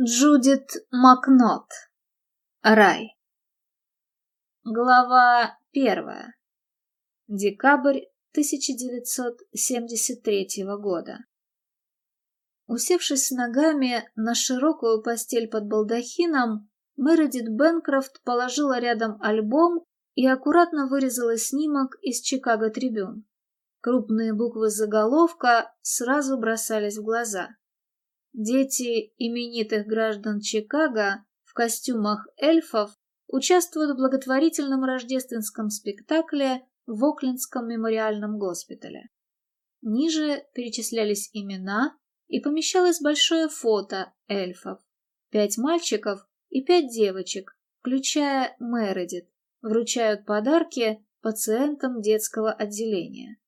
Джудит Макнот. Рай. Глава первая. Декабрь 1973 года. Усевшись ногами на широкую постель под балдахином, Мередит Бенкрофт положила рядом альбом и аккуратно вырезала снимок из Чикаго Трибюн. Крупные буквы заголовка сразу бросались в глаза. Дети именитых граждан Чикаго в костюмах эльфов участвуют в благотворительном рождественском спектакле в Оклендском мемориальном госпитале. Ниже перечислялись имена и помещалось большое фото эльфов. Пять мальчиков и пять девочек, включая Мередит, вручают подарки пациентам детского отделения.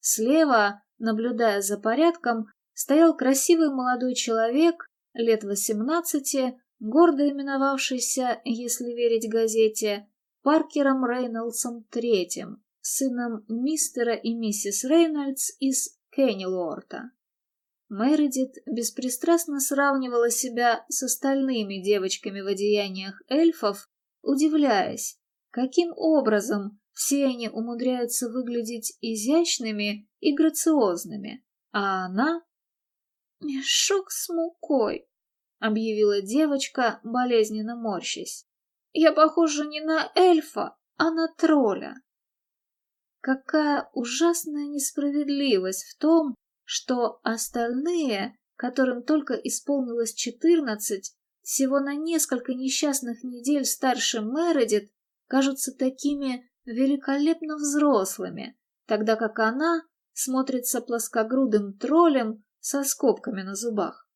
Слева, наблюдая за порядком, стоял красивый молодой человек, лет восемнадцати, гордо именовавшийся, если верить газете, Паркером Рейнольдсом Третьим, сыном мистера и миссис Рейнольдс из Кеннилуорта. Мередит беспристрастно сравнивала себя с остальными девочками в одеяниях эльфов, удивляясь, каким образом все они умудряются выглядеть изящными и грациозными, а она «Мешок с мукой», — объявила девочка, болезненно морщась. «Я похожа не на эльфа, а на тролля». Какая ужасная несправедливость в том, что остальные, которым только исполнилось четырнадцать, всего на несколько несчастных недель старше Мередит, кажутся такими великолепно взрослыми, тогда как она смотрится плоскогрудым троллем со скобками на зубах.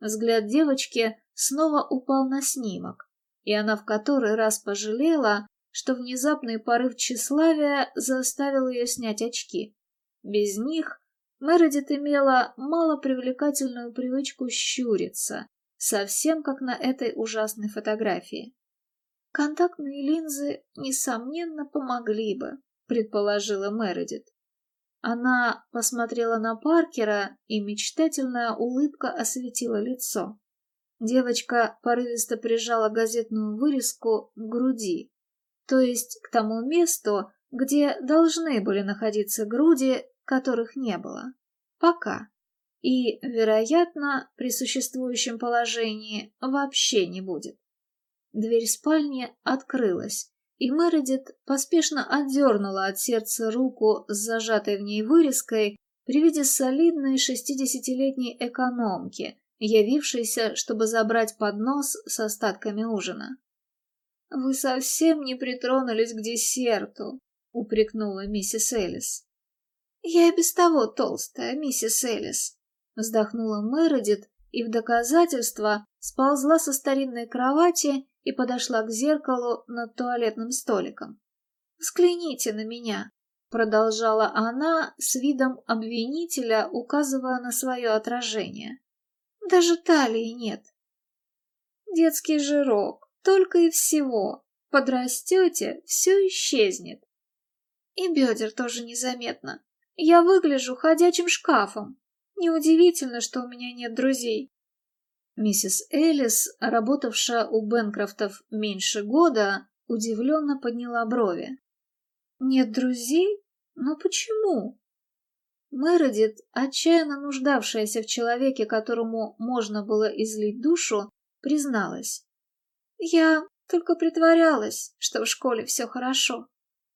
Взгляд девочки снова упал на снимок, и она в который раз пожалела, что внезапный порыв тщеславия заставил ее снять очки. Без них Мередит имела малопривлекательную привычку щуриться, совсем как на этой ужасной фотографии. «Контактные линзы, несомненно, помогли бы», — предположила Мередит. Она посмотрела на Паркера, и мечтательная улыбка осветила лицо. Девочка порывисто прижала газетную вырезку к груди, то есть к тому месту, где должны были находиться груди, которых не было. Пока. И, вероятно, при существующем положении вообще не будет. Дверь спальни открылась, и Мередит поспешно отдернула от сердца руку с зажатой в ней вырезкой при виде солидной шестидесятилетней экономки, явившейся, чтобы забрать поднос с остатками ужина. «Вы совсем не притронулись к десерту», — упрекнула миссис Элис. «Я и без того толстая, миссис Элис», — вздохнула Мередит и в доказательство сползла со старинной кровати и подошла к зеркалу над туалетным столиком. «Взгляните на меня», — продолжала она с видом обвинителя, указывая на свое отражение. «Даже талии нет. Детский жирок, только и всего. Подрастете, все исчезнет. И бедер тоже незаметно. Я выгляжу ходячим шкафом. Неудивительно, что у меня нет друзей. Миссис Элис, работавшая у Бенкрофтов меньше года, удивленно подняла брови. «Нет друзей? Но почему?» Мередит, отчаянно нуждавшаяся в человеке, которому можно было излить душу, призналась. «Я только притворялась, что в школе все хорошо.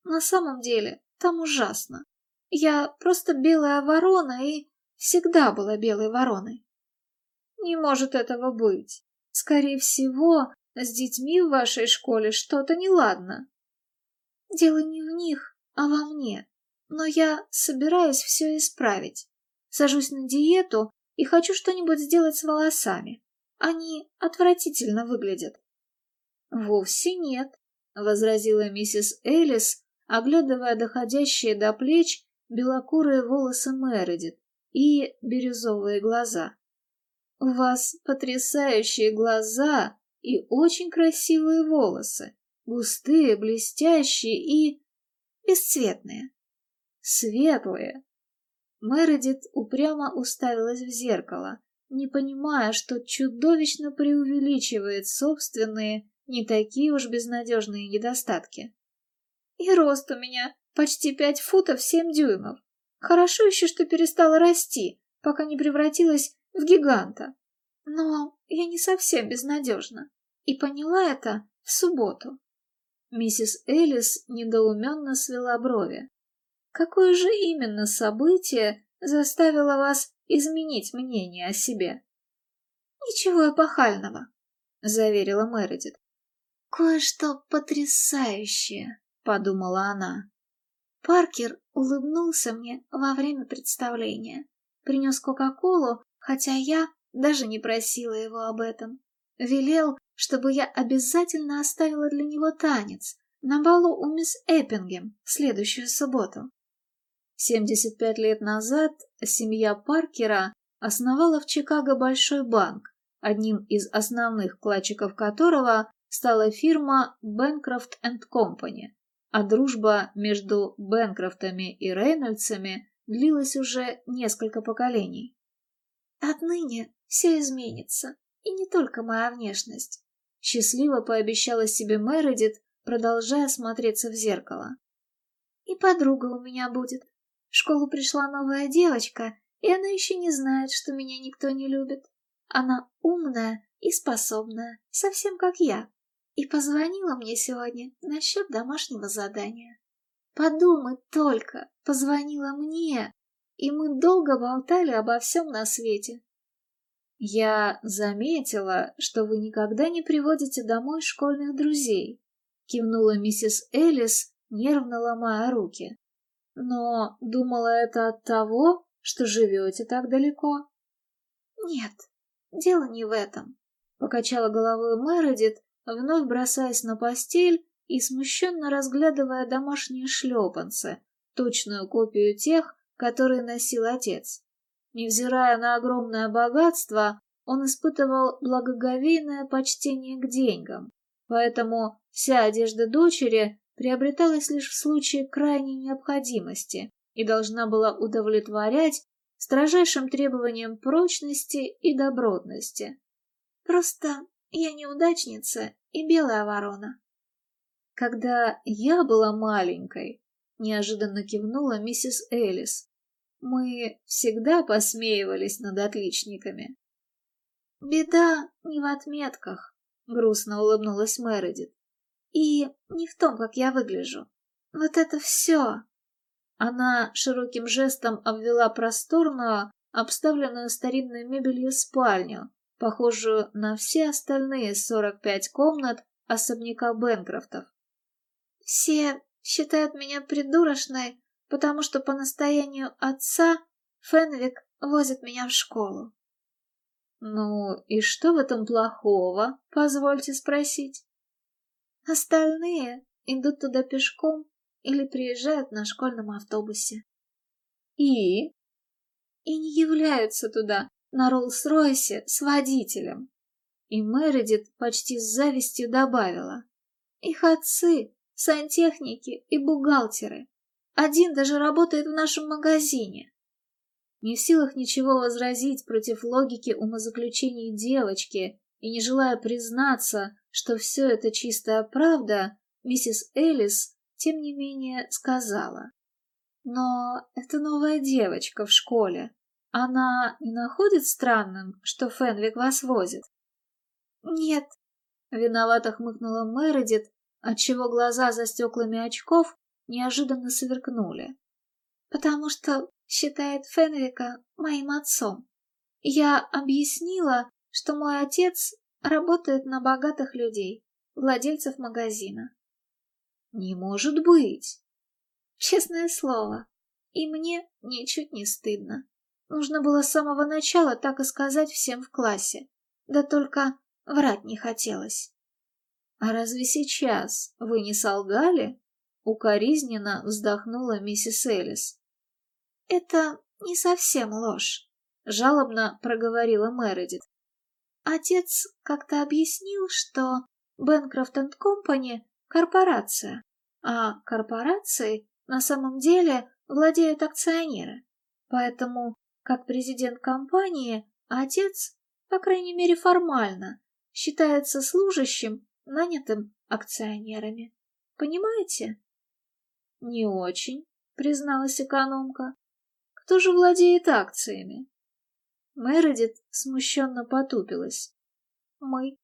На самом деле там ужасно. Я просто белая ворона и всегда была белой вороной. Не может этого быть. Скорее всего, с детьми в вашей школе что-то неладно. Дело не в них, а во мне. Но я собираюсь все исправить. Сажусь на диету и хочу что-нибудь сделать с волосами. Они отвратительно выглядят. Вовсе нет, возразила миссис Элис, оглядывая доходящие до плеч белокурые волосы Мередит и бирюзовые глаза. У вас потрясающие глаза и очень красивые волосы, густые, блестящие и... бесцветные. Светлые. Мередит упрямо уставилась в зеркало, не понимая, что чудовищно преувеличивает собственные, не такие уж безнадежные недостатки. И рост у меня почти пять футов семь дюймов. Хорошо еще, что перестала расти, пока не превратилась в гиганта. Но я не совсем безнадежна. И поняла это в субботу. Миссис Элис недоуменно свела брови. Какое же именно событие заставило вас изменить мнение о себе? Ничего эпохального, заверила Мередит. Кое-что потрясающее, подумала она. Паркер улыбнулся мне во время представления. Принес Кока-Колу, хотя я даже не просила его об этом. Велел, чтобы я обязательно оставила для него танец на балу у мисс Эппингем в следующую субботу. 75 лет назад семья Паркера основала в Чикаго большой банк, одним из основных вкладчиков которого стала фирма Bancroft Company, а дружба между Бенкрофтами и Рейнольдсами длилась уже несколько поколений. Отныне все изменится, и не только моя внешность. Счастливо пообещала себе Мередит, продолжая смотреться в зеркало. И подруга у меня будет. В школу пришла новая девочка, и она еще не знает, что меня никто не любит. Она умная и способная, совсем как я. И позвонила мне сегодня насчет домашнего задания. Подумай только, позвонила мне, и мы долго болтали обо всем на свете. Я заметила, что вы никогда не приводите домой школьных друзей, кивнула миссис Элис, нервно ломая руки. Но думала это от того, что живете так далеко. Нет, дело не в этом, покачала головой Мередит, вновь бросаясь на постель и смущенно разглядывая домашние шлепанцы, точную копию тех, которые носил отец. Невзирая на огромное богатство, он испытывал благоговейное почтение к деньгам, поэтому вся одежда дочери приобреталась лишь в случае крайней необходимости и должна была удовлетворять строжайшим требованиям прочности и добротности. Просто я неудачница и белая ворона. Когда я была маленькой, неожиданно кивнула миссис Элис. Мы всегда посмеивались над отличниками. Беда не в отметках, грустно улыбнулась Мередит. И не в том, как я выгляжу. Вот это все. Она широким жестом обвела просторную, обставленную старинной мебелью спальню, похожую на все остальные сорок пять комнат особняка Бенкрофтов. Все считают меня придурочной, потому что по настоянию отца Фенвик возит меня в школу. Ну, и что в этом плохого, позвольте спросить? Остальные идут туда пешком или приезжают на школьном автобусе. И? И не являются туда на Роллс-Ройсе с водителем. И Мередит почти с завистью добавила. Их отцы сантехники и бухгалтеры. Один даже работает в нашем магазине. Не в силах ничего возразить против логики умозаключений девочки и не желая признаться, что все это чистая правда, миссис Элис, тем не менее, сказала. Но это новая девочка в школе. Она не находит странным, что Фенвик вас возит? Нет, виновато хмыкнула Мередит, отчего глаза за стеклами очков неожиданно сверкнули. Потому что считает Фенрика моим отцом. Я объяснила, что мой отец работает на богатых людей, владельцев магазина. Не может быть. Честное слово. И мне ничуть не стыдно. Нужно было с самого начала так и сказать всем в классе. Да только врать не хотелось. «А разве сейчас вы не солгали?» — укоризненно вздохнула миссис Элис. «Это не совсем ложь», — жалобно проговорила Мередит. Отец как-то объяснил, что Бенкрофт энд Компани — корпорация, а корпорацией на самом деле владеют акционеры. Поэтому, как президент компании, а отец, по крайней мере формально, считается служащим, нанятым акционерами. Понимаете? Не очень, призналась экономка. Кто же владеет акциями? Мередит смущенно потупилась. Мы.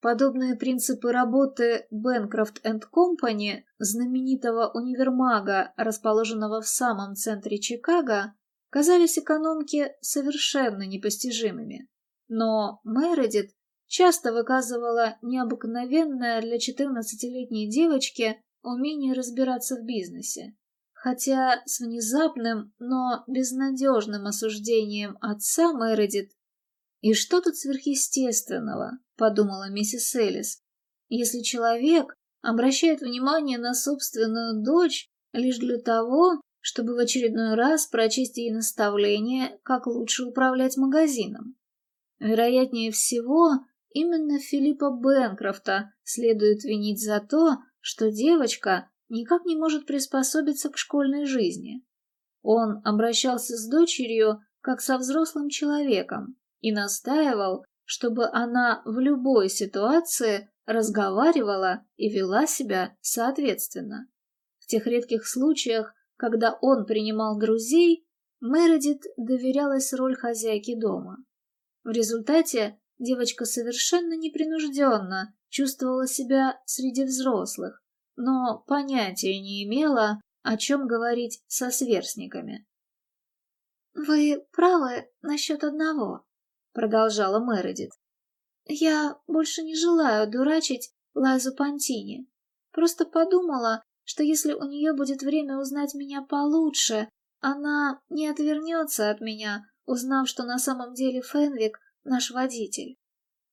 Подобные принципы работы Bancroft Company, знаменитого универмага, расположенного в самом центре Чикаго, казались экономке совершенно непостижимыми. Но Мередит часто выказывала необыкновенное для 14-летней девочки умение разбираться в бизнесе. Хотя с внезапным, но безнадежным осуждением отца Мередит «И что тут сверхъестественного?» — подумала миссис Элис. «Если человек обращает внимание на собственную дочь лишь для того, чтобы в очередной раз прочесть ей наставление, как лучше управлять магазином. Вероятнее всего, именно Филиппа Бенкрофта следует винить за то, что девочка никак не может приспособиться к школьной жизни. Он обращался с дочерью как со взрослым человеком и настаивал, чтобы она в любой ситуации разговаривала и вела себя соответственно. В тех редких случаях, когда он принимал друзей, Мередит доверялась роль хозяйки дома. В результате девочка совершенно непринужденно чувствовала себя среди взрослых, но понятия не имела, о чем говорить со сверстниками. «Вы правы насчет одного», — продолжала Мередит. «Я больше не желаю дурачить Лайзу Пантини. Просто подумала, что если у нее будет время узнать меня получше, она не отвернется от меня, узнав, что на самом деле Фенвик — наш водитель.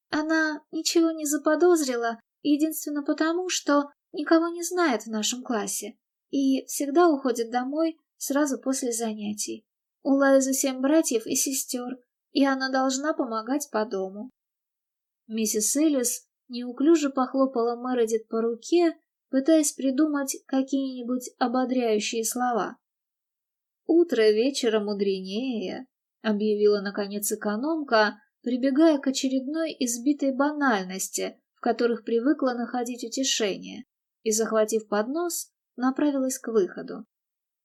Она ничего не заподозрила, единственно потому, что никого не знает в нашем классе и всегда уходит домой сразу после занятий. У Лайзы семь братьев и сестер, и она должна помогать по дому. Миссис Элис неуклюже похлопала Мередит по руке, пытаясь придумать какие-нибудь ободряющие слова. «Утро вечера мудренее», — объявила наконец экономка, прибегая к очередной избитой банальности, в которых привыкла находить утешение, и, захватив поднос, направилась к выходу.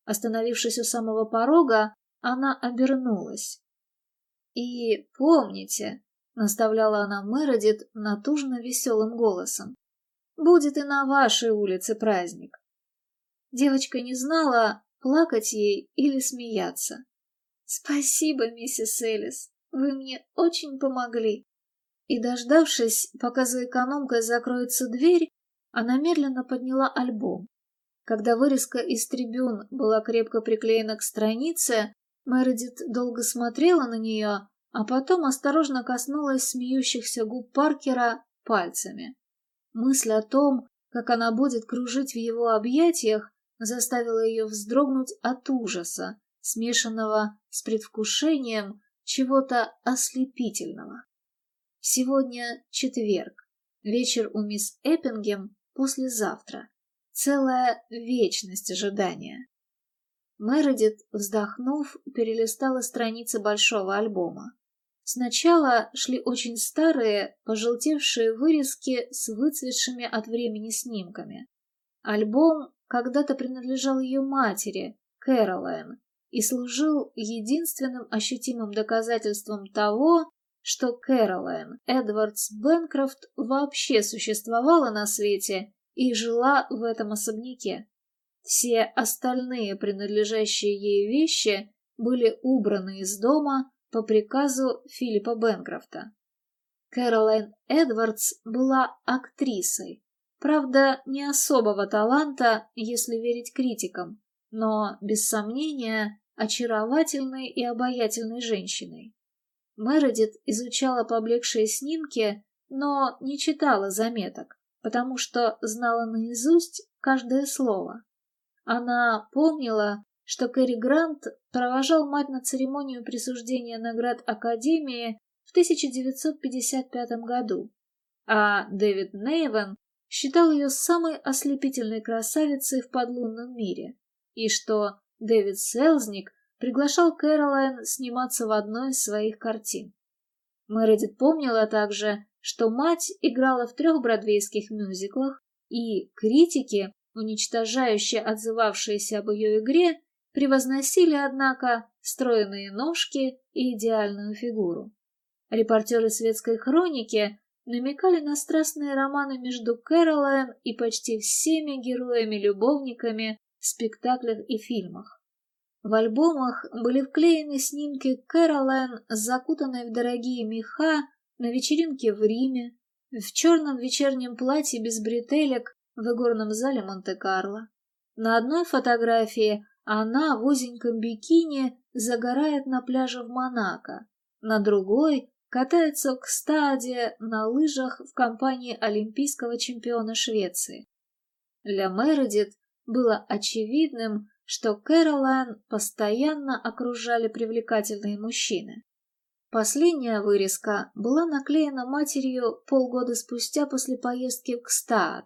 Остановившись у самого порога, она обернулась. «И помните», — наставляла она Мередит натужно веселым голосом, Будет и на вашей улице праздник. Девочка не знала, плакать ей или смеяться. Спасибо, миссис Элис, вы мне очень помогли. И, дождавшись, пока за экономкой закроется дверь, она медленно подняла альбом. Когда вырезка из трибюн была крепко приклеена к странице, Мередит долго смотрела на нее, а потом осторожно коснулась смеющихся губ Паркера пальцами. Мысль о том, как она будет кружить в его объятиях, заставила ее вздрогнуть от ужаса, смешанного с предвкушением чего-то ослепительного. Сегодня четверг. Вечер у мисс Эппингем послезавтра. Целая вечность ожидания. Мередит, вздохнув, перелистала страницы большого альбома. Сначала шли очень старые, пожелтевшие вырезки с выцветшими от времени снимками. Альбом когда-то принадлежал ее матери, Кэролайн, и служил единственным ощутимым доказательством того, что Кэролайн Эдвардс Бенкрофт вообще существовала на свете и жила в этом особняке. Все остальные принадлежащие ей вещи были убраны из дома, по приказу Филиппа Бенкрофта. Кэролайн Эдвардс была актрисой, правда, не особого таланта, если верить критикам, но, без сомнения, очаровательной и обаятельной женщиной. Мередит изучала поблекшие снимки, но не читала заметок, потому что знала наизусть каждое слово. Она помнила, что Кэрри Грант провожал мать на церемонию присуждения наград Академии в 1955 году, а Дэвид Нейвен считал ее самой ослепительной красавицей в подлунном мире, и что Дэвид Селзник приглашал Кэролайн сниматься в одной из своих картин. Мередит помнила также, что мать играла в трех бродвейских мюзиклах, и критики, уничтожающие отзывавшиеся об ее игре, превозносили, однако, стройные ножки и идеальную фигуру. Репортеры светской хроники намекали на страстные романы между Кэролайн и почти всеми героями-любовниками в спектаклях и фильмах. В альбомах были вклеены снимки Кэролайн, закутанной в дорогие меха, на вечеринке в Риме, в черном вечернем платье без бретелек в игорном зале Монте-Карло. На одной фотографии она в узеньком бикини загорает на пляже в Монако, на другой катается к стаде на лыжах в компании олимпийского чемпиона Швеции. Для Мередит было очевидным, что Кэролайн постоянно окружали привлекательные мужчины. Последняя вырезка была наклеена матерью полгода спустя после поездки в Кстад.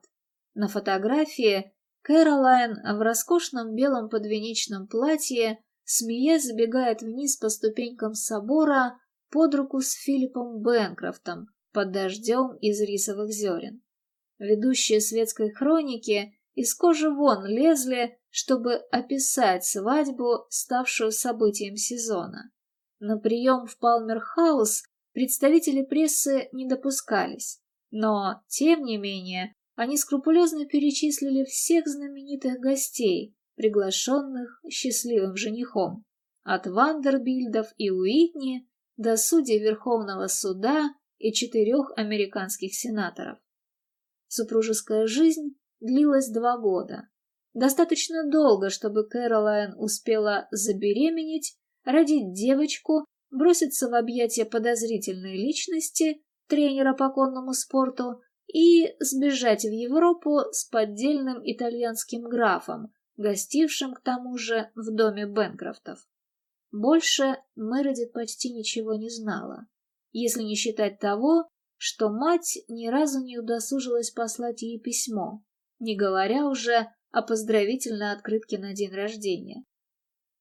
На фотографии Кэролайн в роскошном белом подвенечном платье, смеясь, забегает вниз по ступенькам собора под руку с Филиппом Бэнкрофтом под дождем из рисовых зерен. Ведущие светской хроники из кожи вон лезли, чтобы описать свадьбу, ставшую событием сезона. На прием в Палмер-хаус представители прессы не допускались, но, тем не менее, они скрупулезно перечислили всех знаменитых гостей, приглашенных счастливым женихом, от Вандербильдов и Уитни до судей Верховного суда и четырех американских сенаторов. Супружеская жизнь длилась два года. Достаточно долго, чтобы Кэролайн успела забеременеть родить девочку, броситься в объятия подозрительной личности, тренера по конному спорту, и сбежать в Европу с поддельным итальянским графом, гостившим к тому же в доме Бенкрофтов. Больше Мередит почти ничего не знала, если не считать того, что мать ни разу не удосужилась послать ей письмо, не говоря уже о поздравительной открытке на день рождения.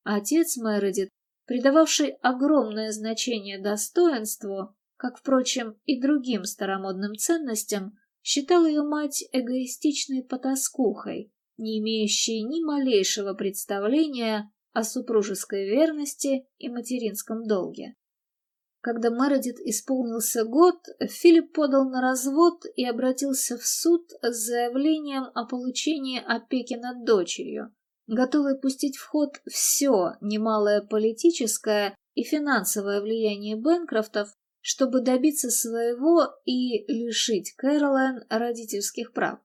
Отец Мередит придававший огромное значение достоинству, как, впрочем, и другим старомодным ценностям, считал ее мать эгоистичной потаскухой, не имеющей ни малейшего представления о супружеской верности и материнском долге. Когда Мередит исполнился год, Филипп подал на развод и обратился в суд с заявлением о получении опеки над дочерью, готовый пустить в ход все немалое политическое и финансовое влияние Бэнкрофтов, чтобы добиться своего и лишить Кэролайн родительских прав.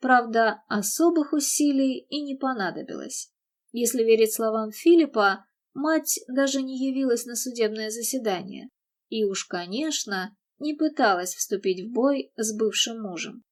Правда, особых усилий и не понадобилось. Если верить словам Филиппа, мать даже не явилась на судебное заседание. И уж, конечно, не пыталась вступить в бой с бывшим мужем.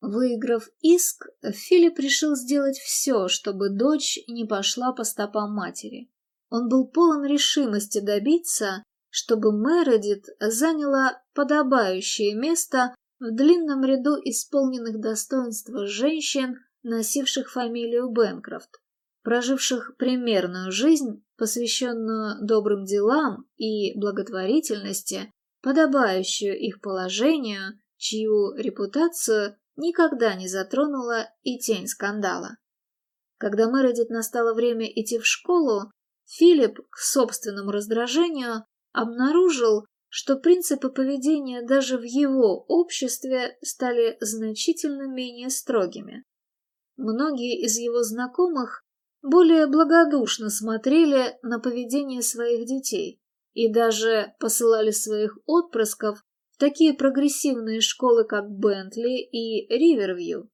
Выиграв иск, Филипп решил сделать все, чтобы дочь не пошла по стопам матери. Он был полон решимости добиться, чтобы Мередит заняла подобающее место в длинном ряду исполненных достоинства женщин, носивших фамилию Бенкрофт, проживших примерную жизнь, посвященную добрым делам и благотворительности, подобающую их положению, чью репутацию никогда не затронула и тень скандала. Когда Мередит настало время идти в школу, Филипп, к собственному раздражению, обнаружил, что принципы поведения даже в его обществе стали значительно менее строгими. Многие из его знакомых более благодушно смотрели на поведение своих детей и даже посылали своих отпрысков такие прогрессивные школы, как Бентли и Ривервью.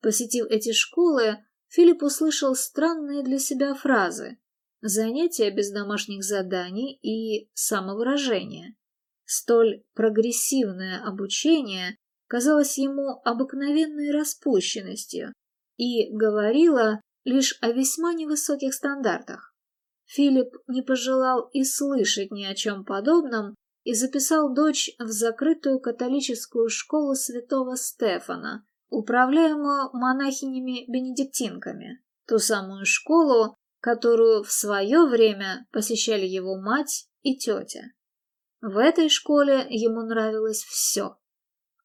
Посетив эти школы, Филипп услышал странные для себя фразы «занятия без домашних заданий» и «самовыражение». Столь прогрессивное обучение казалось ему обыкновенной распущенностью и говорило лишь о весьма невысоких стандартах. Филипп не пожелал и слышать ни о чем подобном и записал дочь в закрытую католическую школу святого Стефана, управляемую монахинями-бенедиктинками, ту самую школу, которую в свое время посещали его мать и тетя. В этой школе ему нравилось все.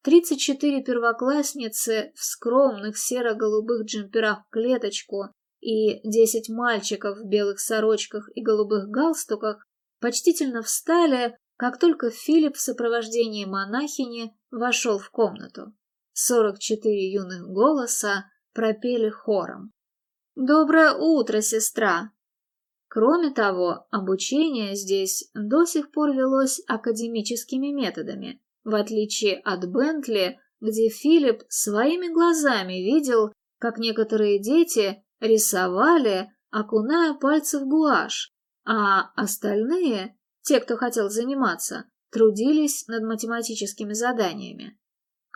34 первоклассницы в скромных серо-голубых джемперах в клеточку и 10 мальчиков в белых сорочках и голубых галстуках почтительно встали, как только Филипп в сопровождении монахини вошел в комнату. 44 юных голоса пропели хором. «Доброе утро, сестра!» Кроме того, обучение здесь до сих пор велось академическими методами, в отличие от Бентли, где Филипп своими глазами видел, как некоторые дети рисовали, окуная пальцы в гуашь, а остальные, те, кто хотел заниматься, трудились над математическими заданиями.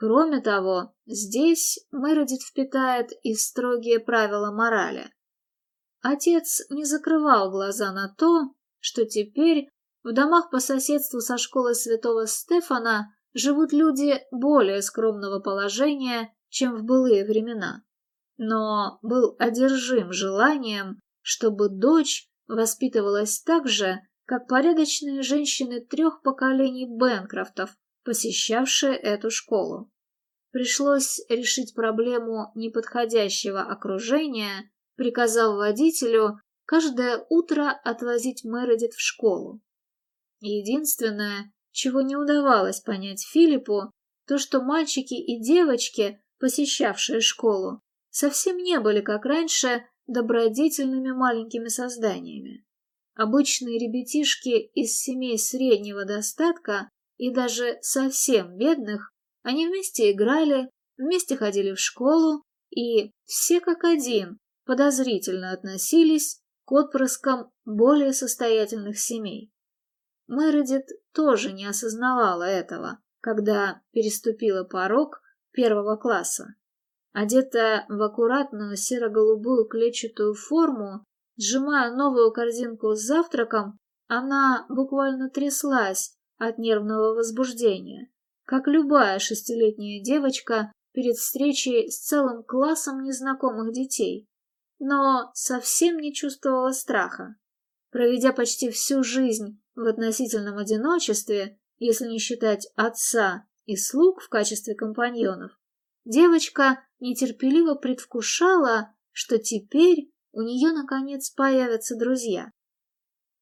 Кроме того, здесь Мередит впитает и строгие правила морали. Отец не закрывал глаза на то, что теперь в домах по соседству со школой святого Стефана живут люди более скромного положения, чем в былые времена. Но был одержим желанием, чтобы дочь воспитывалась так же, как порядочные женщины трех поколений Бенкрофтов, посещавшие эту школу. Пришлось решить проблему неподходящего окружения, приказав водителю каждое утро отвозить Мередит в школу. Единственное, чего не удавалось понять Филиппу, то, что мальчики и девочки, посещавшие школу, совсем не были, как раньше, добродетельными маленькими созданиями. Обычные ребятишки из семей среднего достатка и даже совсем бедных, они вместе играли, вместе ходили в школу и все как один подозрительно относились к отпрыскам более состоятельных семей. Мередит тоже не осознавала этого, когда переступила порог первого класса. Одетая в аккуратную серо-голубую клетчатую форму, сжимая новую корзинку с завтраком, она буквально тряслась от нервного возбуждения, как любая шестилетняя девочка перед встречей с целым классом незнакомых детей, но совсем не чувствовала страха. Проведя почти всю жизнь в относительном одиночестве, если не считать отца и слуг в качестве компаньонов, девочка нетерпеливо предвкушала, что теперь у нее, наконец, появятся друзья.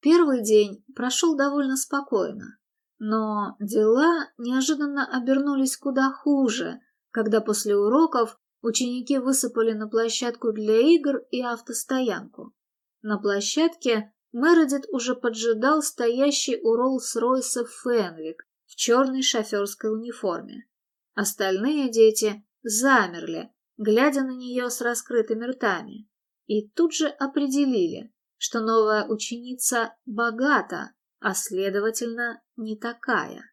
Первый день прошел довольно спокойно, но дела неожиданно обернулись куда хуже, когда после уроков ученики высыпали на площадку для игр и автостоянку. На площадке Мередит уже поджидал стоящий у Роллс-Ройса Фенвик в черной шоферской униформе. Остальные дети замерли, глядя на нее с раскрытыми ртами, и тут же определили, что новая ученица богата, а следовательно не такая.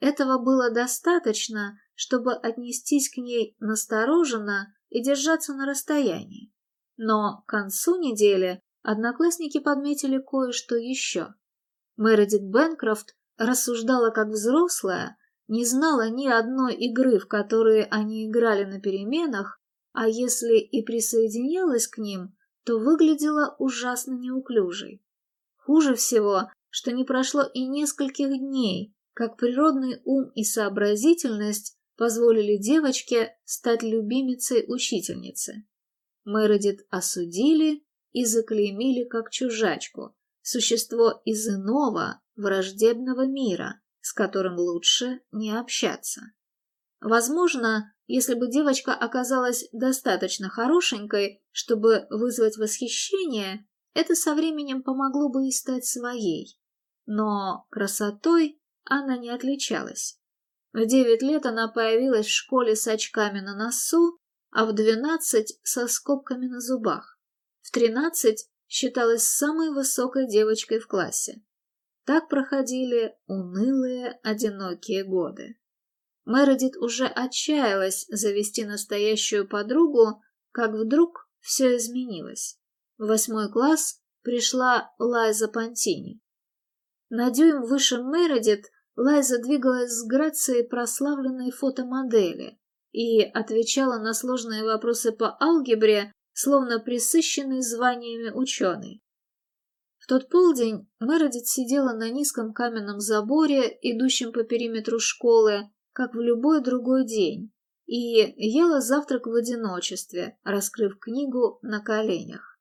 Этого было достаточно, чтобы отнестись к ней настороженно и держаться на расстоянии. Но к концу недели одноклассники подметили кое-что еще. Мередит Бенкрофт рассуждала как взрослая, не знала ни одной игры, в которые они играли на переменах, а если и присоединялась к ним, то выглядела ужасно неуклюжей. Хуже всего, что не прошло и нескольких дней, как природный ум и сообразительность позволили девочке стать любимицей учительницы. Мередит осудили и заклеймили как чужачку, существо из иного, враждебного мира, с которым лучше не общаться. Возможно, если бы девочка оказалась достаточно хорошенькой, чтобы вызвать восхищение, это со временем помогло бы и стать своей. Но красотой она не отличалась. В девять лет она появилась в школе с очками на носу, а в двенадцать со скобками на зубах. В тринадцать считалась самой высокой девочкой в классе. Так проходили унылые, одинокие годы. Мередит уже отчаялась завести настоящую подругу, как вдруг все изменилось. В восьмой класс пришла Лайза Пантини. На дюйм выше Мередит Лайза двигалась с грацией прославленной фотомодели и отвечала на сложные вопросы по алгебре словно присыщенный званиями ученый. В тот полдень Мередит сидела на низком каменном заборе, идущем по периметру школы, как в любой другой день, и ела завтрак в одиночестве, раскрыв книгу на коленях.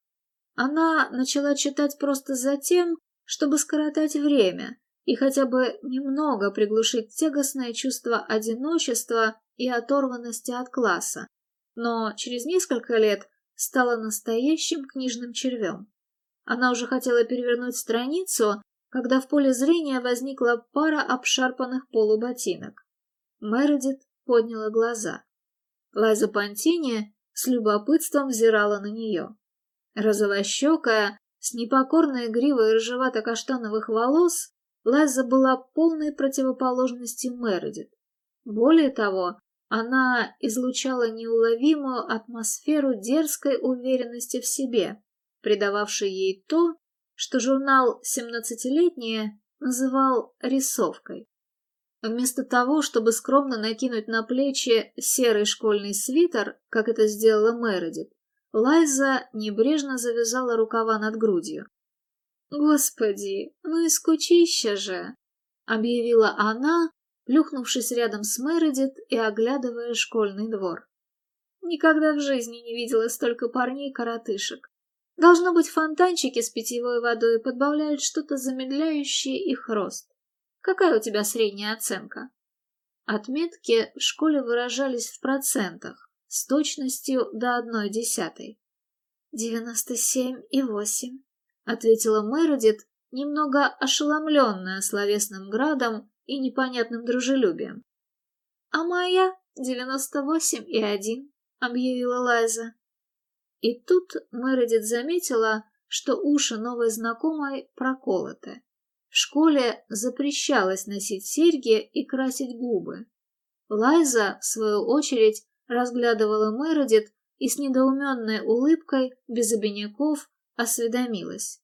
Она начала читать просто за тем, чтобы скоротать время и хотя бы немного приглушить тягостное чувство одиночества и оторванности от класса, но через несколько лет стала настоящим книжным червем. Она уже хотела перевернуть страницу, когда в поле зрения возникла пара обшарпанных полуботинок. Мередит подняла глаза. Лайза Пантини с любопытством взирала на нее. Розовощекая, с непокорной гривой рыжевато-каштановых волос, Лайза была полной противоположностью Мередит. Более того, она излучала неуловимую атмосферу дерзкой уверенности в себе, придававшей ей то, что журнал «Семнадцатилетняя» называл рисовкой. Вместо того, чтобы скромно накинуть на плечи серый школьный свитер, как это сделала Мередит, Лайза небрежно завязала рукава над грудью. «Господи, ну и скучища же!» — объявила она, плюхнувшись рядом с Мередит и оглядывая школьный двор. Никогда в жизни не видела столько парней-коротышек. Должно быть, фонтанчики с питьевой водой подбавляют что-то замедляющее их рост. Какая у тебя средняя оценка? Отметки в школе выражались в процентах, с точностью до одной десятой. «Девяносто семь и восемь», — ответила Мередит, немного ошеломленная словесным градом и непонятным дружелюбием. «А моя девяносто восемь и один», — объявила Лайза. И тут Мередит заметила, что уши новой знакомой проколоты. В школе запрещалось носить серьги и красить губы. Лайза, в свою очередь, разглядывала Мередит и с недоуменной улыбкой, без обиняков, осведомилась.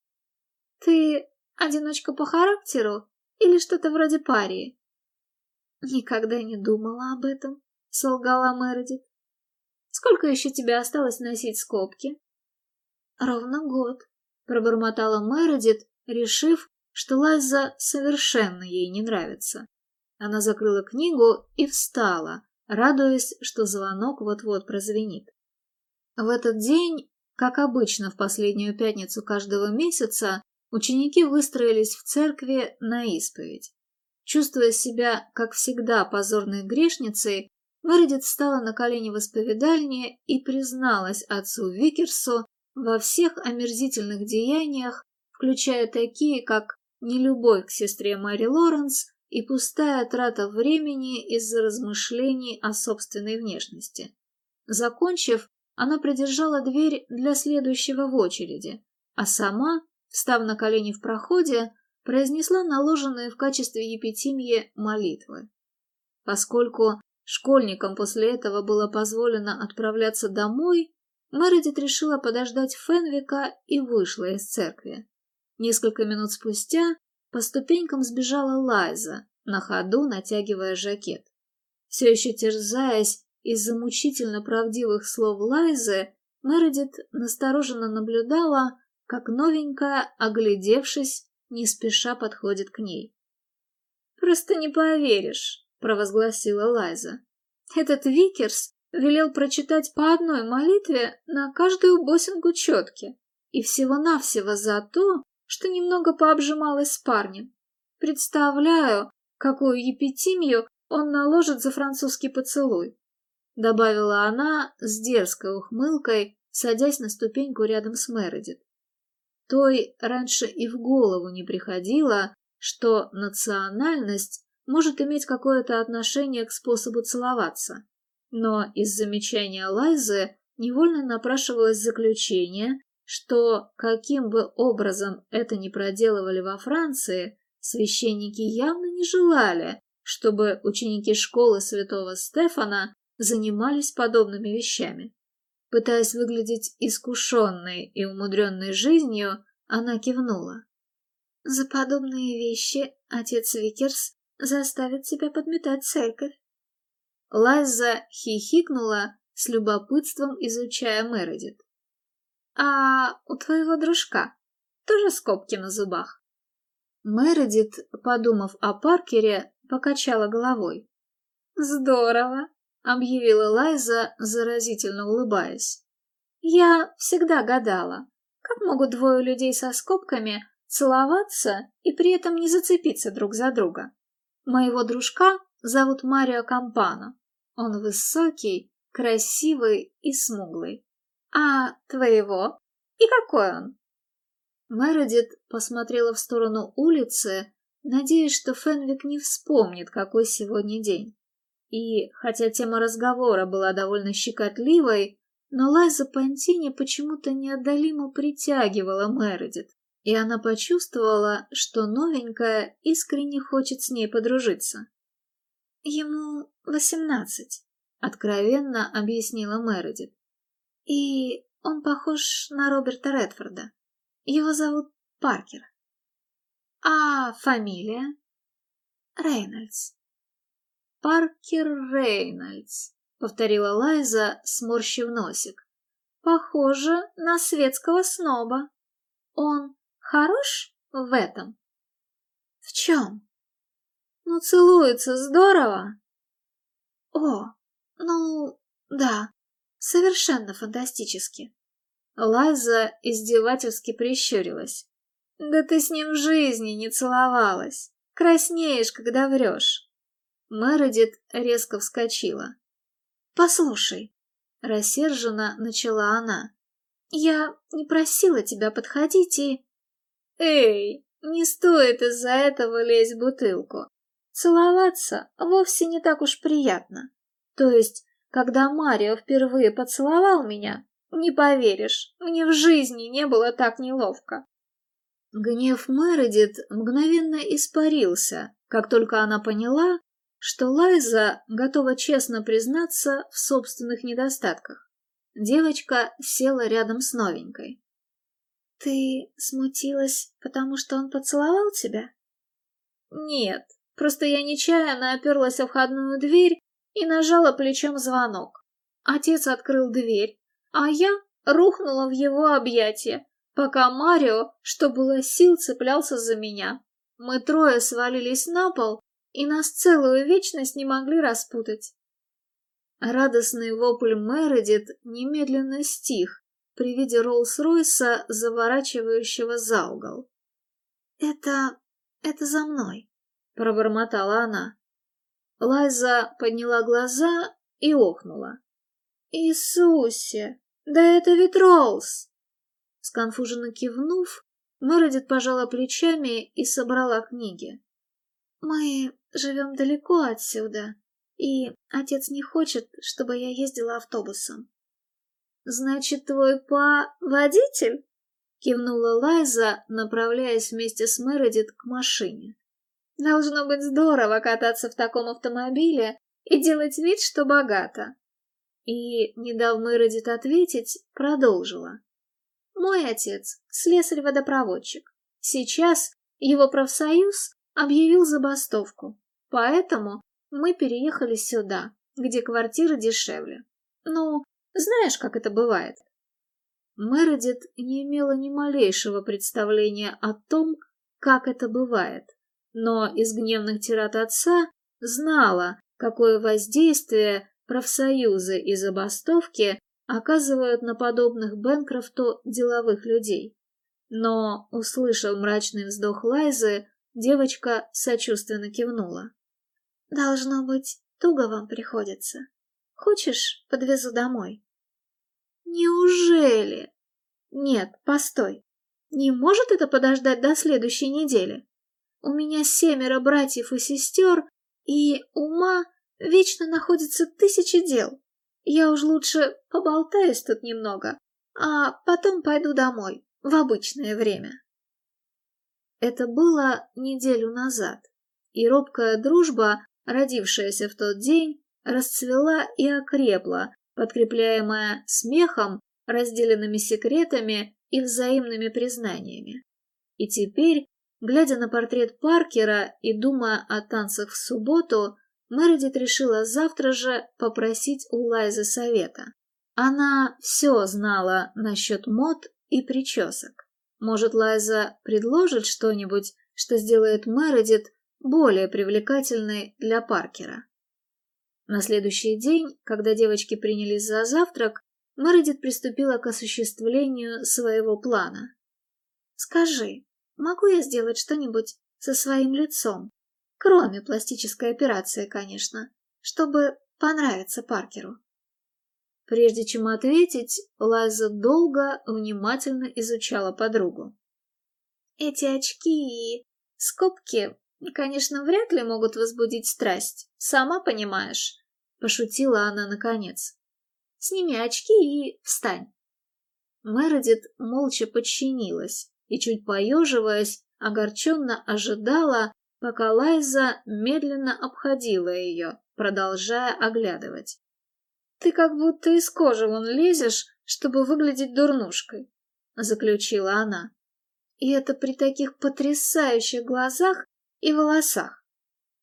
«Ты одиночка по характеру или что-то вроде парии?» «Никогда не думала об этом», — солгала Мередит. «Сколько еще тебе осталось носить скобки?» «Ровно год», — пробормотала Мередит, решив, что Лайза совершенно ей не нравится. Она закрыла книгу и встала, радуясь, что звонок вот-вот прозвенит. В этот день, как обычно в последнюю пятницу каждого месяца, ученики выстроились в церкви на исповедь. Чувствуя себя, как всегда, позорной грешницей, Мередит встала на колени в исповедальне и призналась отцу Викерсу во всех омерзительных деяниях, включая такие, как нелюбовь к сестре Мэри Лоренс и пустая трата времени из-за размышлений о собственной внешности. Закончив, она придержала дверь для следующего в очереди, а сама, встав на колени в проходе, произнесла наложенные в качестве епитимьи молитвы. Поскольку школьникам после этого было позволено отправляться домой, Мередит решила подождать Фенвика и вышла из церкви. Несколько минут спустя по ступенькам сбежала Лайза, на ходу натягивая жакет. Все еще терзаясь из-за мучительно правдивых слов Лайзы, Мередит настороженно наблюдала, как новенькая, оглядевшись, не спеша подходит к ней. «Просто не поверишь», — провозгласила Лайза. «Отец Викерс велел прочитать по одной молитве на каждую бусинку четки, и всего-навсего за то, что немного пообжималась с парнем. Представляю, какую епитимию он наложит за французский поцелуй. Добавила она с дерзкой ухмылкой, садясь на ступеньку рядом с Мередит. Той раньше и в голову не приходило, что национальность может иметь какое-то отношение к способу целоваться. Но из замечания Лайзы невольно напрашивалось заключение, что, каким бы образом это ни проделывали во Франции, священники явно не желали, чтобы ученики школы святого Стефана занимались подобными вещами. Пытаясь выглядеть искушенной и умудренной жизнью, она кивнула. «За подобные вещи отец Викерс заставит тебя подметать церковь». Лайза хихикнула, с любопытством изучая Мередит. А у твоего дружка тоже скобки на зубах?» Мередит, подумав о Паркере, покачала головой. «Здорово!» — объявила Лайза, заразительно улыбаясь. «Я всегда гадала, как могут двое людей со скобками целоваться и при этом не зацепиться друг за друга. Моего дружка зовут Марио Кампано. Он высокий, красивый и смуглый. А твоего? И какой он? Мередит посмотрела в сторону улицы, надеясь, что Фенвик не вспомнит, какой сегодня день. И, хотя тема разговора была довольно щекотливой, но Лайза Пантини почему-то неотдалимо притягивала Мередит, и она почувствовала, что новенькая искренне хочет с ней подружиться. «Ему восемнадцать», — откровенно объяснила Мередит. «И он похож на Роберта Редфорда. Его зовут Паркер». «А фамилия?» «Рейнольдс». «Паркер Рейнольдс», — повторила Лайза, сморщив носик. «Похоже на светского сноба. Он хорош в этом?» «В чем?» «Ну, целуется здорово!» «О, ну, да, совершенно фантастически!» Лайза издевательски прищурилась. «Да ты с ним в жизни не целовалась! Краснеешь, когда врешь!» Мередит резко вскочила. «Послушай», — рассерженно начала она, — «я не просила тебя подходить и...» «Эй, не стоит из-за этого лезть в бутылку. Целоваться вовсе не так уж приятно. То есть, когда Марио впервые поцеловал меня, не поверишь, мне в жизни не было так неловко». Гнев Мередит мгновенно испарился, как только она поняла, что Лайза готова честно признаться в собственных недостатках. Девочка села рядом с новенькой. «Ты смутилась, потому что он поцеловал тебя?» «Нет, просто я нечаянно оперлась о входную дверь и нажала плечом звонок. Отец открыл дверь, а я рухнула в его объятия, пока Марио, что было сил, цеплялся за меня. Мы трое свалились на пол, и нас целую вечность не могли распутать. Радостный вопль Мередит немедленно стих при виде Роллс-Ройса, заворачивающего за угол. «Это... это за мной», — пробормотала она. Лайза подняла глаза и охнула. «Иисусе! Да это ведь Роллс!» Сконфуженно кивнув, Мередит пожала плечами и собрала книги. Мы живем далеко отсюда, и отец не хочет, чтобы я ездила автобусом. Значит, твой па водитель? Кивнула Лайза, направляясь вместе с Мередит к машине. Должно быть здорово кататься в таком автомобиле и делать вид, что богато. И, не дав Мередит ответить, продолжила. Мой отец — слесарь-водопроводчик. Сейчас его профсоюз объявил забастовку, поэтому мы переехали сюда, где квартиры дешевле. Ну, знаешь, как это бывает? Мередит не имела ни малейшего представления о том, как это бывает, но из гневных тират отца знала, какое воздействие профсоюзы и забастовки оказывают на подобных Бенкрофту деловых людей. Но, услышав мрачный вздох Лайзы, Девочка сочувственно кивнула. «Должно быть, туго вам приходится. Хочешь, подвезу домой?» «Неужели?» «Нет, постой. Не может это подождать до следующей недели? У меня семеро братьев и сестер, и ума вечно находится тысячи дел. Я уж лучше поболтаюсь тут немного, а потом пойду домой, в обычное время». Это было неделю назад, и робкая дружба, родившаяся в тот день, расцвела и окрепла, подкрепляемая смехом, разделенными секретами и взаимными признаниями. И теперь, глядя на портрет Паркера и думая о танцах в субботу, Мередит решила завтра же попросить у Лайзы совета. Она все знала насчет мод и причесок. Может, Лайза предложит что-нибудь, что сделает Мередит более привлекательной для Паркера. На следующий день, когда девочки принялись за завтрак, Мередит приступила к осуществлению своего плана. «Скажи, могу я сделать что-нибудь со своим лицом? Кроме пластической операции, конечно, чтобы понравиться Паркеру?» Прежде чем ответить, Лайза долго, внимательно изучала подругу. «Эти очки и скобки, конечно, вряд ли могут возбудить страсть, сама понимаешь», — пошутила она наконец. «Сними очки и встань». Мередит молча подчинилась и, чуть поеживаясь, огорченно ожидала, пока Лайза медленно обходила ее, продолжая оглядывать. «Ты как будто из кожи вон лезешь, чтобы выглядеть дурнушкой», — заключила она. «И это при таких потрясающих глазах и волосах.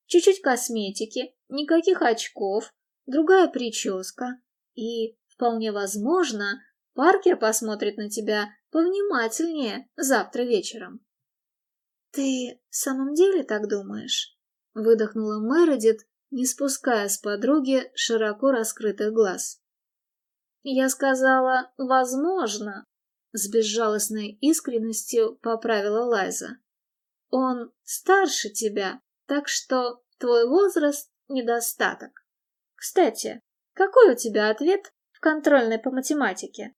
Чуть-чуть косметики, никаких очков, другая прическа. И, вполне возможно, Паркер посмотрит на тебя повнимательнее завтра вечером». «Ты в самом деле так думаешь?» — выдохнула Мередит, не спуская с подруги широко раскрытых глаз. «Я сказала, возможно», — с безжалостной искренностью поправила Лайза. «Он старше тебя, так что твой возраст — недостаток. Кстати, какой у тебя ответ в контрольной по математике?»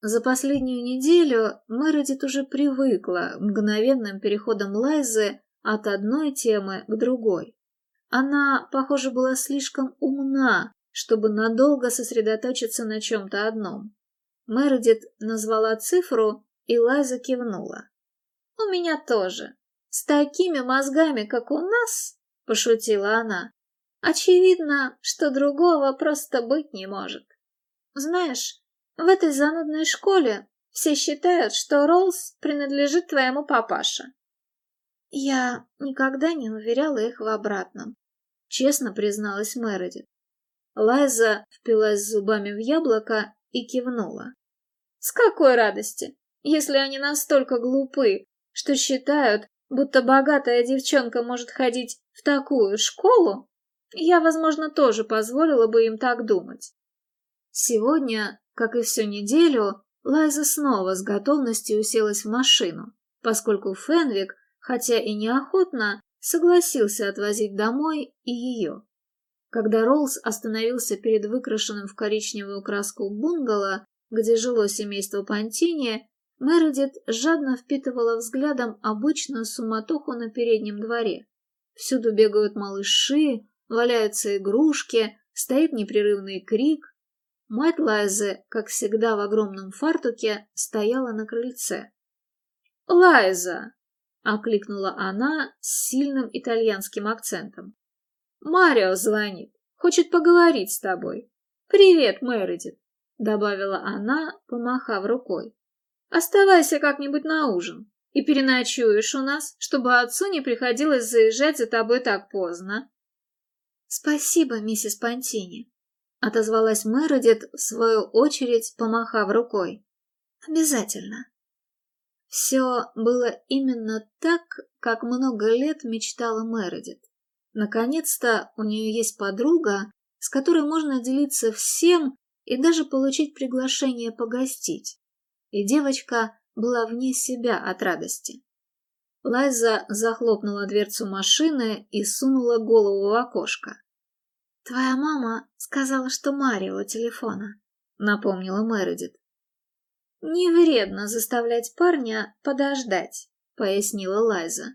За последнюю неделю Мередит уже привыкла к мгновенным переходам Лайзы от одной темы к другой. Она, похоже, была слишком умна, чтобы надолго сосредоточиться на чем-то одном. Мередит назвала цифру, и Лайза кивнула. «У меня тоже. С такими мозгами, как у нас, — пошутила она, — очевидно, что другого просто быть не может. Знаешь, в этой занудной школе все считают, что Роллс принадлежит твоему папаше. Я никогда не уверяла их в обратном. Честно призналась Мередит. Лайза впилась зубами в яблоко и кивнула. С какой радости, если они настолько глупы, что считают, будто богатая девчонка может ходить в такую школу, я, возможно, тоже позволила бы им так думать. Сегодня, как и всю неделю, Лайза снова с готовностью уселась в машину, поскольку Фенвик хотя и неохотно, согласился отвозить домой и ее. Когда Роллс остановился перед выкрашенным в коричневую краску бунгало, где жило семейство Пантини, Мередит жадно впитывала взглядом обычную суматоху на переднем дворе. Всюду бегают малыши, валяются игрушки, стоит непрерывный крик. Мать Лайзы, как всегда в огромном фартуке, стояла на крыльце. «Лайза!» — окликнула она с сильным итальянским акцентом. «Марио звонит, хочет поговорить с тобой. Привет, Мередит», — добавила она, помахав рукой. «Оставайся как-нибудь на ужин и переночуешь у нас, чтобы отцу не приходилось заезжать за тобой так поздно». «Спасибо, миссис Пантини», — отозвалась Мередит, в свою очередь помахав рукой. «Обязательно». Все было именно так, как много лет мечтала Мередит. Наконец-то у нее есть подруга, с которой можно делиться всем и даже получить приглашение погостить. И девочка была вне себя от радости. Лайза захлопнула дверцу машины и сунула голову в окошко. «Твоя мама сказала, что Марио у телефона», — напомнила Мередит. «Не вредно заставлять парня подождать», — пояснила Лайза.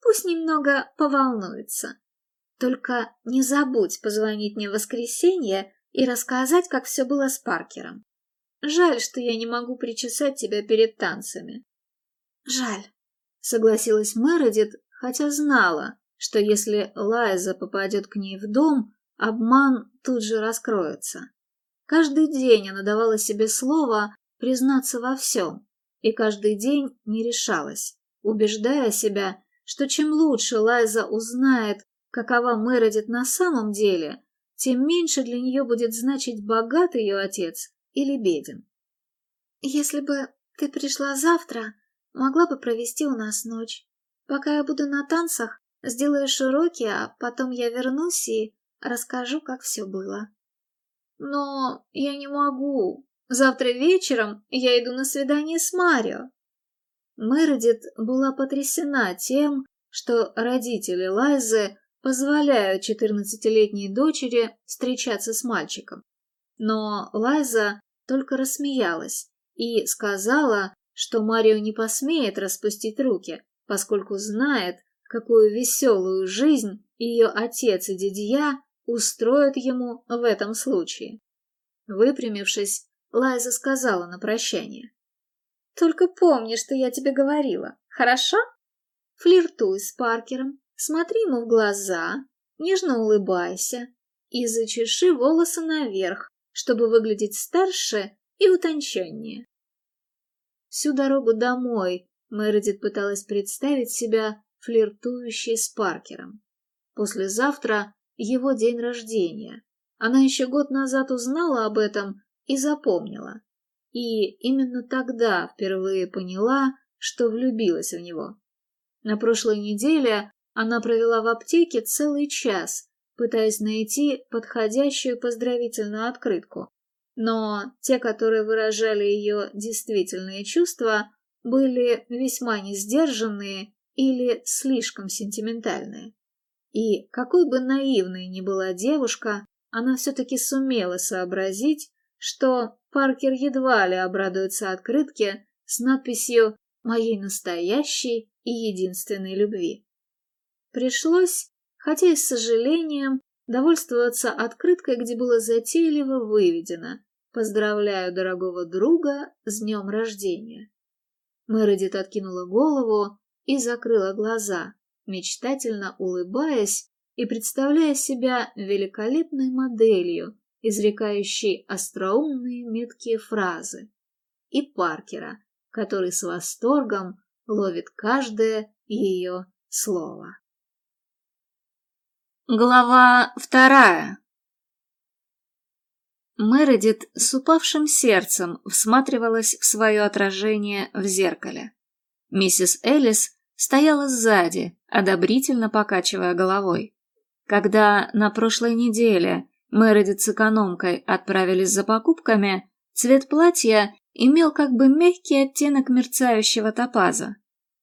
«Пусть немного поволнуется. Только не забудь позвонить мне в воскресенье и рассказать, как все было с Паркером. Жаль, что я не могу причесать тебя перед танцами». «Жаль», — согласилась Мередит, хотя знала, что если Лайза попадет к ней в дом, обман тут же раскроется. Каждый день она давала себе слово, признаться во всем, и каждый день не решалась, убеждая себя, что чем лучше Лайза узнает, какова Мередит на самом деле, тем меньше для нее будет значить богат ее отец или беден. «Если бы ты пришла завтра, могла бы провести у нас ночь. Пока я буду на танцах, сделаешь уроки, а потом я вернусь и расскажу, как все было». «Но я не могу. Завтра вечером я иду на свидание с Марио». Мередит была потрясена тем, что родители Лайзы позволяют четырнадцатилетней дочери встречаться с мальчиком. Но Лайза только рассмеялась и сказала, что Марио не посмеет распустить руки, поскольку знает, какую веселую жизнь ее отец и дядья устроят ему в этом случае. Выпрямившись, Лайза сказала на прощание. «Только помни, что я тебе говорила, хорошо? Флиртуй с Паркером, Смотри ему в глаза, нежно улыбайся и зачеши волосы наверх, чтобы выглядеть старше и утонченнее. Всю дорогу домой Мередит пыталась представить себя флиртующей с Паркером. Послезавтра его день рождения. Она еще год назад узнала об этом и запомнила. И именно тогда впервые поняла, что влюбилась в него. На прошлой неделе она провела в аптеке целый час, пытаясь найти подходящую поздравительную открытку. Но те, которые выражали ее действительные чувства, были весьма несдержанные или слишком сентиментальные. И какой бы наивной ни была девушка, она все-таки сумела сообразить, что Паркер едва ли обрадуется открытке с надписью «Моей настоящей и единственной любви». Пришлось, хотя и с сожалением, довольствоваться открыткой, где было затейливо выведено «Поздравляю дорогого друга с днем рождения». Мередит откинула голову и закрыла глаза, мечтательно улыбаясь и представляя себя великолепной моделью, изрекающей остроумные меткие фразы, и Паркера, который с восторгом ловит каждое ее слово. Глава вторая Мередит с упавшим сердцем всматривалась в свое отражение в зеркале. Миссис Элис стояла сзади, одобрительно покачивая головой. Когда на прошлой неделе Мередит с экономкой отправились за покупками, цвет платья имел как бы мягкий оттенок мерцающего топаза.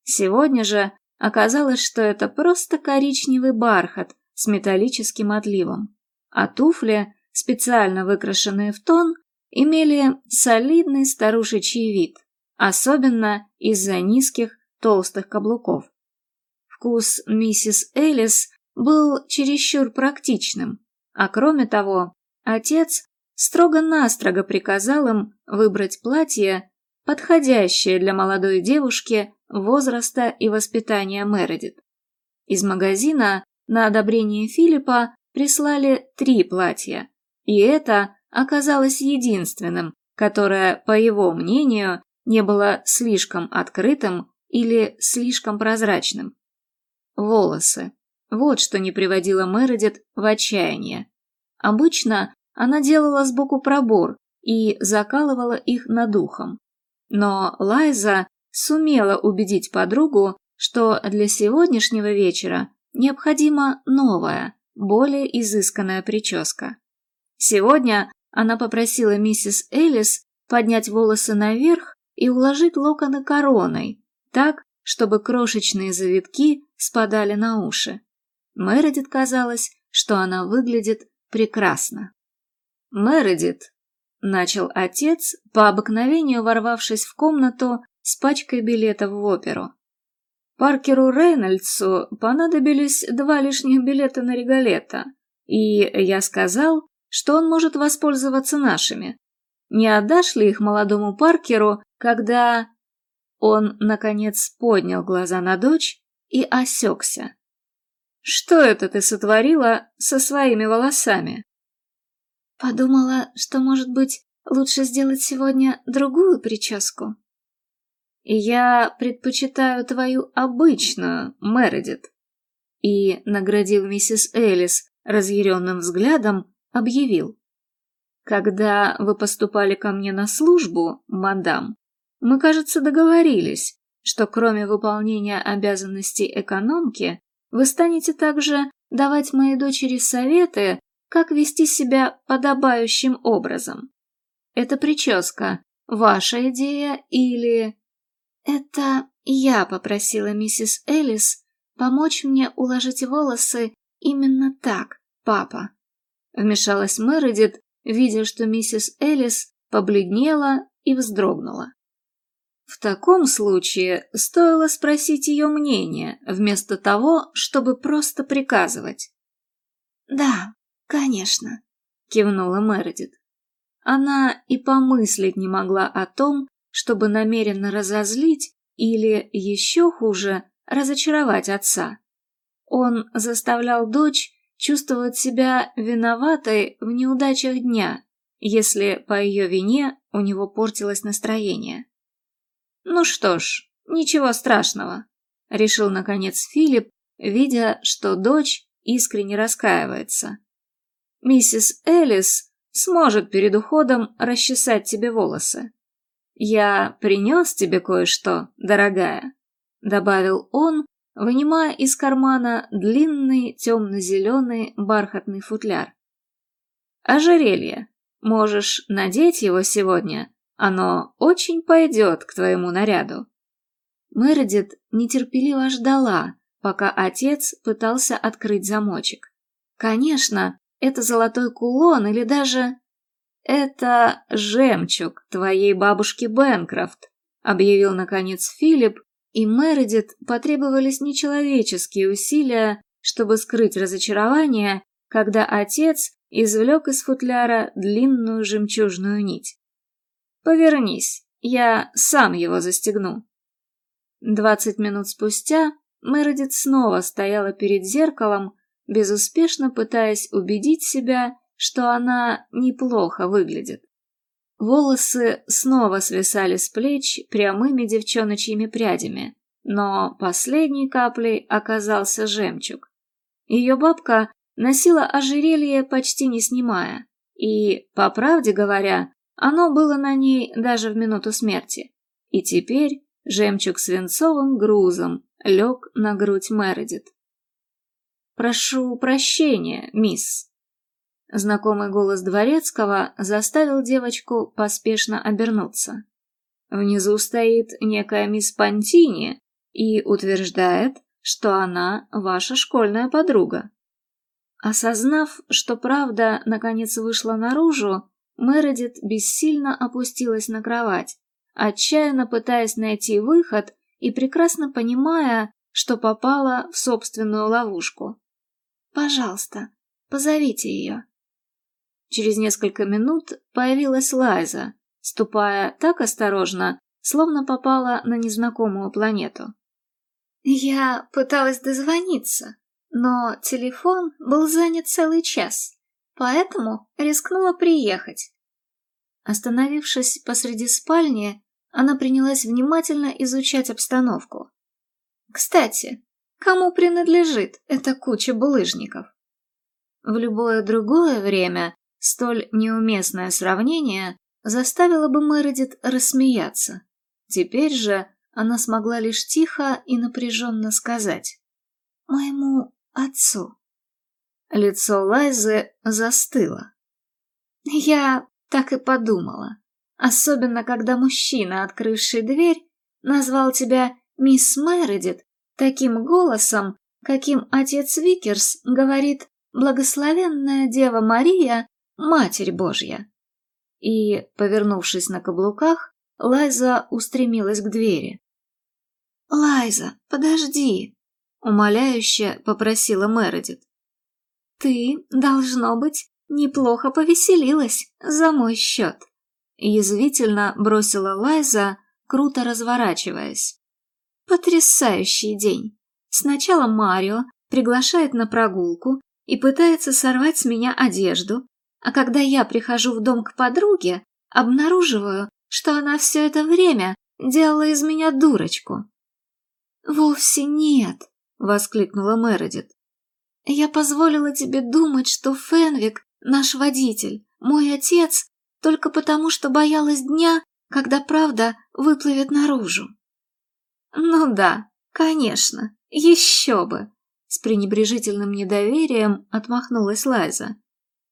Сегодня же оказалось, что это просто коричневый бархат, с металлическим отливом, а туфли, специально выкрашенные в тон, имели солидный старушечий вид, особенно из-за низких толстых каблуков. Вкус миссис Элис был чересчур практичным, а кроме того, отец строго-настрого приказал им выбрать платье, подходящее для молодой девушки возраста и воспитания Мередит. Из магазина на одобрение Филиппа прислали три платья, и это оказалось единственным, которое, по его мнению, не было слишком открытым или слишком прозрачным. Волосы. Вот что не приводило Мередит в отчаяние. Обычно она делала сбоку пробор и закалывала их над ухом. Но Лайза сумела убедить подругу, что для сегодняшнего вечера необходима новая, более изысканная прическа. Сегодня она попросила миссис Элис поднять волосы наверх и уложить локоны короной, так, чтобы крошечные завитки спадали на уши. Мередит казалось, что она выглядит прекрасно. «Мередит», — начал отец, по обыкновению ворвавшись в комнату с пачкой билетов в оперу. Паркеру Рейнольдсу понадобились два лишних билета на Регалета, и я сказал, что он может воспользоваться нашими. Не отдашь ли их молодому Паркеру, когда... Он, наконец, поднял глаза на дочь и осекся. «Что это ты сотворила со своими волосами?» Подумала, что, может быть, лучше сделать сегодня другую прическу. «Я предпочитаю твою обычную, Мередит», и, наградив миссис Элис разъяренным взглядом, объявил. Когда вы поступали ко мне на службу, мадам, мы, кажется, договорились, что кроме выполнения обязанностей экономки, вы станете также давать моей дочери советы, как вести себя подобающим образом. Эта прическа – ваша идея или... Это я попросила миссис Элис помочь мне уложить волосы именно так, папа. Вмешалась Мередит, видя, что миссис Элис побледнела и вздрогнула. В таком случае стоило спросить ее мнение, вместо того, чтобы просто приказывать. «Да, конечно», — кивнула Мередит. Она и помыслить не могла о том, чтобы намеренно разозлить или, еще хуже, разочаровать отца. Он заставлял дочь чувствовать себя виноватой в неудачах дня, если по ее вине у него портилось настроение. «Ну что ж, ничего страшного», — решил наконец Филипп, видя, что дочь искренне раскаивается. «Миссис Элис сможет перед уходом расчесать тебе волосы. Я принес тебе кое-что, дорогая», — добавил он, вынимая из кармана длинный темно-зеленый бархатный футляр. «Ожерелье. Можешь надеть его сегодня оно очень пойдет к твоему наряду. Мередит нетерпеливо ждала, пока отец пытался открыть замочек. Конечно, это золотой кулон или даже... «Это жемчуг твоей бабушки Бенкрофт», — объявил наконец Филипп, и Мередит потребовались нечеловеческие усилия, чтобы скрыть разочарование, когда отец извлек из футляра длинную жемчужную нить. Повернись, я сам его застегну. Двадцать минут спустя Мередит снова стояла перед зеркалом, безуспешно пытаясь убедить себя, что она неплохо выглядит. Волосы снова свисали с плеч прямыми девчоночьими прядями, но последней каплей оказался жемчуг. Ее бабка носила ожерелье почти не снимая, и, по правде говоря, оно было на ней даже в минуту смерти. И теперь жемчуг свинцовым грузом лег на грудь Мередит. «Прошу прощения, мисс». Знакомый голос дворецкого заставил девочку поспешно обернуться. Внизу стоит некая мисс Пантини и утверждает, что она ваша школьная подруга. Осознав, что правда наконец вышла наружу, Мередит бессильно опустилась на кровать, отчаянно пытаясь найти выход и прекрасно понимая, что попала в собственную ловушку. «Пожалуйста, позовите ее». Через несколько минут появилась Лайза, ступая так осторожно, словно попала на незнакомую планету. «Я пыталась дозвониться, но телефон был занят целый час поэтому рискнула приехать. Остановившись посреди спальни, она принялась внимательно изучать обстановку. Кстати, кому принадлежит эта куча булыжников? В любое другое время столь неуместное сравнение заставило бы Мередит рассмеяться. Теперь же она смогла лишь тихо и напряженно сказать «Моему отцу». Лицо Лайзы застыло. Я так и подумала. Особенно, когда мужчина, открывший дверь, назвал тебя мисс Мередит таким голосом, каким отец Викерс говорит «Благословенная Дева Мария, Матерь Божья». И, повернувшись на каблуках, Лайза устремилась к двери. «Лайза, подожди!» — умоляюще попросила Мередит. «Ты, должно быть, неплохо повеселилась за мой счет», — язвительно бросила Лайза, круто разворачиваясь. «Потрясающий день. Сначала Марио приглашает на прогулку и пытается сорвать с меня одежду, а когда я прихожу в дом к подруге, обнаруживаю, что она все это время делала из меня дурочку». «Вовсе нет», — воскликнула Мередит. Я позволила тебе думать, что Фенвик наш водитель, мой отец, только потому, что боялась дня, когда правда выплывет наружу. Ну да, конечно, еще бы, с пренебрежительным недоверием отмахнулась Лайза.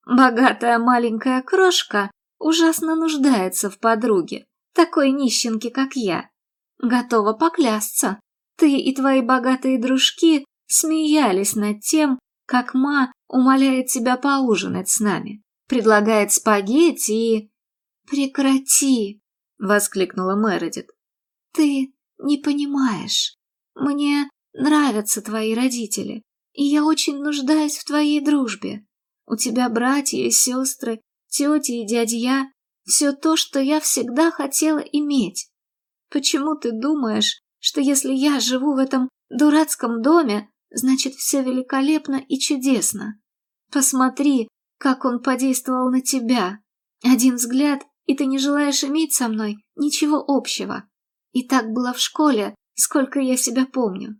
Богатая маленькая крошка ужасно нуждается в подруге, такой нищенке, как я. Готова поклясться, ты и твои богатые дружки смеялись над тем, как Ма умоляет тебя поужинать с нами, предлагает спагетти и... «Прекрати!» — воскликнула Мередит. «Ты не понимаешь. Мне нравятся твои родители, и я очень нуждаюсь в твоей дружбе. У тебя братья и сестры, тети и дядья, все то, что я всегда хотела иметь. Почему ты думаешь, что если я живу в этом дурацком доме, значит все великолепно и чудесно? Посмотри, как он подействовал на тебя. Один взгляд, и ты не желаешь иметь со мной ничего общего. И так было в школе, сколько я себя помню.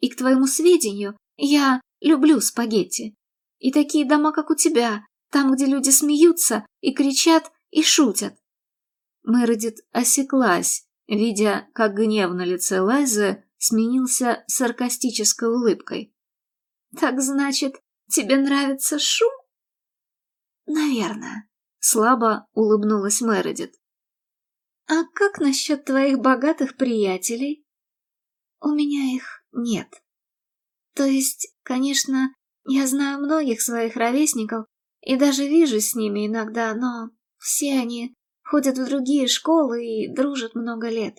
И к твоему сведению, я люблю спагетти. И такие дома, как у тебя, там, где люди смеются и кричат и шутят. Мередит осеклась, видя, как гнев на лице Лайзы сменился саркастической улыбкой. «Так значит, тебе нравится шум?» «Наверное», — слабо улыбнулась Мередит. «А как насчет твоих богатых приятелей?» «У меня их нет. То есть, конечно, я знаю многих своих ровесников и даже вижу с ними иногда, но все они ходят в другие школы и дружат много лет.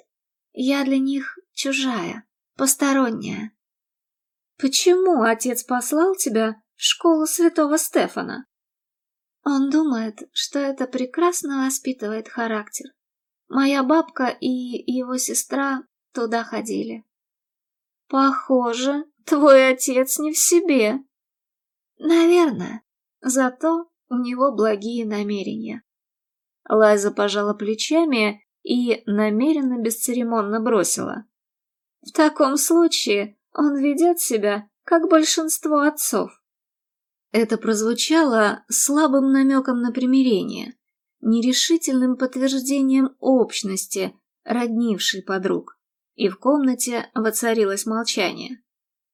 Я для них чужая, посторонняя. Почему отец послал тебя в школу святого Стефана? Он думает, что это прекрасно воспитывает характер. Моя бабка и его сестра туда ходили. Похоже, твой отец не в себе. Наверное, зато у него благие намерения. Лайза пожала плечами и намеренно бесцеремонно бросила. В таком случае он ведет себя, как большинство отцов. Это прозвучало слабым намеком на примирение, нерешительным подтверждением общности, роднившей подруг, и в комнате воцарилось молчание.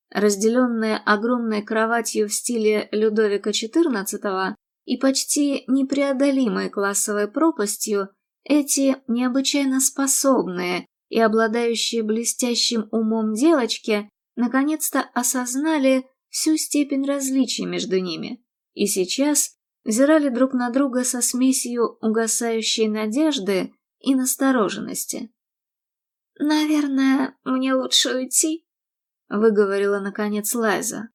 Разделенная огромной кроватью в стиле Людовика XIV и почти непреодолимой классовой пропастью, эти необычайно способные и обладающие блестящим умом девочки наконец-то осознали всю степень различий между ними и сейчас взирали друг на друга со смесью угасающей надежды и настороженности. «Наверное, мне лучше уйти», — выговорила наконец Лайза.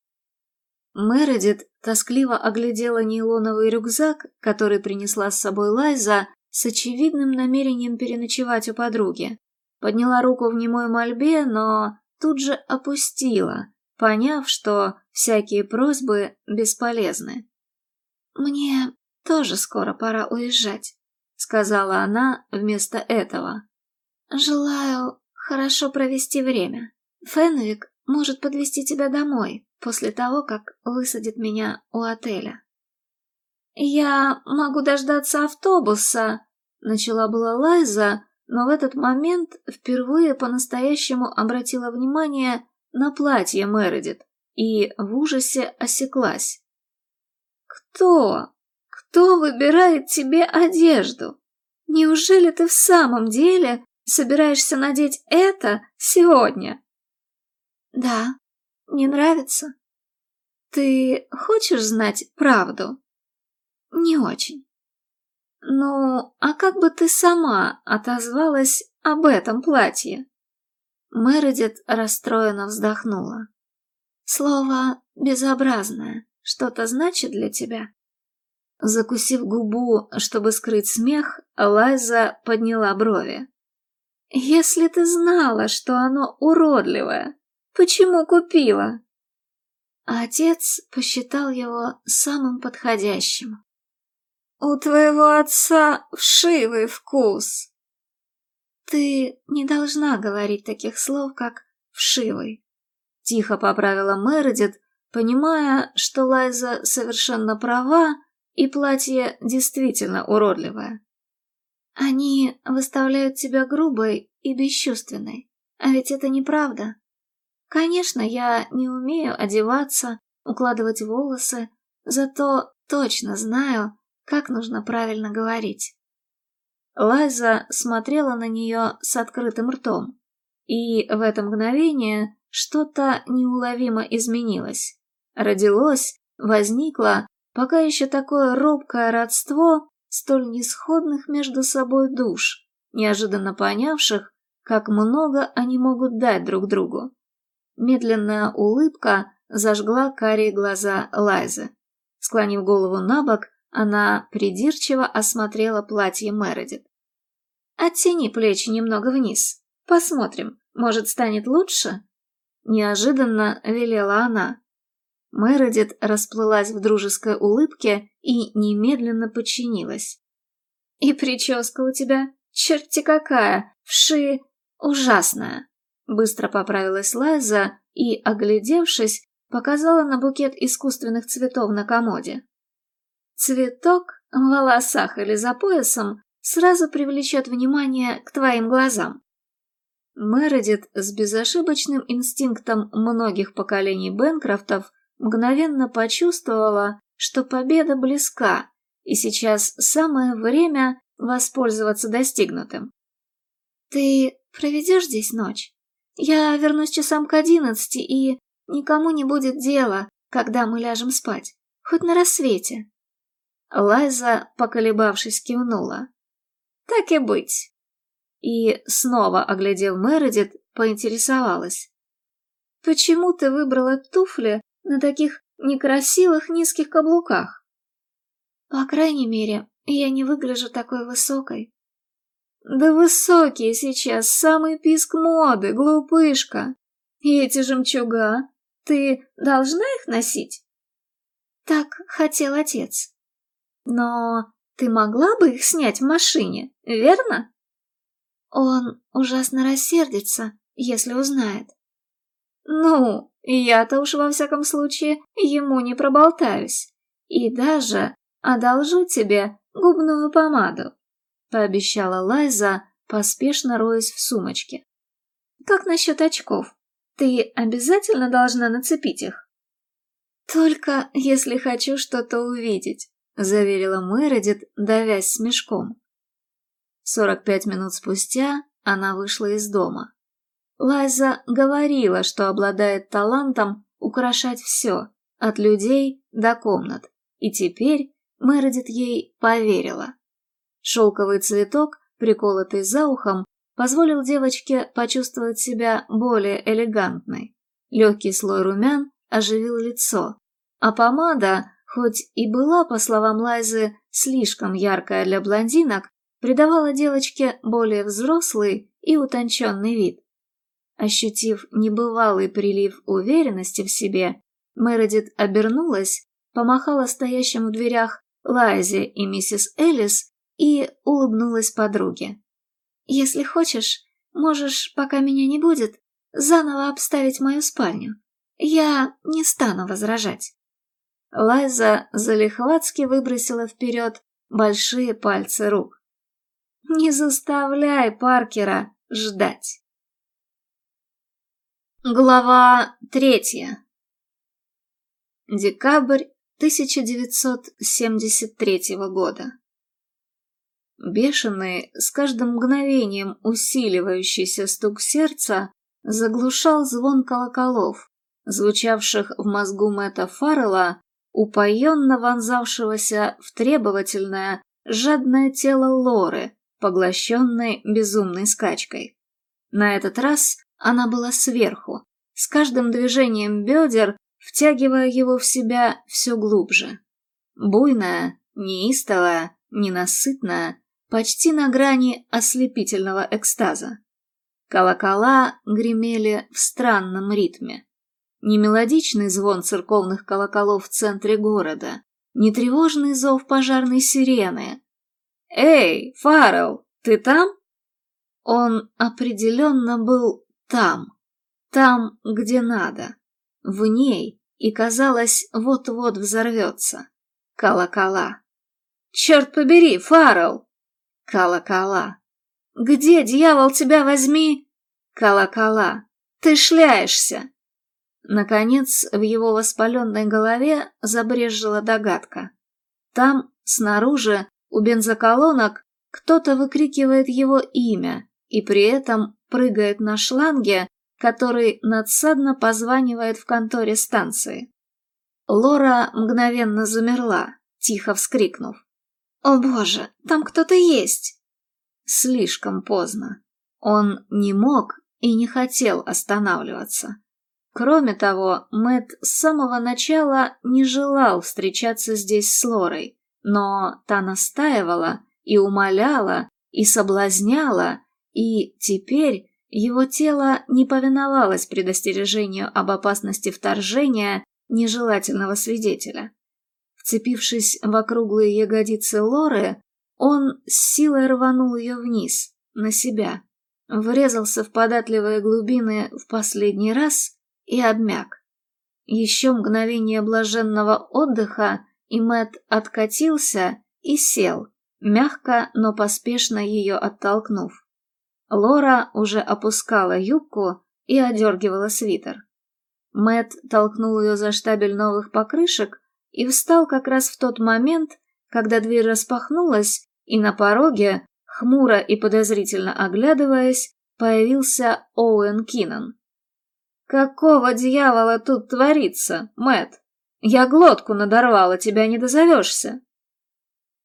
Мередит тоскливо оглядела нейлоновый рюкзак, который принесла с собой Лайза, с очевидным намерением переночевать у подруги. Подняла руку в немой мольбе, но тут же опустила, поняв, что всякие просьбы бесполезны. «Мне тоже скоро пора уезжать», — сказала она вместо этого. «Желаю хорошо провести время. Фенвик может подвести тебя домой после того, как высадит меня у отеля. «Я могу дождаться автобуса», — начала была Лайза, но в этот момент впервые по-настоящему обратила внимание на платье Мередит и в ужасе осеклась. «Кто? Кто выбирает тебе одежду? Неужели ты в самом деле собираешься надеть это сегодня?» «Да. Не нравится?» «Ты хочешь знать правду?» «Не очень». «Ну, а как бы ты сама отозвалась об этом платье?» Мередит расстроенно вздохнула. «Слово «безобразное» что-то значит для тебя?» Закусив губу, чтобы скрыть смех, Лайза подняла брови. «Если ты знала, что оно уродливое, Почему купила?» Отец посчитал его самым подходящим. «У твоего отца вшивый вкус!» «Ты не должна говорить таких слов, как «вшивый», — тихо поправила Мередит, понимая, что Лайза совершенно права, и платье действительно уродливое. Они выставляют тебя грубой и бесчувственной, а ведь это неправда. Конечно, я не умею одеваться, укладывать волосы, зато точно знаю, как нужно правильно говорить. Лайза смотрела на нее с открытым ртом, и в это мгновение что-то неуловимо изменилось. Родилось, возникло, пока еще такое робкое родство столь несходных между собой душ, неожиданно понявших, как много они могут дать друг другу. Медленная улыбка зажгла карие глаза Лайзы. Склонив голову на бок, она придирчиво осмотрела платье Мередит. «Оттяни плечи немного вниз. Посмотрим, может, станет лучше?» Неожиданно велела она. Мередит расплылась в дружеской улыбке и немедленно подчинилась. «И прическа у тебя, черти какая, вши... ужасная!» Быстро поправилась Лайза и, оглядевшись, показала на букет искусственных цветов на комоде. Цветок в волосах или за поясом сразу привлечет внимание к твоим глазам. Мередит с безошибочным инстинктом многих поколений Бенкрофтов мгновенно почувствовала, что победа близка, и сейчас самое время воспользоваться достигнутым. «Ты проведешь здесь ночь? Я вернусь часам к одиннадцати, и никому не будет дела, когда мы ляжем спать, хоть на рассвете». Лайза, поколебавшись, кивнула. «Так и быть». И, снова оглядев Мередит, поинтересовалась. «Почему ты выбрала туфли на таких некрасивых низких каблуках?» «По крайней мере, я не выгляжу такой высокой». «Да высокие сейчас самый писк моды, глупышка. И эти жемчуга, ты должна их носить?» «Так хотел отец. Но ты могла бы их снять в машине, верно?» «Он ужасно рассердится, если узнает». «Ну, я-то уж во всяком случае ему не проболтаюсь. И даже одолжу тебе губную помаду», — пообещала Лайза, поспешно роясь в сумочке. «Как насчет очков? Ты обязательно должна нацепить их?» «Только если хочу что-то увидеть», — заверила Мередит, давясь смешком. Сорок пять минут спустя она вышла из дома. Лайза говорила, что обладает талантом украшать все, от людей до комнат, и теперь Мередит ей поверила. Шелковый цветок, приколотый за ухом, позволил девочке почувствовать себя более элегантной. Легкий слой румян оживил лицо, а помада, хоть и была, по словам Лайзы, слишком яркая для блондинок, придавала девочке более взрослый и утонченный вид. Ощутив небывалый прилив уверенности в себе, Мередит обернулась, помахала стоящим в дверях Лайзе и миссис Элис и улыбнулась подруге. «Если хочешь, можешь, пока меня не будет, заново обставить мою спальню. Я не стану возражать». Лайза залихватски выбросила вперед большие пальцы рук. «Не заставляй Паркера ждать». Глава третья. Декабрь 1973 года. Бешеный, с каждым мгновением усиливающийся стук сердца заглушал звон колоколов, звучавших в мозгу Мэтта Фаррелла упоенно вонзавшегося в требовательное, жадное тело Лоры, поглощенной безумной скачкой. На этот раз она была сверху, с каждым движением бедер втягивая его в себя все глубже. Буйная, неистовая, ненасытная, почти на грани ослепительного экстаза. Колокола гремели в странном ритме. Не мелодичный звон церковных колоколов в центре города, не тревожный зов пожарной сирены. «Эй, Фаррелл, ты там?» Он определенно был там, там, где надо, в ней, и, казалось, вот-вот взорвется. Колокола. Черт побери, Фаррелл! Колокола. Где, дьявол, тебя возьми? Колокола. Ты шляешься. Наконец, в его воспаленной голове забрежила догадка. Там, снаружи, у бензоколонок, кто-то выкрикивает его имя и при этом прыгает на шланге, который надсадно позванивает в конторе станции. Лора мгновенно замерла, тихо вскрикнув. «О боже, там кто-то есть!» Слишком поздно. Он не мог и не хотел останавливаться. Кроме того, Мэт с самого начала не желал встречаться здесь с Лорой, но та настаивала и умоляла, и соблазняла, и теперь его тело не повиновалось предостережению об опасности вторжения нежелательного свидетеля. Вцепившись в округлые ягодицы Лоры, он с силой рванул ее вниз, на себя, врезался в податливые глубины в последний раз и обмяк. Еще мгновение блаженного отдыха, и Мэт откатился и сел, мягко, но поспешно ее оттолкнув. Лора уже опускала юбку и одергивала свитер. Мэт толкнул ее за штабель новых покрышек и встал как раз в тот момент, когда дверь распахнулась, и на пороге, хмуро и подозрительно оглядываясь, появился Оуэн Киннон. «Какого дьявола тут творится, Мэт? Я глотку надорвала, тебя не дозовешься».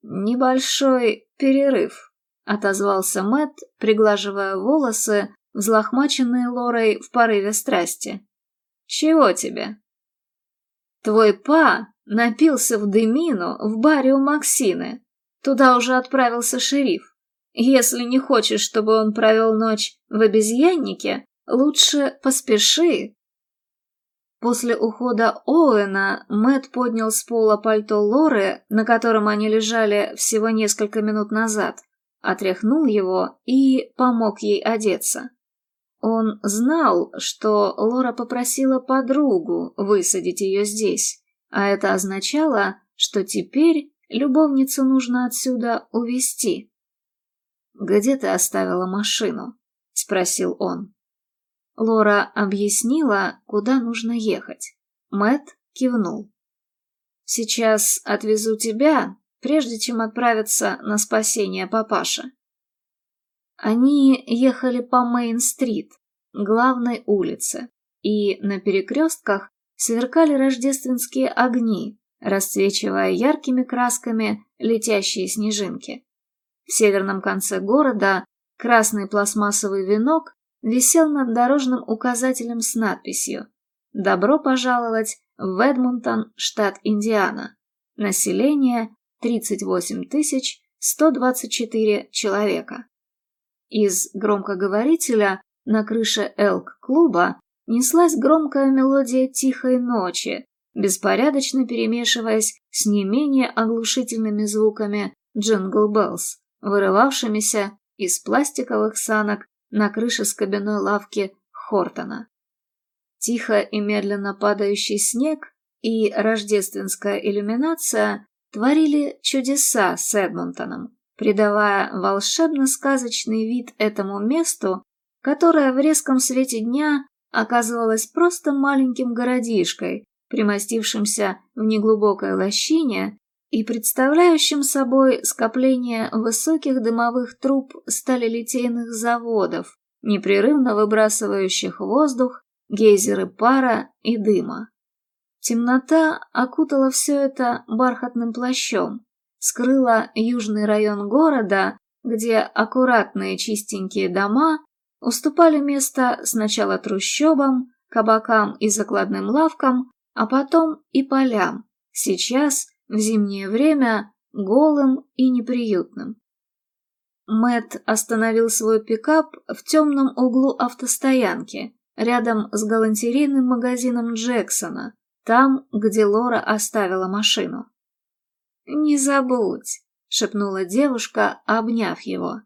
«Небольшой перерыв», — отозвался Мэт, приглаживая волосы, взлохмаченные Лорой в порыве страсти. «Чего тебе?» «Твой па напился в дымину в баре у Максины. Туда уже отправился шериф. Если не хочешь, чтобы он провел ночь в обезьяннике, лучше поспеши». После ухода Оуэна Мэт поднял с пола пальто Лоры, на котором они лежали всего несколько минут назад, отряхнул его и помог ей одеться. Он знал, что Лора попросила подругу высадить ее здесь, а это означало, что теперь любовницу нужно отсюда увезти. «Где ты оставила машину?» — спросил он. Лора объяснила, куда нужно ехать. Мэт кивнул. «Сейчас отвезу тебя, прежде чем отправиться на спасение папаши». Они ехали по Мейн-стрит, главной улице, и на перекрестках сверкали рождественские огни, расцвечивая яркими красками летящие снежинки. В северном конце города красный пластмассовый венок висел над дорожным указателем с надписью «Добро пожаловать в Эдмонтон, штат Индиана. Население 38 124 человека». Из громкоговорителя на крыше Элк-клуба неслась громкая мелодия тихой ночи, беспорядочно перемешиваясь с не менее оглушительными звуками «Jingle Bells», вырывавшимися из пластиковых санок на крыше скобяной лавки Хортона. Тихо и медленно падающий снег и рождественская иллюминация творили чудеса с Эдмонтоном, придавая волшебно-сказочный вид этому месту, которое в резком свете дня оказывалось просто маленьким городишкой, примостившимся в неглубокой лощине и представляющим собой скопление высоких дымовых труб сталелитейных заводов, непрерывно выбрасывающих воздух, гейзеры пара и дыма. Темнота окутала все это бархатным плащом, скрыла южный район города, где аккуратные чистенькие дома уступали место сначала трущобам, кабакам и закладным лавкам, а потом и полям, сейчас, в зимнее время, голым и неприютным. Мэт остановил свой пикап в темном углу автостоянки, рядом с галантерейным магазином Джексона, там, где Лора оставила машину. «Не забудь», — шепнула девушка, обняв его.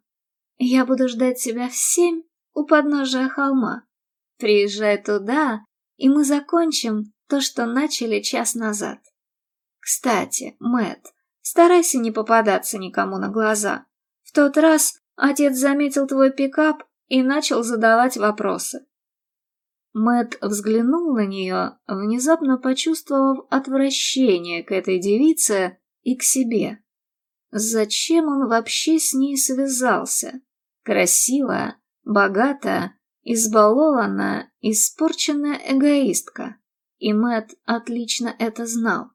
«Я буду ждать тебя в семь у подножия холма. Приезжай туда, и мы закончим то, что начали час назад. Кстати, Мэт, старайся не попадаться никому на глаза. В тот раз отец заметил твой пикап и начал задавать вопросы. Мэт взглянул на нее, внезапно почувствовав отвращение к этой девице и к себе. Зачем он вообще с ней связался? Красивая, богатая, избалованная, испорченная эгоистка. И Мэт отлично это знал.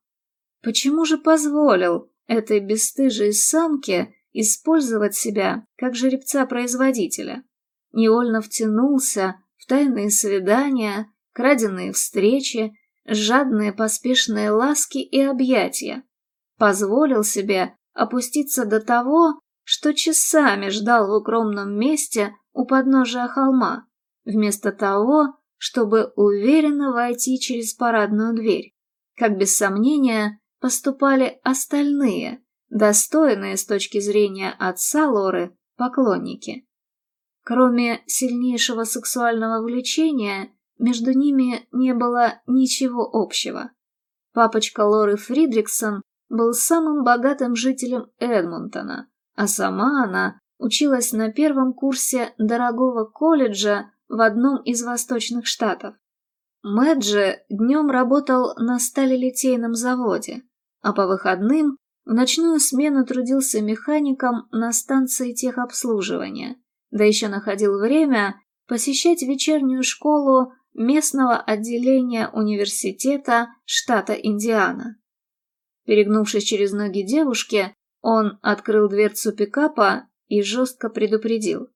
Почему же позволил этой бесстыжей самке использовать себя как жеребца-производителя? Невольно втянулся в тайные свидания, краденные встречи, жадные поспешные ласки и объятия. Позволил себе опуститься до того, что часами ждал в укромном месте у подножия холма, вместо того, чтобы уверенно войти через парадную дверь, как без сомнения поступали остальные, достойные с точки зрения отца Лоры, поклонники. Кроме сильнейшего сексуального влечения, между ними не было ничего общего. Папочка Лоры Фридриксон был самым богатым жителем Эдмонтона, а сама она училась на первом курсе дорогого колледжа в одном из восточных штатов. Мэджи днем работал на сталелитейном заводе, а по выходным в ночную смену трудился механиком на станции техобслуживания, да еще находил время посещать вечернюю школу местного отделения университета штата Индиана. Перегнувшись через ноги девушки, он открыл дверцу пикапа и жестко предупредил.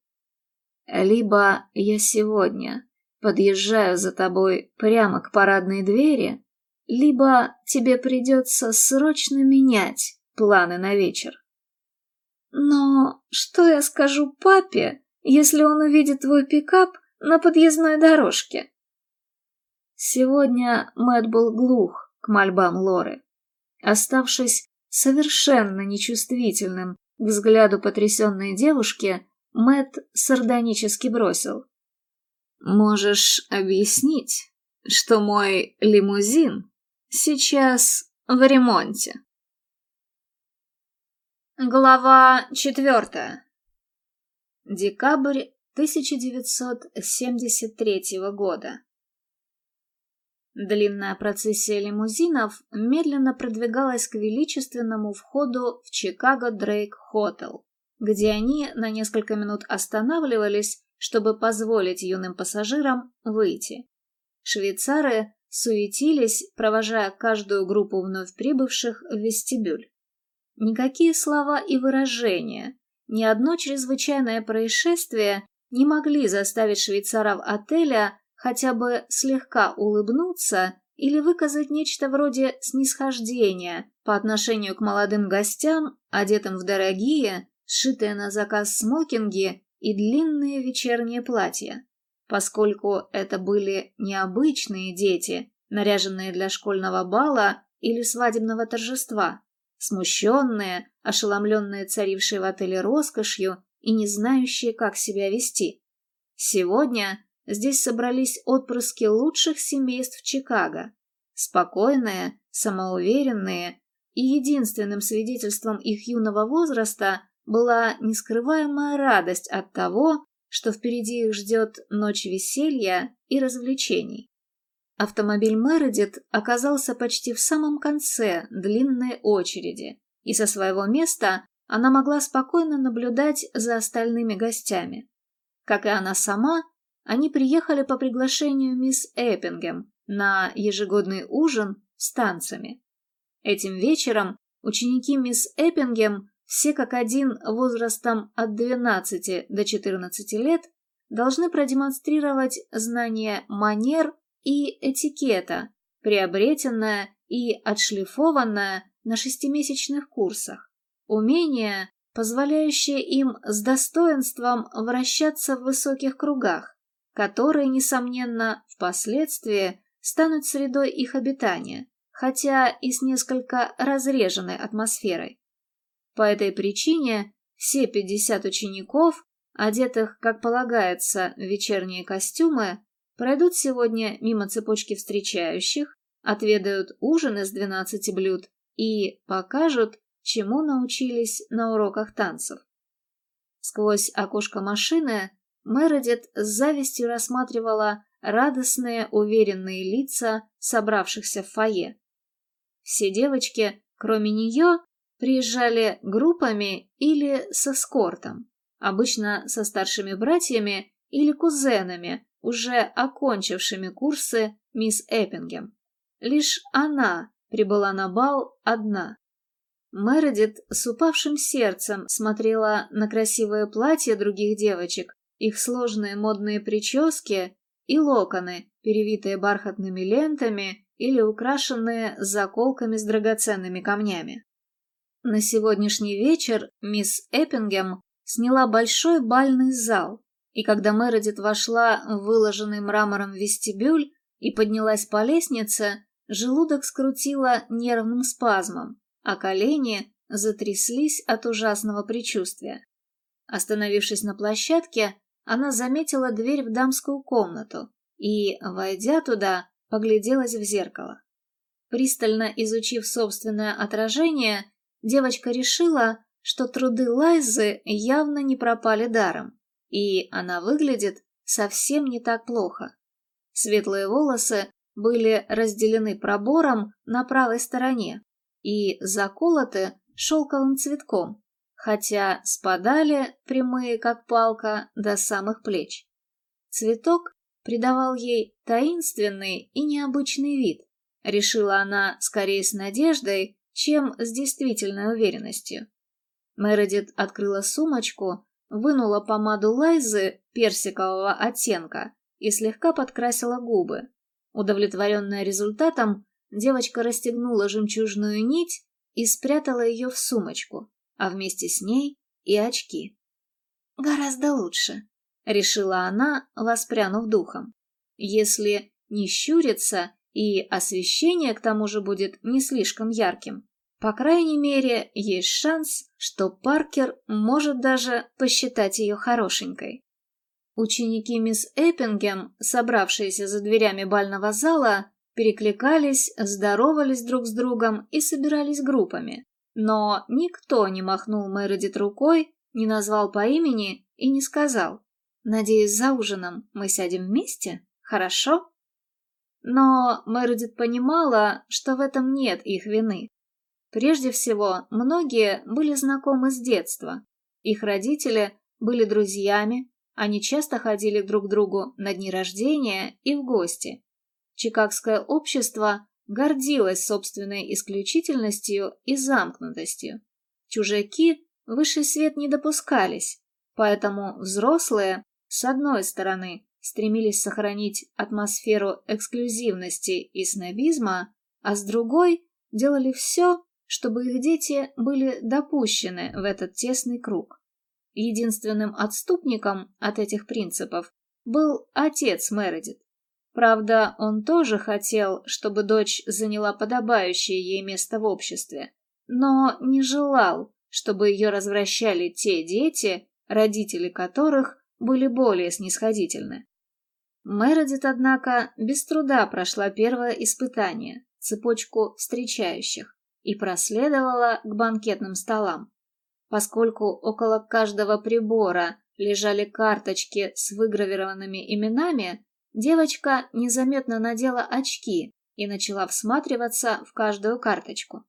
«Либо я сегодня подъезжаю за тобой прямо к парадной двери, либо тебе придется срочно менять планы на вечер». «Но что я скажу папе, если он увидит твой пикап на подъездной дорожке?» Сегодня Мэтт был глух к мольбам Лоры. Оставшись совершенно нечувствительным к взгляду потрясенной девушки, Мэт сардонически бросил. «Можешь объяснить, что мой лимузин сейчас в ремонте?» Глава четвертая. Декабрь 1973 года. Длинная процессия лимузинов медленно продвигалась к величественному входу в Чикаго Дрейк Хотел, где они на несколько минут останавливались, чтобы позволить юным пассажирам выйти. Швейцары суетились, провожая каждую группу вновь прибывших в вестибюль. Никакие слова и выражения, ни одно чрезвычайное происшествие не могли заставить швейцаров отеля хотя бы слегка улыбнуться или выказать нечто вроде снисхождения по отношению к молодым гостям, одетым в дорогие, сшитые на заказ смокинги и длинные вечерние платья, поскольку это были необычные дети, наряженные для школьного бала или свадебного торжества, смущенные, ошеломленные царившей в отеле роскошью и не знающие, как себя вести. Сегодня Здесь собрались отпрыски лучших семейств Чикаго. Спокойные, самоуверенные, и единственным свидетельством их юного возраста была нескрываемая радость от того, что впереди их ждет ночь веселья и развлечений. Автомобиль Мередит оказался почти в самом конце длинной очереди, и со своего места она могла спокойно наблюдать за остальными гостями. Как и она сама, они приехали по приглашению мисс Эппингем на ежегодный ужин с танцами. Этим вечером ученики мисс Эппингем, все как один возрастом от 12 до 14 лет, должны продемонстрировать знание манер и этикета, приобретенное и отшлифованное на шестимесячных курсах. Умение, позволяющее им с достоинством вращаться в высоких кругах, которые, несомненно, впоследствии станут средой их обитания, хотя и с несколько разреженной атмосферой. По этой причине все 50 учеников, одетых, как полагается, в вечерние костюмы, пройдут сегодня мимо цепочки встречающих, отведают ужин из 12 блюд и покажут, чему научились на уроках танцев. Сквозь окошко машины Мередит с завистью рассматривала радостные, уверенные лица собравшихся в фойе. Все девочки, кроме нее, приезжали группами или с эскортом, обычно со старшими братьями или кузенами, уже окончившими курсы мисс Эппингем. Лишь она прибыла на бал одна. Мередит с упавшим сердцем смотрела на красивое платье других девочек, их сложные модные прически и локоны, перевитые бархатными лентами или украшенные заколками с драгоценными камнями. На сегодняшний вечер мисс Эппингем сняла большой бальный зал, и когда Мередит вошла в выложенный мрамором вестибюль и поднялась по лестнице, желудок скрутило нервным спазмом, а колени затряслись от ужасного предчувствия. Остановившись на площадке, она заметила дверь в дамскую комнату и, войдя туда, погляделась в зеркало. Пристально изучив собственное отражение, девочка решила, что труды Лайзы явно не пропали даром, и она выглядит совсем не так плохо. Светлые волосы были разделены пробором на правой стороне и заколоты шелковым цветком, хотя спадали прямые, как палка, до самых плеч. Цветок придавал ей таинственный и необычный вид, решила она скорее с надеждой, чем с действительной уверенностью. Мередит открыла сумочку, вынула помаду Лайзы персикового оттенка и слегка подкрасила губы. Удовлетворенная результатом, девочка расстегнула жемчужную нить и спрятала ее в сумочку, а вместе с ней и очки. «Гораздо лучше», — решила она, воспрянув духом. «Если не щуриться, и освещение к тому же будет не слишком ярким, по крайней мере, есть шанс, что Паркер может даже посчитать ее хорошенькой. Ученики мисс Эппингем, собравшиеся за дверями бального зала, перекликались, здоровались друг с другом и собирались группами. Но никто не махнул Мередит рукой, не назвал по имени и не сказал «Надеюсь, за ужином мы сядем вместе? Хорошо?» Но Мередит понимала, что в этом нет их вины. Прежде всего, многие были знакомы с детства. Их родители были друзьями, они часто ходили друг к другу на дни рождения и в гости. Чикагское общество гордилось собственной исключительностью и замкнутостью. Чужаки в высший свет не допускались, поэтому взрослые, с одной стороны, стремились сохранить атмосферу эксклюзивности и снобизма, а с другой делали все, чтобы их дети были допущены в этот тесный круг. Единственным отступником от этих принципов был отец Мередит. Правда, он тоже хотел, чтобы дочь заняла подобающее ей место в обществе, но не желал, чтобы ее развращали те дети, родители которых были более снисходительны. Мередит, однако, без труда прошла первое испытание, цепочку встречающих и проследовала к банкетным столам. Поскольку около каждого прибора лежали карточки с выгравированными именами, девочка незаметно надела очки и начала всматриваться в каждую карточку.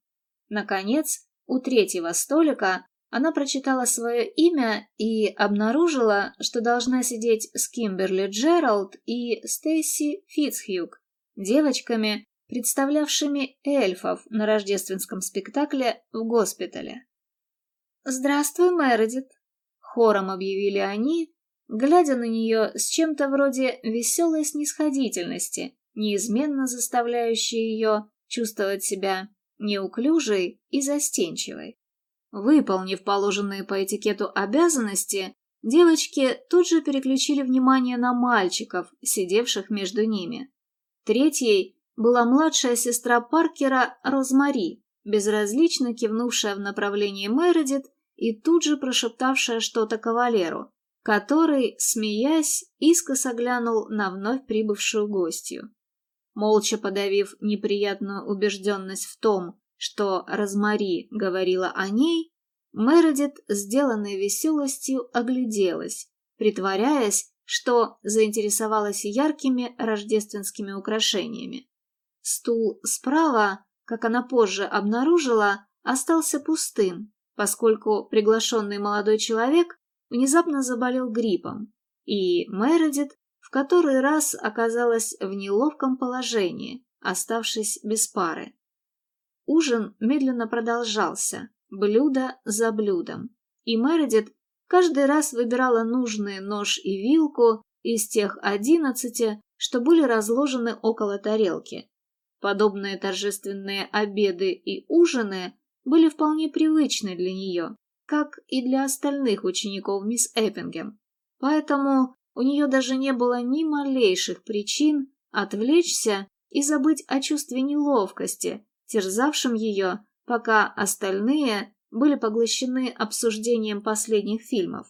Наконец, у третьего столика она прочитала свое имя и обнаружила, что должна сидеть с Кимберли Джеральд и Стейси Фитцхьюг, девочками, представлявшими эльфов на рождественском спектакле в госпитале. «Здравствуй, Мередит!» — хором объявили они, глядя на нее с чем-то вроде веселой снисходительности, неизменно заставляющей ее чувствовать себя неуклюжей и застенчивой. Выполнив положенные по этикету обязанности, девочки тут же переключили внимание на мальчиков, сидевших между ними. Третьей была младшая сестра Паркера Розмари, безразлично кивнувшая в направлении Мередит и тут же прошептавшая что-то кавалеру, который, смеясь, искоса глянул на вновь прибывшую гостью. Молча подавив неприятную убежденность в том, что Розмари говорила о ней, Мередит, сделанной веселостью, огляделась, притворяясь, что заинтересовалась яркими рождественскими украшениями. Стул справа, как она позже обнаружила, остался пустым, поскольку приглашенный молодой человек внезапно заболел гриппом, и Мередит в который раз оказалась в неловком положении, оставшись без пары. Ужин медленно продолжался, блюдо за блюдом, и Мередит каждый раз выбирала нужные нож и вилку из тех одиннадцати, что были разложены около тарелки. Подобные торжественные обеды и ужины были вполне привычны для нее, как и для остальных учеников мисс Эппингем. Поэтому у нее даже не было ни малейших причин отвлечься и забыть о чувстве неловкости, терзавшем ее, пока остальные были поглощены обсуждением последних фильмов.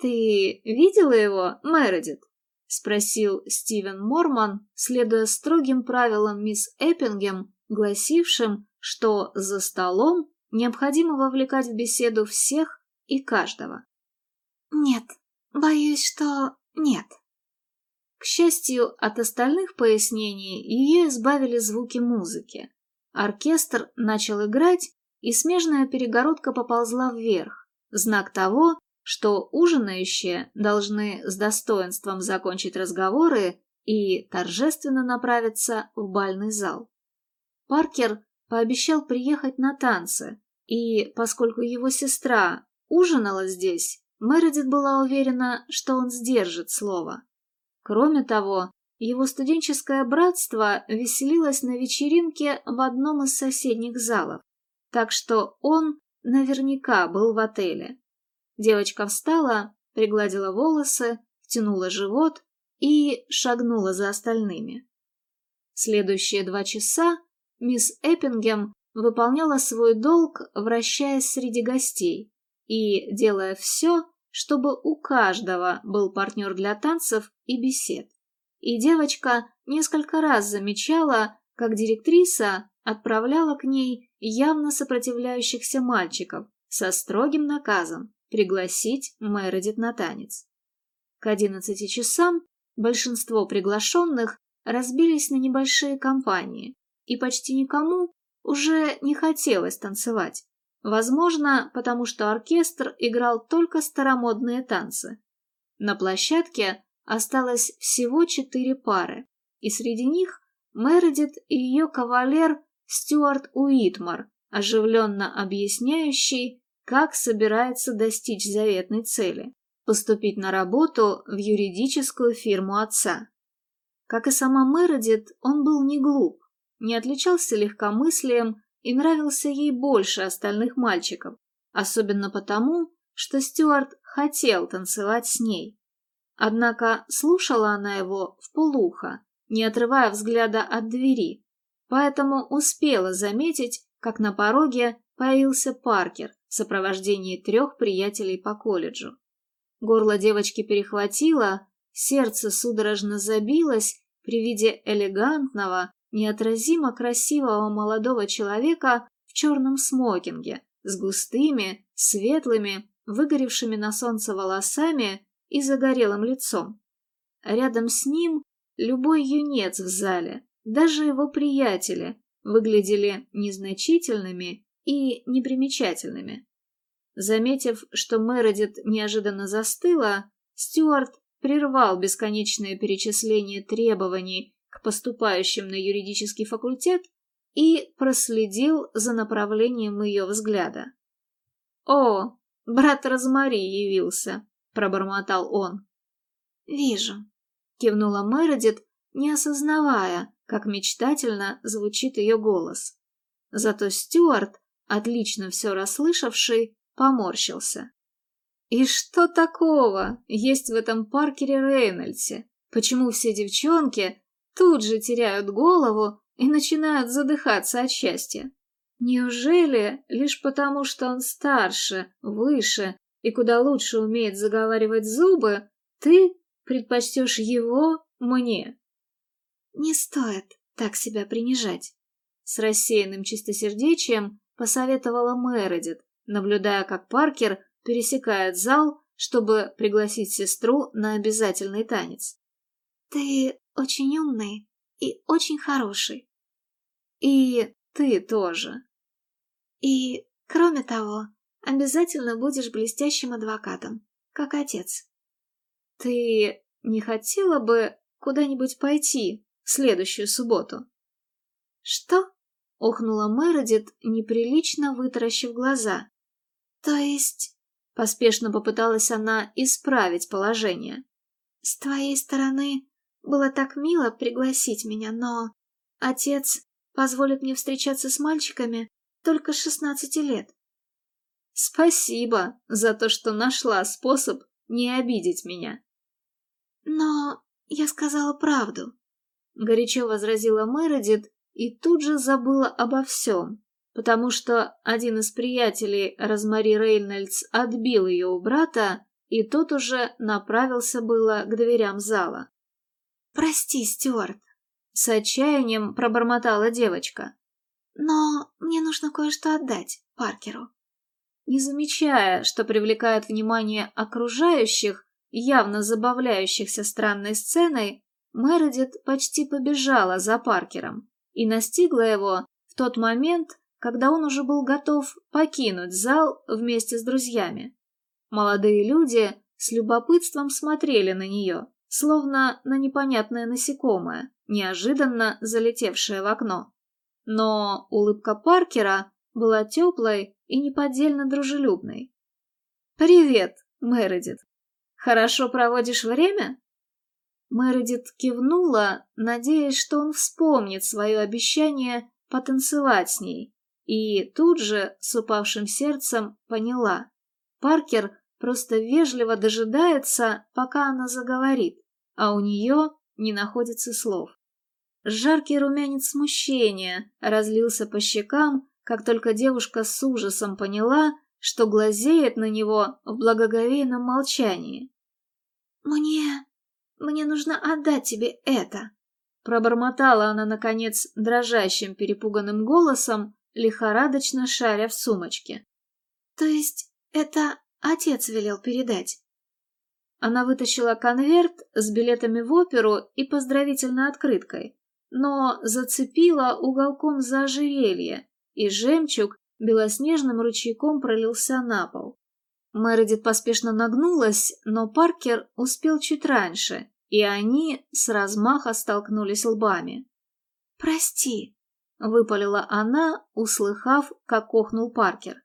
«Ты видела его, Мередит?» — спросил Стивен Морман, следуя строгим правилам мисс Эппингем, гласившим, что за столом необходимо вовлекать в беседу всех и каждого. «Нет, боюсь, что нет». К счастью, от остальных пояснений ее избавили звуки музыки. Оркестр начал играть, и смежная перегородка поползла вверх, знак того, что ужинающие должны с достоинством закончить разговоры и торжественно направиться в бальный зал. Паркер пообещал приехать на танцы, и поскольку его сестра ужинала здесь, Мередит была уверена, что он сдержит слово. Кроме того, его студенческое братство веселилось на вечеринке в одном из соседних залов так что он наверняка был в отеле. Девочка встала, пригладила волосы, втянула живот и шагнула за остальными. Следующие два часа мисс Эппингем выполняла свой долг, вращаясь среди гостей и делая все, чтобы у каждого был партнер для танцев и бесед. И девочка несколько раз замечала, как директриса отправляла к ней явно сопротивляющихся мальчиков со строгим наказом пригласить Мередит на танец. К одиннадцати часам большинство приглашенных разбились на небольшие компании, и почти никому уже не хотелось танцевать. Возможно, потому что оркестр играл только старомодные танцы. На площадке осталось всего четыре пары, и среди них Мередит и ее кавалер Стюарт Уитмар, оживленно объясняющий, как собирается достичь заветной цели – поступить на работу в юридическую фирму отца. Как и сама Мередит, он был не глуп, не отличался легкомыслием и нравился ей больше остальных мальчиков, особенно потому, что Стюарт хотел танцевать с ней. Однако слушала она его в полухо, не отрывая взгляда от двери, поэтому успела заметить, как на пороге появился Паркер в сопровождении трех приятелей по колледжу. Горло девочки перехватило, сердце судорожно забилось при виде элегантного, неотразимо красивого молодого человека в черном смокинге с густыми, светлыми, выгоревшими на солнце волосами и загорелым лицом. Рядом с ним любой юнец в зале, даже его приятели выглядели незначительными и непримечательными. Заметив, что Мередит неожиданно застыла, Стюарт прервал бесконечное перечисление требований к поступающим на юридический факультет и проследил за направлением ее взгляда. «О, брат Розмари явился», — пробормотал он. «Вижу», — кивнула Мередит, не осознавая, как мечтательно звучит ее голос. Зато Стюарт, отлично все расслышавший, поморщился. И что такого есть в этом Паркере Рейнольдсе? Почему все девчонки тут же теряют голову и начинают задыхаться от счастья? Неужели лишь потому, что он старше, выше и куда лучше умеет заговаривать зубы, ты предпочтешь его мне? Не стоит так себя принижать. с рассеянным чистосердечием посоветовала Мередит, наблюдая, как Паркер пересекает зал, чтобы пригласить сестру на обязательный танец. «Ты очень умный и очень хороший. И ты тоже. И, кроме того, обязательно будешь блестящим адвокатом, как отец. Ты не хотела бы куда-нибудь пойти в следующую субботу? Что? Охнула Мередит, неприлично вытаращив глаза. То есть... Поспешно попыталась она исправить положение. С твоей стороны было так мило пригласить меня, но... Отец позволит мне встречаться с мальчиками только с шестнадцати лет. Спасибо за то, что нашла способ не обидеть меня. Но я сказала правду. Горячо возразила Мередит и тут же забыла обо всем, потому что один из приятелей Розмари Рейнольдс отбил ее у брата, и тот уже направился было к дверям зала. «Прости, Стюарт», — с отчаянием пробормотала девочка. «Но мне нужно кое-что отдать Паркеру». Не замечая, что привлекает внимание окружающих, явно забавляющихся странной сценой, Мередит почти побежала за Паркером и настигла его в тот момент, когда он уже был готов покинуть зал вместе с друзьями. Молодые люди с любопытством смотрели на нее, словно на непонятное насекомое, неожиданно залетевшее в окно. Но улыбка Паркера была теплой и неподдельно дружелюбной. «Привет, Мередит. Хорошо проводишь время?» Мередит кивнула, надеясь, что он вспомнит свое обещание потанцевать с ней, и тут же, с упавшим сердцем, поняла. Паркер просто вежливо дожидается, пока она заговорит, а у нее не находится слов. Жаркий румянец смущения разлился по щекам, как только девушка с ужасом поняла, что глазеет на него в благоговейном молчании. «Мне... мне нужно отдать тебе это!» Пробормотала она, наконец, дрожащим перепуганным голосом, лихорадочно шаря в сумочке. «То есть это отец велел передать?» Она вытащила конверт с билетами в оперу и поздравительной открыткой, но зацепила уголком за ожерелье, и жемчуг белоснежным ручейком пролился на пол. Мередит поспешно нагнулась, но Паркер успел чуть раньше, и они с размаха столкнулись лбами. «Прости», — выпалила она, услыхав, как охнул Паркер.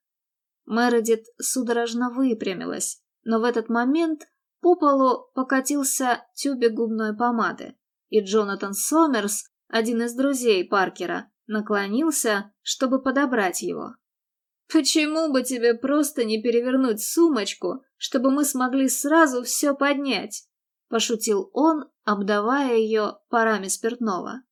Мередит судорожно выпрямилась, но в этот момент по полу покатился тюбик губной помады, и Джонатан Сомерс, один из друзей Паркера, наклонился, чтобы подобрать его. «Почему бы тебе просто не перевернуть сумочку, чтобы мы смогли сразу все поднять?» — пошутил он, обдавая ее парами спиртного.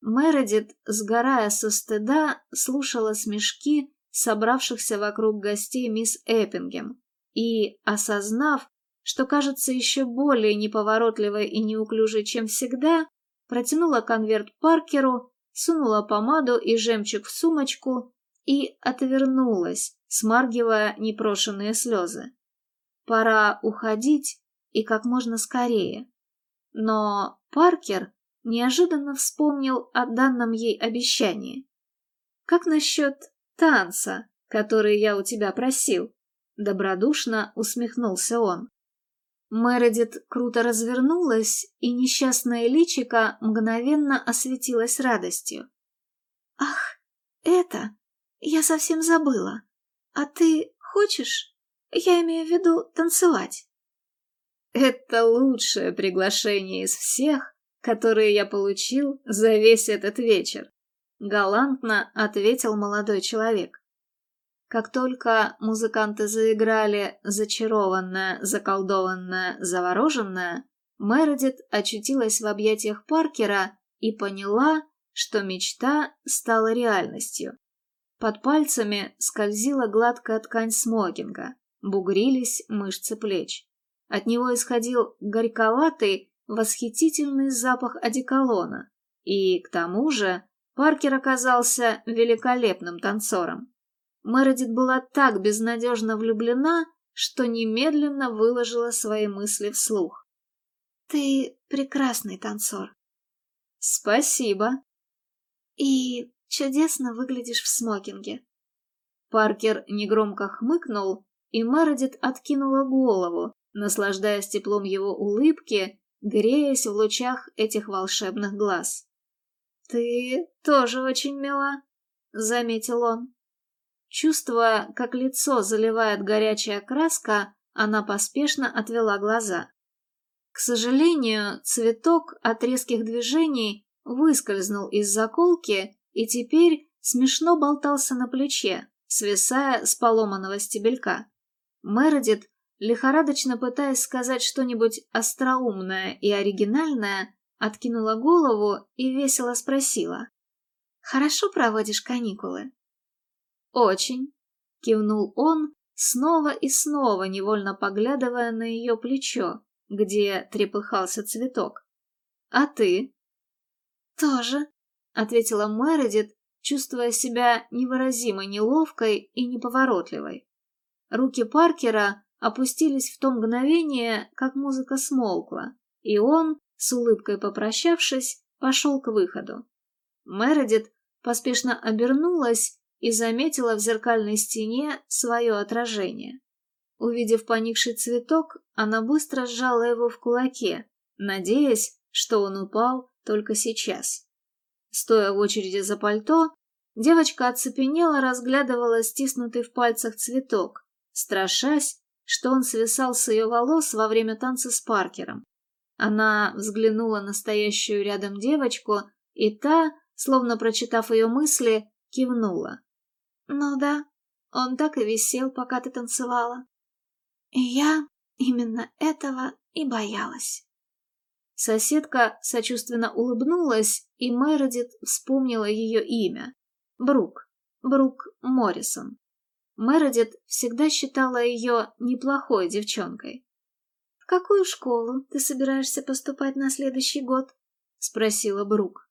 Мередит, сгорая со стыда, слушала смешки собравшихся вокруг гостей мисс Эппингем и, осознав, что кажется еще более неповоротливой и неуклюжей, чем всегда, протянула конверт Паркеру, сунула помаду и жемчуг в сумочку и отвернулась, смаргивая непрошенные слезы. Пора уходить и как можно скорее. Но Паркер неожиданно вспомнил о данном ей обещании. «Как насчет танца, который я у тебя просил?» Добродушно усмехнулся он. Мередит круто развернулась, и несчастное личико мгновенно осветилось радостью. «Ах, это? Я совсем забыла. А ты хочешь? Я имею в виду танцевать». «Это лучшее приглашение из всех, которые я получил за весь этот вечер», — галантно ответил молодой человек. Как только музыканты заиграли «Зачарованная, заколдованная, завороженная», Мередит очутилась в объятиях Паркера и поняла, что мечта стала реальностью. Под пальцами скользила гладкая ткань смокинга, бугрились мышцы плеч. От него исходил горьковатый, восхитительный запах одеколона, и, к тому же, Паркер оказался великолепным танцором. Мередит была так безнадежно влюблена, что немедленно выложила свои мысли вслух. «Ты прекрасный танцор». «Спасибо». «И чудесно выглядишь в смокинге». Паркер негромко хмыкнул, и Мередит откинула голову, наслаждаясь теплом его улыбки, греясь в лучах этих волшебных глаз. «Ты тоже очень мила», — заметил он. Чувствуя, как лицо заливает горячая краска, она поспешно отвела глаза. К сожалению, цветок от резких движений выскользнул из заколки и теперь смешно болтался на плече, свисая с поломанного стебелька. Мередит, лихорадочно пытаясь сказать что-нибудь остроумное и оригинальное, откинула голову и весело спросила. «Хорошо проводишь каникулы?» «Очень», — кивнул он, снова и снова невольно поглядывая на ее плечо, где трепыхался цветок. «А ты?» «Тоже», — ответила Мередит, чувствуя себя невыразимо неловкой и неповоротливой. Руки Паркера опустились в то мгновение, как музыка смолкла, и он, с улыбкой попрощавшись, пошел к выходу. Мередит поспешно обернулась и заметила в зеркальной стене свое отражение. Увидев поникший цветок, она быстро сжала его в кулаке, надеясь, что он упал только сейчас. Стоя в очереди за пальто, девочка оцепенела, разглядывала стиснутый в пальцах цветок, страшась, что он свисал с ее волос во время танца с Паркером. Она взглянула на стоящую рядом девочку, и та, словно прочитав ее мысли, кивнула. «Ну да, он так и висел, пока ты танцевала. И я именно этого и боялась». Соседка сочувственно улыбнулась, и Мередит вспомнила ее имя. Брук. Брук Моррисон. Мередит всегда считала ее неплохой девчонкой. «В какую школу ты собираешься поступать на следующий год?» — спросила Брук.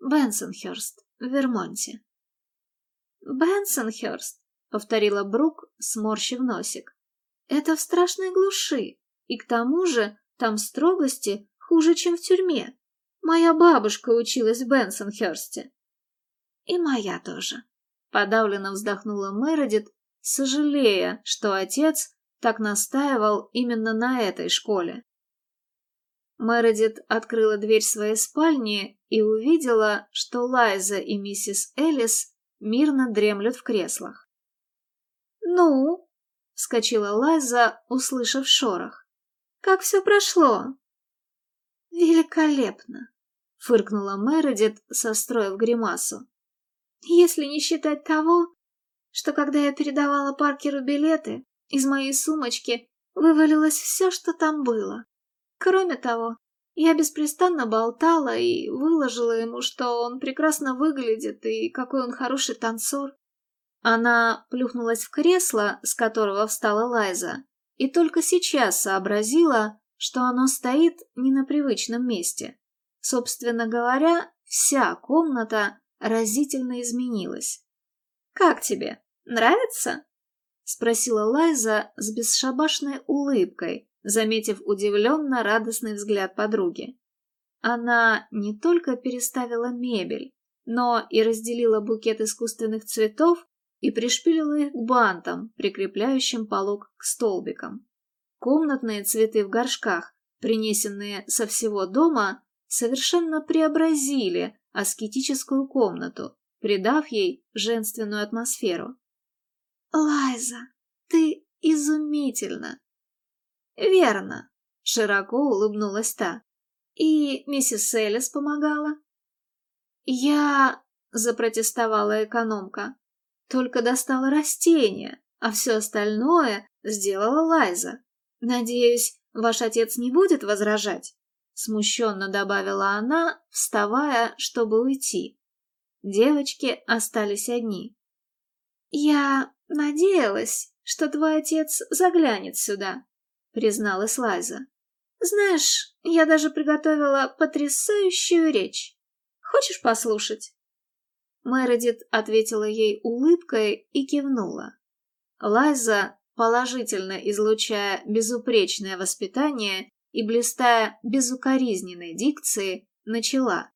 «Бенсонхерст, в Вермонте». «Бенсонхерст», — повторила Брук, сморщив носик. «Это в страшной глуши, и к тому же там строгости хуже, чем в тюрьме. Моя бабушка училась в Бенсонхерсте. И моя тоже. Подавленно вздохнула Мередит, сожалея, что отец так настаивал именно на этой школе. Мередит открыла дверь своей спальни и увидела, что Лайза и миссис Элис мирно дремлют в креслах. «Ну?» — вскочила Лайза, услышав шорох. Как все прошло?» «Великолепно!» — фыркнула Мередит, состроив гримасу. «Если не считать того, что когда я передавала Паркеру билеты, из моей сумочки вывалилось все, что там было. Кроме того, я беспрестанно болтала и выложила ему, что он прекрасно выглядит и какой он хороший танцор. Она плюхнулась в кресло, с которого встала Лайза, и только сейчас сообразила, что оно стоит не на привычном месте. Собственно говоря, вся комната разительно изменилась. «Как тебе? Нравится?» — спросила Лайза с бесшабашной улыбкой, заметив удивленно радостный взгляд подруги. Она не только переставила мебель, но и разделила букет искусственных цветов и пришпилила их к бантам, прикрепляющим полог к столбикам. Комнатные цветы в горшках, принесенные со всего дома, совершенно преобразили аскетическую комнату, придав ей женственную атмосферу. «Лайза, ты изумительна!» «Верно!» — широко улыбнулась та. «И миссис Элис помогала?» «Я...» — запротестовала экономка. Только достала растения, а все остальное сделала Лайза. Надеюсь, ваш отец не будет возражать?» Смущенно добавила она, вставая, чтобы уйти. Девочки остались одни. «Я надеялась, что твой отец заглянет сюда», — призналась Лайза. «Знаешь, я даже приготовила потрясающую речь. Хочешь послушать?» Мередит ответила ей улыбкой и кивнула. Лайза, положительно излучая безупречное воспитание и блистая безукоризненной дикцией, начала.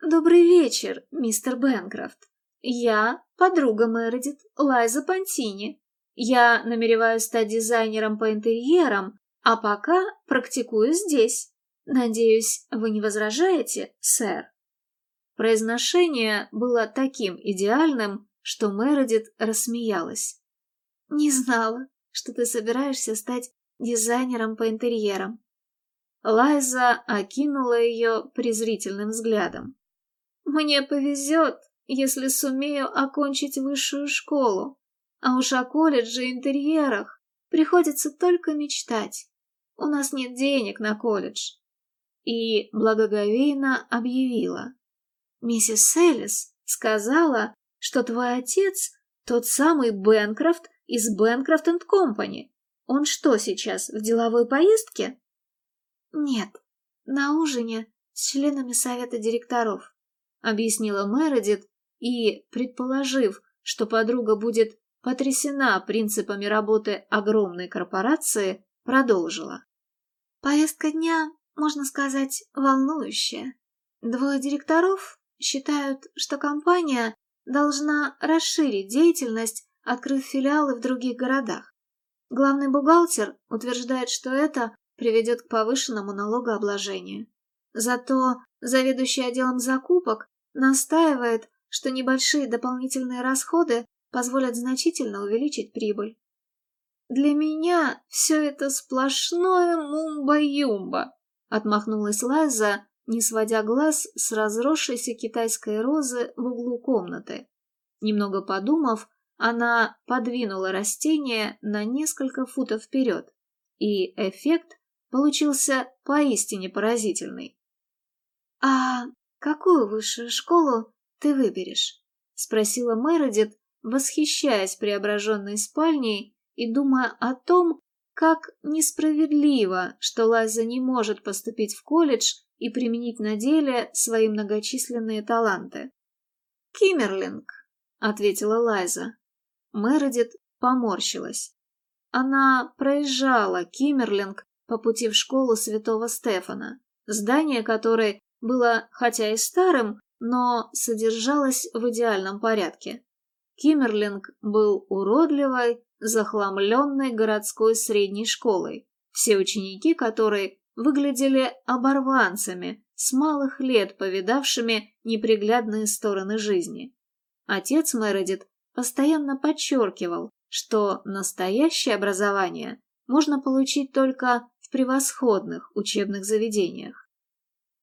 «Добрый вечер, мистер Бэнкрофт. Я подруга Мередит, Лайза Пантини. Я намереваюсь стать дизайнером по интерьерам, а пока практикую здесь. Надеюсь, вы не возражаете, сэр?» Произношение было таким идеальным, что Мередит рассмеялась. «Не знала, что ты собираешься стать дизайнером по интерьерам». Лайза окинула ее презрительным взглядом. «Мне повезет, если сумею окончить высшую школу, а уж о колледже и интерьерах приходится только мечтать. У нас нет денег на колледж». И благоговейно объявила. Миссис Эллис сказала, что твой отец тот самый Бэнкрофт из Бэнкрофт энд Компани. Он что сейчас, в деловой поездке? Нет, на ужине с членами совета директоров, объяснила Мередит и, предположив, что подруга будет потрясена принципами работы огромной корпорации, продолжила. Повестка дня, можно сказать, волнующая. Двое директоров считают, что компания должна расширить деятельность, открыв филиалы в других городах. Главный бухгалтер утверждает, что это приведет к повышенному налогообложению. Зато заведующий отделом закупок настаивает, что небольшие дополнительные расходы позволят значительно увеличить прибыль. «Для меня все это сплошное мумба-юмба», — отмахнулась Лайза, не сводя глаз с разросшейся китайской розы в углу комнаты. Немного подумав, она подвинула растение на несколько футов вперед, и эффект получился поистине поразительный. «А какую высшую школу ты выберешь?» — спросила Мередит, восхищаясь преображенной спальней и думая о том, как несправедливо, что Лайза не может поступить в колледж и применить на деле свои многочисленные таланты. «Киммерлинг», — ответила Лайза. Мередит поморщилась. Она проезжала Киммерлинг по пути в школу святого Стефана, здание которой было хотя и старым, но содержалось в идеальном порядке. Киммерлинг был уродливой, захламленной городской средней школой, все ученики которой выглядели оборванцами, с малых лет повидавшими неприглядные стороны жизни. Отец Мередит постоянно подчеркивал, что настоящее образование можно получить только превосходных учебных заведениях.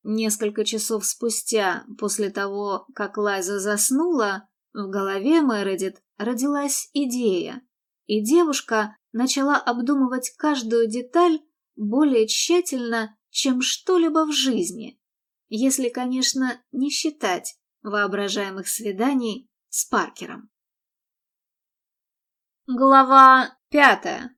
Несколько часов спустя, после того, как Лайза заснула, в голове Мередит родилась идея, и девушка начала обдумывать каждую деталь более тщательно, чем что-либо в жизни, если, конечно, не считать воображаемых свиданий с Паркером. Глава пятая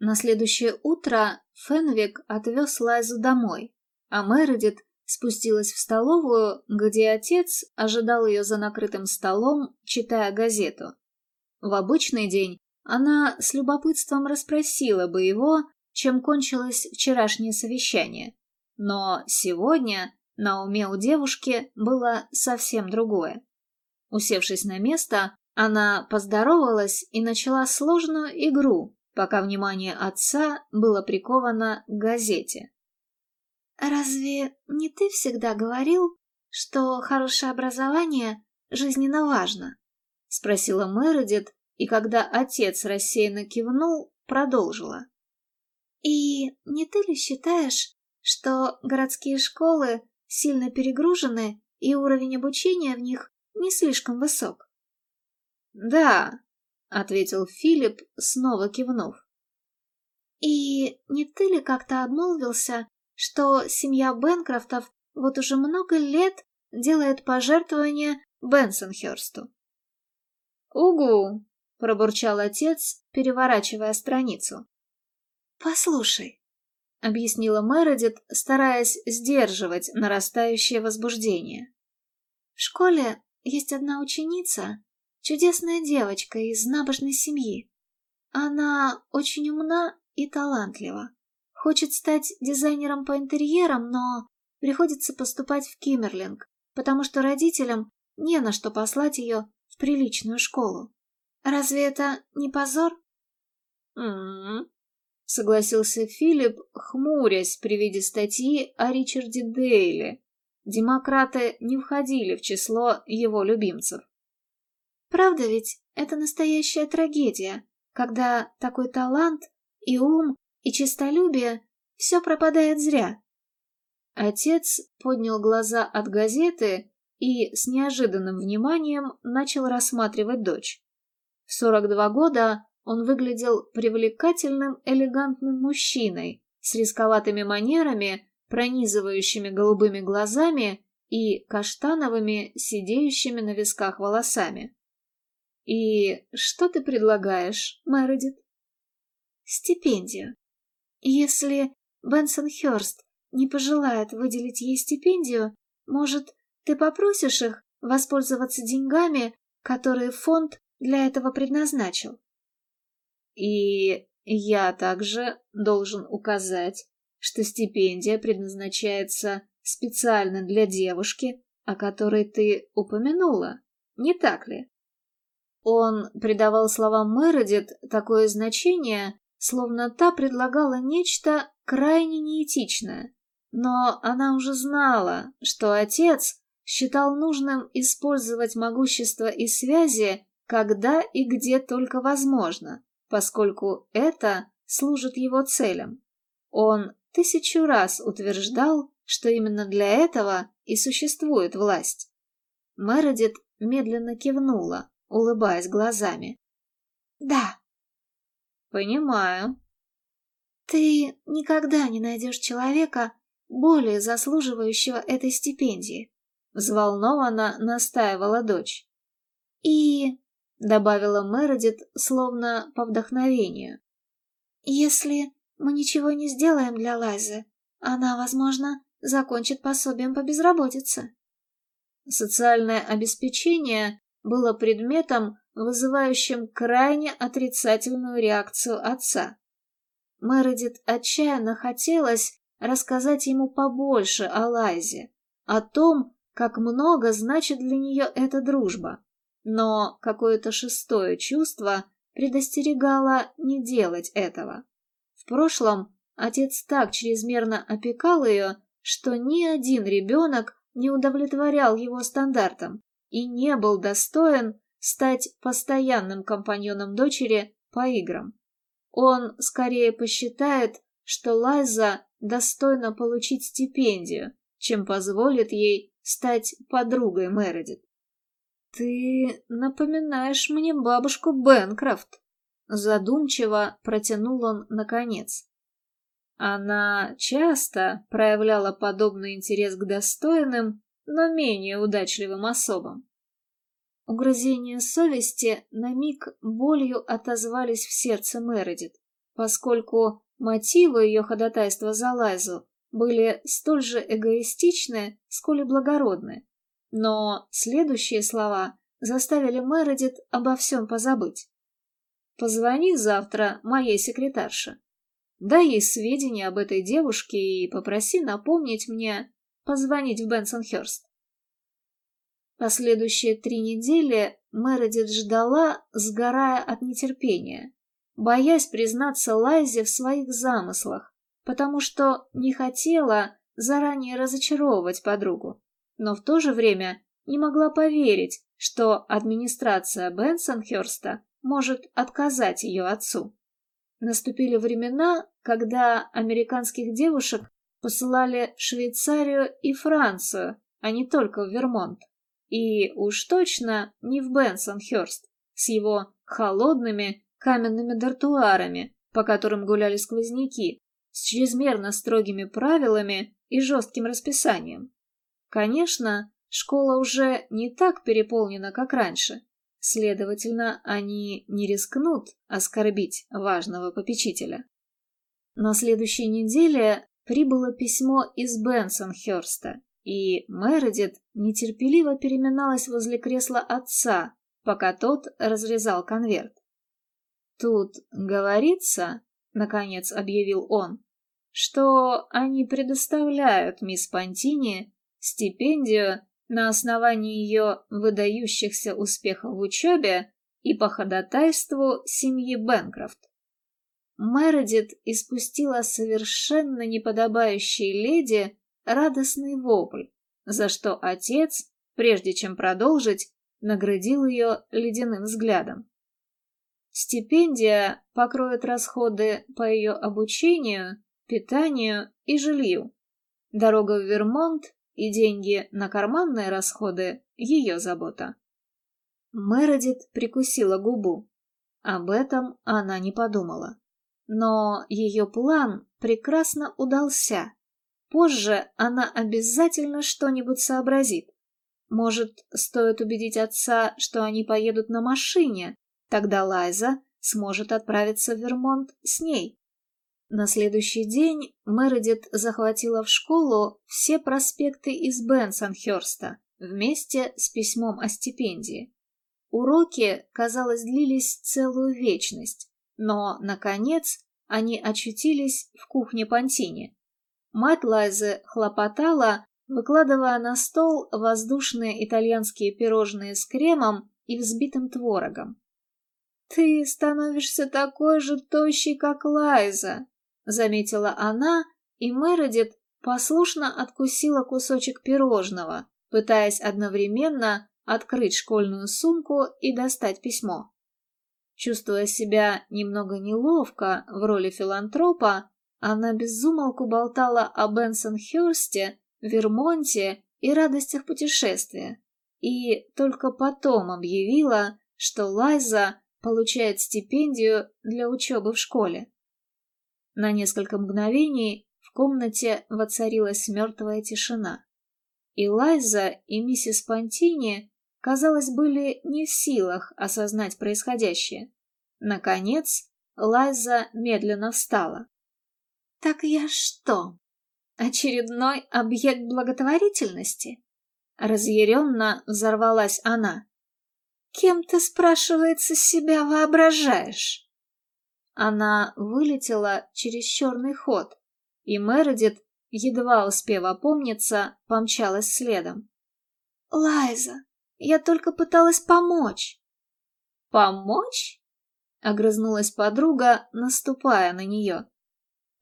На следующее утро Фенвик отвез Лайзу домой, а Мередит спустилась в столовую, где отец ожидал ее за накрытым столом, читая газету. В обычный день она с любопытством расспросила бы его, чем кончилось вчерашнее совещание. Но сегодня на уме у девушки было совсем другое. Усевшись на место, она поздоровалась и начала сложную игру, пока внимание отца было приковано к газете. «Разве не ты всегда говорил, что хорошее образование жизненно важно?» — спросила Мередит, и когда отец рассеянно кивнул, продолжила. «И не ты ли считаешь, что городские школы сильно перегружены и уровень обучения в них не слишком высок?» «Да», — ответил Филипп, снова кивнув. «И не ты ли как-то обмолвился, что семья Бенкрофтов вот уже много лет делает пожертвования Бенсонхерсту?» «Угу», — пробурчал отец, переворачивая страницу. «Послушай», — объяснила Мередит, стараясь сдерживать нарастающее возбуждение. В школе есть одна ученица, чудесная девочка из набожной семьи. Она очень умна и талантлива. Хочет стать дизайнером по интерьерам, но приходится поступать в Киммерлинг, потому что родителям не на что послать ее в приличную школу. Разве это не позор? «М-м-м», согласился Филипп, хмурясь при виде статьи о Ричарде Дейли. Демократы не входили в число его любимцев. Правда ведь это настоящая трагедия, когда такой талант и ум, и честолюбие все пропадает зря. Отец поднял глаза от газеты и с неожиданным вниманием начал рассматривать дочь. В 42 года он выглядел привлекательным, элегантным мужчиной с рисковатыми манерами, пронизывающими голубыми глазами и каштановыми, сидеющими на висках волосами. «И что ты предлагаешь, Мередит?» «Стипендию. Если Бенсон Хёрст не пожелает выделить ей стипендию, может, ты попросишь их воспользоваться деньгами, которые фонд для этого предназначил. И я также должен указать, что стипендия предназначается специально для девушки, о которой ты упомянула, не так ли? Он придавал словам Мередит такое значение, словно та предлагала нечто крайне неэтичное. Но она уже знала, что отец считал нужным использовать могущество и связи, когда и где только возможно, поскольку это служит его целям. Он тысячу раз утверждал, что именно для этого и существует власть. Мередит медленно кивнула, улыбаясь глазами. «Да». «Понимаю». «Ты никогда не найдешь человека, более заслуживающего этой стипендии», взволнованно настаивала дочь. «И...» — добавила Мередит, словно по вдохновению. «Если мы ничего не сделаем для Лайзы, она, возможно, закончит пособием по безработице». Социальное обеспечение было предметом, вызывающим крайне отрицательную реакцию отца. Мередит отчаянно хотелось рассказать ему побольше о Лайзе, о том, как много значит для нее эта дружба. Но какое-то шестое чувство предостерегало не делать этого. В прошлом отец так чрезмерно опекал ее, что ни один ребенок не удовлетворял его стандартам и не был достоин стать постоянным компаньоном дочери по играм. Он скорее посчитает, что Лайза достойна получить стипендию, чем позволит ей стать подругой Мередит. «Ты напоминаешь мне бабушку Бенкрофт», — задумчиво протянул он наконец. Она часто проявляла подобный интерес к достойным, но менее удачливым особам. Угрызения совести на миг болью отозвались в сердце Мередит, поскольку мотивы ее ходатайства за Лайзу были столь же эгоистичны, сколь и благородны. Но следующие слова заставили Мередит обо всем позабыть. «Позвони завтра моей секретарше. Дай ей сведения об этой девушке и попроси напомнить мне позвонить в Бенсонхерст». Последующие три недели Мередит ждала, сгорая от нетерпения, боясь признаться Лайзе в своих замыслах, потому что не хотела заранее разочаровывать подругу, но в то же время не могла поверить, что администрация Бенсонхерста может отказать ее отцу. Наступили времена, когда американских девушек посылали в Швейцарию и Францию, а не только в Вермонт. И уж точно не в Бенсонхерст с его холодными каменными дартуарами, по которым гуляли сквозняки, с чрезмерно строгими правилами и жестким расписанием. Конечно, школа уже не так переполнена, как раньше. Следовательно, они не рискнут оскорбить важного попечителя. На следующей неделе прибыло письмо из Бенсонхерста, и Мередит нетерпеливо переминалась возле кресла отца, пока тот разрезал конверт. «Тут говорится, — наконец объявил он, — что они предоставляют мисс Пантини стипендию на основании ее выдающихся успехов в учебе и по ходатайству семьи Бенкрофт. Мередит испустила совершенно неподобающей леди радостный вопль, за что отец, прежде чем продолжить, наградил ее ледяным взглядом. Стипендия покроет расходы по ее обучению, питанию и жилью. Дорога в Вермонт и деньги на карманные расходы – ее забота. Мередит прикусила губу. Об этом она не подумала. Но ее план прекрасно удался. Позже она обязательно что-нибудь сообразит. Может, стоит убедить отца, что они поедут на машине, тогда Лайза сможет отправиться в Вермонт с ней. На следующий день Мередит захватила в школу все проспекты из Бенсонхерста вместе с письмом о стипендии. Уроки, казалось, длились целую вечность, но, наконец, они очутились в кухне Пантини. Мать Лайзы хлопотала, выкладывая на стол воздушные итальянские пирожные с кремом и взбитым творогом. «Ты становишься такой же тощий, как Лайза», — заметила она, и Мередит послушно откусила кусочек пирожного, пытаясь одновременно открыть школьную сумку и достать письмо. Чувствуя себя немного неловко в роли филантропа, она безумолку болтала о Бенсон-Хёрсте, Вермонте и радостях путешествия, и только потом объявила, что Лайза получает стипендию для учебы в школе. На несколько мгновений в комнате воцарилась мертвая тишина. И Лайза, и миссис Пантини, казалось, были не в силах осознать происходящее. Наконец, Лайза медленно встала. «Так я что, очередной объект благотворительности?» Разъяренно взорвалась она. «Кем ты, спрашивается, себя воображаешь?» Она вылетела через черный ход, и Мередит, едва успев опомниться, помчалась следом. «Лайза, я только пыталась помочь». «Помочь?» — огрызнулась подруга, наступая на нее.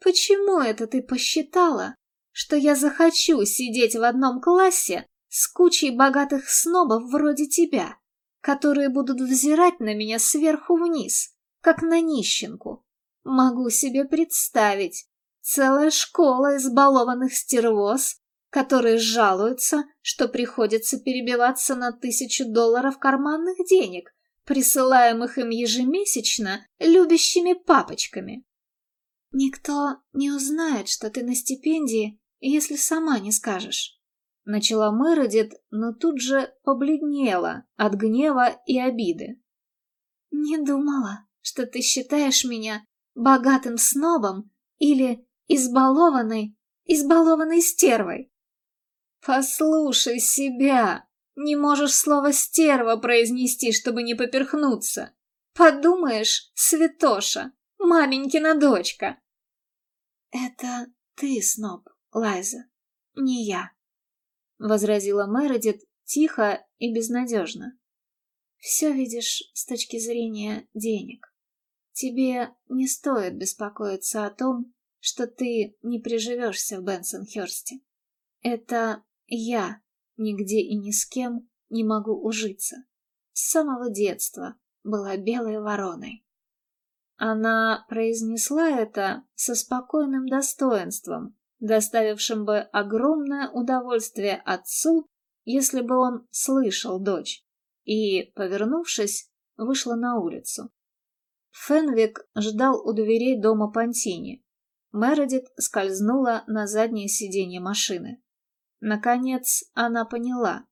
«Почему это ты посчитала, что я захочу сидеть в одном классе с кучей богатых снобов вроде тебя, которые будут взирать на меня сверху вниз, как на нищенку? Могу себе представить. Целая школа избалованных стервоз, которые жалуются, что приходится перебиваться на тысячу долларов карманных денег, присылаемых им ежемесячно любящими папочками. «Никто не узнает, что ты на стипендии, если сама не скажешь», — начала Мередит, но тут же побледнела от гнева и обиды. «Не думала, что ты считаешь меня богатым снобом или избалованной, избалованной стервой». «Послушай себя!» Не можешь слово «стерва» произнести, чтобы не поперхнуться. Подумаешь, святоша, маменькина дочка. Это ты, Сноб, Лайза, не я, — возразила Мередит тихо и безнадежно. Все видишь с точки зрения денег. Тебе не стоит беспокоиться о том, что ты не приживешься в Бенсонхерсте. Это я Нигде и ни с кем не могу ужиться. С самого детства была белой вороной. Она произнесла это со спокойным достоинством, доставившим бы огромное удовольствие отцу, если бы он слышал дочь, и, повернувшись, вышла на улицу. Фенвик ждал у дверей дома Пантини. Мередит скользнула на заднее сиденье машины. Наконец она поняла.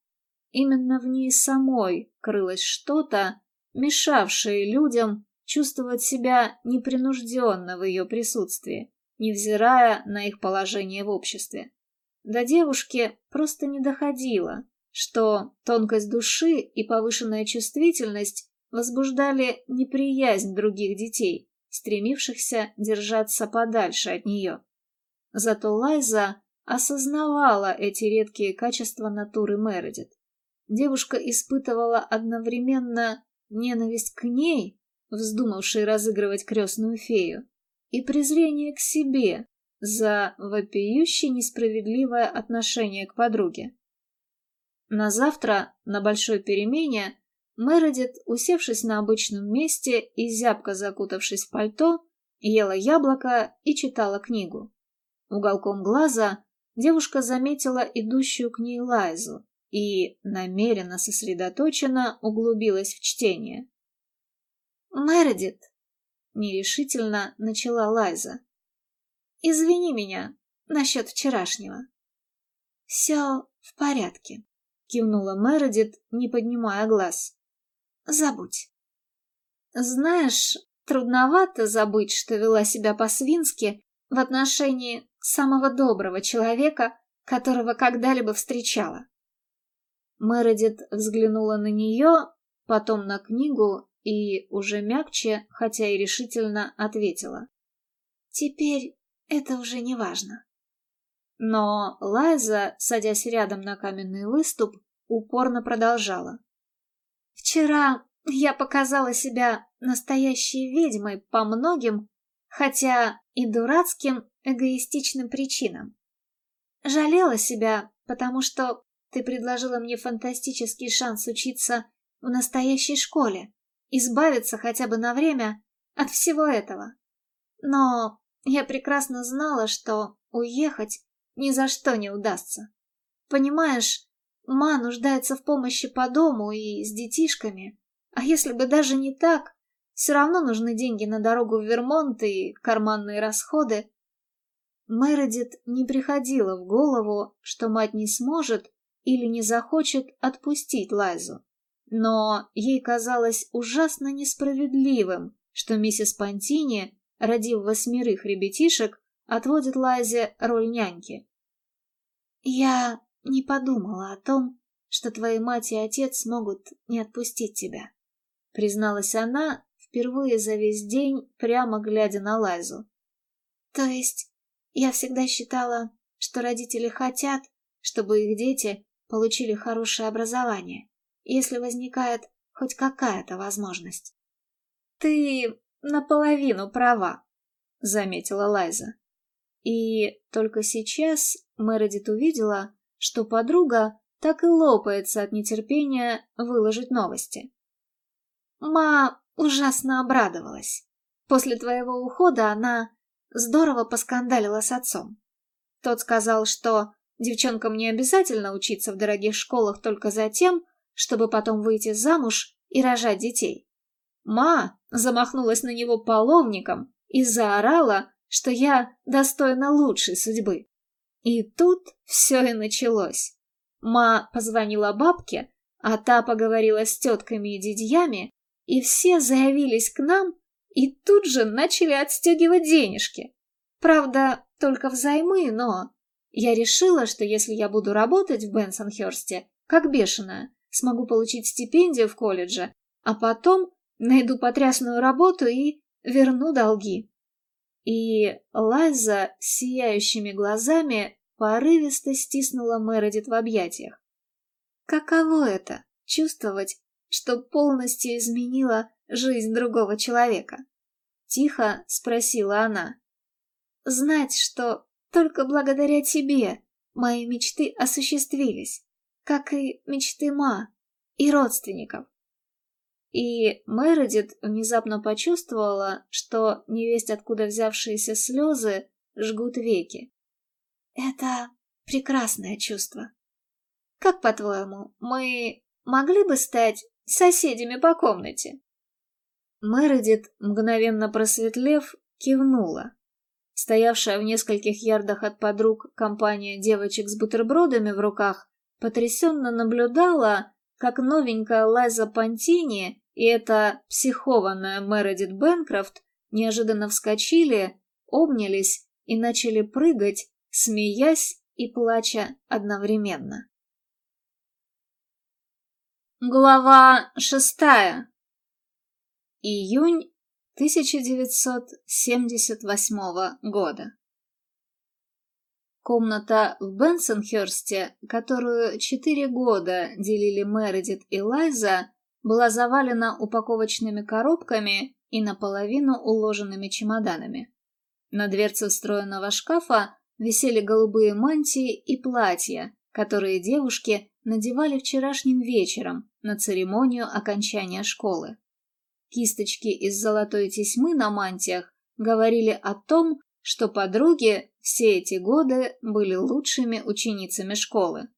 Именно в ней самой крылось что-то, мешавшее людям чувствовать себя непринужденно в ее присутствии, невзирая на их положение в обществе. до девушки просто не доходило, что тонкость души и повышенная чувствительность возбуждали неприязнь других детей, стремившихся держаться подальше от нее. Зато Лайза осознавала эти редкие качества натуры Мередит. Девушка испытывала одновременно ненависть к ней, вздумавшей разыгрывать крестную фею, и презрение к себе за вопиюще несправедливое отношение к подруге. На завтра, на большой перемене, Мередит, усевшись на обычном месте и зябко закутавшись в пальто, ела яблоко и читала книгу. Уголком глаза девушка заметила идущую к ней Лайзу и, намеренно сосредоточенно, углубилась в чтение. «Мередит!» — нерешительно начала Лайза. «Извини меня насчет вчерашнего». «Все в порядке», — кивнула Мередит, не поднимая глаз. «Забудь». «Знаешь, трудновато забыть, что вела себя по-свински в отношении самого доброго человека, которого когда-либо встречала. Мередит взглянула на нее, потом на книгу и уже мягче, хотя и решительно ответила. «Теперь это уже не важно». Но Лайза, садясь рядом на каменный выступ, упорно продолжала. «Вчера я показала себя настоящей ведьмой по многим, хотя и дурацким эгоистичным причинам. Жалела себя, потому что ты предложила мне фантастический шанс учиться в настоящей школе, избавиться хотя бы на время от всего этого. Но я прекрасно знала, что уехать ни за что не удастся. Понимаешь, ма нуждается в помощи по дому и с детишками, а если бы даже не так, все равно нужны деньги на дорогу в Вермонт и карманные расходы. Мередит не приходило в голову, что мать не сможет или не захочет отпустить Лайзу. Но ей казалось ужасно несправедливым, что миссис Пантини, родив восьмерых ребятишек, отводит Лайзе роль няньки. «Я не подумала о том, что твои мать и отец могут не отпустить тебя», призналась она, впервые за весь день, прямо глядя на Лайзу. «То есть я всегда считала, что родители хотят, чтобы их дети получили хорошее образование, если возникает хоть какая-то возможность. «Ты наполовину права», — заметила Лайза. И только сейчас Мередит увидела, что подруга так и лопается от нетерпения выложить новости. Ма ужасно обрадовалась. После твоего ухода она здорово поскандалила с отцом. Тот сказал, что девчонкам не обязательно учиться в дорогих школах только за тем, чтобы потом выйти замуж и рожать детей. Ма замахнулась на него половником и заорала, что я достойна лучшей судьбы. И тут все и началось. Ма позвонила бабке, а та поговорила с тетками и дядьями, и все заявились к нам и тут же начали отстегивать денежки. Правда, только взаймы, но... Я решила, что если я буду работать в Бенсонхерсте, как бешеная, смогу получить стипендию в колледже, а потом найду потрясную работу и верну долги. И Лайза с сияющими глазами порывисто стиснула Мередит в объятиях. Каково это — чувствовать, что полностью изменила жизнь другого человека? Тихо спросила она. Знать, что только благодаря тебе мои мечты осуществились, как и мечты Ма и родственников. И Мередит внезапно почувствовала, что невесть откуда взявшиеся слезы жгут веки. Это прекрасное чувство. Как по-твоему, мы могли бы стать соседями по комнате? Мередит, мгновенно просветлев, кивнула. Стоявшая в нескольких ярдах от подруг компания девочек с бутербродами в руках потрясенно наблюдала, как новенькая Лайза Пантини и эта психованная Мередит Бенкрофт неожиданно вскочили, обнялись и начали прыгать, смеясь и плача одновременно. Глава шестая. Июнь 1978 года. Комната в Бенсонхерсте, которую четыре года делили Мередит и Лайза, была завалена упаковочными коробками и наполовину уложенными чемоданами. На дверце встроенного шкафа висели голубые мантии и платья, которые девушки надевали вчерашним вечером на церемонию окончания школы. Кисточки из золотой тесьмы на мантиях говорили о том, что подруги все эти годы были лучшими ученицами школы.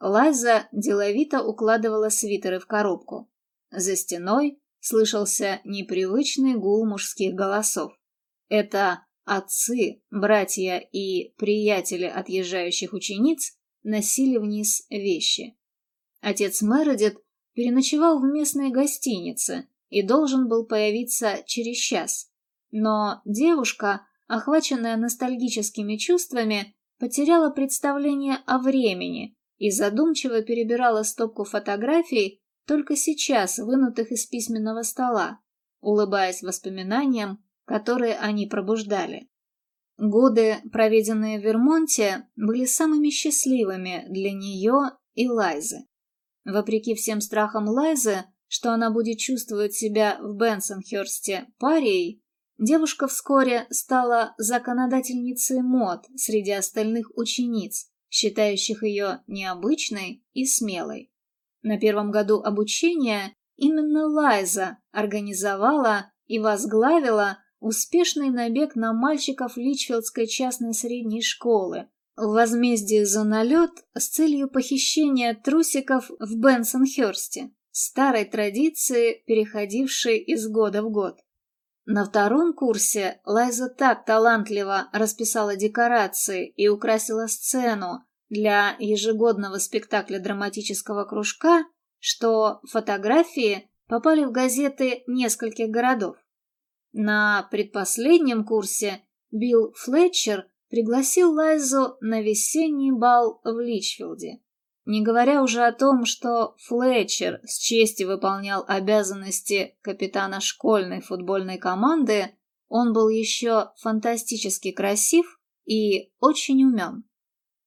Лайза деловито укладывала свитеры в коробку. За стеной слышался непривычный гул мужских голосов. Это отцы, братья и приятели отъезжающих учениц носили вниз вещи. Отец Мередит переночевал в местной гостинице и должен был появиться через час. Но девушка охваченная ностальгическими чувствами, потеряла представление о времени и задумчиво перебирала стопку фотографий, только сейчас вынутых из письменного стола, улыбаясь воспоминаниям, которые они пробуждали. Годы, проведенные в Вермонте, были самыми счастливыми для нее и Лайзы. Вопреки всем страхам Лайзы, что она будет чувствовать себя в Бенсонхерсте парией, девушка вскоре стала законодательницей мод среди остальных учениц, считающих ее необычной и смелой. На первом году обучения именно Лайза организовала и возглавила успешный набег на мальчиков Личфилдской частной средней школы в возмездие за налет с целью похищения трусиков в Бенсонхерсте, старой традиции, переходившей из года в год. На втором курсе Лайза так талантливо расписала декорации и украсила сцену для ежегодного спектакля драматического кружка, что фотографии попали в газеты нескольких городов. На предпоследнем курсе Билл Флетчер пригласил Лайзу на весенний бал в Личфилде. Не говоря уже о том, что Флетчер с честью выполнял обязанности капитана школьной футбольной команды, он был еще фантастически красив и очень умен.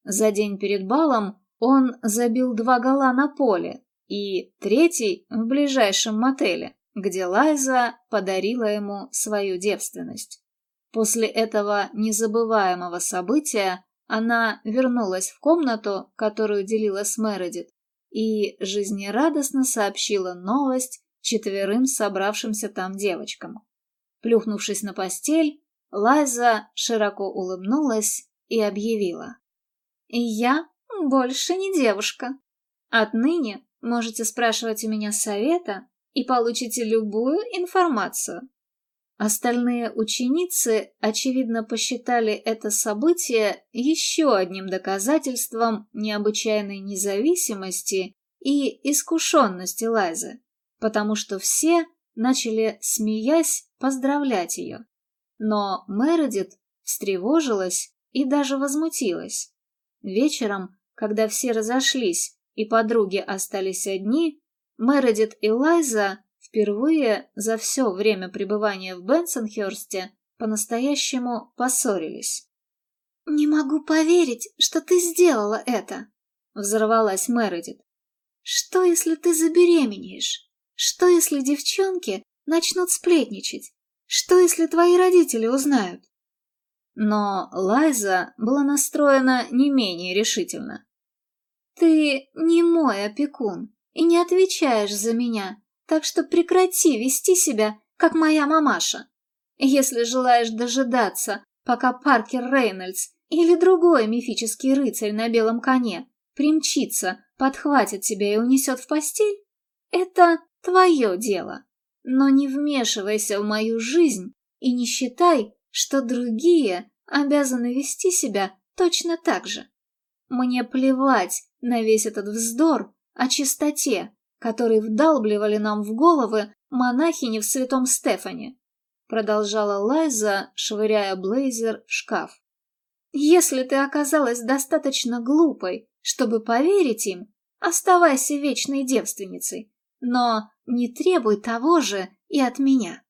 За день перед балом он забил два гола на поле и третий в ближайшем мотеле, где Лайза подарила ему свою девственность. После этого незабываемого события она вернулась в комнату, которую делила с Мередит, и жизнерадостно сообщила новость четверым собравшимся там девочкам. Плюхнувшись на постель, Лайза широко улыбнулась и объявила. «Я больше не девушка. Отныне можете спрашивать у меня совета и получите любую информацию. Остальные ученицы, очевидно, посчитали это событие еще одним доказательством необычайной независимости и искушенности Лайзы, потому что все начали, смеясь, поздравлять ее. Но Мередит встревожилась и даже возмутилась. Вечером, когда все разошлись и подруги остались одни, Мередит и Лайза впервые за все время пребывания в Бенсонхерсте по-настоящему поссорились. «Не могу поверить, что ты сделала это!» — взорвалась Мередит. «Что, если ты забеременеешь? Что, если девчонки начнут сплетничать? Что, если твои родители узнают?» Но Лайза была настроена не менее решительно. «Ты не мой опекун и не отвечаешь за меня, так что прекрати вести себя, как моя мамаша. Если желаешь дожидаться, пока Паркер Рейнольдс или другой мифический рыцарь на белом коне примчится, подхватит тебя и унесет в постель, это твое дело. Но не вмешивайся в мою жизнь и не считай, что другие обязаны вести себя точно так же. Мне плевать на весь этот вздор о чистоте, который вдалбливали нам в головы монахини в святом Стефане, продолжала Лайза, швыряя блейзер в шкаф. Если ты оказалась достаточно глупой, чтобы поверить им, оставайся вечной девственницей, но не требуй того же и от меня.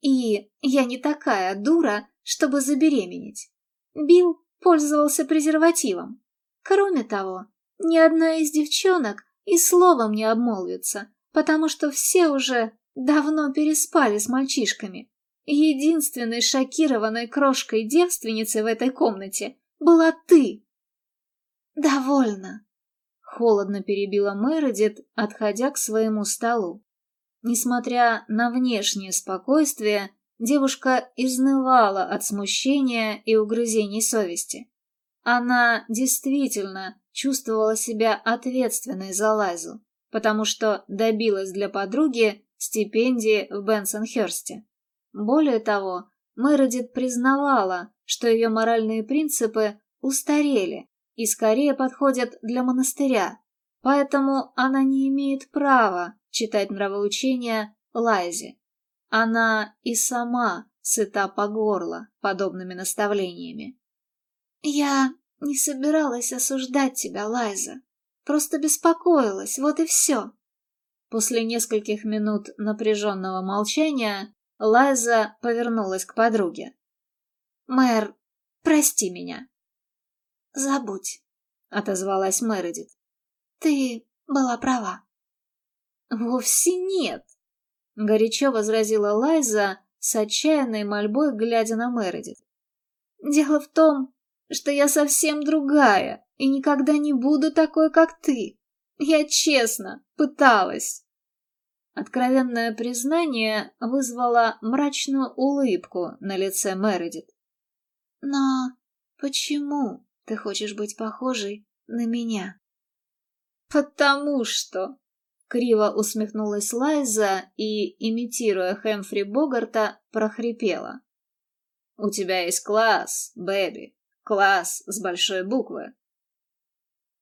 И я не такая дура, чтобы забеременеть. Билл пользовался презервативом. Кроме того, ни одна из девчонок и словом не обмолвится, потому что все уже давно переспали с мальчишками. Единственной шокированной крошкой девственницей в этой комнате была ты. «Довольно», — холодно перебила Мередит, отходя к своему столу. Несмотря на внешнее спокойствие, девушка изнывала от смущения и угрызений совести. Она действительно чувствовала себя ответственной за Лайзу, потому что добилась для подруги стипендии в Бенсонхерсте. Более того, Мередит признавала, что ее моральные принципы устарели и скорее подходят для монастыря, поэтому она не имеет права читать нравоучения Лайзе. Она и сама сыта по горло подобными наставлениями. «Я не собиралась осуждать тебя, Лайза. Просто беспокоилась, вот и все». После нескольких минут напряженного молчания Лайза повернулась к подруге. «Мэр, прости меня». «Забудь», — отозвалась Мередит. «Ты была права». «Вовсе нет», — горячо возразила Лайза с отчаянной мольбой, глядя на Мередит. «Дело в том, что я совсем другая и никогда не буду такой, как ты. Я честно пыталась». Откровенное признание вызвало мрачную улыбку на лице Мередит. «Но почему ты хочешь быть похожей на меня?» «Потому что...» — криво усмехнулась Лайза и, имитируя Хэмфри Богарта, прохрипела. «У тебя есть класс, Бэби, класс с большой буквы».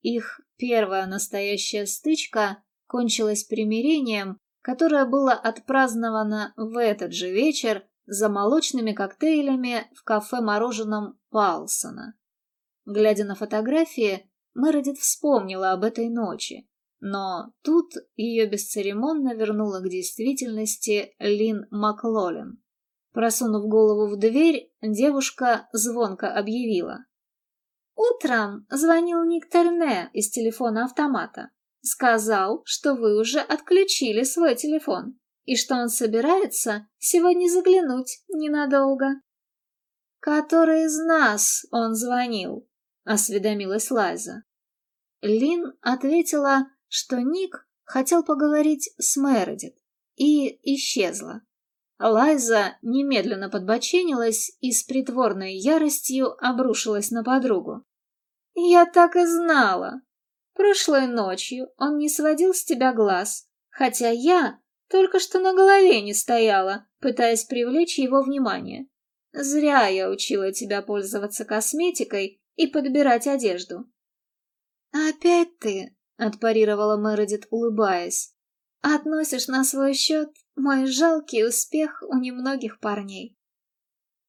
Их первая настоящая стычка кончилась примирением которое было отпраздновано в этот же вечер за молочными коктейлями в кафе-мороженом Палсона. Глядя на фотографии, Мередит вспомнила об этой ночи, но тут ее бесцеремонно вернула к действительности Лин Маклолин. Просунув голову в дверь, девушка звонко объявила. «Утром звонил Ник Терне из телефона автомата. Сказал, что вы уже отключили свой телефон и что он собирается сегодня заглянуть ненадолго. «Который из нас он звонил?» — осведомилась Лайза. Лин ответила, что Ник хотел поговорить с Мередит, и исчезла. Лайза немедленно подбоченилась и с притворной яростью обрушилась на подругу. «Я так и знала! Прошлой ночью он не сводил с тебя глаз, хотя я только что на голове не стояла, пытаясь привлечь его внимание. Зря я учила тебя пользоваться косметикой и подбирать одежду. «Опять ты», — отпарировала Мередит, улыбаясь, — «относишь на свой счет мой жалкий успех у немногих парней».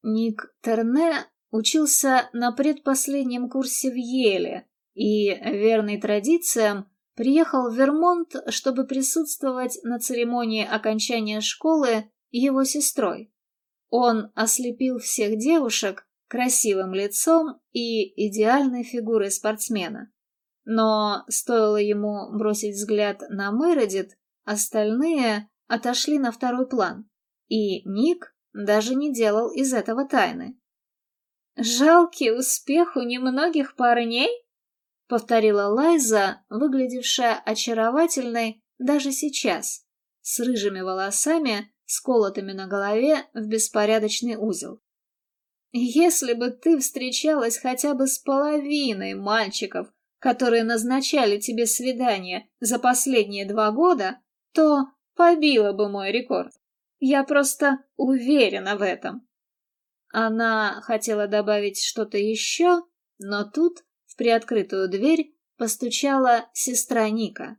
Ник Терне учился на предпоследнем курсе в Еле, и, верный традициям, приехал в Вермонт, чтобы присутствовать на церемонии окончания школы его сестрой. Он ослепил всех девушек красивым лицом и идеальной фигурой спортсмена. Но стоило ему бросить взгляд на Мередит, остальные отошли на второй план, и Ник даже не делал из этого тайны. «Жалкий успех у немногих парней?» — повторила Лайза, выглядевшая очаровательной даже сейчас, с рыжими волосами, сколотыми на голове в беспорядочный узел. «Если бы ты встречалась хотя бы с половиной мальчиков, которые назначали тебе свидание за последние два года, то побила бы мой рекорд. Я просто уверена в этом». Она хотела добавить что-то еще, но тут в приоткрытую дверь постучала сестра Ника.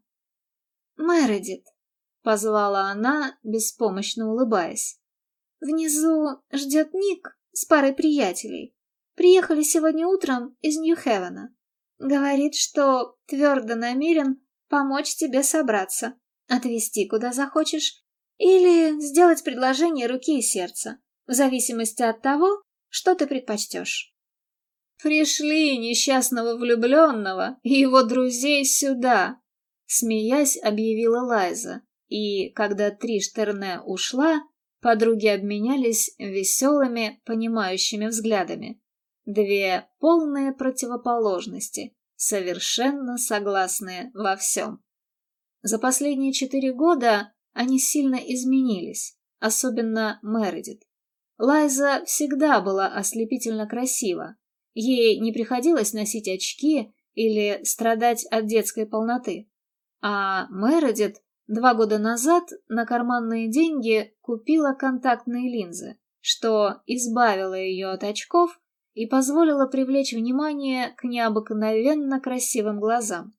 «Мередит», — позвала она, беспомощно улыбаясь. «Внизу ждет Ник с парой приятелей. Приехали сегодня утром из Нью-Хевена. Говорит, что твердо намерен помочь тебе собраться, отвезти куда захочешь или сделать предложение руки и сердца, в зависимости от того, что ты предпочтешь. «Пришли несчастного влюбленного и его друзей сюда!» Смеясь, объявила Лайза, и, когда Триштерне ушла, подруги обменялись веселыми, понимающими взглядами. Две полные противоположности, совершенно согласные во всем. За последние четыре года они сильно изменились, особенно Мередит. Лайза всегда была ослепительно красива. Ей не приходилось носить очки или страдать от детской полноты. А Мередит два года назад на карманные деньги купила контактные линзы, что избавило ее от очков и позволило привлечь внимание к необыкновенно красивым глазам.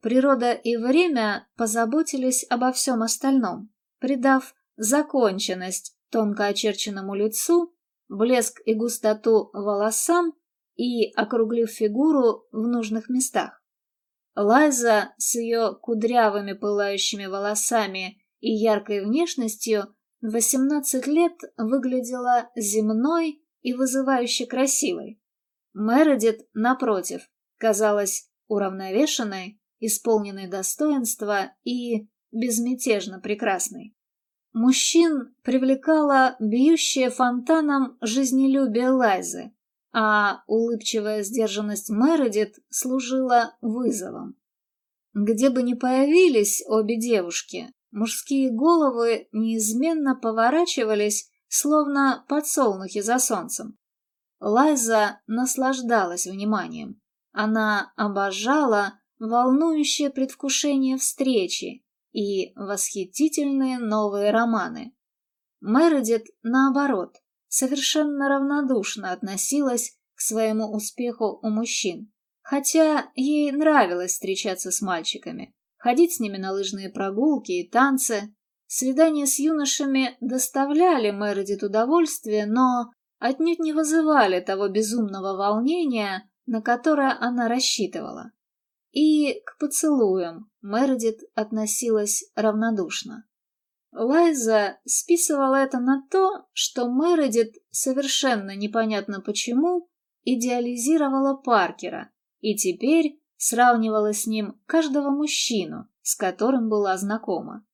Природа и время позаботились обо всем остальном, придав законченность тонко очерченному лицу, блеск и густоту волосам и округлив фигуру в нужных местах. Лайза с ее кудрявыми пылающими волосами и яркой внешностью в 18 лет выглядела земной и вызывающе красивой. Мередит, напротив, казалась уравновешенной, исполненной достоинства и безмятежно прекрасной. Мужчин привлекала бьющая фонтаном жизнелюбие Лайзы, а улыбчивая сдержанность Мередит служила вызовом. Где бы ни появились обе девушки, мужские головы неизменно поворачивались, словно подсолнухи за солнцем. Лайза наслаждалась вниманием. Она обожала волнующее предвкушение встречи и восхитительные новые романы. Мередит, наоборот, совершенно равнодушно относилась к своему успеху у мужчин, хотя ей нравилось встречаться с мальчиками, ходить с ними на лыжные прогулки и танцы. Свидания с юношами доставляли Мередит удовольствие, но отнюдь не вызывали того безумного волнения, на которое она рассчитывала. И к поцелуям Мередит относилась равнодушно. Лайза списывала это на то, что Мередит совершенно непонятно почему идеализировала Паркера и теперь сравнивала с ним каждого мужчину, с которым была знакома.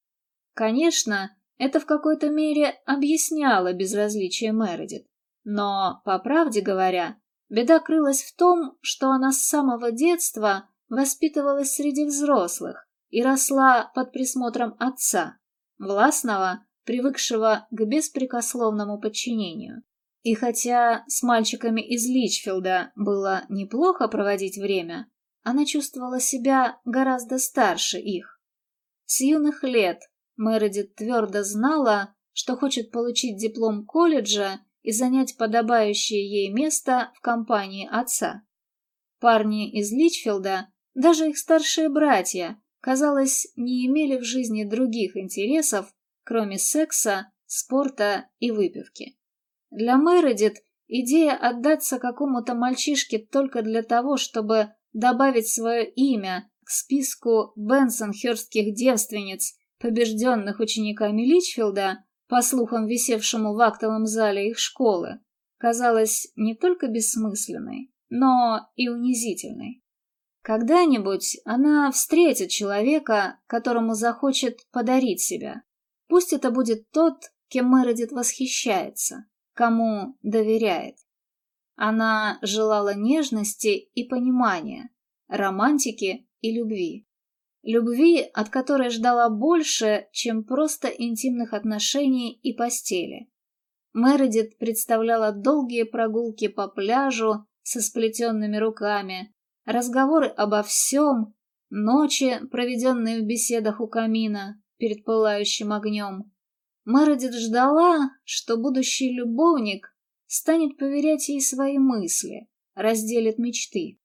Конечно, это в какой-то мере объясняло безразличие Мередит, но, по правде говоря, беда крылась в том, что она с самого детства воспитывалась среди взрослых и росла под присмотром отца властного, привыкшего к беспрекословному подчинению. И хотя с мальчиками из Личфилда было неплохо проводить время, она чувствовала себя гораздо старше их. С юных лет Мередит твердо знала, что хочет получить диплом колледжа и занять подобающее ей место в компании отца. Парни из Личфилда, даже их старшие братья, казалось, не имели в жизни других интересов, кроме секса, спорта и выпивки. Для Мередит идея отдаться какому-то мальчишке только для того, чтобы добавить свое имя к списку бенсонхерстских девственниц, побежденных учениками Личфилда, по слухам висевшему в актовом зале их школы, казалась не только бессмысленной, но и унизительной. Когда-нибудь она встретит человека, которому захочет подарить себя. Пусть это будет тот, кем Мередит восхищается, кому доверяет. Она желала нежности и понимания, романтики и любви. Любви, от которой ждала больше, чем просто интимных отношений и постели. Мередит представляла долгие прогулки по пляжу со сплетенными руками, разговоры обо всем, ночи, проведенные в беседах у камина перед пылающим огнем. Мередит ждала, что будущий любовник станет поверять ей свои мысли, разделит мечты.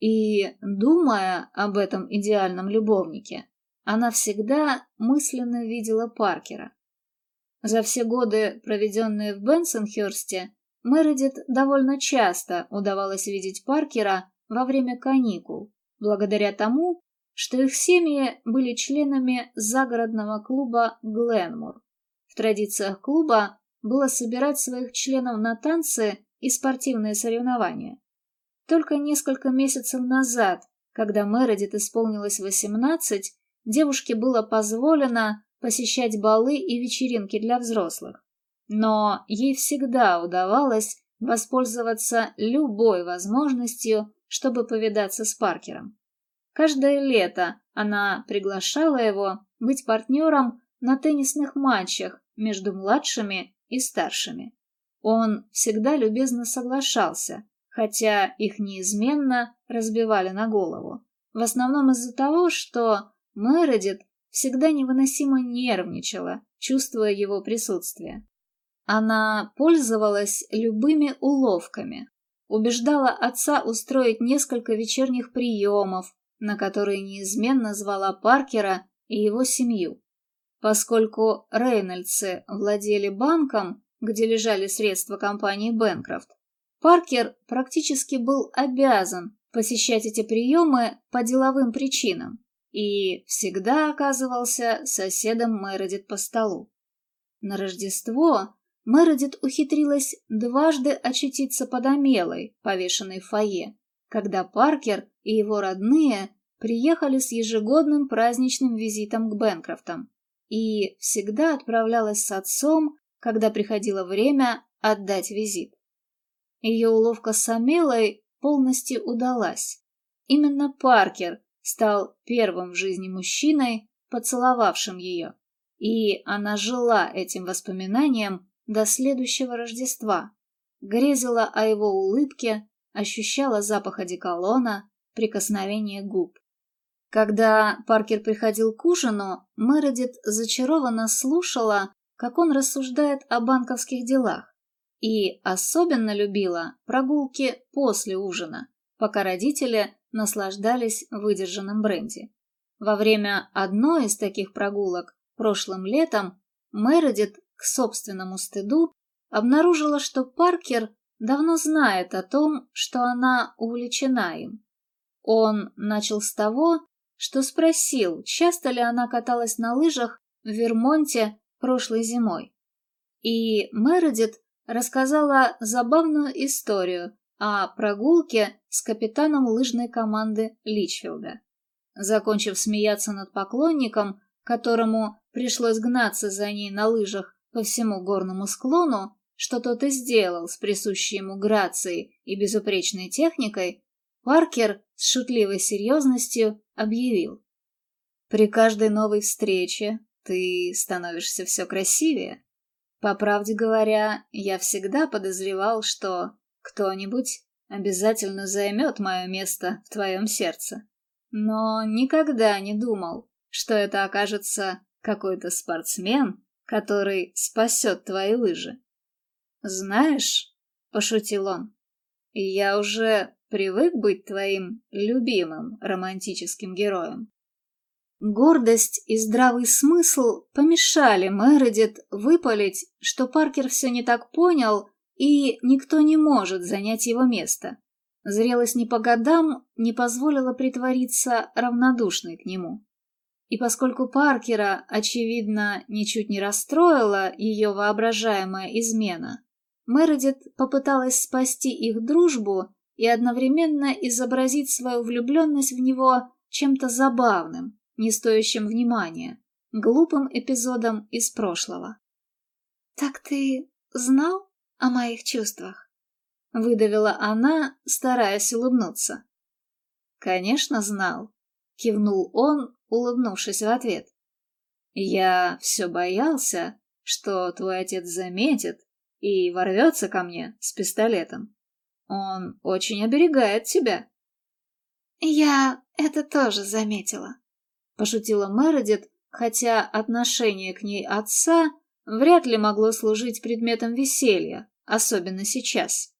И, думая об этом идеальном любовнике, она всегда мысленно видела Паркера. За все годы, проведенные в Бенсонхерсте, Мередит довольно часто удавалось видеть Паркера во время каникул, благодаря тому, что их семьи были членами загородного клуба «Гленмур». В традициях клуба было собирать своих членов на танцы и спортивные соревнования. Только несколько месяцев назад, когда Мередит исполнилось 18, девушке было позволено посещать балы и вечеринки для взрослых. Но ей всегда удавалось воспользоваться любой возможностью, чтобы повидаться с Паркером. Каждое лето она приглашала его быть партнером на теннисных матчах между младшими и старшими. Он всегда любезно соглашался, хотя их неизменно разбивали на голову. В основном из-за того, что Мередит всегда невыносимо нервничала, чувствуя его присутствие. Она пользовалась любыми уловками, убеждала отца устроить несколько вечерних приемов, на которые неизменно звала Паркера и его семью. Поскольку Рейнольдсы владели банком, где лежали средства компании Бэнкрофт, Паркер практически был обязан посещать эти приемы по деловым причинам и всегда оказывался соседом Мередит по столу. На Рождество Мередит ухитрилась дважды очутиться под Амелой, повешенной в фойе, когда Паркер и его родные приехали с ежегодным праздничным визитом к Бенкрофтам и всегда отправлялась с отцом, когда приходило время отдать визит. Ее уловка с Амелой полностью удалась. Именно Паркер стал первым в жизни мужчиной, поцеловавшим ее, и она жила этим воспоминанием до следующего Рождества, грезила о его улыбке, ощущала запах одеколона, прикосновение губ. Когда Паркер приходил к ужину, Мередит зачарованно слушала, как он рассуждает о банковских делах, и особенно любила прогулки после ужина, пока родители наслаждались выдержанным бренди. Во время одной из таких прогулок прошлым летом Мередит к собственному стыду обнаружила, что Паркер давно знает о том, что она увлечена им. Он начал с того, что спросил, часто ли она каталась на лыжах в Вермонте прошлой зимой. И Мередит рассказала забавную историю о прогулке с капитаном лыжной команды Личфилда. Закончив смеяться над поклонником, которому пришлось гнаться за ней на лыжах по всему горному склону, что тот и сделал с присущей ему грацией и безупречной техникой, Паркер с шутливой серьезностью объявил. «При каждой новой встрече ты становишься все красивее. По правде говоря, я всегда подозревал, что кто-нибудь обязательно займет мое место в твоем сердце. Но никогда не думал, что это окажется какой-то спортсмен, который спасет твои лыжи. «Знаешь», — пошутил он, — «я уже привык быть твоим любимым романтическим героем». Гордость и здравый смысл помешали Мередит выпалить, что Паркер все не так понял, и никто не может занять его место. Зрелость не по годам не позволила притвориться равнодушной к нему. И поскольку Паркера, очевидно, ничуть не расстроила ее воображаемая измена, Мередит попыталась спасти их дружбу и одновременно изобразить свою влюбленность в него чем-то забавным, не стоящим внимания, глупым эпизодом из прошлого. «Так ты знал о моих чувствах?» — выдавила она, стараясь улыбнуться. «Конечно, знал», — кивнул он, улыбнувшись в ответ. «Я все боялся, что твой отец заметит и ворвется ко мне с пистолетом. Он очень оберегает тебя». «Я это тоже заметила», — пошутила Мередит, хотя отношение к ней отца вряд ли могло служить предметом веселья, особенно сейчас.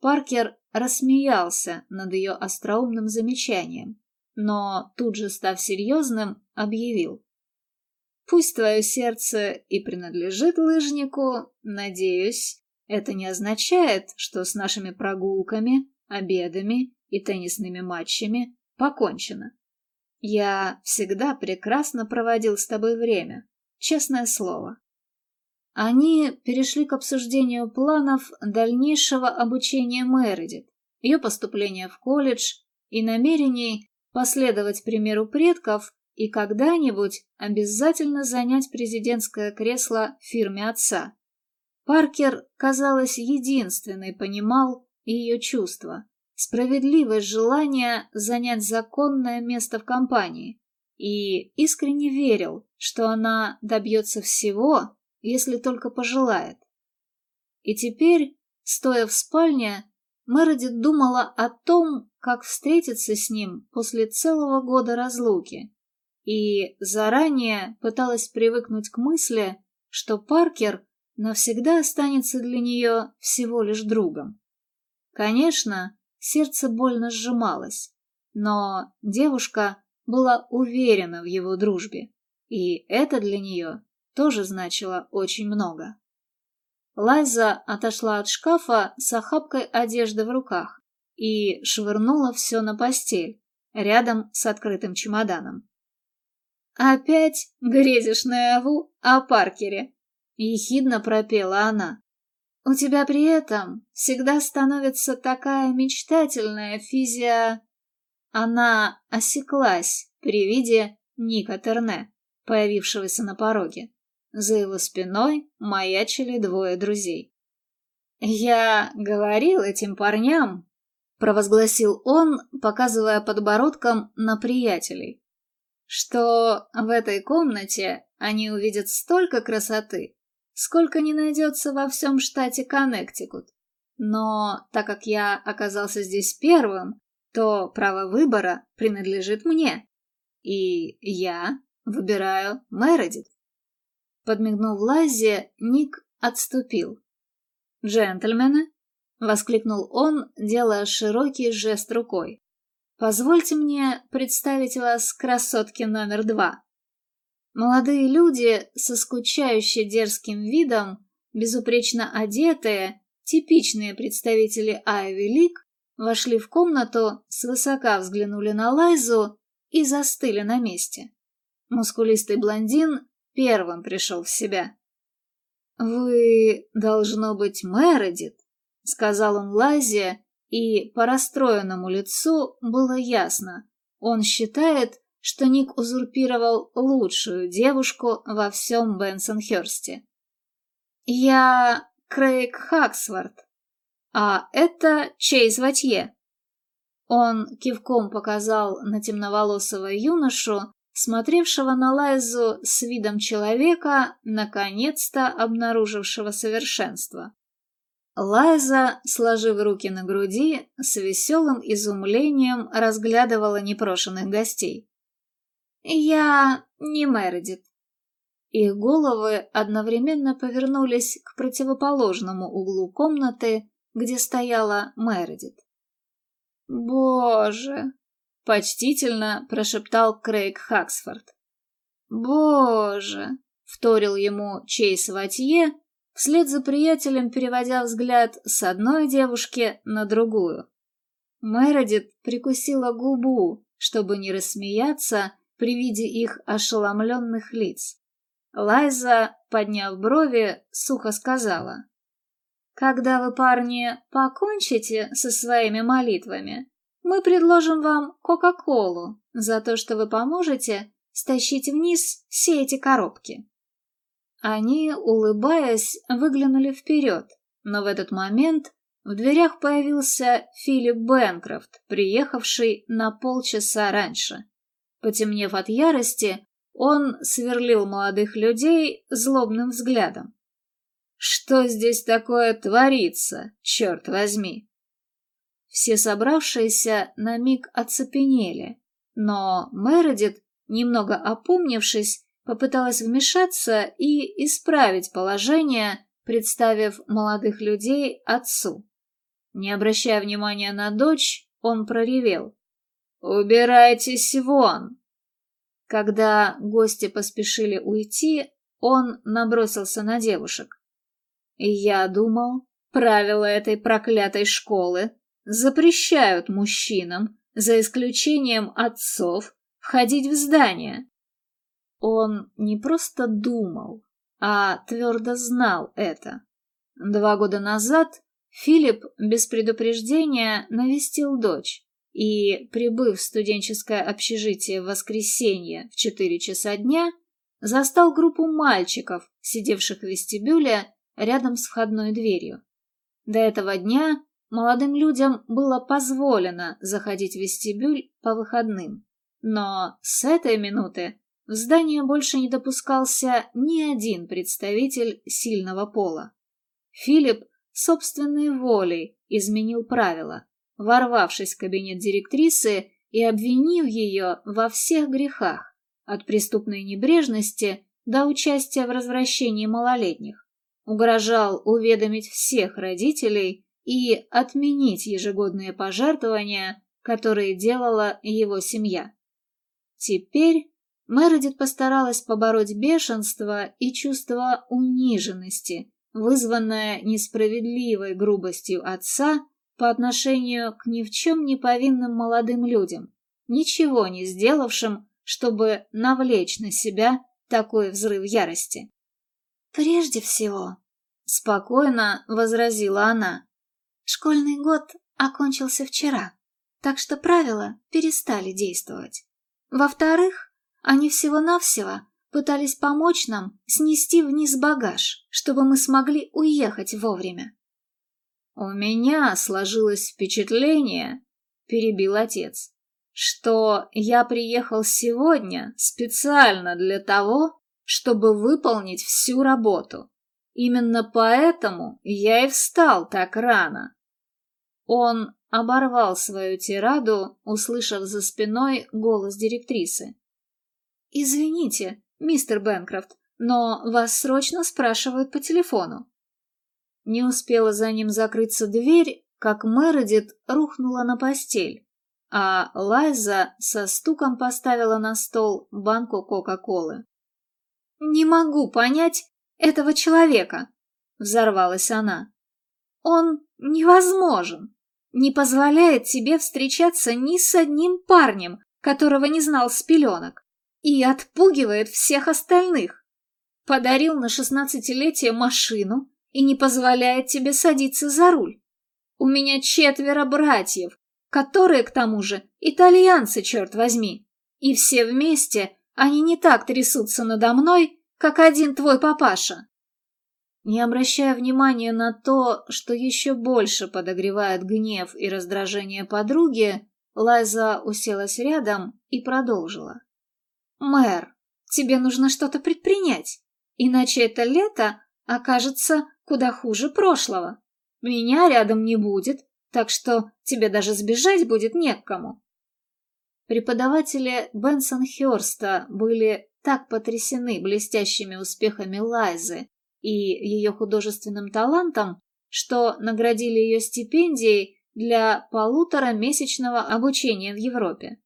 Паркер рассмеялся над ее остроумным замечанием но тут же, став серьезным, объявил. «Пусть твое сердце и принадлежит лыжнику, надеюсь, это не означает, что с нашими прогулками, обедами и теннисными матчами покончено. Я всегда прекрасно проводил с тобой время, честное слово. Они перешли к обсуждению планов дальнейшего обучения Мередит, ее поступления в колледж и намерений последовать примеру предков и когда-нибудь обязательно занять президентское кресло в фирме отца. Паркер, казалось, единственный понимал ее чувства, справедливое желание занять законное место в компании и искренне верил, что она добьется всего, если только пожелает. И теперь, стоя в спальне, Мередит думала о том, как встретиться с ним после целого года разлуки, и заранее пыталась привыкнуть к мысли, что Паркер навсегда останется для нее всего лишь другом. Конечно, сердце больно сжималось, но девушка была уверена в его дружбе, и это для нее тоже значило очень много. Лайза отошла от шкафа с охапкой одежды в руках и швырнула все на постель, рядом с открытым чемоданом. «Опять грезишь наяву о Паркере?» — ехидно пропела она. «У тебя при этом всегда становится такая мечтательная физия...» Она осеклась при виде Ника Терне, появившегося на пороге. За его спиной маячили двое друзей. «Я говорил этим парням», — провозгласил он, показывая подбородком на приятелей, «что в этой комнате они увидят столько красоты, сколько не найдется во всем штате Коннектикут. Но так как я оказался здесь первым, то право выбора принадлежит мне, и я выбираю Мередит. Подмигнув Лазе, Ник отступил. «Джентльмены!» — воскликнул он, делая широкий жест рукой. «Позвольте мне представить вас красотке номер два». Молодые люди со скучающе дерзким видом, безупречно одетые, типичные представители Айви Лик, вошли в комнату, свысока взглянули на Лайзу и застыли на месте. Мускулистый блондин первым пришел в себя. «Вы, должно быть, Мередит», — сказал он Лазе, и по расстроенному лицу было ясно. Он считает, что Ник узурпировал лучшую девушку во всем Бенсонхерсте. «Я Крейг Хаксворт, а это Чейз Ватье». Он кивком показал на темноволосого юношу, смотревшего на Лайзу с видом человека, наконец-то обнаружившего совершенство. Лайза, сложив руки на груди, с веселым изумлением разглядывала непрошенных гостей. «Я не Мередит». Их головы одновременно повернулись к противоположному углу комнаты, где стояла Мередит. «Боже!» — почтительно прошептал Крейг Хаксфорд. «Боже!» — вторил ему Чейз Ватье, вслед за приятелем переводя взгляд с одной девушки на другую. Мередит прикусила губу, чтобы не рассмеяться при виде их ошеломленных лиц. Лайза, подняв брови, сухо сказала. «Когда вы, парни, покончите со своими молитвами, мы предложим вам Кока-Колу за то, что вы поможете стащить вниз все эти коробки. Они, улыбаясь, выглянули вперед, но в этот момент в дверях появился Филипп Бэнкрофт, приехавший на полчаса раньше. Потемнев от ярости, он сверлил молодых людей злобным взглядом. «Что здесь такое творится, черт возьми?» Все собравшиеся на миг оцепенели, но Мередит, немного опомнившись, попыталась вмешаться и исправить положение, представив молодых людей отцу. Не обращая внимания на дочь, он проревел. «Убирайтесь вон!» Когда гости поспешили уйти, он набросился на девушек. «Я думал, Правила этой проклятой школы запрещают мужчинам, за исключением отцов, входить в здание. Он не просто думал, а твердо знал это. Два года назад Филипп без предупреждения навестил дочь и, прибыв в студенческое общежитие в воскресенье в четыре часа дня, застал группу мальчиков, сидевших в вестибюле рядом с входной дверью. До этого дня молодым людям было позволено заходить в вестибюль по выходным, но с этой минуты в здание больше не допускался ни один представитель сильного пола. Филипп собственной волей изменил правила, ворвавшись в кабинет директрисы и обвинив ее во всех грехах, от преступной небрежности до участия в развращении малолетних. Угрожал уведомить всех родителей и отменить ежегодные пожертвования, которые делала его семья. Теперь Мередит постаралась побороть бешенство и чувство униженности, вызванное несправедливой грубостью отца по отношению к ни в чем не повинным молодым людям, ничего не сделавшим, чтобы навлечь на себя такой взрыв ярости. «Прежде всего», — спокойно возразила она, — «школьный год окончился вчера, так что правила перестали действовать. Во-вторых, они всего-навсего пытались помочь нам снести вниз багаж, чтобы мы смогли уехать вовремя. «У меня сложилось впечатление», — перебил отец, «что я приехал сегодня специально для того, чтобы выполнить всю работу. Именно поэтому я и встал так рано». Он оборвал свою тираду, услышав за спиной голос директрисы. «Извините, мистер Бэнкрофт, но вас срочно спрашивают по телефону». Не успела за ним закрыться дверь, как Мередит рухнула на постель, а Лайза со стуком поставила на стол банку Кока-Колы. «Не могу понять этого человека», — взорвалась она. «Он невозможен, не позволяет себе встречаться ни с одним парнем, которого не знал с пеленок и отпугивает всех остальных. Подарил на шестнадцатилетие машину и не позволяет тебе садиться за руль. У меня четверо братьев, которые, к тому же, итальянцы, черт возьми. И все вместе они не так трясутся надо мной, как один твой папаша. Не обращая внимания на то, что еще больше подогревает гнев и раздражение подруги, Лайза уселась рядом и продолжила. «Мэр, тебе нужно что-то предпринять, иначе это лето окажется куда хуже прошлого. Меня рядом не будет, так что тебе даже сбежать будет не к кому». Преподаватели Бенсон Хёрста были так потрясены блестящими успехами Лайзы и ее художественным талантом, что наградили ее стипендией для полуторамесячного обучения в Европе.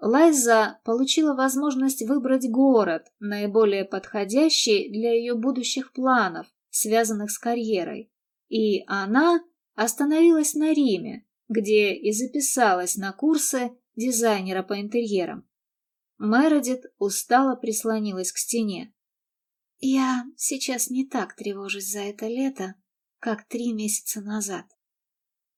Лайза получила возможность выбрать город, наиболее подходящий для ее будущих планов, связанных с карьерой. И она остановилась на Риме, где и записалась на курсы дизайнера по интерьерам. Мередит устало прислонилась к стене. «Я сейчас не так тревожусь за это лето, как три месяца назад».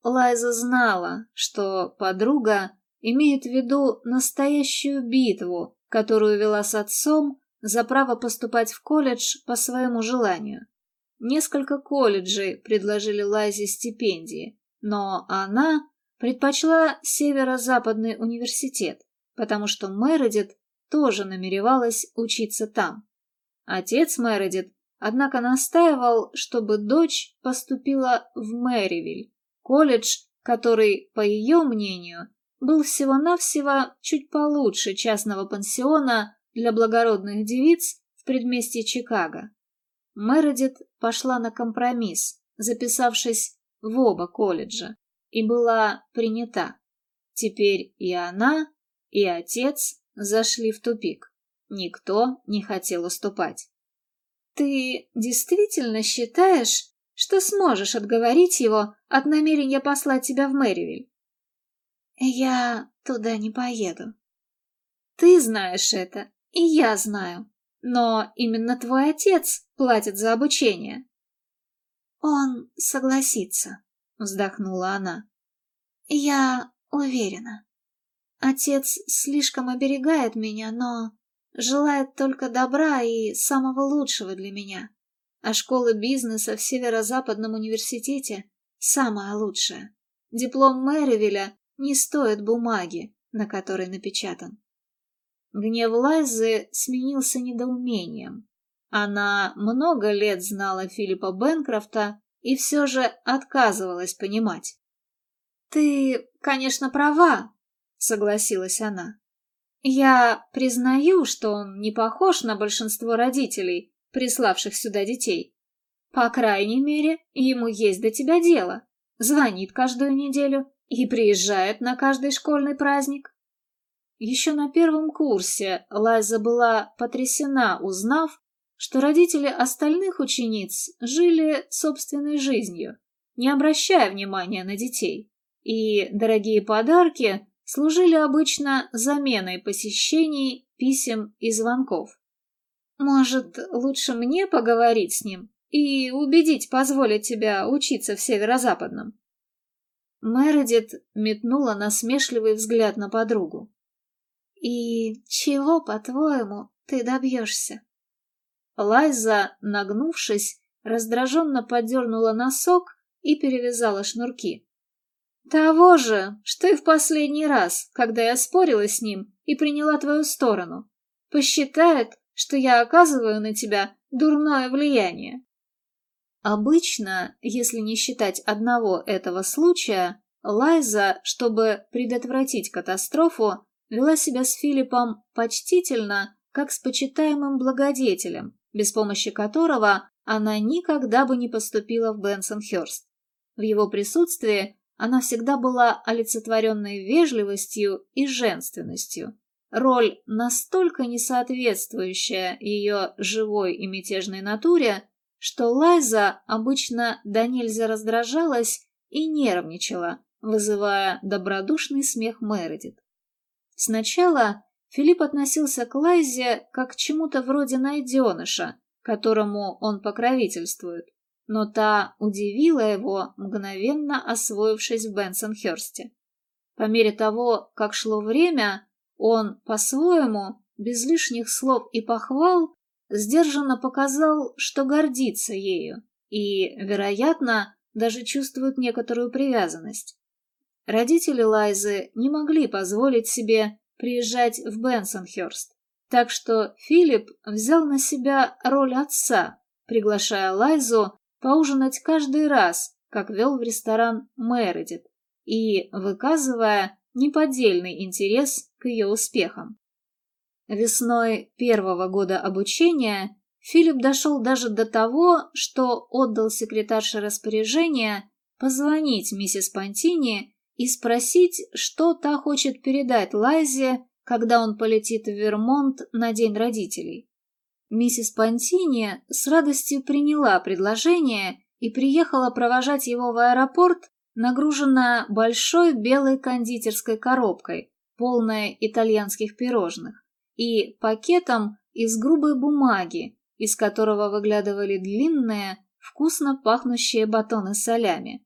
Лайза знала, что подруга имеет в виду настоящую битву, которую вела с отцом за право поступать в колледж по своему желанию. Несколько колледжей предложили Лайзе стипендии, но она предпочла Северо-Западный университет, потому что Мередит тоже намеревалась учиться там. Отец Мередит, однако, настаивал, чтобы дочь поступила в Мэривиль, колледж, который, по ее мнению, был всего-навсего чуть получше частного пансиона для благородных девиц в предместье Чикаго. Мередит пошла на компромисс, записавшись в оба колледжа, и была принята. Теперь и она, и отец зашли в тупик. Никто не хотел уступать. «Ты действительно считаешь, что сможешь отговорить его от намерения послать тебя в Мэривиль. Я туда не поеду. Ты знаешь это, и я знаю. Но именно твой отец платит за обучение. Он согласится, вздохнула она. Я уверена. Отец слишком оберегает меня, но желает только добра и самого лучшего для меня. А школа бизнеса в Северо-Западном университете самая лучшая. Диплом Мэривилля не стоит бумаги, на которой напечатан. Гнев Лайзы сменился недоумением. Она много лет знала Филиппа Бенкрофта и все же отказывалась понимать. «Ты, конечно, права», — согласилась она. «Я признаю, что он не похож на большинство родителей, приславших сюда детей. По крайней мере, ему есть до тебя дело. Звонит каждую неделю и приезжает на каждый школьный праздник. Еще на первом курсе Лайза была потрясена, узнав, что родители остальных учениц жили собственной жизнью, не обращая внимания на детей, и дорогие подарки служили обычно заменой посещений, писем и звонков. Может, лучше мне поговорить с ним и убедить позволить тебя учиться в северо-западном?» Мередит метнула насмешливый взгляд на подругу. «И чего, по-твоему, ты добьешься?» Лайза, нагнувшись, раздраженно подернула носок и перевязала шнурки. «Того же, что и в последний раз, когда я спорила с ним и приняла твою сторону. Посчитает, что я оказываю на тебя дурное влияние. Обычно, если не считать одного этого случая, Лайза, чтобы предотвратить катастрофу, вела себя с Филиппом почтительно, как с почитаемым благодетелем, без помощи которого она никогда бы не поступила в Бенсонхерст. В его присутствии она всегда была олицетворенной вежливостью и женственностью, роль настолько несоответствующая ее живой и мятежной натуре, что Лайза обычно до нельзя раздражалась и нервничала, вызывая добродушный смех Мередит. Сначала Филипп относился к Лайзе как к чему-то вроде найденыша, которому он покровительствует, но та удивила его, мгновенно освоившись в Бенсонхерсте. По мере того, как шло время, он, по-своему, без лишних слов и похвал, сдержанно показал, что гордится ею и, вероятно, даже чувствует некоторую привязанность. Родители Лайзы не могли позволить себе приезжать в Бенсонхерст, так что Филипп взял на себя роль отца, приглашая Лайзу поужинать каждый раз, как вел в ресторан Мередит, и выказывая неподдельный интерес к ее успехам. Весной первого года обучения Филипп дошел даже до того, что отдал секретарше распоряжение позвонить миссис Пантини и спросить, что та хочет передать Лайзе, когда он полетит в Вермонт на День родителей. Миссис Пантини с радостью приняла предложение и приехала провожать его в аэропорт нагруженная большой белой кондитерской коробкой, полной итальянских пирожных, и пакетом из грубой бумаги, из которого выглядывали длинные, вкусно пахнущие батоны солями.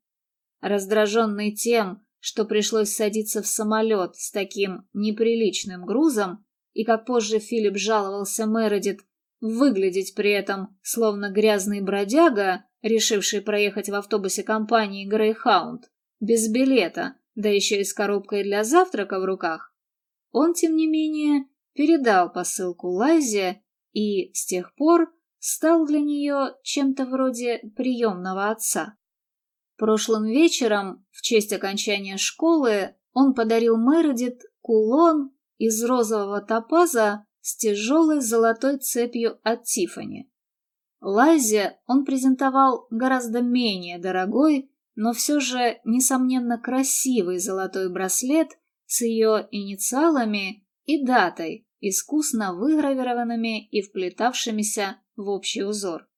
Раздраженный тем, что пришлось садиться в самолет с таким неприличным грузом, и, как позже Филипп жаловался Мередит, выглядеть при этом словно грязный бродяга, решивший проехать в автобусе компании «Грейхаунд» без билета, да еще и с коробкой для завтрака в руках, он, тем не менее, передал посылку Лайзе и с тех пор стал для нее чем-то вроде приемного отца. Прошлым вечером, в честь окончания школы, он подарил Мередит кулон из розового топаза с тяжелой золотой цепью от Тифани. Лайзе он презентовал гораздо менее дорогой, но все же, несомненно, красивый золотой браслет с ее инициалами и датой, искусно выгравированными и вплетавшимися в общий узор.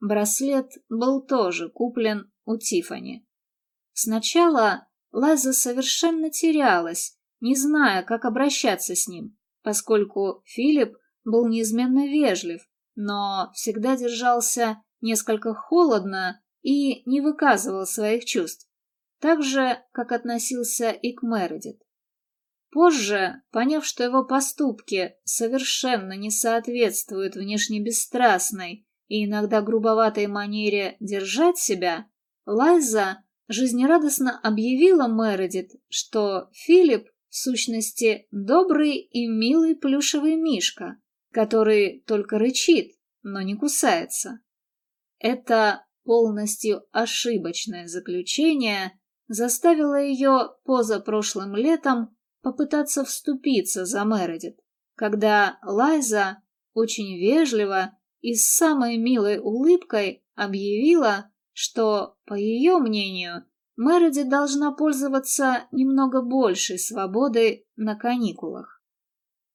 Браслет был тоже куплен у Тифани. Сначала Лайза совершенно терялась, не зная, как обращаться с ним, поскольку Филипп был неизменно вежлив, но всегда держался несколько холодно и не выказывал своих чувств, так же, как относился и к Мередит. Позже, поняв, что его поступки совершенно не соответствуют внешне бесстрастной и иногда грубоватой манере держать себя, Лайза жизнерадостно объявила Мередит, что Филипп в сущности добрый и милый плюшевый мишка, который только рычит, но не кусается. Это полностью ошибочное заключение заставило ее позапрошлым летом попытаться вступиться за Мередит, когда Лайза очень вежливо и с самой милой улыбкой объявила, что, по ее мнению, Мередит должна пользоваться немного большей свободой на каникулах.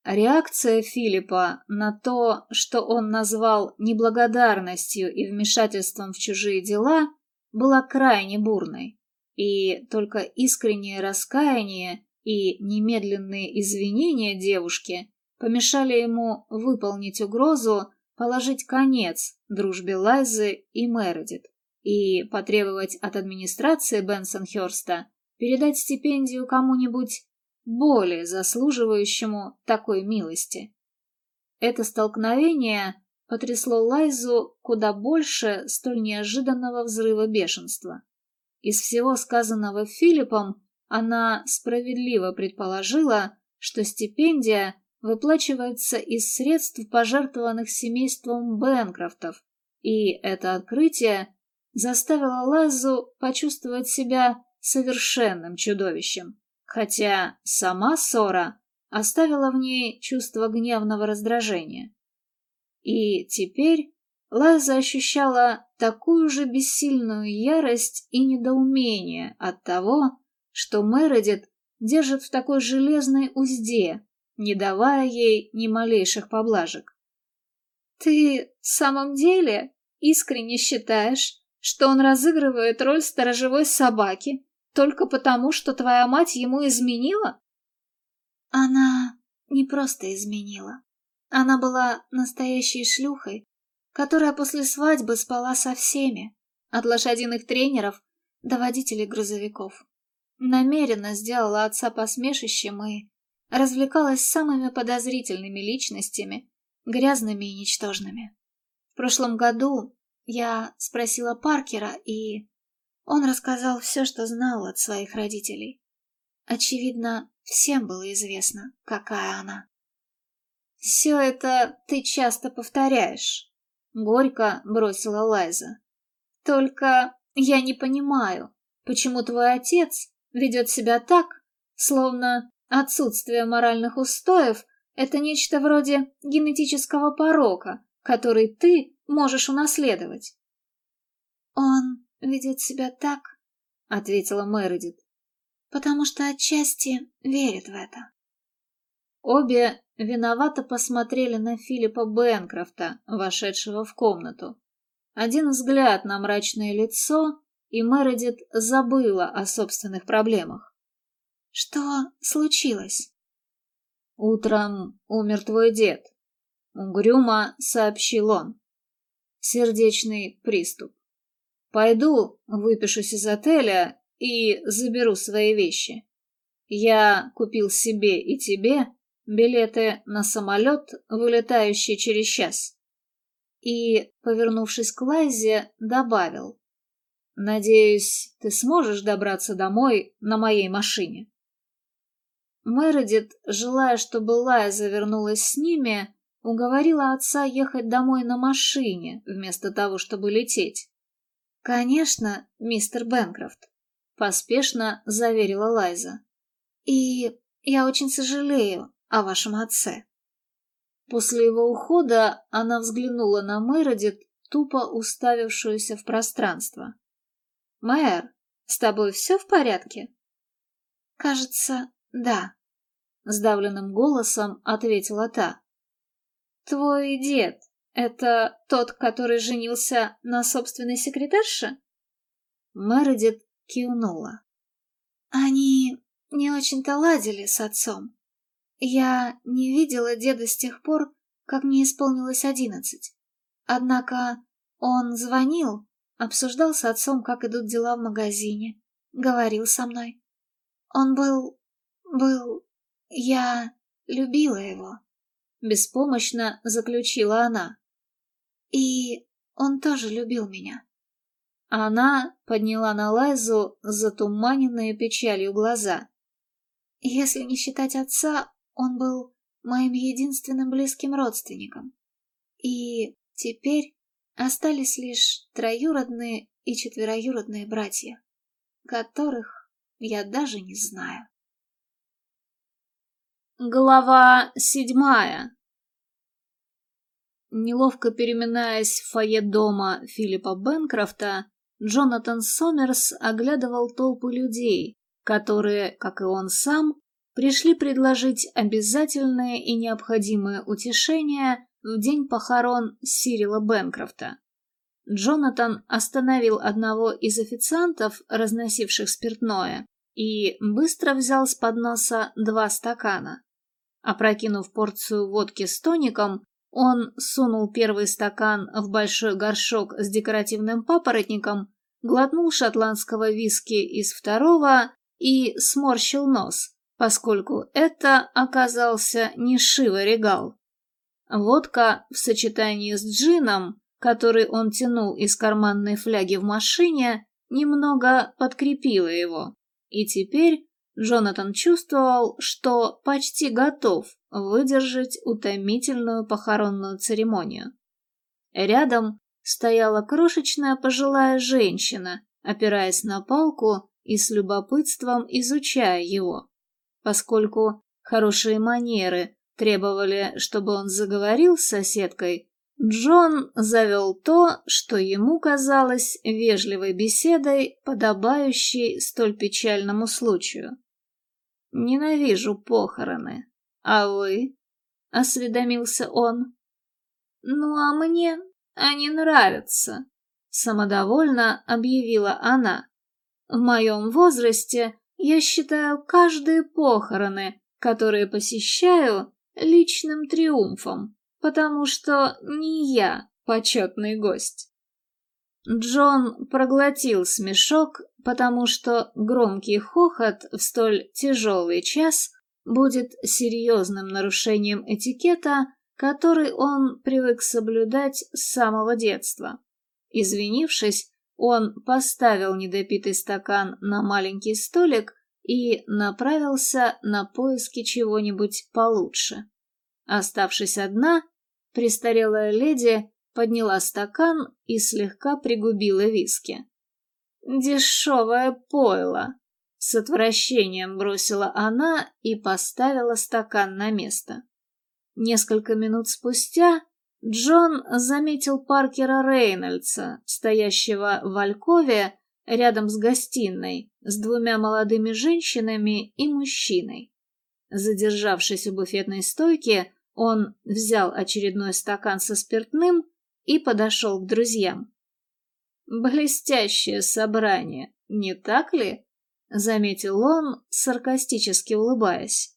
Реакция Филиппа на то, что он назвал неблагодарностью и вмешательством в чужие дела, была крайне бурной, и только искреннее раскаяние и немедленные извинения девушки помешали ему выполнить угрозу положить конец дружбе Лайзы и Мередит и потребовать от администрации Бенсонхерста передать стипендию кому-нибудь более заслуживающему такой милости. Это столкновение потрясло Лайзу куда больше столь неожиданного взрыва бешенства. Из всего сказанного Филиппом она справедливо предположила, что стипендия выплачивается из средств, пожертвованных семейством Бэнкрофтов, и это открытие заставило Лазу почувствовать себя совершенным чудовищем, хотя сама ссора оставила в ней чувство гневного раздражения. И теперь Лайза ощущала такую же бессильную ярость и недоумение от того, что Мередит держит в такой железной узде, не давая ей ни малейших поблажек. «Ты в самом деле искренне считаешь, что он разыгрывает роль сторожевой собаки только потому, что твоя мать ему изменила?» Она не просто изменила. Она была настоящей шлюхой, которая после свадьбы спала со всеми, от лошадиных тренеров до водителей грузовиков намеренно сделала отца посмешищем и развлекалась самыми подозрительными личностями, грязными и ничтожными. В прошлом году я спросила Паркера, и он рассказал все, что знал от своих родителей. Очевидно, всем было известно, какая она. «Все это ты часто повторяешь», — горько бросила Лайза. «Только я не понимаю, почему твой отец ведет себя так, словно отсутствие моральных устоев – это нечто вроде генетического порока, который ты можешь унаследовать. «Он ведет себя так», — ответила Мередит, «потому что отчасти верит в это». Обе виновато посмотрели на Филиппа Бэнкрофта, вошедшего в комнату. Один взгляд на мрачное лицо, и Мередит забыла о собственных проблемах. «Что случилось?» «Утром умер твой дед», — угрюмо сообщил он. «Сердечный приступ. Пойду, выпишусь из отеля и заберу свои вещи. Я купил себе и тебе билеты на самолет, вылетающий через час». И, повернувшись к Лайзе, добавил. Надеюсь, ты сможешь добраться домой на моей машине. Мередит, желая, чтобы Лайза вернулась с ними, уговорила отца ехать домой на машине, вместо того, чтобы лететь. «Конечно, мистер Бэнкрофт», — поспешно заверила Лайза. «И я очень сожалею о вашем отце». После его ухода она взглянула на Мередит, тупо уставившуюся в пространство. «Мэр, с тобой все в порядке?» «Кажется, да», — сдавленным голосом ответила та. «Твой дед Это тот, который женился на собственной секретарше? Мередит кивнула. Они не очень-то ладили с отцом. Я не видела деда с тех пор, как мне исполнилось одиннадцать. Однако он звонил, обсуждал с отцом, как идут дела в магазине, говорил со мной. Он был... был... я любила его. Беспомощно заключила она. И он тоже любил меня. Она подняла на Лайзу затуманенные печалью глаза. Если не считать отца, он был моим единственным близким родственником. И теперь остались лишь троюродные и четвероюродные братья, которых я даже не знаю. Глава седьмая Неловко переминаясь в фойе дома Филиппа Бенкрофта, Джонатан Сомерс оглядывал толпу людей, которые, как и он сам, пришли предложить обязательное и необходимое утешение в день похорон Сирила Бенкрофта. Джонатан остановил одного из официантов, разносивших спиртное, и быстро взял с подноса два стакана. Опрокинув порцию водки с тоником, он сунул первый стакан в большой горшок с декоративным папоротником, глотнул шотландского виски из второго и сморщил нос, поскольку это оказался не Шива Регал. Водка в сочетании с джином, который он тянул из карманной фляги в машине, немного подкрепила его, и теперь Джонатан чувствовал, что почти готов выдержать утомительную похоронную церемонию. Рядом стояла крошечная пожилая женщина, опираясь на палку и с любопытством изучая его. Поскольку хорошие манеры требовали, чтобы он заговорил с соседкой, Джон завел то, что ему казалось вежливой беседой, подобающей столь печальному случаю. «Ненавижу похороны. А вы?» — осведомился он. «Ну, а мне они нравятся», — самодовольно объявила она. «В моем возрасте я считаю каждые похороны, которые посещаю, личным триумфом, потому что не я почетный гость». Джон проглотил смешок, потому что громкий хохот в столь тяжелый час будет серьезным нарушением этикета, который он привык соблюдать с самого детства. Извинившись, он поставил недопитый стакан на маленький столик и направился на поиски чего-нибудь получше. Оставшись одна, престарелая леди подняла стакан и слегка пригубила виски. «Дешевое пойло!» — с отвращением бросила она и поставила стакан на место. Несколько минут спустя Джон заметил Паркера Рейнольдса, стоящего в Алькове рядом с гостиной, с двумя молодыми женщинами и мужчиной. Задержавшись у буфетной стойки, он взял очередной стакан со спиртным и подошел к друзьям. «Блестящее собрание, не так ли?» — заметил он, саркастически улыбаясь.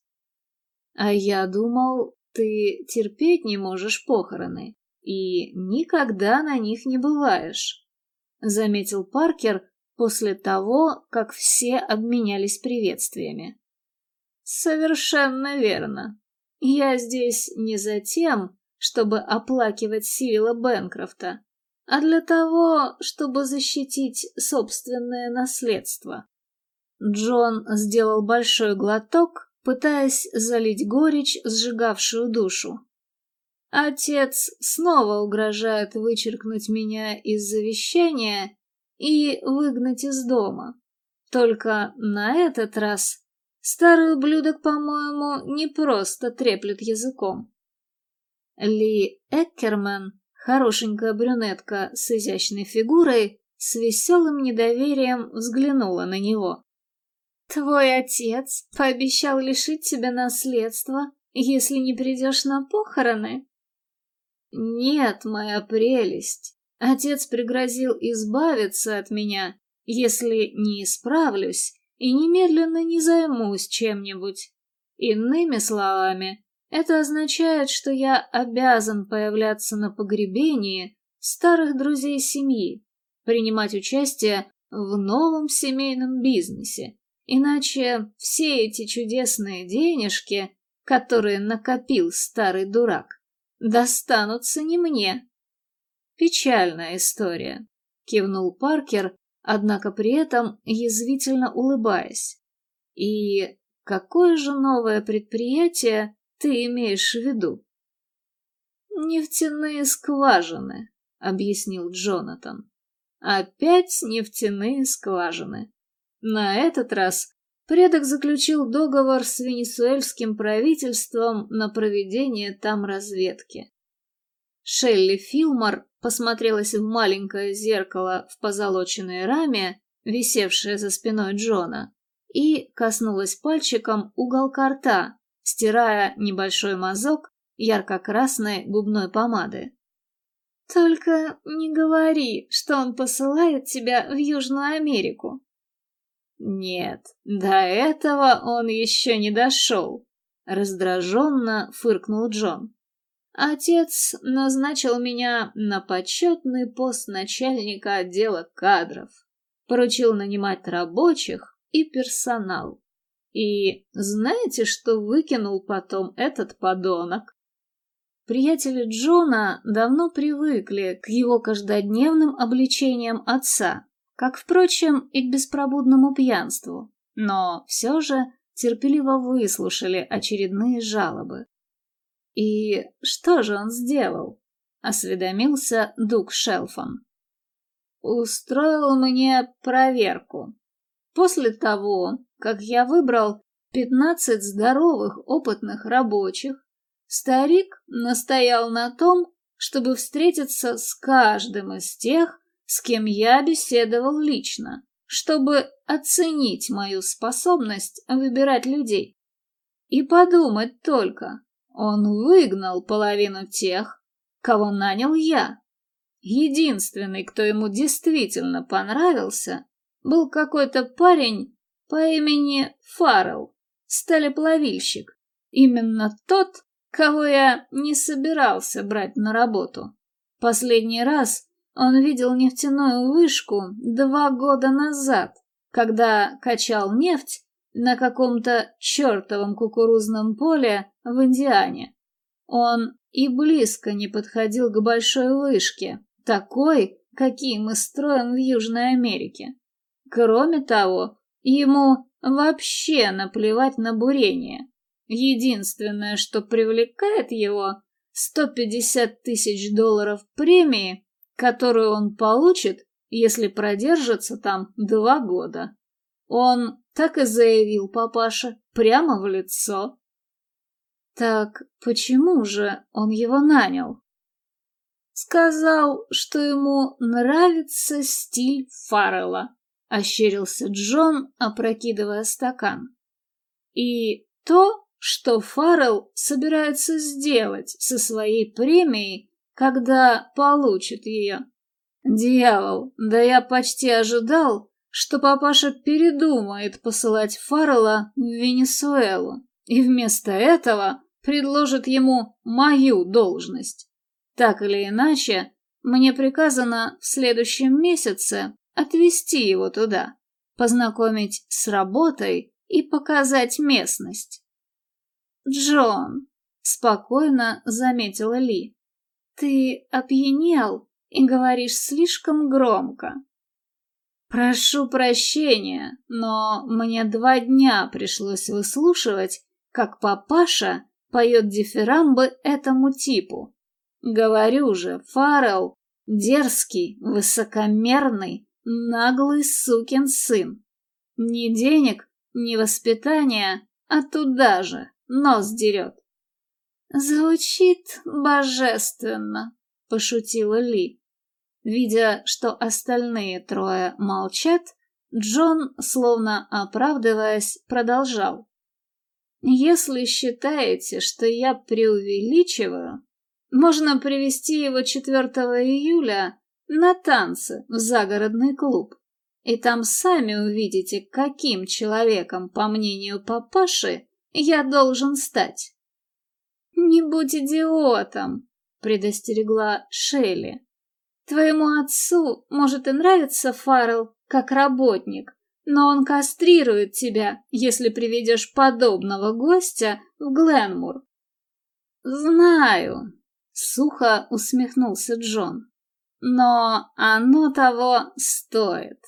«А я думал, ты терпеть не можешь похороны и никогда на них не бываешь», — заметил Паркер после того, как все обменялись приветствиями. «Совершенно верно. Я здесь не за тем, чтобы оплакивать Сирила Бенкрофта, а для того, чтобы защитить собственное наследство. Джон сделал большой глоток, пытаясь залить горечь, сжигавшую душу. Отец снова угрожает вычеркнуть меня из завещания и выгнать из дома. Только на этот раз старый ублюдок, по-моему, не просто треплет языком. Ли Эккерман, хорошенькая брюнетка с изящной фигурой, с веселым недоверием взглянула на него. «Твой отец пообещал лишить тебя наследства, если не придешь на похороны?» «Нет, моя прелесть. Отец пригрозил избавиться от меня, если не исправлюсь и немедленно не займусь чем-нибудь. Иными словами, это означает, что я обязан появляться на погребении старых друзей семьи, принимать участие в новом семейном бизнесе. Иначе все эти чудесные денежки, которые накопил старый дурак, достанутся не мне. Печальная история, кивнул Паркер, однако при этом язвительно улыбаясь. И какое же новое предприятие ты имеешь в виду? Нефтяные скважины, объяснил Джонатан. Опять нефтяные скважины. На этот раз предок заключил договор с венесуэльским правительством на проведение там разведки. Шелли Филмор посмотрелась в маленькое зеркало в позолоченной раме, висевшее за спиной Джона, и коснулась пальчиком уголка рта, стирая небольшой мазок ярко-красной губной помады. Только не говори, что он посылает тебя в Южную Америку. Нет, до этого он еще не дошел. Раздраженно фыркнул Джон. Отец назначил меня на почетный пост начальника отдела кадров. Поручил нанимать рабочих и персонал. И знаете, что выкинул потом этот подонок? Приятели Джона давно привыкли к его каждодневным обличениям отца, как, впрочем, и к беспробудному пьянству, но все же терпеливо выслушали очередные жалобы. «И что же он сделал?» — осведомился Дуг Шелфон. «Устроил мне проверку. После того, как я выбрал пятнадцать здоровых опытных рабочих, Старик настоял на том, чтобы встретиться с каждым из тех, с кем я беседовал лично, чтобы оценить мою способность выбирать людей. И подумать только, он выгнал половину тех, кого нанял я. Единственный, кто ему действительно понравился, был какой-то парень по имени Фаррелл, сталеплавильщик. Именно тот, кого я не собирался брать на работу. Последний раз он видел нефтяную вышку два года назад, когда качал нефть на каком-то чертовом кукурузном поле в Индиане. Он и близко не подходил к большой вышке, такой, какие мы строим в Южной Америке. Кроме того, ему вообще наплевать на бурение. Единственное, что привлекает его, 150 тысяч долларов премии, которую он получит, если продержится там два года. Он так и заявил папаше прямо в лицо. Так почему же он его нанял? Сказал, что ему нравится стиль Фаррелла, ощерился Джон, опрокидывая стакан. И то, что Фаррелл собирается сделать со своей премией, когда получит ее. Дьявол, да я почти ожидал, что папаша передумает посылать Фаррелла в Венесуэлу и вместо этого предложит ему мою должность. Так или иначе, мне приказано в следующем месяце отвезти его туда, познакомить с работой и показать местность. «Джон», — спокойно заметила Ли, — «ты опьянел и говоришь слишком громко». «Прошу прощения, но мне два дня пришлось выслушивать, как папаша поет дифирамбы этому типу. Говорю же, Фаррелл — дерзкий, высокомерный, наглый сукин сын. Ни денег, ни воспитания, а туда же нос дерет. «Звучит божественно», — пошутила Ли. Видя, что остальные трое молчат, Джон, словно оправдываясь, продолжал. «Если считаете, что я преувеличиваю, Можно привести его 4 июля на танцы в загородный клуб. И там сами увидите, каким человеком, по мнению папаши, я должен стать. «Не будь идиотом», — предостерегла Шелли. «Твоему отцу, может, и нравится Фаррелл как работник, но он кастрирует тебя, если приведешь подобного гостя в Гленмур». «Знаю», — сухо усмехнулся Джон, — «но оно того стоит».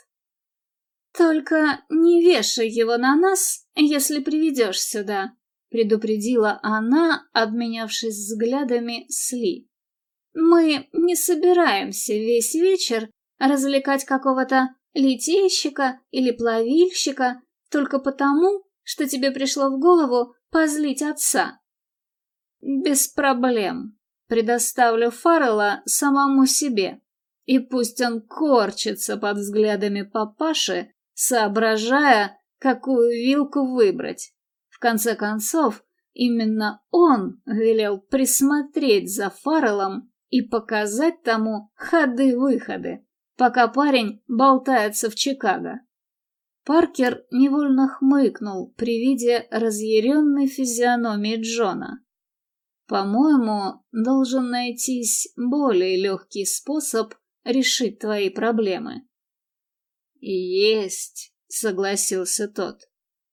«Только не вешай его на нас, если приведешь сюда», — предупредила она, обменявшись взглядами с Ли. «Мы не собираемся весь вечер развлекать какого-то литейщика или плавильщика только потому, что тебе пришло в голову позлить отца». «Без проблем. Предоставлю Фаррелла самому себе, и пусть он корчится под взглядами папаши, соображая, какую вилку выбрать. В конце концов, именно он велел присмотреть за Фарреллом и показать тому ходы-выходы, пока парень болтается в Чикаго. Паркер невольно хмыкнул при виде разъяренной физиономии Джона. «По-моему, должен найтись более легкий способ решить твои проблемы». «Есть», — согласился тот.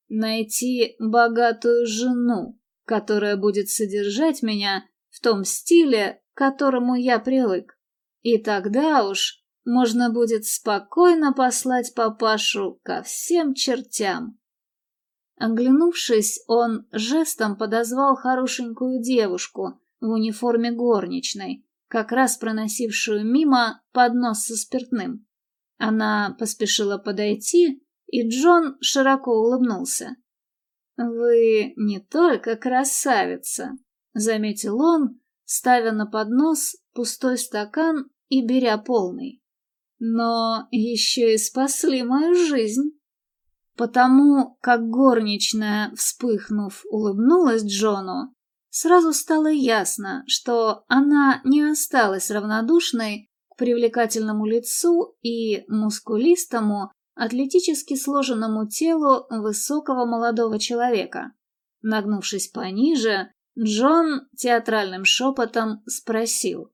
«Найти богатую жену, которая будет содержать меня в том стиле, которому я привык. И тогда уж можно будет спокойно послать папашу ко всем чертям». Оглянувшись, он жестом подозвал хорошенькую девушку в униформе горничной, как раз проносившую мимо поднос со спиртным. Она поспешила подойти, и Джон широко улыбнулся. «Вы не только красавица», — заметил он, ставя на поднос пустой стакан и беря полный, «но еще и спасли мою жизнь». Потому как горничная, вспыхнув, улыбнулась Джону, сразу стало ясно, что она не осталась равнодушной к привлекательному лицу и мускулистому, атлетически сложенному телу высокого молодого человека. Нагнувшись пониже, Джон театральным шепотом спросил.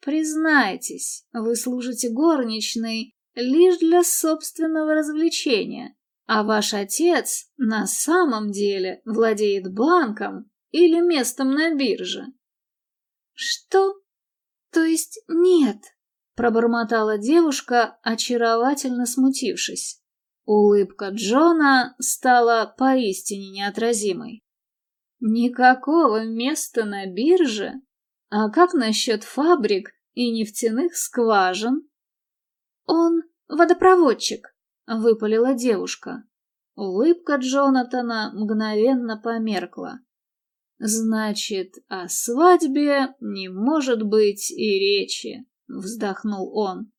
«Признайтесь, вы служите горничной лишь для собственного развлечения, а ваш отец на самом деле владеет банком или местом на бирже?» «Что?» «То есть нет», — пробормотала девушка, очаровательно смутившись. Улыбка Джона стала поистине неотразимой. «Никакого места на бирже? А как насчет фабрик и нефтяных скважин?» «Он водопроводчик», — выпалила девушка. Улыбка Джонатана мгновенно померкла. «Значит, о свадьбе не может быть и речи», — вздохнул он.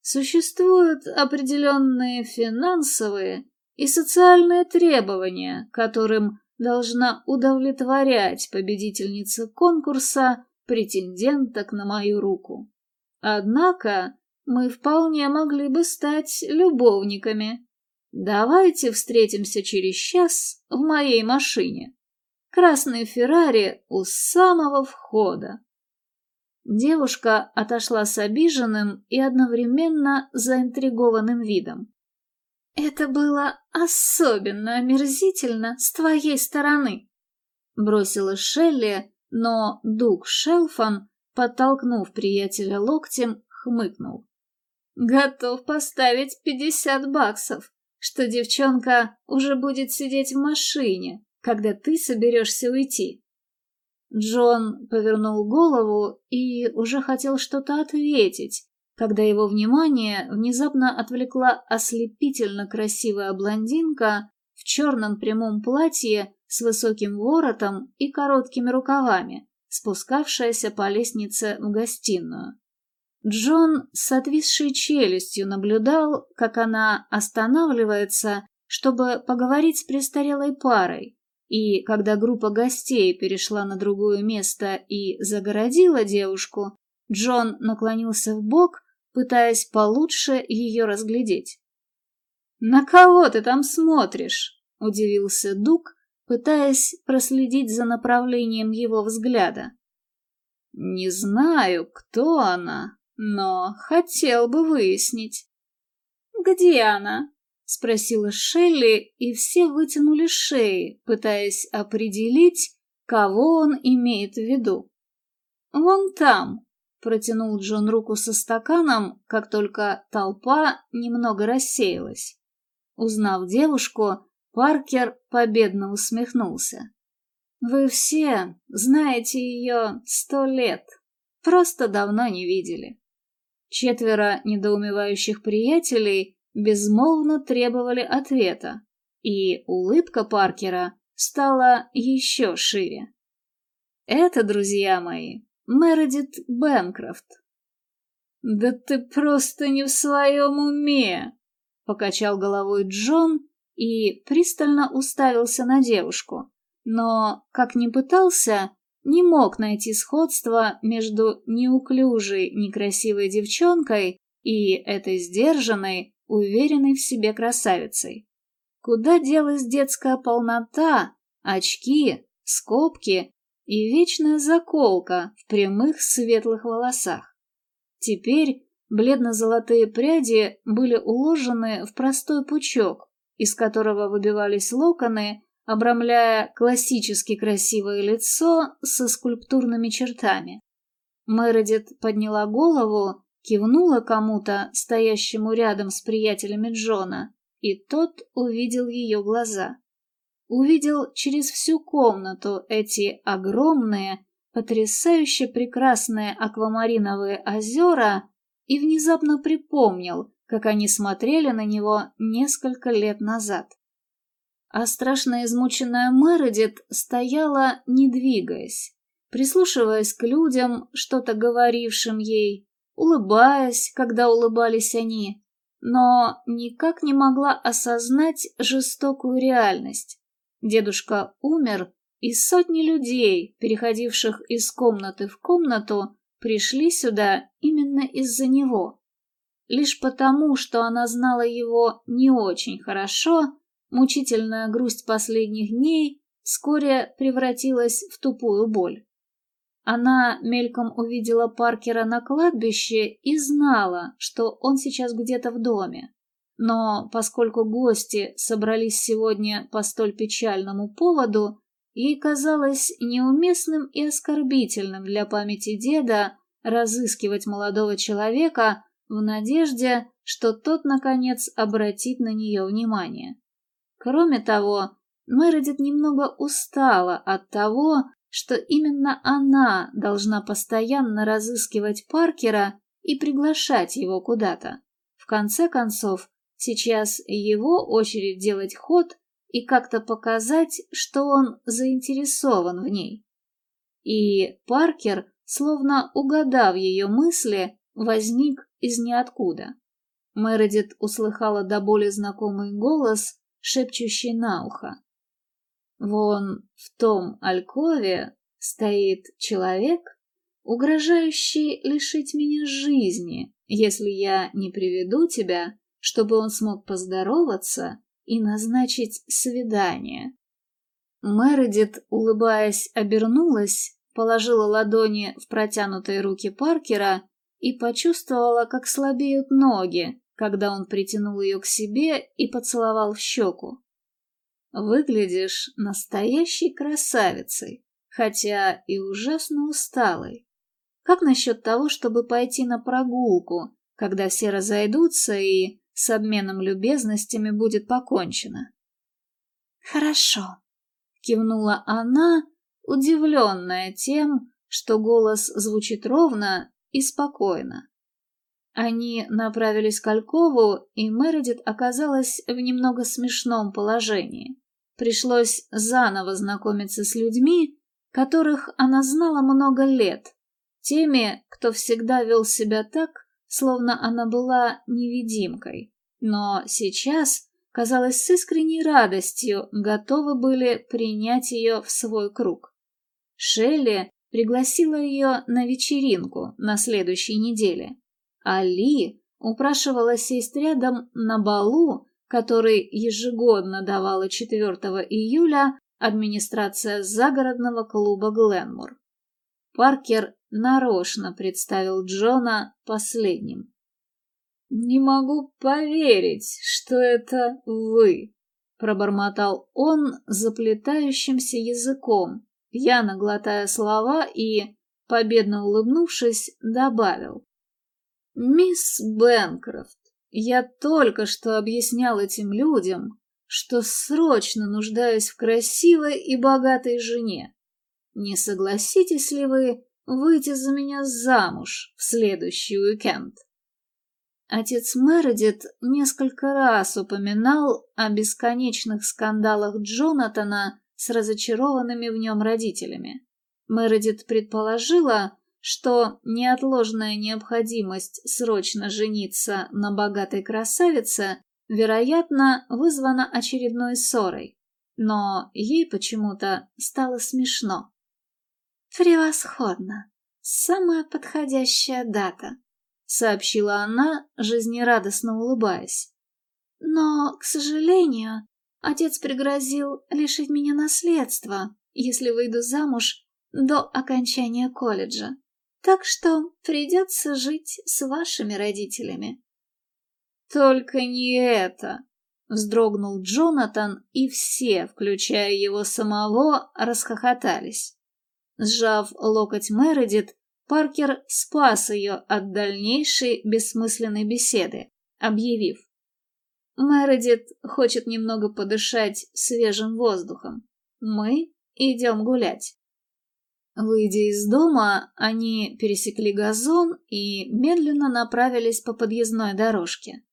«Существуют определенные финансовые и социальные требования, которым должна удовлетворять победительница конкурса претенденток на мою руку. Однако мы вполне могли бы стать любовниками. Давайте встретимся через час в моей машине» красный Феррари у самого входа. Девушка отошла с обиженным и одновременно заинтригованным видом. «Это было особенно омерзительно с твоей стороны», — бросила Шелли, но Дуг Шелфан, подтолкнув приятеля локтем, хмыкнул. «Готов поставить пятьдесят баксов, что девчонка уже будет сидеть в машине, когда ты соберешься уйти?» Джон повернул голову и уже хотел что-то ответить, когда его внимание внезапно отвлекла ослепительно красивая блондинка в черном прямом платье с высоким воротом и короткими рукавами, спускавшаяся по лестнице в гостиную. Джон с отвисшей челюстью наблюдал, как она останавливается, чтобы поговорить с престарелой парой, и когда группа гостей перешла на другое место и загородила девушку, Джон наклонился в бок, пытаясь получше ее разглядеть. «На кого ты там смотришь?» — удивился Дук, пытаясь проследить за направлением его взгляда. «Не знаю, кто она, но хотел бы выяснить». «Где она?» — спросила Шелли, и все вытянули шеи, пытаясь определить, кого он имеет в виду. «Вон там», — протянул Джон руку со стаканом, как только толпа немного рассеялась. Узнав девушку, Паркер победно усмехнулся. «Вы все знаете ее сто лет, просто давно не видели». Четверо недоумевающих приятелей безмолвно требовали ответа, и улыбка Паркера стала еще шире. Это, друзья мои, Мередит Бэнкрофт. «Да ты просто не в своем уме!» — покачал головой Джон и пристально уставился на девушку, но, как ни пытался, не мог найти сходства между неуклюжей, некрасивой девчонкой и этой сдержанной, уверенной в себе красавицей. Куда делась детская полнота, очки, скобки и вечная заколка в прямых светлых волосах? Теперь бледно-золотые пряди были уложены в простой пучок, из которого выбивались локоны, обрамляя классически красивое лицо со скульптурными чертами. Мередит подняла голову кивнула кому-то, стоящему рядом с приятелями Джона, и тот увидел ее глаза. Увидел через всю комнату эти огромные, потрясающе прекрасные аквамариновые озера и внезапно припомнил, как они смотрели на него несколько лет назад. А страшно измученная Мередит стояла, не двигаясь, прислушиваясь к людям, что-то говорившим ей, улыбаясь, когда улыбались они, но никак не могла осознать жестокую реальность. Дедушка умер, и сотни людей, переходивших из комнаты в комнату, пришли сюда именно из-за него. Лишь потому, что она знала его не очень хорошо, мучительная грусть последних дней вскоре превратилась в тупую боль. Она мельком увидела Паркера на кладбище и знала, что он сейчас где-то в доме. Но поскольку гости собрались сегодня по столь печальному поводу, ей казалось неуместным и оскорбительным для памяти деда разыскивать молодого человека в надежде, что тот, наконец, обратит на нее внимание. Кроме того, Мередит немного устала от того, что именно она должна постоянно разыскивать Паркера и приглашать его куда-то. В конце концов, сейчас его очередь делать ход и как-то показать, что он заинтересован в ней. И Паркер, словно угадав ее мысли, возник из ниоткуда. Мередит услыхала до боли знакомый голос, шепчущий на ухо. Вон в том алькове стоит человек, угрожающий лишить меня жизни, если я не приведу тебя, чтобы он смог поздороваться и назначить свидание. Мередит, улыбаясь, обернулась, положила ладони в протянутые руки Паркера и почувствовала, как слабеют ноги, когда он притянул ее к себе и поцеловал в щеку. Выглядишь настоящей красавицей, хотя и ужасно усталой. Как насчет того, чтобы пойти на прогулку, когда все разойдутся и с обменом любезностями будет покончено? Хорошо, кивнула она, удивленная тем, что голос звучит ровно и спокойно. Они направились к Алькову, и Мередит оказалась в немного смешном положении. Пришлось заново знакомиться с людьми, которых она знала много лет, теми, кто всегда вел себя так, словно она была невидимкой. Но сейчас, казалось, с искренней радостью готовы были принять ее в свой круг. Шелли пригласила ее на вечеринку на следующей неделе, а Ли упрашивала сесть рядом на балу, который ежегодно давала 4 июля администрация загородного клуба Гленмур. Паркер нарочно представил Джона последним. «Не могу поверить, что это вы», — пробормотал он заплетающимся языком, пьяно глотая слова и, победно улыбнувшись, добавил. «Мисс Бенкрофт, я только что объяснял этим людям, что срочно нуждаюсь в красивой и богатой жене. Не согласитесь ли вы выйти за меня замуж в следующий уикенд?» Отец Мередит несколько раз упоминал о бесконечных скандалах Джонатана с разочарованными в нем родителями. Мередит предположила, что неотложная необходимость срочно жениться на богатой красавице, вероятно, вызвана очередной ссорой, но ей почему-то стало смешно. «Превосходно! Самая подходящая дата!» — сообщила она, жизнерадостно улыбаясь. «Но, к сожалению, отец пригрозил лишить меня наследства, если выйду замуж до окончания колледжа. Так что придется жить с вашими родителями». «Только не это!» — вздрогнул Джонатан, и все, включая его самого, расхохотались. Сжав локоть Мередит, Паркер спас ее от дальнейшей бессмысленной беседы, объявив. Мередит хочет немного подышать свежим воздухом. Мы идем гулять. Выйдя из дома, они пересекли газон и медленно направились по подъездной дорожке.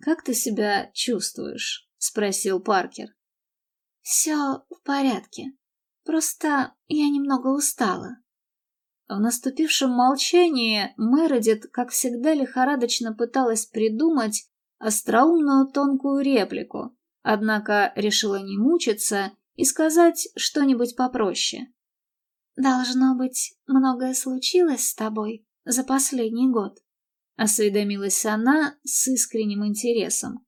«Как ты себя чувствуешь?» — спросил Паркер. «Все в порядке. Просто я немного устала», в наступившем молчании Мередит, как всегда, лихорадочно пыталась придумать остроумную тонкую реплику, однако решила не мучиться и сказать что-нибудь попроще. «Должно быть, многое случилось с тобой за последний год», — осведомилась она с искренним интересом.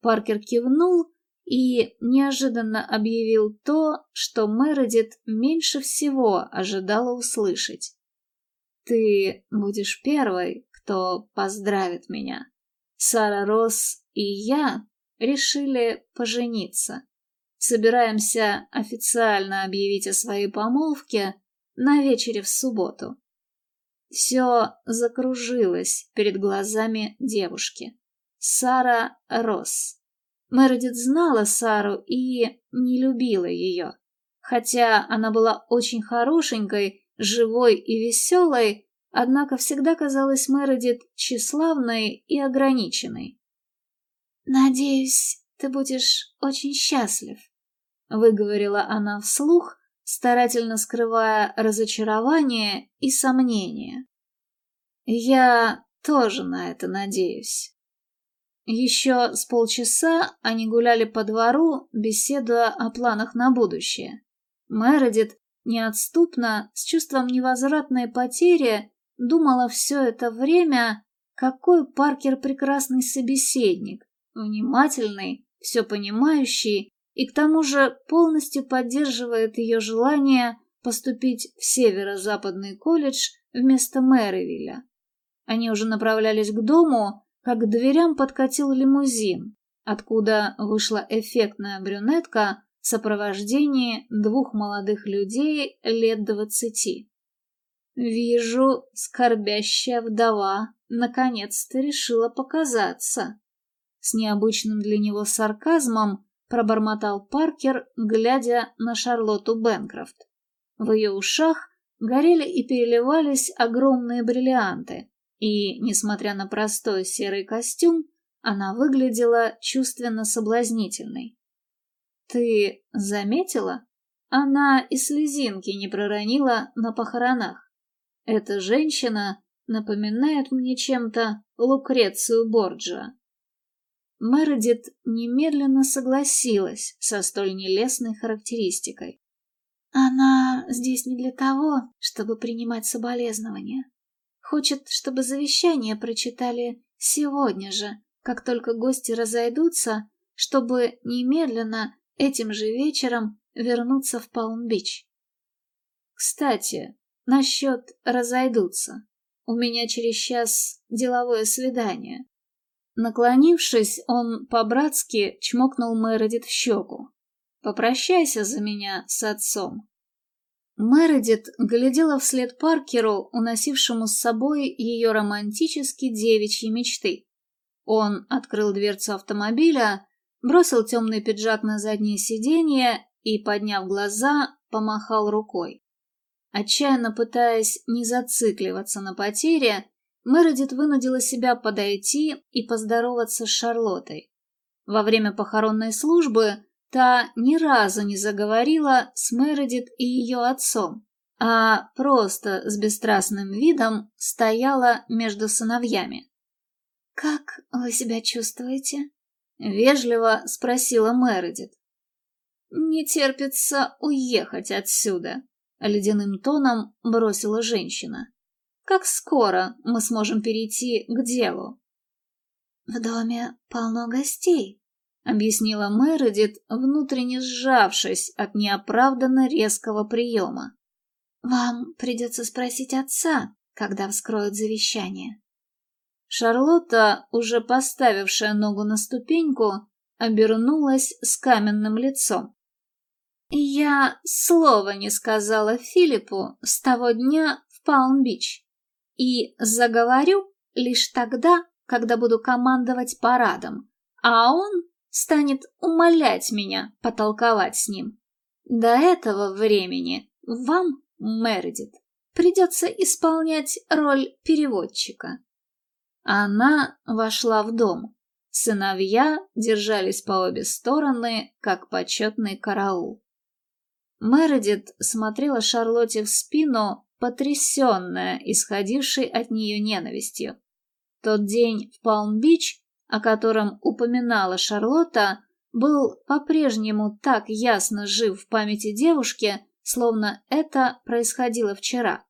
Паркер кивнул и неожиданно объявил то, что Мередит меньше всего ожидала услышать. Ты будешь первой, кто поздравит меня. Сара Росс и я решили пожениться. Собираемся официально объявить о своей помолвке на вечере в субботу. Все закружилось перед глазами девушки. Сара Росс. Мередит знала Сару и не любила ее. Хотя она была очень хорошенькой живой и веселой, однако всегда казалась Мередит тщеславной и ограниченной. «Надеюсь, ты будешь очень счастлив», — выговорила она вслух, старательно скрывая разочарование и сомнение. «Я тоже на это надеюсь». Еще с полчаса они гуляли по двору, беседуя о планах на будущее. Мередит неотступно, с чувством невозвратной потери, думала все это время, какой Паркер прекрасный собеседник, внимательный, все понимающий и к тому же полностью поддерживает ее желание поступить в северо-западный колледж вместо Мэривилля. Они уже направлялись к дому, как к дверям подкатил лимузин, откуда вышла эффектная брюнетка в сопровождении двух молодых людей лет двадцати. «Вижу, скорбящая вдова наконец-то решила показаться». С необычным для него сарказмом пробормотал Паркер, глядя на Шарлотту Бенкрофт. В ее ушах горели и переливались огромные бриллианты, и, несмотря на простой серый костюм, она выглядела чувственно соблазнительной. Ты заметила? Она и слезинки не проронила на похоронах. Эта женщина напоминает мне чем-то Лукрецию Борджа. Мередит немедленно согласилась со столь нелестной характеристикой. Она здесь не для того, чтобы принимать соболезнования. Хочет, чтобы завещание прочитали сегодня же, как только гости разойдутся, чтобы немедленно этим же вечером вернуться в Палм-Бич. Кстати, насчет разойдутся. У меня через час деловое свидание. Наклонившись, он по-братски чмокнул Мередит в щеку. «Попрощайся за меня с отцом». Мередит глядела вслед Паркеру, уносившему с собой ее романтические девичьи мечты. Он открыл дверцу автомобиля, бросил темный пиджак на заднее сиденье и, подняв глаза, помахал рукой. Отчаянно пытаясь не зацикливаться на потере, Мередит вынудила себя подойти и поздороваться с Шарлоттой. Во время похоронной службы та ни разу не заговорила с Мередит и ее отцом, а просто с бесстрастным видом стояла между сыновьями. «Как вы себя чувствуете?» — вежливо спросила Мередит. «Не терпится уехать отсюда», — ледяным тоном бросила женщина. Как скоро мы сможем перейти к делу? В доме полно гостей, объяснила Мередит, внутренне сжавшись от неоправданно резкого приема. Вам придется спросить отца, когда вскроют завещание. Шарлотта, уже поставившая ногу на ступеньку, обернулась с каменным лицом. Я слова не сказала Филиппу с того дня в Палм-Бич и заговорю лишь тогда, когда буду командовать парадом, а он станет умолять меня потолковать с ним. До этого времени вам, Мередит, придется исполнять роль переводчика. Она вошла в дом. Сыновья держались по обе стороны, как почетный караул. Мередит смотрела Шарлотте в спину, потрясенная исходившей от нее ненавистью. Тот день в Палм-Бич, о котором упоминала Шарлотта, был по-прежнему так ясно жив в памяти девушки, словно это происходило вчера.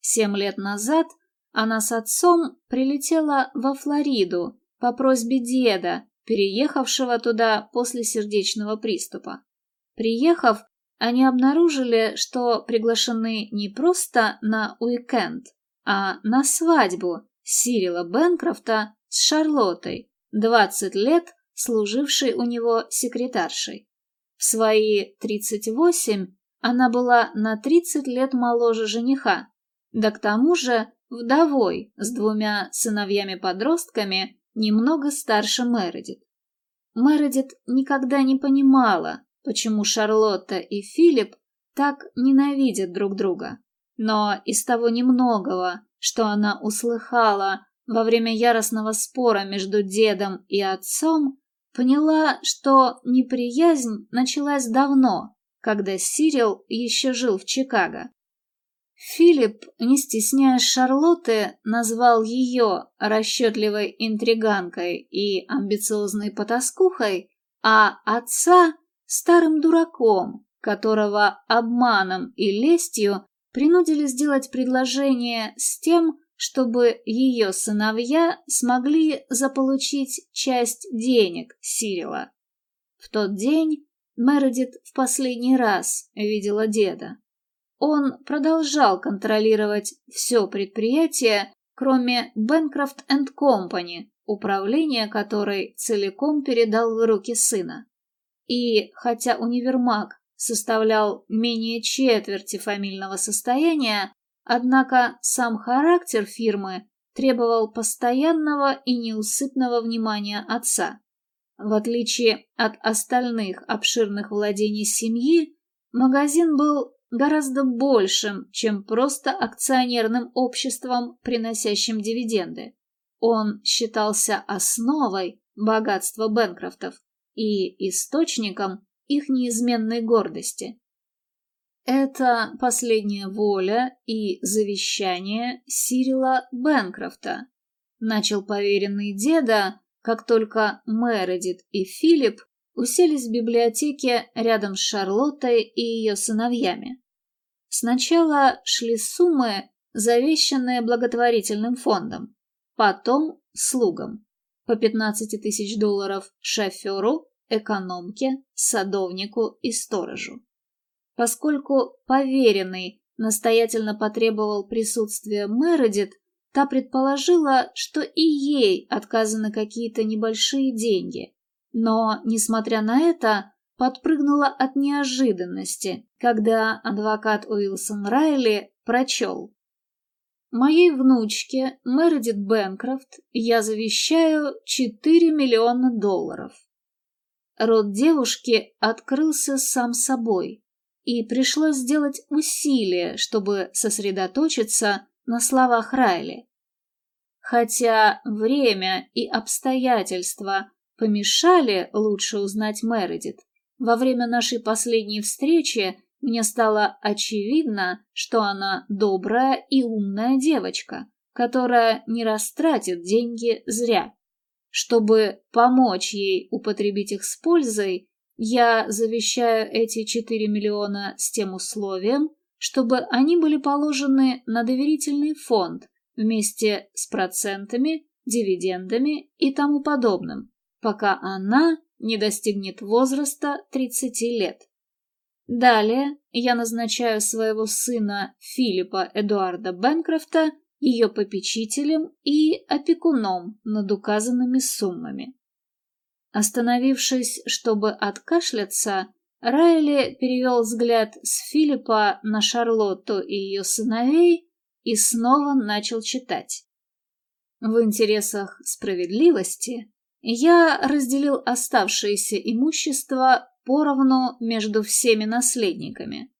Семь лет назад она с отцом прилетела во Флориду по просьбе деда, переехавшего туда после сердечного приступа. Приехав, они обнаружили, что приглашены не просто на уикенд, а на свадьбу Сирила Бенкрофта с Шарлоттой, 20 лет служившей у него секретаршей. В свои 38 она была на 30 лет моложе жениха, да к тому же вдовой с двумя сыновьями-подростками, немного старше Мередит. Мередит никогда не понимала, почему Шарлотта и Филипп так ненавидят друг друга. Но из того немногого, что она услыхала во время яростного спора между дедом и отцом, поняла, что неприязнь началась давно, когда Сирил еще жил в Чикаго. Филипп, не стесняясь Шарлотты, назвал ее расчетливой интриганкой и амбициозной потаскухой, а отца старым дураком, которого обманом и лестью принудили сделать предложение с тем, чтобы ее сыновья смогли заполучить часть денег Сирила. В тот день Мередит в последний раз видела деда. Он продолжал контролировать все предприятие, кроме Bancroft Company, управление которой целиком передал в руки сына. И хотя универмаг составлял менее четверти фамильного состояния, однако сам характер фирмы требовал постоянного и неусыпного внимания отца. В отличие от остальных обширных владений семьи, магазин был гораздо большим, чем просто акционерным обществом, приносящим дивиденды. Он считался основой богатства Бенкрофтов и источником их неизменной гордости. Это последняя воля и завещание Сирила Бенкрофта, начал поверенный деда, как только Мередит и Филипп уселись в библиотеке рядом с Шарлоттой и ее сыновьями. Сначала шли суммы, завещанные благотворительным фондом, потом слугам. По 15 тысяч долларов шоферу, экономке, садовнику и сторожу. Поскольку поверенный настоятельно потребовал присутствия Мередит, та предположила, что и ей отказаны какие-то небольшие деньги. Но, несмотря на это, подпрыгнула от неожиданности, когда адвокат Уилсон Райли прочел. Моей внучке, Мередит Бэнкрофт, я завещаю 4 миллиона долларов. Род девушки открылся сам собой и пришлось сделать усилие, чтобы сосредоточиться на словах Райли. Хотя время и обстоятельства помешали лучше узнать Мередит, во время нашей последней встречи мне стало очевидно, что она добрая и умная девочка, которая не растратит деньги зря. Чтобы помочь ей употребить их с пользой, я завещаю эти 4 миллиона с тем условием, чтобы они были положены на доверительный фонд вместе с процентами, дивидендами и тому подобным, пока она не достигнет возраста 30 лет. Далее я назначаю своего сына Филиппа Эдуарда Бенкрофта ее попечителем и опекуном над указанными суммами. Остановившись, чтобы откашляться, Райли перевел взгляд с Филиппа на Шарлотту и ее сыновей и снова начал читать. В интересах справедливости я разделил оставшееся имущество поровну между всеми наследниками.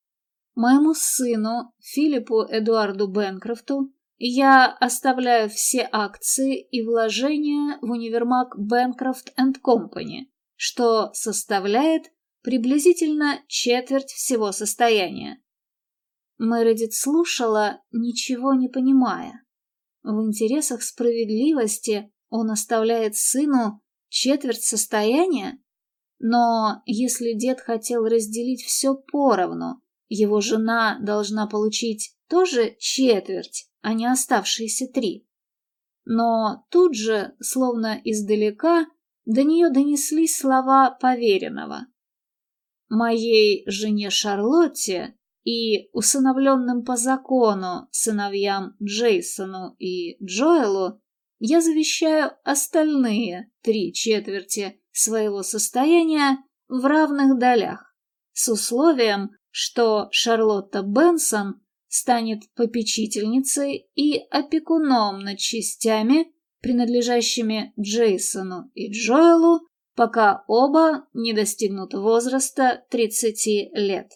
Моему сыну, Филиппу Эдуарду Бенкрофту, я оставляю все акции и вложения в универмаг Bancroft Company, что составляет приблизительно четверть всего состояния. Мередит слушала, ничего не понимая. В интересах справедливости он оставляет сыну четверть состояния? Но если дед хотел разделить все поровну, его жена должна получить тоже четверть, а не оставшиеся три. Но тут же, словно издалека, до нее донеслись слова поверенного. «Моей жене Шарлотте и усыновленным по закону сыновьям Джейсону и Джоэлу я завещаю остальные три четверти своего состояния в равных долях, с условием, что Шарлотта Бенсон станет попечительницей и опекуном над частями, принадлежащими Джейсону и Джоэлу, пока оба не достигнут возраста 30 лет.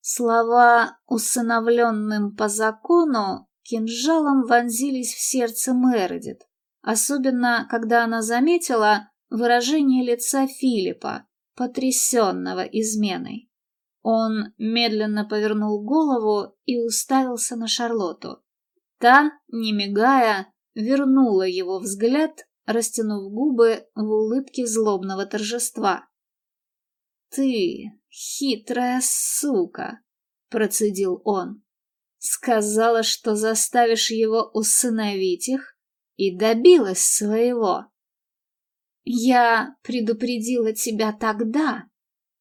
Слова «усыновленным по закону» кинжалом вонзились в сердце Мередит, особенно когда она заметила выражение лица Филиппа, потрясенного изменой. Он медленно повернул голову и уставился на Шарлоту. Та, не мигая, вернула его взгляд, растянув губы в улыбке злобного торжества. «Ты, хитрая сука!» — процедил он. «Сказала, что заставишь его усыновить их, и добилась своего. Я предупредила тебя тогда,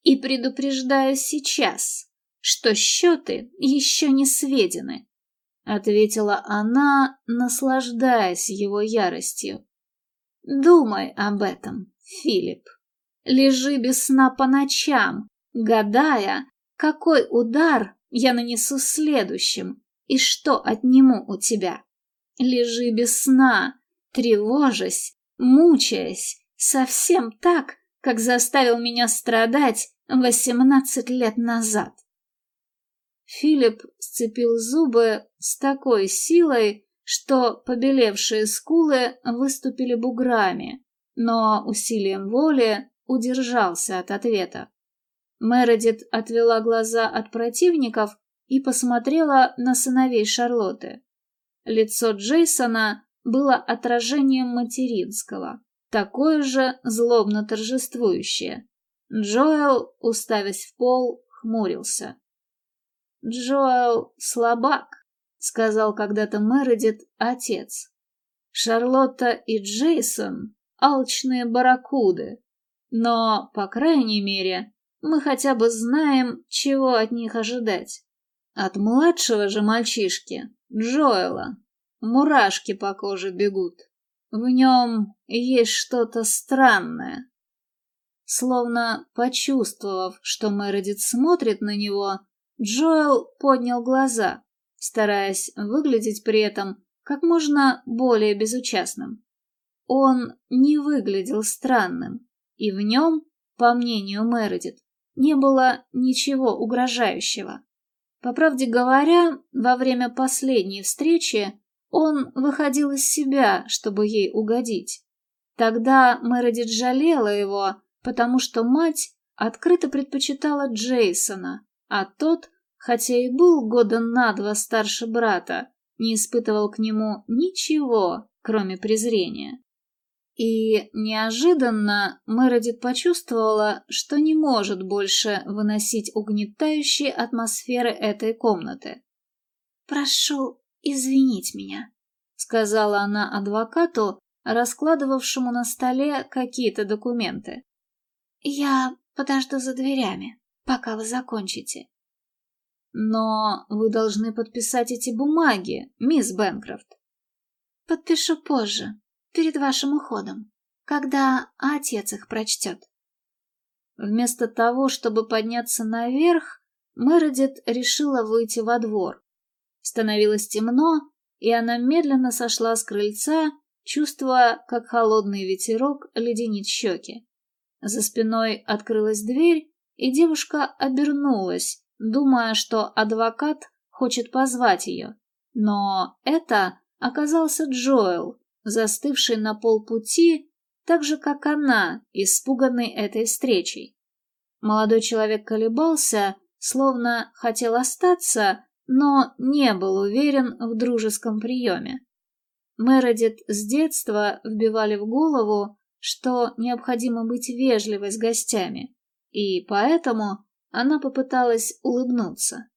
и предупреждаю сейчас, что счеты еще не сведены, — ответила она, наслаждаясь его яростью. Думай об этом, Филипп. Лежи без сна по ночам, гадая, какой удар я нанесу следующим и что отниму у тебя. Лежи без сна, тревожась, мучаясь, совсем так, как заставил меня страдать Восемнадцать лет назад. Филипп сцепил зубы с такой силой, что побелевшие скулы выступили буграми, но усилием воли удержался от ответа. Мередит отвела глаза от противников и посмотрела на сыновей Шарлотты. Лицо Джейсона было отражением материнского, такое же злобно торжествующее. Джоэл, уставясь в пол, хмурился. «Джоэл слабак», — сказал когда-то Мередит отец. «Шарлотта и Джейсон — алчные барракуды, но, по крайней мере, мы хотя бы знаем, чего от них ожидать. От младшего же мальчишки, Джоэла, мурашки по коже бегут. В нем есть что-то странное. Словно почувствовав, что Мередит смотрит на него, Джоэл поднял глаза, стараясь выглядеть при этом как можно более безучастным. Он не выглядел странным, и в нем, по мнению Мередит, не было ничего угрожающего. По правде говоря, во время последней встречи он выходил из себя, чтобы ей угодить. Тогда Мередит жалела его, потому что мать открыто предпочитала Джейсона, а тот, хотя и был года на два старше брата, не испытывал к нему ничего, кроме презрения. И неожиданно Мередит почувствовала, что не может больше выносить угнетающие атмосферы этой комнаты. «Прошу извинить меня», — сказала она адвокату, раскладывавшему на столе какие-то документы. «Я подожду за дверями, пока вы закончите». «Но вы должны подписать эти бумаги, мисс Бэнкрофт». «Подпишу позже, перед вашим уходом, когда отец их прочтет». Вместо того, чтобы подняться наверх, Мередит решила выйти во двор. Становилось темно, и она медленно сошла с крыльца, чувствуя, как холодный ветерок леденит щеки. За спиной открылась дверь, и девушка обернулась, думая, что адвокат хочет позвать ее. Но это оказался Джоэл, застывший на полпути, так же, как она, испуганный этой встречей. Молодой человек колебался, словно хотел остаться, но не был уверен в дружеском приеме. Мередит с детства вбивали в голову, что необходимо быть вежливой с гостями, и поэтому она попыталась улыбнуться.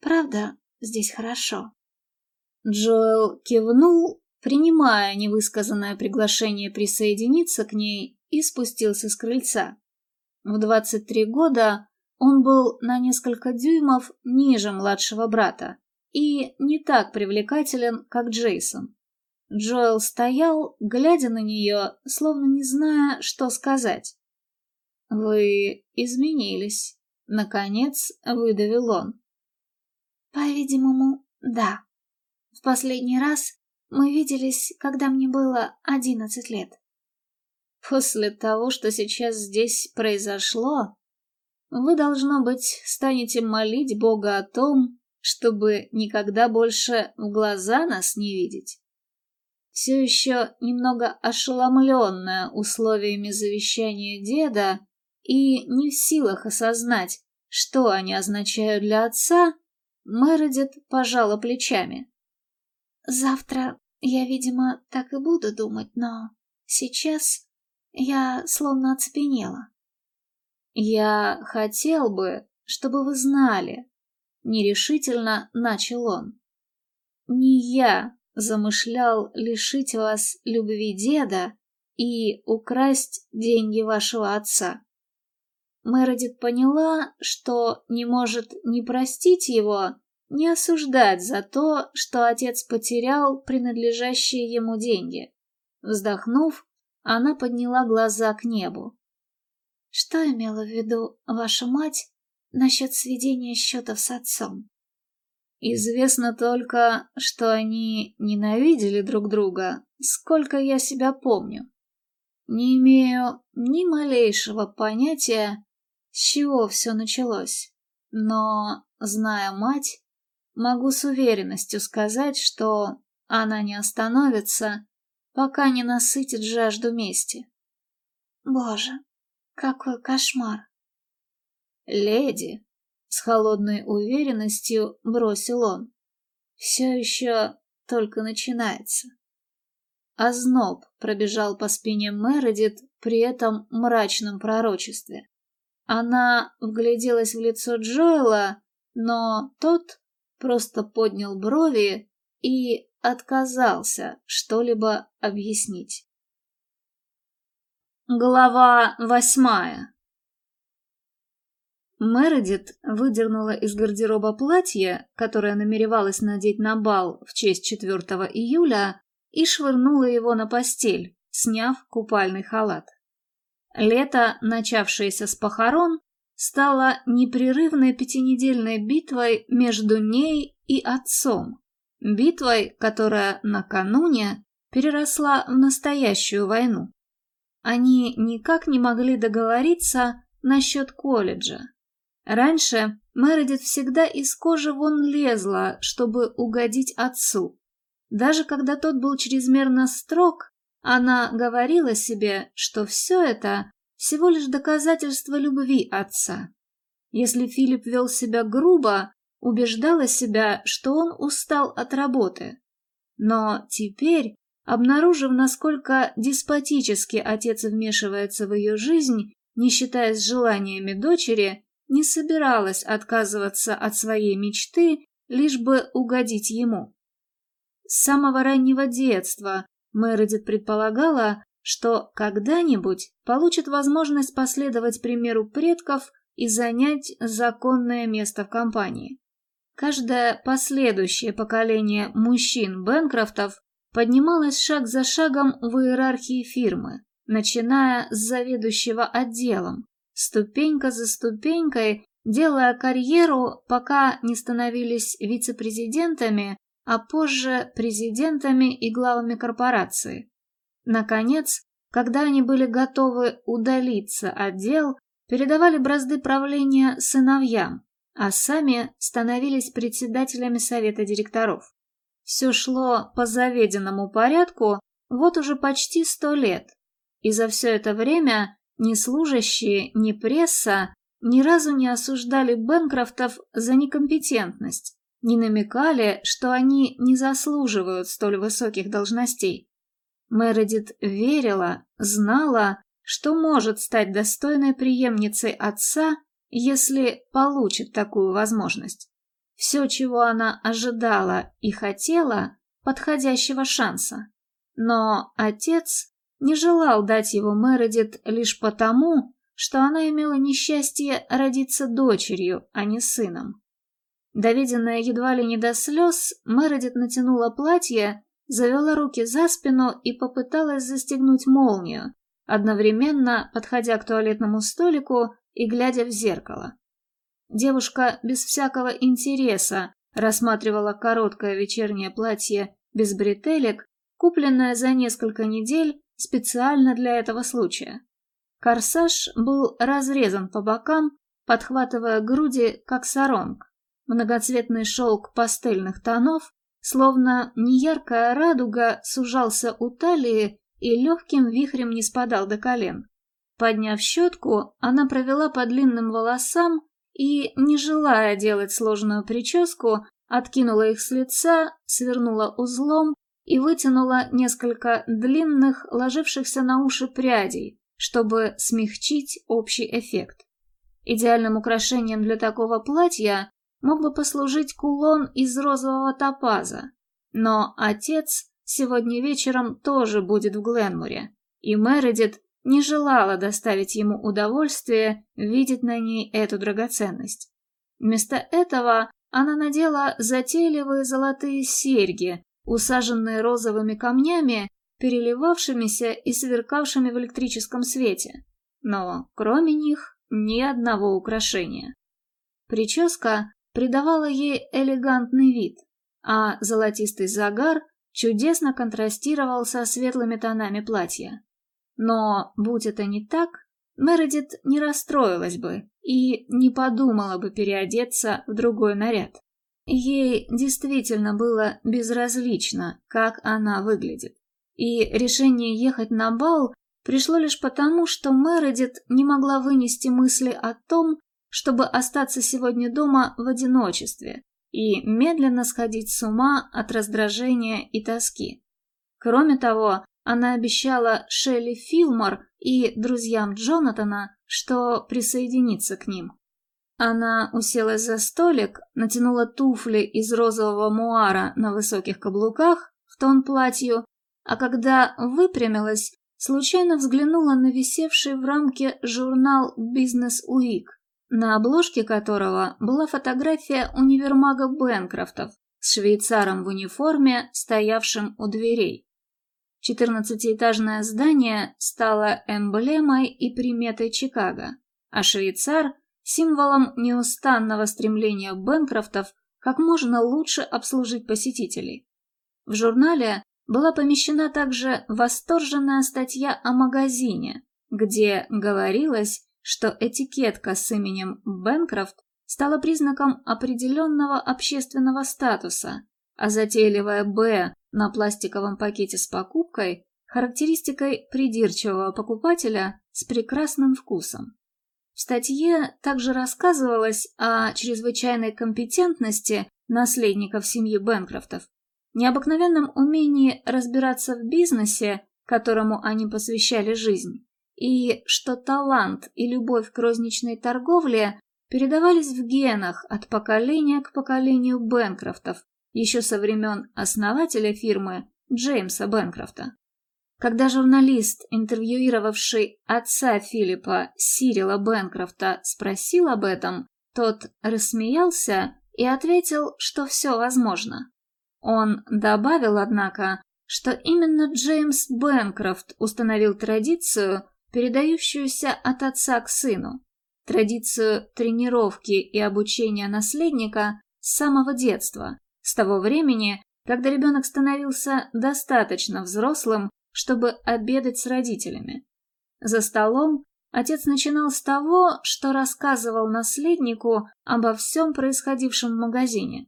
«Правда, здесь хорошо?» Джоэл кивнул, принимая невысказанное приглашение присоединиться к ней, и спустился с крыльца. В 23 года он был на несколько дюймов ниже младшего брата и не так привлекателен, как Джейсон. Джоэл стоял, глядя на нее, словно не зная, что сказать. «Вы изменились», — наконец выдавил он. «По-видимому, да. В последний раз мы виделись, когда мне было одиннадцать лет». «После того, что сейчас здесь произошло, вы, должно быть, станете молить Бога о том, чтобы никогда больше в глаза нас не видеть» все еще немного ошеломленная условиями завещания деда и не в силах осознать, что они означают для отца, Мередит пожала плечами. «Завтра я, видимо, так и буду думать, но сейчас я словно оцепенела». «Я хотел бы, чтобы вы знали», — нерешительно начал он. «Не я замышлял лишить вас любви деда и украсть деньги вашего отца. Мередит поняла, что не может ни простить его, ни осуждать за то, что отец потерял принадлежащие ему деньги. Вздохнув, она подняла глаза к небу. «Что имела в виду ваша мать насчет сведения счетов с отцом?» Известно только, что они ненавидели друг друга, сколько я себя помню. Не имею ни малейшего понятия, с чего все началось, но, зная мать, могу с уверенностью сказать, что она не остановится, пока не насытит жажду мести. Боже, какой кошмар! Леди, с холодной уверенностью бросил он. Все еще только начинается. озноб пробежал по спине Мередит при этом мрачном пророчестве. Она вгляделась в лицо Джоэла, но тот просто поднял брови и отказался что-либо объяснить. Глава восьмая Мередит выдернула из гардероба платье, которое намеревалась надеть на бал в честь 4 июля, и швырнула его на постель, сняв купальный халат. Лето, начавшееся с похорон, стало непрерывной пятинедельной битвой между ней и отцом. Битвой, которая накануне переросла в настоящую войну. Они никак не могли договориться насчет колледжа. Раньше Мередит всегда из кожи вон лезла, чтобы угодить отцу. Даже когда тот был чрезмерно строг, она говорила себе, что все это всего лишь доказательство любви отца. Если Филипп вел себя грубо, убеждала себя, что он устал от работы. Но теперь, обнаружив, насколько деспотически отец вмешивается в ее жизнь, не считаясь желаниями дочери, не собиралась отказываться от своей мечты, лишь бы угодить ему. С самого раннего детства Мередит предполагала, что когда-нибудь получит возможность последовать примеру предков и занять законное место в компании. Каждое последующее поколение мужчин Бенкрофтов поднималось шаг за шагом в иерархии фирмы, начиная с заведующего отделом, ступенька за ступенькой, делая карьеру, пока не становились вице-президентами, а позже президентами и главами корпорации. Наконец, когда они были готовы удалиться от дел, передавали бразды правления сыновьям, а сами становились председателями совета директоров. Все шло по заведенному порядку вот уже почти сто лет, и за все это время ни служащие, ни пресса ни разу не осуждали Бенкрофтов за некомпетентность, не намекали, что они не заслуживают столь высоких должностей. Мередит верила, знала, что может стать достойной преемницей отца, если получит такую возможность. Все, чего она ожидала и хотела, подходящего шанса. Но отец не желал дать его Мередит лишь потому, что она имела несчастье родиться дочерью, а не сыном. Доведенная едва ли не до слез, Мередит натянула платье, завела руки за спину и попыталась застегнуть молнию, одновременно подходя к туалетному столику и глядя в зеркало. Девушка без всякого интереса рассматривала короткое вечернее платье без бретелек, купленное за несколько недель специально для этого случая. Корсаж был разрезан по бокам, подхватывая груди, как саронг. Многоцветный шелк пастельных тонов, словно неяркая радуга, сужался у талии и легким вихрем не спадал до колен. Подняв щетку, она провела по длинным волосам и, не желая делать сложную прическу, откинула их с лица, свернула узлом и вытянула несколько длинных, ложившихся на уши прядей, чтобы смягчить общий эффект. Идеальным украшением для такого платья мог бы послужить кулон из розового топаза, но отец сегодня вечером тоже будет в Гленмуре, и Мередит не желала доставить ему удовольствие видеть на ней эту драгоценность. Вместо этого она надела затейливые золотые серьги усаженные розовыми камнями, переливавшимися и сверкавшими в электрическом свете. Но, кроме них, ни одного украшения. Прическа придавала ей элегантный вид, а золотистый загар чудесно контрастировал со светлыми тонами платья. Но, будь это не так, Мередит не расстроилась бы и не подумала бы переодеться в другой наряд. Ей действительно было безразлично, как она выглядит. И решение ехать на бал пришло лишь потому, что Мередит не могла вынести мысли о том, чтобы остаться сегодня дома в одиночестве и медленно сходить с ума от раздражения и тоски. Кроме того, она обещала Шелли Филмор и друзьям Джонатана, что присоединится к ним. Она уселась за столик, натянула туфли из розового муара на высоких каблуках в тон платью, а когда выпрямилась, случайно взглянула на висевший в рамке журнал «Бизнес Уик», на обложке которого была фотография универмага Бенкрофтов с швейцаром в униформе, стоявшим у дверей. Четырнадцатиэтажное здание стало эмблемой и приметой Чикаго, а швейцар – символом неустанного стремления Бенкрофтов как можно лучше обслужить посетителей. В журнале была помещена также восторженная статья о магазине, где говорилось, что этикетка с именем Бенкрофт стала признаком определенного общественного статуса, а затейливая «Б» на пластиковом пакете с покупкой – характеристикой придирчивого покупателя с прекрасным вкусом. В статье также рассказывалось о чрезвычайной компетентности наследников семьи Бенкрофтов необыкновенном умении разбираться в бизнесе, которому они посвящали жизнь, и что талант и любовь к розничной торговле передавались в генах от поколения к поколению Бенкрофтов, еще со времен основателя фирмы Джеймса Бенкрофта. Когда журналист, интервьюировавший отца Филиппа, Сирила Бенкрофта, спросил об этом, тот рассмеялся и ответил, что все возможно. Он добавил, однако, что именно Джеймс Бэнкрофт установил традицию, передающуюся от отца к сыну, традицию тренировки и обучения наследника с самого детства, с того времени, когда ребенок становился достаточно взрослым, чтобы обедать с родителями. За столом отец начинал с того, что рассказывал наследнику обо всем происходившем в магазине.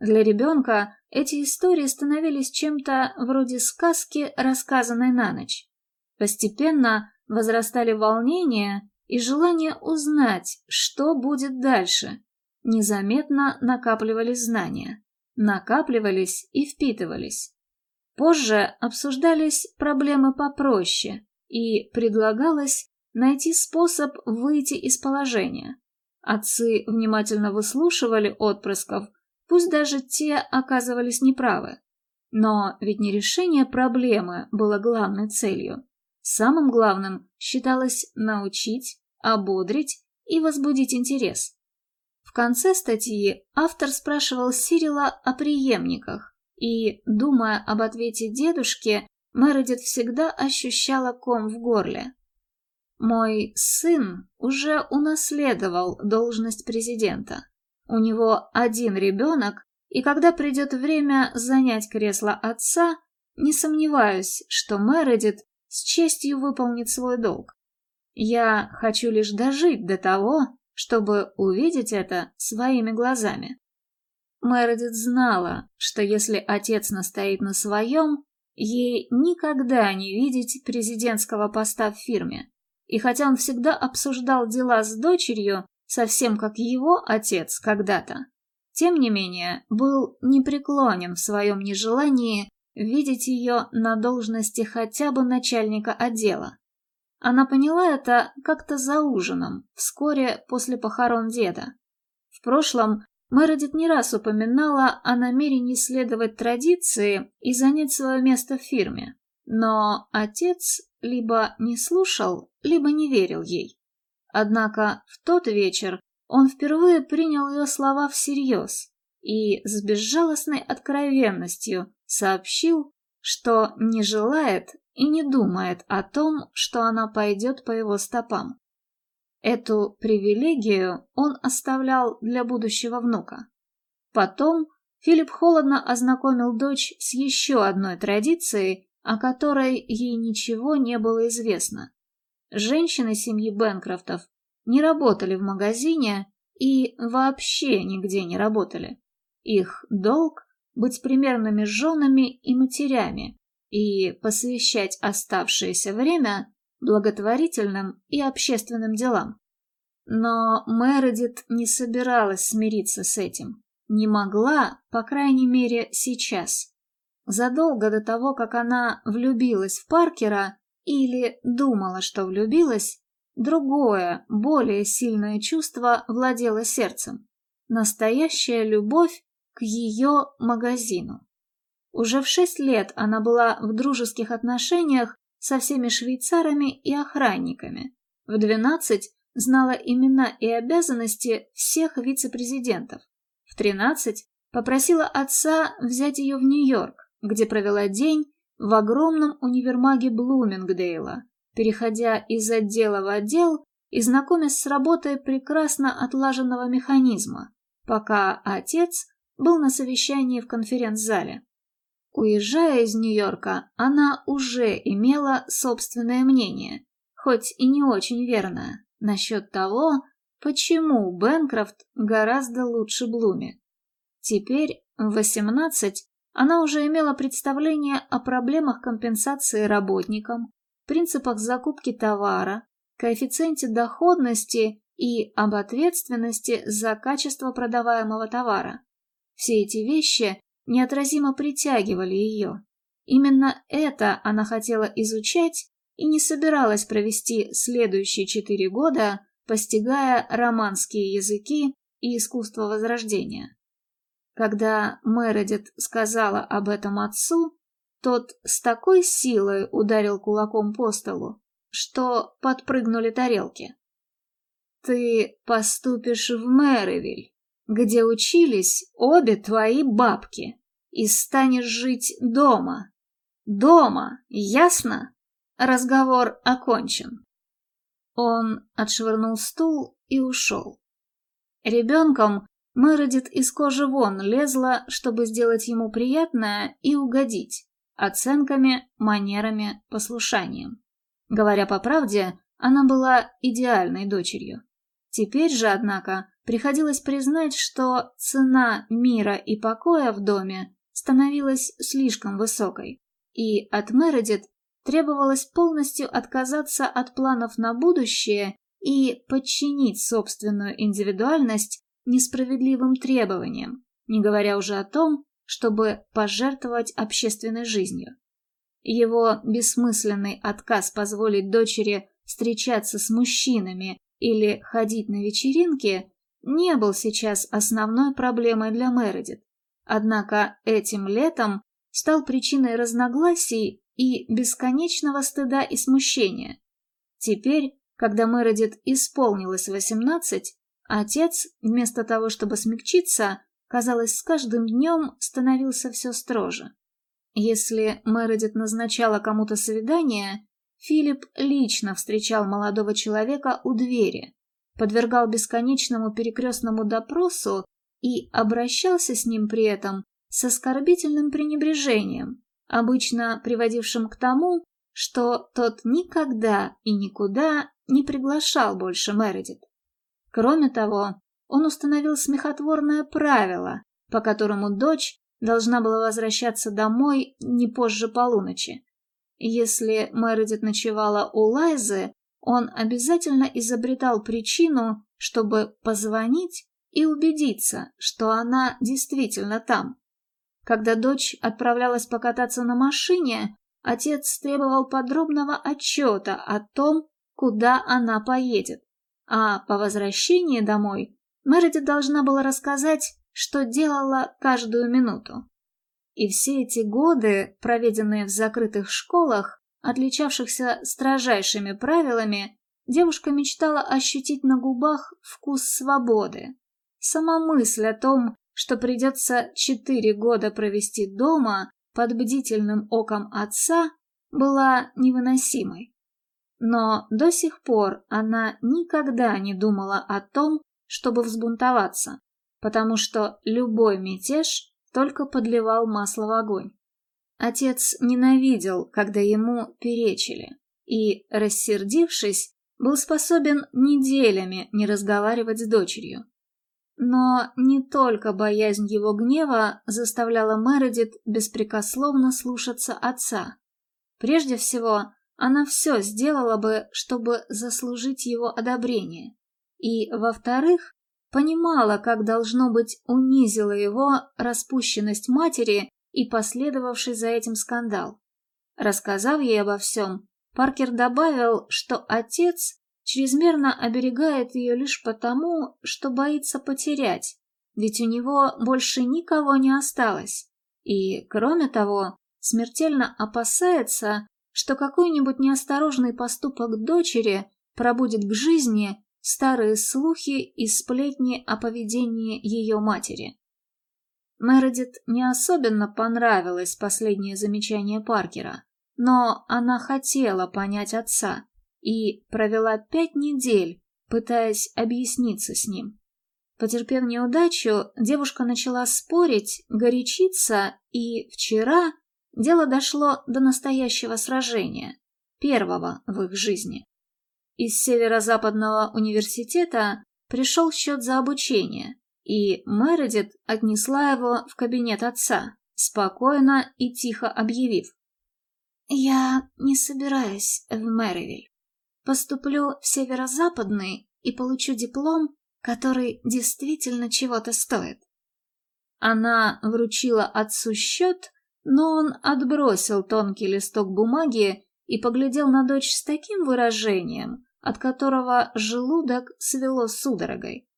Для ребенка эти истории становились чем-то вроде сказки, рассказанной на ночь. Постепенно возрастали волнения и желание узнать, что будет дальше. Незаметно накапливались знания. Накапливались и впитывались. Позже обсуждались проблемы попроще, и предлагалось найти способ выйти из положения. Отцы внимательно выслушивали отпрысков, Пусть даже те оказывались неправы. Но ведь не решение проблемы было главной целью. Самым главным считалось научить, ободрить и возбудить интерес. В конце статьи автор спрашивал Сирила о преемниках, и, думая об ответе дедушки, Мередит всегда ощущала ком в горле. Мой сын уже унаследовал должность президента. У него один ребенок, и когда придет время занять кресло отца, не сомневаюсь, что Мередит с честью выполнит свой долг. Я хочу лишь дожить до того, чтобы увидеть это своими глазами. Мередит знала, что если отец настоит на своем, ей никогда не видеть президентского поста в фирме. И хотя он всегда обсуждал дела с дочерью, совсем как его отец когда-то, тем не менее был непреклонен в своем нежелании видеть ее на должности хотя бы начальника отдела. Она поняла это как-то за ужином, вскоре после похорон деда. В прошлом Мередит не раз упоминала о намерении следовать традиции и занять свое место в фирме, но отец либо не слушал, либо не верил ей. Однако в тот вечер он впервые принял ее слова всерьез и с безжалостной откровенностью сообщил, что не желает и не думает о том, что она пойдет по его стопам. Эту привилегию он оставлял для будущего внука. Потом Филипп холодно ознакомил дочь с еще одной традицией, о которой ей ничего не было известно. Женщины семьи Бенкрофтов не работали в магазине и вообще нигде не работали. Их долг — быть примерными женами и матерями и посвящать оставшееся время благотворительным и общественным делам. Но Мередит не собиралась смириться с этим. Не могла, по крайней мере, сейчас. задолго до того, как она влюбилась в Паркера или думала, что влюбилась, другое, более сильное чувство владело сердцем. Настоящая любовь к ее магазину. Уже в шесть лет она была в дружеских отношениях со всеми швейцарами и охранниками. В двенадцать знала имена и обязанности всех вице-президентов. В тринадцать попросила отца взять ее в Нью-Йорк, где провела день в огромном универмаге Блумингдейла, переходя из отдела в отдел и знакомясь с работой прекрасно отлаженного механизма, пока отец был на совещании в конференц-зале. Уезжая из Нью-Йорка, она уже имела собственное мнение, хоть и не очень верное, насчет того, почему Бенкрофт гораздо лучше Блуми. Теперь, в 18, она уже имела представление о проблемах компенсации работникам, принципах закупки товара, коэффициенте доходности и об ответственности за качество продаваемого товара. Все эти вещи неотразимо притягивали ее. Именно это она хотела изучать и не собиралась провести следующие четыре года, постигая романские языки и искусство Возрождения. Когда Мередит сказала об этом отцу, тот с такой силой ударил кулаком по столу, что подпрыгнули тарелки. «Ты поступишь в Мэривиль, где учились обе твои бабки, и станешь жить дома. Дома, ясно? Разговор окончен». Он отшвырнул стул и ушел. Ребенком Мередит из кожи вон лезла, чтобы сделать ему приятное и угодить оценками, манерами, послушанием. Говоря по правде, она была идеальной дочерью. Теперь же, однако, приходилось признать, что цена мира и покоя в доме становилась слишком высокой, и от Мередит требовалось полностью отказаться от планов на будущее и подчинить собственную индивидуальность несправедливым требованиям, не говоря уже о том, чтобы пожертвовать общественной жизнью. Его бессмысленный отказ позволить дочери встречаться с мужчинами или ходить на вечеринки не был сейчас основной проблемой для Мередит. Однако этим летом стал причиной разногласий и бесконечного стыда и смущения. Теперь, когда Мередит исполнилось восемнадцать, Отец, вместо того, чтобы смягчиться, казалось, с каждым днем становился все строже. Если Мередит назначала кому-то свидание, Филипп лично встречал молодого человека у двери, подвергал бесконечному перекрестному допросу и обращался с ним при этом с оскорбительным пренебрежением, обычно приводившим к тому, что тот никогда и никуда не приглашал больше Мередит. Кроме того, он установил смехотворное правило, по которому дочь должна была возвращаться домой не позже полуночи. Если Мередит ночевала у Лайзы, он обязательно изобретал причину, чтобы позвонить и убедиться, что она действительно там. Когда дочь отправлялась покататься на машине, отец требовал подробного отчета о том, куда она поедет а по возвращении домой Мередит должна была рассказать, что делала каждую минуту. И все эти годы, проведенные в закрытых школах, отличавшихся строжайшими правилами, девушка мечтала ощутить на губах вкус свободы. Сама мысль о том, что придется четыре года провести дома под бдительным оком отца, была невыносимой. Но до сих пор она никогда не думала о том, чтобы взбунтоваться, потому что любой мятеж только подливал масло в огонь. Отец ненавидел, когда ему перечили, и, рассердившись, был способен неделями не разговаривать с дочерью. Но не только боязнь его гнева заставляла Мередит беспрекословно слушаться отца. Прежде всего, она все сделала бы, чтобы заслужить его одобрение. И, во-вторых, понимала, как должно быть унизила его распущенность матери и последовавший за этим скандал. Рассказав ей обо всем, Паркер добавил, что отец чрезмерно оберегает ее лишь потому, что боится потерять, ведь у него больше никого не осталось. И, кроме того, смертельно опасается, что какой-нибудь неосторожный поступок дочери пробудет к жизни старые слухи и сплетни о поведении ее матери. Мередит не особенно понравилось последнее замечание Паркера, но она хотела понять отца и провела пять недель, пытаясь объясниться с ним. Потерпев неудачу, девушка начала спорить, горячиться, и вчера дело дошло до настоящего сражения, первого в их жизни. Из Северо-Западного университета пришел счет за обучение, и Мередит отнесла его в кабинет отца, спокойно и тихо объявив. «Я не собираюсь в Мэривиль. Поступлю в Северо-Западный и получу диплом который действительно чего-то стоит. Она вручила отцу счет, но он отбросил тонкий листок бумаги и поглядел на дочь с таким выражением, от которого желудок свело судорогой.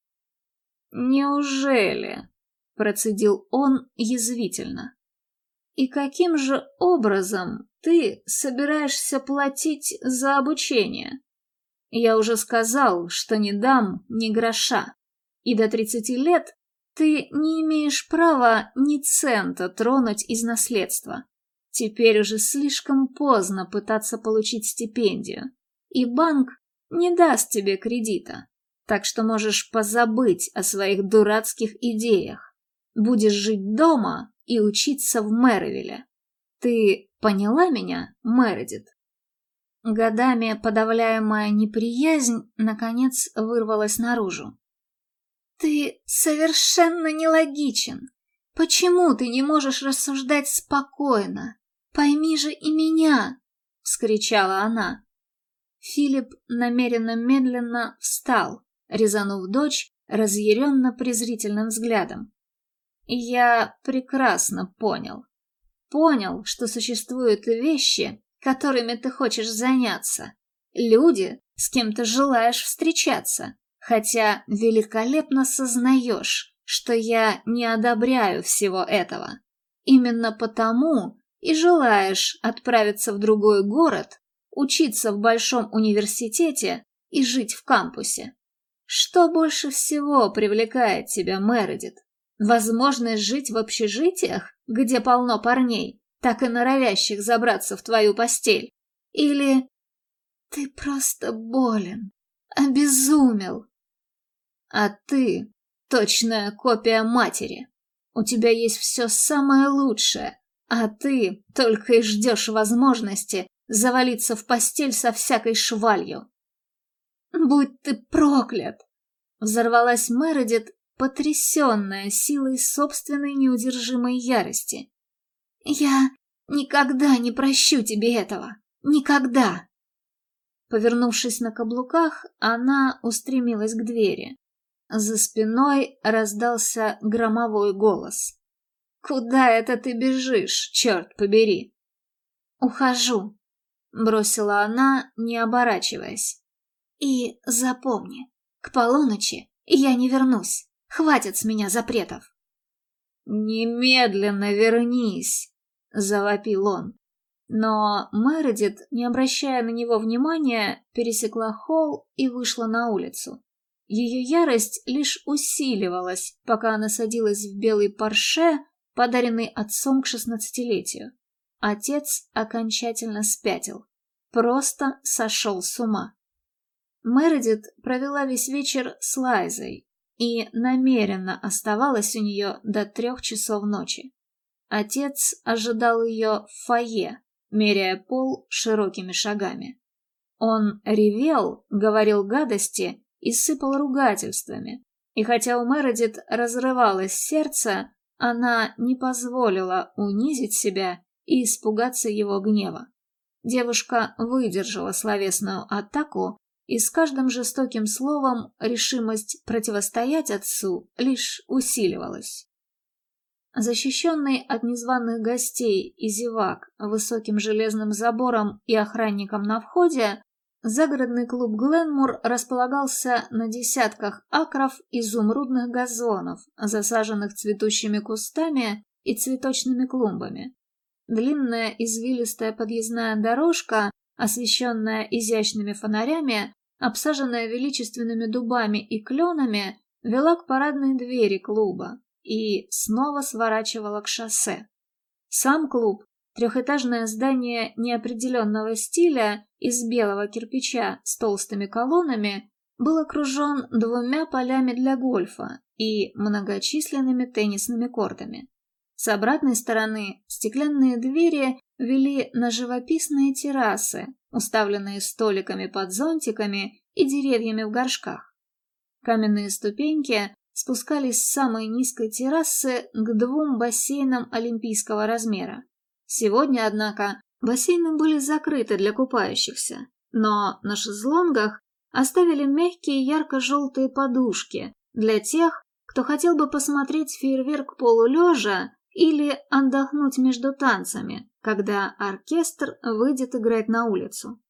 «Неужели?» — процедил он язвительно. «И каким же образом ты собираешься платить за обучение?» Я уже сказал, что не дам ни гроша. И до тридцати лет ты не имеешь права ни цента тронуть из наследства. Теперь уже слишком поздно пытаться получить стипендию. И банк не даст тебе кредита. Так что можешь позабыть о своих дурацких идеях. Будешь жить дома и учиться в Мэровиле. Ты поняла меня, Мередит? Годами подавляемая неприязнь, наконец, вырвалась наружу. «Ты совершенно нелогичен. Почему ты не можешь рассуждать спокойно? Пойми же и меня!» — вскричала она. Филипп намеренно медленно встал, резанув дочь разъяренно-презрительным взглядом. «Я прекрасно понял. Понял, что существуют вещи, которыми ты хочешь заняться, люди, с кем ты желаешь встречаться, хотя великолепно сознаешь, что я не одобряю всего этого. Именно потому и желаешь отправиться в другой город, учиться в большом университете и жить в кампусе. Что больше всего привлекает тебя, Мередит? Возможность жить в общежитиях, где полно парней, так и норовящих забраться в твою постель. Или ты просто болен, обезумел. А ты точная копия матери. У тебя есть все самое лучшее, а ты только и ждешь возможности завалиться в постель со всякой швалью. Будь ты проклят! Взорвалась Мередит, потрясенная силой собственной неудержимой ярости. «Я никогда не прощу тебе этого! Никогда!» Повернувшись на каблуках, она устремилась к двери. За спиной раздался громовой голос. «Куда это ты бежишь, черт побери?» «Ухожу», — бросила она, не оборачиваясь. «И запомни, к полуночи я не вернусь. Хватит с меня запретов». «Немедленно вернись!» — завопил он. Но Мередит, не обращая на него внимания, пересекла холл и вышла на улицу. Ее ярость лишь усиливалась, пока она садилась в белый парше, подаренный отцом к шестнадцатилетию. Отец окончательно спятил. Просто сошел с ума. Мередит провела весь вечер с Лайзой и намеренно оставалась у нее до трех часов ночи. Отец ожидал ее в фойе, меряя пол широкими шагами. Он ревел, говорил гадости и сыпал ругательствами. И хотя у Мередит разрывалось сердце, она не позволила унизить себя и испугаться его гнева. Девушка выдержала словесную атаку, и с каждым жестоким словом решимость противостоять отцу лишь усиливалась. защищенный от незваных гостей и зевак высоким железным забором и охранником на входе, загородный клуб Гленмур располагался на десятках акров изумрудных газонов, засаженных цветущими кустами и цветочными клумбами. Длинная извилистая подъездная дорожка, освещенная изящными фонарями, обсаженная величественными дубами и кленами, вела к парадной двери клуба и снова сворачивала к шоссе. Сам клуб, трехэтажное здание неопределенного стиля из белого кирпича с толстыми колоннами, был окружен двумя полями для гольфа и многочисленными теннисными кортами. С обратной стороны стеклянные двери вели на живописные террасы, уставленные столиками под зонтиками и деревьями в горшках. Каменные ступеньки спускались с самой низкой террасы к двум бассейнам олимпийского размера. Сегодня, однако, бассейны были закрыты для купающихся, но на шезлонгах оставили мягкие ярко-желтые подушки для тех, кто хотел бы посмотреть фейерверк полулежа или отдохнуть между танцами, когда оркестр выйдет играть на улицу.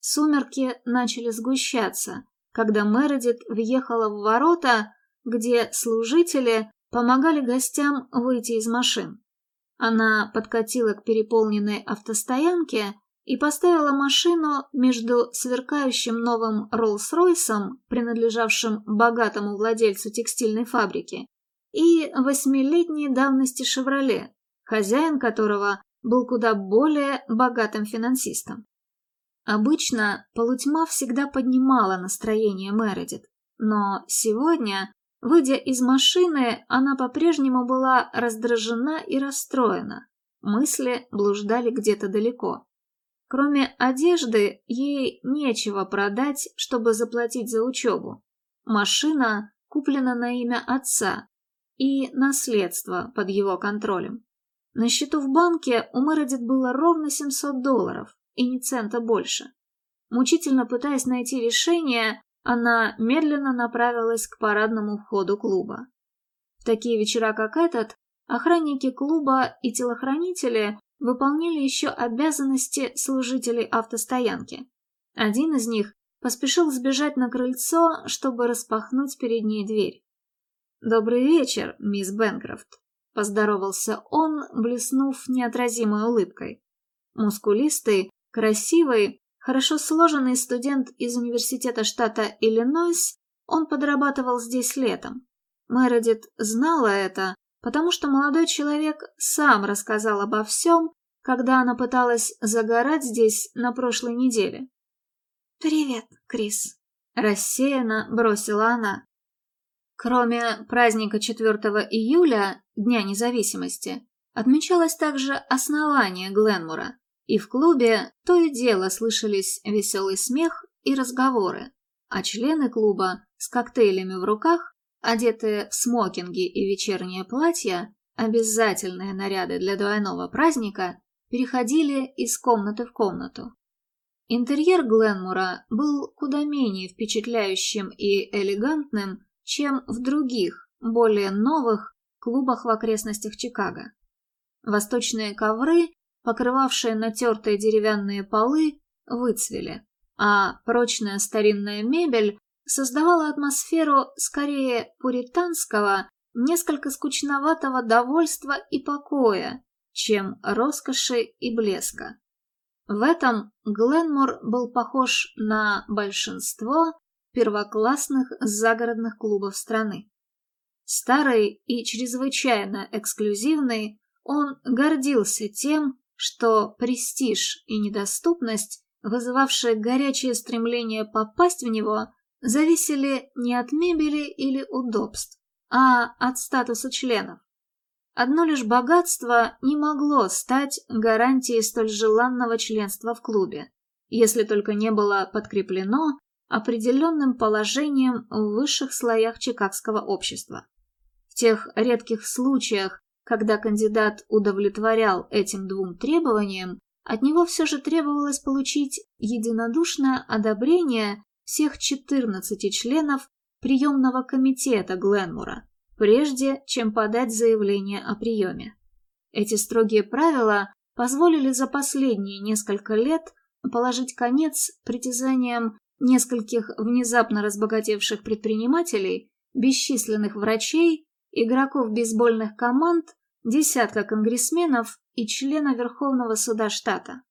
Сумерки начали сгущаться, когда Мередит въехала в ворота, где служители помогали гостям выйти из машин. Она подкатила к переполненной автостоянке и поставила машину между сверкающим новым Роллс-Ройсом, принадлежавшим богатому владельцу текстильной фабрики, и восьмилетней давности «Шевроле», хозяин которого был куда более богатым финансистом. Обычно полутьма всегда поднимала настроение Мередит, но сегодня, выйдя из машины, она по-прежнему была раздражена и расстроена. Мысли блуждали где-то далеко. Кроме одежды, ей нечего продать, чтобы заплатить за учебу. Машина куплена на имя отца, и наследство под его контролем. На счету в банке у Мередит было ровно 700 долларов, и ни цента больше. Мучительно пытаясь найти решение, она медленно направилась к парадному входу клуба. В такие вечера, как этот, охранники клуба и телохранители выполняли еще обязанности служителей автостоянки. Один из них поспешил сбежать на крыльцо, чтобы распахнуть перед ней дверь. «Добрый вечер, мисс Бенкрофт», — поздоровался он, блеснув неотразимой улыбкой. Мускулистый, красивый, хорошо сложенный студент из университета штата Иллинойс, он подрабатывал здесь летом. Мередит знала это, потому что молодой человек сам рассказал обо всем, когда она пыталась загорать здесь на прошлой неделе. «Привет, Крис», — рассеянно бросила она. Кроме праздника 4 июля, Дня независимости, отмечалось также основание Гленмура, и в клубе то и дело слышались веселый смех и разговоры, а члены клуба с коктейлями в руках, одетые в смокинги и вечерние платья, обязательные наряды для двойного праздника, переходили из комнаты в комнату. Интерьер Гленмура был куда менее впечатляющим и элегантным, чем в других, более новых клубах в окрестностях Чикаго. Восточные ковры, покрывавшие натертые деревянные полы, выцвели, а прочная старинная мебель создавала атмосферу скорее пуританского, несколько скучноватого довольства и покоя, чем роскоши и блеска. В этом Гленмор был похож на большинство первоклассных загородных клубов страны. Старый и чрезвычайно эксклюзивный, он гордился тем, что престиж и недоступность, вызывавшие горячее стремление попасть в него, зависели не от мебели или удобств, а от статуса членов. Одно лишь богатство не могло стать гарантией столь желанного членства в клубе, если только не было подкреплено определенным положением в высших слоях чикагского общества. В тех редких случаях, когда кандидат удовлетворял этим двум требованиям, от него все же требовалось получить единодушное одобрение всех 14 членов приемного комитета Гленмура, прежде чем подать заявление о приеме. Эти строгие правила позволили за последние несколько лет положить конец притязаниям нескольких внезапно разбогатевших предпринимателей, бесчисленных врачей, игроков бейсбольных команд, десятка конгрессменов и члена Верховного суда штата.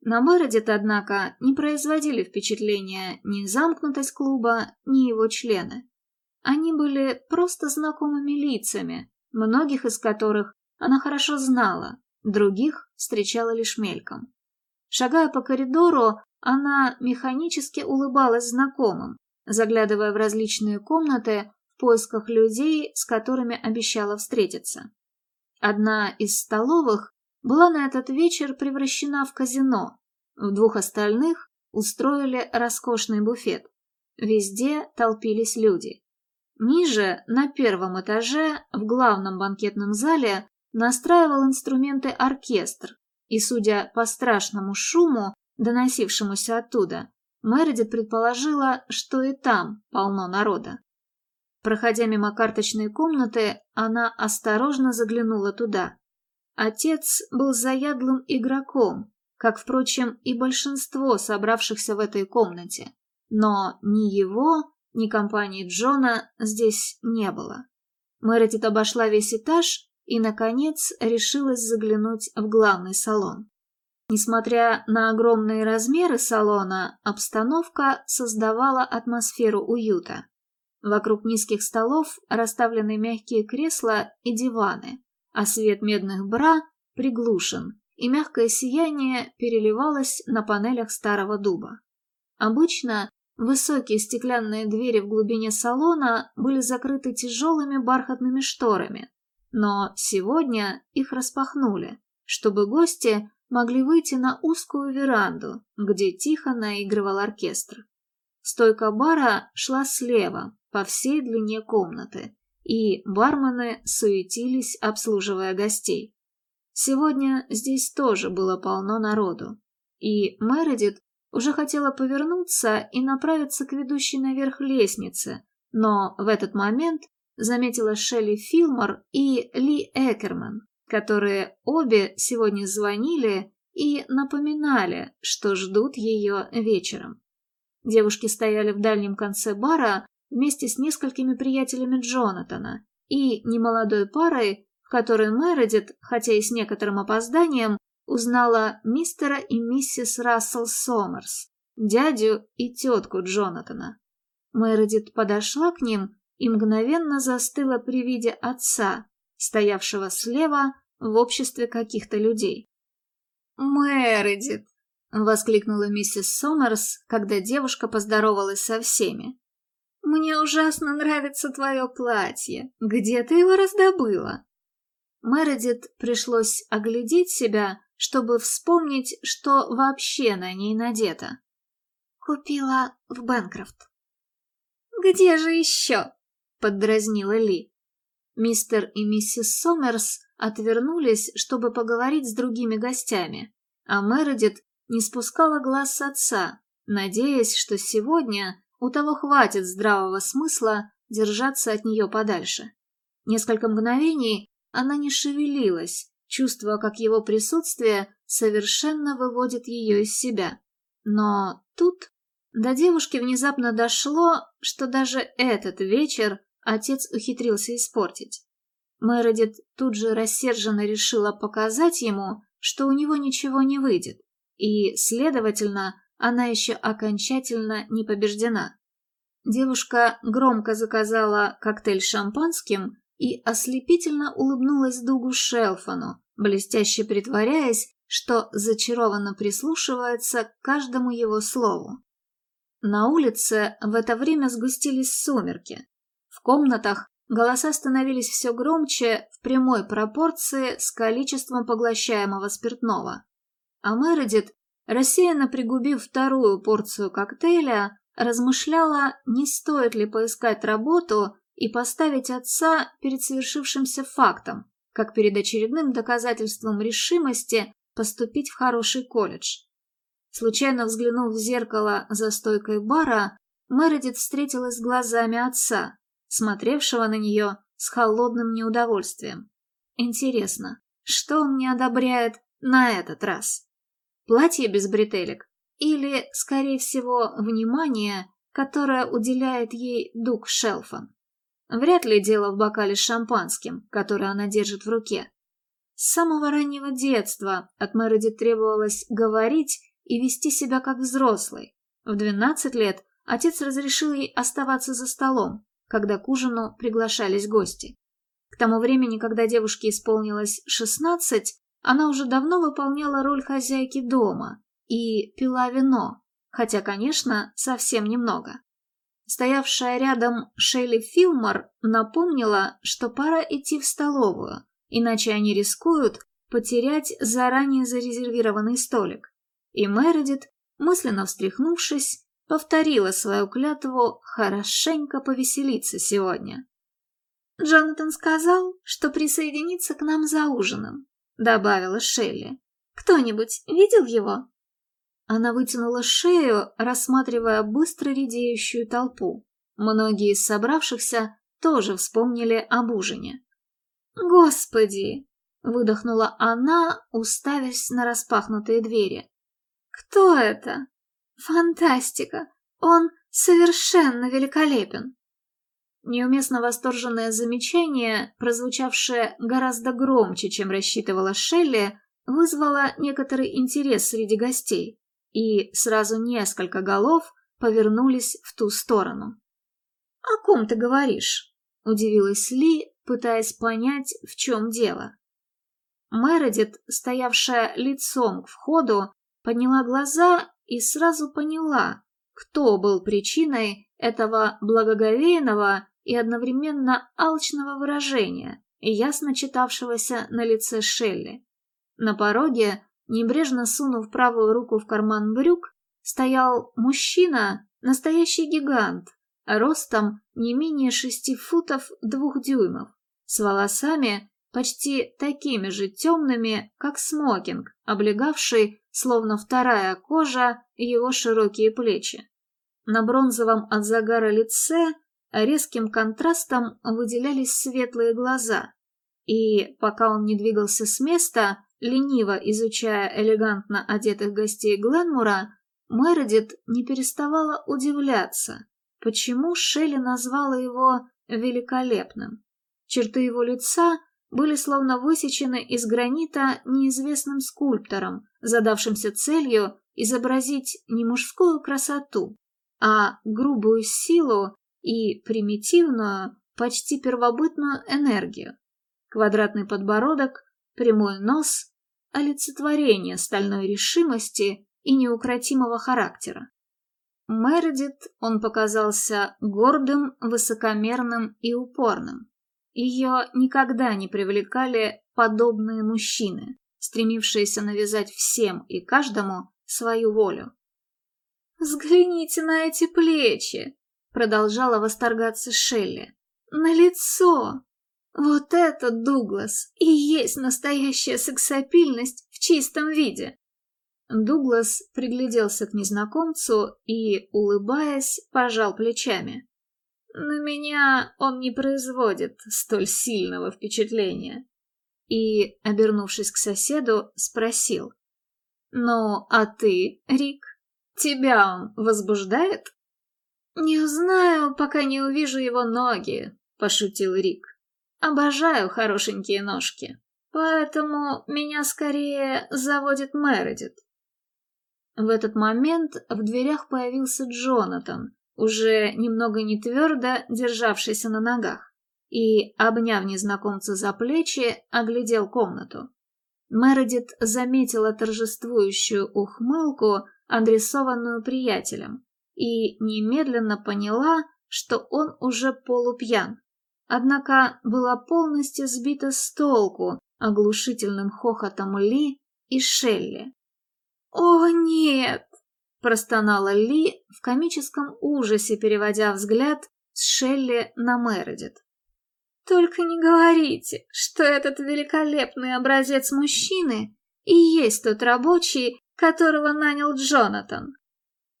На Мередит, однако, не производили впечатления ни замкнутость клуба, ни его члены. Они были просто знакомыми лицами, многих из которых она хорошо знала, других встречала лишь мельком. Шагая по коридору, она механически улыбалась знакомым, заглядывая в различные комнаты в поисках людей, с которыми обещала встретиться. Одна из столовых была на этот вечер превращена в казино, в двух остальных устроили роскошный буфет. Везде толпились люди. Ниже, на первом этаже, в главном банкетном зале, настраивал инструменты оркестр, и, судя по страшному шуму, доносившемуся оттуда, Мередит предположила, что и там полно народа. Проходя мимо карточной комнаты, она осторожно заглянула туда. Отец был заядлым игроком, как, впрочем, и большинство собравшихся в этой комнате. Но ни его, ни компании Джона здесь не было. Мередит обошла весь этаж и, наконец, решилась заглянуть в главный салон. Несмотря на огромные размеры салона, обстановка создавала атмосферу уюта. Вокруг низких столов расставлены мягкие кресла и диваны, а свет медных бра приглушен, и мягкое сияние переливалось на панелях старого дуба. Обычно высокие стеклянные двери в глубине салона были закрыты тяжелыми бархатными шторами, но сегодня их распахнули, чтобы гости могли выйти на узкую веранду, где тихо наигрывал оркестр. Стойка бара шла слева, по всей длине комнаты, и бармены суетились, обслуживая гостей. Сегодня здесь тоже было полно народу, и Мередит уже хотела повернуться и направиться к ведущей наверх лестнице, но в этот момент заметила Шелли Филмор и Ли Экерман, которые обе сегодня звонили и напоминали, что ждут ее вечером. Девушки стояли в дальнем конце бара вместе с несколькими приятелями Джонатана и немолодой парой, в которой Мередит, хотя и с некоторым опозданием, узнала мистера и миссис Рассел Сомерс, дядю и тетку Джонатана. Мередит подошла к ним и мгновенно застыла при виде отца, стоявшего слева в обществе каких-то людей. «Мередит!» — воскликнула миссис Сомерс, когда девушка поздоровалась со всеми. «Мне ужасно нравится твое платье. Где ты его раздобыла?» Мередит пришлось оглядеть себя, чтобы вспомнить, что вообще на ней надето. «Купила в Бэнкрофт». «Где же еще?» — поддразнила Ли. Мистер и миссис Сомерс отвернулись, чтобы поговорить с другими гостями, а Мередит не спускала глаз с отца, надеясь, что сегодня у того хватит здравого смысла держаться от нее подальше. Несколько мгновений она не шевелилась, чувствуя, как его присутствие совершенно выводит ее из себя. Но тут до девушки внезапно дошло, что даже этот вечер отец ухитрился испортить. Мередит тут же рассерженно решила показать ему, что у него ничего не выйдет, и, следовательно, она еще окончательно не побеждена. Девушка громко заказала коктейль шампанским и ослепительно улыбнулась Дугу Шелфану, блестяще притворяясь, что зачарованно прислушивается к каждому его слову. На улице в это время сгустились сумерки. Комнатах голоса становились все громче в прямой пропорции с количеством поглощаемого спиртного. А Мередит, рассеянно пригубив вторую порцию коктейля, размышляла, не стоит ли поискать работу и поставить отца перед совершившимся фактом, как перед очередным доказательством решимости поступить в хороший колледж. Случайно взглянув в зеркало за стойкой бара, Мередит встретилась с глазами отца, смотревшего на нее с холодным неудовольствием. Интересно, что он не одобряет на этот раз? Платье без бретелек или, скорее всего, внимание, которое уделяет ей Дуг Шелфон? Вряд ли дело в бокале с шампанским, который она держит в руке. С самого раннего детства от Мередит требовалось говорить и вести себя как взрослый. В 12 лет отец разрешил ей оставаться за столом, когда к ужину приглашались гости. К тому времени, когда девушке исполнилось 16, она уже давно выполняла роль хозяйки дома и пила вино, хотя, конечно, совсем немного. Стоявшая рядом Шелли Филмор напомнила, что пора идти в столовую, иначе они рискуют потерять заранее зарезервированный столик. И Мередит, мысленно встряхнувшись, повторила свою клятву хорошенько повеселиться сегодня. «Джонатан сказал, что присоединится к нам за ужином», — добавила Шелли. «Кто-нибудь видел его?» Она вытянула шею, рассматривая быстро редеющую толпу. Многие из собравшихся тоже вспомнили об ужине. «Господи!» — выдохнула она, уставясь на распахнутые двери. «Кто это? Фантастика! Он совершенно великолепен!» Неуместно восторженное замечание, прозвучавшее гораздо громче, чем рассчитывала Шелли, вызвало некоторый интерес среди гостей, и сразу несколько голов повернулись в ту сторону. «О ком ты говоришь?» — удивилась Ли, пытаясь понять, в чем дело. Мередит, стоявшая лицом к входу, подняла глаза и сразу поняла, кто был причиной этого благоговейного и одновременно алчного выражения, ясно читавшегося на лице Шелли. На пороге, небрежно сунув правую руку в карман брюк, стоял мужчина, настоящий гигант, ростом не менее шести футов двух дюймов с волосами почти такими же темными, как смокинг, облегавший, словно вторая кожа, его широкие плечи. На бронзовом от загара лице резким контрастом выделялись светлые глаза, и, пока он не двигался с места, лениво изучая элегантно одетых гостей Гленмура, Мередит не переставала удивляться, почему Шелли назвала его великолепным. Черты его лица были словно высечены из гранита неизвестным скульптором, задавшимся целью изобразить не мужскую красоту, а грубую силу и примитивную, почти первобытную энергию. Квадратный подбородок, прямой нос, олицетворение стальной решимости и неукротимого характера. Мередит он показался гордым, высокомерным и упорным. Ее никогда не привлекали подобные мужчины, стремившиеся навязать всем и каждому свою волю. «Взгляните на эти плечи!» — продолжала восторгаться Шелли. «На лицо! Вот это, Дуглас, и есть настоящая сексапильность в чистом виде!» Дуглас пригляделся к незнакомцу и, улыбаясь, пожал плечами. На меня он не производит столь сильного впечатления. И, обернувшись к соседу, спросил. «Ну, а ты, Рик, тебя он возбуждает?» «Не знаю, пока не увижу его ноги», — пошутил Рик. «Обожаю хорошенькие ножки, поэтому меня скорее заводит Мередит». В этот момент в дверях появился Джонатан, уже немного не твердо державшийся на ногах, и, обняв незнакомца за плечи, оглядел комнату. Мередит заметила торжествующую ухмылку, адресованную приятелем, и немедленно поняла, что он уже полупьян. Однако была полностью сбита с толку оглушительным хохотом Ли и Шелли. «О, нет!» Простонала Ли в комическом ужасе, переводя взгляд с Шелли на Мередит. «Только не говорите, что этот великолепный образец мужчины и есть тот рабочий, которого нанял Джонатан».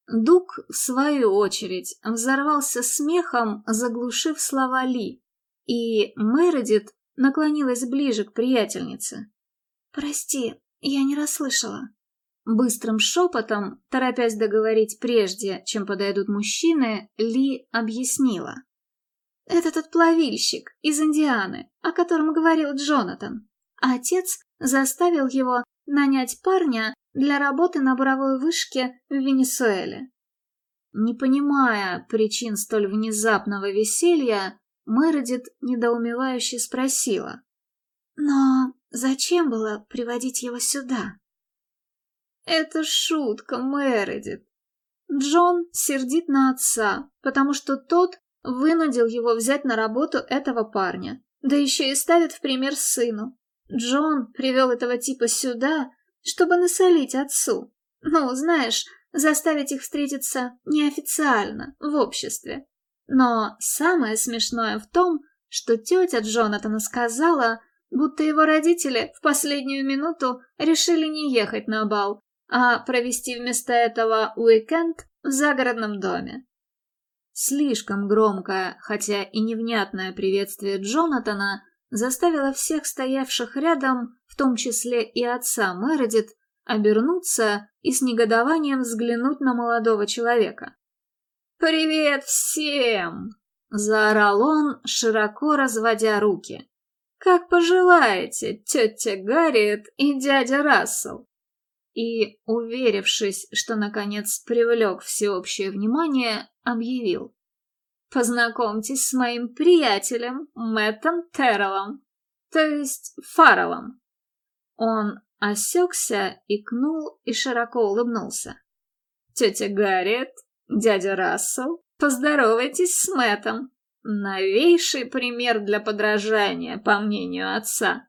Дуг, в свою очередь, взорвался смехом, заглушив слова Ли, и Мередит наклонилась ближе к приятельнице. «Прости, я не расслышала». Быстрым шепотом, торопясь договорить прежде, чем подойдут мужчины, Ли объяснила. «Это тот плавильщик из Индианы, о котором говорил Джонатан. Отец заставил его нанять парня для работы на буровой вышке в Венесуэле. Не понимая причин столь внезапного веселья, Мередит недоумевающе спросила. «Но зачем было приводить его сюда?» «Это шутка, Мередит. Джон сердит на отца, потому что тот вынудил его взять на работу этого парня, да еще и ставит в пример сыну. Джон привел этого типа сюда, чтобы насолить отцу. Ну, знаешь, заставить их встретиться неофициально, в обществе. Но самое смешное в том, что тетя Джонатана сказала, будто его родители в последнюю минуту решили не ехать на бал, а провести вместо этого уикенд в загородном доме. Слишком громкое, хотя и невнятное приветствие Джонатана заставило всех стоявших рядом, в том числе и отца Мередит, обернуться и с негодованием взглянуть на молодого человека. «Привет всем!» — заорал он, широко разводя руки. «Как пожелаете, тетя Гарриет и дядя Рассел!» И, уверившись, что наконец привлек всеобщее внимание, объявил. «Познакомьтесь с моим приятелем Мэттом Терреллом, то есть Фарреллом». Он осекся, икнул и широко улыбнулся. «Тетя Гарриет, Дядя Рассел, поздоровайтесь с Мэттом. Новейший пример для подражания, по мнению отца.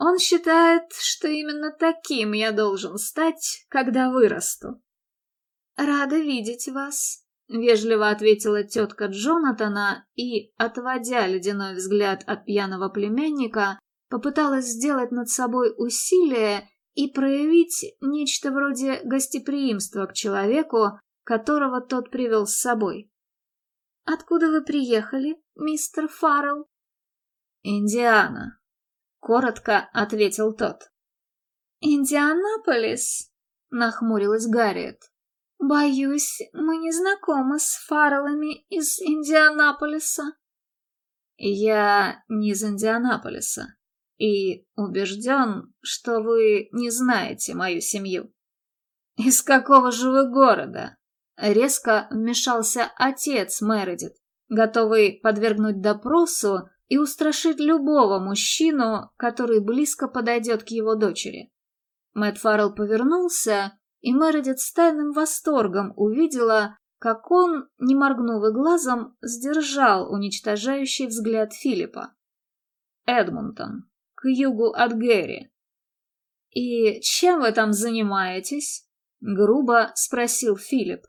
Он считает, что именно таким я должен стать, когда вырасту. «Рада видеть вас», — вежливо ответила тетка Джонатана и, отводя ледяной взгляд от пьяного племянника, попыталась сделать над собой усилие и проявить нечто вроде гостеприимства к человеку, которого тот привел с собой. «Откуда вы приехали, мистер Фаррелл?» «Индиана», — коротко ответил тот. «Индианаполис?» — нахмурилась Гарриет. «Боюсь, мы не знакомы с Фарреллами из Индианаполиса». «Я не из Индианаполиса и убежден, что вы не знаете мою семью». «Из какого же вы города?» Резко вмешался отец Мередит, готовый подвергнуть допросу и устрашить любого мужчину, который близко подойдет к его дочери. Мэтт Фаррелл повернулся, и Мередит с тайным восторгом увидела, как он, не моргнув и глазом, сдержал уничтожающий взгляд Филиппа. Эдмонтон, к югу от Гэри. «И чем вы там занимаетесь?» — грубо спросил Филипп.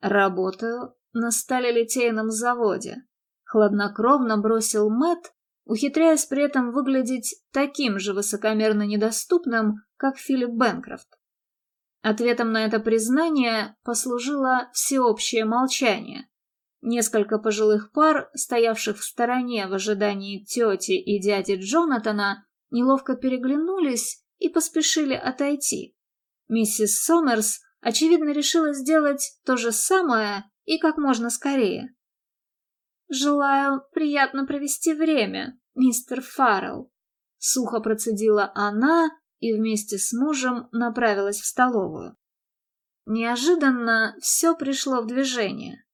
Работаю на сталелитейном заводе. Хладнокровно бросил Мэт, ухитряясь при этом выглядеть таким же высокомерно недоступным, как Филипп Бенкрофт. Ответом на это признание послужило всеобщее молчание. Несколько пожилых пар, стоявших в стороне в ожидании тети и дяди Джонатана, неловко переглянулись и поспешили отойти. Миссис Сомерс очевидно, решила сделать то же самое и как можно скорее. «Желаю приятно провести время, мистер Фаррелл», — сухо процедила она и вместе с мужем направилась в столовую. Неожиданно все пришло в движение.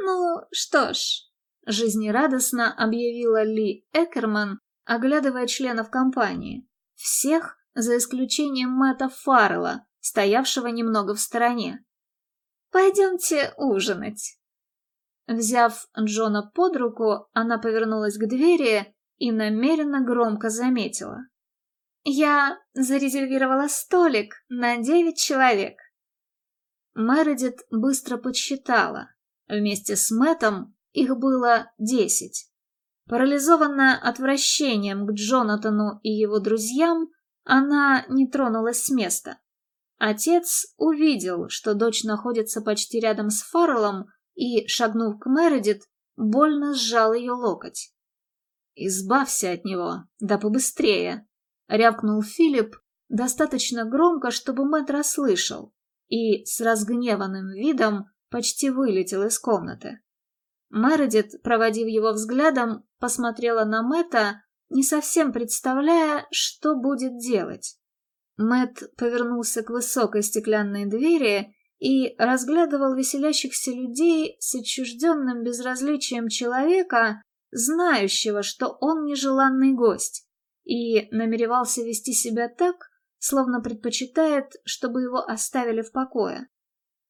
«Ну, что ж», — жизнерадостно объявила Ли Экерман, оглядывая членов компании. Всех, за исключением Мэтта Фаррелла, стоявшего немного в стороне. «Пойдемте ужинать». Взяв Джона под руку, она повернулась к двери и намеренно громко заметила. «Я зарезервировала столик на девять человек». Мередит быстро подсчитала. Вместе с Мэтом их было десять. Парализованная отвращением к Джонатану и его друзьям, она не тронулась с места. Отец увидел, что дочь находится почти рядом с Фарреллом, и, шагнув к Мередит, больно сжал ее локоть. «Избавься от него, да побыстрее!» — рявкнул Филипп достаточно громко, чтобы Мэтт расслышал, и с разгневанным видом почти вылетел из комнаты. Мередит, проводив его взглядом, посмотрела на Мэтта, не совсем представляя, что будет делать. Мэтт повернулся к высокой стеклянной двери и разглядывал веселящихся людей с отчужденным безразличием человека, знающего, что он нежеланный гость, и намеревался вести себя так, словно предпочитает, чтобы его оставили в покое.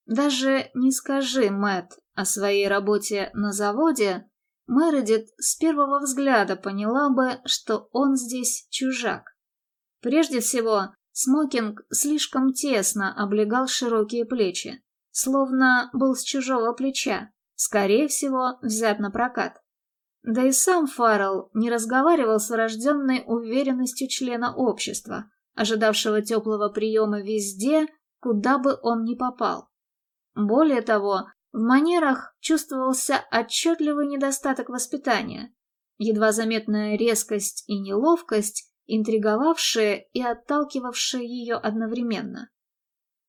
Даже не скажи, Мэтт, о своей работе на заводе, Мередит с первого взгляда поняла бы, что он здесь чужак. Прежде всего, смокинг слишком тесно облегал широкие плечи, словно был с чужого плеча, скорее всего, взят на прокат. Да и сам Фаррелл не разговаривал с рожденной уверенностью члена общества, ожидавшего теплого приема везде, куда бы он ни попал. Более того, в манерах чувствовался отчетливый недостаток воспитания, едва заметная резкость и неловкость, интриговавшие и отталкивавшие ее одновременно.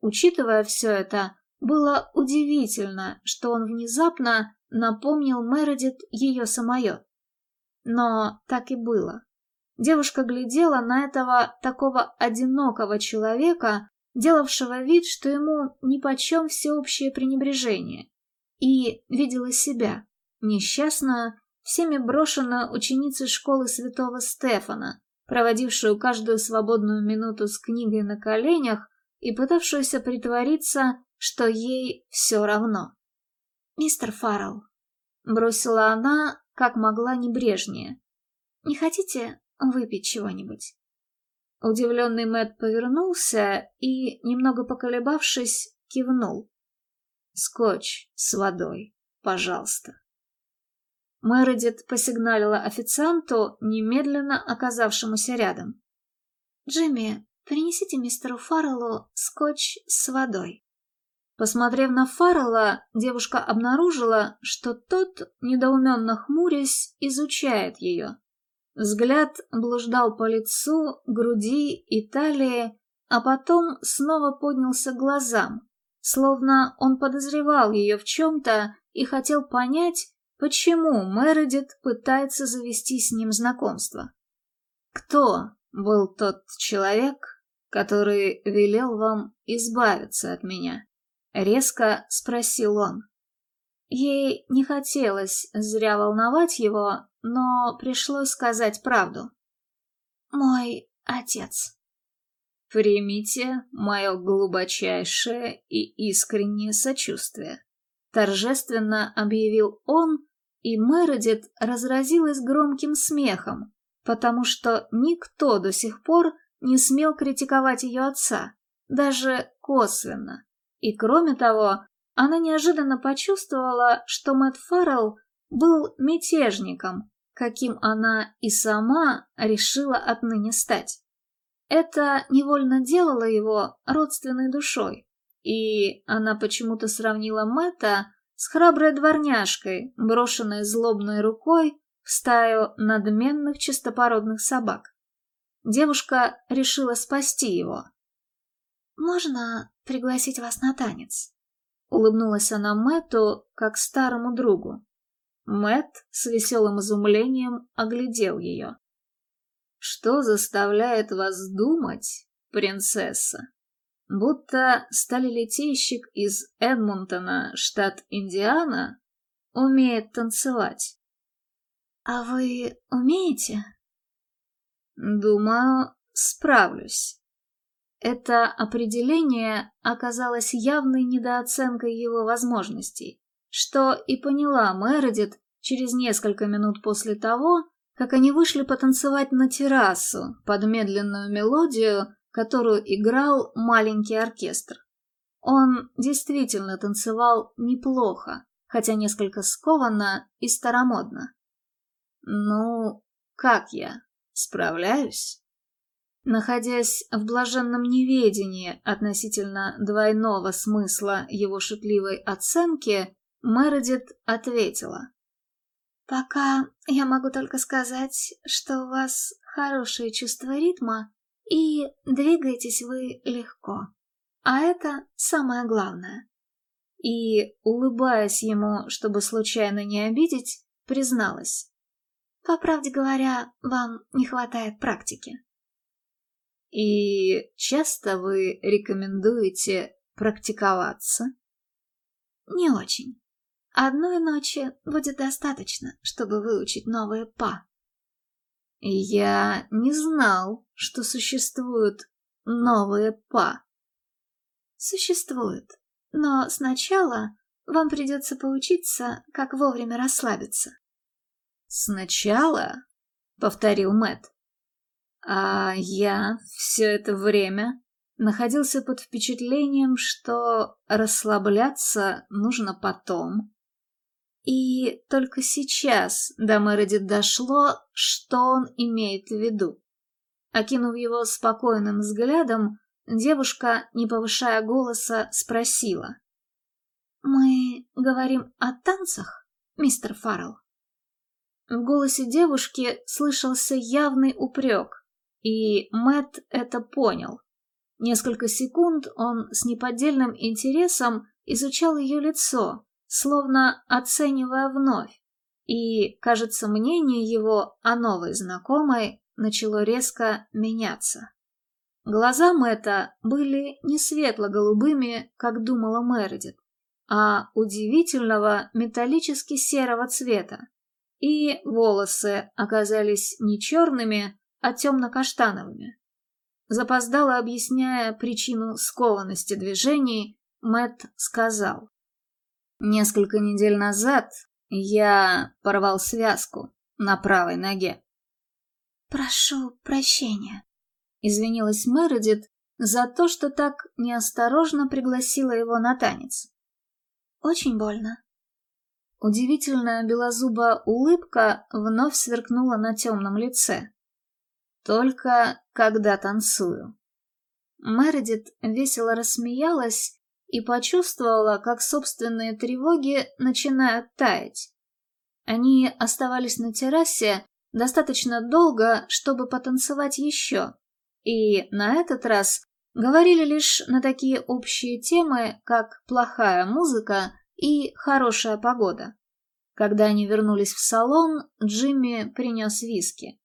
Учитывая все это, было удивительно, что он внезапно напомнил Мередит ее самое. Но так и было. Девушка глядела на этого такого одинокого человека, делавшего вид, что ему нипочем всеобщее пренебрежение, и видела себя, несчастную, всеми брошенную ученицей школы святого Стефана, проводившую каждую свободную минуту с книгой на коленях и пытавшуюся притвориться, что ей все равно. «Мистер Фаррелл», — бросила она, как могла небрежнее, — «не хотите выпить чего-нибудь?» Удивленный Мэт повернулся и, немного поколебавшись, кивнул. Скотч с водой, пожалуйста. Мередит посигналила официанту, немедленно оказавшемуся рядом. «Джимми, принесите мистеру Фарреллу скотч с водой». Посмотрев на Фаррелла, девушка обнаружила, что тот, недоуменно хмурясь, изучает ее. Взгляд блуждал по лицу, груди и талии, а потом снова поднялся к глазам, словно он подозревал ее в чем-то и хотел понять, почему Мередит пытается завести с ним знакомство. «Кто был тот человек, который велел вам избавиться от меня?» — резко спросил он. Ей не хотелось зря волновать его, но пришлось сказать правду. «Мой отец». Примите мое глубочайшее и искреннее сочувствие. Торжественно объявил он, и Мередит разразилась громким смехом, потому что никто до сих пор не смел критиковать ее отца, даже косвенно. И кроме того, она неожиданно почувствовала, что Мэтт Фаррелл был мятежником, каким она и сама решила отныне стать. Это невольно делало его родственной душой, и она почему-то сравнила Мэтта с храброй дворняжкой, брошенной злобной рукой в стаю надменных чистопородных собак. Девушка решила спасти его. «Можно пригласить вас на танец?» Улыбнулась она Мэтту, как старому другу. Мэтт с веселым изумлением оглядел ее. Что заставляет вас думать, принцесса, будто сталелитейщик из Эдмонтона, штат Индиана, умеет танцевать? А вы умеете? Думаю, справлюсь. Это определение оказалось явной недооценкой его возможностей, что и поняла Мередит через несколько минут после того, как они вышли потанцевать на террасу под медленную мелодию, которую играл маленький оркестр. Он действительно танцевал неплохо, хотя несколько скованно и старомодно. «Ну, как я? Справляюсь?» Находясь в блаженном неведении относительно двойного смысла его шутливой оценки, Мередит ответила. Пока я могу только сказать, что у вас хорошее чувство ритма, и двигаетесь вы легко. А это самое главное. И, улыбаясь ему, чтобы случайно не обидеть, призналась. По правде говоря, вам не хватает практики. И часто вы рекомендуете практиковаться? Не очень. Одной ночи будет достаточно, чтобы выучить новые па. Я не знал, что существуют новые па. Существуют, но сначала вам придется поучиться, как вовремя расслабиться. Сначала, повторил Мэт. А я все это время находился под впечатлением, что расслабляться нужно потом. И только сейчас до Мередит дошло, что он имеет в виду. Окинув его спокойным взглядом, девушка, не повышая голоса, спросила. «Мы говорим о танцах, мистер Фаррелл?» В голосе девушки слышался явный упрек, и Мэт это понял. Несколько секунд он с неподдельным интересом изучал ее лицо, словно оценивая вновь, и, кажется, мнение его о новой знакомой начало резко меняться. Глаза Мэтта были не светло-голубыми, как думала Мередит, а удивительного металлически серого цвета, и волосы оказались не черными, а темно-каштановыми. Запоздало объясняя причину скованности движений, Мэт сказал. Несколько недель назад я порвал связку на правой ноге. «Прошу прощения», — извинилась Мередит за то, что так неосторожно пригласила его на танец. «Очень больно». Удивительная белозубая улыбка вновь сверкнула на темном лице. Только когда танцую. Мередит весело рассмеялась и почувствовала, как собственные тревоги начинают таять. Они оставались на террасе достаточно долго, чтобы потанцевать еще, и на этот раз говорили лишь на такие общие темы, как плохая музыка и хорошая погода. Когда они вернулись в салон, Джимми принес виски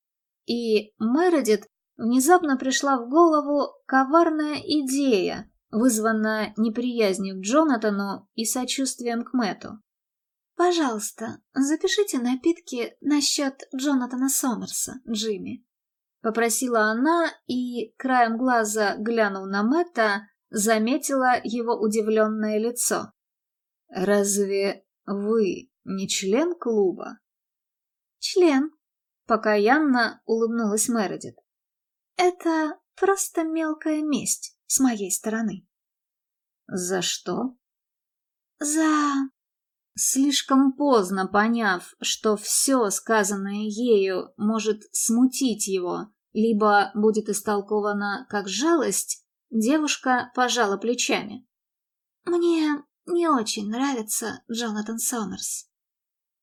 и Мередит внезапно пришла в голову коварная идея, вызванная неприязнью к Джонатану и сочувствием к Мэту. «Пожалуйста, запишите напитки насчет Джонатана Сомерса, Джимми», — попросила она и, краем глаза глянув на Мэтта, заметила его удивленное лицо. «Разве вы не член клуба?» «Член», Покаянно улыбнулась Мередит. Это просто мелкая месть с моей стороны. За что? За... Слишком поздно поняв, что все сказанное ею может смутить его, либо будет истолковано как жалость, девушка пожала плечами. «Мне не очень нравится Джонатан Сомерс.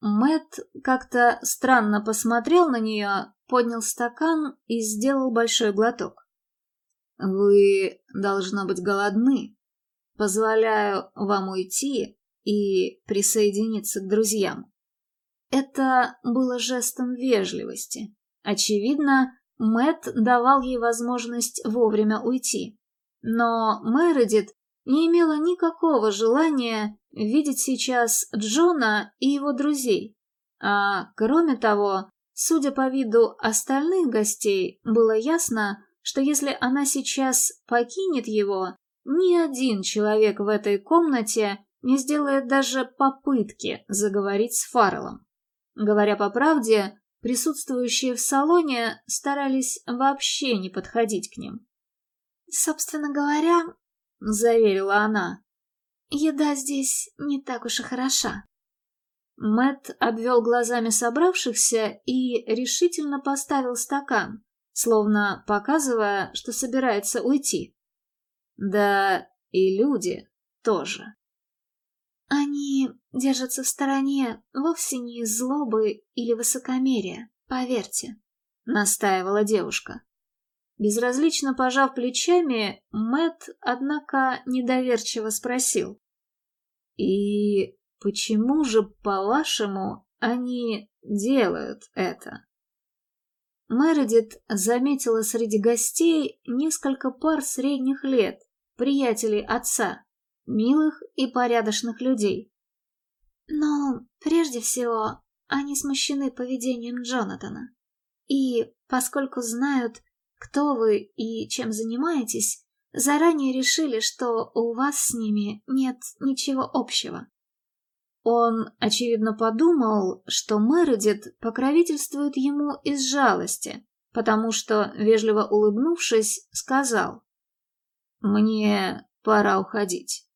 Мэт как-то странно посмотрел на нее, поднял стакан и сделал большой глоток. «Вы, должно быть, голодны. Позволяю вам уйти и присоединиться к друзьям». Это было жестом вежливости. Очевидно, Мэт давал ей возможность вовремя уйти. Но Мередит не имела никакого желания видеть сейчас Джона и его друзей. А кроме того, судя по виду остальных гостей, было ясно, что если она сейчас покинет его, ни один человек в этой комнате не сделает даже попытки заговорить с Фарреллом. Говоря по правде, присутствующие в салоне старались вообще не подходить к ним. «Собственно говоря, — заверила она. «Еда здесь не так уж и хороша». Мэт обвел глазами собравшихся и решительно поставил стакан, словно показывая, что собирается уйти. Да и люди тоже. Они держатся в стороне вовсе не из злобы или высокомерия, поверьте, настаивала девушка. Безразлично пожав плечами, Мэт, однако, недоверчиво спросил. «И почему же, по-вашему, они делают это?» Мередит заметила среди гостей несколько пар средних лет, приятелей отца, милых и порядочных людей. Но прежде всего они смущены поведением Джонатана. И, поскольку знают, кто вы и чем занимаетесь, заранее решили, что у вас с ними нет ничего общего. Он, очевидно, подумал, что Мередит покровительствует ему из жалости, потому что, вежливо улыбнувшись, сказал «Мне пора уходить».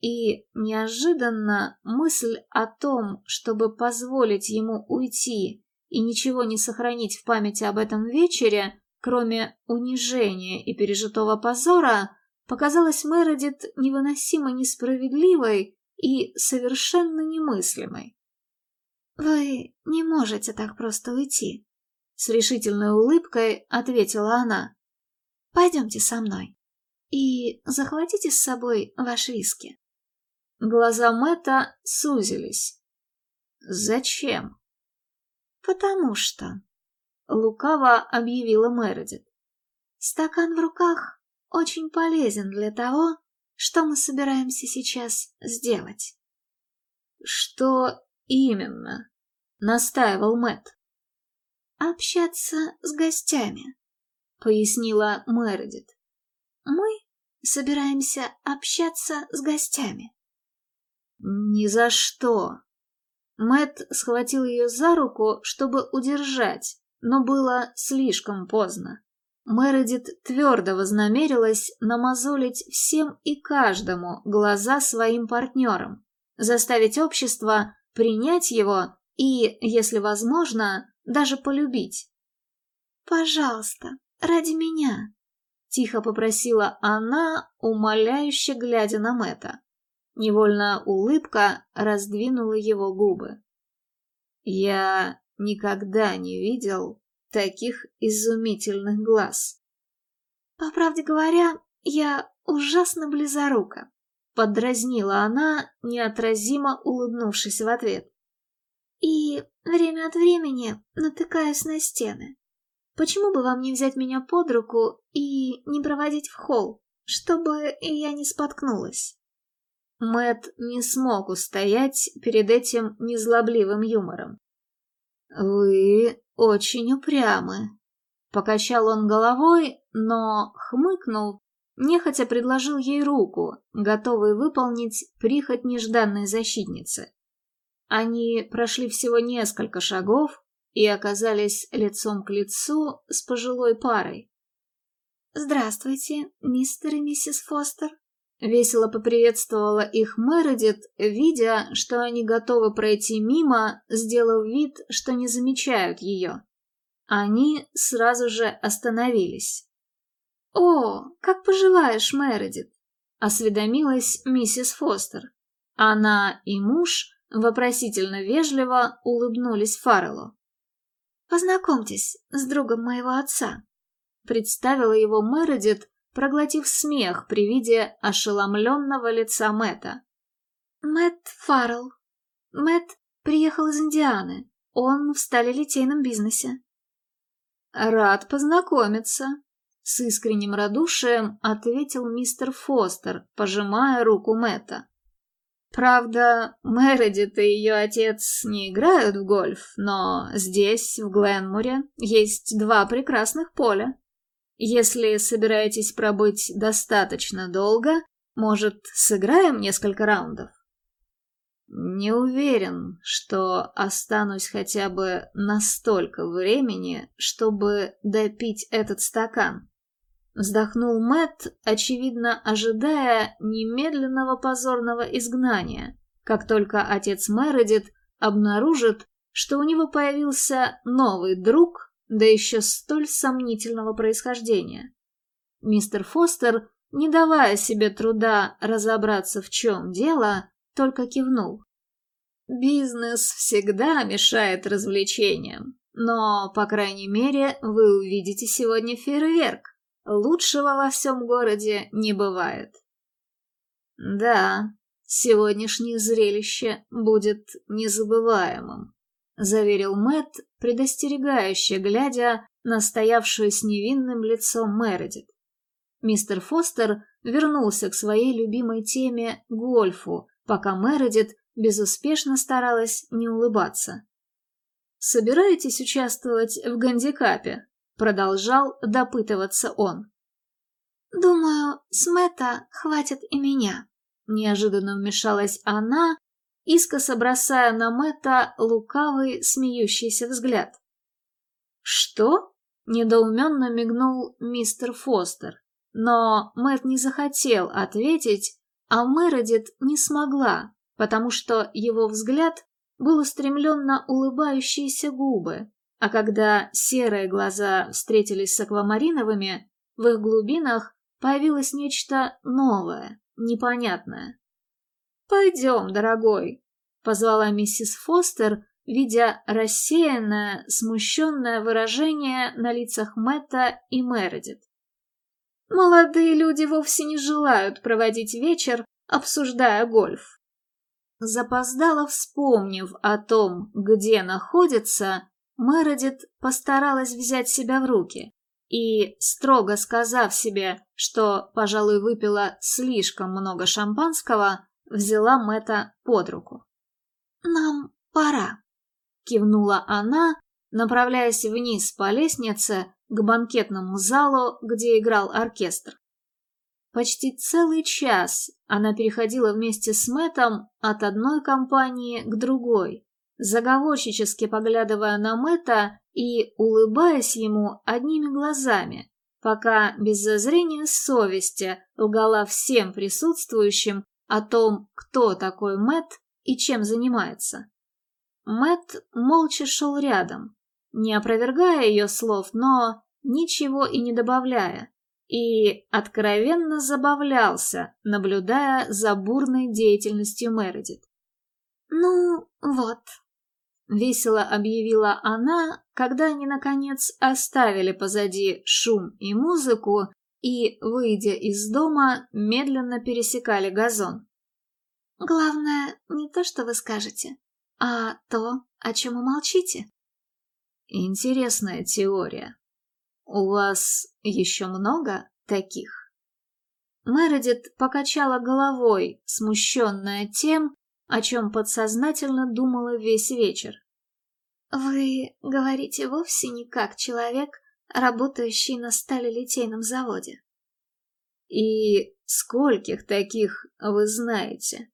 И неожиданно мысль о том, чтобы позволить ему уйти и ничего не сохранить в памяти об этом вечере, кроме унижения и пережитого позора, показалась Мередит невыносимо несправедливой и совершенно немыслимой. «Вы не можете так просто уйти», — с решительной улыбкой ответила она. «Пойдемте со мной и захватите с собой ваш виски». Глаза Мэтта сузились. «Зачем?» «Потому что...» — лукаво объявила Мередит. «Стакан в руках очень полезен для того, что мы собираемся сейчас сделать?» «Что именно?» — настаивал Мэт. «Общаться с гостями», — пояснила Мередит. «Мы собираемся общаться с гостями». «Ни за что!» Мэт схватил ее за руку, чтобы удержать, но было слишком поздно. Мередит твердо вознамерилась намазолить всем и каждому глаза своим партнерам, заставить общество принять его и, если возможно, даже полюбить. «Пожалуйста, ради меня», — тихо попросила она, умоляюще глядя на Мэтта. Невольная улыбка раздвинула его губы. «Я никогда не видел таких изумительных глаз. «По правде говоря, я ужасно близорука», — поддразнила она, неотразимо улыбнувшись в ответ. «И время от времени натыкаюсь на стены. Почему бы вам не взять меня под руку и не проводить в холл, чтобы я не споткнулась?» Мэт не смог устоять перед этим незлобливым юмором. «Вы очень упрямы», — покачал он головой, но, хмыкнув, нехотя предложил ей руку, готовый выполнить прихоть нежданной защитницы. Они прошли всего несколько шагов и оказались лицом к лицу с пожилой парой. «Здравствуйте, мистер и миссис Фостер», Весело поприветствовала их Мередит, видя, что они готовы пройти мимо, сделав вид, что не замечают ее. Они сразу же остановились. «О, как поживаешь, Мередит?» — осведомилась миссис Фостер. Она и муж вопросительно вежливо улыбнулись Фарреллу. «Познакомьтесь с другом моего отца», — представила его Мередит, проглотив смех при виде ошеломленного лица Мэтта. Мэтт Фаррелл. Мэтт приехал из Индианы. Он в сталелитейном бизнесе. Рад познакомиться, с искренним радушием ответил мистер Фостер, пожимая руку Мэтта. Правда, Мередит и ее отец не играют в гольф, но здесь, в Гленмуре, есть два прекрасных поля. Если собираетесь пробыть достаточно долго, может, сыграем несколько раундов? Не уверен, что останусь хотя бы настолько времени, чтобы допить этот стакан. Вздохнул Мэт, очевидно ожидая немедленного позорного изгнания, как только отец Мередит обнаружит, что у него появился новый друг да еще столь сомнительного происхождения. Мистер Фостер, не давая себе труда разобраться в чем дело, только кивнул. Бизнес всегда мешает развлечениям, но, по крайней мере, вы увидите сегодня фейерверк. Лучшего во всем городе не бывает. Да, сегодняшнее зрелище будет незабываемым, заверил Мэт, предостерегающе глядя на стоявшую с невинным лицом Мередит. Мистер Фостер вернулся к своей любимой теме – гольфу, пока Мередит безуспешно старалась не улыбаться. «Собираетесь участвовать в гандикапе?» – продолжал допытываться он. «Думаю, с Мэтта хватит и меня», – неожиданно вмешалась она, искоса бросая на Мэтта лукавый, смеющийся взгляд. «Что?» – недоуменно мигнул мистер Фостер. Но Мэтт не захотел ответить, а Мередит не смогла, потому что его взгляд был устремлен на улыбающиеся губы, а когда серые глаза встретились с аквамариновыми, в их глубинах появилось нечто новое, непонятное. «Пойдем, дорогой», — позвала миссис Фостер, видя рассеянное, смущенное выражение на лицах Мэтта и Мередит. Молодые люди вовсе не желают проводить вечер, обсуждая гольф. Запоздало вспомнив о том, где находится, Мередит постаралась взять себя в руки и, строго сказав себе, что, пожалуй, выпила слишком много шампанского, взяла Мэтта под руку. «Нам пора», — кивнула она, направляясь вниз по лестнице к банкетному залу, где играл оркестр. Почти целый час она переходила вместе с Мэтом от одной компании к другой, заговорщически поглядывая на Мэта и улыбаясь ему одними глазами, пока без зазрения совести лгала всем присутствующим о том, кто такой Мэт и чем занимается. Мэт молча шел рядом, не опровергая ее слов, но ничего и не добавляя, и откровенно забавлялся, наблюдая за бурной деятельностью Мередит. «Ну, вот», — весело объявила она, когда они, наконец, оставили позади шум и музыку и, выйдя из дома, медленно пересекали газон. «Главное не то, что вы скажете, а то, о чем умолчите». Интересная теория. У вас еще много таких? Мередит покачала головой, смущенная тем, о чем подсознательно думала весь вечер. «Вы говорите вовсе не как человек, работающий на сталелитейном заводе». «И скольких таких вы знаете?»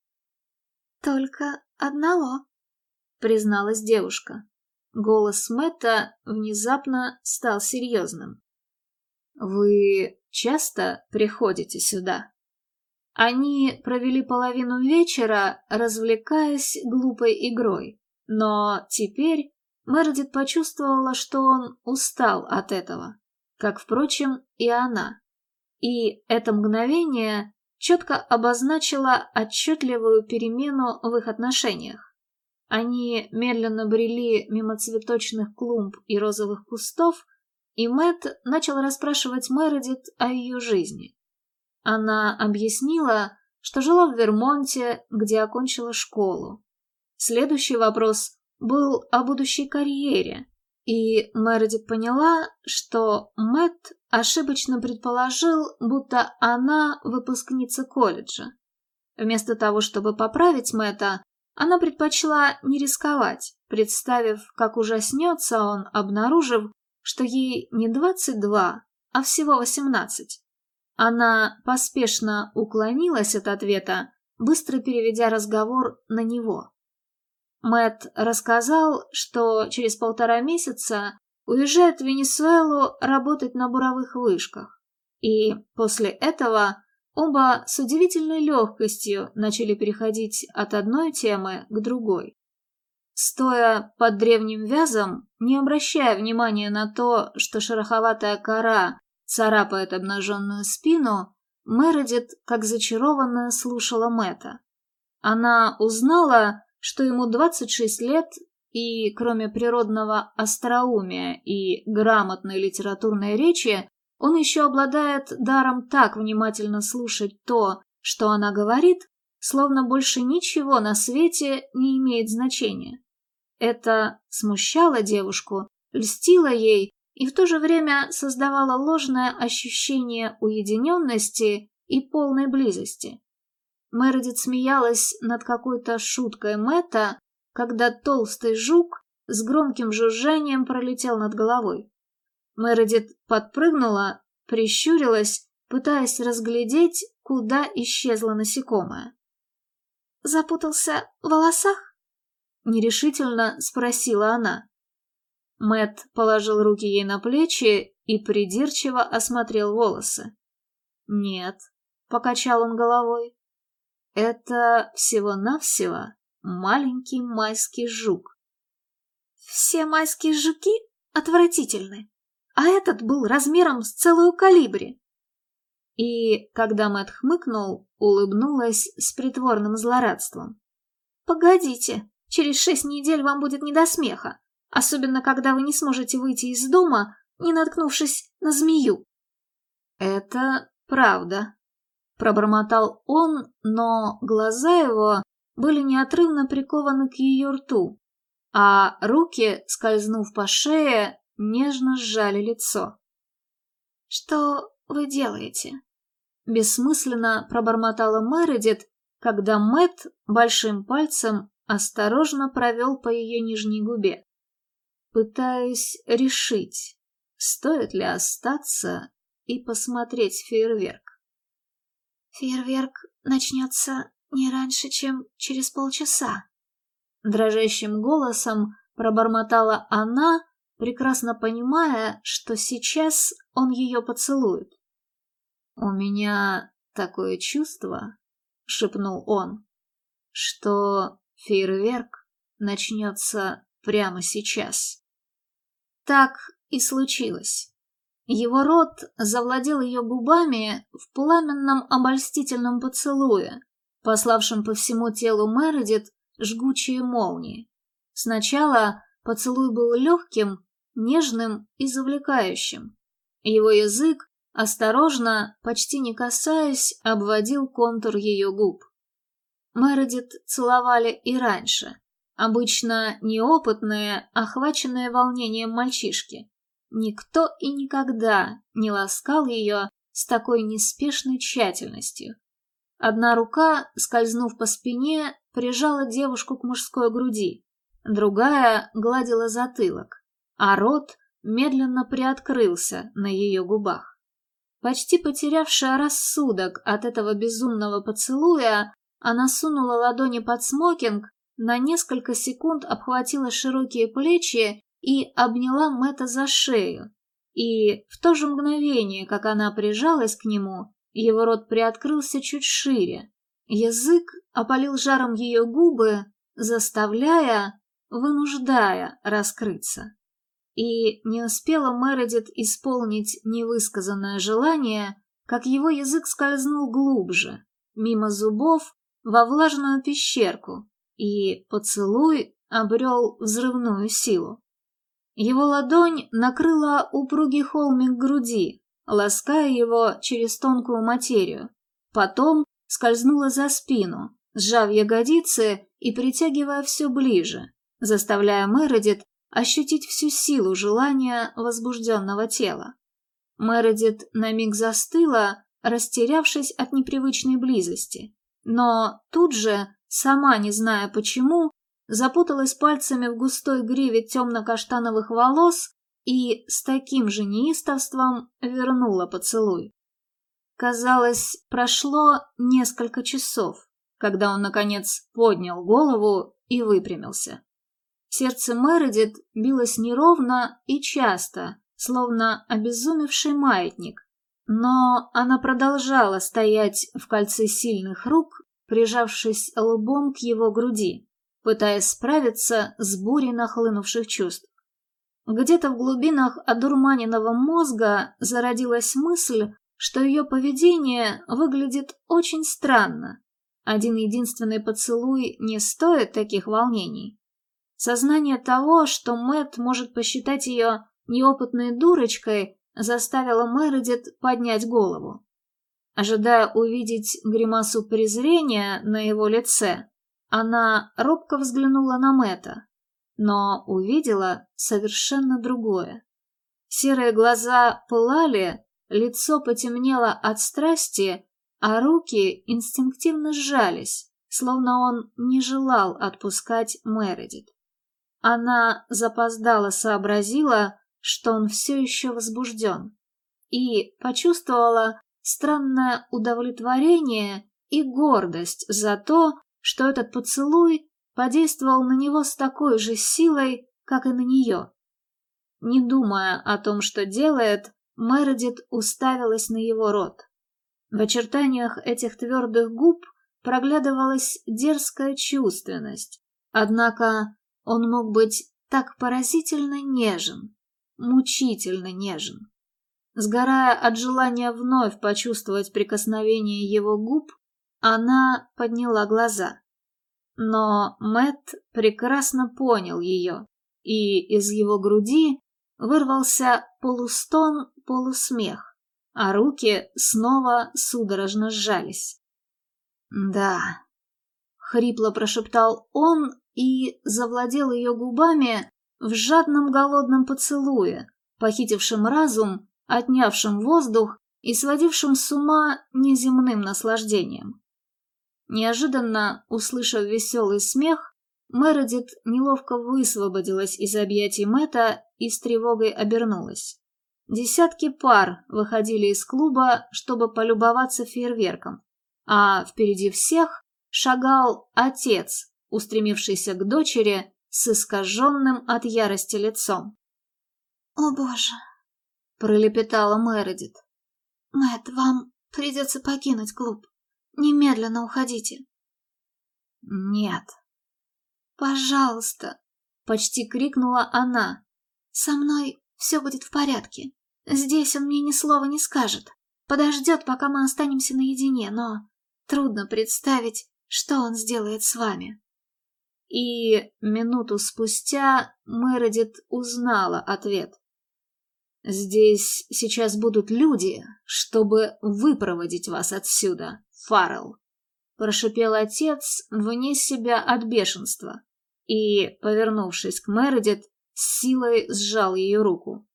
«Только одного», — призналась девушка. Голос Мэтта внезапно стал серьезным. «Вы часто приходите сюда?» Они провели половину вечера, развлекаясь глупой игрой, но теперь Мередит почувствовала, что он устал от этого, как, впрочем, и она. И это мгновение четко обозначило отчетливую перемену в их отношениях. Они медленно брели мимо цветочных клумб и розовых кустов, и Мэт начал расспрашивать Мередит о ее жизни. Она объяснила, что жила в Вермонте, где окончила школу. Следующий вопрос был о будущей карьере, и Мередит поняла, что Мэт ошибочно предположил, будто она выпускница колледжа. Вместо того, чтобы поправить Мэтта, она предпочла не рисковать, представив, как ужаснется он, обнаружив, что ей не двадцать два, а всего восемнадцать. Она поспешно уклонилась от ответа, быстро переведя разговор на него. Мэт рассказал, что через полтора месяца уезжает в Венесуэлу работать на буровых вышках, и после этого Оба с удивительной легкостью начали переходить от одной темы к другой. Стоя под древним вязом, не обращая внимания на то, что шероховатая кора царапает обнаженную спину, Мередит, как зачарованная, слушала Мэта. Она узнала, что ему 26 лет, и кроме природного остроумия и грамотной литературной речи, он еще обладает даром так внимательно слушать то, что она говорит, словно больше ничего на свете не имеет значения. Это смущало девушку, льстило ей и в то же время создавало ложное ощущение уединенности и полной близости. Мередит смеялась над какой-то шуткой Мэтта, когда толстый жук с громким жужжанием пролетел над головой. Мередит подпрыгнула, прищурилась, пытаясь разглядеть, куда исчезло насекомое. «Запутался в волосах?» — нерешительно спросила она. Мэт положил руки ей на плечи и придирчиво осмотрел волосы. «Нет», — покачал он головой, — «это всего-навсего маленький майский жук». «Все майские жуки отвратительны, а этот был размером с целую калибри». И, когда Мэт хмыкнул, улыбнулась с притворным злорадством. «Погодите, через шесть недель вам будет не до смеха особенно когда вы не сможете выйти из дома, не наткнувшись на змею. Это правда, пробормотал он, но глаза его были неотрывно прикованы к ее рту, а руки, скользнув по шее, нежно сжали лицо. «Что вы делаете?» Бессмысленно пробормотала Мередит, когда Мэт большим пальцем осторожно провел по ее нижней губе пытаясь решить, стоит ли остаться и посмотреть фейерверк. «Фейерверк начнется не раньше, чем через полчаса», — дрожащим голосом пробормотала она, прекрасно понимая, что сейчас он ее поцелует. «У меня такое чувство», — шепнул он, — «что фейерверк начнется прямо сейчас». Так и случилось. Его рот завладел ее губами в пламенном обольстительном поцелуе, пославшем по всему телу Мередит жгучие молнии. Сначала поцелуй был легким, нежным и завлекающим. Его язык, осторожно, почти не касаясь, обводил контур ее губ. Мередит целовали и раньше, Обычно неопытные, охваченные волнением мальчишки. Никто и никогда не ласкал ее с такой неспешной тщательностью. Одна рука, скользнув по спине, прижала девушку к мужской груди, другая гладила затылок, а рот медленно приоткрылся на ее губах. Почти потерявшая рассудок от этого безумного поцелуя, она сунула ладони под смокинг на несколько секунд обхватила широкие плечи и обняла Мэтта за шею. И в то же мгновение, как она прижалась к нему, его рот приоткрылся чуть шире. Язык опалил жаром ее губы, заставляя, вынуждая раскрыться. И не успела Мередит исполнить невысказанное желание, как его язык скользнул глубже, мимо зубов, во влажную пещерку, и поцелуй обрел взрывную силу. Его ладонь накрыла упругий холмик груди, лаская его через тонкую материю. Потом скользнула за спину, сжав ягодицы и притягивая все ближе, заставляя Мередит ощутить всю силу желания возбужденного тела. Мередит на миг застыла, растерявшись от непривычной близости, но тут же сама не зная почему, запуталась пальцами в густой гриве темно-каштановых волос и с таким же неистовством вернула поцелуй. Казалось, прошло несколько часов, когда он, наконец, поднял голову и выпрямился. Сердце Мередит билось неровно и часто, словно обезумевший маятник, но она продолжала стоять в кольце сильных рук прижавшись лбом к его груди, пытаясь справиться с бурей нахлынувших чувств. Где-то в глубинах одурманенного мозга зародилась мысль, что ее поведение выглядит очень странно, один единственный поцелуй не стоит таких волнений. Сознание того, что Мэт может посчитать ее неопытной дурочкой, заставило Мередит поднять голову. Ожидая увидеть гримасу презрения на его лице, она робко взглянула на Мэта, но увидела совершенно другое. Серые глаза пылали, лицо потемнело от страсти, а руки инстинктивно сжались, словно он не желал отпускать Мередит. Она запоздала сообразила, что он все еще возбужден, и почувствовала странное удовлетворение и гордость за то, что этот поцелуй подействовал на него с такой же силой, как и на нее. Не думая о том, что делает, Мередит уставилась на его рот. В очертаниях этих твердых губ проглядывалась дерзкая чувственность, однако он мог быть так поразительно нежен, мучительно нежен. Сгорая от желания вновь почувствовать прикосновение его губ, она подняла глаза. Но Мэт прекрасно понял ее, и из его груди вырвался полустон, полусмех, а руки снова судорожно сжались. «Да», — хрипло прошептал он и завладел ее губами в жадном голодном поцелуе, похитившем разум, отнявшим воздух и сводившим с ума неземным наслаждением. Неожиданно, услышав веселый смех, Мередит неловко высвободилась из объятий Мэтта и с тревогой обернулась. Десятки пар выходили из клуба, чтобы полюбоваться фейерверком, а впереди всех шагал отец, устремившийся к дочери с искаженным от ярости лицом. «О боже!» — пролепетала Мередит. Мэт, вам придется покинуть клуб. Немедленно уходите». «Нет». «Пожалуйста!» — почти крикнула она. «Со мной все будет в порядке. Здесь он мне ни слова не скажет. Подождет, пока мы останемся наедине, но трудно представить, что он сделает с вами». И минуту спустя Мередит узнала ответ. «Здесь сейчас будут люди, чтобы выпроводить вас отсюда, Фаррелл», — прошипел отец вне себя от бешенства и, повернувшись к Мередит, с силой сжал ее руку.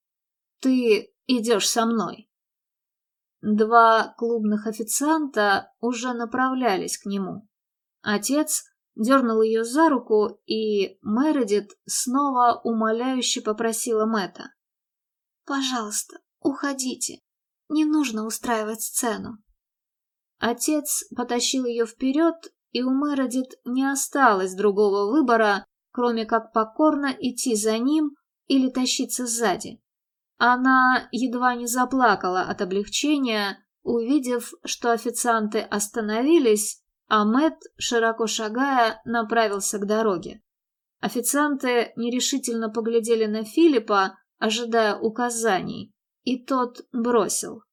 «Ты идешь со мной». Два клубных официанта уже направлялись к нему. Отец дернул ее за руку, и Мередит снова умоляюще попросила Мэтта. «Пожалуйста, уходите. Не нужно устраивать сцену». Отец потащил ее вперед, и у Мередит не осталось другого выбора, кроме как покорно идти за ним или тащиться сзади. Она едва не заплакала от облегчения, увидев, что официанты остановились а Мэт, широко шагая, направился к дороге. Официанты нерешительно поглядели на Филиппа, ожидая указаний, и тот бросил.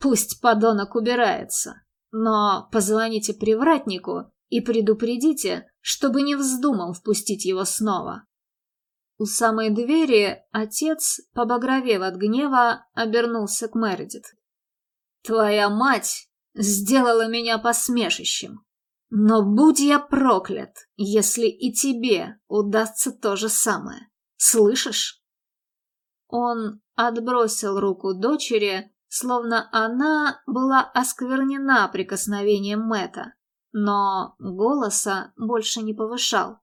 «Пусть подонок убирается, но позвоните привратнику и предупредите, чтобы не вздумал впустить его снова». У самой двери отец, побагровев от гнева, обернулся к Мередит. «Твоя мать сделала меня посмешищем. Но будь я проклят, если и тебе удастся то же самое. Слышишь? Он отбросил руку дочери, словно она была осквернена прикосновением Мэта, но голоса больше не повышал.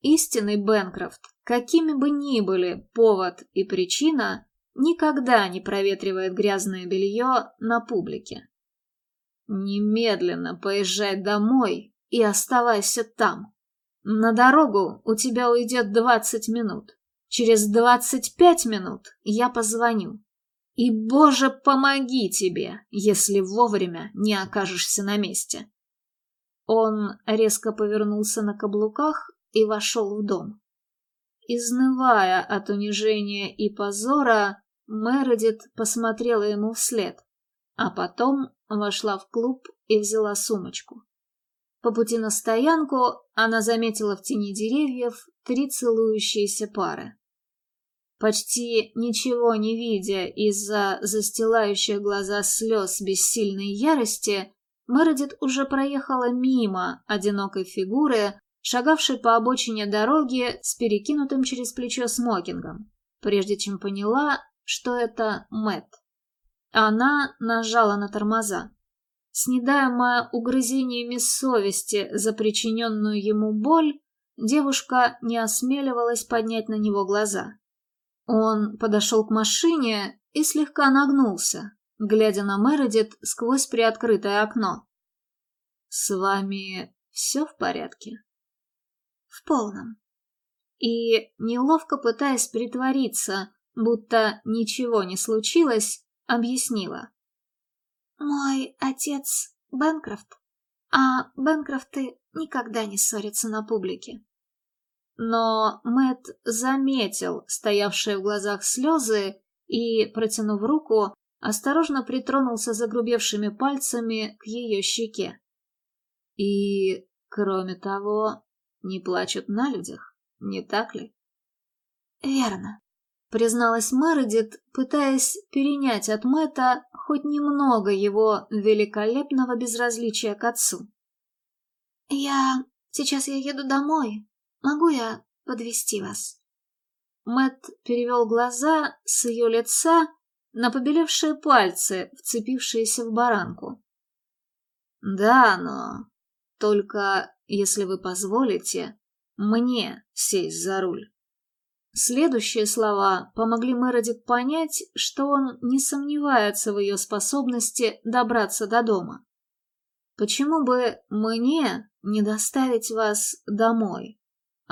Истинный Бенкрофт, какими бы ни были повод и причина, никогда не проветривает грязное белье на публике. Немедленно поезжай домой и оставайся там. На дорогу у тебя уйдет двадцать минут. Через двадцать пять минут я позвоню. И, Боже, помоги тебе, если вовремя не окажешься на месте. Он резко повернулся на каблуках и вошел в дом. Изнывая от унижения и позора, Мередит посмотрела ему вслед, а потом вошла в клуб и взяла сумочку. По пути на стоянку она заметила в тени деревьев три целующиеся пары. Почти ничего не видя из-за застилающих глаза слез бессильной ярости, Мередит уже проехала мимо одинокой фигуры, шагавшей по обочине дороги с перекинутым через плечо смокингом, прежде чем поняла, что это Мэт. Она нажала на тормоза. Снедаемая угрызениями совести за причиненную ему боль, девушка не осмеливалась поднять на него глаза. Он подошел к машине и слегка нагнулся, глядя на Мередит сквозь приоткрытое окно. «С вами все в порядке?» «В полном». И, неловко пытаясь притвориться, будто ничего не случилось, объяснила. «Мой отец Бенкрофт, а Бенкрофты никогда не ссорятся на публике. Но Мэт заметил стоявшие в глазах слезы и, протянув руку, осторожно притронулся загрубевшими пальцами к ее щеке. И, кроме того, не плачут на людях, не так ли? Верно, призналась Мередит, пытаясь перенять от Мэта хоть немного его великолепного безразличия к отцу. Я... сейчас я еду домой, Могу я подвести вас?» Мэт перевел глаза с ее лица на побелевшие пальцы, вцепившиеся в баранку. «Да, но только, если вы позволите, мне сесть за руль». Следующие слова помогли Мередит понять, что он не сомневается в ее способности добраться до дома. «Почему бы мне не доставить вас домой?»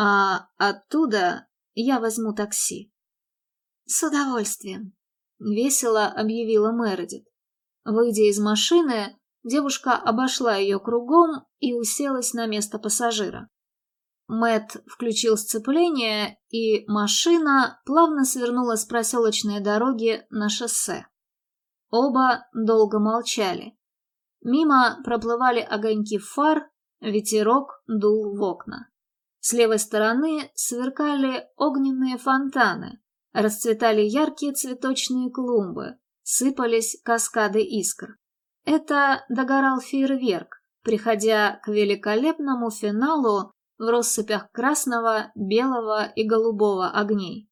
А оттуда я возьму такси. С удовольствием, весело объявила Мередит. Выйдя из машины, девушка обошла ее кругом и уселась на место пассажира. Мэт включил сцепление, и машина плавно свернула с проселочной дороги на шоссе. Оба долго молчали. Мимо проплывали огоньки фар, ветерок дул в окна. С левой стороны сверкали огненные фонтаны, расцветали яркие цветочные клумбы, сыпались каскады искр. Это догорал фейерверк, приходя к великолепному финалу в россыпях красного, белого и голубого огней.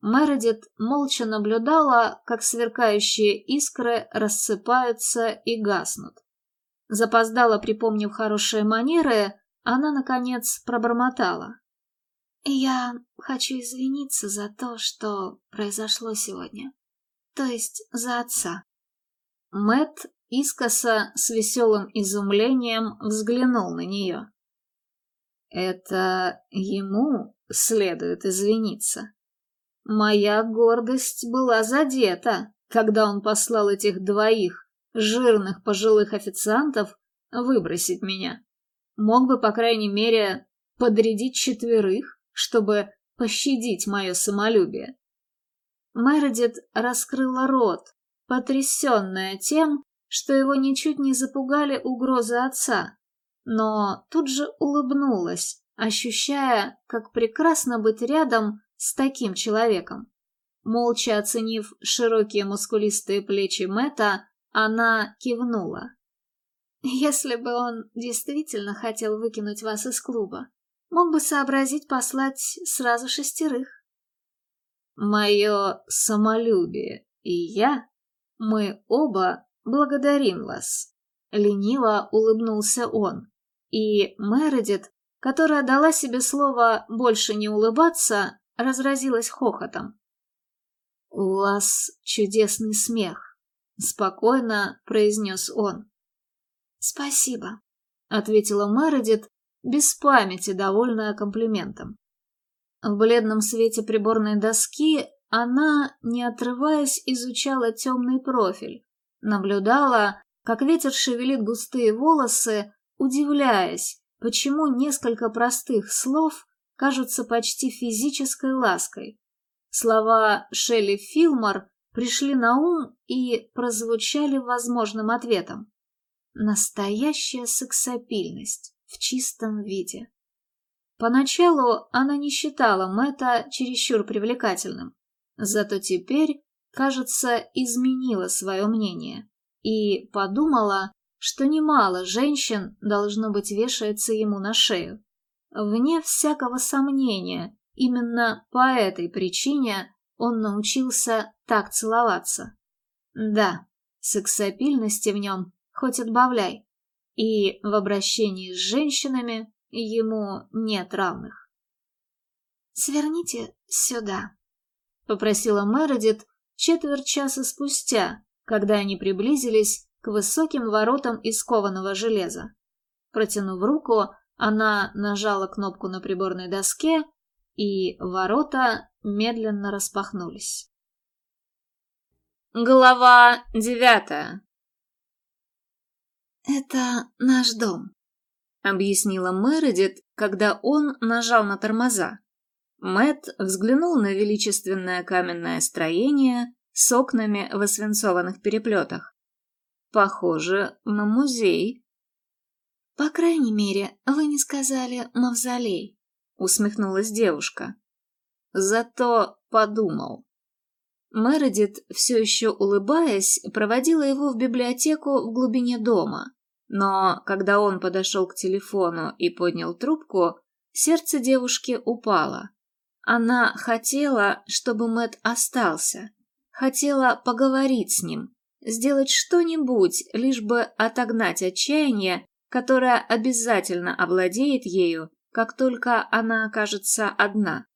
Мередит молча наблюдала, как сверкающие искры рассыпаются и гаснут. Запоздала, припомнив хорошие манеры, она, наконец, пробормотала. «Я хочу извиниться за то, что произошло сегодня. То есть за отца». Мэт искоса с веселым изумлением взглянул на нее. «Это ему следует извиниться. Моя гордость была задета, когда он послал этих двоих жирных пожилых официантов выбросить меня мог бы, по крайней мере, подрядить четверых, чтобы пощадить мое самолюбие. Мередит раскрыла рот, потрясенная тем, что его ничуть не запугали угрозы отца, но тут же улыбнулась, ощущая, как прекрасно быть рядом с таким человеком. Молча оценив широкие мускулистые плечи Мэта, она кивнула. Если бы он действительно хотел выкинуть вас из клуба, мог бы сообразить послать сразу шестерых. Мое самолюбие и я, мы оба благодарим вас. Лениво улыбнулся он, и Мередит, которая дала себе слово больше не улыбаться, разразилась хохотом. «У вас чудесный смех», — спокойно произнес он. «Спасибо», — ответила Мередит, без памяти, довольная комплиментом. В бледном свете приборной доски она, не отрываясь, изучала темный профиль, наблюдала, как ветер шевелит густые волосы, удивляясь, почему несколько простых слов кажутся почти физической лаской. Слова Шелли Филмор пришли на ум и прозвучали возможным ответом. Настоящая сексапильность. в чистом виде. Поначалу она не считала Мэтта чересчур привлекательным, зато теперь, кажется, изменила свое мнение и подумала, что немало женщин, должно быть, вешается ему на шею. Вне всякого сомнения, именно по этой причине он научился так целоваться. Да, сексапильности в нем хоть отбавляй, и в обращении с женщинами ему нет равных. «Сверните сюда», — попросила Мередит четверть часа спустя, когда они приблизились к высоким воротам из кованого железа. Протянув руку, она нажала кнопку на приборной доске, и ворота медленно распахнулись. Глава девятая «Это наш дом», — объяснила Мередит, когда он нажал на тормоза. Мэт взглянул на величественное каменное строение с окнами в освинцованных переплетах. Похоже на музей. «По крайней мере, вы не сказали «мавзолей», — усмехнулась девушка. Зато подумал. Мередит, все еще улыбаясь, проводила его в библиотеку в глубине дома. Но когда он подошел к телефону и поднял трубку, сердце девушки упало. Она хотела, чтобы Мэт остался. Хотела поговорить с ним, сделать что-нибудь, лишь бы отогнать отчаяние, которое обязательно овладеет ею, как только она окажется одна.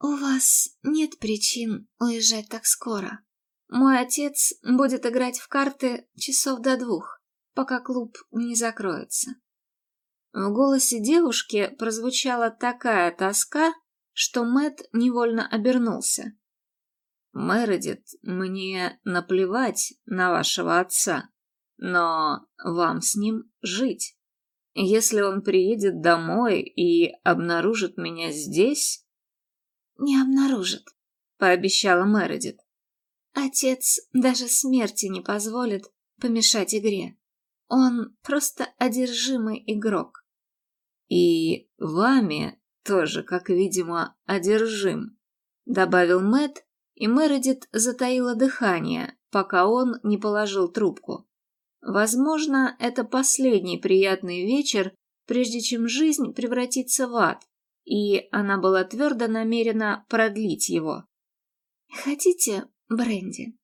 «У вас нет причин уезжать так скоро. Мой отец будет играть в карты часов до двух, пока клуб не закроется». В голосе девушки прозвучала такая тоска, что Мэт невольно обернулся. «Мередит, мне наплевать на вашего отца, но вам с ним жить. Если он приедет домой и обнаружит меня здесь, «Не обнаружит», — пообещала Мередит. «Отец даже смерти не позволит помешать игре. Он просто одержимый игрок». «И вами тоже, как видимо, одержим», — добавил Мэт, и Мередит затаила дыхание, пока он не положил трубку. Возможно, это последний приятный вечер, прежде чем жизнь превратится в ад, и она была твердо намерена продлить его. «Хотите бренди?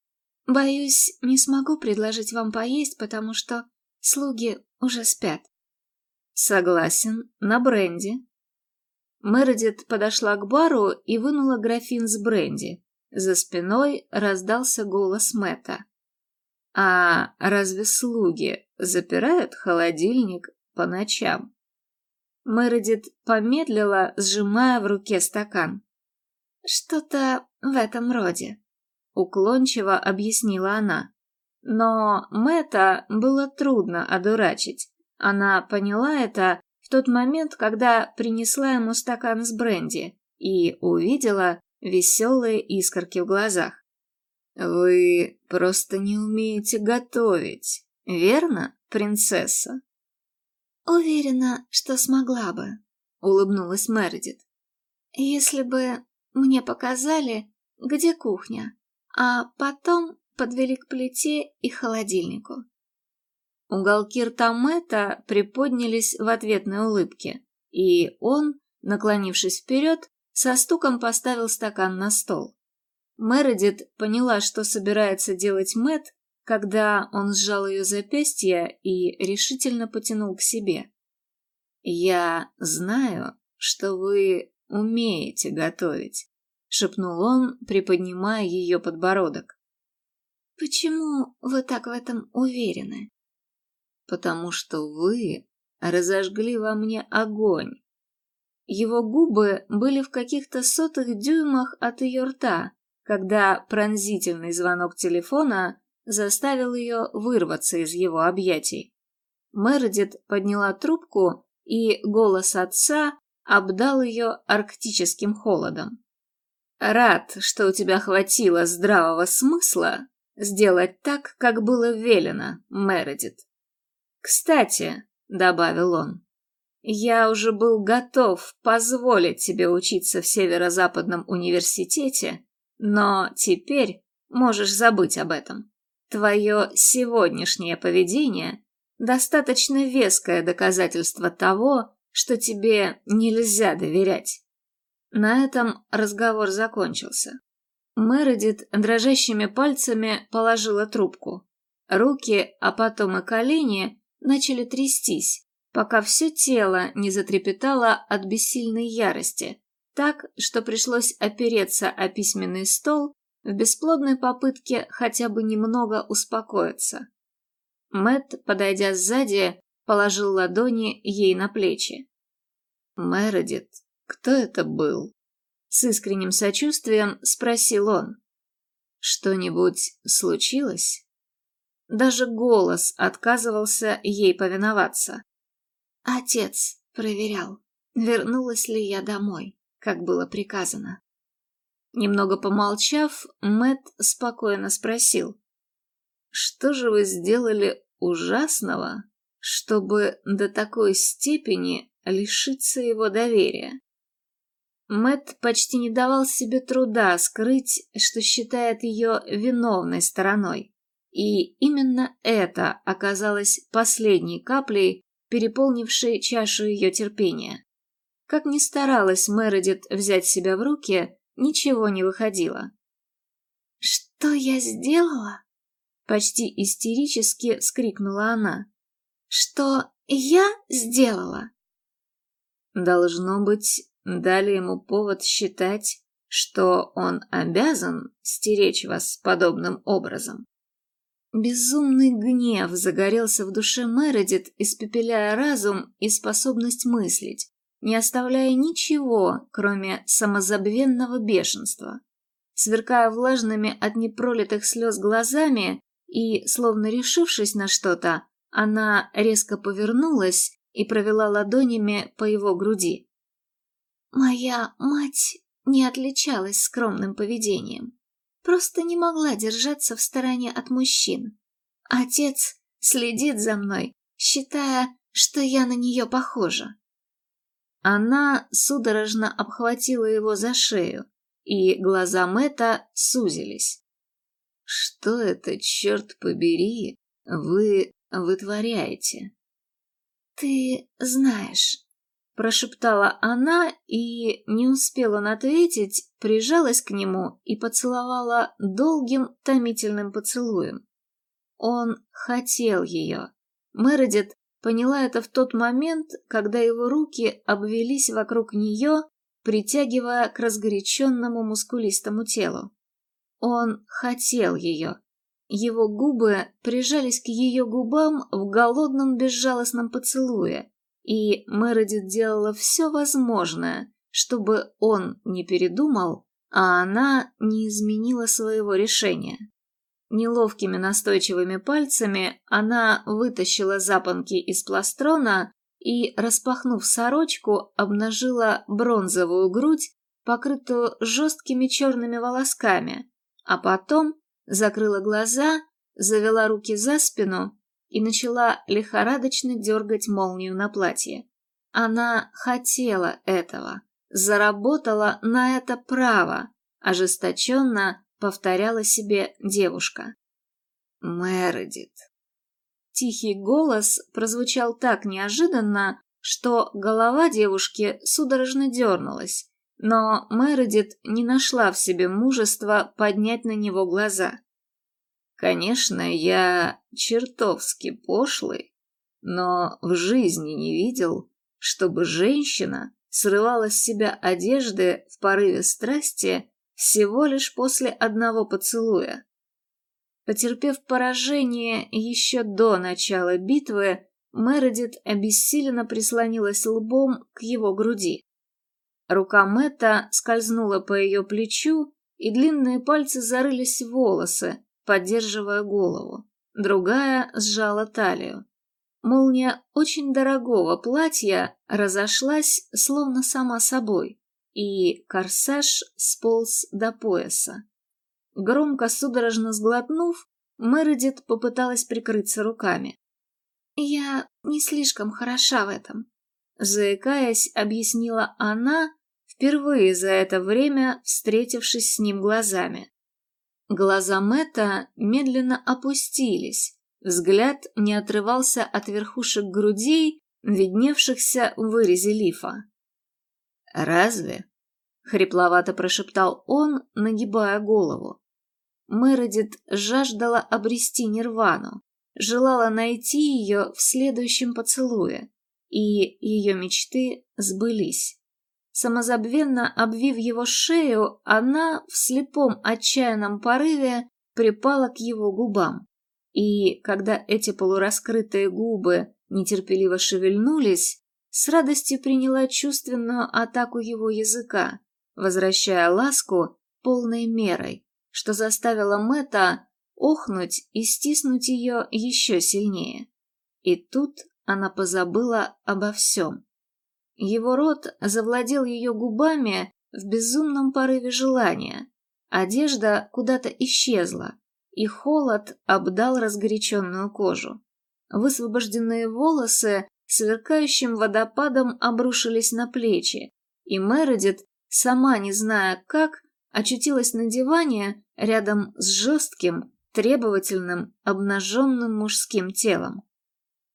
Боюсь, не смогу предложить вам поесть, потому что слуги уже спят». «Согласен, на бренди». Мередит подошла к бару и вынула графин с бренди. За спиной раздался голос Мэтта. «А разве слуги запирают холодильник по ночам?» Мередит помедлила, сжимая в руке стакан. «Что-то в этом роде», — уклончиво объяснила она. Но Мэтта было трудно одурачить. Она поняла это в тот момент, когда принесла ему стакан с бренди и увидела веселые искорки в глазах. «Вы просто не умеете готовить, верно, принцесса?» «Уверена, что смогла бы», — улыбнулась Мередит. «Если бы мне показали, где кухня, а потом подвели к плите и холодильнику». Уголки рта Мэтта приподнялись в ответной улыбке, и он, наклонившись вперед, со стуком поставил стакан на стол. Мередит поняла, что собирается делать Мэт, когда он сжал ее запястье и решительно потянул к себе. «Я знаю, что вы умеете готовить», — шепнул он, приподнимая ее подбородок. «Почему вы так в этом уверены?» «Потому что вы разожгли во мне огонь». Его губы были в каких-то сотых дюймах от ее рта, когда пронзительный звонок телефона заставил ее вырваться из его объятий. Мередит подняла трубку, и голос отца обдал ее арктическим холодом. «Рад, что у тебя хватило здравого смысла сделать так, как было велено, Мередит. Кстати, — добавил он, Я уже был готов позволить тебе учиться в Северо-Западном университете, но теперь можешь забыть об этом. Твое сегодняшнее поведение – достаточно веское доказательство того, что тебе нельзя доверять. На этом разговор закончился. Мередит дрожащими пальцами положила трубку. Руки, а потом и колени начали трястись, пока все тело не затрепетало от бессильной ярости, так, что пришлось опереться о письменный стол в бесплодной попытке хотя бы немного успокоиться. Мэт, подойдя сзади, положил ладони ей на плечи. «Мередит, кто это был?» С искренним сочувствием спросил он. «Что-нибудь случилось?» Даже голос отказывался ей повиноваться. Отец проверял, вернулась ли я домой, как было приказано. Немного помолчав, Мэт спокойно спросил. «Что же вы сделали ужасного, чтобы до такой степени лишиться его доверия?» Мэт почти не давал себе труда скрыть, что считает ее виновной стороной. И именно это оказалось последней каплей, переполнившей чашу ее терпения. Как ни старалась Мередит взять себя в руки, ничего не выходило. «Что я сделала?» Почти истерически вскрикнула она. «Что я сделала?» Должно быть, дали ему повод считать, что он обязан стеречь вас подобным образом. Безумный гнев загорелся в душе Мередит, испепеляя разум и способность мыслить, не оставляя ничего, кроме самозабвенного бешенства. Сверкая влажными от непролитых слез глазами и, словно решившись на что-то, она резко повернулась и провела ладонями по его груди. «Моя мать не отличалась скромным поведением просто не могла держаться в стороне от мужчин. Отец следит за мной, считая, что я на нее похожа. Она судорожно обхватила его за шею, и глаза Мэтта сузились. «Что это, черт побери, вы вытворяете?» «Ты знаешь», прошептала она и, не успела ответить, прижалась к нему и поцеловала долгим томительным поцелуем. Он хотел ее. Мередит поняла это в тот момент, когда его руки обвелись вокруг нее, притягивая к разгоряченному мускулистому телу. Он хотел ее. Его губы прижались к ее губам в голодном безжалостном поцелуе, и Мередит делала все возможное, чтобы он не передумал, а она не изменила своего решения. Неловкими настойчивыми пальцами она вытащила запонки из пластрона и, распахнув сорочку, обнажила бронзовую грудь, покрытую жесткими черными волосками, а потом закрыла глаза, завела руки за спину и начала лихорадочно дергать молнию на платье. Она хотела этого, заработала на это право, ожесточенно повторяла себе девушка. Мередит. Тихий голос прозвучал так неожиданно, что голова девушки судорожно дернулась, но Мередит не нашла в себе мужества поднять на него глаза. Конечно, я чертовски пошлый, но в жизни не видел, чтобы женщина срывала с себя одежды в порыве страсти всего лишь после одного поцелуя. Потерпев поражение еще до начала битвы, Мередит обессиленно прислонилась лбом к его груди. Рука Мэтта скользнула по ее плечу, и длинные пальцы зарылись в волосы, поддерживая голову. Другая сжала талию. Молния очень дорогого платья разошлась словно сама собой, и корсаж сполз до пояса. Громко судорожно сглотнув, Мередит попыталась прикрыться руками. «Я не слишком хороша в этом. заикаясь, объяснила она, впервые за это время встретившись с ним глазами. Глаза Мэтта медленно опустились, взгляд не отрывался от верхушек грудей, видневшихся в вырезе лифа. «Разве?» — хрипловато прошептал он, нагибая голову. Мередит жаждала обрести нирвану, желала найти ее в следующем поцелуе, и ее мечты сбылись. Самозабвенно обвив его шею, она в слепом отчаянном порыве припала к его губам. И когда эти полураскрытые губы нетерпеливо шевельнулись, с радостью приняла чувственную атаку его языка, возвращая ласку полной мерой, что заставило Мэтта охнуть и стиснуть ее еще сильнее. И тут она позабыла обо всем. Его рот завладел ее губами в безумном порыве желания. Одежда куда-то исчезла, и холод обдал разгоряченную кожу. Высвобожденные волосы сверкающим водопадом обрушились на плечи, и Мередит, сама не зная как, очутилась на диване рядом с жестким, требовательным, обнаженным мужским телом.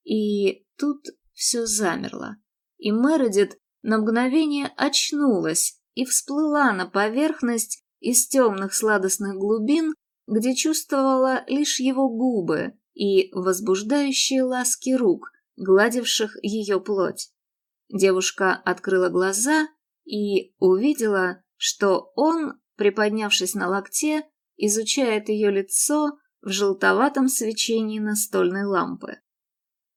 И тут все замерло, и Мередит на мгновение очнулась и всплыла на поверхность из темных сладостных глубин, где чувствовала лишь его губы и возбуждающие ласки рук, гладивших ее плоть. Девушка открыла глаза и увидела, что он, приподнявшись на локте, изучает ее лицо в желтоватом свечении настольной лампы.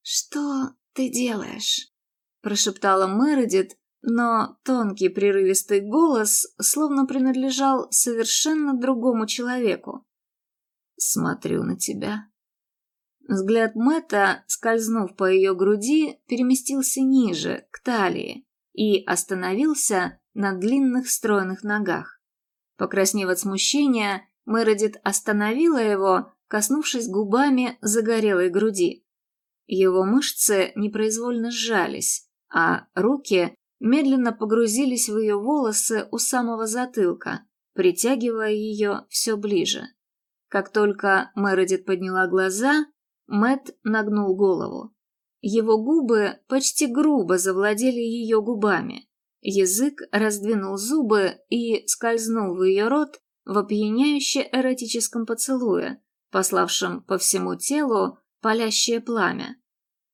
«Что ты делаешь?» – прошептала Мередит, но тонкий прерывистый голос словно принадлежал совершенно другому человеку. «Смотрю на тебя», Взгляд Мэтта, скользнув по ее груди, переместился ниже, к талии, и остановился на длинных стройных ногах. Покраснев от смущения, Мередит остановила его, коснувшись губами загорелой груди. Его мышцы непроизвольно сжались, а руки медленно погрузились в ее волосы у самого затылка, притягивая ее все ближе. Как только Мередит подняла глаза, Мэт нагнул голову. Его губы почти грубо завладели ее губами. Язык раздвинул зубы и скользнул в ее рот в опьяняюще эротическом поцелуе, пославшем по всему телу палящее пламя.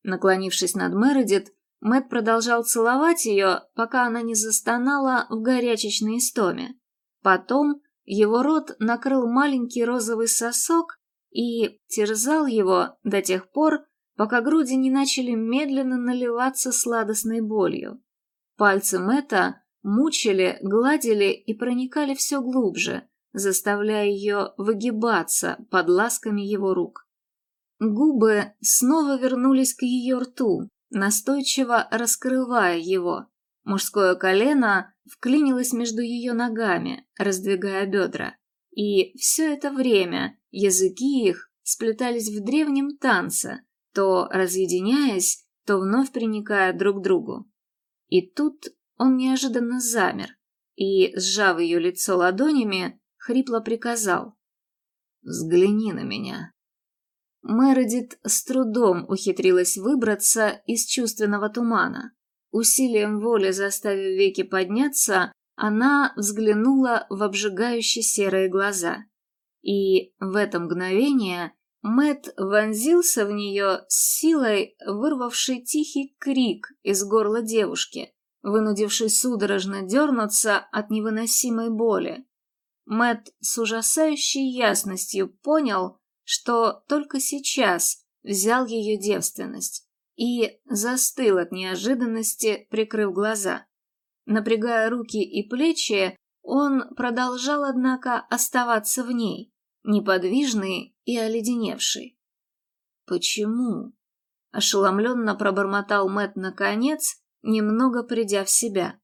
Наклонившись над Мередит, Мэт продолжал целовать ее, пока она не застонала в горячечной истоме. Потом его рот накрыл маленький розовый сосок, и терзал его до тех пор, пока груди не начали медленно наливаться сладостной болью. Пальцы Мэтта мучили, гладили и проникали все глубже, заставляя ее выгибаться под ласками его рук. Губы снова вернулись к ее рту, настойчиво раскрывая его. Мужское колено вклинилось между ее ногами, раздвигая бедра. И все это время языки их сплетались в древнем танце, то разъединяясь, то вновь приникая друг к другу. И тут он неожиданно замер и, сжав ее лицо ладонями, хрипло приказал «Взгляни на меня». Мередит с трудом ухитрилась выбраться из чувственного тумана. Усилием воли заставив веки подняться, она взглянула в обжигающие серые глаза. И в это мгновение Мэт вонзился в нее с силой, вырвавший тихий крик из горла девушки, вынудивший судорожно дернуться от невыносимой боли. Мэт с ужасающей ясностью понял, что только сейчас взял ее девственность и застыл от неожиданности, прикрыв глаза. Напрягая руки и плечи, он продолжал, однако, оставаться в ней, неподвижный и оледеневший. «Почему?» — ошеломленно пробормотал Мэт наконец, немного придя в себя.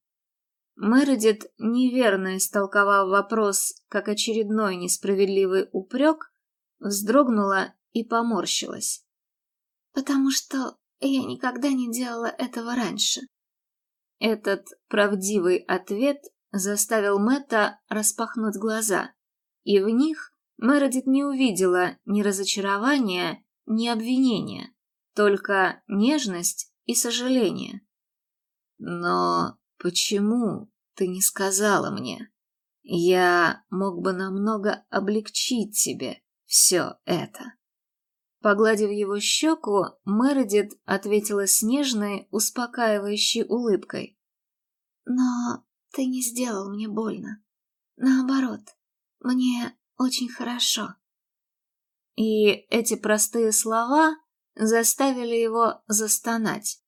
Мередит, неверно истолковав вопрос как очередной несправедливый упрек, вздрогнула и поморщилась. «Потому что я никогда не делала этого раньше», Этот правдивый ответ заставил Мэтта распахнуть глаза, и в них Мередит не увидела ни разочарования, ни обвинения, только нежность и сожаление. «Но почему ты не сказала мне? Я мог бы намного облегчить тебе все это». Погладив его щеку, Мередит ответила с нежной, успокаивающей улыбкой. «Но ты не сделал мне больно. Наоборот, мне очень хорошо». И эти простые слова заставили его застонать.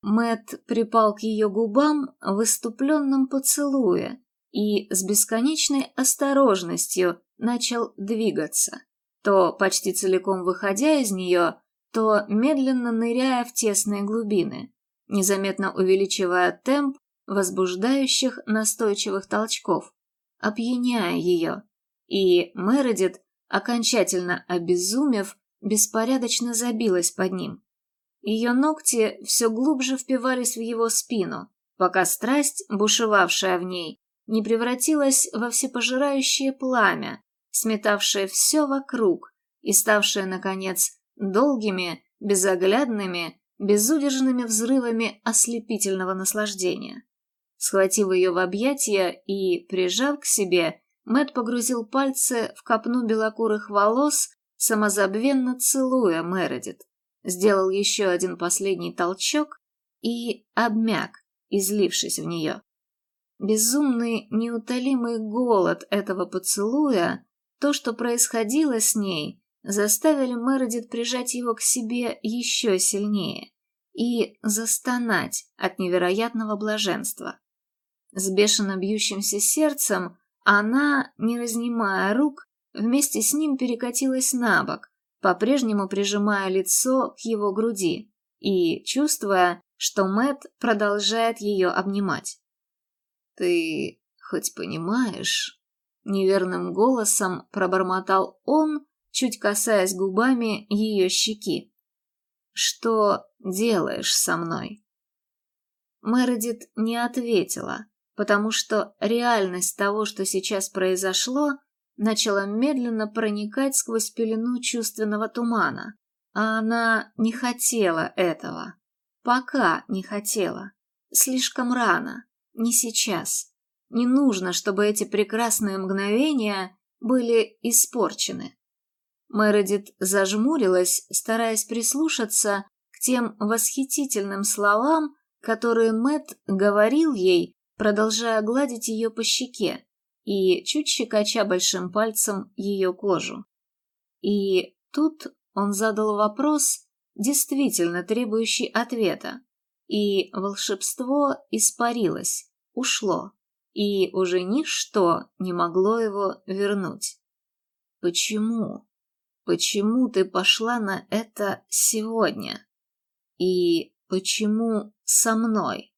Мэт припал к ее губам в выступленном поцелуе и с бесконечной осторожностью начал двигаться то почти целиком выходя из нее, то медленно ныряя в тесные глубины, незаметно увеличивая темп возбуждающих настойчивых толчков, опьяняя ее, и Мередит, окончательно обезумев, беспорядочно забилась под ним. Ее ногти все глубже впивались в его спину, пока страсть, бушевавшая в ней, не превратилась во всепожирающее пламя, сметавшее все вокруг и ставшее, наконец, долгими, безоглядными, безудержными взрывами ослепительного наслаждения. Схватив ее в объятия и прижав к себе, Мэт погрузил пальцы в копну белокурых волос, самозабвенно целуя Мередит. Сделал еще один последний толчок и обмяк, излившись в нее. Безумный, неутолимый голод этого поцелуя то, что происходило с ней, заставили Мередит прижать его к себе еще сильнее и застонать от невероятного блаженства. С бешено бьющимся сердцем она, не разнимая рук, вместе с ним перекатилась на бок, по-прежнему прижимая лицо к его груди и чувствуя, что Мэт продолжает ее обнимать. «Ты хоть понимаешь, Неверным голосом пробормотал он, чуть касаясь губами ее щеки. «Что делаешь со мной?» Мередит не ответила, потому что реальность того, что сейчас произошло, начала медленно проникать сквозь пелену чувственного тумана, а она не хотела этого. Пока не хотела. Слишком рано. Не сейчас. Не нужно, чтобы эти прекрасные мгновения были испорчены. Мередит зажмурилась, стараясь прислушаться к тем восхитительным словам, которые Мэт говорил ей, продолжая гладить ее по щеке и чуть щекоча большим пальцем ее кожу. И тут он задал вопрос, действительно требующий ответа, и волшебство испарилось, ушло и уже ничто не могло его вернуть. Почему? Почему ты пошла на это сегодня? И почему со мной?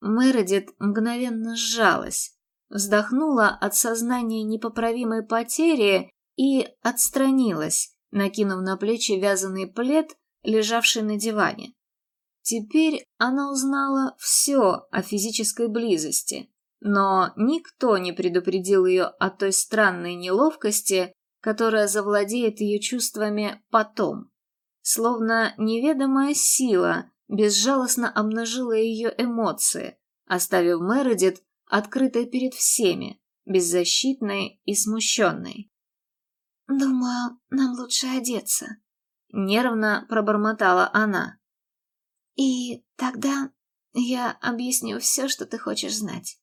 Мередит мгновенно сжалась, вздохнула от сознания непоправимой потери и отстранилась, накинув на плечи вязаный плед, лежавший на диване. Теперь она узнала все о физической близости, но никто не предупредил ее о той странной неловкости, которая завладеет ее чувствами потом. Словно неведомая сила безжалостно обнажила ее эмоции, оставив Мередит открытой перед всеми, беззащитной и смущенной. «Думаю, нам лучше одеться», — нервно пробормотала она. «И тогда я объясню все, что ты хочешь знать».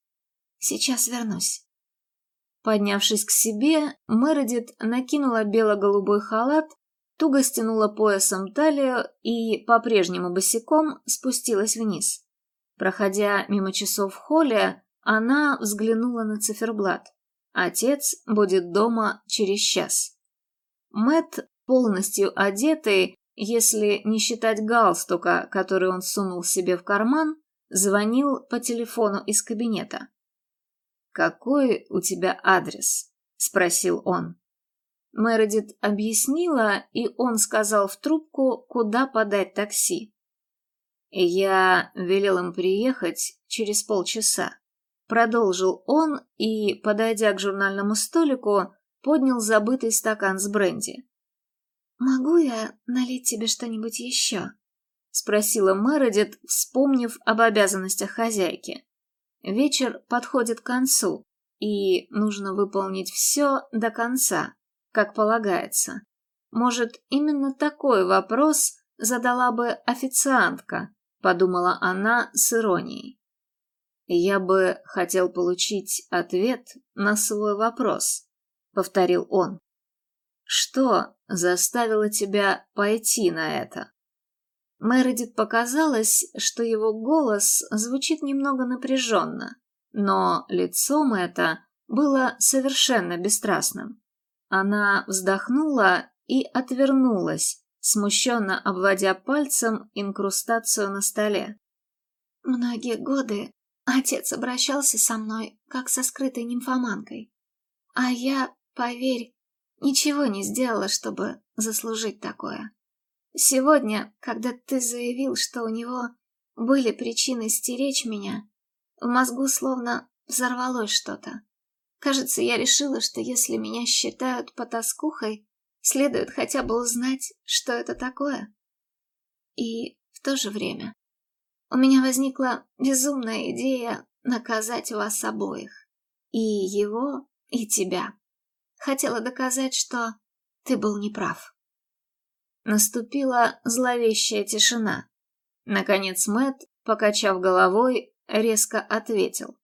Сейчас вернусь. Поднявшись к себе, Мередит накинула бело-голубой халат, туго стянула поясом талию и, по-прежнему босиком, спустилась вниз. Проходя мимо часов в холле, она взглянула на циферблат. Отец будет дома через час. Мэт, полностью одетый, если не считать галстука, который он сунул себе в карман, звонил по телефону из кабинета. «Какой у тебя адрес?» — спросил он. Мередит объяснила, и он сказал в трубку, куда подать такси. Я велел им приехать через полчаса. Продолжил он и, подойдя к журнальному столику, поднял забытый стакан с бренди. «Могу я налить тебе что-нибудь еще?» — спросила Мередит, вспомнив об обязанностях хозяйки. Вечер подходит к концу, и нужно выполнить все до конца, как полагается. Может, именно такой вопрос задала бы официантка, подумала она с иронией. Я бы хотел получить ответ на свой вопрос, повторил он. Что заставило тебя пойти на это? Мередит показалось, что его голос звучит немного напряженно, но лицом это было совершенно бесстрастным. Она вздохнула и отвернулась, смущенно обводя пальцем инкрустацию на столе. Многие годы отец обращался со мной, как со скрытой нимфоманкой. А я, поверь, ничего не сделала, чтобы заслужить такое. Сегодня, когда ты заявил, что у него были причины стеречь меня, в мозгу словно взорвалось что-то. Кажется, я решила, что если меня считают потаскухой, Следует хотя бы узнать, что это такое. И в то же время у меня возникла безумная идея наказать вас обоих. И его, и тебя. Хотела доказать, что ты был неправ. Наступила зловещая тишина. Наконец Мэт, покачав головой, резко ответил.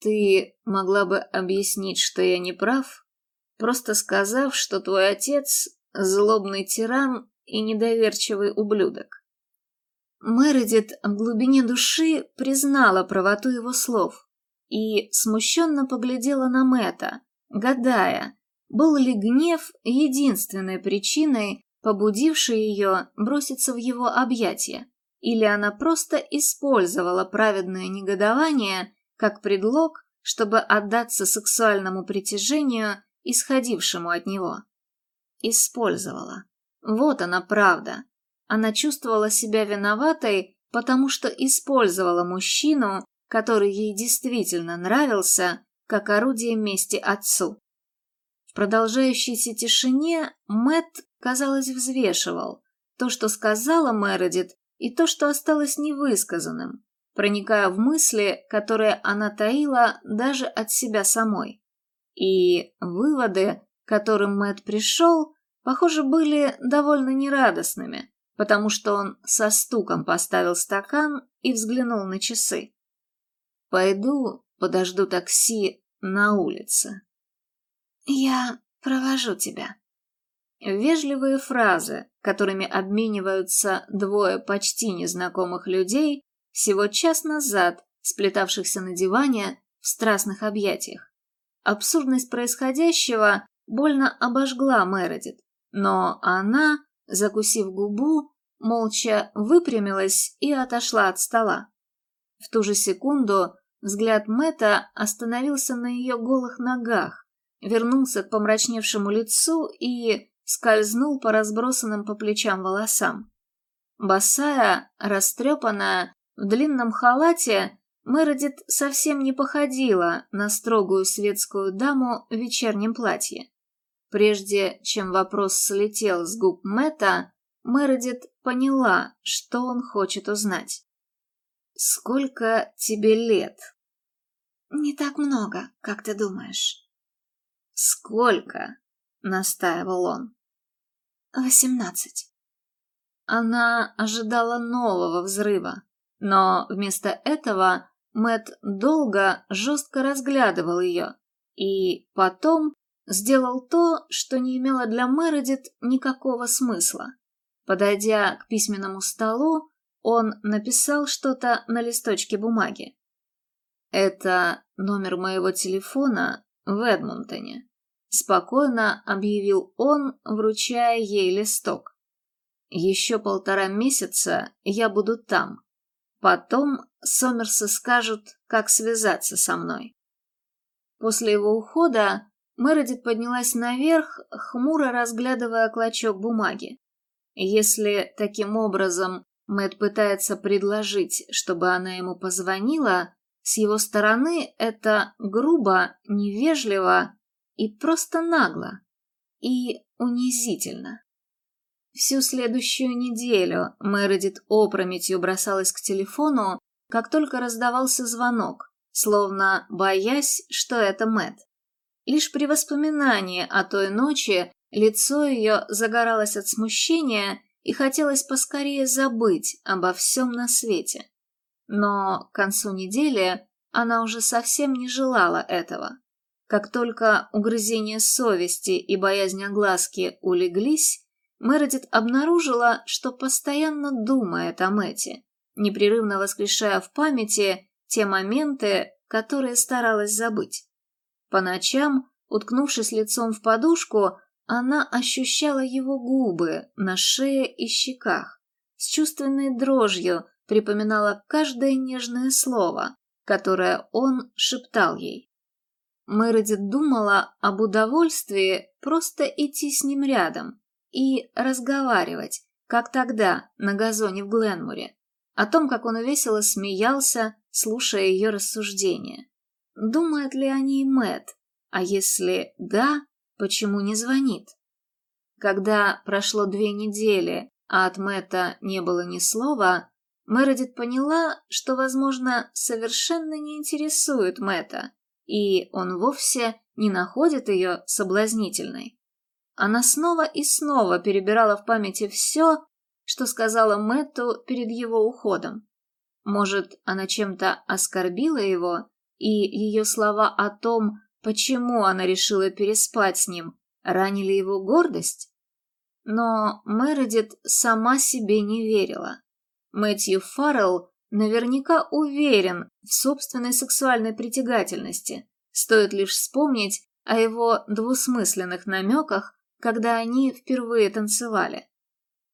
«Ты могла бы объяснить, что я не прав?» просто сказав, что твой отец — злобный тиран и недоверчивый ублюдок. Мередит в глубине души признала правоту его слов и смущенно поглядела на Мэта, гадая, был ли гнев единственной причиной, побудившей ее броситься в его объятия, или она просто использовала праведное негодование как предлог, чтобы отдаться сексуальному притяжению исходившему от него. Использовала. Вот она правда. Она чувствовала себя виноватой, потому что использовала мужчину, который ей действительно нравился, как орудие мести отцу. В продолжающейся тишине Мэт, казалось, взвешивал то, что сказала Мередит, и то, что осталось невысказанным, проникая в мысли, которые она таила даже от себя самой. И выводы, к которым Мэтт пришел, похоже, были довольно нерадостными, потому что он со стуком поставил стакан и взглянул на часы. «Пойду подожду такси на улице». «Я провожу тебя». Вежливые фразы, которыми обмениваются двое почти незнакомых людей, всего час назад сплетавшихся на диване в страстных объятиях. Абсурдность происходящего больно обожгла Мередит, но она, закусив губу, молча выпрямилась и отошла от стола. В ту же секунду взгляд Мэта остановился на ее голых ногах, вернулся к помрачневшему лицу и скользнул по разбросанным по плечам волосам. Босая, растрепанная, в длинном халате, Мередит совсем не походила на строгую светскую даму в вечернем платье. Прежде чем вопрос слетел с губ Мэтта, Мередит поняла, что он хочет узнать. «Сколько тебе лет?» «Не так много, как ты думаешь». «Сколько?» — настаивал он. «Восемнадцать». Она ожидала нового взрыва, но вместо этого Мэт долго, жестко разглядывал ее и потом сделал то, что не имело для Мередит никакого смысла. Подойдя к письменному столу, он написал что-то на листочке бумаги. «Это номер моего телефона в Эдмонтоне», — спокойно объявил он, вручая ей листок. «Еще полтора месяца я буду там, Потом Сомерсы скажут, как связаться со мной. После его ухода Мередит поднялась наверх, хмуро разглядывая клочок бумаги. Если таким образом Мэтт пытается предложить, чтобы она ему позвонила, с его стороны это грубо, невежливо и просто нагло. И унизительно. Всю следующую неделю Мередит опрометью бросалась к телефону, как только раздавался звонок, словно боясь, что это Мэт. Лишь при воспоминании о той ночи лицо ее загоралось от смущения и хотелось поскорее забыть обо всем на свете. Но к концу недели она уже совсем не желала этого. Как только угрызения совести и боязнь огласки улеглись, Мередит обнаружила, что постоянно думает о Мэте, непрерывно воскрешая в памяти те моменты, которые старалась забыть. По ночам, уткнувшись лицом в подушку, она ощущала его губы на шее и щеках, с чувственной дрожью припоминала каждое нежное слово, которое он шептал ей. Мередит думала об удовольствии просто идти с ним рядом и разговаривать, как тогда на газоне в Гленмуре, о том, как он весело смеялся, слушая ее рассуждения. Думает ли о ней Мэт? А если да, почему не звонит? Когда прошло две недели, а от Мэтта не было ни слова, Мередит поняла, что, возможно, совершенно не интересует Мэтта, и он вовсе не находит ее соблазнительной. Она снова и снова перебирала в памяти все, что сказала Мэтту перед его уходом. Может, она чем-то оскорбила его, и ее слова о том, почему она решила переспать с ним, ранили его гордость? Но Мередит сама себе не верила. Мэтью Фаррелл наверняка уверен в собственной сексуальной притягательности. Стоит лишь вспомнить о его двусмысленных намеках, когда они впервые танцевали.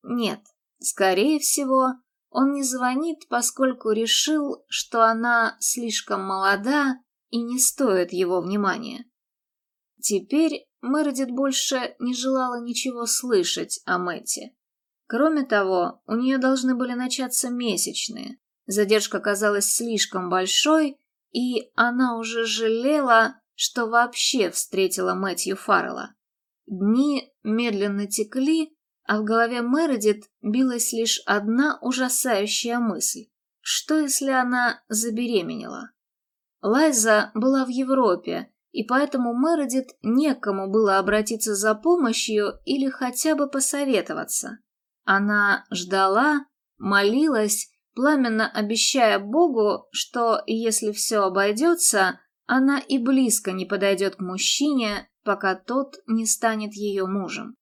Нет, скорее всего, он не звонит, поскольку решил, что она слишком молода и не стоит его внимания. Теперь Мередит больше не желала ничего слышать о Мэтте. Кроме того, у нее должны были начаться месячные. Задержка казалась слишком большой, и она уже жалела, что вообще встретила Мэтью Фаррелла. Дни медленно текли, а в голове Мередит билась лишь одна ужасающая мысль. Что, если она забеременела? Лайза была в Европе, и поэтому Мередит некому было обратиться за помощью или хотя бы посоветоваться. Она ждала, молилась, пламенно обещая Богу, что если все обойдется, она и близко не подойдет к мужчине, пока тот не станет ее мужем.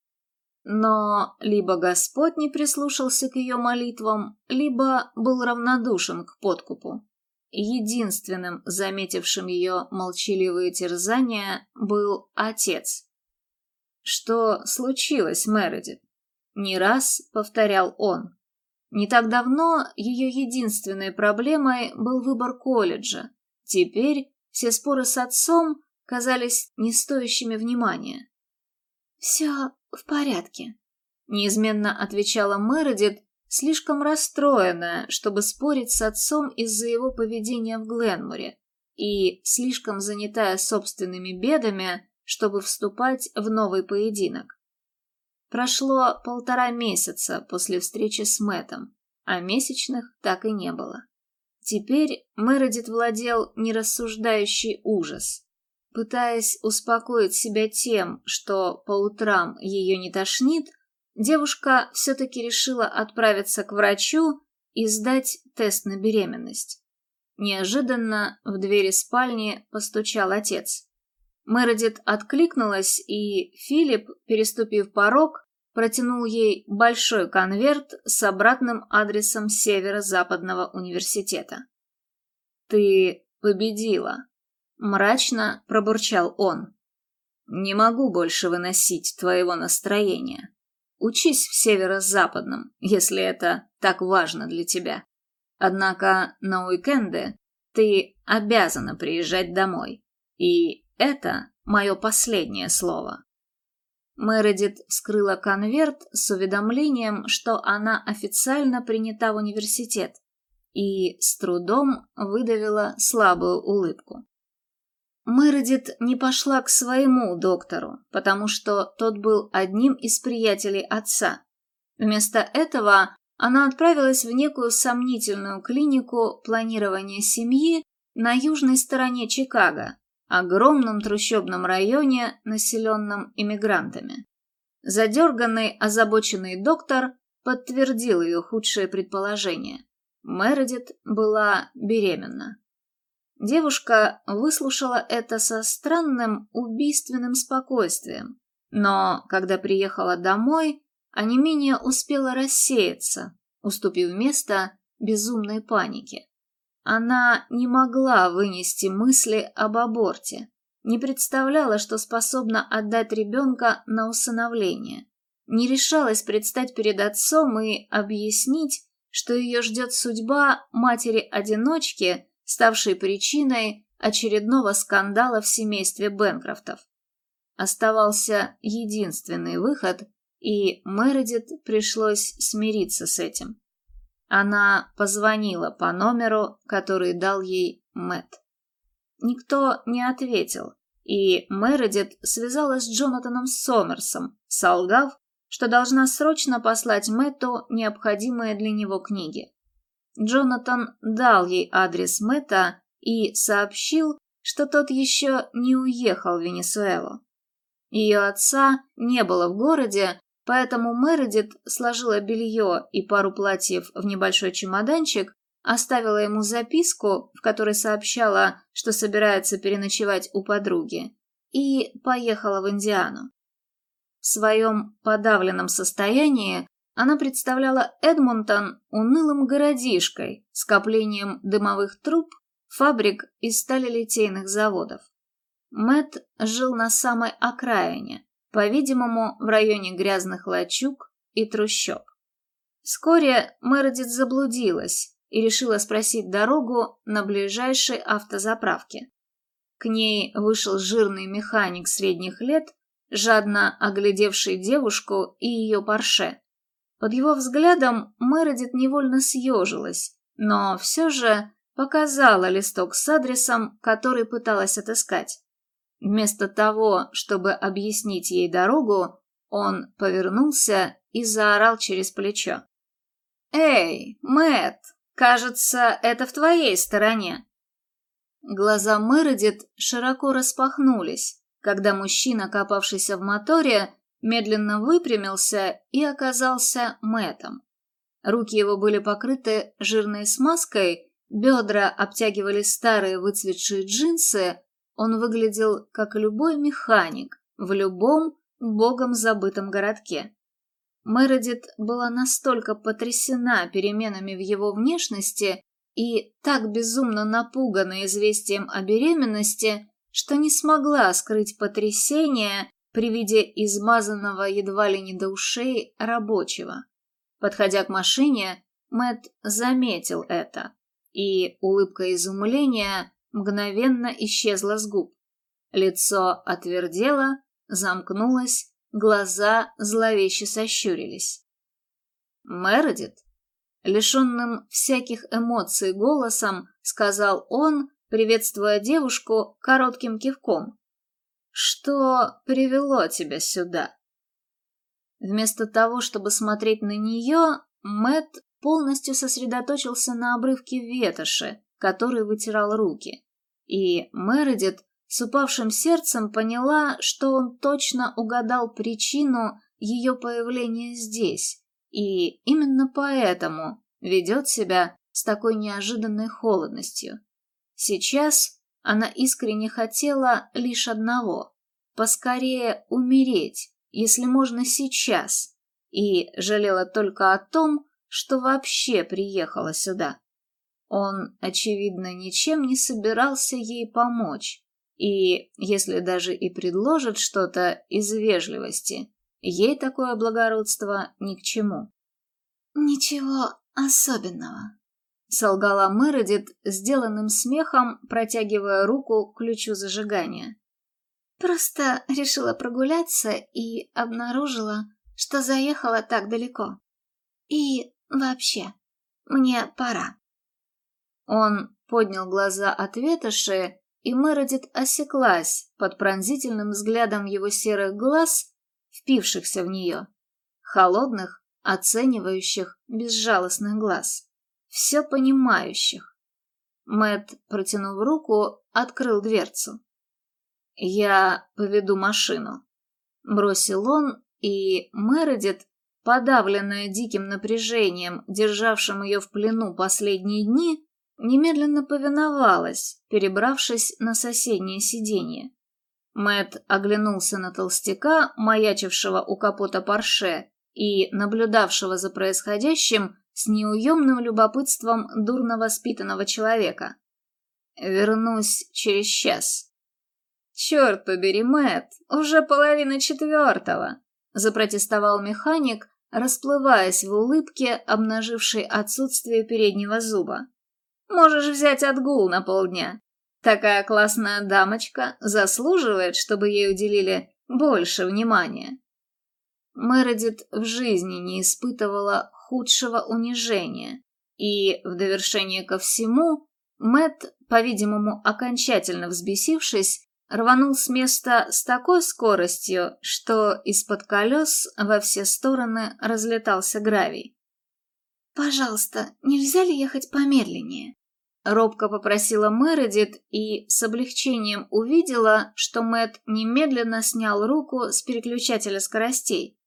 Но либо Господь не прислушался к ее молитвам, либо был равнодушен к подкупу. Единственным, заметившим ее молчаливые терзания, был отец. «Что случилось, Мередит?» Не раз повторял он. Не так давно ее единственной проблемой был выбор колледжа. Теперь все споры с отцом казались не стоящими внимания. «Все в порядке», — неизменно отвечала Мередит, слишком расстроенная, чтобы спорить с отцом из-за его поведения в Гленмуре, и слишком занятая собственными бедами, чтобы вступать в новый поединок. Прошло полтора месяца после встречи с Мэтом, а месячных так и не было. Теперь Мередит владел нерассуждающий ужас. Пытаясь успокоить себя тем, что по утрам ее не тошнит, девушка все-таки решила отправиться к врачу и сдать тест на беременность. Неожиданно в двери спальни постучал отец. Мередит откликнулась, и Филипп, переступив порог, протянул ей большой конверт с обратным адресом Северо-Западного университета. «Ты победила», — мрачно пробурчал он. «Не могу больше выносить твоего настроения. Учись в Северо-Западном, если это так важно для тебя. Однако на уикенды ты обязана приезжать домой. И это мое последнее слово. Мередит вскрыла конверт с уведомлением, что она официально принята в университет, и с трудом выдавила слабую улыбку. Мередит не пошла к своему доктору, потому что тот был одним из приятелей отца. Вместо этого она отправилась в некую сомнительную клинику планирования семьи на южной стороне Чикаго, огромном трущобном районе, населенном иммигрантами. Задерганный, озабоченный доктор подтвердил ее худшее предположение. Мередит была беременна. Девушка выслушала это со странным убийственным спокойствием, но, когда приехала домой, не менее успела рассеяться, уступив место безумной панике. Она не могла вынести мысли об аборте, не представляла, что способна отдать ребенка на усыновление, не решалась предстать перед отцом и объяснить, что ее ждет судьба матери-одиночки, ставшей причиной очередного скандала в семействе Бенкрофтов. Оставался единственный выход, и Мередит пришлось смириться с этим. Она позвонила по номеру, который дал ей Мэтт. Никто не ответил, и Мередит связалась с Джонатаном Сомерсом, солгав, что должна срочно послать Мэтту необходимые для него книги. Джонатан дал ей адрес Мэтта и сообщил, что тот еще не уехал в Венесуэлу. Ее отца не было в городе, поэтому Мередит сложила белье и пару платьев в небольшой чемоданчик, оставила ему записку, в которой сообщала, что собирается переночевать у подруги, и поехала в Индиану. В своем подавленном состоянии она представляла Эдмонтон унылым городишкой, скоплением дымовых труб, фабрик и сталелитейных заводов. Мэт жил на самой окраине, по-видимому, в районе грязных лачуг и трущоб. Вскоре Мередит заблудилась и решила спросить дорогу на ближайшей автозаправке. К ней вышел жирный механик средних лет, жадно оглядевший девушку и ее парше. Под его взглядом Мередит невольно съежилась, но все же показала листок с адресом, который пыталась отыскать. Вместо того, чтобы объяснить ей дорогу, он повернулся и заорал через плечо. «Эй, Мэт, кажется, это в твоей стороне!» Глаза Мередит широко распахнулись, когда мужчина, копавшийся в моторе, медленно выпрямился и оказался Мэтом. Руки его были покрыты жирной смазкой, бедра обтягивали старые выцветшие джинсы, он выглядел как любой механик в любом богом забытом городке. Мередит была настолько потрясена переменами в его внешности и так безумно напугана известием о беременности, что не смогла скрыть потрясение при виде измазанного едва ли не до ушей рабочего. Подходя к машине, Мэт заметил это, и улыбка изумления мгновенно исчезла с губ. Лицо отвердело, замкнулось, глаза зловеще сощурились. «Мередит?» Лишенным всяких эмоций голосом сказал он, приветствуя девушку коротким кивком. Что привело тебя сюда? Вместо того, чтобы смотреть на нее, Мэт полностью сосредоточился на обрывке ветоши, который вытирал руки. И Мередит с упавшим сердцем поняла, что он точно угадал причину ее появления здесь, и именно поэтому ведет себя с такой неожиданной холодностью. Сейчас она искренне хотела лишь одного — поскорее умереть, если можно сейчас, и жалела только о том, что вообще приехала сюда. Он, очевидно, ничем не собирался ей помочь, и, если даже и предложит что-то из вежливости, ей такое благородство ни к чему. «Ничего особенного», солгала Мередит, сделанным смехом, протягивая руку к ключу зажигания. Просто решила прогуляться и обнаружила, что заехала так далеко. И вообще, мне пора. Он поднял глаза от ветоши, и Мередит осеклась под пронзительным взглядом его серых глаз, впившихся в нее. Холодных, оценивающих, безжалостных глаз. Все понимающих. Мэт, протянув руку, открыл дверцу. «Я поведу машину», — бросил он, и Мередит, подавленная диким напряжением, державшим ее в плену последние дни, немедленно повиновалась, перебравшись на соседнее сиденье. Мэт оглянулся на толстяка, маячившего у капота Порше и наблюдавшего за происходящим с неуемным любопытством дурно воспитанного человека. «Вернусь через час», «Черт побери, Мэт, уже половина четвертого!» — запротестовал механик, расплываясь в улыбке, обнажившей отсутствие переднего зуба. «Можешь взять отгул на полдня. Такая классная дамочка заслуживает, чтобы ей уделили больше внимания». Мередит в жизни не испытывала худшего унижения, и, в довершение ко всему, Мэт, по-видимому, окончательно взбесившись, рванул с места с такой скоростью, что из-под колес во все стороны разлетался гравий. «Пожалуйста, нельзя ли ехать помедленнее?» Робко попросила Мередит и с облегчением увидела, что Мэт немедленно снял руку с переключателя скоростей.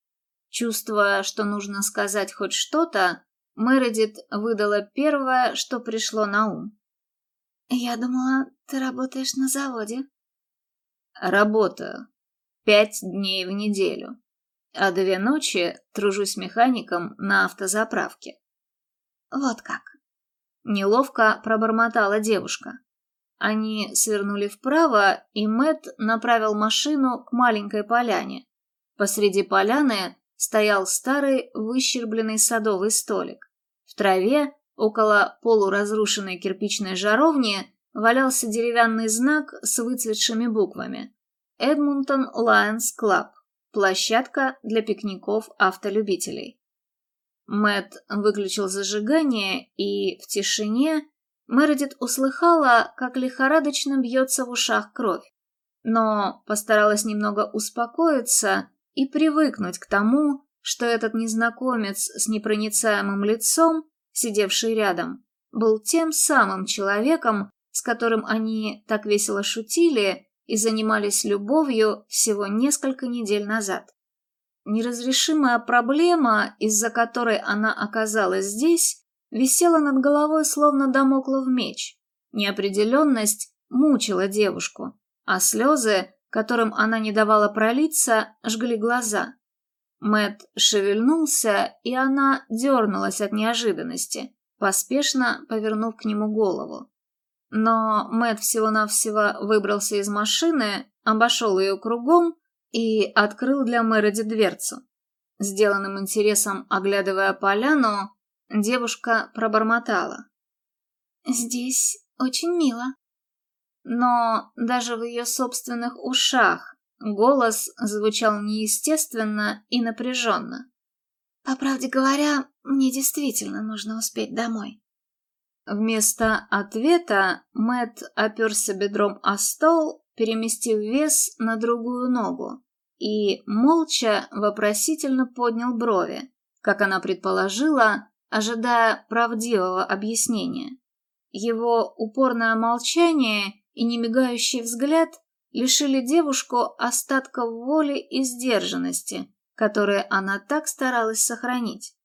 Чувствуя, что нужно сказать хоть что-то, Мередит выдала первое, что пришло на ум. «Я думала, ты работаешь на заводе». Работаю. Пять дней в неделю. А две ночи тружусь механиком на автозаправке. Вот как. Неловко пробормотала девушка. Они свернули вправо, и Мэт направил машину к маленькой поляне. Посреди поляны стоял старый выщербленный садовый столик. В траве, около полуразрушенной кирпичной жаровни, валялся деревянный знак с выцветшими буквами. Edmonton Lions Club. Площадка для пикников автолюбителей. Мэт выключил зажигание, и в тишине Мередит услыхала, как лихорадочно бьется в ушах кровь, но постаралась немного успокоиться и привыкнуть к тому, что этот незнакомец с непроницаемым лицом, сидевший рядом, был тем самым человеком, с которым они так весело шутили и занимались любовью всего несколько недель назад. Неразрешимая проблема, из-за которой она оказалась здесь, висела над головой словно домоклов меч. Неопределенность мучила девушку, а слезы, которым она не давала пролиться, жгли глаза. Мэт шевельнулся, и она дернулась от неожиданности, поспешно повернув к нему голову. Но Мэт всего-навсего выбрался из машины, обошел ее кругом и открыл для Мереди дверцу. Сделанным интересом, оглядывая поляну, девушка пробормотала. «Здесь очень мило». Но даже в ее собственных ушах голос звучал неестественно и напряженно. «По правде говоря, мне действительно нужно успеть домой». Вместо ответа Мэт оперся бедром о стол, переместив вес на другую ногу, и молча вопросительно поднял брови, как она предположила, ожидая правдивого объяснения. Его упорное молчание и немигающий взгляд лишили девушку остатков воли и сдержанности, которые она так старалась сохранить.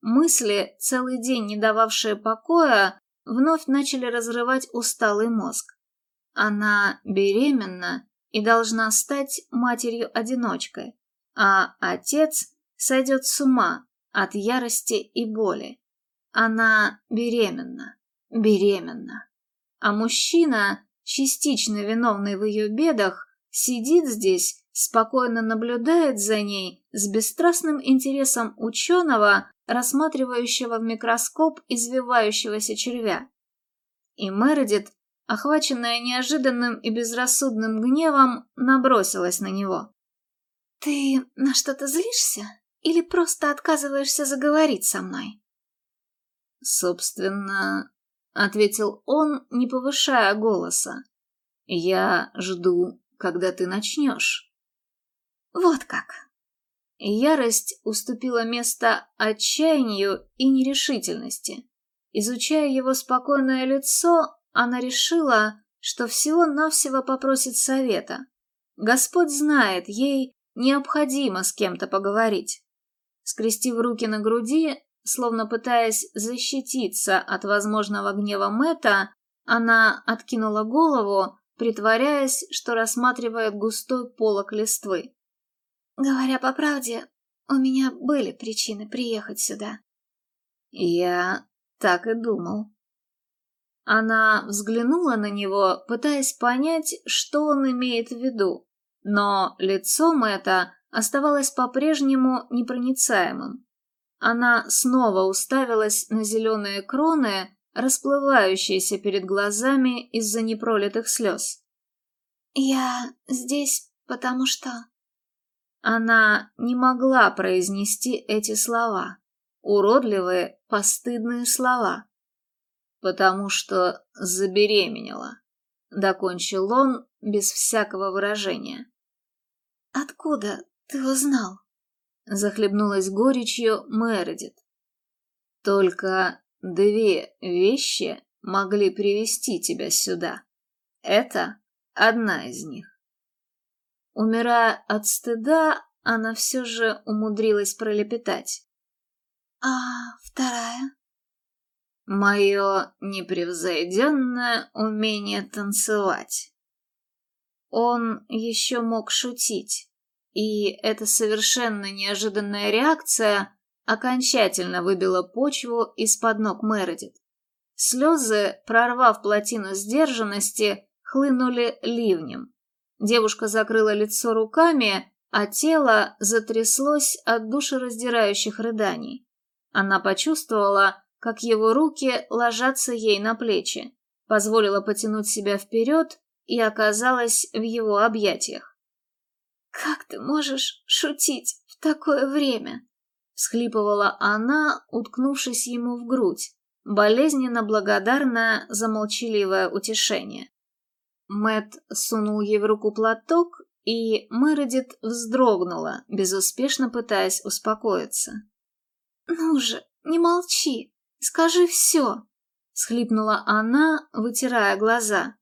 Мысли, целый день не дававшие покоя, вновь начали разрывать усталый мозг. Она беременна и должна стать матерью-одиночкой, а отец сойдет с ума от ярости и боли. Она беременна, беременна. А мужчина, частично виновный в ее бедах, сидит здесь, спокойно наблюдает за ней с бесстрастным интересом ученого, рассматривающего в микроскоп извивающегося червя. И Мередит охваченная неожиданным и безрассудным гневом, набросилась на него. «Ты на что-то злишься? Или просто отказываешься заговорить со мной?» «Собственно, — ответил он, не повышая голоса. «Я жду, когда ты начнешь». «Вот как». Ярость уступила место отчаянию и нерешительности. Изучая его спокойное лицо, она решила, что всего-навсего попросит совета. Господь знает, ей необходимо с кем-то поговорить. Скрестив руки на груди, Словно пытаясь защититься от возможного гнева Мэта, она откинула голову, притворяясь, что рассматривает густой полок листвы. «Говоря по правде, у меня были причины приехать сюда». «Я так и думал». Она взглянула на него, пытаясь понять, что он имеет в виду, но лицо Мэтта оставалось по-прежнему непроницаемым. Она снова уставилась на зеленые кроны, расплывающиеся перед глазами из-за непролитых слез. «Я здесь, потому что...» Она не могла произнести эти слова. Уродливые, постыдные слова. «Потому что забеременела», — докончил он без всякого выражения. «Откуда ты узнал?» Захлебнулась горечью Мередит. Только две вещи могли привести тебя сюда. Это одна из них. Умирая от стыда, она все же умудрилась пролепетать. А вторая? Мое непревзойденное умение танцевать. Он еще мог шутить. И эта совершенно неожиданная реакция окончательно выбила почву из-под ног Мередит. Слезы, прорвав плотину сдержанности, хлынули ливнем. Девушка закрыла лицо руками, а тело затряслось от душераздирающих рыданий. Она почувствовала, как его руки ложатся ей на плечи, позволила потянуть себя вперед и оказалась в его объятиях. «Как ты можешь шутить в такое время?» — всхлипывала она, уткнувшись ему в грудь, болезненно благодарная за молчаливое утешение. Мэт сунул ей в руку платок, и Мередит вздрогнула, безуспешно пытаясь успокоиться. «Ну же, не молчи, скажи все!» — схлипнула она, вытирая глаза.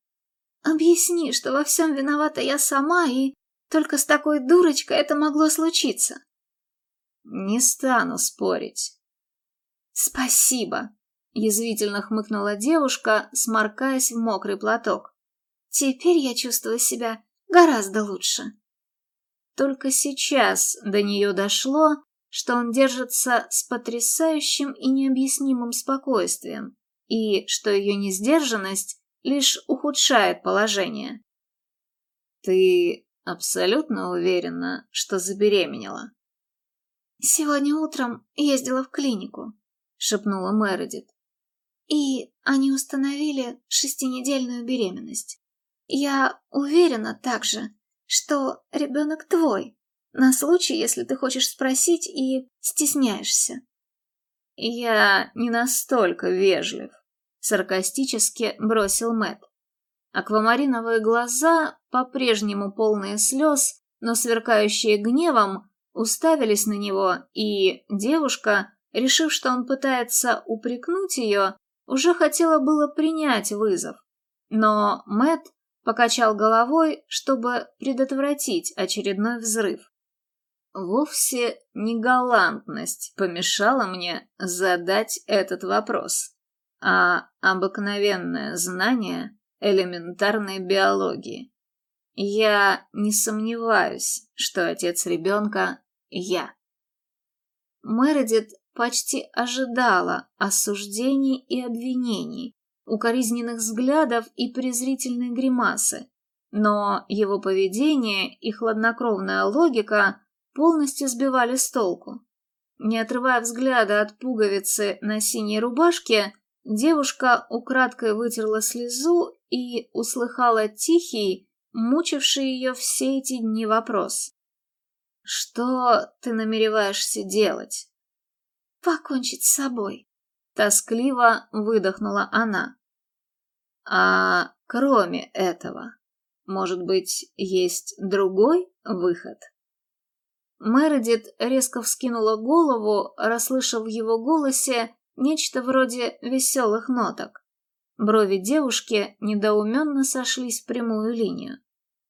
«Объясни, что во всем виновата я сама, и только с такой дурочкой это могло случиться. Не стану спорить. Спасибо, язвительно хмыкнула девушка, сморкаясь в мокрый платок. Теперь я чувствую себя гораздо лучше. Только сейчас до нее дошло, что он держится с потрясающим и необъяснимым спокойствием, и что ее несдержанность лишь ухудшает положение. «Ты Абсолютно уверена, что забеременела. «Сегодня утром ездила в клинику», — шепнула Мередит. «И они установили шестинедельную беременность. Я уверена также, что ребенок твой, на случай, если ты хочешь спросить и стесняешься». «Я не настолько вежлив», — саркастически бросил Мэт. Аквамариновые глаза, по-прежнему полные слез, но сверкающие гневом, уставились на него, и девушка, решив, что он пытается упрекнуть ее, уже хотела было принять вызов. Но Мэт покачал головой, чтобы предотвратить очередной взрыв. Вовсе не галантность помешала мне задать этот вопрос, а обыкновенное знание элементарной биологии. Я не сомневаюсь, что отец ребенка — я. Мередит почти ожидала осуждений и обвинений, укоризненных взглядов и презрительной гримасы, но его поведение и хладнокровная логика полностью сбивали с толку. Не отрывая взгляда от пуговицы на синей рубашке, девушка украдкой вытерла слезу и услыхала тихий, мучивший ее все эти дни вопрос. «Что ты намереваешься делать?» «Покончить с собой», — тоскливо выдохнула она. «А кроме этого, может быть, есть другой выход?» Мередит резко вскинула голову, расслышав в его голосе нечто вроде веселых ноток. Брови девушки недоуменно сошлись в прямую линию.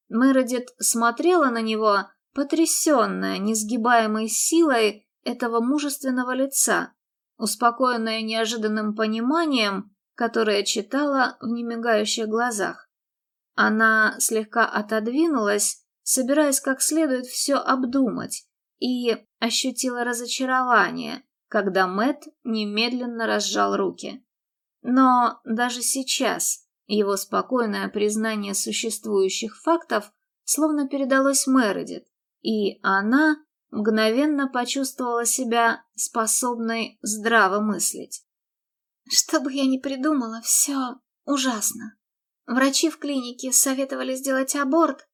Мередит смотрела на него, потрясенная несгибаемой силой этого мужественного лица, успокоенная неожиданным пониманием, которое читала в немигающих глазах. Она слегка отодвинулась, собираясь как следует все обдумать, и ощутила разочарование, когда Мэт немедленно разжал руки. Но даже сейчас его спокойное признание существующих фактов словно передалось Мередит, и она мгновенно почувствовала себя способной здраво мыслить. Что бы я ни придумала, все ужасно. Врачи в клинике советовали сделать аборт.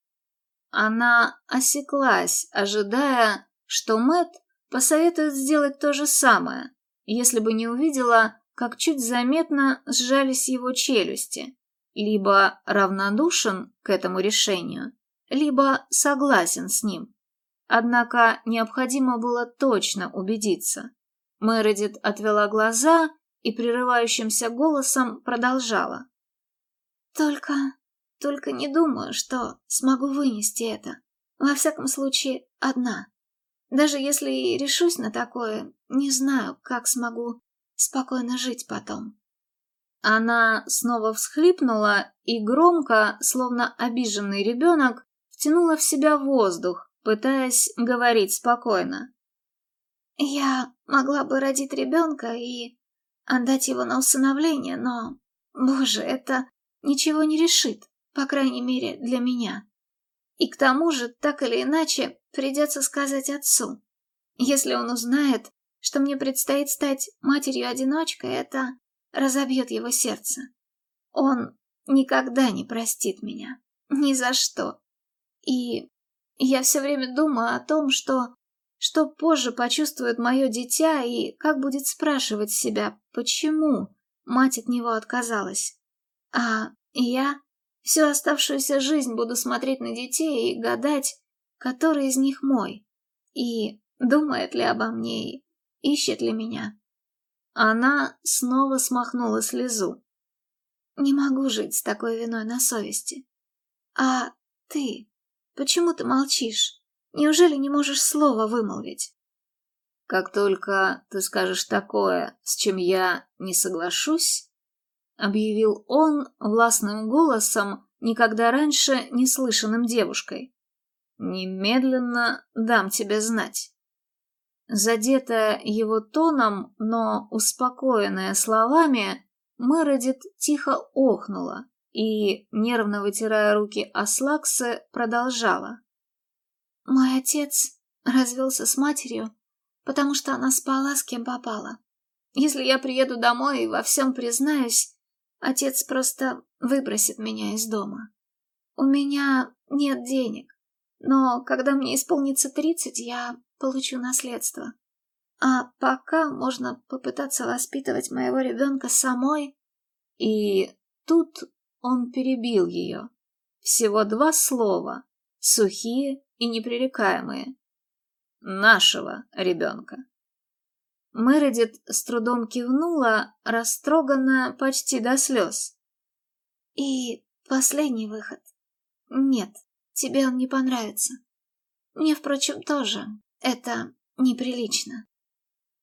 Она осеклась, ожидая, что Мэт посоветует сделать то же самое, если бы не увидела, как чуть заметно сжались его челюсти, либо равнодушен к этому решению, либо согласен с ним. Однако необходимо было точно убедиться. Мередит отвела глаза и прерывающимся голосом продолжала. «Только... только не думаю, что смогу вынести это. Во всяком случае, одна. Даже если и решусь на такое, не знаю, как смогу спокойно жить потом». Она снова всхлипнула и громко, словно обиженный ребенок, втянула в себя воздух, пытаясь говорить спокойно. «Я могла бы родить ребенка и отдать его на усыновление, но, боже, это ничего не решит, по крайней мере, для меня. И к тому же, так или иначе, придется сказать отцу. Если он узнает, что мне предстоит стать матерью-одиночкой, это разобьет его сердце. Он никогда не простит меня. Ни за что. И я все время думаю о том, что... Что позже почувствует мое дитя и как будет спрашивать себя, почему мать от него отказалась. А я всю оставшуюся жизнь буду смотреть на детей и гадать, который из них мой. И думает ли обо мне, и ищет ли меня. Она снова смахнула слезу. Не могу жить с такой виной на совести. А ты? Почему ты молчишь? Неужели не можешь слова вымолвить? Как только ты скажешь такое, с чем я не соглашусь, объявил он властным голосом, никогда раньше не слышанным девушкой. Немедленно дам тебе знать. Задетая его тоном, но успокоенная словами, Мередит тихо охнула и, нервно вытирая руки о продолжала. «Мой отец развелся с матерью, потому что она спала с кем попала. Если я приеду домой и во всем признаюсь, отец просто выбросит меня из дома. У меня нет денег, но когда мне исполнится тридцать, я получу наследство. А пока можно попытаться воспитывать моего ребенка самой. И тут он перебил ее. Всего два слова, сухие и непререкаемые. Нашего ребенка. Мередит с трудом кивнула, растроганная почти до слез. И последний выход. Нет, тебе он не понравится. Мне, впрочем, тоже. Это неприлично.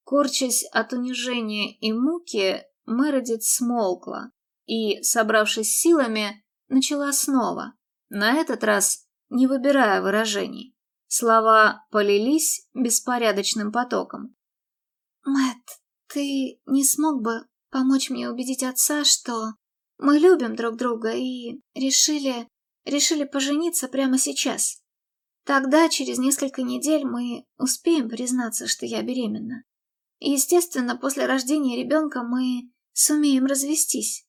Корчась от унижения и муки, Мередит смолкла и, собравшись силами, начала снова, на этот раз не выбирая выражений. Слова полились беспорядочным потоком. Мэт, ты не смог бы помочь мне убедить отца, что мы любим друг друга и решили, решили пожениться прямо сейчас? Тогда, через несколько недель, мы успеем признаться, что я беременна. Естественно, после рождения ребенка мы сумеем развестись.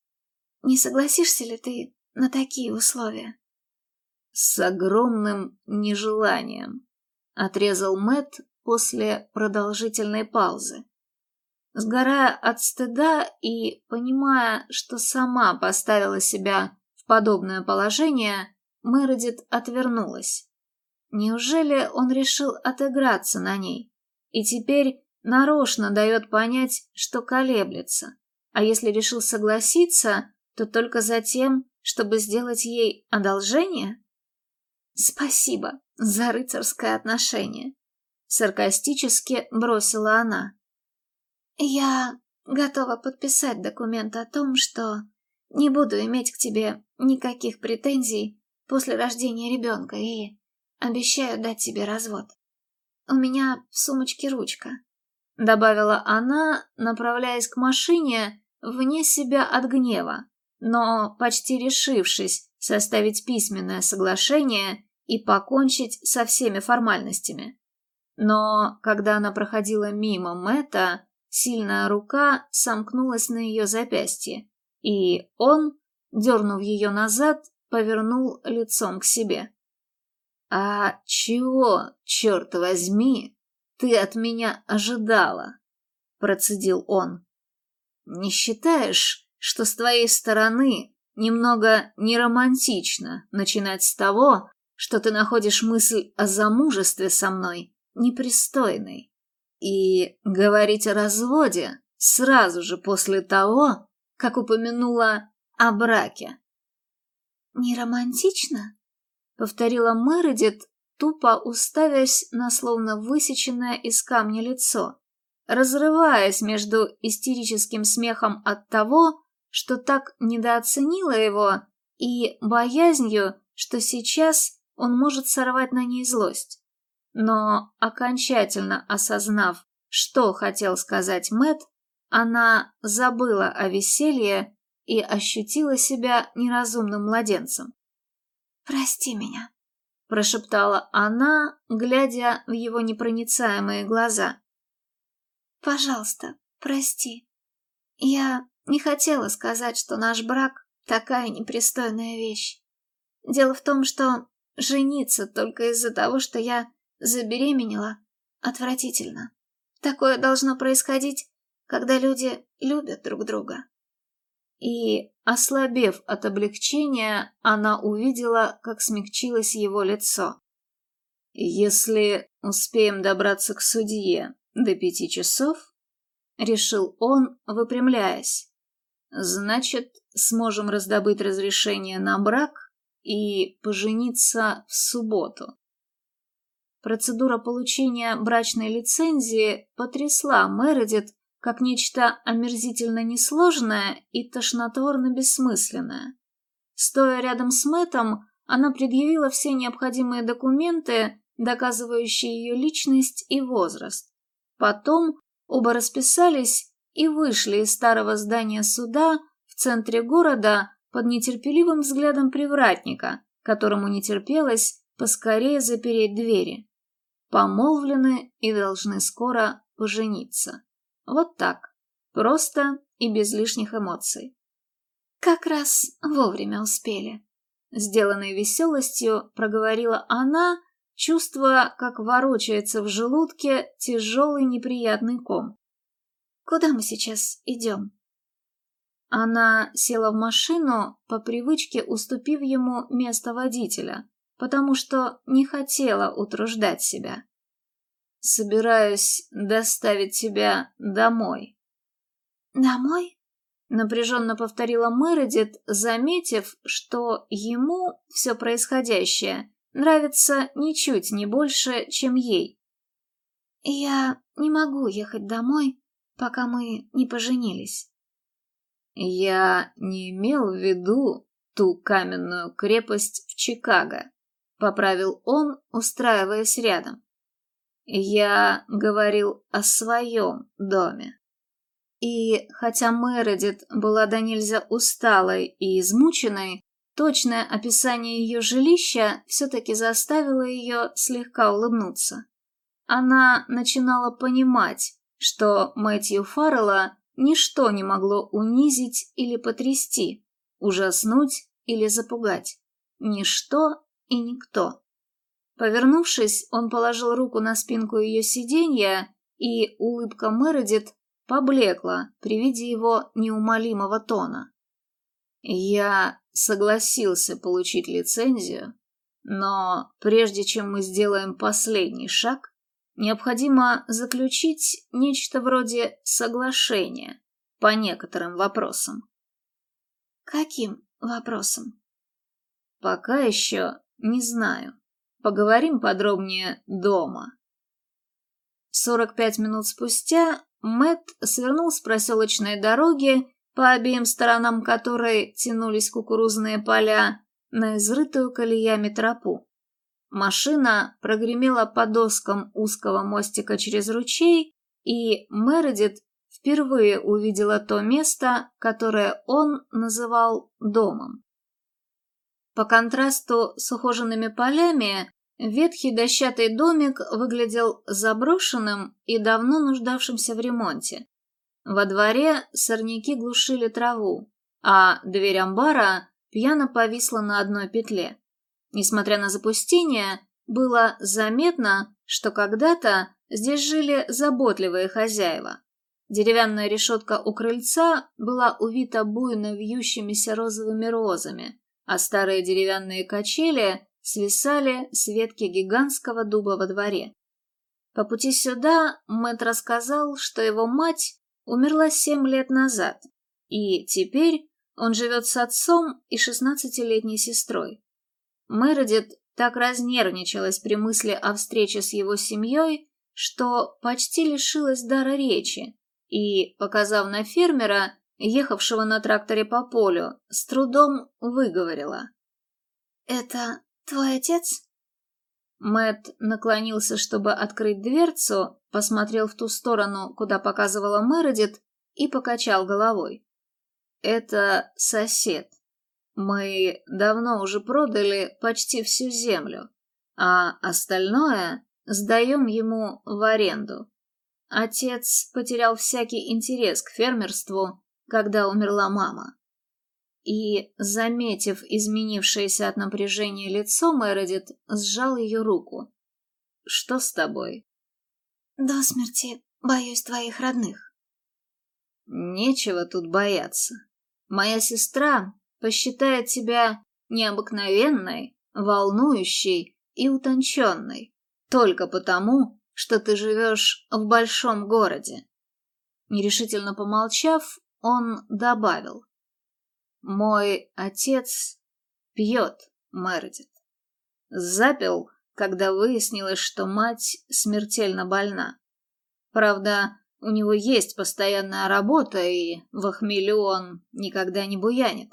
Не согласишься ли ты на такие условия?» «С огромным нежеланием», — отрезал Мэт после продолжительной паузы. Сгорая от стыда и понимая, что сама поставила себя в подобное положение, Мередит отвернулась. Неужели он решил отыграться на ней? И теперь нарочно дает понять, что колеблется. А если решил согласиться, то только за тем, чтобы сделать ей одолжение? Спасибо за рыцарское отношение. Саркастически бросила она. Я готова подписать документ о том, что не буду иметь к тебе никаких претензий после рождения ребенка и обещаю дать тебе развод. У меня в сумочке ручка, добавила она, направляясь к машине вне себя от гнева, но почти решившись составить письменное соглашение и покончить со всеми формальностями. Но когда она проходила мимо Мэтта, сильная рука сомкнулась на ее запястье, и он, дернув ее назад, повернул лицом к себе. «А чего, черт возьми, ты от меня ожидала?» — процедил он. «Не считаешь, что с твоей стороны немного неромантично начинать с того, что ты находишь мысль о замужестве со мной непристойной, и говорить о разводе сразу же после того, как упомянула о браке?» «Не романтично?» — повторила Мередит, тупо уставясь на словно высеченное из камня лицо, разрываясь между истерическим смехом от того, что так недооценила его, и боязнью, что сейчас он может сорвать на ней злость. Но, окончательно осознав, что хотел сказать Мэт, она забыла о веселье и ощутила себя неразумным младенцем. «Прости меня», — прошептала она, глядя в его непроницаемые глаза. «Пожалуйста, прости. Я не хотела сказать, что наш брак — такая непристойная вещь. Дело в том, что жениться только из-за того, что я забеременела, отвратительно. Такое должно происходить, когда люди любят друг друга. И, ослабев от облегчения, она увидела, как смягчилось его лицо. «Если успеем добраться к судье до пяти часов», — решил он, выпрямляясь, «значит, сможем раздобыть разрешение на брак и пожениться в субботу». Процедура получения брачной лицензии потрясла Мередит как нечто омерзительно несложное и тошнотворно бессмысленное. Стоя рядом с Мэтом, она предъявила все необходимые документы, доказывающие ее личность и возраст. Потом оба расписались и вышли из старого здания суда в центре города под нетерпеливым взглядом привратника, которому не терпелось поскорее запереть двери. Помолвлены и должны скоро пожениться. Вот так. Просто и без лишних эмоций. Как раз вовремя успели. Сделанной веселостью проговорила она, чувствуя, как ворочается в желудке тяжелый неприятный ком. «Куда мы сейчас идем?» Она села в машину, по привычке уступив ему место водителя, потому что не хотела утруждать себя собираюсь доставить тебя домой». «Домой?» — напряженно повторила Мередит, заметив, что ему все происходящее нравится ничуть не больше, чем ей. «Я не могу ехать домой, пока мы не поженились». «Я не имел в виду ту каменную крепость в Чикаго», — поправил он, устраиваясь рядом. Я говорил о своем доме. И хотя Мередит была до нельзя усталой и измученной, точное описание ее жилища все-таки заставило ее слегка улыбнуться. Она начинала понимать, что Мэтью Фаррелла ничто не могло унизить или потрясти, ужаснуть или запугать. Ничто и никто. Повернувшись, он положил руку на спинку ее сиденья, и улыбка Мередит поблекла при виде его неумолимого тона. «Я согласился получить лицензию, но прежде чем мы сделаем последний шаг, необходимо заключить нечто вроде соглашения по некоторым вопросам». «Каким вопросам?» «Пока еще не знаю. Поговорим подробнее дома». Сорок пять минут спустя Мэт свернул с проселочной дороги, по обеим сторонам которой тянулись кукурузные поля, на изрытую колеями тропу. Машина прогремела по доскам узкого мостика через ручей, и Мередит впервые увидела то место, которое он называл домом. По контрасту с ухоженными полями Ветхий дощатый домик выглядел заброшенным и давно нуждавшимся в ремонте. Во дворе сорняки глушили траву, а дверь амбара пьяно повисла на одной петле. Несмотря на запустение, было заметно, что когда-то здесь жили заботливые хозяева. Деревянная решетка у крыльца была увита буйно вьющимися розовыми розами, а старые деревянные качели свисали с ветки гигантского дуба во дворе. По пути сюда Мэтт рассказал, что его мать умерла семь лет назад, и теперь он живет с отцом и шестнадцатилетней сестрой. Мередит так разнервничалась при мысли о встрече с его семьей, что почти лишилась дара речи, и, показав на фермера, ехавшего на тракторе по полю, с трудом выговорила. «Это «Твой отец?» Мэт наклонился, чтобы открыть дверцу, посмотрел в ту сторону, куда показывала Мередит, и покачал головой. «Это сосед. Мы давно уже продали почти всю землю, а остальное сдаем ему в аренду. Отец потерял всякий интерес к фермерству, когда умерла мама и, заметив изменившееся от напряжения лицо, Мередит сжал ее руку. «Что с тобой?» «До смерти боюсь твоих родных». «Нечего тут бояться. Моя сестра посчитает тебя необыкновенной, волнующей и утонченной, только потому, что ты живешь в большом городе». Нерешительно помолчав, он добавил. Мой отец пьет, Мередит. Запил, когда выяснилось, что мать смертельно больна. Правда, у него есть постоянная работа, и в хмелю он никогда не буянит.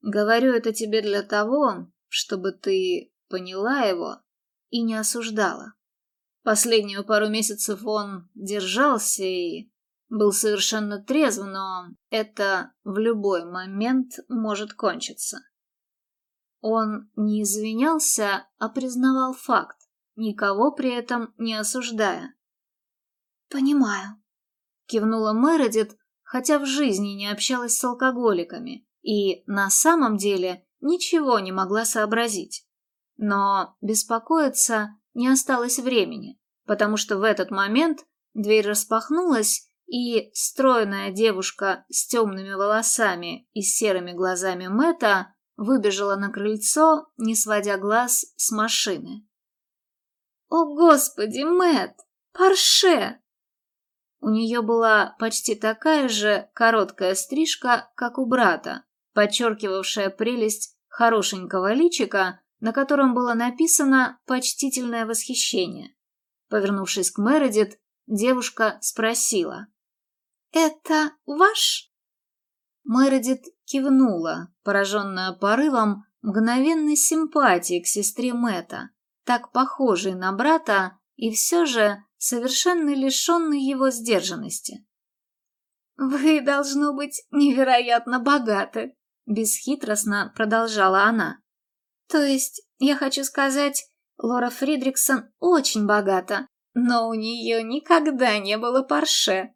Говорю это тебе для того, чтобы ты поняла его и не осуждала. Последнюю пару месяцев он держался и был совершенно трезв, но это в любой момент может кончиться. Он не извинялся, а признавал факт, никого при этом не осуждая. «Понимаю», — кивнула Мередит, хотя в жизни не общалась с алкоголиками и на самом деле ничего не могла сообразить. Но беспокоиться не осталось времени, потому что в этот момент дверь распахнулась, и стройная девушка с темными волосами и серыми глазами Мэта выбежала на крыльцо, не сводя глаз с машины. «О, Господи, Мэт! Порше!» У нее была почти такая же короткая стрижка, как у брата, подчеркивавшая прелесть хорошенького личика, на котором было написано «почтительное восхищение». Повернувшись к Мередит, девушка спросила. «Это ваш?» Мередит кивнула, пораженная порывом мгновенной симпатии к сестре Мэта, так похожей на брата и все же совершенно лишенной его сдержанности. «Вы, должно быть, невероятно богаты», — бесхитростно продолжала она. «То есть, я хочу сказать, Лора Фридриксон очень богата, но у нее никогда не было парше.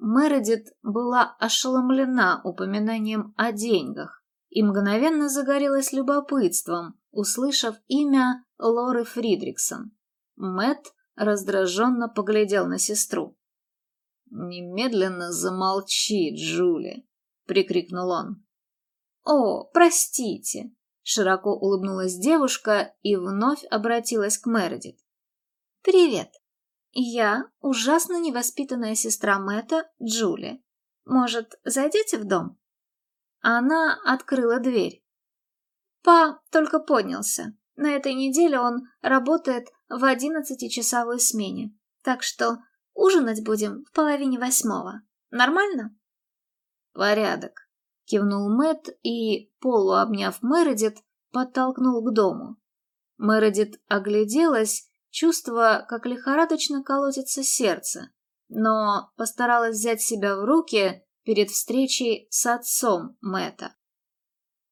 Мередит была ошеломлена упоминанием о деньгах, и мгновенно загорелась любопытством, услышав имя Лоры Фридриксон. Мэт раздраженно поглядел на сестру. «Немедленно замолчи, Джули!» — прикрикнул он. «О, простите!» — широко улыбнулась девушка и вновь обратилась к Мередит. «Привет! Я ужасно невоспитанная сестра Мэтта, Джули. Может, зайдете в дом?» Она открыла дверь. Па только поднялся. На этой неделе он работает в одиннадцатичасовой смене. Так что ужинать будем в половине восьмого. Нормально? Порядок. Кивнул Мэт и, полуобняв Мередит, подтолкнул к дому. Мередит огляделась, чувствуя, как лихорадочно колотится сердце, но постаралась взять себя в руки перед встречей с отцом Мэта.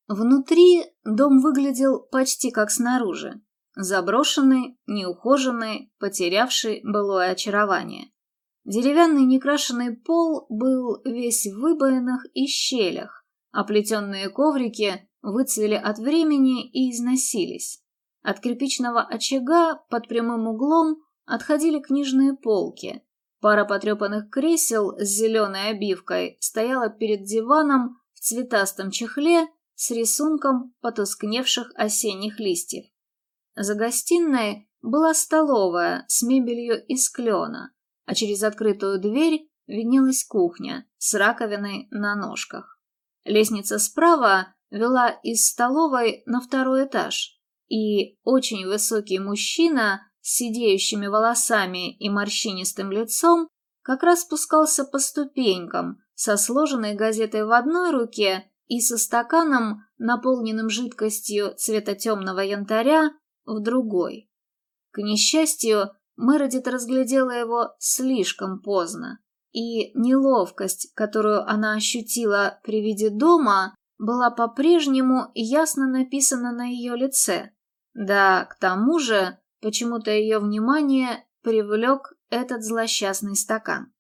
Внутри дом выглядел почти как снаружи. Заброшенный, неухоженный, потерявший былое очарование. Деревянный некрашенный пол был весь в выбоинах и щелях, а плетенные коврики выцвели от времени и износились. От кирпичного очага под прямым углом отходили книжные полки. Пара потрепанных кресел с зеленой обивкой стояла перед диваном в цветастом чехле с рисунком потускневших осенних листьев. За гостиной была столовая с мебелью из клена, а через открытую дверь виднелась кухня с раковиной на ножках. Лестница справа вела из столовой на второй этаж, и очень высокий мужчина с сидеющими волосами и морщинистым лицом как раз спускался по ступенькам со сложенной газетой в одной руке и со стаканом, наполненным жидкостью цвета темного янтаря, в другой. К несчастью, Мередит разглядела его слишком поздно, и неловкость, которую она ощутила при виде дома, была по-прежнему ясно написана на ее лице. Да, к тому же, почему-то ее внимание привлек этот злосчастный стакан.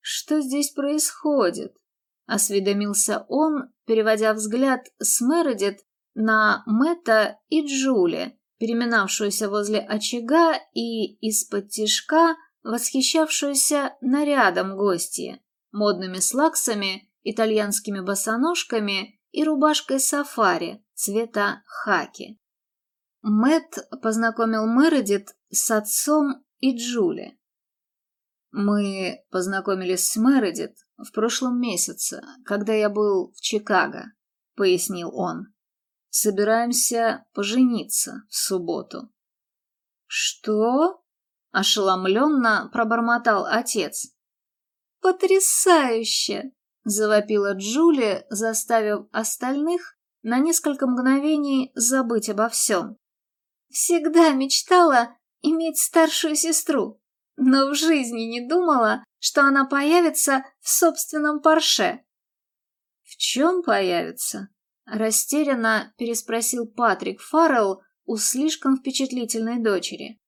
«Что здесь происходит?» — осведомился он, переводя взгляд с Мередит на Мэтта и Джули, переминавшуюся возле очага и из-под тишка восхищавшуюся нарядом гостья, модными слаксами, итальянскими босоножками и рубашкой сафари цвета хаки. Мэт познакомил Мередит с отцом и Джули. Мы познакомились с Мередит в прошлом месяце, когда я был в Чикаго, пояснил он. Собираемся пожениться в субботу. Что? Ошеломленно пробормотал отец. «Потрясающе!» — завопила Джули, заставив остальных на несколько мгновений забыть обо всем. «Всегда мечтала иметь старшую сестру, но в жизни не думала, что она появится в собственном парше. «В чем появится?» — растерянно переспросил Патрик Фаррелл у слишком впечатлительной дочери.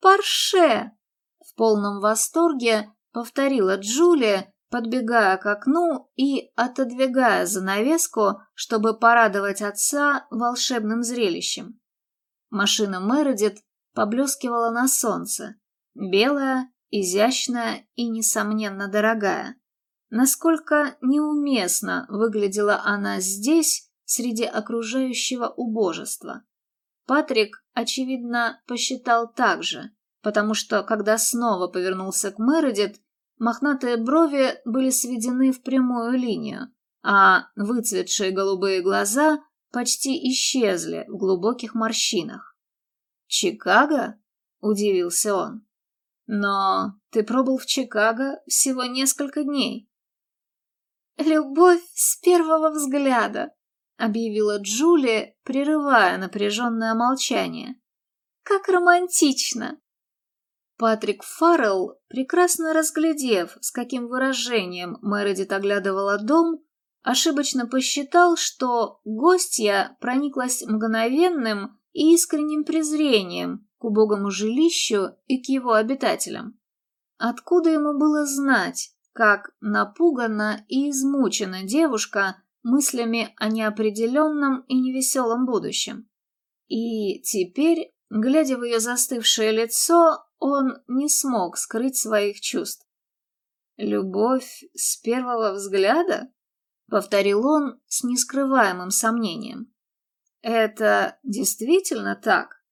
«Парше!» — в полном восторге повторила Джулия, подбегая к окну и отодвигая занавеску, чтобы порадовать отца волшебным зрелищем. Машина Мередит поблескивала на солнце, белая, изящная и, несомненно, дорогая. Насколько неуместно выглядела она здесь, среди окружающего убожества. Патрик, очевидно, посчитал так же, потому что, когда снова повернулся к Мередит, мохнатые брови были сведены в прямую линию, а выцветшие голубые глаза почти исчезли в глубоких морщинах. «Чикаго?» — удивился он. Но ты пробыл в Чикаго всего несколько дней. «Любовь с первого взгляда», — объявила Джулия, прерывая напряженное молчание. «Как романтично!» Патрик Фаррелл, прекрасно разглядев, с каким выражением Мередит оглядывала дом, ошибочно посчитал, что гостья прониклась мгновенным и искренним презрением к убогому жилищу и к его обитателям. Откуда ему было знать, как напугана и измучена девушка мыслями о неопределенном и невеселом будущем. И теперь, глядя в ее застывшее лицо, он не смог скрыть своих чувств. «Любовь с первого взгляда?» — повторил он с нескрываемым сомнением. «Это действительно так?»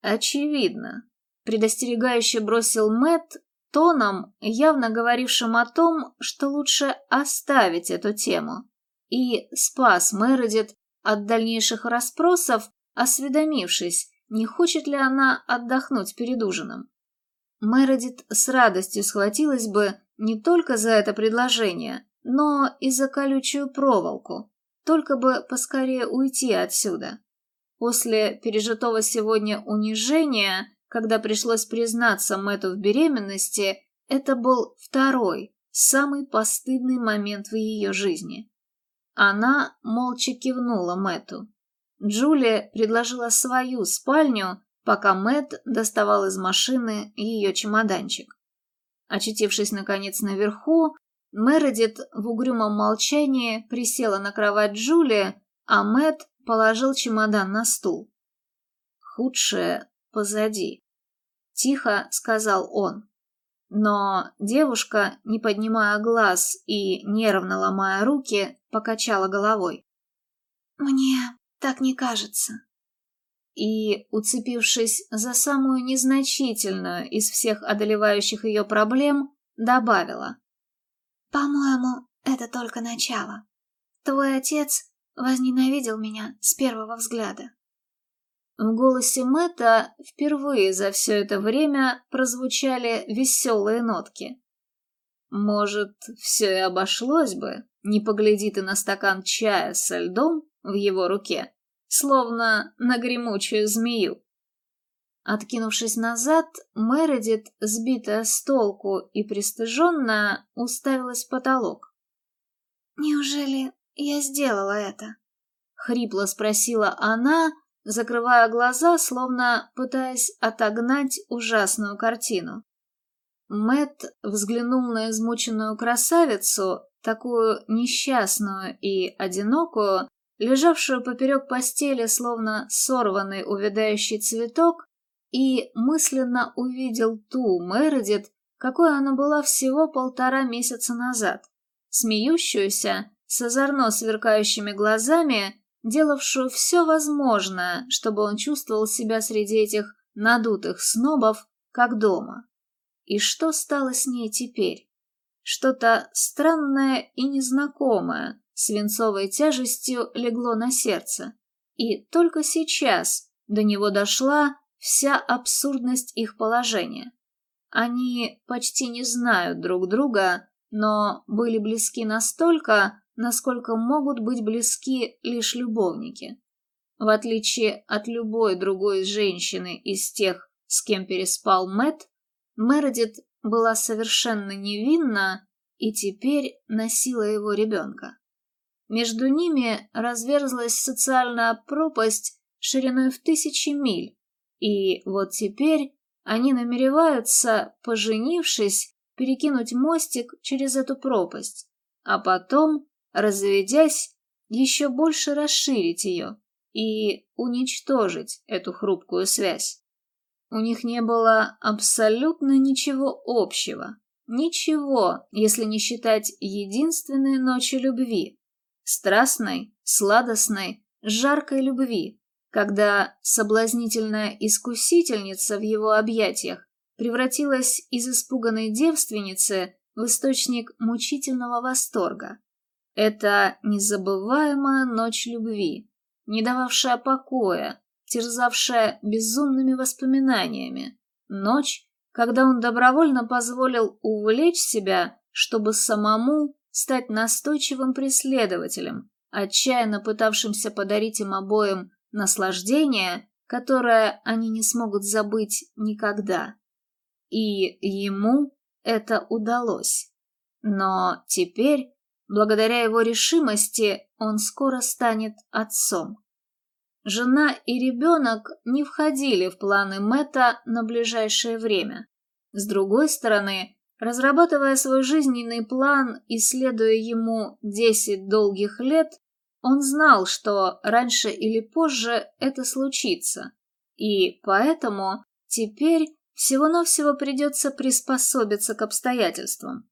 «Очевидно», — предостерегающе бросил Мэт тоном, явно говорившим о том, что лучше оставить эту тему, и спас Мередит от дальнейших расспросов, осведомившись, не хочет ли она отдохнуть перед ужином. Мередит с радостью схватилась бы не только за это предложение, но и за колючую проволоку, только бы поскорее уйти отсюда. После пережитого сегодня унижения, когда пришлось признаться Мэтту в беременности, это был второй, самый постыдный момент в ее жизни. Она молча кивнула Мэтту. Джулия предложила свою спальню, пока Мэт доставал из машины ее чемоданчик. Очутившись, наконец, наверху, Мередит в угрюмом молчании присела на кровать Джулии, а Мэт положил чемодан на стул. «Худшее позади», — тихо сказал он. Но девушка, не поднимая глаз и нервно ломая руки, покачала головой. «Мне так не кажется». И, уцепившись за самую незначительную из всех одолевающих ее проблем, добавила. «По-моему, это только начало. Твой отец возненавидел меня с первого взгляда». В голосе Мэтта впервые за все это время прозвучали веселые нотки. Может, все и обошлось бы, не погляди ты на стакан чая со льдом в его руке, словно на гремучую змею. Откинувшись назад, Мередит, сбитая с толку и пристыженная, уставилась в потолок. «Неужели я сделала это?» — хрипло спросила она, закрывая глаза, словно пытаясь отогнать ужасную картину. Мэт взглянул на измученную красавицу, такую несчастную и одинокую, лежавшую поперек постели, словно сорванный увядающий цветок, и мысленно увидел ту Мередит, какой она была всего полтора месяца назад, смеющуюся, с озорно сверкающими глазами, делавшую все возможное, чтобы он чувствовал себя среди этих надутых снобов, как дома. И что стало с ней теперь? Что-то странное и незнакомое, свинцовой тяжестью легло на сердце. И только сейчас до него дошла вся абсурдность их положения. Они почти не знают друг друга, но были близки настолько, насколько могут быть близки лишь любовники. В отличие от любой другой женщины из тех, с кем переспал Мэт, Мередит была совершенно невинна и теперь носила его ребенка. Между ними разверзлась социальная пропасть шириной в тысячи миль, и вот теперь они намереваются, поженившись, перекинуть мостик через эту пропасть, а потом, разведясь, еще больше расширить ее и уничтожить эту хрупкую связь. У них не было абсолютно ничего общего. Ничего, если не считать единственной ночи любви. Страстной, сладостной, жаркой любви, когда соблазнительная искусительница в его объятиях превратилась из испуганной девственницы в источник мучительного восторга. Это незабываемая ночь любви, не дававшая покоя, терзавшая безумными воспоминаниями, ночь, когда он добровольно позволил увлечь себя, чтобы самому стать настойчивым преследователем, отчаянно пытавшимся подарить им обоим наслаждение, которое они не смогут забыть никогда. И ему это удалось. Но теперь, благодаря его решимости, он скоро станет отцом. Жена и ребенок не входили в планы Мэтта на ближайшее время. С другой стороны, Разрабатывая свой жизненный план и следуя ему десять долгих лет, он знал, что раньше или позже это случится, и поэтому теперь всего-навсего придется приспособиться к обстоятельствам.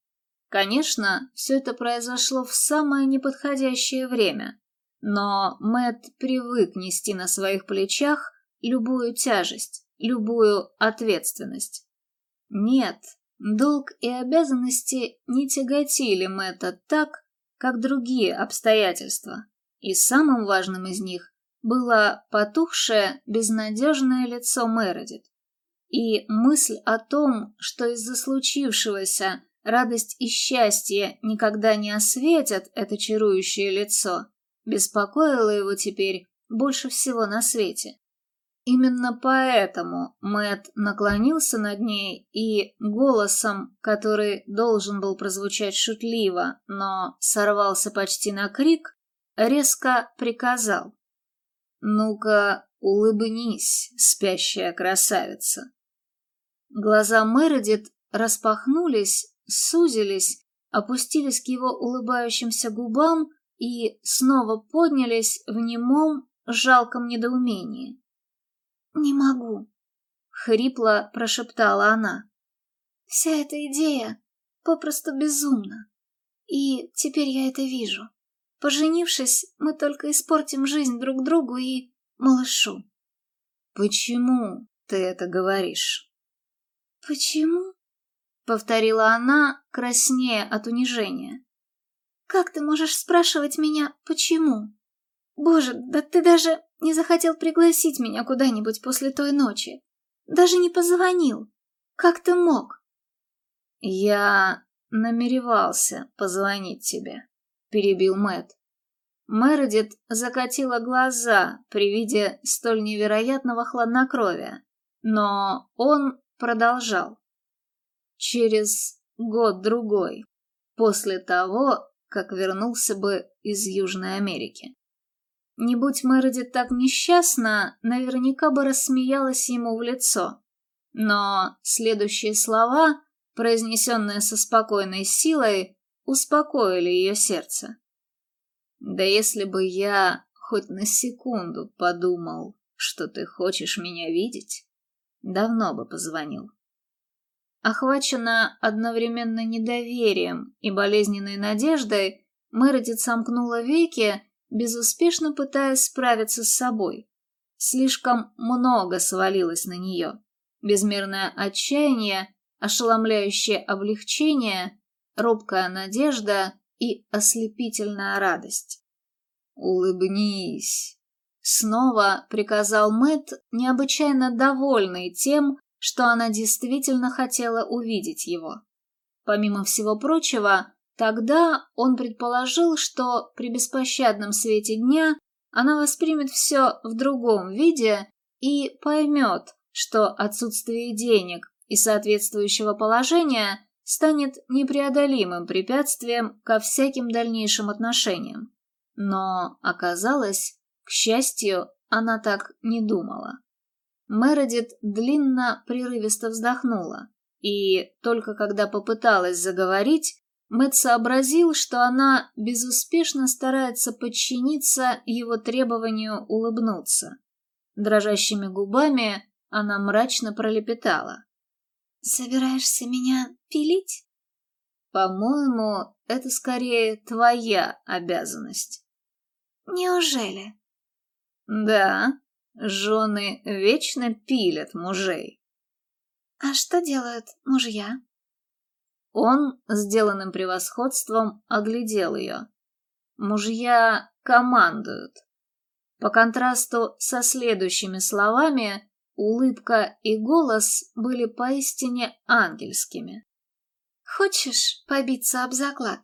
Конечно, все это произошло в самое неподходящее время, но Мэт привык нести на своих плечах любую тяжесть, любую ответственность. Нет, долг и обязанности не тяготили Мэтта так, как другие обстоятельства, и самым важным из них было потухшее, безнадежное лицо Мередит. И мысль о том, что из-за случившегося радость и счастье никогда не осветят это чарующее лицо, беспокоила его теперь больше всего на свете. Именно поэтому Мэт наклонился над ней и голосом, который должен был прозвучать шутливо, но сорвался почти на крик, резко приказал. «Ну-ка, улыбнись, спящая красавица!» Глаза Мередит распахнулись, сузились, опустились к его улыбающимся губам и снова поднялись в немом, жалком недоумении. «Не могу», — хрипло прошептала она. «Вся эта идея попросту безумна. И теперь я это вижу. Поженившись, мы только испортим жизнь друг другу и малышу». «Почему ты это говоришь?» «Почему?» — повторила она, краснея от унижения. «Как ты можешь спрашивать меня, почему? Боже, да ты даже не захотел пригласить меня куда-нибудь после той ночи. Даже не позвонил. Как ты мог? Я намеревался позвонить тебе, перебил Мэт. Мередит закатила глаза при виде столь невероятного хладнокровия, но он продолжал. Через год-другой, после того, как вернулся бы из Южной Америки. Не будь Мередит так несчастна, наверняка бы рассмеялась ему в лицо. Но следующие слова, произнесенные со спокойной силой, успокоили ее сердце. «Да если бы я хоть на секунду подумал, что ты хочешь меня видеть, давно бы позвонил». Охвачена одновременно недоверием и болезненной надеждой, Мередит сомкнула веки безуспешно пытаясь справиться с собой. Слишком много свалилось на нее. Безмерное отчаяние, ошеломляющее облегчение, робкая надежда и ослепительная радость. «Улыбнись!» Снова приказал Мэт, необычайно довольный тем, что она действительно хотела увидеть его. Помимо всего прочего, Тогда он предположил, что при беспощадном свете дня она воспримет все в другом виде и поймет, что отсутствие денег и соответствующего положения станет непреодолимым препятствием ко всяким дальнейшим отношениям. Но оказалось, к счастью, она так не думала. Мередит длинно, прерывисто вздохнула, и только когда попыталась заговорить, Мэтт сообразил, что она безуспешно старается подчиниться его требованию улыбнуться. Дрожащими губами она мрачно пролепетала. «Собираешься меня пилить?» «По-моему, это скорее твоя обязанность». «Неужели?» «Да, жены вечно пилят мужей». «А что делают мужья?» Он, сделанным превосходством, оглядел ее. Мужья командуют. По контрасту со следующими словами, улыбка и голос были поистине ангельскими. «Хочешь побиться об заклад?»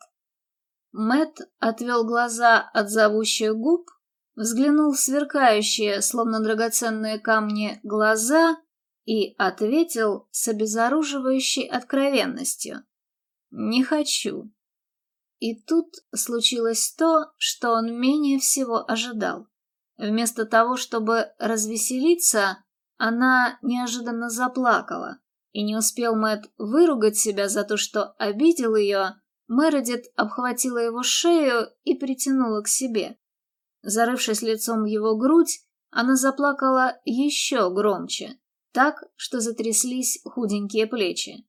Мэт отвел глаза от зовущих губ, взглянул в сверкающие, словно драгоценные камни, глаза и ответил с обезоруживающей откровенностью. «Не хочу». И тут случилось то, что он менее всего ожидал. Вместо того, чтобы развеселиться, она неожиданно заплакала, И не успел Мэт выругать себя за то, что обидел ее, Мередит обхватила его шею и притянула к себе. Зарывшись лицом в его грудь, она заплакала еще громче, так, что затряслись худенькие плечи.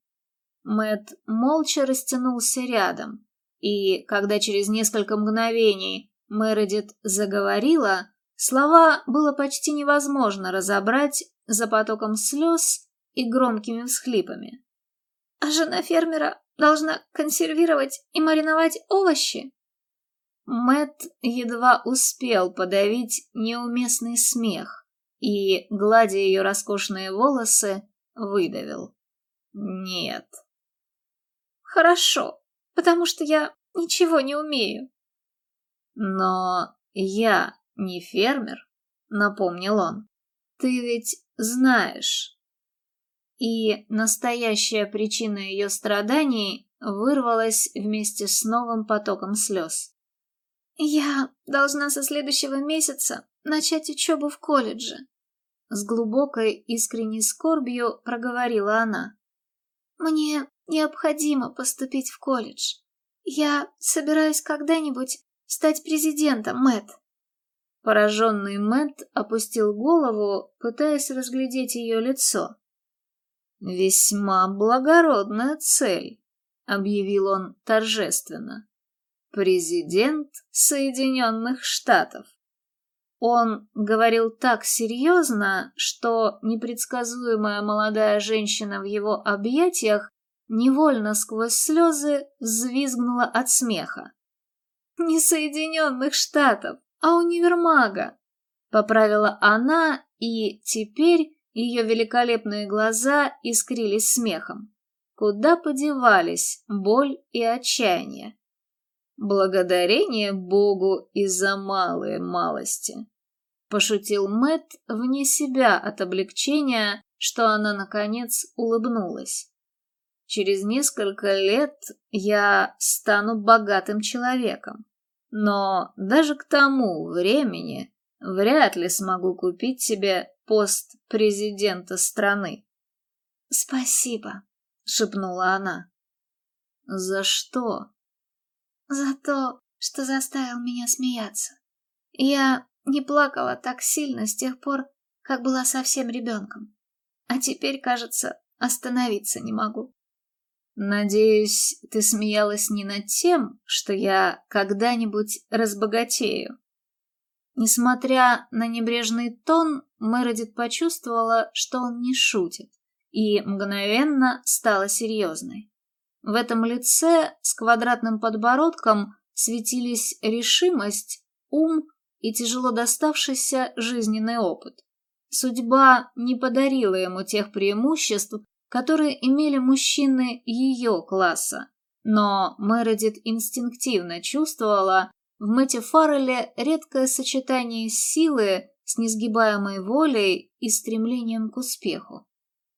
Мэт молча растянулся рядом, и, когда через несколько мгновений Мередит заговорила, слова было почти невозможно разобрать за потоком слез и громкими всхлипами. «А жена фермера должна консервировать и мариновать овощи?» Мэт едва успел подавить неуместный смех и, гладя ее роскошные волосы, выдавил. «Нет». «Хорошо, потому что я ничего не умею». «Но я не фермер», — напомнил он. «Ты ведь знаешь». И настоящая причина ее страданий вырвалась вместе с новым потоком слез. «Я должна со следующего месяца начать учебу в колледже», с глубокой искренней скорбью проговорила она. «Мне необходимо поступить в колледж. Я собираюсь когда-нибудь стать президентом, Мэт. Пораженный Мэт опустил голову, пытаясь разглядеть ее лицо. «Весьма благородная цель», — объявил он торжественно президент Соединенных Штатов. Он говорил так серьезно, что непредсказуемая молодая женщина в его объятиях невольно сквозь слезы взвизгнула от смеха. «Не Соединенных Штатов, а универмага», — поправила она, и теперь ее великолепные глаза искрились смехом. Куда подевались боль и отчаяние? Благодарение Богу и за малые малости. Пошутил Мэт вне себя от облегчения, что она, наконец, улыбнулась. Через несколько лет я стану богатым человеком, но даже к тому времени вряд ли смогу купить себе пост президента страны. «Спасибо», — шепнула она. «За что?» За то, что заставил меня смеяться. Я не плакала так сильно с тех пор, как была совсем ребенком. А теперь, кажется, остановиться не могу. Надеюсь, ты смеялась не над тем, что я когда-нибудь разбогатею. Несмотря на небрежный тон, Мередит почувствовала, что он не шутит, и мгновенно стала серьезной. В этом лице с квадратным подбородком светились решимость, ум и тяжело доставшийся жизненный опыт. Судьба не подарила ему тех преимуществ, которые имели мужчины ее класса, но Мередит инстинктивно чувствовала в Мэтте Фаррелле редкое сочетание силы с несгибаемой волей и стремлением к успеху.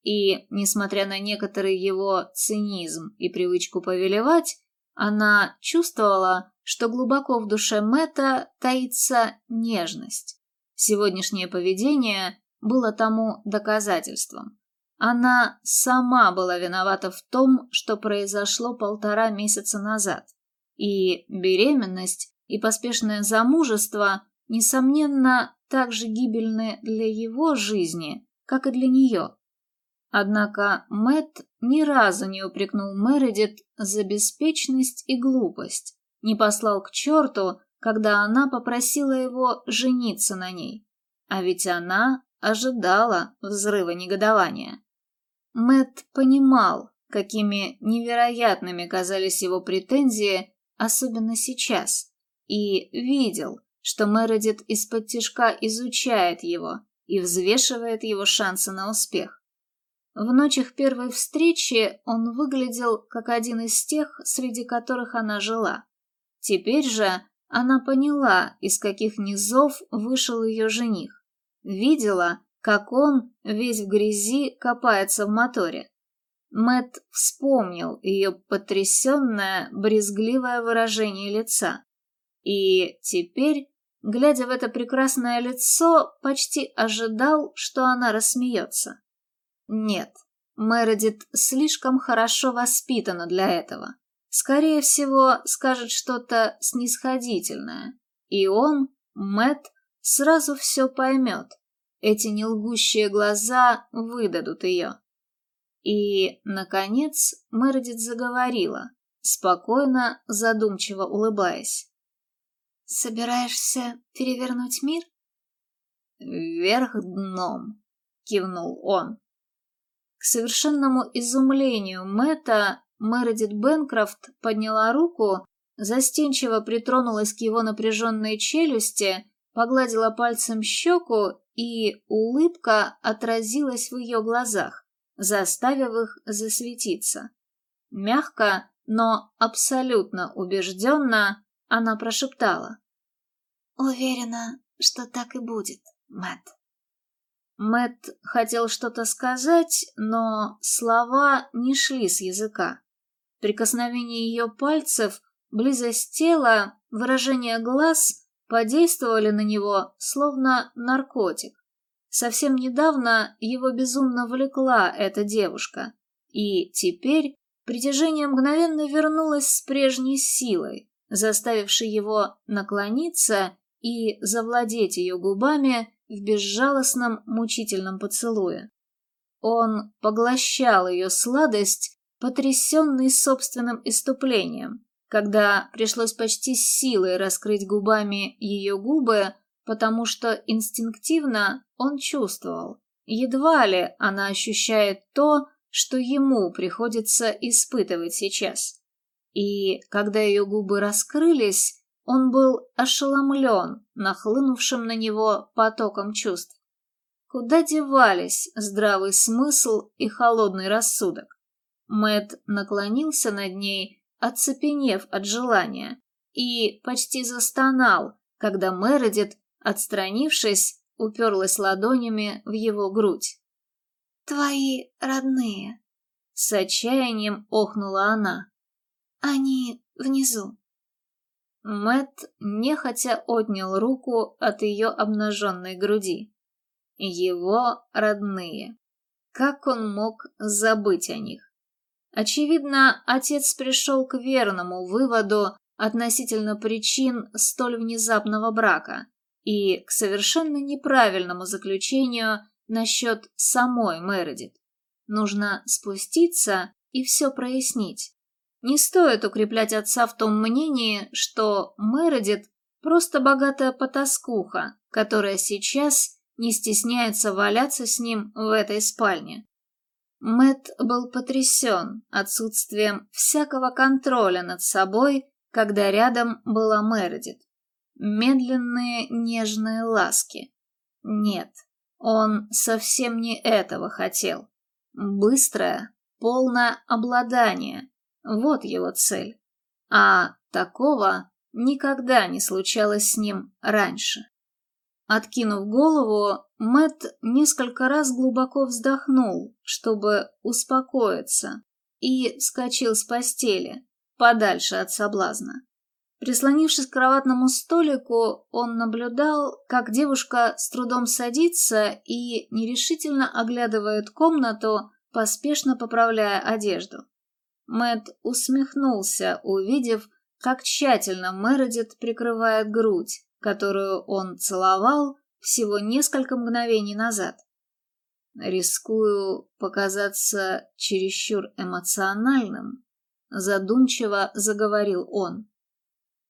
И, несмотря на некоторый его цинизм и привычку повелевать, она чувствовала, что глубоко в душе Мэтта таится нежность. Сегодняшнее поведение было тому доказательством. Она сама была виновата в том, что произошло полтора месяца назад. И беременность, и поспешное замужество, несомненно, так же гибельны для его жизни, как и для нее. Однако Мэт ни разу не упрекнул Мередит за беспечность и глупость, не послал к черту, когда она попросила его жениться на ней. А ведь она ожидала взрыва негодования. Мэт понимал, какими невероятными казались его претензии, особенно сейчас, и видел, что Мередит из-под тишка изучает его и взвешивает его шансы на успех. В ночь их первой встречи он выглядел как один из тех, среди которых она жила. Теперь же она поняла, из каких низов вышел ее жених. Видела, как он весь в грязи копается в моторе. Мэт вспомнил ее потрясенное, брезгливое выражение лица. И теперь, глядя в это прекрасное лицо, почти ожидал, что она рассмеется. Нет, Мередит слишком хорошо воспитана для этого. Скорее всего, скажет что-то снисходительное. И он, Мэт, сразу все поймет. Эти нелгущие глаза выдадут ее. И, наконец, Мередит заговорила, спокойно, задумчиво улыбаясь. «Собираешься перевернуть мир?» «Вверх дном», — кивнул он. К совершенному изумлению Мэтта Мередит Бенкрофт подняла руку, застенчиво притронулась к его напряженной челюсти, погладила пальцем щеку, и улыбка отразилась в ее глазах, заставив их засветиться. Мягко, но абсолютно убежденно она прошептала. «Уверена, что так и будет, Мэтт». Мэт хотел что-то сказать, но слова не шли с языка. Прикосновение ее пальцев, близость тела, выражение глаз подействовали на него, словно наркотик. Совсем недавно его безумно влекла эта девушка, и теперь притяжение мгновенно вернулось с прежней силой, заставившей его наклониться и завладеть ее губами, в безжалостном, мучительном поцелуе. Он поглощал ее сладость, потрясенный собственным иступлением, когда пришлось почти с силой раскрыть губами ее губы, потому что инстинктивно он чувствовал, едва ли она ощущает то, что ему приходится испытывать сейчас. И когда ее губы раскрылись, он был ошеломлен нахлынувшим на него потоком чувств. Куда девались здравый смысл и холодный рассудок? Мэт наклонился над ней, оцепенев от желания, и почти застонал, когда Мередит, отстранившись, уперлась ладонями в его грудь. «Твои родные», — с отчаянием охнула она. «Они внизу». Мэт нехотя отнял руку от ее обнаженной груди. Его родные. Как он мог забыть о них? Очевидно, отец пришел к верному выводу относительно причин столь внезапного брака и к совершенно неправильному заключению насчет самой Мередит. Нужно спуститься и все прояснить. Не стоит укреплять отца в том мнении, что Мередит просто богатая потаскуха, которая сейчас не стесняется валяться с ним в этой спальне. Мэт был потрясен отсутствием всякого контроля над собой, когда рядом была Мередит. Медленные нежные ласки. Нет, он совсем не этого хотел. Быстрое, полное обладание, вот его цель. А такого никогда не случалось с ним раньше. Откинув голову, Мэт несколько раз глубоко вздохнул, чтобы успокоиться, и вскочил с постели, подальше от соблазна. Прислонившись к кроватному столику, он наблюдал, как девушка с трудом садится и нерешительно оглядывает комнату, поспешно поправляя одежду. Мэт усмехнулся, увидев, как тщательно Мередит прикрывает грудь, которую он целовал всего несколько мгновений назад. Рискую показаться чересчур эмоциональным, задумчиво заговорил он.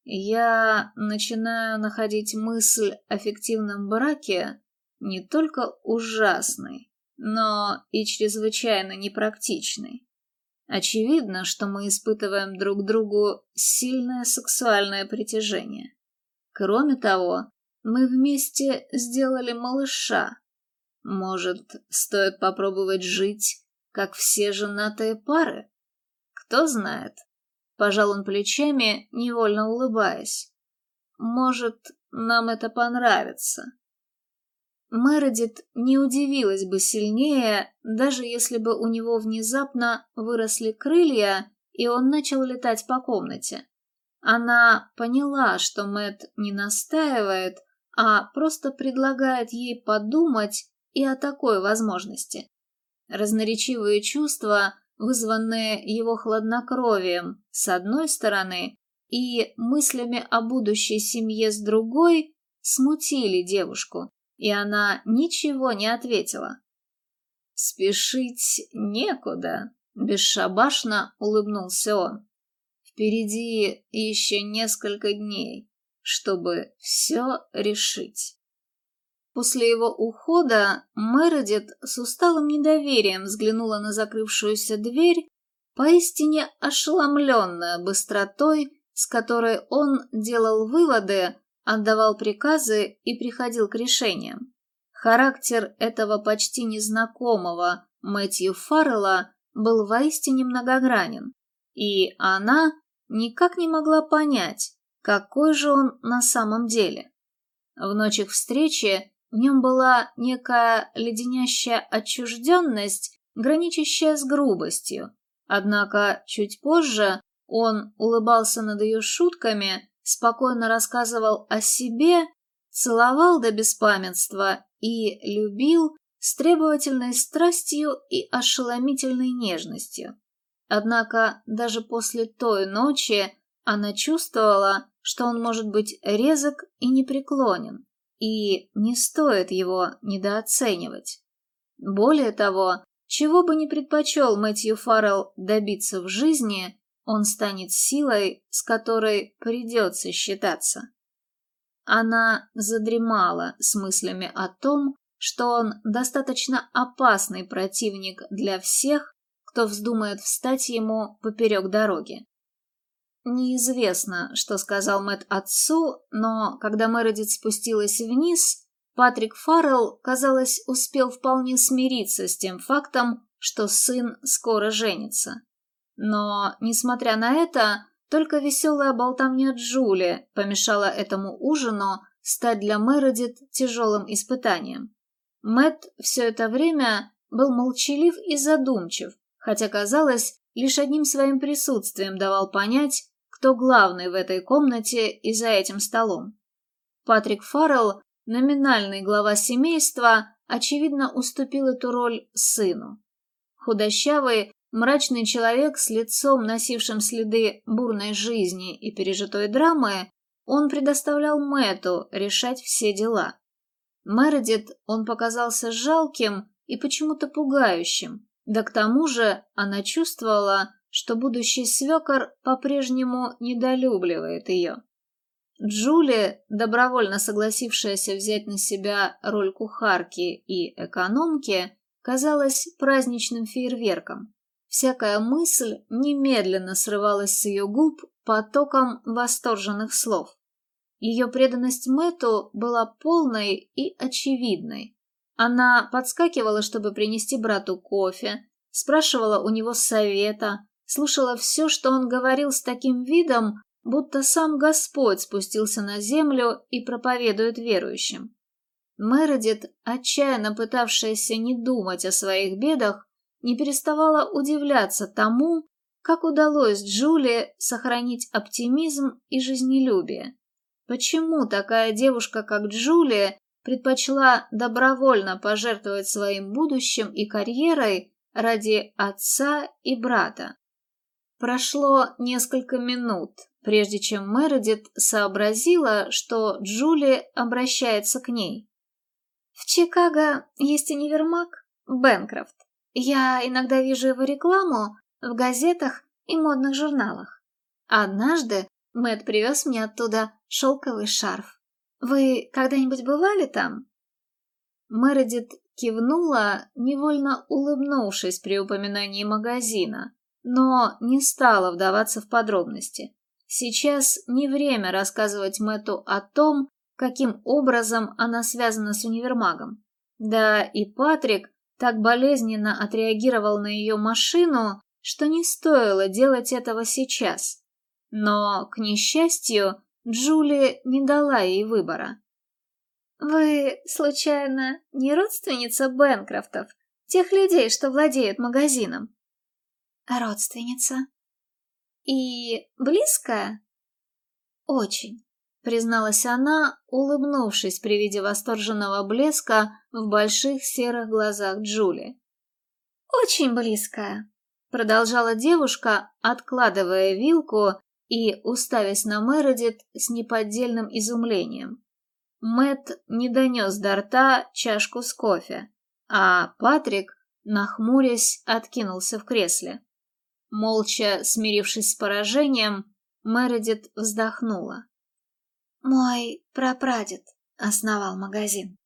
Я начинаю находить мысль о фиктивном браке не только ужасной, но и чрезвычайно непрактичной. Очевидно, что мы испытываем друг другу сильное сексуальное притяжение. Кроме того, мы вместе сделали малыша. Может, стоит попробовать жить, как все женатые пары? Кто знает. Пожал он плечами, невольно улыбаясь. Может, нам это понравится. Мередит не удивилась бы сильнее, даже если бы у него внезапно выросли крылья, и он начал летать по комнате. Она поняла, что Мэт не настаивает, а просто предлагает ей подумать и о такой возможности. Разноречивые чувства, вызванные его хладнокровием, с одной стороны, и мыслями о будущей семье с другой, смутили девушку, и она ничего не ответила. «Спешить некуда», — бесшабашно улыбнулся он. «Впереди еще несколько дней, чтобы все решить». После его ухода Мередит с усталым недоверием взглянула на закрывшуюся дверь, поистине ошеломленная быстротой, с которой он делал выводы, отдавал приказы и приходил к решениям. Характер этого почти незнакомого Мэтью Фаррелла был воистине многогранен, и она никак не могла понять, какой же он на самом деле. В ночь их встречи в нем была некая леденящая отчужденность, граничащая с грубостью. Однако чуть позже он улыбался над ее шутками, спокойно рассказывал о себе, целовал до беспамятства и любил с требовательной страстью и ошеломительной нежностью. Однако даже после той ночи она чувствовала, что он может быть резок и непреклонен и не стоит его недооценивать. Более того, чего бы ни предпочел Мэтью Фаррелл добиться в жизни, он станет силой, с которой придется считаться. Она задремала с мыслями о том, что он достаточно опасный противник для всех, кто вздумает встать ему поперек дороги. Неизвестно, что сказал Мэт отцу, но когда Мередит спустилась вниз, Патрик Фаррелл, казалось, успел вполне смириться с тем фактом, что сын скоро женится. Но, несмотря на это, только веселая болтовня Джули помешала этому ужину стать для Мередит тяжелым испытанием. Мэт все это время был молчалив и задумчив, хотя, казалось, лишь одним своим присутствием давал понять, кто главный в этой комнате и за этим столом. Патрик Фаррелл, номинальный глава семейства, очевидно уступил эту роль сыну. Худощавый, мрачный человек с лицом, носившим следы бурной жизни и пережитой драмы, он предоставлял Мэту решать все дела. Мередит он показался жалким и почему-то пугающим, да к тому же она чувствовала, что будущий свекор по-прежнему недолюбливает ее. Джули, добровольно согласившаяся взять на себя роль кухарки и экономки, казалась праздничным фейерверком. Всякая мысль немедленно срывалась с ее губ потоком восторженных слов. Ее преданность Мэту была полной и очевидной. Она подскакивала, чтобы принести брату кофе, спрашивала у него совета, слушала все, что он говорил с таким видом, будто сам Господь спустился на землю и проповедует верующим. Мередит, отчаянно пытавшаяся не думать о своих бедах, не переставала удивляться тому, как удалось Джулии сохранить оптимизм и жизнелюбие. Почему такая девушка, как Джулия, предпочла добровольно пожертвовать своим будущим и карьерой ради отца и брата? Прошло несколько минут, прежде чем Мередит сообразила, что Джули обращается к ней. «В Чикаго есть универмаг Бэнкрофт. Я иногда вижу его рекламу в газетах и модных журналах. Однажды Мэтт привез мне оттуда шелковый шарф. Вы когда-нибудь бывали там?» Мередит кивнула, невольно улыбнувшись при упоминании магазина, но не стала вдаваться в подробности. Сейчас не время рассказывать Мэту о том, каким образом она связана с универмагом. Да и Патрик так болезненно отреагировал на ее машину, что не стоило делать этого сейчас. Но, к несчастью, Джули не дала ей выбора. «Вы, случайно, не родственница Бенкрофтов, тех людей, что владеют магазином?» родственница. И близкая? Очень, призналась она, улыбнувшись при виде восторженного блеска в больших серых глазах Джули. очень близкая», — продолжала девушка, откладывая вилку и уставясь на Мередит с неподдельным изумлением. Мэт не донес до рта чашку с кофе, а Патрик, нахмурясь, откинулся в кресле. Молча смирившись с поражением, Мередит вздохнула. «Мой прапрадед основал магазин».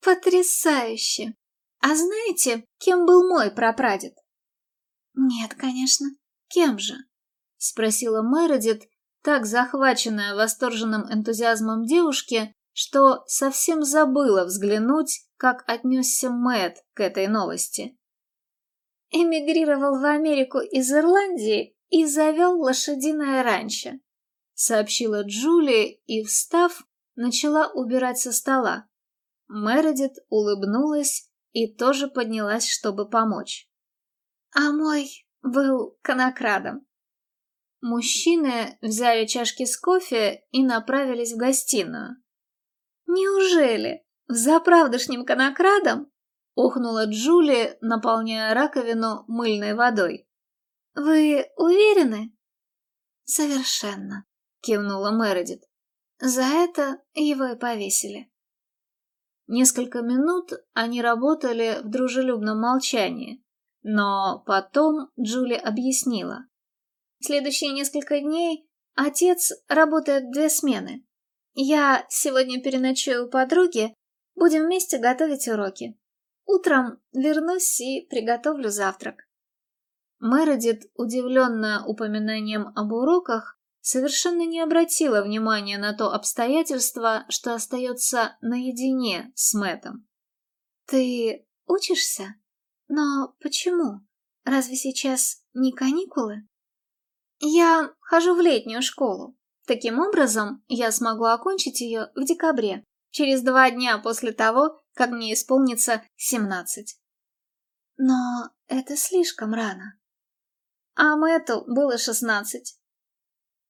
«Потрясающе! А знаете, кем был мой прапрадед?» «Нет, конечно. Кем же?» — спросила Мередит, так захваченная восторженным энтузиазмом девушки, что совсем забыла взглянуть, как отнесся Мэт к этой новости. Эмигрировал в Америку из Ирландии и завел лошадиное ранчо, сообщила Джули и, встав, начала убирать со стола. Мередит улыбнулась и тоже поднялась, чтобы помочь. А мой был конокрадом. Мужчины взяли чашки с кофе и направились в гостиную. «Неужели? В заправдышнем конокрадом?» — ухнула Джули, наполняя раковину мыльной водой. «Вы уверены?» «Совершенно», — кивнула Мередит. «За это его и повесили». Несколько минут они работали в дружелюбном молчании, но потом Джули объяснила. Следующие несколько дней отец работает две смены. Я сегодня переночую у подруги, будем вместе готовить уроки. Утром вернусь и приготовлю завтрак. Мередит, удивленная упоминанием об уроках, совершенно не обратила внимания на то обстоятельство, что остается наедине с Мэтом. «Ты учишься? Но почему? Разве сейчас не каникулы?» «Я хожу в летнюю школу. Таким образом, я смогу окончить ее в декабре, через два дня после того, как мне исполнится семнадцать». «Но это слишком рано», а Мэтту было шестнадцать.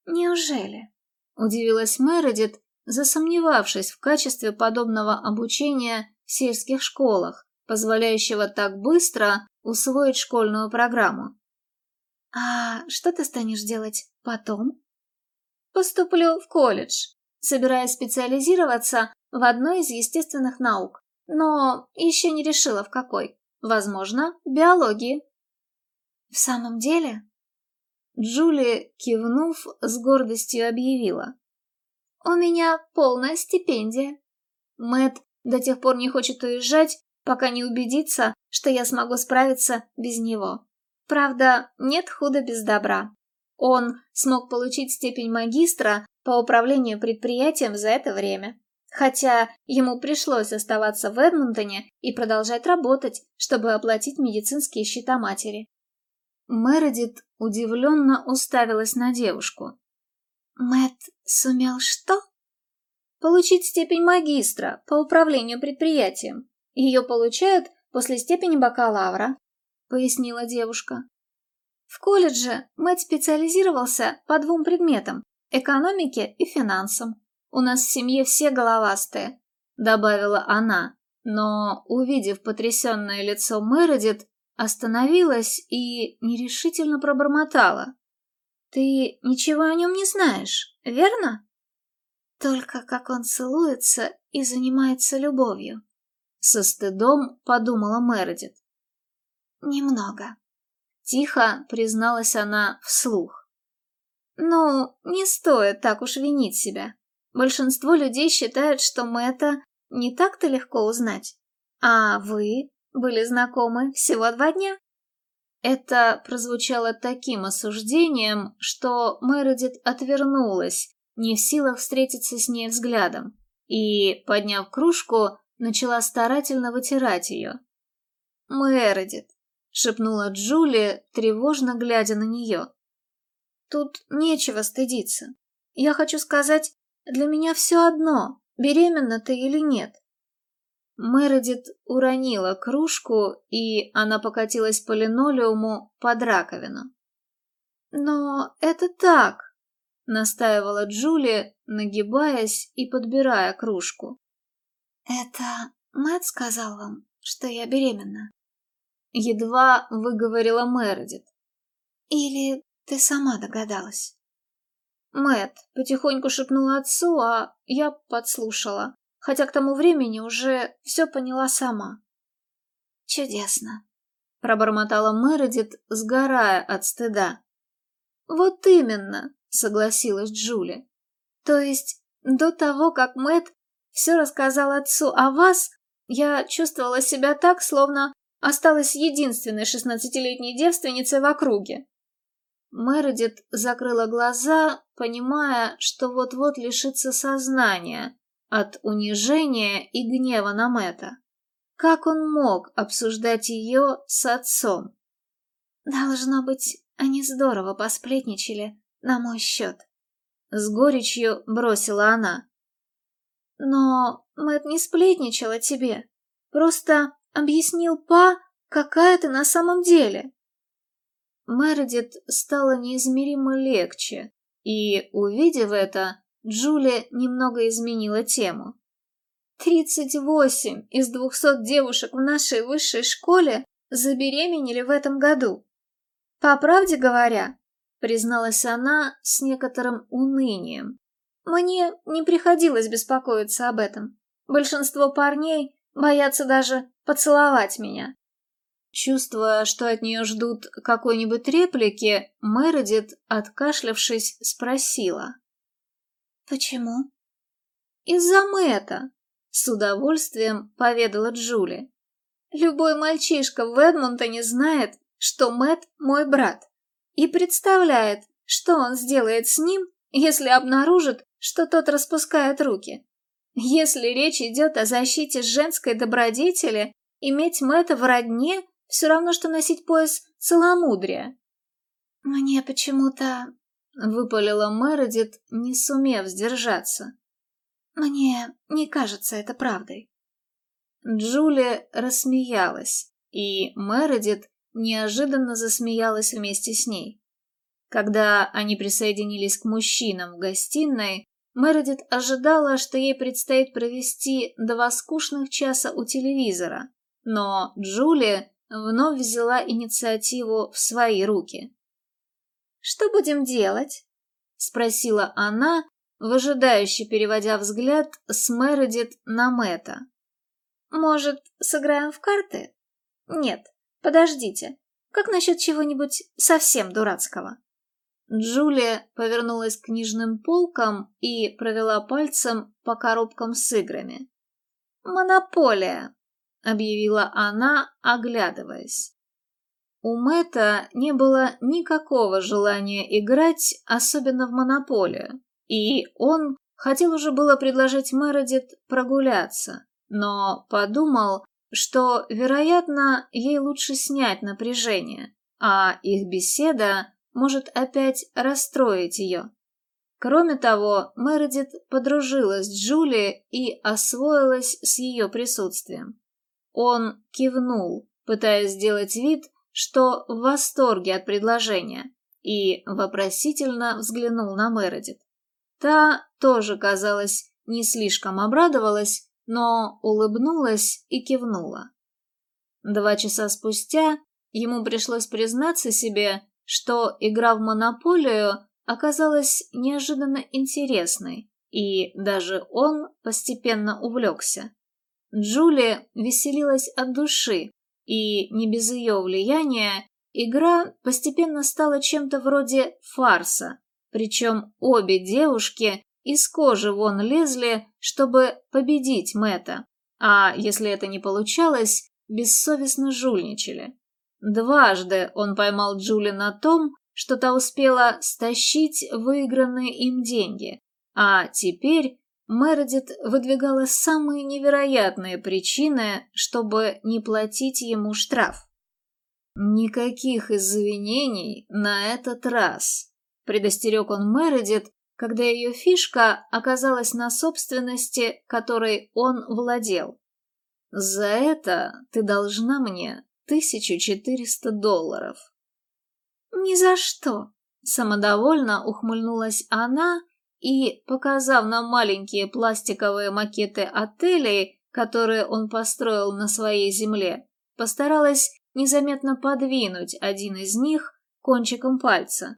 Неужели? Удивилась Мередит, засомневавшись в качестве подобного обучения в сельских школах, позволяющего так быстро усвоить школьную программу. «А что ты станешь делать потом?» «Поступлю в колледж, собираясь специализироваться в одной из естественных наук, но еще не решила в какой. Возможно, биологии». «В самом деле?» Джулия, кивнув, с гордостью объявила. «У меня полная стипендия. Мэт до тех пор не хочет уезжать, пока не убедится, что я смогу справиться без него. Правда, нет худа без добра. Он смог получить степень магистра по управлению предприятием за это время. Хотя ему пришлось оставаться в Эдмонтоне и продолжать работать, чтобы оплатить медицинские счета матери. Мередит удивленно уставилась на девушку. Мэт сумел что? Получить степень магистра по управлению предприятием. Ее получают после степени бакалавра, пояснила девушка. В колледже Мэт специализировался по двум предметам – экономике и финансам. У нас в семье все головастые, добавила она, но, увидев потрясенное лицо Мередит, Остановилась и нерешительно пробормотала. «Ты ничего о нем не знаешь, верно?» «Только как он целуется и занимается любовью», — со стыдом подумала Мередит. «Немного», — тихо призналась она вслух. «Ну, не стоит так уж винить себя. Большинство людей считают, что Мэтта не так-то легко узнать. А вы были знакомы всего два дня?» Это прозвучало таким осуждением, что Мередит отвернулась, не в силах встретиться с ней взглядом, и, подняв кружку, начала старательно вытирать ее. «Мередит», — шепнула Джули, тревожно глядя на нее. «Тут нечего стыдиться. Я хочу сказать, для меня все одно, беременна ты или нет. Мередит уронила кружку, и она покатилась по линолеуму под раковину. «Но это так», — настаивала Джули, нагибаясь и подбирая кружку. «Это Мэтт сказал вам, что я беременна?» Едва выговорила Мередит. Или ты сама догадалась? Мэт потихоньку шепнул отцу, а я подслушала, хотя к тому времени уже все поняла сама. Чудесно, пробормотала Мередит, сгорая от стыда. Вот именно, согласилась Джули. То есть до того, как Мэт все рассказал отцу о вас, я чувствовала себя так, словно осталась единственной шестнадцатилетней девственницей в округе. Мередит закрыла глаза, понимая, что вот-вот лишится сознания от унижения и гнева на Мэтта. Как он мог обсуждать ее с отцом? Должно быть, они здорово посплетничали на мой счет. С горечью бросила она. Но Мэтт не сплетничал о тебе. Просто объяснил Па, какая ты на самом деле. Мередит стало неизмеримо легче, и, увидев это, Джулия немного изменила тему. Тридцать восемь из двухсот девушек в нашей высшей школе забеременели в этом году. По правде говоря, призналась она с некоторым унынием, мне не приходилось беспокоиться об этом. Большинство парней боятся даже поцеловать меня. Чувствуя, что от нее ждут какой-нибудь реплики, Мередит, откашлявшись, спросила. «Почему?» «Из-за Мэтта», — с удовольствием поведала Джули. «Любой мальчишка в Эдмонтоне знает, что Мэтт мой брат, и представляет, что он сделает с ним, если обнаружит, что тот распускает руки. Если речь идет о защите женской добродетели, иметь Мэтта в родне все равно, что носить пояс целомудрия. «Мне почему-то...» — выпалила Мередит, не сумев сдержаться. «Мне не кажется это правдой». Джулия рассмеялась, и Мередит неожиданно засмеялась вместе с ней. Когда они присоединились к мужчинам в гостиной, Мередит ожидала, что ей предстоит провести два скучных часа у телевизора, но Джулия вновь взяла инициативу в свои руки. «Что будем делать?» — спросила она, выжидающе переводя взгляд с Мередит на Мэтта. «Может, сыграем в карты?» «Нет, подождите. Как насчет чего-нибудь совсем дурацкого?» Джулия повернулась к книжным полкам и провела пальцем по коробкам с играми. «Монополия», — объявила она, оглядываясь. У Мэтта не было никакого желания играть, особенно в монополию, и он хотел уже было предложить Мередит прогуляться, но подумал, что, вероятно, ей лучше снять напряжение, а их беседа может опять расстроить ее. Кроме того, Мередит подружилась с Джули и освоилась с ее присутствием. Он кивнул, пытаясь сделать вид, что в восторге от предложения, и вопросительно взглянул на Мередит. Та тоже, казалось, не слишком обрадовалась, но улыбнулась и кивнула. Два часа спустя ему пришлось признаться себе, что игра в монополию оказалась неожиданно интересной, и даже он постепенно увлекся. Джулия веселилась от души, и не без ее влияния игра постепенно стала чем-то вроде фарса, причем обе девушки из кожи вон лезли, чтобы победить Мэтта, а если это не получалось, бессовестно жульничали. Дважды он поймал Джули на том, что та успела стащить выигранные им деньги, а теперь Мередит выдвигала самые невероятные причины, чтобы не платить ему штраф. «Никаких извинений на этот раз», — предостерег он Мередит, когда ее фишка оказалась на собственности, которой он владел. «За это ты должна мне 1400 долларов». «Ни за что», — самодовольно ухмыльнулась она и, показав нам маленькие пластиковые макеты отелей, которые он построил на своей земле, постаралась незаметно подвинуть один из них кончиком пальца.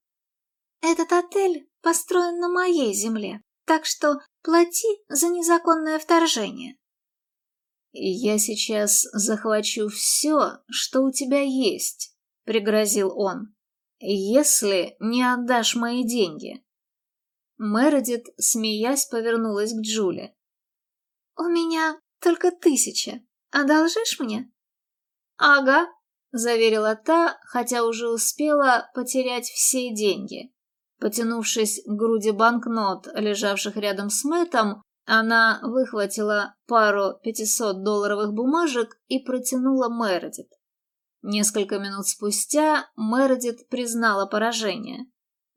«Этот отель построен на моей земле, так что плати за незаконное вторжение». «Я сейчас захвачу все, что у тебя есть», — пригрозил он, — «если не отдашь мои деньги». Мередит, смеясь, повернулась к Джуле. «У меня только тысяча. Одолжишь мне?» «Ага», — заверила та, хотя уже успела потерять все деньги. Потянувшись к груди банкнот, лежавших рядом с Мэттом, она выхватила пару 500-долларовых бумажек и протянула Мередит. Несколько минут спустя Мередит признала поражение.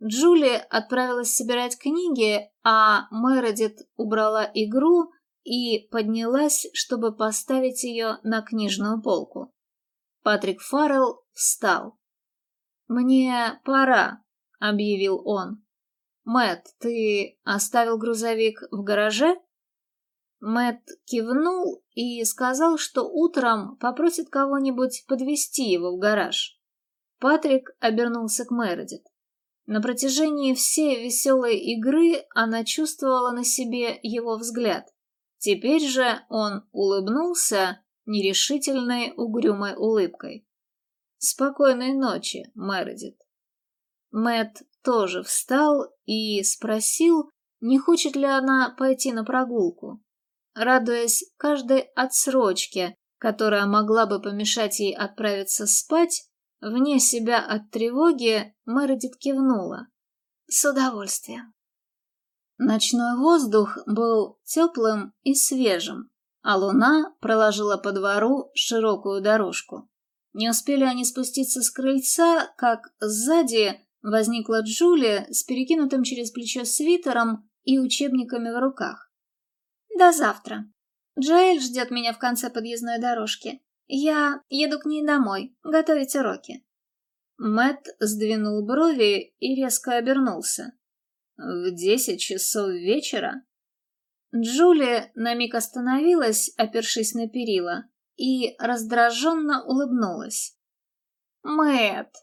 Джули отправилась собирать книги, а Мередит убрала игру и поднялась, чтобы поставить ее на книжную полку. Патрик Фаррелл встал. «Мне пора», — объявил он. Мэт, ты оставил грузовик в гараже?» Мэт кивнул и сказал, что утром попросит кого-нибудь подвести его в гараж. Патрик обернулся к Мередит. На протяжении всей веселой игры она чувствовала на себе его взгляд. Теперь же он улыбнулся нерешительной угрюмой улыбкой. «Спокойной ночи, Мередит». Мэт тоже встал и спросил, не хочет ли она пойти на прогулку. Радуясь каждой отсрочке, которая могла бы помешать ей отправиться спать, вне себя от тревоги Мередит кивнула. «С удовольствием». Ночной воздух был теплым и свежим, а луна проложила по двору широкую дорожку. Не успели они спуститься с крыльца, как сзади Возникла Джулия с перекинутым через плечо свитером и учебниками в руках. «До завтра. Джоэль ждет меня в конце подъездной дорожки. Я еду к ней домой, готовить уроки». Мэт сдвинул брови и резко обернулся. «В десять часов вечера?» Джулия на миг остановилась, опершись на перила, и раздраженно улыбнулась. Мэт,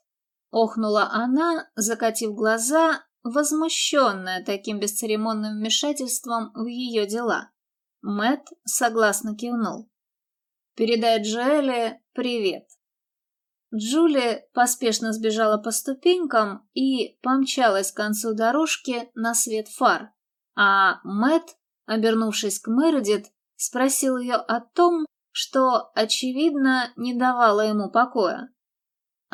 Охнула она, закатив глаза, возмущенная таким бесцеремонным вмешательством в ее дела. Мэт согласно кивнул. «Передай Джоэле привет». Джули поспешно сбежала по ступенькам и помчалась к концу дорожки на свет фар, а Мэт, обернувшись к Мередит, спросил ее о том, что, очевидно, не давало ему покоя.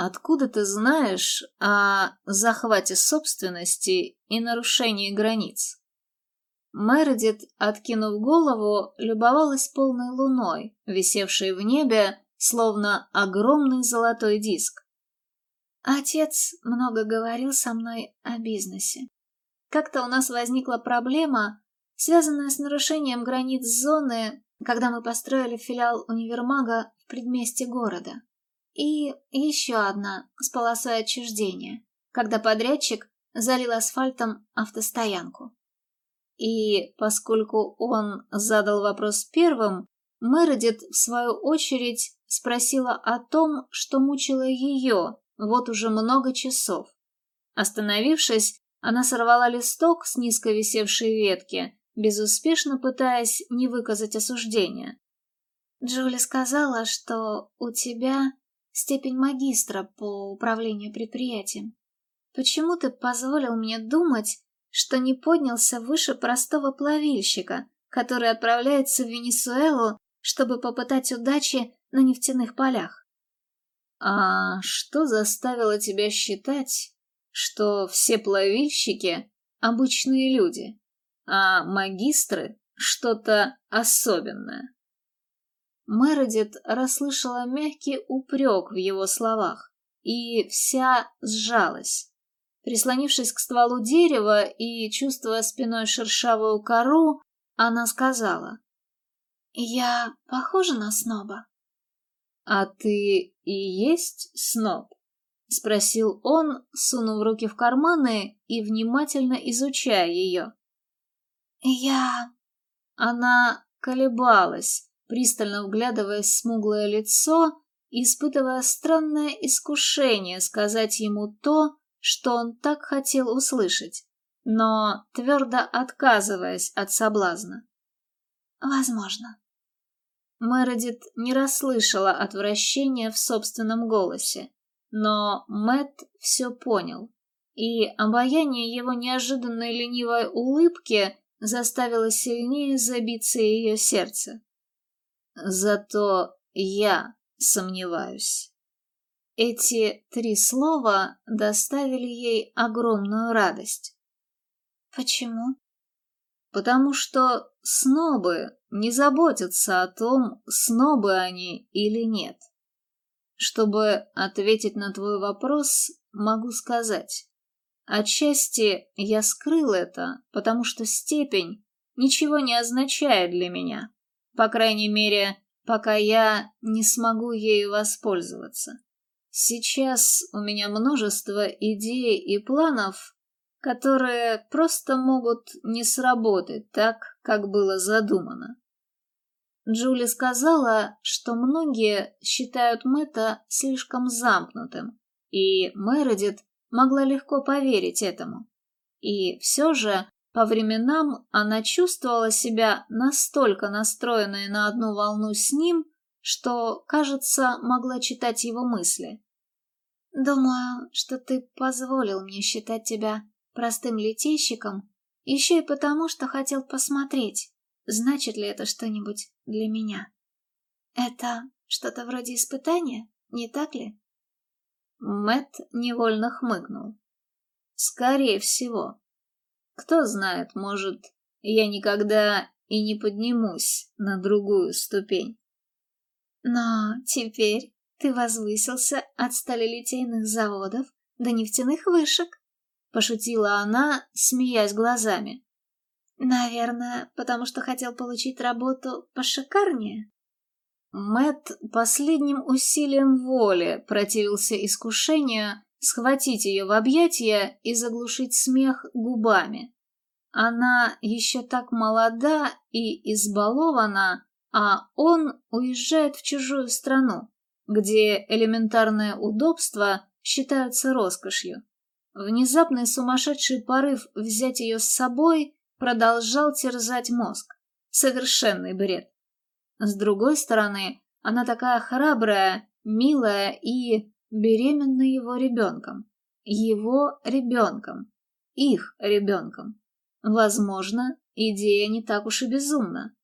Откуда ты знаешь о захвате собственности и нарушении границ? Мередит, откинув голову, любовалась полной луной, висевшей в небе, словно огромный золотой диск. Отец много говорил со мной о бизнесе. Как-то у нас возникла проблема, связанная с нарушением границ зоны, когда мы построили филиал универмага в предместе города. И еще одна с полосой отчуждения, когда подрядчик залил асфальтом автостоянку. И поскольку он задал вопрос первым, Мередит, в свою очередь, спросила о том, что мучило ее вот уже много часов. Остановившись, она сорвала листок с низко висевшей ветки, безуспешно пытаясь не выказать осуждения. Джули сказала, что у тебя степень магистра по управлению предприятием. Почему ты позволил мне думать, что не поднялся выше простого плавильщика, который отправляется в Венесуэлу, чтобы попытать удачи на нефтяных полях? А что заставило тебя считать, что все плавильщики — обычные люди, а магистры — что-то особенное? Мередит расслышала мягкий упрек в его словах, и вся сжалась. Прислонившись к стволу дерева и чувствуя спиной шершавую кору, она сказала. «Я похожа на сноба?» «А ты и есть сноб?» — спросил он, сунув руки в карманы и внимательно изучая ее. «Я...» Она колебалась, пристально вглядываясь в смуглое лицо, испытывая странное искушение сказать ему то, что он так хотел услышать, но твердо отказываясь от соблазна. «Возможно». Мередит не расслышала отвращения в собственном голосе, но Мэт все понял, и обаяние его неожиданной ленивой улыбки заставило сильнее забиться ее сердце. Зато я сомневаюсь. Эти три слова доставили ей огромную радость. Почему? Потому что снобы не заботятся о том, снобы они или нет. Чтобы ответить на твой вопрос, могу сказать. Отчасти я скрыл это, потому что степень ничего не означает для меня. По крайней мере, пока я не смогу ею воспользоваться. Сейчас у меня множество идей и планов, которые просто могут не сработать так, как было задумано. Джули сказала, что многие считают Мэтта слишком замкнутым, и Мередит могла легко поверить этому. И все же по временам она чувствовала себя настолько настроенной на одну волну с ним, что, кажется, могла читать его мысли. «Думаю, что ты позволил мне считать тебя простым летейщиком, еще и потому, что хотел посмотреть, значит ли это что-нибудь для меня. Это что-то вроде испытания, не так ли?» Мэт невольно хмыкнул. «Скорее всего. Кто знает, может, я никогда и не поднимусь на другую ступень». «Но теперь ты возвысился от сталелитейных заводов до нефтяных вышек», — пошутила она, смеясь глазами. «Наверное, потому что хотел получить работу пошикарнее?» Мэт последним усилием воли противился искушению схватить ее в объятия и заглушить смех губами. Она еще так молода и избалована, а он уезжает в чужую страну, где элементарные удобства считаются роскошью. Внезапный сумасшедший порыв взять ее с собой продолжал терзать мозг. Совершенный бред. С другой стороны, она такая храбрая, милая и беременна его ребенком. Его ребенком. Их ребенком. Возможно, идея не так уж и безумна.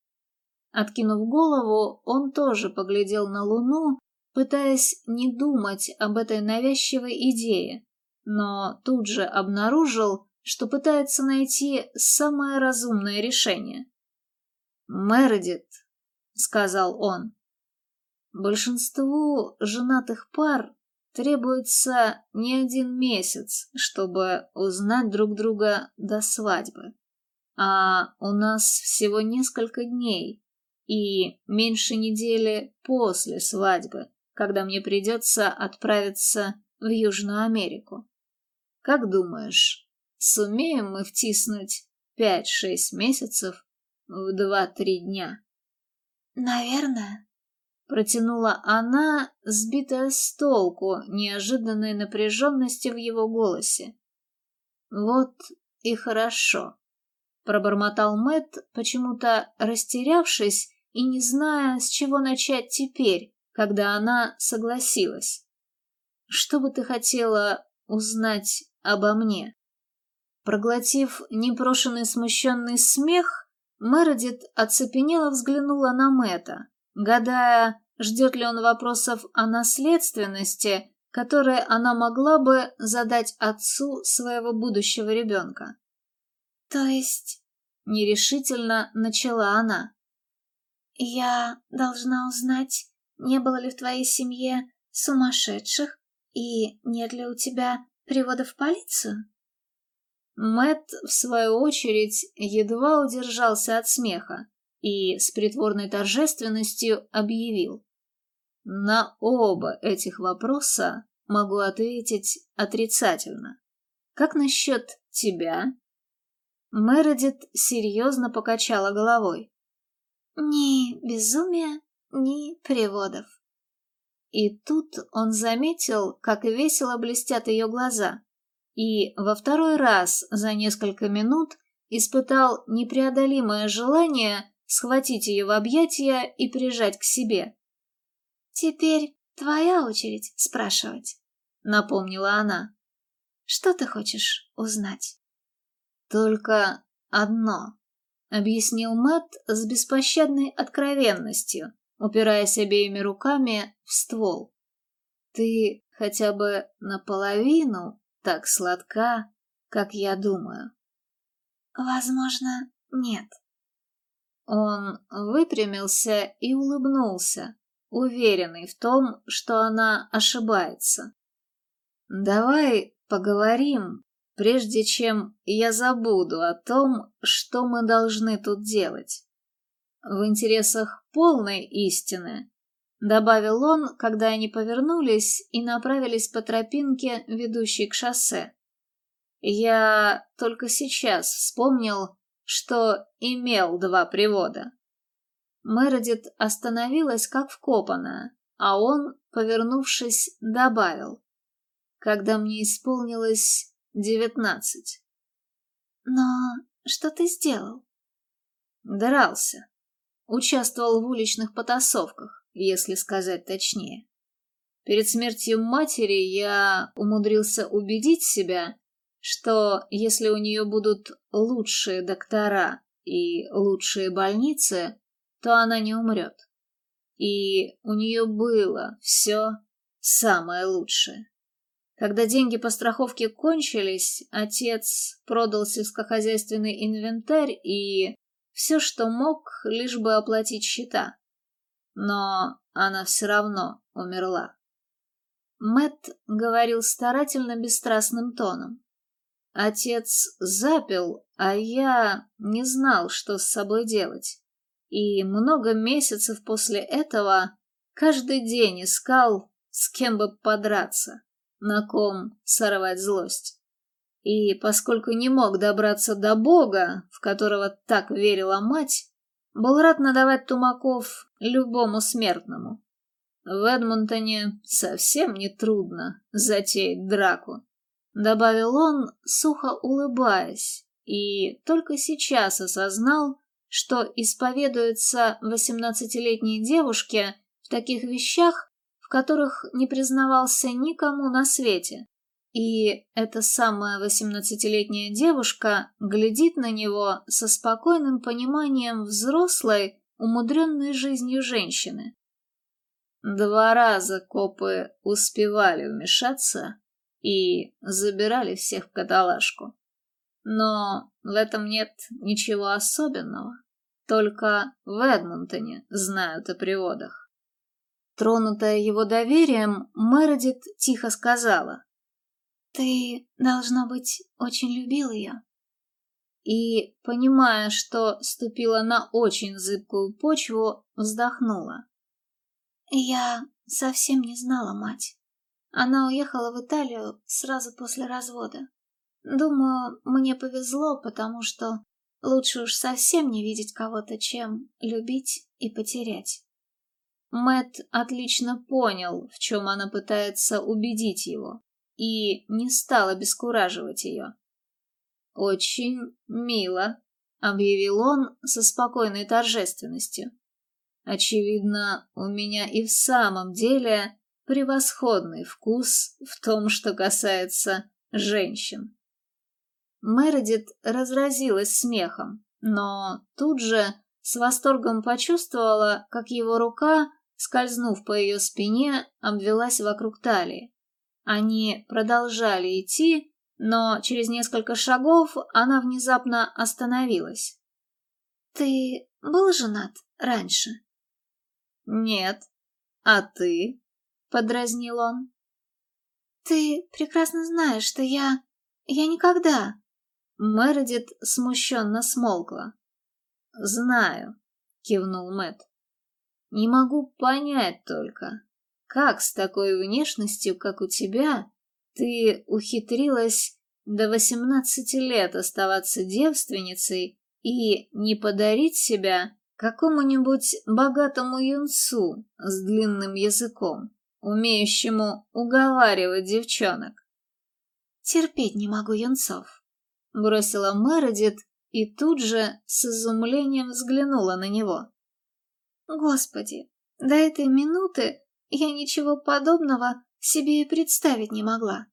Откинув голову, он тоже поглядел на Луну пытаясь не думать об этой навязчивой идее, но тут же обнаружил, что пытается найти самое разумное решение. «Мередит», — сказал он, — «большинству женатых пар требуется не один месяц, чтобы узнать друг друга до свадьбы, а у нас всего несколько дней и меньше недели после свадьбы, когда мне придется отправиться в Южную Америку. Как думаешь, сумеем мы втиснуть пять-шесть месяцев в два-три дня? Наверное. Протянула она, сбитая с толку неожиданной напряженности в его голосе. Вот и хорошо. Пробормотал Мэт, почему-то растерявшись и не зная, с чего начать теперь, когда она согласилась. Что бы ты хотела узнать обо мне? Проглотив непрошенный смущенный смех, Мередит оцепенело взглянула на Мэта, гадая, ждет ли он вопросов о наследственности, которые она могла бы задать отцу своего будущего ребенка. «То есть...» — нерешительно начала она. «Я должна узнать, не было ли в твоей семье сумасшедших и нет ли у тебя привода в полицию? Мэт, в свою очередь, едва удержался от смеха и с притворной торжественностью объявил. На оба этих вопроса могу ответить отрицательно. Как насчет тебя? Мередит серьезно покачала головой. Ни безумия, ни приводов. И тут он заметил, как весело блестят ее глаза, и во второй раз за несколько минут испытал непреодолимое желание схватить ее в объятия и прижать к себе. «Теперь твоя очередь спрашивать», — напомнила она. «Что ты хочешь узнать?» «Только одно», — объяснил Мэтт с беспощадной откровенностью, упираясь обеими руками в ствол. «Ты хотя бы наполовину так сладка, как я думаю». «Возможно, нет». Он выпрямился и улыбнулся, уверенный в том, что она ошибается. «Давай поговорим, прежде чем я забуду о том, что мы должны тут делать. В интересах полной истины», — добавил он, когда они повернулись и направились по тропинке, ведущей к шоссе. «Я только сейчас вспомнил, что имел два привода». Мередит остановилась как вкопанная, а он, повернувшись, добавил. Когда мне исполнилось девятнадцать. Но что ты сделал? Дрался. Участвовал в уличных потасовках, если сказать точнее. Перед смертью матери я умудрился убедить себя, что если у нее будут лучшие доктора и лучшие больницы, то она не умрет. И у нее было все самое лучшее. Когда деньги по страховке кончились, отец продал сельскохозяйственный инвентарь и все, что мог, лишь бы оплатить счета. Но она все равно умерла. Мэт говорил старательно бесстрастным тоном. Отец запил, а я не знал, что с собой делать и много месяцев после этого каждый день искал, с кем бы подраться, на ком сорвать злость. И поскольку не мог добраться до Бога, в которого так верила мать, был рад надавать тумаков любому смертному. В Эдмонтоне совсем не трудно затеять драку, добавил он, сухо улыбаясь, и только сейчас осознал, что исповедуется восемнадцатилетней девушке в таких вещах, в которых не признавался никому на свете. И эта самая восемнадцатилетняя девушка глядит на него со спокойным пониманием взрослой, умудренной жизнью женщины. Два раза копы успевали вмешаться и забирали всех в каталажку. Но в этом нет ничего особенного. Только в Эдмонтоне знают о приводах. Тронутая его доверием, Мередит тихо сказала. «Ты, должно быть, очень любил ее». И, понимая, что ступила на очень зыбкую почву, вздохнула. «Я совсем не знала мать. Она уехала в Италию сразу после развода. Думаю, мне повезло, потому что лучше уж совсем не видеть кого-то, чем любить и потерять. Мэт отлично понял, в чем она пытается убедить его, и не стал обескураживать ее. «Очень мило», — объявил он со спокойной торжественностью. «Очевидно, у меня и в самом деле превосходный вкус в том, что касается женщин». Мередит разразилась смехом, но тут же с восторгом почувствовала, как его рука, скользнув по ее спине, обвелась вокруг талии. Они продолжали идти, но через несколько шагов она внезапно остановилась. «Ты был женат раньше?» «Нет. А ты?» — подразнил он. «Ты прекрасно знаешь, что я... я никогда...» Мередит смущенно смолкла. «Знаю», — кивнул Мэт. «Не могу понять только, как с такой внешностью, как у тебя, ты ухитрилась до восемнадцати лет оставаться девственницей и не подарить себя какому-нибудь богатому юнцу с длинным языком, умеющему уговаривать девчонок. Терпеть не могу юнцов. Бросила Мередит и тут же с изумлением взглянула на него. Господи, до этой минуты я ничего подобного себе и представить не могла.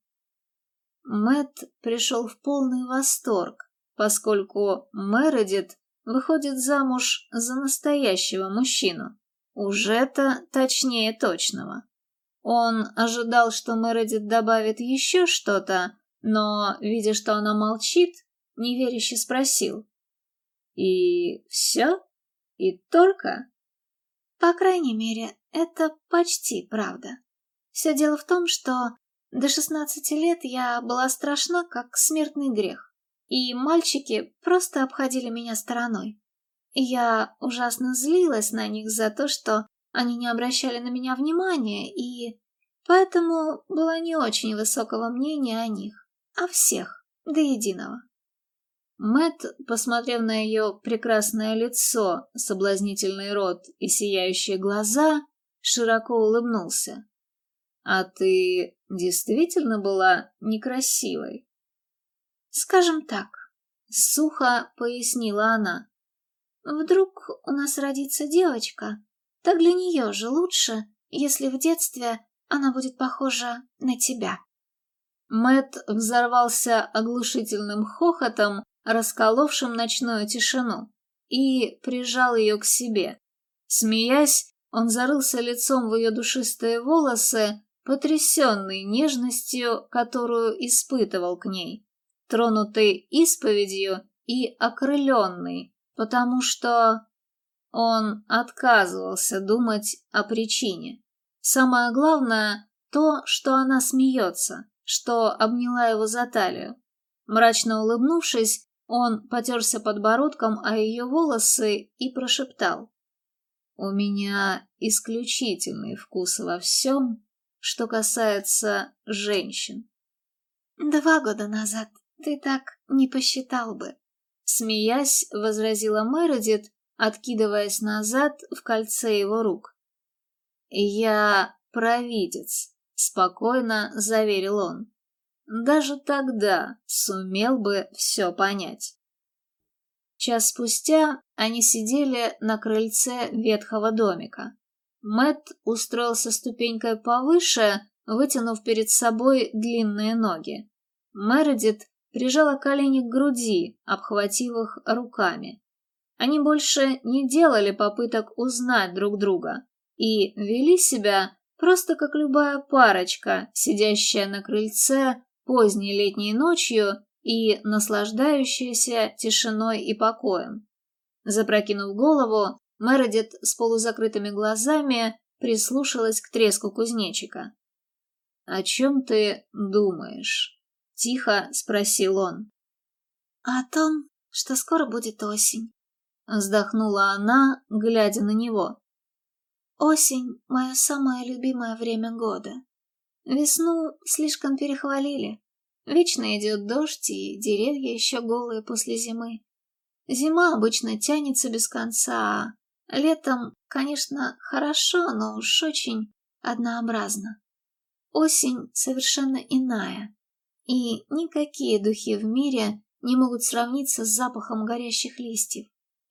Мэт пришел в полный восторг, поскольку Мередит выходит замуж за настоящего мужчину. Уже-то точнее точного. Он ожидал, что Мередит добавит еще что-то, но, видя, что она молчит, неверяще спросил. «И все? И только?» «По крайней мере, это почти правда. Все дело в том, что до шестнадцати лет я была страшна, как смертный грех, и мальчики просто обходили меня стороной. Я ужасно злилась на них за то, что они не обращали на меня внимания, и поэтому была не очень высокого мнения о них, о всех, до единого. Мэт, посмотрев на ее прекрасное лицо, соблазнительный рот и сияющие глаза, широко улыбнулся. «А ты действительно была некрасивой?» «Скажем так», — сухо пояснила она. Вдруг у нас родится девочка, так для нее же лучше, если в детстве она будет похожа на тебя. Мэт взорвался оглушительным хохотом, расколовшим ночную тишину, и прижал ее к себе. Смеясь, он зарылся лицом в ее душистые волосы, потрясенный нежностью, которую испытывал к ней, тронутый исповедью и окрыленный, потому что он отказывался думать о причине. Самое главное — то, что она смеется, что обняла его за талию. Мрачно улыбнувшись, он потерся подбородком о ее волосы и прошептал. «У меня исключительный вкус во всем, что касается женщин». «Два года назад ты так не посчитал бы», Смеясь, возразила Мередит, откидываясь назад в кольце его рук. «Я провидец», — спокойно заверил он. «Даже тогда сумел бы все понять». Час спустя они сидели на крыльце ветхого домика. Мэт устроился ступенькой повыше, вытянув перед собой длинные ноги. Мередит прижала колени к груди, обхватив их руками. Они больше не делали попыток узнать друг друга и вели себя просто как любая парочка, сидящая на крыльце поздней летней ночью и наслаждающаяся тишиной и покоем. Запрокинув голову, Мередит с полузакрытыми глазами прислушалась к треску кузнечика. «О чем ты думаешь?» — тихо спросил он. «О том, что скоро будет осень», — вздохнула она, глядя на него. «Осень — мое самое любимое время года. Весну слишком перехвалили. Вечно идет дождь, и деревья еще голые после зимы. Зима обычно тянется без конца, а летом, конечно, хорошо, но уж очень однообразно. Осень совершенно иная. И никакие духи в мире не могут сравниться с запахом горящих листьев,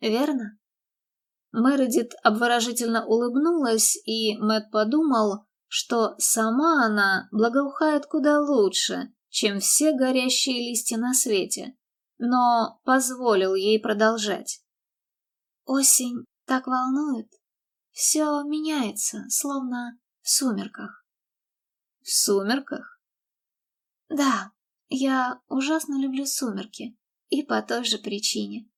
верно? Мередит обворожительно улыбнулась, и Мэт подумал, что сама она благоухает куда лучше, чем все горящие листья на свете, но позволил ей продолжать. Осень так волнует. Все меняется, словно в сумерках. В сумерках? Да, я ужасно люблю сумерки. И по той же причине.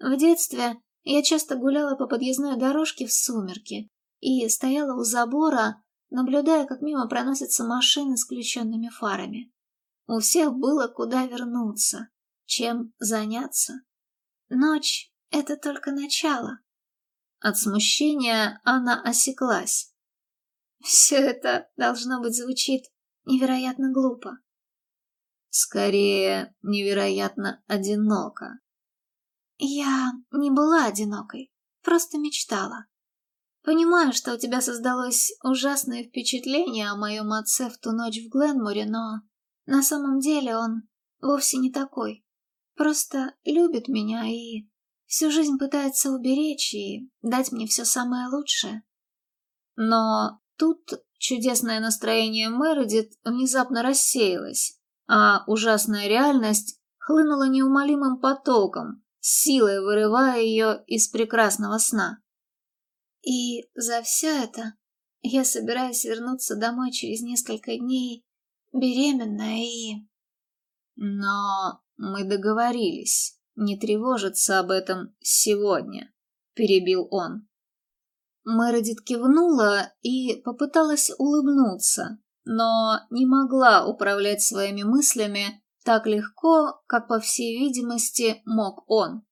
В детстве я часто гуляла по подъездной дорожке в сумерки и стояла у забора, наблюдая, как мимо проносятся машины с включенными фарами. У всех было куда вернуться, чем заняться. Ночь — это только начало. От смущения она осеклась. Все это, должно быть, звучит невероятно глупо. Скорее, невероятно одиноко. Я не была одинокой, просто мечтала. Понимаю, что у тебя создалось ужасное впечатление о моем отце в ту ночь в Гленморе, но на самом деле он вовсе не такой. Просто любит меня и всю жизнь пытается уберечь и дать мне все самое лучшее. Но тут чудесное настроение Мередит внезапно рассеялось, а ужасная реальность хлынула неумолимым потоком, силой вырывая ее из прекрасного сна. И за все это я собираюсь вернуться домой через несколько дней, беременная и... Но мы договорились не тревожиться об этом сегодня, перебил он. Мередит кивнула и попыталась улыбнуться, но не могла управлять своими мыслями так легко, как, по всей видимости, мог он.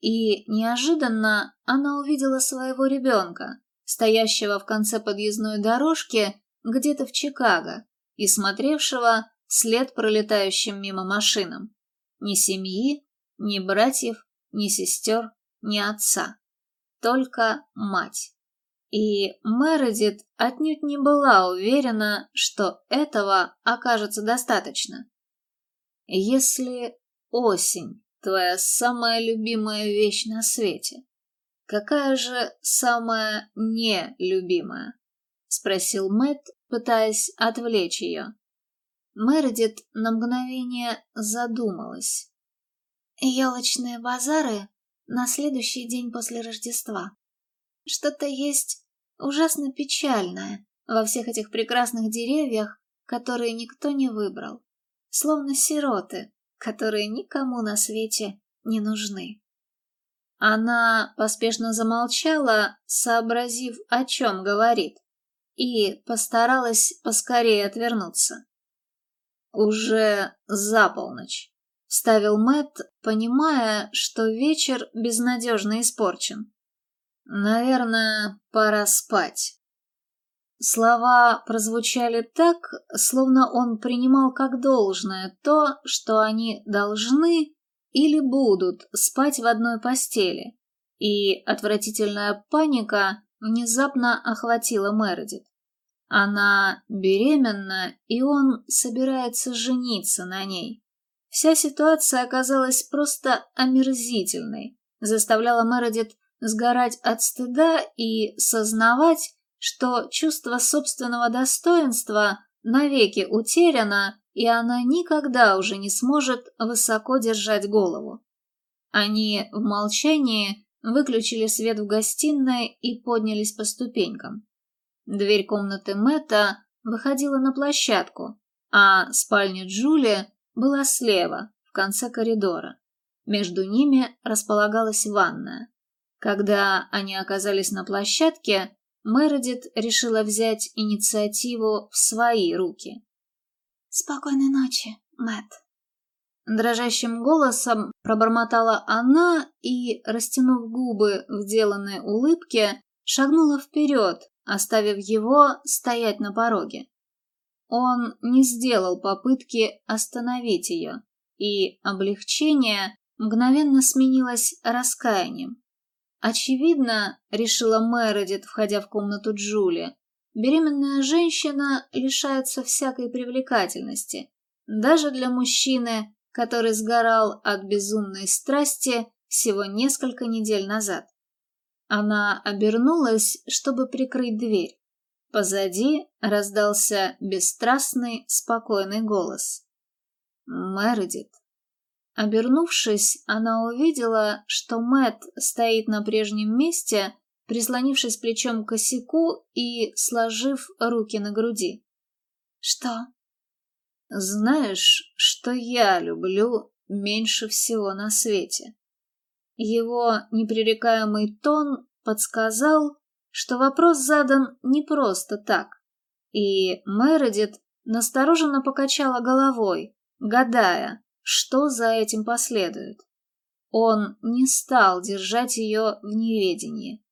И неожиданно она увидела своего ребенка, стоящего в конце подъездной дорожки где-то в Чикаго и смотревшего вслед пролетающим мимо машинам. Ни семьи, ни братьев, ни сестер, ни отца. Только мать. И Мередит отнюдь не была уверена, что этого окажется достаточно. Если осень твоя самая любимая вещь на свете. Какая же самая нелюбимая? Спросил Мэт, пытаясь отвлечь ее. Мередит на мгновение задумалась. Елочные базары на следующий день после Рождества. Что-то есть ужасно печальное во всех этих прекрасных деревьях, которые никто не выбрал. Словно сироты, которые никому на свете не нужны. Она поспешно замолчала, сообразив, о чем говорит, и постаралась поскорее отвернуться. «Уже за полночь», — вставил Мэтт, понимая, что вечер безнадежно испорчен. «Наверное, пора спать». Слова прозвучали так, словно он принимал как должное то, что они должны или будут спать в одной постели, и отвратительная паника внезапно охватила Мередит. Она беременна, и он собирается жениться на ней. Вся ситуация оказалась просто омерзительной, заставляла Мередит сгорать от стыда и сознавать, что чувство собственного достоинства навеки утеряно, и она никогда уже не сможет высоко держать голову. Они в молчании выключили свет в гостиной и поднялись по ступенькам. Дверь комнаты Мэтта выходила на площадку, а спальня Джули была слева, в конце коридора. Между ними располагалась ванная. Когда они оказались на площадке, Мередит решила взять инициативу в свои руки. «Спокойной ночи, Мэтт», Дрожащим голосом пробормотала она и, растянув губы в деланной улыбке, шагнула вперед, оставив его стоять на пороге. Он не сделал попытки остановить ее, и облегчение мгновенно сменилось раскаянием. Очевидно, решила Мередит, входя в комнату Джули, беременная женщина лишается всякой привлекательности, даже для мужчины, который сгорал от безумной страсти всего несколько недель назад. Она обернулась, чтобы прикрыть дверь. Позади раздался бесстрастный, спокойный голос. «Мередит, Обернувшись, она увидела, что Мэт стоит на прежнем месте, прислонившись плечом к косяку и сложив руки на груди. «Что?» «Знаешь, что я люблю меньше всего на свете?» Его непререкаемый тон подсказал, что вопрос задан не просто так, и Мередит настороженно покачала головой, гадая, что за этим последует. Он не стал держать ее в неведении.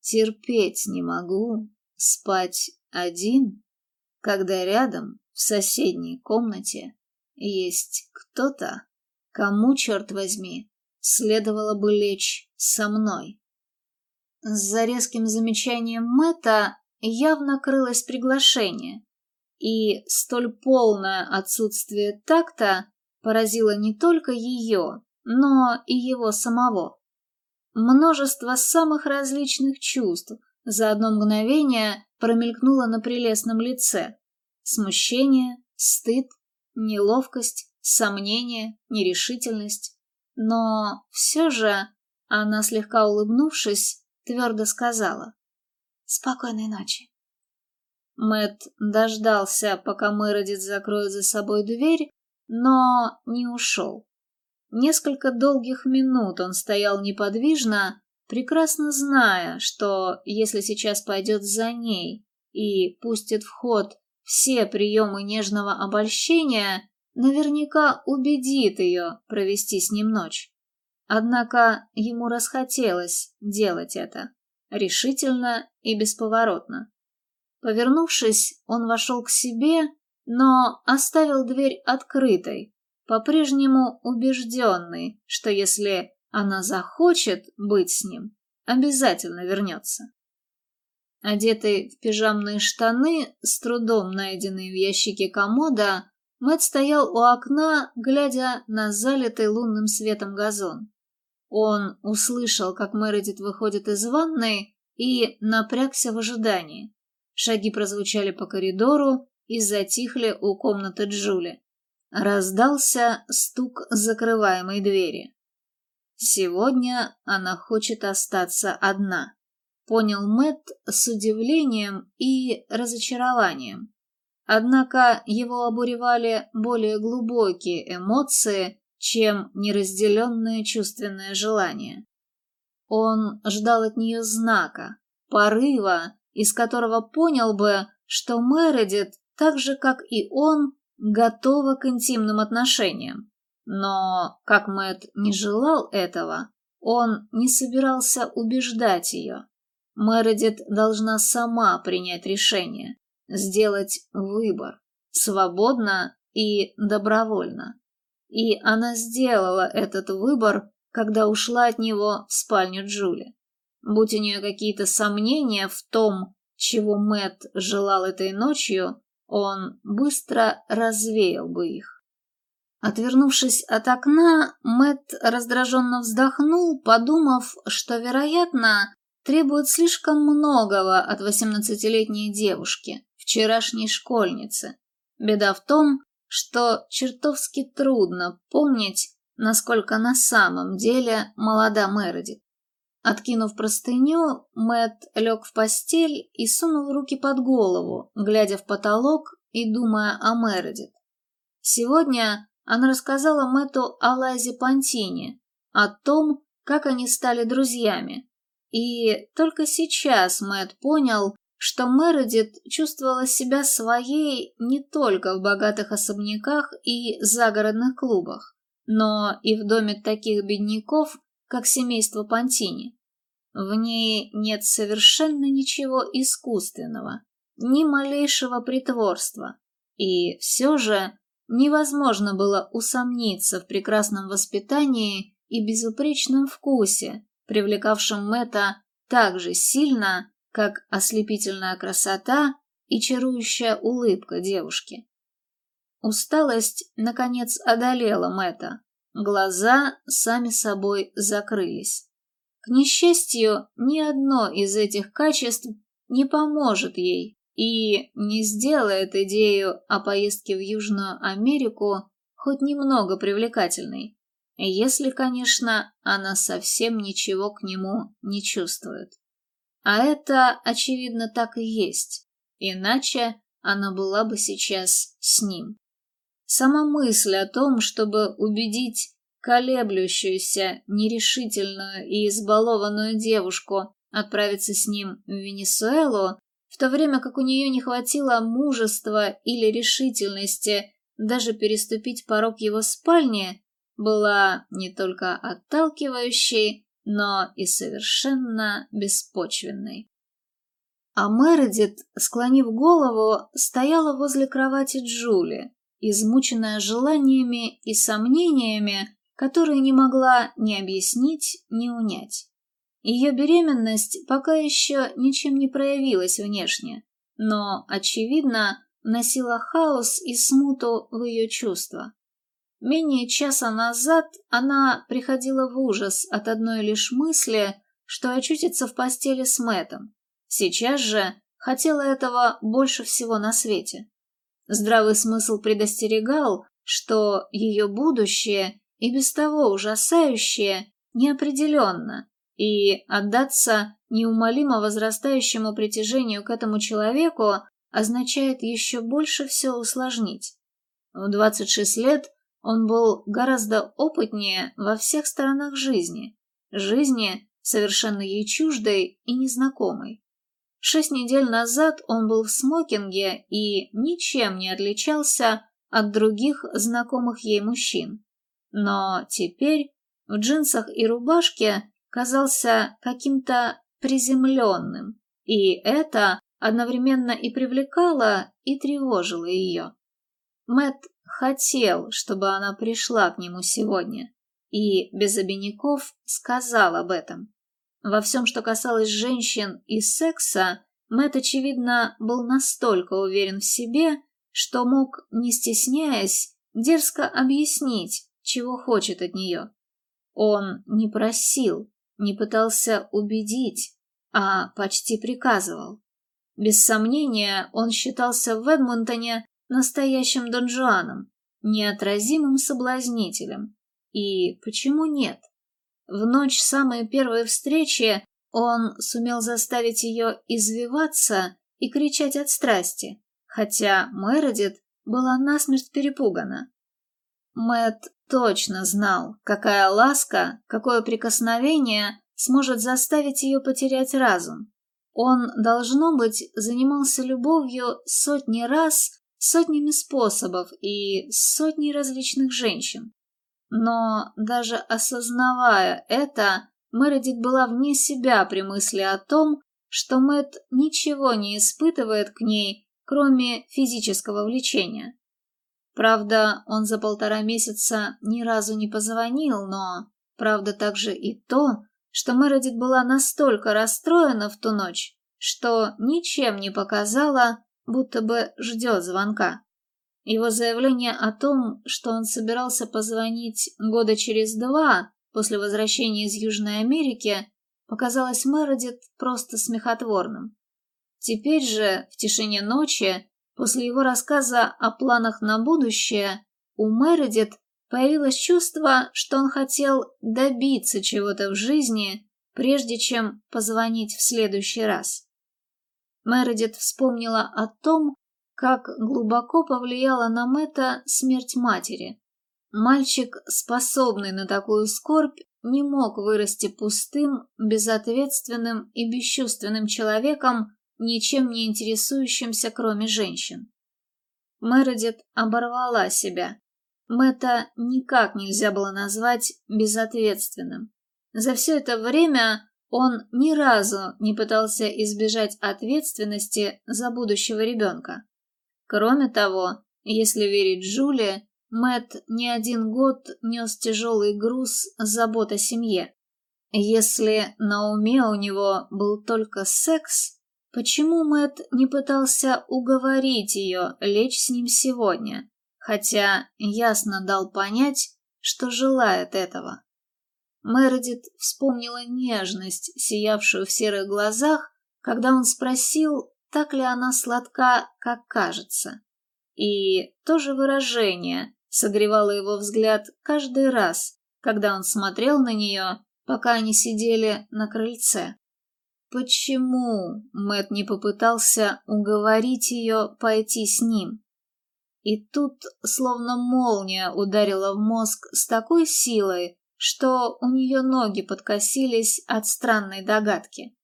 Терпеть не могу, спать один, когда рядом, в соседней комнате, есть кто-то, кому, черт возьми, следовало бы лечь со мной. за резким замечанием Мэтта явно крылось приглашение, и столь полное отсутствие такта поразило не только ее, но и его самого. Множество самых различных чувств за одно мгновение промелькнуло на прелестном лице. Смущение, стыд, неловкость, сомнение, нерешительность. Но все же она, слегка улыбнувшись, твердо сказала «Спокойной ночи». Мэт дождался, пока Мередит закроет за собой дверь, но не ушел. Несколько долгих минут он стоял неподвижно, прекрасно зная, что если сейчас пойдет за ней и пустит в ход все приемы нежного обольщения, наверняка убедит ее провести с ним ночь. Однако ему расхотелось делать это, решительно и бесповоротно. Повернувшись, он вошел к себе, но оставил дверь открытой, по-прежнему убежденный, что если она захочет быть с ним, обязательно вернется. Одетый в пижамные штаны, с трудом найденные в ящике комода, Мэтт стоял у окна, глядя на залитый лунным светом газон. Он услышал, как Мередит выходит из ванной, и напрягся в ожидании. Шаги прозвучали по коридору и затихли у комнаты Джули. Раздался стук закрываемой двери. Сегодня она хочет остаться одна, понял Мэтт с удивлением и разочарованием. Однако его обуревали более глубокие эмоции, чем неразделенное чувственное желание. Он ждал от нее знака, порыва, из которого понял бы, что Мередит, так же как и он, готова к интимным отношениям. Но, как Мэт не желал этого, он не собирался убеждать ее. Мередит должна сама принять решение, сделать выбор, свободно и добровольно. И она сделала этот выбор, когда ушла от него в спальню Джули. Будь у нее какие-то сомнения в том, чего Мэт желал этой ночью, он быстро развеял бы их. Отвернувшись от окна, Мэт раздраженно вздохнул, подумав, что, вероятно, требует слишком многого от восемнадцатилетней девушки, вчерашней школьницы. Беда в том, что чертовски трудно помнить, насколько на самом деле молода Мередит. Откинув простыню, Мэт лег в постель и сунул руки под голову, глядя в потолок и думая о Мередит. Сегодня она рассказала Мэту о Лайзе Пантине, о том, как они стали друзьями. И только сейчас Мэт понял, что Мередит чувствовала себя своей не только в богатых особняках и загородных клубах, но и в доме таких бедняков, как семейство Пантини. В ней нет совершенно ничего искусственного, ни малейшего притворства, и все же невозможно было усомниться в прекрасном воспитании и безупречном вкусе, привлекавшем Мэтта так же сильно, как ослепительная красота и чарующая улыбка девушки. Усталость, наконец, одолела Мэтта. Глаза сами собой закрылись. К несчастью, ни одно из этих качеств не поможет ей и не сделает идею о поездке в Южную Америку хоть немного привлекательной, если, конечно, она совсем ничего к нему не чувствует. А это, очевидно, так и есть, иначе она была бы сейчас с ним. Сама мысль о том, чтобы убедить колеблющуюся, нерешительную и избалованную девушку отправиться с ним в Венесуэлу, в то время как у нее не хватило мужества или решительности даже переступить порог его спальни, была не только отталкивающей, но и совершенно беспочвенной. А Мередит, склонив голову, стояла возле кровати Джули, измученная желаниями и сомнениями, которые не могла ни объяснить, ни унять. Ее беременность пока еще ничем не проявилась внешне, но, очевидно, вносила хаос и смуту в ее чувства. Менее часа назад она приходила в ужас от одной лишь мысли, что очутится в постели с Мэтом. Сейчас же хотела этого больше всего на свете. Здравый смысл предостерегал, что ее будущее и без того ужасающее неопределенно, и отдаться неумолимо возрастающему притяжению к этому человеку означает еще больше все усложнить. В 26 лет он был гораздо опытнее во всех сторонах жизни, жизни, совершенно ей чуждой и незнакомой. Шесть недель назад он был в смокинге и ничем не отличался от других знакомых ей мужчин. Но теперь в джинсах и рубашке казался каким-то приземленным, и это одновременно и привлекало, и тревожило ее. Мэт хотел, чтобы она пришла к нему сегодня, и без обиняков сказал об этом. Во всем, что касалось женщин и секса, Мэт, очевидно, был настолько уверен в себе, что мог, не стесняясь, дерзко объяснить, чего хочет от нее. Он не просил, не пытался убедить, а почти приказывал. Без сомнения, он считался в Эдмонтоне настоящим донжуаном, неотразимым соблазнителем. И почему нет? В ночь самой первой встречи он сумел заставить ее извиваться и кричать от страсти, хотя Мередит была насмерть перепугана. Мэт точно знал, какая ласка, какое прикосновение сможет заставить ее потерять разум. Он, должно быть, занимался любовью сотни раз, сотнями способов и сотней различных женщин. Но даже осознавая это, Мередит была вне себя при мысли о том, что Мэт ничего не испытывает к ней, кроме физического влечения. Правда, он за полтора месяца ни разу не позвонил, но правда также и то, что Мередит была настолько расстроена в ту ночь, что ничем не показала, будто бы ждет звонка. Его заявление о том, что он собирался позвонить года через два после возвращения из Южной Америки, показалось Мередит просто смехотворным. Теперь же, в тишине ночи, После его рассказа о планах на будущее у Мередит появилось чувство, что он хотел добиться чего-то в жизни, прежде чем позвонить в следующий раз. Мередит вспомнила о том, как глубоко повлияла на Мэтта смерть матери. Мальчик, способный на такую скорбь, не мог вырасти пустым, безответственным и бесчувственным человеком, ничем не интересующимся, кроме женщин. Мередит оборвала себя. Мэтта никак нельзя было назвать безответственным. За все это время он ни разу не пытался избежать ответственности за будущего ребенка. Кроме того, если верить Джулии, Мэт не один год нес тяжелый груз забот о семье. Если на уме у него был только секс, Почему Мэт не пытался уговорить ее лечь с ним сегодня, хотя ясно дал понять, что желает этого? Мередит вспомнила нежность, сиявшую в серых глазах, когда он спросил, так ли она сладка, как кажется. И то же выражение согревало его взгляд каждый раз, когда он смотрел на нее, пока они сидели на крыльце. Почему Мэт не попытался уговорить ее пойти с ним? И тут словно молния ударила в мозг с такой силой, что у нее ноги подкосились от странной догадки.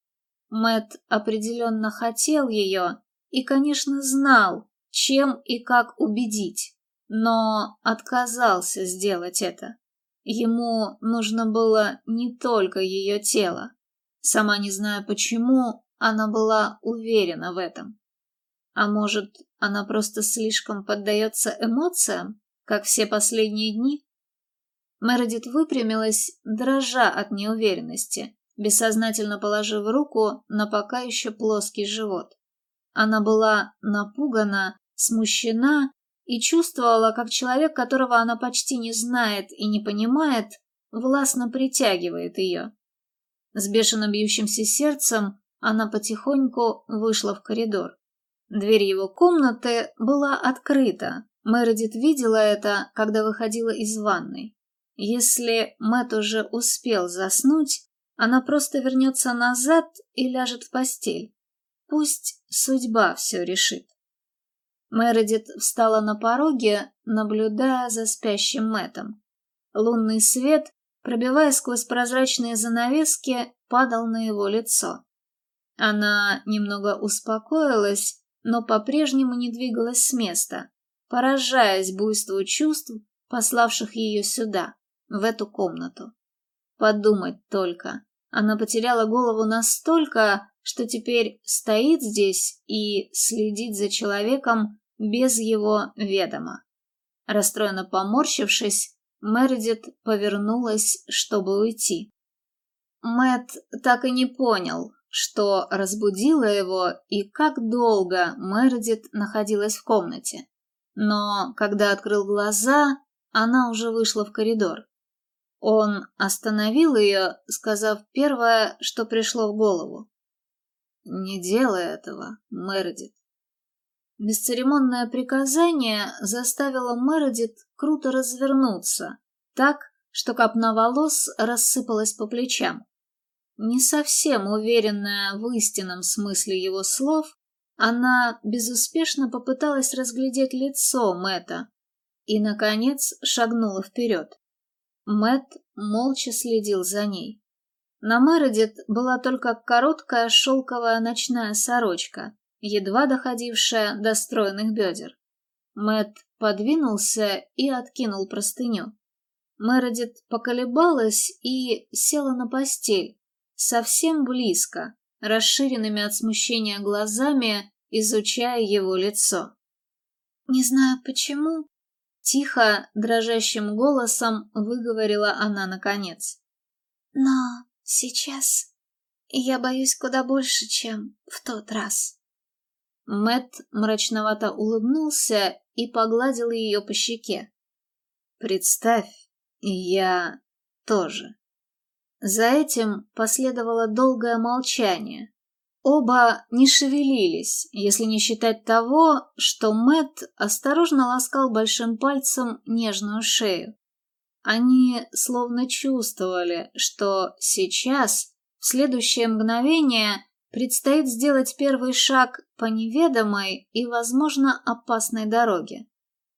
Мэт определенно хотел ее и, конечно, знал, чем и как убедить, но отказался сделать это. Ему нужно было не только ее тело. Сама не зная почему, она была уверена в этом. А может, она просто слишком поддается эмоциям, как все последние дни? Мередит выпрямилась, дрожа от неуверенности, бессознательно положив руку на пока еще плоский живот. Она была напугана, смущена и чувствовала, как человек, которого она почти не знает и не понимает, властно притягивает ее. С бешено бьющимся сердцем она потихоньку вышла в коридор. Дверь его комнаты была открыта. Мередит видела это, когда выходила из ванной. Если Мэт уже успел заснуть, она просто вернется назад и ляжет в постель. Пусть судьба все решит. Мередит встала на пороге, наблюдая за спящим Мэтом. Лунный свет, пробиваясь сквозь прозрачные занавески, падал на его лицо. Она немного успокоилась, но по-прежнему не двигалась с места, поражаясь буйству чувств, пославших ее сюда, в эту комнату. Подумать только, она потеряла голову настолько, что теперь стоит здесь и следит за человеком без его ведома. Расстроенно поморщившись, Мередит повернулась, чтобы уйти. Мэт так и не понял, что разбудило его и как долго Мередит находилась в комнате. Но когда открыл глаза, она уже вышла в коридор. Он остановил ее, сказав первое, что пришло в голову. «Не делай этого, Мередит». Бесцеремонное приказание заставило Мередит круто развернуться, так, что копна волос рассыпалась по плечам. Не совсем уверенная в истинном смысле его слов, она безуспешно попыталась разглядеть лицо Мэта и, наконец, шагнула вперед. Мэт молча следил за ней. На Мередит была только короткая шелковая ночная сорочка, едва доходившая до стройных бедер. Мэт подвинулся и откинул простыню. Мередит поколебалась и села на постель, совсем близко, расширенными от смущения глазами, изучая его лицо. «Не знаю почему, Тихо, дрожащим голосом выговорила она наконец. «Но сейчас я боюсь куда больше, чем в тот раз». Мэт мрачновато улыбнулся и погладил ее по щеке. «Представь, я тоже». За этим последовало долгое молчание, Оба не шевелились, если не считать того, что Мэт осторожно ласкал большим пальцем нежную шею. Они словно чувствовали, что сейчас, в следующее мгновение, предстоит сделать первый шаг по неведомой и, возможно, опасной дороге.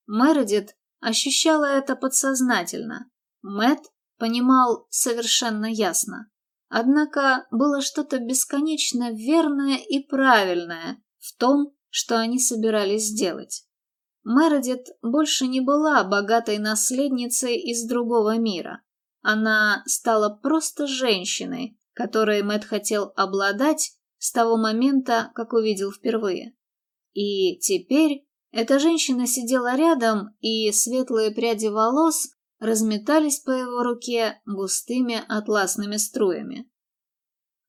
Мередит ощущала это подсознательно. Мэт понимал совершенно ясно. Однако было что-то бесконечно верное и правильное в том, что они собирались сделать. Мередит больше не была богатой наследницей из другого мира. Она стала просто женщиной, которой Мэт хотел обладать с того момента, как увидел впервые. И теперь эта женщина сидела рядом, и светлые пряди волос разметались по его руке густыми атласными струями.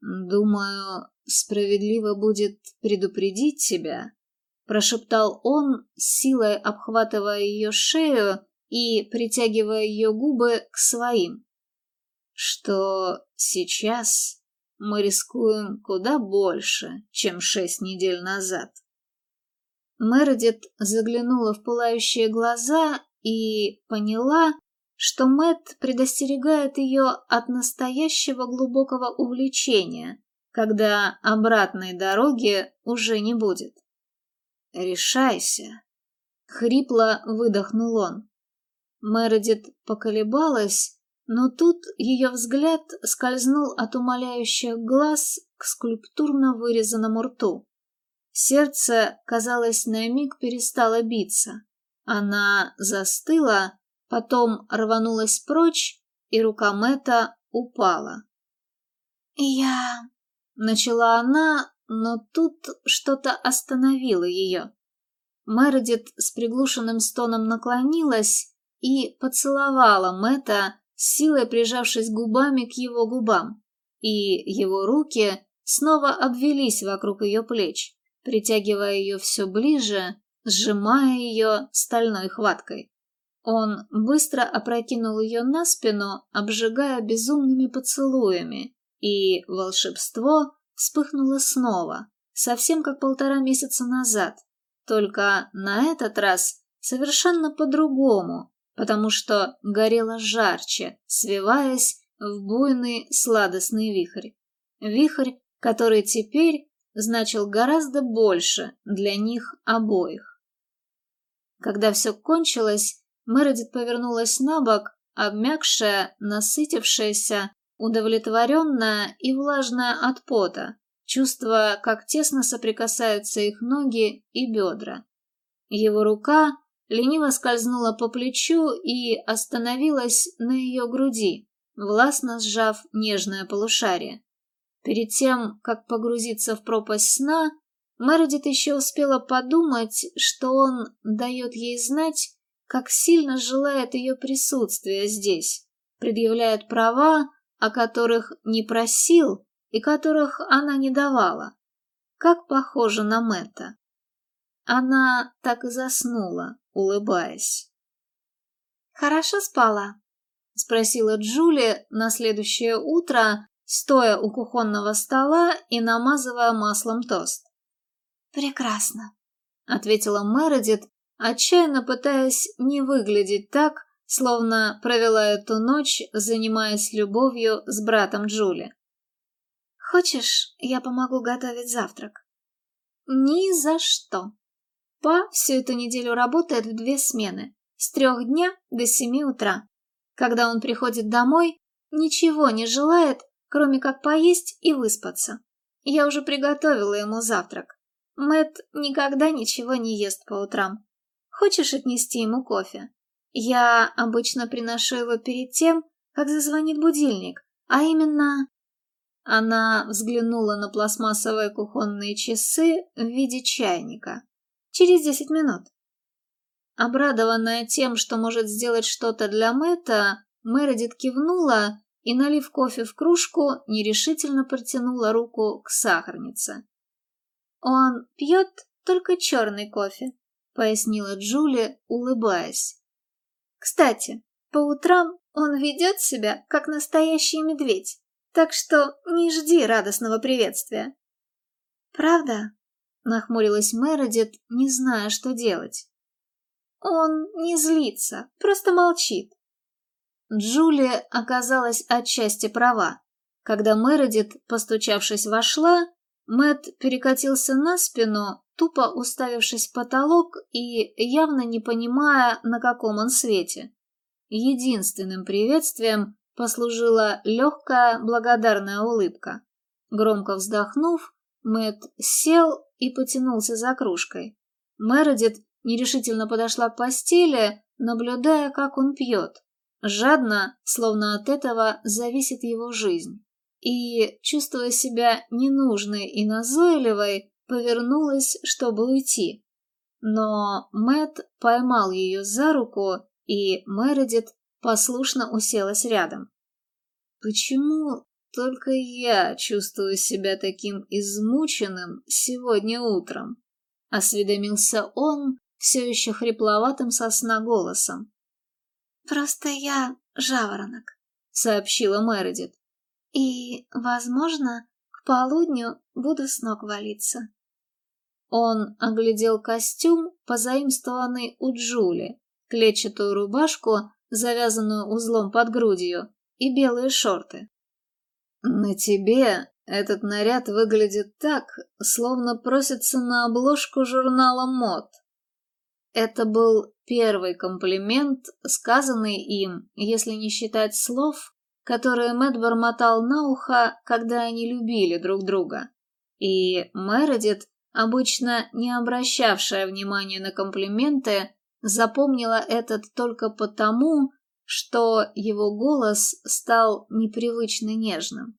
«Думаю, справедливо будет предупредить тебя», — прошептал он, силой обхватывая ее шею и притягивая ее губы к своим, «что сейчас мы рискуем куда больше, чем шесть недель назад». Мередит заглянула в пылающие глаза и поняла, что Мэт предостерегает ее от настоящего глубокого увлечения, когда обратной дороги уже не будет. «Решайся!» — хрипло выдохнул он. Мередит поколебалась, но тут ее взгляд скользнул от умоляющих глаз к скульптурно вырезанному рту. Сердце, казалось, на миг перестало биться. Она застыла, потом рванулась прочь, и рука Мэтта упала. «Я...» — начала она, но тут что-то остановило ее. Мередит с приглушенным стоном наклонилась и поцеловала Мэтта, силой прижавшись губами к его губам. и его руки снова обвелись вокруг ее плеч, притягивая ее все ближе, сжимая ее стальной хваткой. Он быстро опрокинул ее на спину, обжигая безумными поцелуями, и волшебство вспыхнуло снова, совсем как полтора месяца назад, только на этот раз совершенно по-другому, потому что горело жарче, свиваясь в буйный сладостный вихрь. Вихрь, который теперь значил гораздо больше для них обоих. Когда все кончилось, Мередит повернулась на бок, обмякшая, насытившаяся, удовлетворенная и влажная от пота, чувствуя, как тесно соприкасаются их ноги и бедра. Его рука лениво скользнула по плечу и остановилась на ее груди, властно сжав нежное полушарие. Перед тем, как погрузиться в пропасть сна, Мередит еще успела подумать, что он дает ей знать, как сильно желает ее присутствия здесь, предъявляет права, о которых не просил и которых она не давала. Как похоже на Мэтта. Она так и заснула, улыбаясь. «Хорошо спала?» — спросила Джули на следующее утро, стоя у кухонного стола и намазывая маслом тост. «Прекрасно», — ответила Мередит, отчаянно пытаясь не выглядеть так, словно провела эту ночь, занимаясь любовью с братом Джули. «Хочешь, я помогу готовить завтрак?» «Ни за что. Па всю эту неделю работает в две смены, с трех дня до семи утра. Когда он приходит домой, ничего не желает, кроме как поесть и выспаться. Я уже приготовила ему завтрак. Мэт никогда ничего не ест по утрам. Хочешь отнести ему кофе? Я обычно приношу его перед тем, как зазвонит будильник, а именно... Она взглянула на пластмассовые кухонные часы в виде чайника. Через десять минут. Обрадованная тем, что может сделать что-то для Мэтта, Мередит кивнула и, налив кофе в кружку, нерешительно протянула руку к сахарнице. «Он пьет только черный кофе», — пояснила Джули, улыбаясь. «Кстати, по утрам он ведет себя, как настоящий медведь, так что не жди радостного приветствия». «Правда?» — нахмурилась Мередит, не зная, что делать. «Он не злится, просто молчит». Джулия оказалась отчасти права. Когда Мередит, постучавшись, вошла, Мэт перекатился на спину, тупо уставившись в потолок и явно не понимая, на каком он свете. Единственным приветствием послужила легкая благодарная улыбка. Громко вздохнув, Мэт сел и потянулся за кружкой. Мередит нерешительно подошла к постели, наблюдая, как он пьет. Жадно, словно от этого зависит его жизнь и, чувствуя себя ненужной и назойливой, повернулась, чтобы уйти. Но Мэт поймал ее за руку, и Мередит послушно уселась рядом. «Почему только я чувствую себя таким измученным сегодня утром?» — осведомился он все еще хрипловатым сосна голосом. «Просто я жаворонок», — сообщила Мередит. И, возможно, к полудню буду с ног валиться. Он оглядел костюм, позаимствованный у Джули, клетчатую рубашку, завязанную узлом под грудью, и белые шорты. «На тебе этот наряд выглядит так, словно просится на обложку журнала мод». Это был первый комплимент, сказанный им, если не считать слов, которые Мэтт бормотал на ухо, когда они любили друг друга. И Мередит, обычно не обращавшая внимания на комплименты, запомнила этот только потому, что его голос стал непривычно нежным.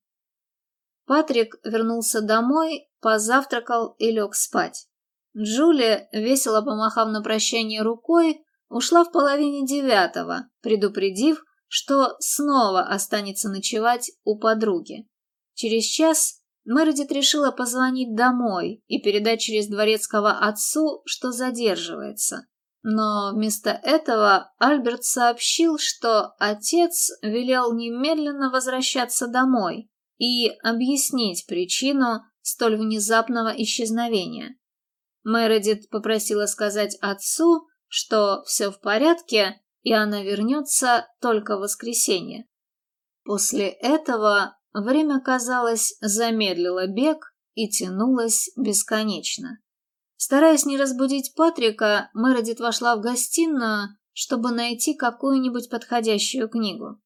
Патрик вернулся домой, позавтракал и лег спать. Джулия, весело помахав на прощание рукой, ушла в половине девятого, предупредив, что снова останется ночевать у подруги. Через час Мередит решила позвонить домой и передать через дворецкого отцу, что задерживается. Но вместо этого Альберт сообщил, что отец велел немедленно возвращаться домой и объяснить причину столь внезапного исчезновения. Мередит попросила сказать отцу, что все в порядке, и она вернется только в воскресенье. После этого время, казалось, замедлило бег и тянулось бесконечно. Стараясь не разбудить Патрика, Мередит вошла в гостиную, чтобы найти какую-нибудь подходящую книгу.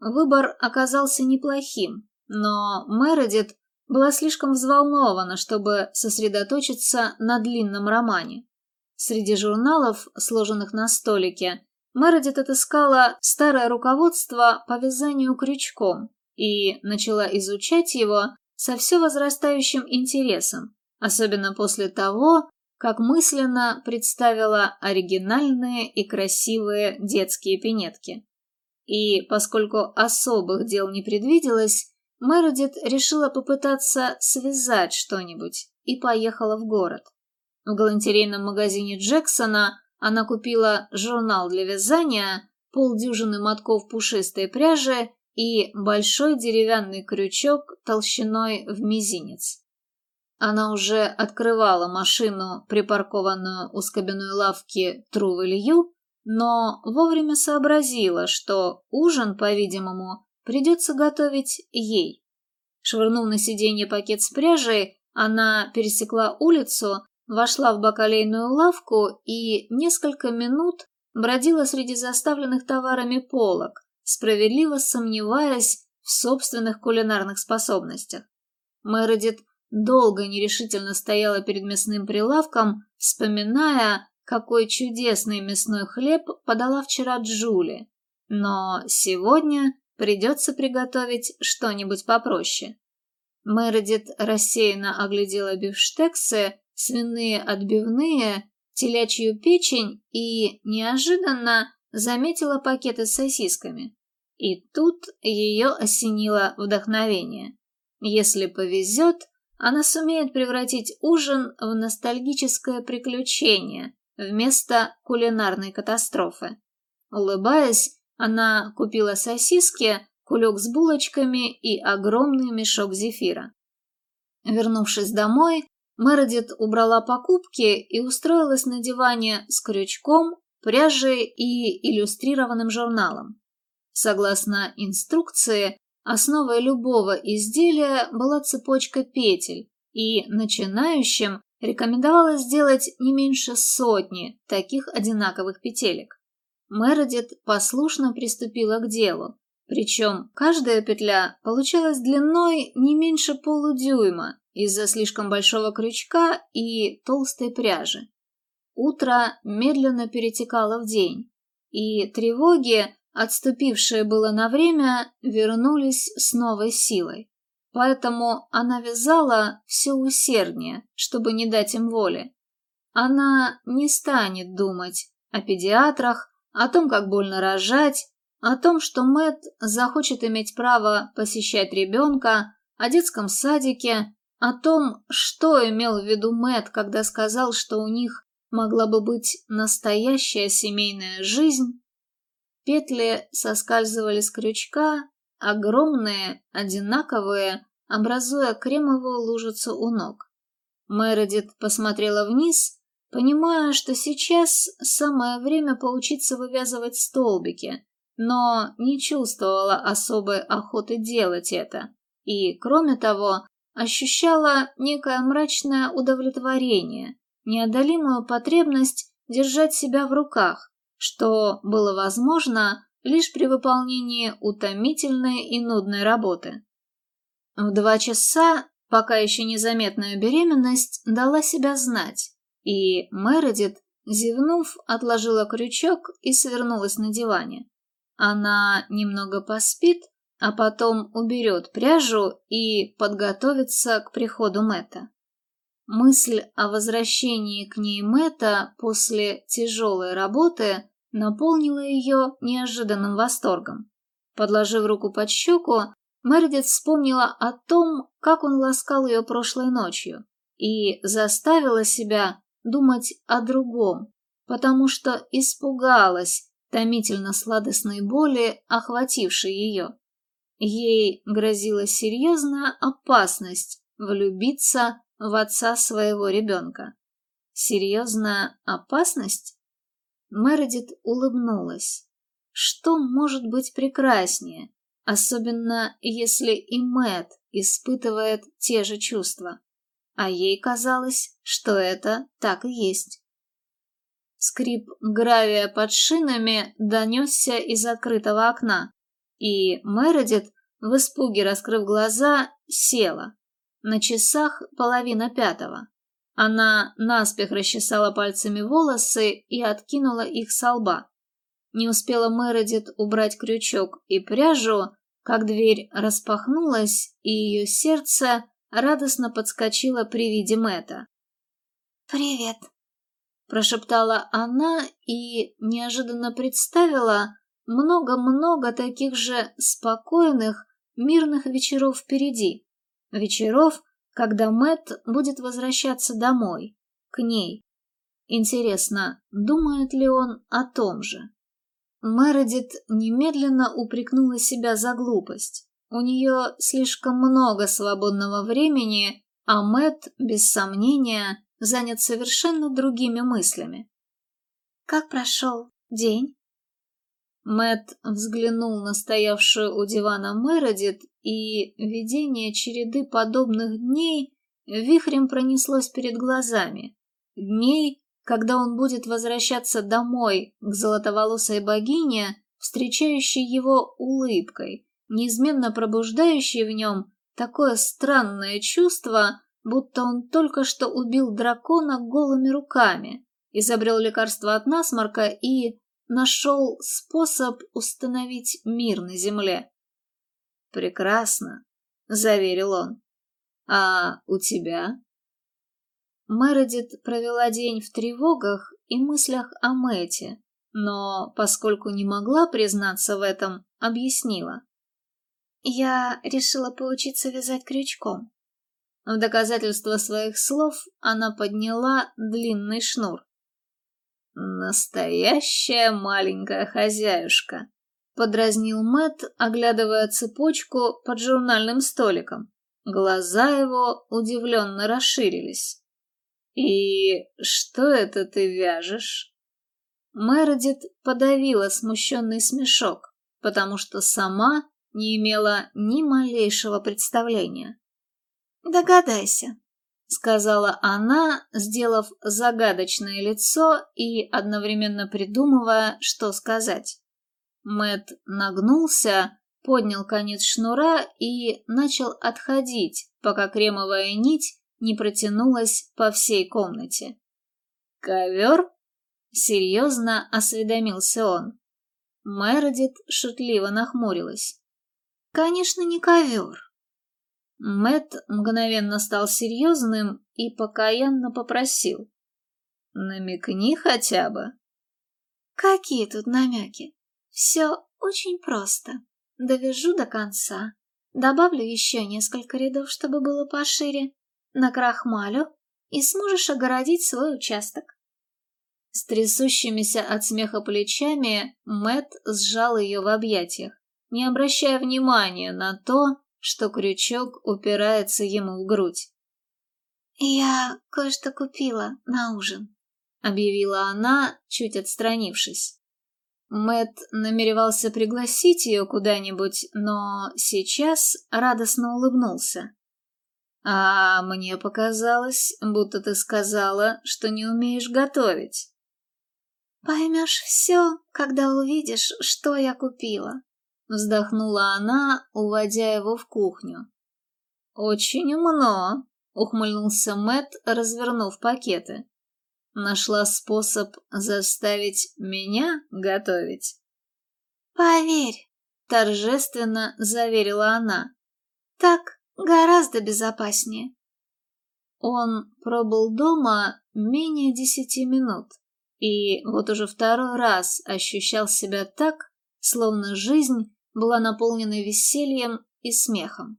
Выбор оказался неплохим, но Мередит была слишком взволнована, чтобы сосредоточиться на длинном романе. Среди журналов, сложенных на столике, Мередит отыскала старое руководство по вязанию крючком и начала изучать его со все возрастающим интересом, особенно после того, как мысленно представила оригинальные и красивые детские пинетки. И поскольку особых дел не предвиделось, Мередит решила попытаться связать что-нибудь и поехала в город. В галантерейном магазине Джексона она купила журнал для вязания, полдюжины мотков пушистой пряжи и большой деревянный крючок толщиной в мизинец. Она уже открывала машину, припаркованную у скобяной лавки Тру но вовремя сообразила, что ужин, по-видимому, придется готовить ей. Швырнув на сиденье пакет с пряжей, она пересекла улицу, вошла в бакалейную лавку и несколько минут бродила среди заставленных товарами полок, справедливо сомневаясь в собственных кулинарных способностях. Мередит долго нерешительно стояла перед мясным прилавком, вспоминая, какой чудесный мясной хлеб подала вчера Джули. Но сегодня придется приготовить что-нибудь попроще. Мередит рассеянно оглядела бифштексы, свиные отбивные, телячью печень и неожиданно заметила пакеты с сосисками. И тут ее осенило вдохновение. Если повезет, она сумеет превратить ужин в ностальгическое приключение вместо кулинарной катастрофы. Улыбаясь, она купила сосиски, кулек с булочками и огромный мешок зефира. Вернувшись домой, Мередит убрала покупки и устроилась на диване с крючком, пряжей и иллюстрированным журналом. Согласно инструкции, основой любого изделия была цепочка петель, и начинающим рекомендовалось сделать не меньше сотни таких одинаковых петелек. Мередит послушно приступила к делу, причем каждая петля получалась длиной не меньше полудюйма из-за слишком большого крючка и толстой пряжи. Утро медленно перетекало в день, и тревоги, отступившие было на время, вернулись с новой силой. Поэтому она вязала все усерднее, чтобы не дать им воли. Она не станет думать о педиатрах, о том, как больно рожать, о том, что Мэт захочет иметь право посещать ребенка, о детском садике, о том, что имел в виду Мэт, когда сказал, что у них могла бы быть настоящая семейная жизнь. Петли соскальзывали с крючка, огромные, одинаковые, образуя кремовую лужицу у ног. Мередит посмотрела вниз понимая, что сейчас самое время поучиться вывязывать столбики, но не чувствовала особой охоты делать это, и, кроме того, ощущала некое мрачное удовлетворение, неодолимую потребность держать себя в руках, что было возможно лишь при выполнении утомительной и нудной работы. В два часа, пока еще незаметная беременность, дала себя знать, и Мередит, зевнув, отложила крючок и свернулась на диване. Она немного поспит, а потом уберет пряжу и подготовится к приходу Мэтта. Мысль о возвращении к ней Мэтта после тяжелой работы наполнила ее неожиданным восторгом. Подложив руку под щеку, Мередит вспомнила о том, как он ласкал ее прошлой ночью, и заставила себя думать о другом, потому что испугалась томительно сладостной боли, охватившей ее. Ей грозила серьезная опасность влюбиться в отца своего ребенка. Серьезная опасность? Мередит улыбнулась. Что может быть прекраснее, особенно если и Мэт испытывает те же чувства? А ей казалось, что это так и есть. Скрип гравия под шинами донесся из открытого окна, и Мередит, в испуге раскрыв глаза, села. На часах половина пятого. Она наспех расчесала пальцами волосы и откинула их со лба. Не успела Мередит убрать крючок и пряжу, как дверь распахнулась, и ее сердце радостно подскочило при виде Мэтта. «Привет», — прошептала она и неожиданно представила много-много таких же спокойных, мирных вечеров впереди. Вечеров, когда Мэт будет возвращаться домой, к ней. Интересно, думает ли он о том же? Мередит немедленно упрекнула себя за глупость. У нее слишком много свободного времени, а Мэт, без сомнения, занят совершенно другими мыслями. «Как прошел день?» Мэт взглянул на стоявшую у дивана Мередит, и видение череды подобных дней вихрем пронеслось перед глазами. Дней, когда он будет возвращаться домой к золотоволосой богине, встречающей его улыбкой, неизменно пробуждающей в нем такое странное чувство, будто он только что убил дракона голыми руками, изобрел лекарство от насморка и нашел способ установить мир на земле. «Прекрасно», — заверил он. «А у тебя?» Мередит провела день в тревогах и мыслях о Мэте, но, поскольку не могла признаться в этом, объяснила. «Я решила поучиться вязать крючком». В доказательство своих слов она подняла длинный шнур. «Настоящая маленькая хозяюшка», — подразнил Мэт, оглядывая цепочку под журнальным столиком. Глаза его удивленно расширились. «И что это ты вяжешь?» Мередит подавила смущенный смешок, потому что сама не имела ни малейшего представления. «Догадайся», сказала она, сделав загадочное лицо и одновременно придумывая, что сказать. Мэт нагнулся, поднял конец шнура и начал отходить, пока кремовая нить не протянулась по всей комнате. «Ковер?» — серьезно осведомился он. Мередит шутливо нахмурилась. «Конечно, не ковер. Мэт мгновенно стал серьезным и покаянно попросил. «Намекни хотя бы». «Какие тут намеки? Все очень просто. Довяжу до конца. Добавлю еще несколько рядов, чтобы было пошире. Накрахмалю, и сможешь огородить свой участок». С трясущимися от смеха плечами Мэт сжал ее в объятиях, не обращая внимания на то, что крючок упирается ему в грудь. «Я кое-что купила на ужин», — объявила она, чуть отстранившись. Мэт намеревался пригласить ее куда-нибудь, но сейчас радостно улыбнулся. «А мне показалось, будто ты сказала, что не умеешь готовить». «Поймешь все, когда увидишь, что я купила», Вздохнула она, уводя его в кухню. «Очень умно», — ухмыльнулся Мэт, развернув пакеты. «Нашла способ заставить меня готовить?» «Поверь», — торжественно заверила она. «Так гораздо безопаснее». Он пробыл дома менее десяти минут, и вот уже второй раз ощущал себя так, словно жизнь была наполнена весельем и смехом.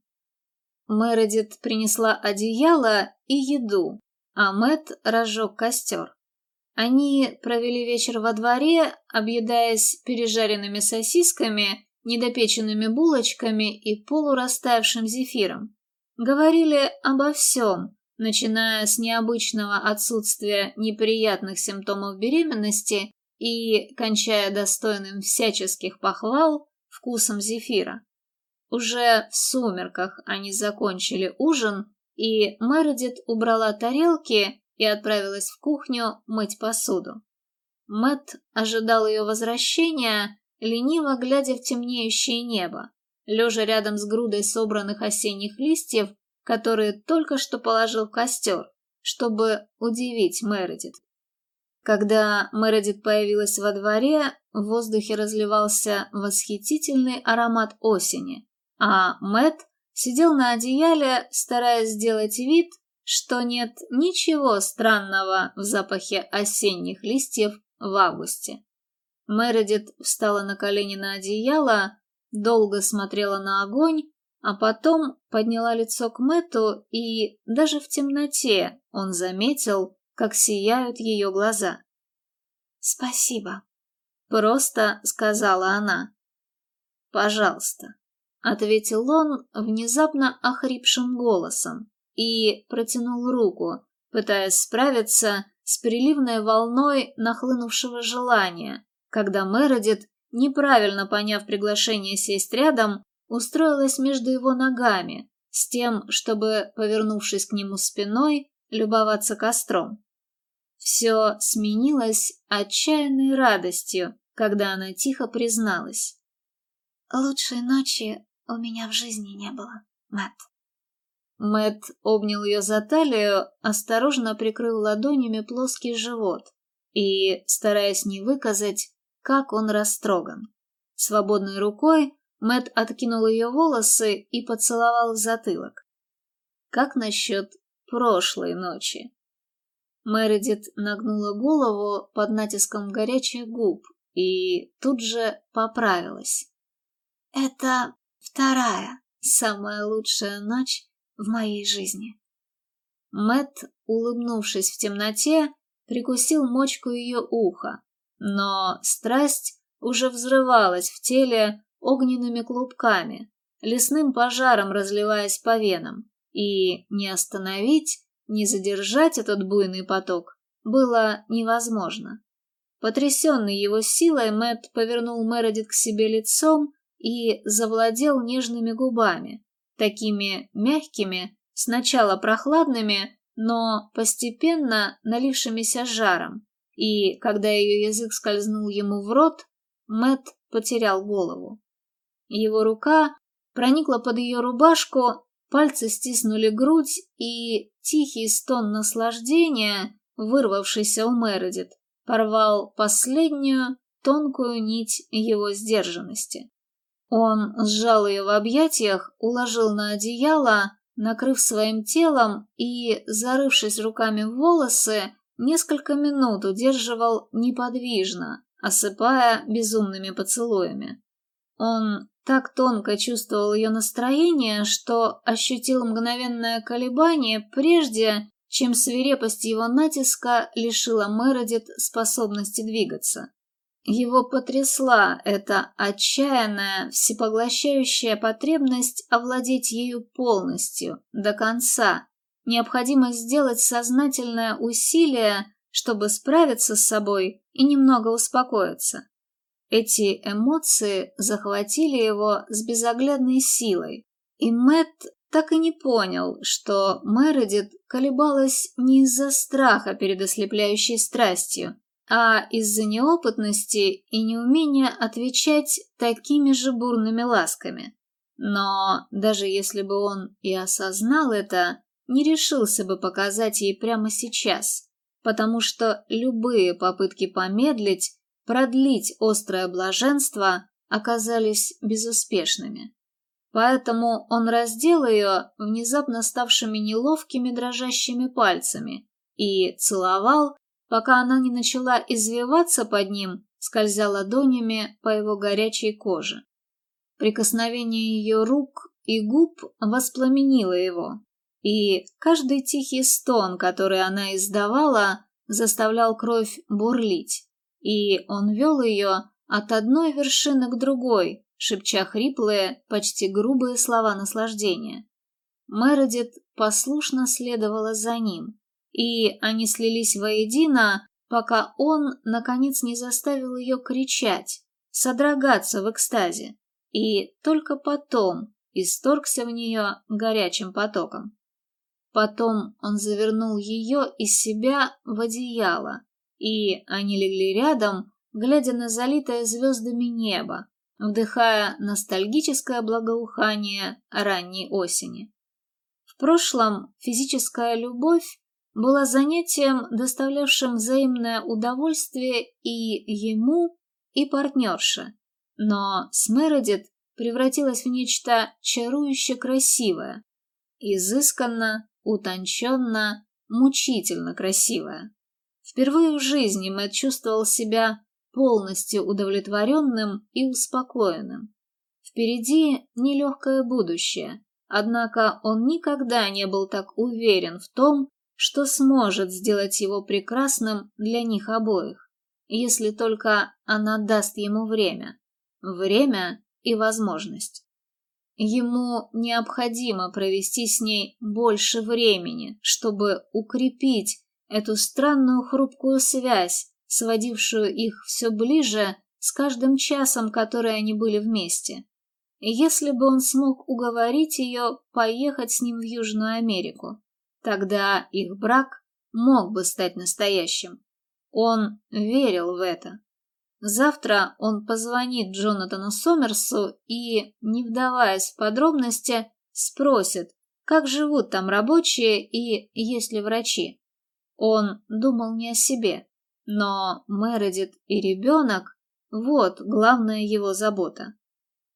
Мередит принесла одеяло и еду, а Мэт разжег костер. Они провели вечер во дворе, объедаясь пережаренными сосисками, недопеченными булочками и полурастаявшим зефиром. Говорили обо всем, начиная с необычного отсутствия неприятных симптомов беременности и кончая достойным всяческих похвал вкусом зефира. Уже в сумерках они закончили ужин, и Мередит убрала тарелки и отправилась в кухню мыть посуду. Мэт ожидал ее возвращения, лениво глядя в темнеющее небо, лежа рядом с грудой собранных осенних листьев, которые только что положил в костер, чтобы удивить Мередит. Когда Мередит появилась во дворе, в воздухе разливался восхитительный аромат осени, а Мэт сидел на одеяле, стараясь сделать вид, что нет ничего странного в запахе осенних листьев в августе. Мередит встала на колени на одеяло, долго смотрела на огонь, а потом подняла лицо к Мэту, и даже в темноте он заметил, как сияют ее глаза. «Спасибо», — просто сказала она. «Пожалуйста», — ответил он внезапно охрипшим голосом и протянул руку, пытаясь справиться с приливной волной нахлынувшего желания, когда Мередит, неправильно поняв приглашение сесть рядом, устроилась между его ногами, с тем, чтобы, повернувшись к нему спиной, любоваться костром. Все сменилось отчаянной радостью, когда она тихо призналась. «Лучшей ночи у меня в жизни не было, Мэтт». Мэт обнял ее за талию, осторожно прикрыл ладонями плоский живот и, стараясь не выказать, как он растроган. Свободной рукой Мэт откинул ее волосы и поцеловал в затылок. «Как насчет прошлой ночи?» Мередит нагнула голову под натиском горячих губ и тут же поправилась. «Это вторая, самая лучшая ночь в моей жизни». Мэт, улыбнувшись в темноте, прикусил мочку ее уха, но страсть уже взрывалась в теле огненными клубками, лесным пожаром разливаясь по венам, и не остановить, не задержать этот буйный поток было невозможно. Потрясенный его силой, Мэт повернул Мередит к себе лицом и завладел нежными губами, такими мягкими, сначала прохладными, но постепенно налившимися жаром, и когда ее язык скользнул ему в рот, Мэт потерял голову. Его рука проникла под ее рубашку, пальцы стиснули грудь, и тихий стон наслаждения, вырвавшийся у Мередит, порвал последнюю тонкую нить его сдержанности. Он сжал ее в объятиях, уложил на одеяло, накрыв своим телом и, зарывшись руками в волосы, несколько минут удерживал неподвижно, осыпая безумными поцелуями. Он так тонко чувствовал ее настроение, что ощутил мгновенное колебание прежде, чем свирепость его натиска лишила Мередит способности двигаться. Его потрясла эта отчаянная, всепоглощающая потребность овладеть ею полностью, до конца, необходимость сделать сознательное усилие, чтобы справиться с собой и немного успокоиться. Эти эмоции захватили его с безоглядной силой, и Мэтт так и не понял, что Мередит колебалась не из-за страха перед ослепляющей страстью, а из-за неопытности и неумения отвечать такими же бурными ласками. Но даже если бы он и осознал это, не решился бы показать ей прямо сейчас, потому что любые попытки помедлить продлить острое блаженство оказались безуспешными. Поэтому он раздел ее внезапно ставшими неловкими дрожащими пальцами и целовал, пока она не начала извиваться под ним, скользя ладонями по его горячей коже. Прикосновения ее рук и губ воспламенила его, и каждый тихий стон, который она издавала, заставлял кровь бурлить, и он вел ее от одной вершины к другой, шепча хриплые, почти грубые слова наслаждения. Мередит послушно следовала за ним, и они слились воедино, пока он, наконец, не заставил ее кричать, содрогаться в экстазе, и только потом исторгся в нее горячим потоком. Потом он завернул ее и себя в одеяло, и они легли рядом, глядя на залитое звездами небо, вдыхая ностальгическое благоухание ранней осени. В прошлом физическая любовь была занятием, доставлявшим взаимное удовольствие и ему, и партнерше, но с превратилась в нечто чарующе красивое, изысканно, утонченно, мучительно красивое. Впервые в жизни Мэтт чувствовал себя полностью удовлетворенным и успокоенным. Впереди нелегкое будущее, однако он никогда не был так уверен в том, что сможет сделать его прекрасным для них обоих, если только она даст ему время. Время и возможность. Ему необходимо провести с ней больше времени, чтобы укрепить эту странную хрупкую связь, сводившую их все ближе с каждым часом, который они были вместе. Если бы он смог уговорить ее поехать с ним в Южную Америку, тогда их брак мог бы стать настоящим. Он верил в это. Завтра он позвонит Джонатану Сомерсу и, не вдаваясь в подробности, спросит, как живут там рабочие и есть ли врачи. Он думал не о себе, но Мередит и ребенок – вот главная его забота.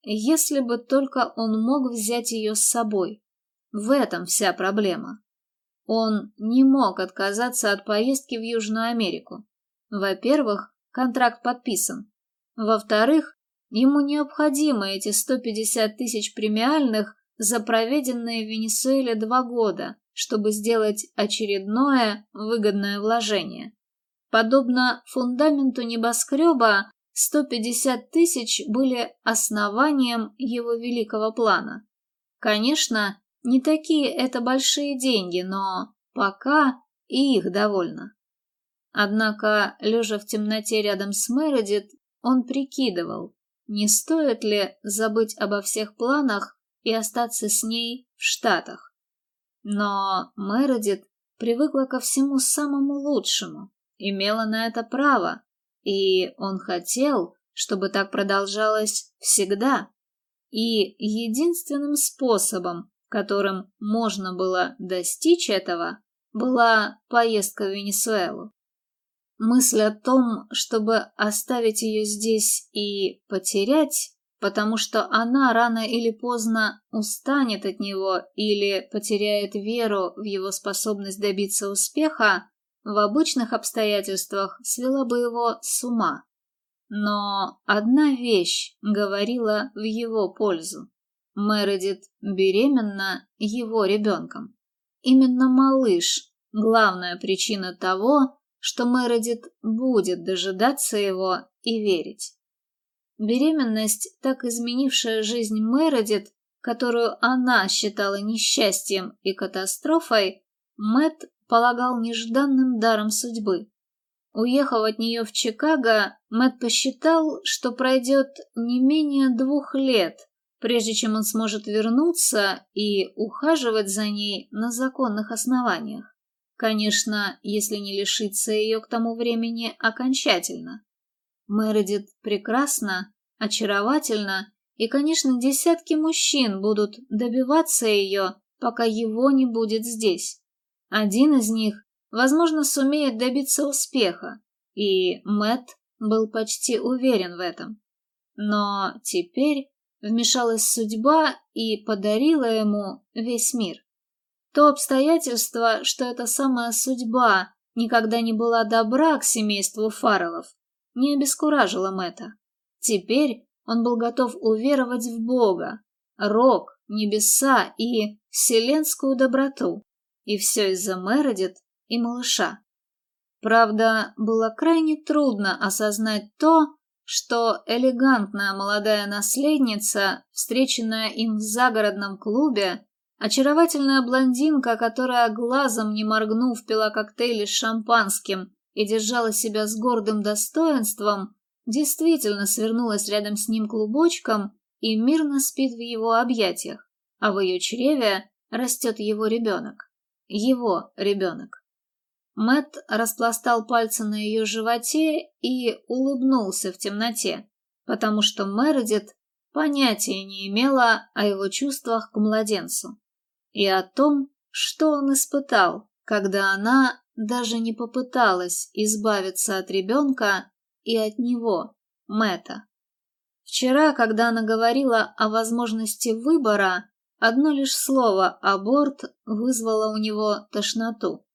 Если бы только он мог взять ее с собой. В этом вся проблема. Он не мог отказаться от поездки в Южную Америку. Во-первых, контракт подписан. Во-вторых, ему необходимы эти 150 тысяч премиальных за проведенные в Венесуэле два года, чтобы сделать очередное выгодное вложение. Подобно фундаменту небоскреба, 150 тысяч были основанием его великого плана. Конечно, не такие это большие деньги, но пока и их довольно. Однако, лежа в темноте рядом с Мередит, он прикидывал, не стоит ли забыть обо всех планах и остаться с ней в Штатах. Но Мередит привыкла ко всему самому лучшему, имела на это право, и он хотел, чтобы так продолжалось всегда. И единственным способом, которым можно было достичь этого, была поездка в Венесуэлу. Мысль о том, чтобы оставить ее здесь и потерять, потому что она рано или поздно устанет от него или потеряет веру в его способность добиться успеха, в обычных обстоятельствах свела бы его с ума. Но одна вещь говорила в его пользу. Мередит беременна его ребенком. Именно малыш – главная причина того, что Мередит будет дожидаться его и верить. Беременность, так изменившая жизнь Мередит, которую она считала несчастьем и катастрофой, Мэт полагал нежданным даром судьбы. Уехав от нее в Чикаго, Мэт посчитал, что пройдет не менее двух лет, прежде чем он сможет вернуться и ухаживать за ней на законных основаниях. Конечно, если не лишиться ее к тому времени окончательно. Мередит прекрасна, очаровательна, и, конечно, десятки мужчин будут добиваться ее, пока его не будет здесь. Один из них, возможно, сумеет добиться успеха, и Мэт был почти уверен в этом. Но теперь вмешалась судьба и подарила ему весь мир. То обстоятельство, что эта самая судьба никогда не была добра к семейству Фарреллов, не обескуражило Мэтта. Теперь он был готов уверовать в Бога. Рок, небеса и вселенскую доброту. И все из-за Мередит и малыша. Правда, было крайне трудно осознать то, что элегантная молодая наследница, встреченная им в загородном клубе, очаровательная блондинка, которая глазом не моргнув пила коктейли с шампанским и держала себя с гордым достоинством, действительно свернулась рядом с ним клубочком и мирно спит в его объятиях, а в ее чреве растет его ребенок. Его ребенок. Мэт распластал пальцы на ее животе и улыбнулся в темноте, потому что Мередит понятия не имела о его чувствах к младенцу и о том, что он испытал, когда она даже не попыталась избавиться от ребенка и от него, Мэта. Вчера, когда она говорила о возможности выбора, одно лишь слово «аборт» вызвало у него тошноту.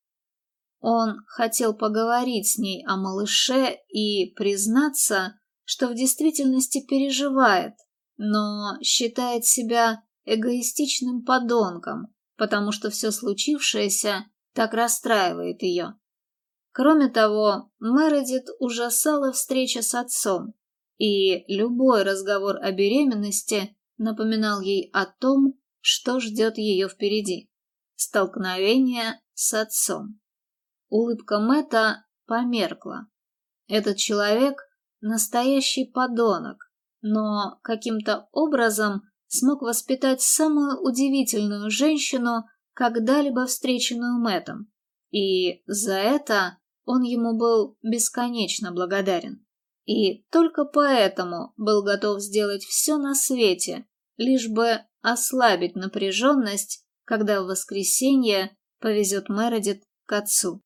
Он хотел поговорить с ней о малыше и признаться, что в действительности переживает, но считает себя эгоистичным подонком, потому что все случившееся так расстраивает ее. Кроме того, Мередит ужасала встреча с отцом, и любой разговор о беременности напоминал ей о том, что ждет ее впереди. Столкновение с отцом. Улыбка Мэтта померкла. Этот человек — настоящий подонок, но каким-то образом смог воспитать самую удивительную женщину, когда-либо встреченную Мэттом. И за это он ему был бесконечно благодарен. И только поэтому был готов сделать все на свете, лишь бы ослабить напряженность, когда в воскресенье повезет Мередит к отцу.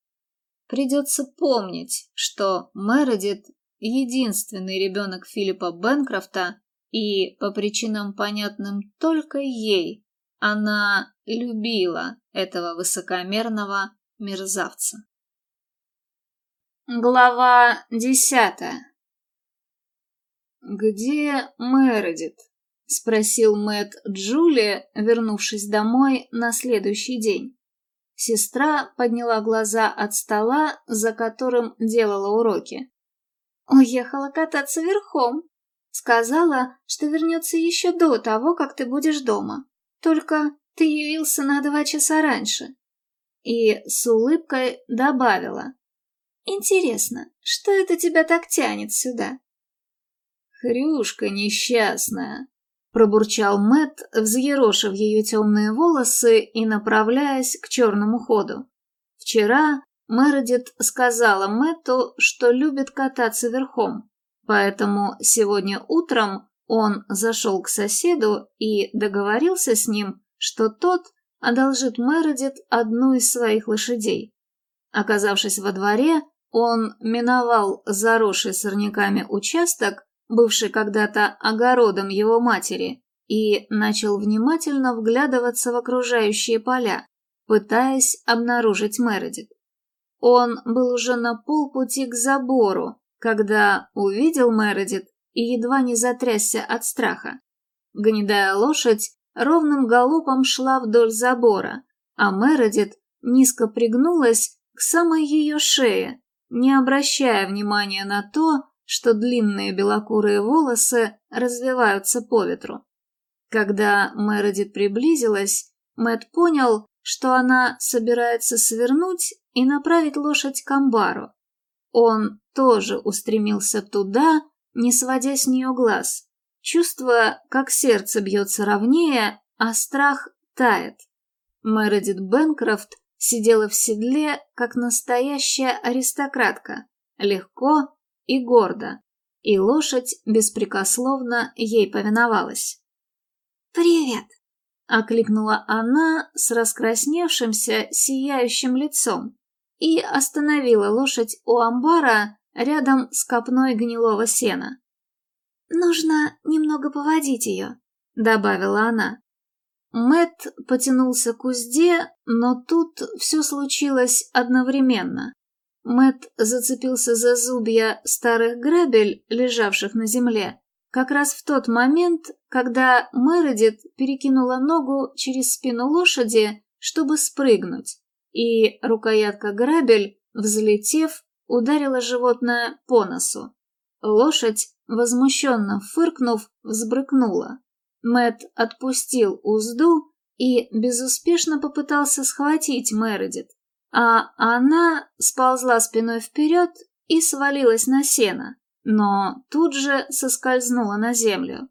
Придется помнить, что Мередит — единственный ребенок Филиппа Бенкрофта, и по причинам понятным только ей, она любила этого высокомерного мерзавца. Глава десятая «Где Мередит?» — спросил Мэт Джули, вернувшись домой на следующий день. Сестра подняла глаза от стола, за которым делала уроки. «Уехала кататься верхом. Сказала, что вернется еще до того, как ты будешь дома. Только ты явился на два часа раньше». И с улыбкой добавила. «Интересно, что это тебя так тянет сюда?» «Хрюшка несчастная», пробурчал Мэт, взъерошив ее темные волосы и направляясь к черному ходу. Вчера Мередит сказала Мэтту, что любит кататься верхом, поэтому сегодня утром он зашел к соседу и договорился с ним, что тот одолжит Мередит одну из своих лошадей. Оказавшись во дворе, он миновал заросший сорняками участок бывший когда-то огородом его матери, и начал внимательно вглядываться в окружающие поля, пытаясь обнаружить Мередит. Он был уже на полпути к забору, когда увидел Мередит и едва не затрясся от страха. Гнедая лошадь ровным галопом шла вдоль забора, а Мередит низко пригнулась к самой ее шее, не обращая внимания на то, что длинные белокурые волосы развиваются по ветру. Когда Мередит приблизилась, Мэт понял, что она собирается свернуть и направить лошадь к амбару. Он тоже устремился туда, не сводя с нее глаз, чувствуя, как сердце бьется ровнее, а страх тает. Мередит Бенкрофт сидела в седле, как настоящая аристократка, легко и гордо, и лошадь беспрекословно ей повиновалась. «Привет!» — окликнула она с раскрасневшимся, сияющим лицом и остановила лошадь у амбара рядом с копной гнилого сена. «Нужно немного поводить ее», — добавила она. Мэт потянулся к узде, но тут все случилось одновременно. Мэт зацепился за зубья старых грабель, лежавших на земле, как раз в тот момент, когда Мередит перекинула ногу через спину лошади, чтобы спрыгнуть, и рукоятка грабель, взлетев, ударила животное по носу. Лошадь, возмущенно фыркнув, взбрыкнула. Мэт отпустил узду и безуспешно попытался схватить Мередит, а она сползла спиной вперед и свалилась на сено, но тут же соскользнула на землю.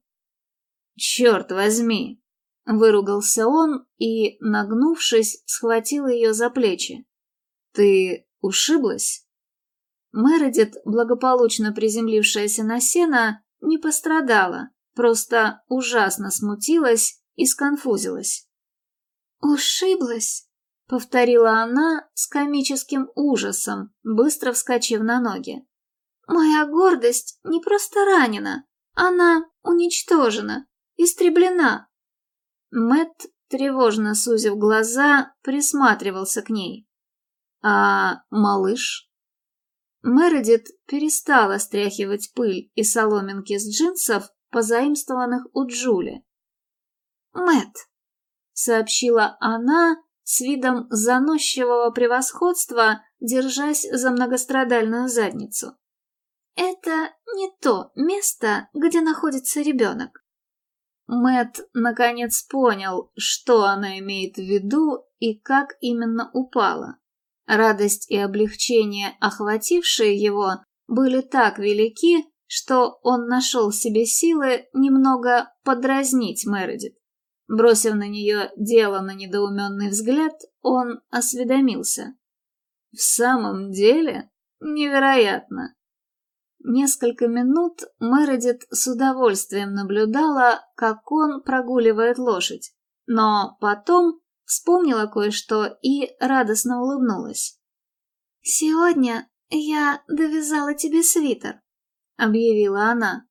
«Черт возьми!» — выругался он и, нагнувшись, схватил ее за плечи. «Ты ушиблась?» Мередит, благополучно приземлившаяся на сено, не пострадала, просто ужасно смутилась и сконфузилась. «Ушиблась?» — повторила она с комическим ужасом, быстро вскочив на ноги. «Моя гордость не просто ранена, она уничтожена, истреблена». Мэт, тревожно сузив глаза, присматривался к ней. «А малыш?» Мередит перестала стряхивать пыль и соломинки с джинсов, позаимствованных у Джули. Мэт, сообщила она, с видом заносчивого превосходства, держась за многострадальную задницу. «Это не то место, где находится ребенок». Мэт наконец понял, что она имеет в виду и как именно упала. Радость и облегчение, охватившие его, были так велики, что он нашел себе силы немного подразнить Мередит. Бросив на нее дело на недоуменный взгляд, он осведомился. «В самом деле? Невероятно!» Несколько минут Мередит с удовольствием наблюдала, как он прогуливает лошадь, но потом вспомнила кое-что и радостно улыбнулась. «Сегодня я довязала тебе свитер», — объявила она.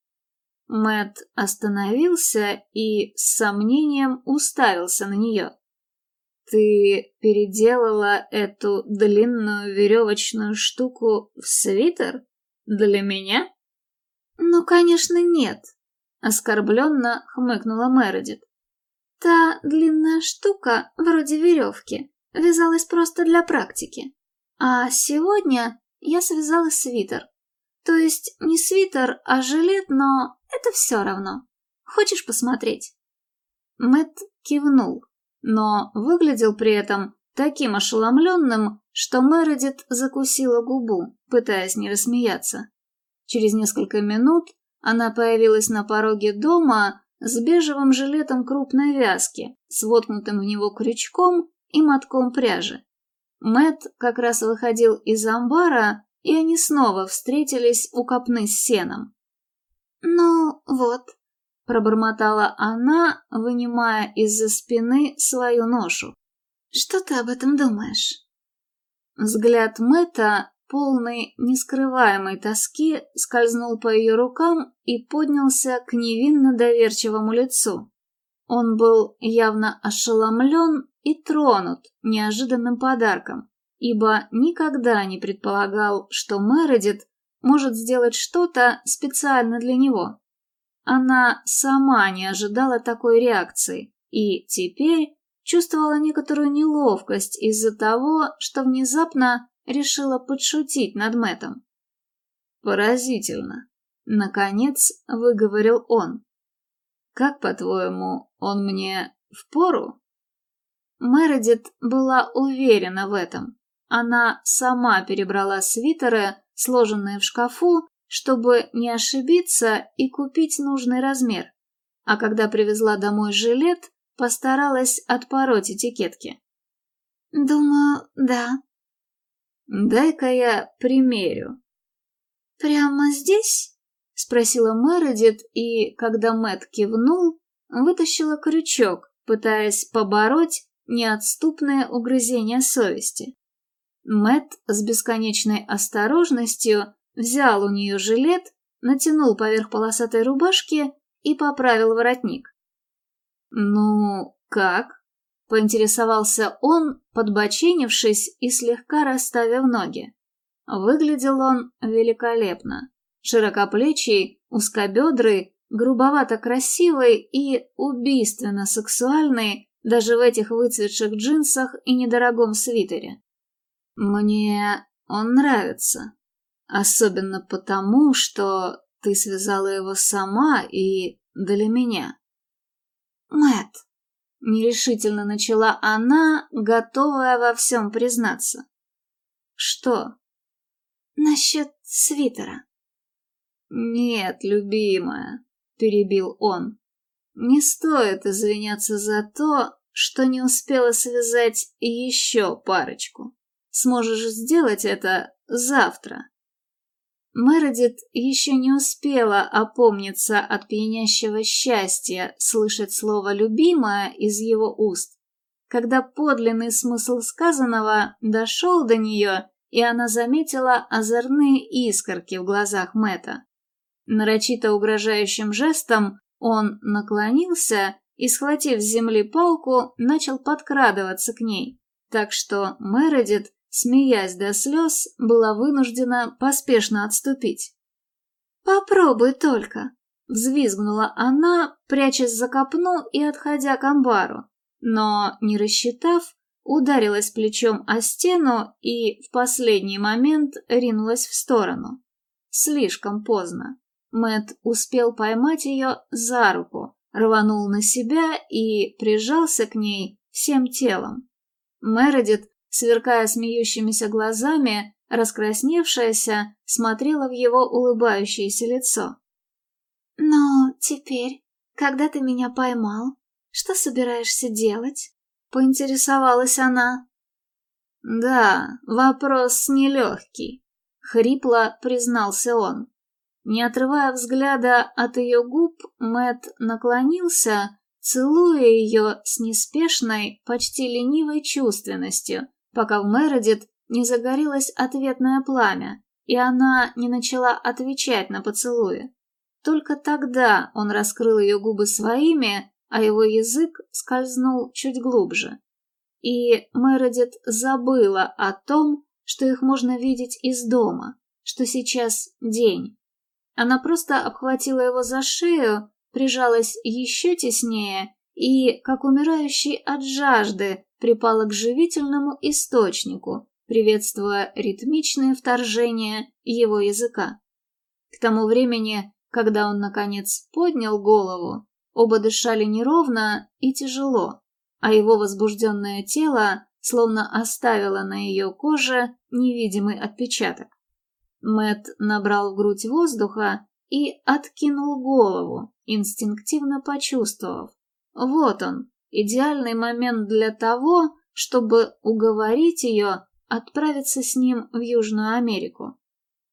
Мэт остановился и с сомнением уставился на нее. «Ты переделала эту длинную веревочную штуку в свитер? Для меня?» «Ну, конечно, нет», — оскорбленно хмыкнула Мередит. «Та длинная штука, вроде веревки, вязалась просто для практики. А сегодня я связала свитер. То есть не свитер, а жилет, но это все равно. Хочешь посмотреть?» Мэт кивнул, но выглядел при этом таким ошеломленным, что Мередит закусила губу, пытаясь не рассмеяться. Через несколько минут она появилась на пороге дома с бежевым жилетом крупной вязки, с воткнутым в него крючком и мотком пряжи. Мэт как раз выходил из амбара, и они снова встретились у копны с сеном. «Ну, вот», — пробормотала она, вынимая из-за спины свою ношу. «Что ты об этом думаешь?» Взгляд Мэтта, полный нескрываемой тоски, скользнул по ее рукам и поднялся к невинно доверчивому лицу. Он был явно ошеломлен и тронут неожиданным подарком, ибо никогда не предполагал, что Мередит может сделать что-то специально для него. Она сама не ожидала такой реакции и теперь чувствовала некоторую неловкость из-за того, что внезапно решила подшутить над Мэтом. «Поразительно», — наконец выговорил он. «Как, по-твоему, он мне впору?» Мередит была уверена в этом. Она сама перебрала свитеры, сложенные в шкафу, чтобы не ошибиться и купить нужный размер. А когда привезла домой жилет, постаралась отпороть этикетки. «Думаю, да». «Дай-ка я примерю». «Прямо здесь?» — спросила Мередит, и, когда Мэт кивнул, вытащила крючок, пытаясь побороть неотступное угрызение совести. Мэт с бесконечной осторожностью взял у нее жилет, натянул поверх полосатой рубашки и поправил воротник. «Ну, как?» — поинтересовался он, подбоченившись и слегка расставив ноги. Выглядел он великолепно. Широкоплечий, узкобедрый, грубовато красивой и убийственно сексуальной даже в этих выцветших джинсах и недорогом свитере. Мне он нравится, особенно потому, что ты связала его сама и для меня. Мэт, нерешительно начала она, готовая во всем признаться. Что? Насчет свитера. Нет, любимая, перебил он. Не стоит извиняться за то, что не успела связать еще парочку. Сможешь сделать это завтра. Мередит еще не успела опомниться от пьянящего счастья слышать слово «любимая» из его уст, когда подлинный смысл сказанного дошел до нее, и она заметила озорные искорки в глазах Мэта. Нарочито угрожающим жестом он наклонился и, схватив с земли палку, начал подкрадываться к ней, так что Мередит смеясь до слез, была вынуждена поспешно отступить. «Попробуй только!» — взвизгнула она, прячась за копну и отходя к амбару, но, не рассчитав, ударилась плечом о стену и в последний момент ринулась в сторону. Слишком поздно. Мэт успел поймать ее за руку, рванул на себя и прижался к ней всем телом. Мередит сверкая смеющимися глазами, раскрасневшаяся, смотрела в его улыбающееся лицо. «Но теперь, когда ты меня поймал, что собираешься делать?» — поинтересовалась она. «Да, вопрос нелегкий», — хрипло признался он. Не отрывая взгляда от ее губ, Мэт наклонился, целуя ее с неспешной, почти ленивой чувственностью, пока в Мередит не загорелось ответное пламя, и она не начала отвечать на поцелуи. Только тогда он раскрыл ее губы своими, а его язык скользнул чуть глубже. И Мередит забыла о том, что их можно видеть из дома, что сейчас день. Она просто обхватила его за шею, прижалась еще теснее и, как умирающий от жажды, припала к живительному источнику, приветствуя ритмичное вторжение его языка. К тому времени, когда он, наконец, поднял голову, оба дышали неровно и тяжело, а его возбужденное тело словно оставило на ее коже невидимый отпечаток. Мэт набрал в грудь воздуха и откинул голову, инстинктивно почувствовав. Вот он, идеальный момент для того, чтобы уговорить ее отправиться с ним в Южную Америку.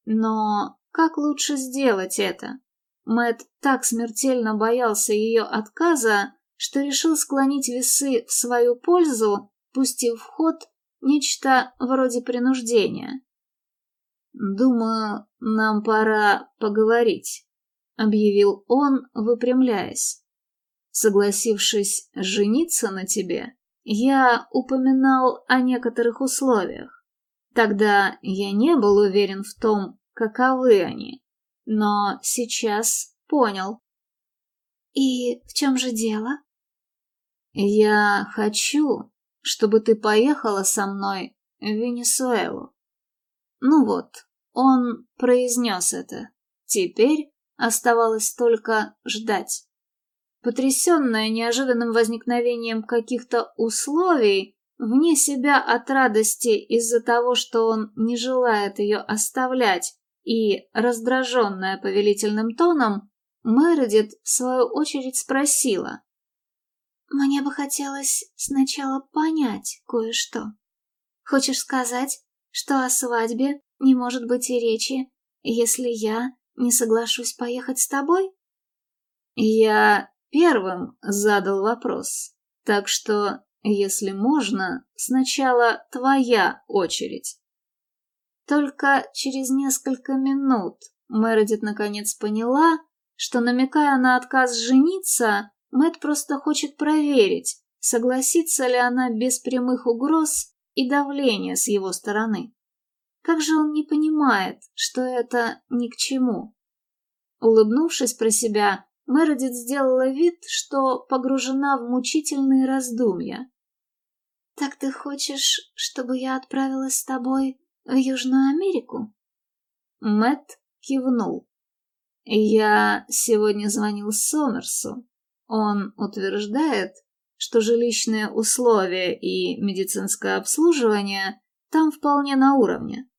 Но как лучше сделать это? Мэт так смертельно боялся ее отказа, что решил склонить весы в свою пользу, пустив в ход нечто вроде принуждения. «Думаю, нам пора поговорить», — объявил он, выпрямляясь. Согласившись жениться на тебе, я упоминал о некоторых условиях. Тогда я не был уверен в том, каковы они, но сейчас понял. И в чем же дело? Я хочу, чтобы ты поехала со мной в Венесуэлу. Ну вот, он произнес это. Теперь оставалось только ждать. Потрясенная неожиданным возникновением каких-то условий, вне себя от радости из-за того, что он не желает ее оставлять, и раздраженная повелительным тоном, Мередит в свою очередь спросила. «Мне бы хотелось сначала понять кое-что. Хочешь сказать, что о свадьбе не может быть и речи, если я не соглашусь поехать с тобой?» «Я первым задал вопрос, так что, если можно, сначала твоя очередь. Только через несколько минут Мередит наконец поняла, что, намекая на отказ жениться, Мэт просто хочет проверить, согласится ли она без прямых угроз и давления с его стороны. Как же он не понимает, что это ни к чему? Улыбнувшись про себя, Мередит сделала вид, что погружена в мучительные раздумья. «Так ты хочешь, чтобы я отправилась с тобой в Южную Америку?» Мэт кивнул. «Я сегодня звонил Сомерсу. Он утверждает, что жилищные условия и медицинское обслуживание там вполне на уровне.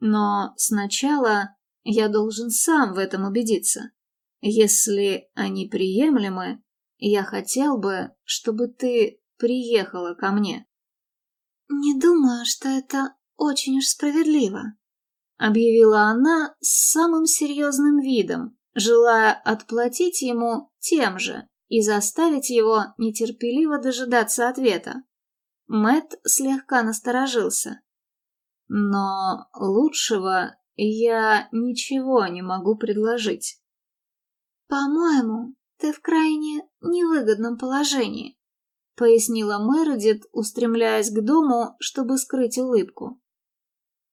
Но сначала я должен сам в этом убедиться. Если они приемлемы, я хотел бы, чтобы ты приехала ко мне. Не думаю, что это очень уж справедливо, объявила она с самым серьезным видом, желая отплатить ему тем же и заставить его нетерпеливо дожидаться ответа. Мэт слегка насторожился. Но лучшего я ничего не могу предложить. «По-моему, ты в крайне невыгодном положении», — пояснила Мередит, устремляясь к дому, чтобы скрыть улыбку.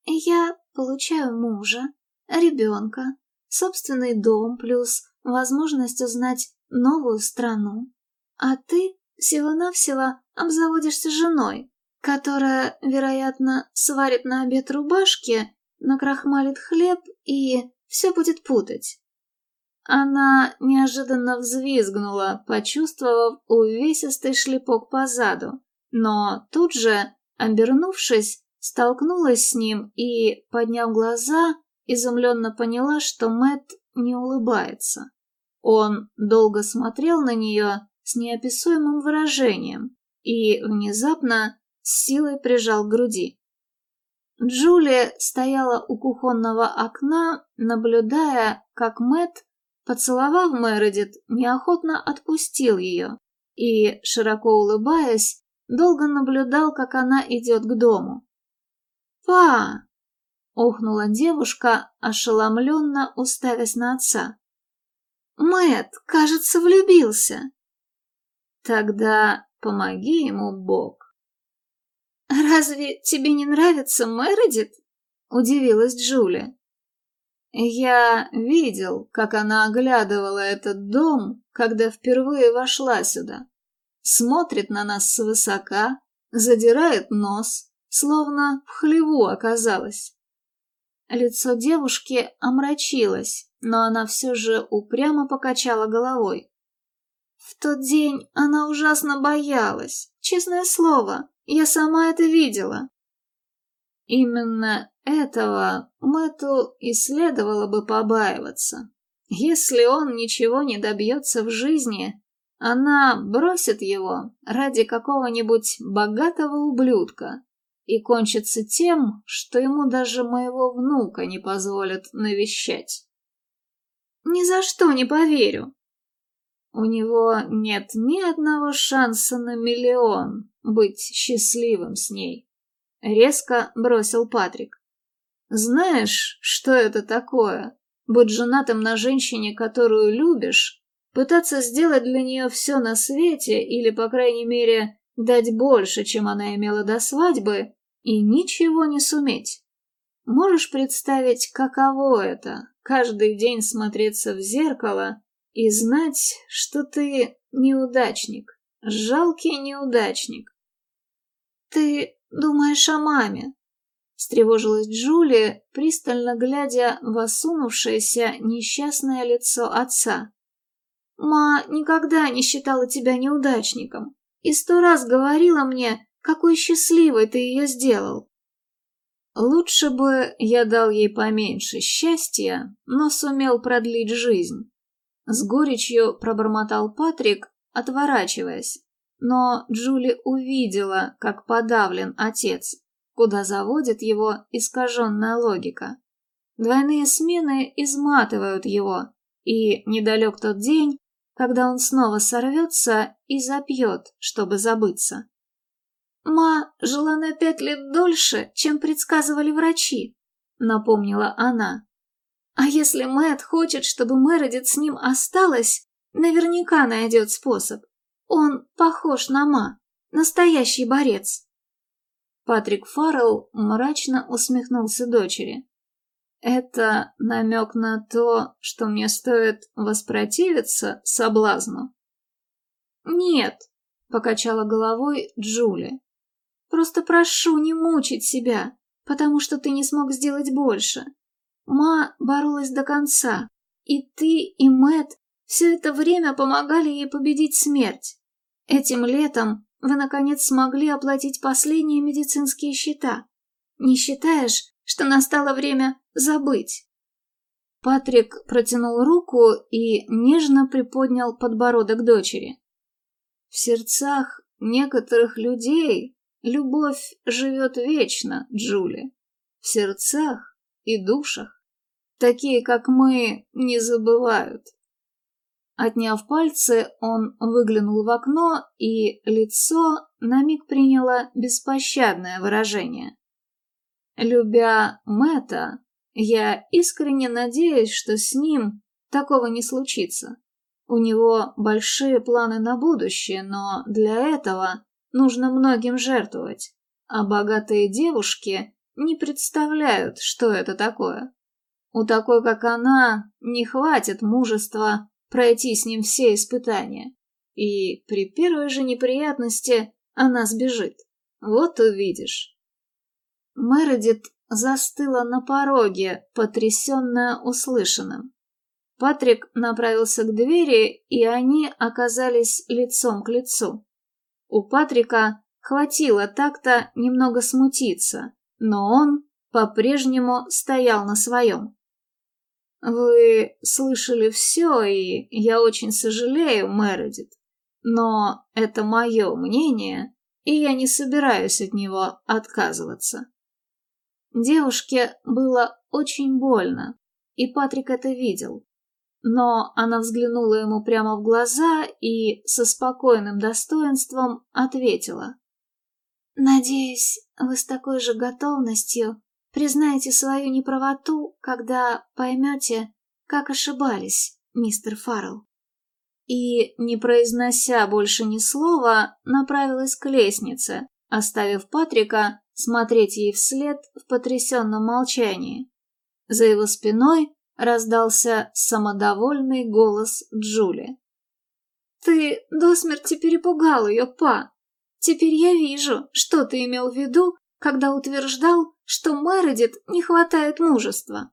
«Я получаю мужа, ребенка, собственный дом плюс возможность узнать новую страну, а ты всего-навсего обзаводишься женой, которая, вероятно, сварит на обед рубашки, накрахмалит хлеб и все будет путать. Она неожиданно взвизгнула, почувствовав увесистый шлепок по заду, но тут же, обернувшись, столкнулась с ним и, подняв глаза, изумленно поняла, что Мэт не улыбается. Он долго смотрел на нее с неописуемым выражением и внезапно с силой прижал к груди. Джулия стояла у кухонного окна, наблюдая, как Мэт, поцеловав Мередит, неохотно отпустил ее и, широко улыбаясь, долго наблюдал, как она идет к дому. «Па!» — охнула девушка, ошеломленно уставясь на отца. Мэт, кажется, влюбился. Тогда помоги ему, Бог. «Разве тебе не нравится Мередит?» — удивилась Джулия. Я видел, как она оглядывала этот дом, когда впервые вошла сюда. Смотрит на нас свысока, задирает нос, словно в хлеву оказалась. Лицо девушки омрачилось, но она все же упрямо покачала головой. В тот день она ужасно боялась, честное слово, я сама это видела. Именно этого Мэтту и следовало бы побаиваться. Если он ничего не добьется в жизни, она бросит его ради какого-нибудь богатого ублюдка и кончится тем, что ему даже моего внука не позволят навещать. Ни за что не поверю. У него нет ни одного шанса на миллион быть счастливым с ней. Резко бросил Патрик. Знаешь, что это такое? Быть женатым на женщине, которую любишь, пытаться сделать для нее все на свете или, по крайней мере, дать больше, чем она имела до свадьбы, и ничего не суметь. Можешь представить, каково это — каждый день смотреться в зеркало и знать, что ты неудачник, жалкий неудачник. «Ты думаешь о маме?» — встревожилась Джулия, пристально глядя в осунувшееся несчастное лицо отца. «Ма никогда не считала тебя неудачником и сто раз говорила мне, какой счастливой ты ее сделал. Лучше бы я дал ей поменьше счастья, но сумел продлить жизнь. С горечью пробормотал Патрик, отворачиваясь. Но Джули увидела, как подавлен отец, куда заводит его искаженная логика. Двойные смены изматывают его, и недалек тот день, когда он снова сорвется и запьет, чтобы забыться. «Ма жила на пять лет дольше, чем предсказывали врачи», — напомнила она. «А если Мэтт хочет, чтобы Мередит с ним осталась, наверняка найдет способ. Он похож на Ма, настоящий борец». Патрик Фаррелл мрачно усмехнулся дочери. Это намек на то, что мне стоит воспротивиться соблазну? Нет, покачала головой Джули. Просто прошу не мучить себя, потому что ты не смог сделать больше. Ма боролась до конца, и ты, и Мэт все это время помогали ей победить смерть. Этим летом вы, наконец, смогли оплатить последние медицинские счета. Не считаешь, что настало время забыть?» Патрик протянул руку и нежно приподнял подбородок дочери. В сердцах некоторых людей любовь живет вечно, Джули. В сердцах и душах. Такие, как мы, не забывают. Отняв пальцы, он выглянул в окно, и лицо на миг приняло беспощадное выражение. Любя Мэтта, я искренне надеюсь, что с ним такого не случится. У него большие планы на будущее, но для этого нужно многим жертвовать, а богатые девушки не представляют, что это такое. У такой, как она, не хватит мужества пройти с ним все испытания. И при первой же неприятности она сбежит. Вот увидишь. Мередит застыла на пороге, потрясенная услышанным. Патрик направился к двери, и они оказались лицом к лицу. У Патрика хватило так-то немного смутиться, но он по-прежнему стоял на своем. Вы слышали все, и я очень сожалею, Мередит. Но это мое мнение, и я не собираюсь от него отказываться. Девушке было очень больно, и Патрик это видел. Но она взглянула ему прямо в глаза и со спокойным достоинством ответила. «Надеюсь, вы с такой же готовностью Признаете свою неправоту, когда поймете, как ошибались, мистер Фаррелл. И, не произнося больше ни слова, направилась к лестнице, оставив Патрика смотреть ей вслед в потрясенном молчании. За его спиной раздался самодовольный голос Джули. «Ты до смерти перепугал ее, па. Теперь я вижу, что ты имел в виду, когда утверждал, что Мередит не хватает мужества.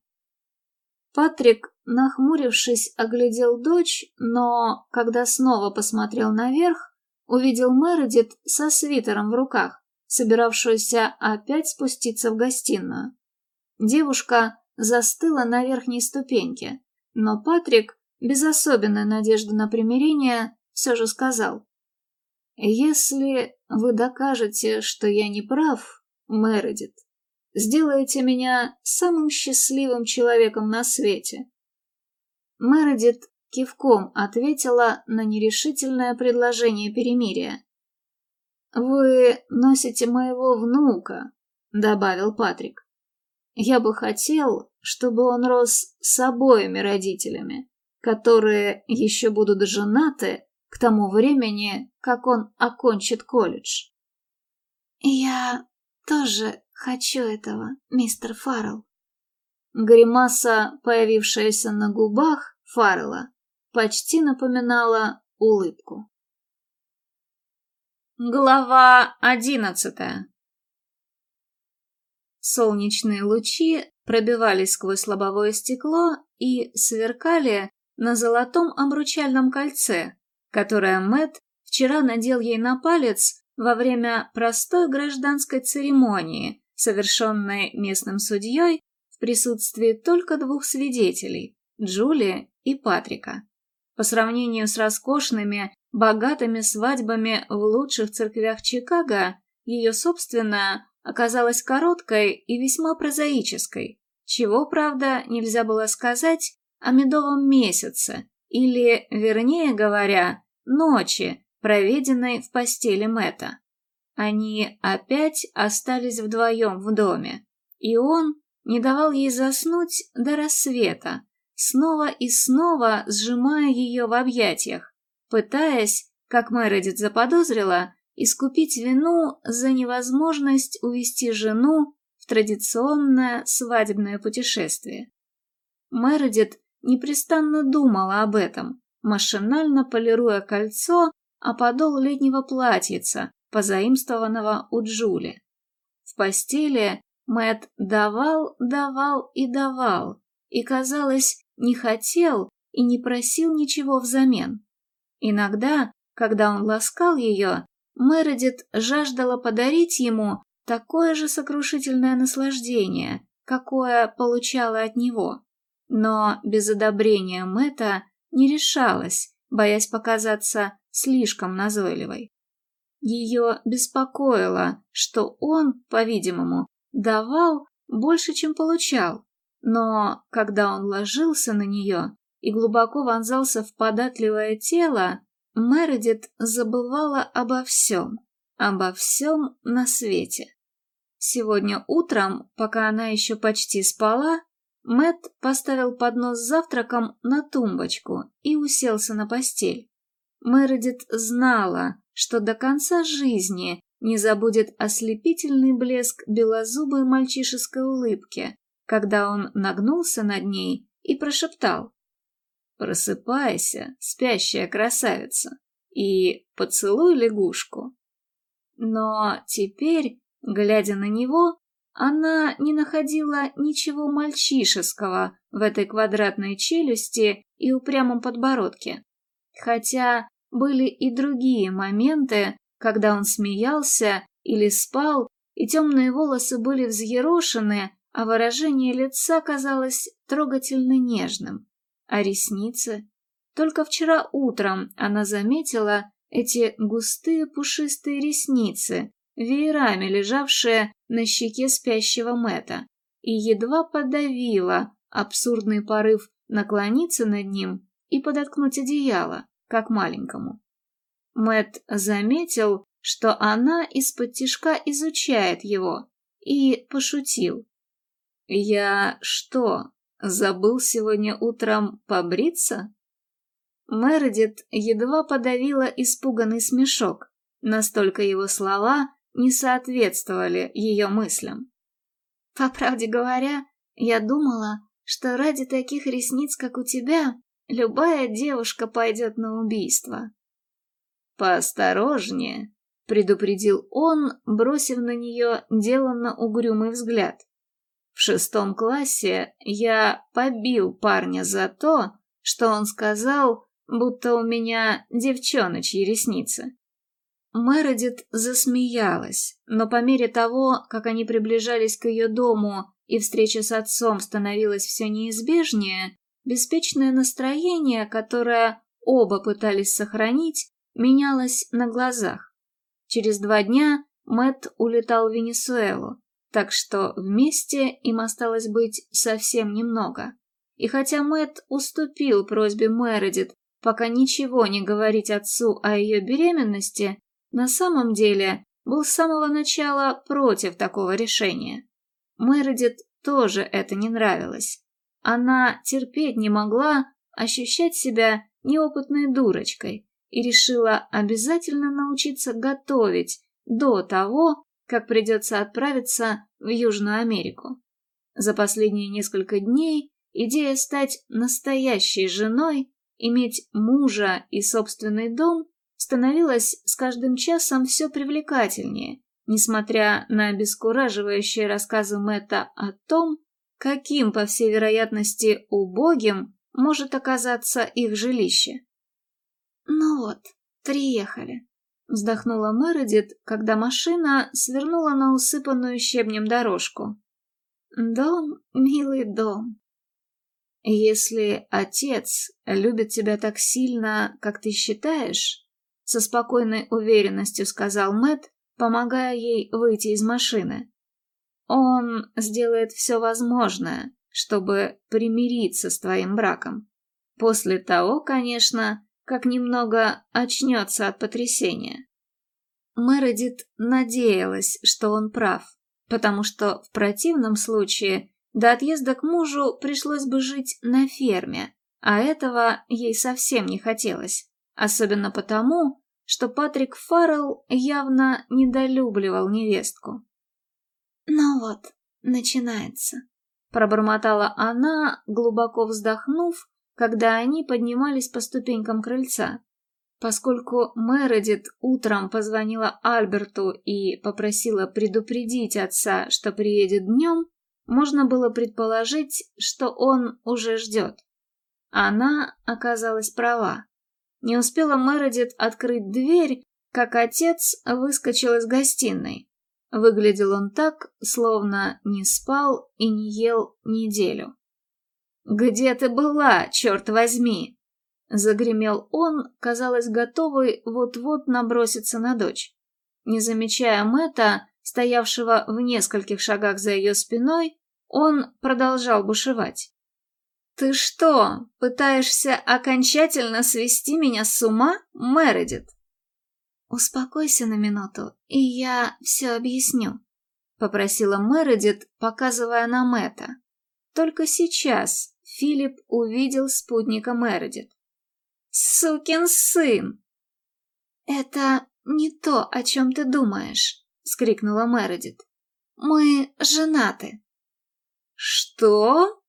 Патрик, нахмурившись, оглядел дочь, но, когда снова посмотрел наверх, увидел Мередит со свитером в руках, собиравшуюся опять спуститься в гостиную. Девушка застыла на верхней ступеньке, но Патрик, без особенной надежды на примирение, все же сказал. «Если вы докажете, что я не прав, Мередит, сделаете меня самым счастливым человеком на свете. Мередит кивком ответила на нерешительное предложение перемирия. «Вы носите моего внука», — добавил Патрик. «Я бы хотел, чтобы он рос с обоими родителями, которые еще будут женаты к тому времени, как он окончит колледж». «Я тоже хочу этого, мистер Фаррелл. Гримаса, появившаяся на губах Фаррелла, почти напоминала улыбку. Глава одиннадцатая Солнечные лучи пробивались сквозь лобовое стекло и сверкали на золотом обручальном кольце, которое Мэт вчера надел ей на палец во время простой гражданской церемонии, совершенной местным судьей в присутствии только двух свидетелей – Джули и Патрика. По сравнению с роскошными, богатыми свадьбами в лучших церквях Чикаго, ее собственная оказалась короткой и весьма прозаической, чего, правда, нельзя было сказать о медовом месяце, или, вернее говоря, ночи, проведенной в постели Мэта. Они опять остались вдвоем в доме, и он не давал ей заснуть до рассвета, снова и снова сжимая ее в объятиях, пытаясь, как Мередит заподозрила, искупить вину за невозможность увести жену в традиционное свадебное путешествие. Мередит непрестанно думала об этом, машинально полируя кольцо, а подол летнего платьица, позаимствованного у Джули. В постели Мэт давал, давал и давал, и, казалось, не хотел и не просил ничего взамен. Иногда, когда он ласкал ее, Мередит жаждала подарить ему такое же сокрушительное наслаждение, какое получала от него. Но без одобрения Мэтта не решалась, боясь показаться слишком назойливой. Ее беспокоило, что он, по-видимому, давал больше, чем получал, но когда он ложился на нее и глубоко вонзался в податливое тело, Мередит забывала обо всем, обо всем на свете. Сегодня утром, пока она еще почти спала, Мэт поставил поднос с завтраком на тумбочку и уселся на постель. Мередит знала, что до конца жизни не забудет ослепительный блеск белозубой мальчишеской улыбки, когда он нагнулся над ней и прошептал «Просыпайся, спящая красавица, и поцелуй лягушку». Но теперь, глядя на него, она не находила ничего мальчишеского в этой квадратной челюсти и упрямом подбородке. Хотя были и другие моменты, когда он смеялся или спал, и темные волосы были взъерошены, а выражение лица казалось трогательно нежным а ресницы? Только вчера утром она заметила эти густые пушистые ресницы, веерами лежавшие на щеке спящего Мэта, и едва подавила абсурдный порыв наклониться над ним и подоткнуть одеяло, как маленькому. Мэт заметил, что она из-под тишка изучает его, и пошутил. «Я что, Забыл сегодня утром побриться? Мередит едва подавила испуганный смешок, настолько его слова не соответствовали ее мыслям. По правде говоря, я думала, что ради таких ресниц, как у тебя, любая девушка пойдет на убийство. «Поосторожнее», — предупредил он, бросив на нее деланно угрюмый взгляд. В шестом классе я побил парня за то, что он сказал, будто у меня девчоночьи ресницы. Мередит засмеялась, но по мере того, как они приближались к ее дому и встреча с отцом становилась все неизбежнее, беспечное настроение, которое оба пытались сохранить, менялось на глазах. Через два дня Мэт улетал в Венесуэлу, так что вместе им осталось быть совсем немного. И хотя Мэт уступил просьбе Мередит пока ничего не говорить отцу о ее беременности, на самом деле был с самого начала против такого решения. Мередит тоже это не нравилось. Она терпеть не могла ощущать себя неопытной дурочкой и решила обязательно научиться готовить до того, как придется отправиться в Южную Америку. За последние несколько дней идея стать настоящей женой, иметь мужа и собственный дом становилась с каждым часом все привлекательнее, несмотря на обескураживающие рассказы Мэтта о том, каким, по всей вероятности, убогим может оказаться их жилище. «Ну вот, приехали», Вздохнула Мередит, когда машина свернула на усыпанную щебнем дорожку. Дом, милый дом. Если отец любит тебя так сильно, как ты считаешь, со спокойной уверенностью сказал Мэт, помогая ей выйти из машины. Он сделает все возможное, чтобы примириться с твоим браком. После того, конечно, как немного очнется от потрясения. Мередит надеялась, что он прав, потому что в противном случае до отъезда к мужу пришлось бы жить на ферме, а этого ей совсем не хотелось, особенно потому, что Патрик Фаррелл явно недолюбливал невестку. «Ну вот, начинается. Пробормотала она, глубоко вздохнув, когда они поднимались по ступенькам крыльца. Поскольку Мередит утром позвонила Альберту и попросила предупредить отца, что приедет днем, можно было предположить, что он уже ждет. Она оказалась права. Не успела Мередит открыть дверь, как отец выскочил из гостиной. Выглядел он так, словно не спал и не ел неделю. «Где ты была, черт возьми?» Загремел он, казалось, готовый вот-вот наброситься на дочь. Не замечая Мэтта, стоявшего в нескольких шагах за ее спиной, он продолжал бушевать. «Ты что, пытаешься окончательно свести меня с ума, Мередит?» «Успокойся на минуту, и я все объясню», — попросила Мередит, показывая на Мэтта. Только сейчас Филипп увидел спутника Мередит. «Сукин сын!» «Это не то, о чем ты думаешь», — скрикнула Мередит. «Мы женаты». «Что?»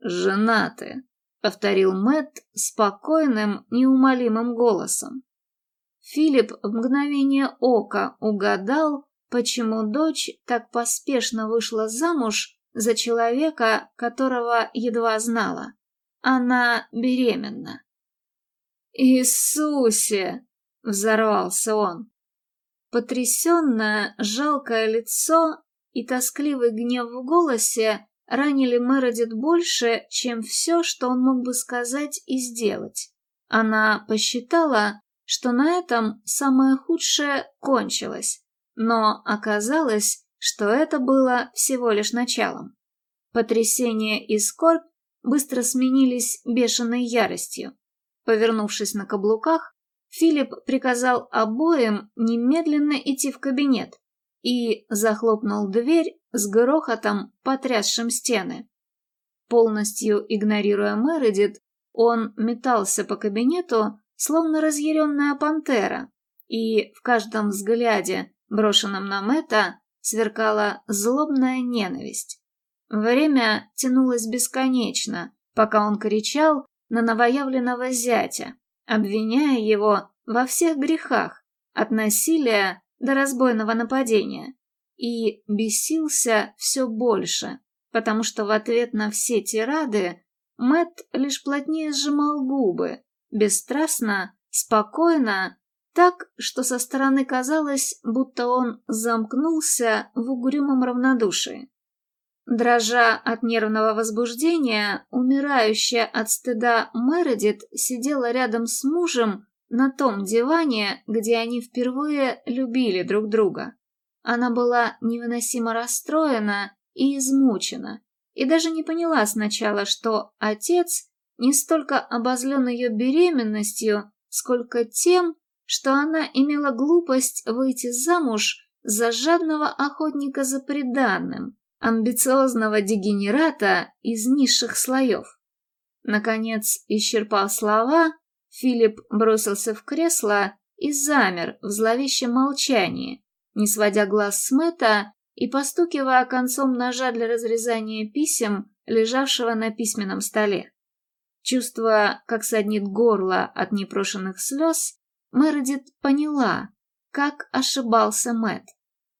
«Женаты», — повторил Мэтт спокойным, неумолимым голосом. Филипп в мгновение ока угадал, почему дочь так поспешно вышла замуж за человека, которого едва знала. Она беременна. «Иисусе!» — взорвался он. Потрясенное, жалкое лицо и тоскливый гнев в голосе ранили Мередит больше, чем все, что он мог бы сказать и сделать. Она посчитала, что на этом самое худшее кончилось, но оказалось, что это было всего лишь началом. Потрясение и скорбь быстро сменились бешеной яростью. Повернувшись на каблуках, Филипп приказал обоим немедленно идти в кабинет и захлопнул дверь с грохотом, потрясшим стены. Полностью игнорируя Мередит, он метался по кабинету, словно разъяренная пантера, и в каждом взгляде, брошенном на Мэтта, сверкала злобная ненависть. Время тянулось бесконечно, пока он кричал на новоявленного зятя, обвиняя его во всех грехах, от насилия до разбойного нападения, и бесился все больше, потому что в ответ на все тирады Мэт лишь плотнее сжимал губы, бесстрастно, спокойно, так, что со стороны казалось, будто он замкнулся в угрюмом равнодушии. Дрожа от нервного возбуждения, умирающая от стыда Мередит сидела рядом с мужем на том диване, где они впервые любили друг друга. Она была невыносимо расстроена и измучена, и даже не поняла сначала, что отец не столько обозлен ее беременностью, сколько тем, что она имела глупость выйти замуж за жадного охотника за преданным, амбициозного дегенерата из низших слоев. Наконец, исчерпав слова, Филипп бросился в кресло и замер в зловещем молчании, не сводя глаз с Мэтта и постукивая концом ножа для разрезания писем, лежавшего на письменном столе. Чувствуя, как саднит горло от непрошенных слез, Мередит поняла, как ошибался Мэт.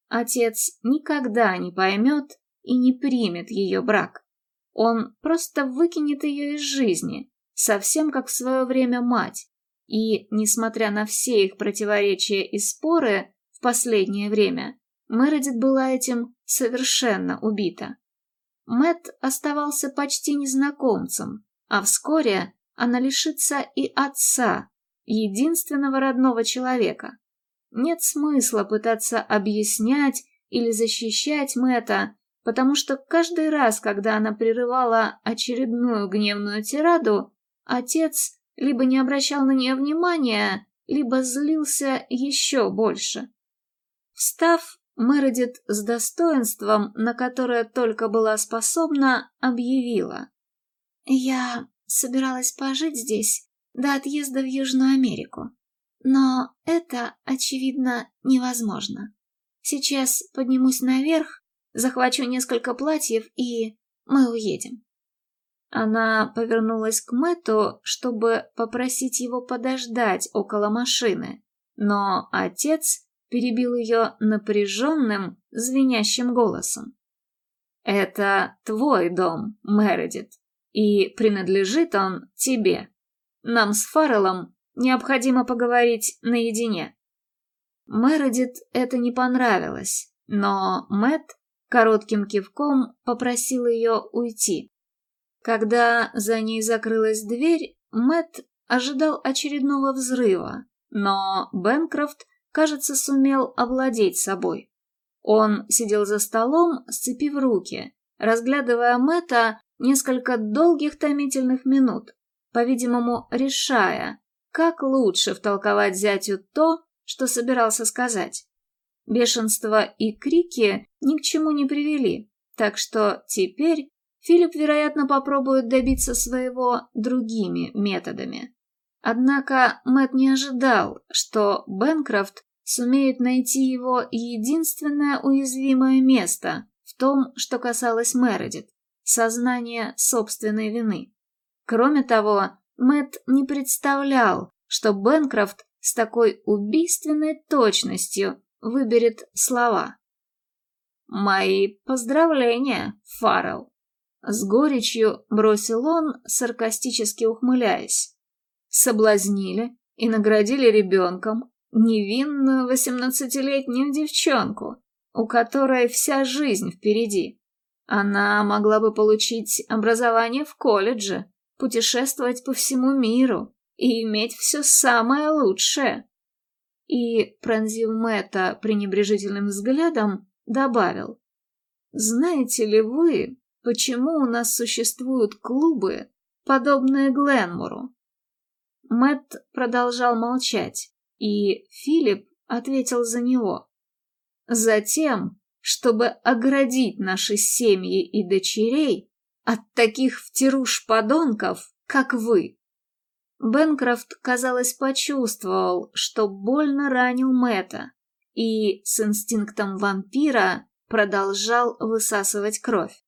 Отец никогда не поймет и не примет ее брак. Он просто выкинет ее из жизни, совсем как в свое время мать. И, несмотря на все их противоречия и споры в последнее время, Мередит была этим совершенно убита. Мэт оставался почти незнакомцем, а вскоре она лишится и отца, единственного родного человека. Нет смысла пытаться объяснять или защищать Мэта, потому что каждый раз, когда она прерывала очередную гневную тираду, отец либо не обращал на нее внимания, либо злился еще больше. Встав, Мередит с достоинством, на которое только была способна, объявила. Я собиралась пожить здесь до отъезда в Южную Америку. Но это, очевидно, невозможно. Сейчас поднимусь наверх захвачу несколько платьев и мы уедем. Она повернулась к Мэтту, чтобы попросить его подождать около машины, но отец перебил ее напряженным, звенящим голосом. «Это твой дом, Мередит, и принадлежит он тебе. Нам с Фарреллом необходимо поговорить наедине». Мередит это не понравилось, но Мэт коротким кивком попросил ее уйти. Когда за ней закрылась дверь, Мэт ожидал очередного взрыва, но Бенкрофт, кажется, сумел овладеть собой. Он сидел за столом, сцепив руки, разглядывая Мэта несколько долгих томительных минут, по-видимому, решая, как лучше втолковать зятю то, что собирался сказать. Бешенство и крики ни к чему не привели, так что теперь Филипп, вероятно, попробует добиться своего другими методами. Однако Мэт не ожидал, что Бенкрофт сумеет найти его единственное уязвимое место в том, что касалось Мередит – сознание собственной вины. Кроме того, Мэт не представлял, что Бенкрофт с такой убийственной точностью выберет слова. «Мои поздравления, Фаррелл!» С горечью бросил он, саркастически ухмыляясь. Соблазнили и наградили ребенком невинную восемнадцатилетнюю девчонку, у которой вся жизнь впереди. Она могла бы получить образование в колледже, путешествовать по всему миру и иметь все самое лучшее. И, пронзив Мэтта пренебрежительным взглядом, добавил. «Знаете ли вы, почему у нас существуют клубы, подобные Гленмору?» Мэтт продолжал молчать, и Филипп ответил за него. «Затем, чтобы оградить наши семьи и дочерей от таких втируш-подонков, как вы». Бенкрофт, казалось, почувствовал, что больно ранил Мэтта, и с инстинктом вампира продолжал высасывать кровь.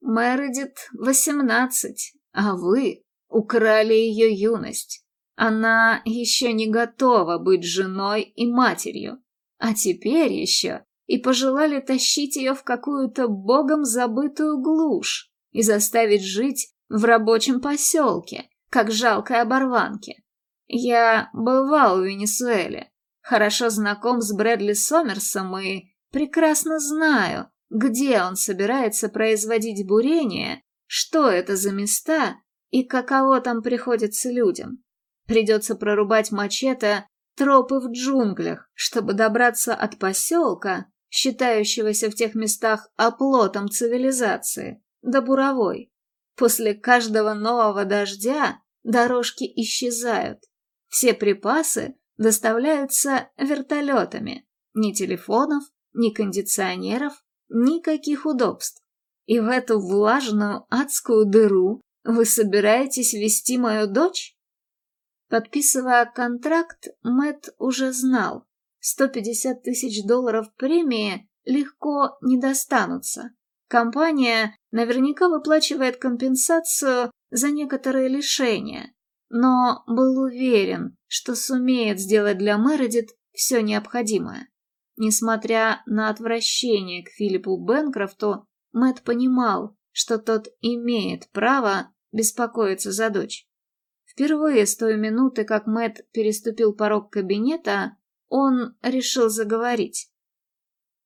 Мередит восемнадцать, а вы украли ее юность. Она еще не готова быть женой и матерью, а теперь еще и пожелали тащить ее в какую-то богом забытую глушь и заставить жить в рабочем поселке, как жалкой оборванке. Я бывал в Венесуэле, хорошо знаком с Брэдли Сомерсом и прекрасно знаю, где он собирается производить бурение, что это за места и каково там приходится людям. Придется прорубать мачете тропы в джунглях, чтобы добраться от поселка, считающегося в тех местах оплотом цивилизации, до буровой. После каждого нового дождя дорожки исчезают. Все припасы доставляются вертолетами. Ни телефонов, ни кондиционеров, никаких удобств. И в эту влажную адскую дыру вы собираетесь вести мою дочь? Подписывая контракт, Мэт уже знал, 150 тысяч долларов премии легко не достанутся. Компания наверняка выплачивает компенсацию за некоторые лишения, но был уверен, что сумеет сделать для Мередит все необходимое. Несмотря на отвращение к Филиппу Бенкрофту, Мэт понимал, что тот имеет право беспокоиться за дочь. Впервые с той минуты, как Мэт переступил порог кабинета, он решил заговорить.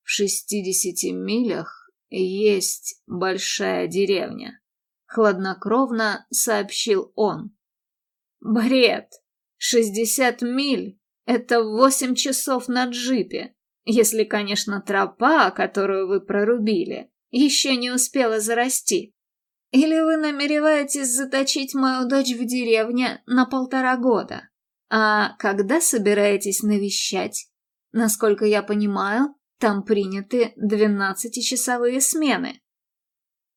В шестидесяти милях «Есть большая деревня», — хладнокровно сообщил он. «Бред! Шестьдесят миль — это восемь часов на джипе, если, конечно, тропа, которую вы прорубили, еще не успела зарасти. Или вы намереваетесь заточить мою дочь в деревне на полтора года? А когда собираетесь навещать? Насколько я понимаю, там приняты двенадцатичасовые смены.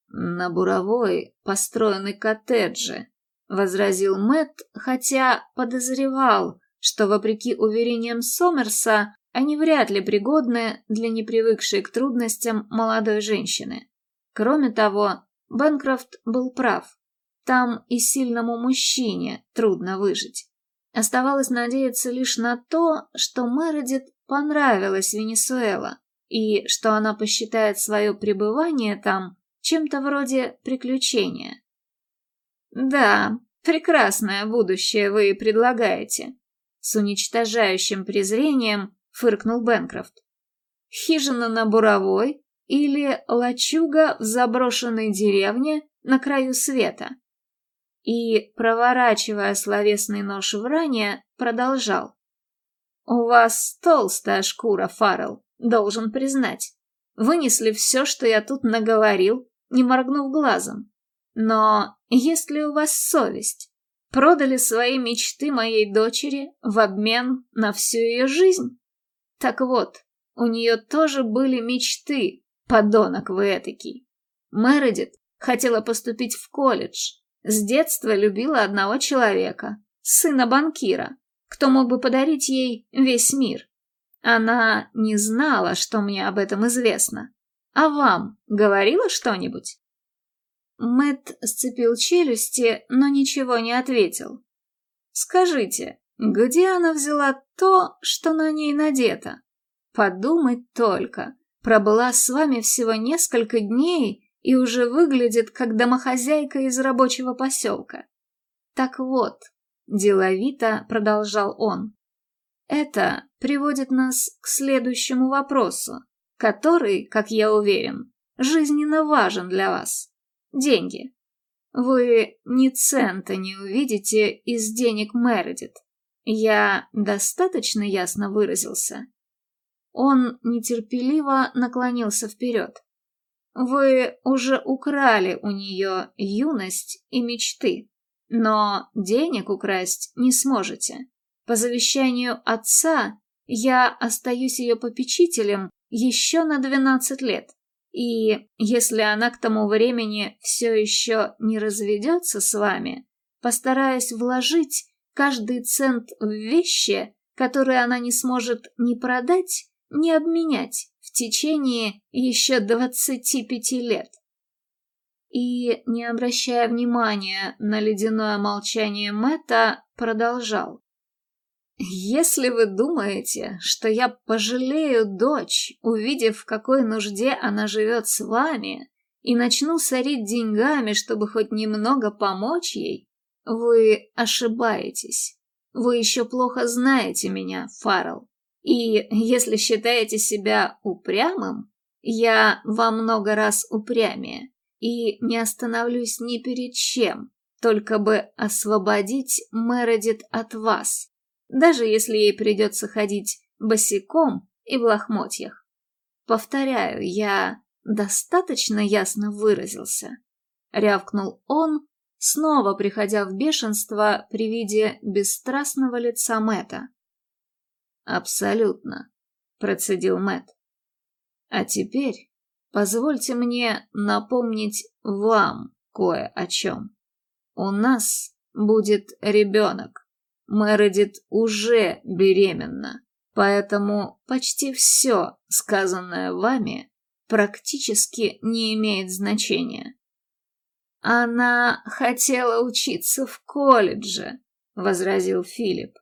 На буровой построены коттеджи, возразил Мэтт, хотя подозревал, что, вопреки уверениям Сомерса, они вряд ли пригодны для непривыкшей к трудностям молодой женщины. Кроме того, Бенкрофт был прав. Там и сильному мужчине трудно выжить. Оставалось надеяться лишь на то, что Мередит понравилась Венесуэла, и что она посчитает свое пребывание там чем-то вроде приключения. «Да, прекрасное будущее вы предлагаете», — с уничтожающим презрением фыркнул Бенкрофт. «Хижина на Буровой или лачуга в заброшенной деревне на краю света?» И, проворачивая словесный нож в ране, продолжал. «У вас толстая шкура, Фаррелл, должен признать. Вынесли все, что я тут наговорил, не моргнув глазом. Но есть ли у вас совесть? Продали свои мечты моей дочери в обмен на всю ее жизнь? Так вот, у нее тоже были мечты, подонок вы этакий. Мередит хотела поступить в колледж. С детства любила одного человека, сына банкира, кто мог бы подарить ей весь мир. Она не знала, что мне об этом известно. А вам говорила что-нибудь? Мэт сцепил челюсти, но ничего не ответил. Скажите, где она взяла то, что на ней надето? Подумать только, пробыла с вами всего несколько дней и уже выглядит как домохозяйка из рабочего поселка. Так вот, деловито продолжал он, это приводит нас к следующему вопросу, который, как я уверен, жизненно важен для вас. Деньги. Вы ни цента не увидите из денег Мередит. Я достаточно ясно выразился? Он нетерпеливо наклонился вперед. Вы уже украли у нее юность и мечты, но денег украсть не сможете. По завещанию отца я остаюсь ее попечителем еще на 12 лет. И если она к тому времени все еще не разведется с вами, постараюсь вложить каждый цент в вещи, которые она не сможет ни продать, ни обменять в течение еще 25 лет. И, не обращая внимания на ледяное молчание Мэтта, продолжал. «Если вы думаете, что я пожалею дочь, увидев, в какой нужде она живет с вами, и начну сорить деньгами, чтобы хоть немного помочь ей, вы ошибаетесь. Вы еще плохо знаете меня, Фаррелл. И если считаете себя упрямым, я во много раз упрямее и не остановлюсь ни перед чем, только бы освободить Мередит от вас даже если ей придется ходить босиком и в лохмотьях. Повторяю, я достаточно ясно выразился. Рявкнул он, снова приходя в бешенство при виде бесстрастного лица Мэта. «Абсолютно», — процедил Мэт. «А теперь позвольте мне напомнить вам кое о чем. У нас будет ребенок». Мередит уже беременна, поэтому почти все, сказанное вами, практически не имеет значения. «Она хотела учиться в колледже», — возразил Филипп.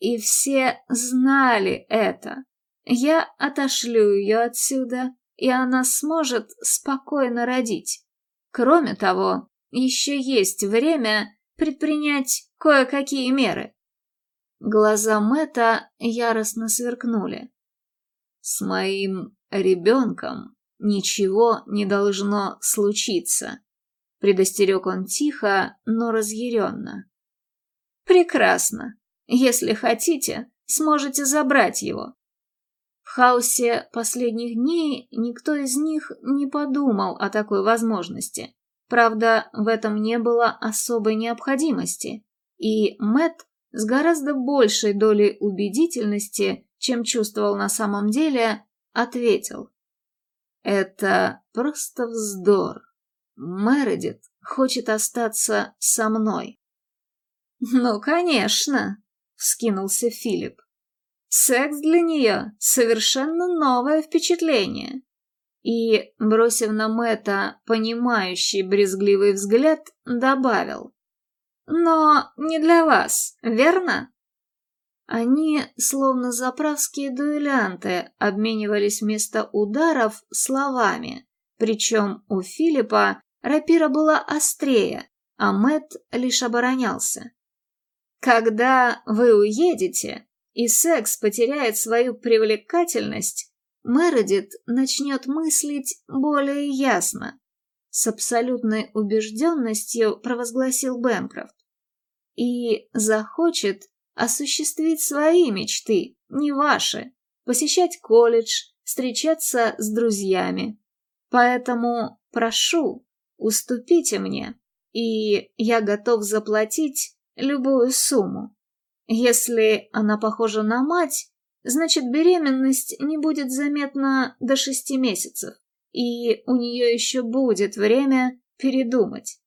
«И все знали это. Я отошлю ее отсюда, и она сможет спокойно родить. Кроме того, еще есть время предпринять кое-какие меры. Глаза Мэта яростно сверкнули. С моим ребенком ничего не должно случиться, предостерег он тихо, но разъяренно. Прекрасно. Если хотите, сможете забрать его. В хаосе последних дней никто из них не подумал о такой возможности. Правда, в этом не было особой необходимости, и Мэт с гораздо большей долей убедительности, чем чувствовал на самом деле, ответил. «Это просто вздор. Мередит хочет остаться со мной». «Ну, конечно», — вскинулся Филипп. Секс для нее — совершенно новое впечатление. И, бросив на Мэтта понимающий брезгливый взгляд, добавил. «Но не для вас, верно?» Они, словно заправские дуэлянты, обменивались вместо ударов словами, причем у Филиппа рапира была острее, а Мэт лишь оборонялся. «Когда вы уедете, и секс потеряет свою привлекательность, Мередит начнет мыслить более ясно. С абсолютной убежденностью провозгласил Бэнкрофт. И захочет осуществить свои мечты, не ваши, посещать колледж, встречаться с друзьями. Поэтому прошу, уступите мне, и я готов заплатить любую сумму. Если она похожа на мать, значит беременность не будет заметна до шести месяцев, и у нее еще будет время передумать.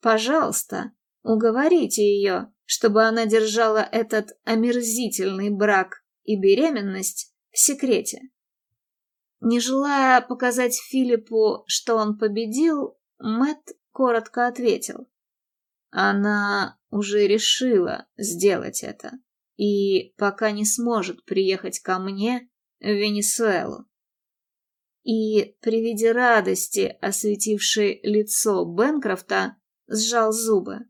Пожалуйста, уговорите ее, чтобы она держала этот омерзительный брак и беременность в секрете. Не желая показать Филиппу, что он победил, Мэт коротко ответил. Она уже решила сделать это и пока не сможет приехать ко мне в Венесуэлу. И при виде радости, осветившей лицо Бенкрофта, сжал зубы.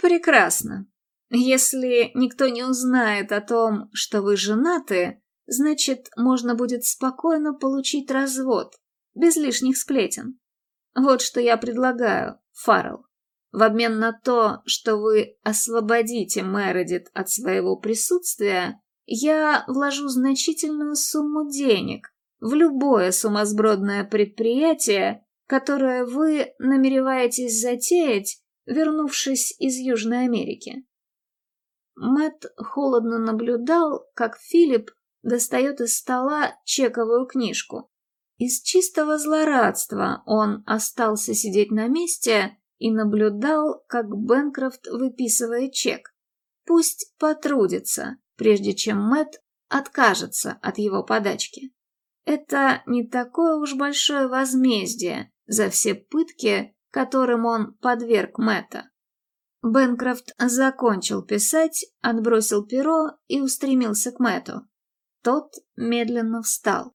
«Прекрасно. Если никто не узнает о том, что вы женаты, значит, можно будет спокойно получить развод, без лишних сплетен. Вот что я предлагаю, Фаррелл. В обмен на то, что вы освободите Мередит от своего присутствия, я вложу значительную сумму денег в любое сумасбродное предприятие, которое вы намереваетесь затеять, вернувшись из Южной Америки. Мэт холодно наблюдал, как Филипп достает из стола чековую книжку. Из чистого злорадства он остался сидеть на месте и наблюдал, как Бенкрофт выписывает чек. Пусть потрудится, прежде чем Мэт откажется от его подачки. Это не такое уж большое возмездие за все пытки, которым он подверг Мэтта. Бенкрофт закончил писать, отбросил перо и устремился к Мэтту. Тот медленно встал.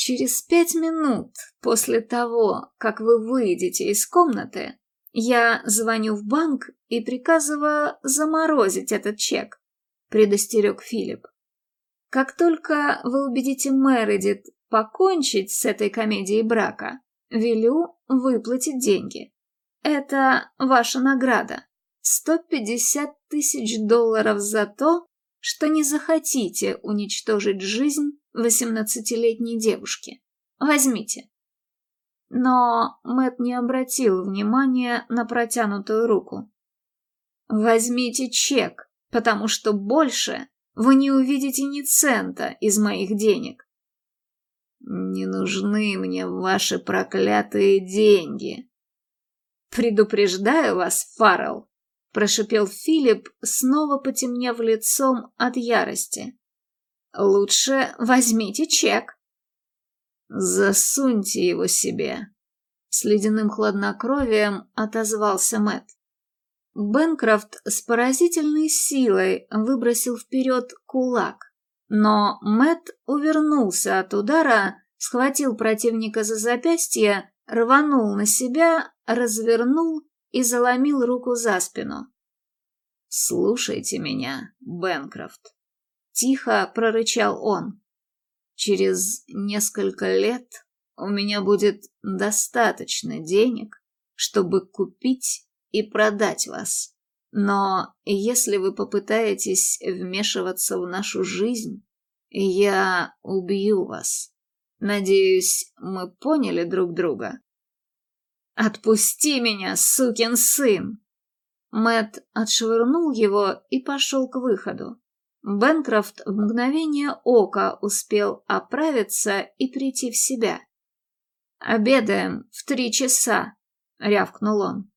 Через пять минут после того, как вы выйдете из комнаты, я звоню в банк и приказываю заморозить этот чек, предостерег Филипп. Как только вы убедите Мередит покончить с этой комедией брака, велю выплатить деньги. Это ваша награда. 150 тысяч долларов за то, что не захотите уничтожить жизнь восемнадцатилетней девушки. Возьмите. Но Мэт не обратил внимания на протянутую руку. Возьмите чек, потому что больше вы не увидите ни цента из моих денег. Не нужны мне ваши проклятые деньги. Предупреждаю вас, Фаррелл, прошипел Филипп, снова потемнев лицом от ярости. Лучше возьмите чек. Засуньте его себе. С ледяным хладнокровием отозвался Мэт. Бенкрофт с поразительной силой выбросил вперед кулак, но Мэт увернулся от удара, схватил противника за запястье, рванул на себя, развернул и заломил руку за спину. «Слушайте меня, Бенкрофт. Тихо прорычал он. Через несколько лет у меня будет достаточно денег, чтобы купить и продать вас. Но если вы попытаетесь вмешиваться в нашу жизнь, я убью вас. Надеюсь, мы поняли друг друга. Отпусти меня, сукин сын! Мэт отшвырнул его и пошел к выходу. Бенкрофт в мгновение ока успел оправиться и прийти в себя. «Обедаем в три часа», — рявкнул он.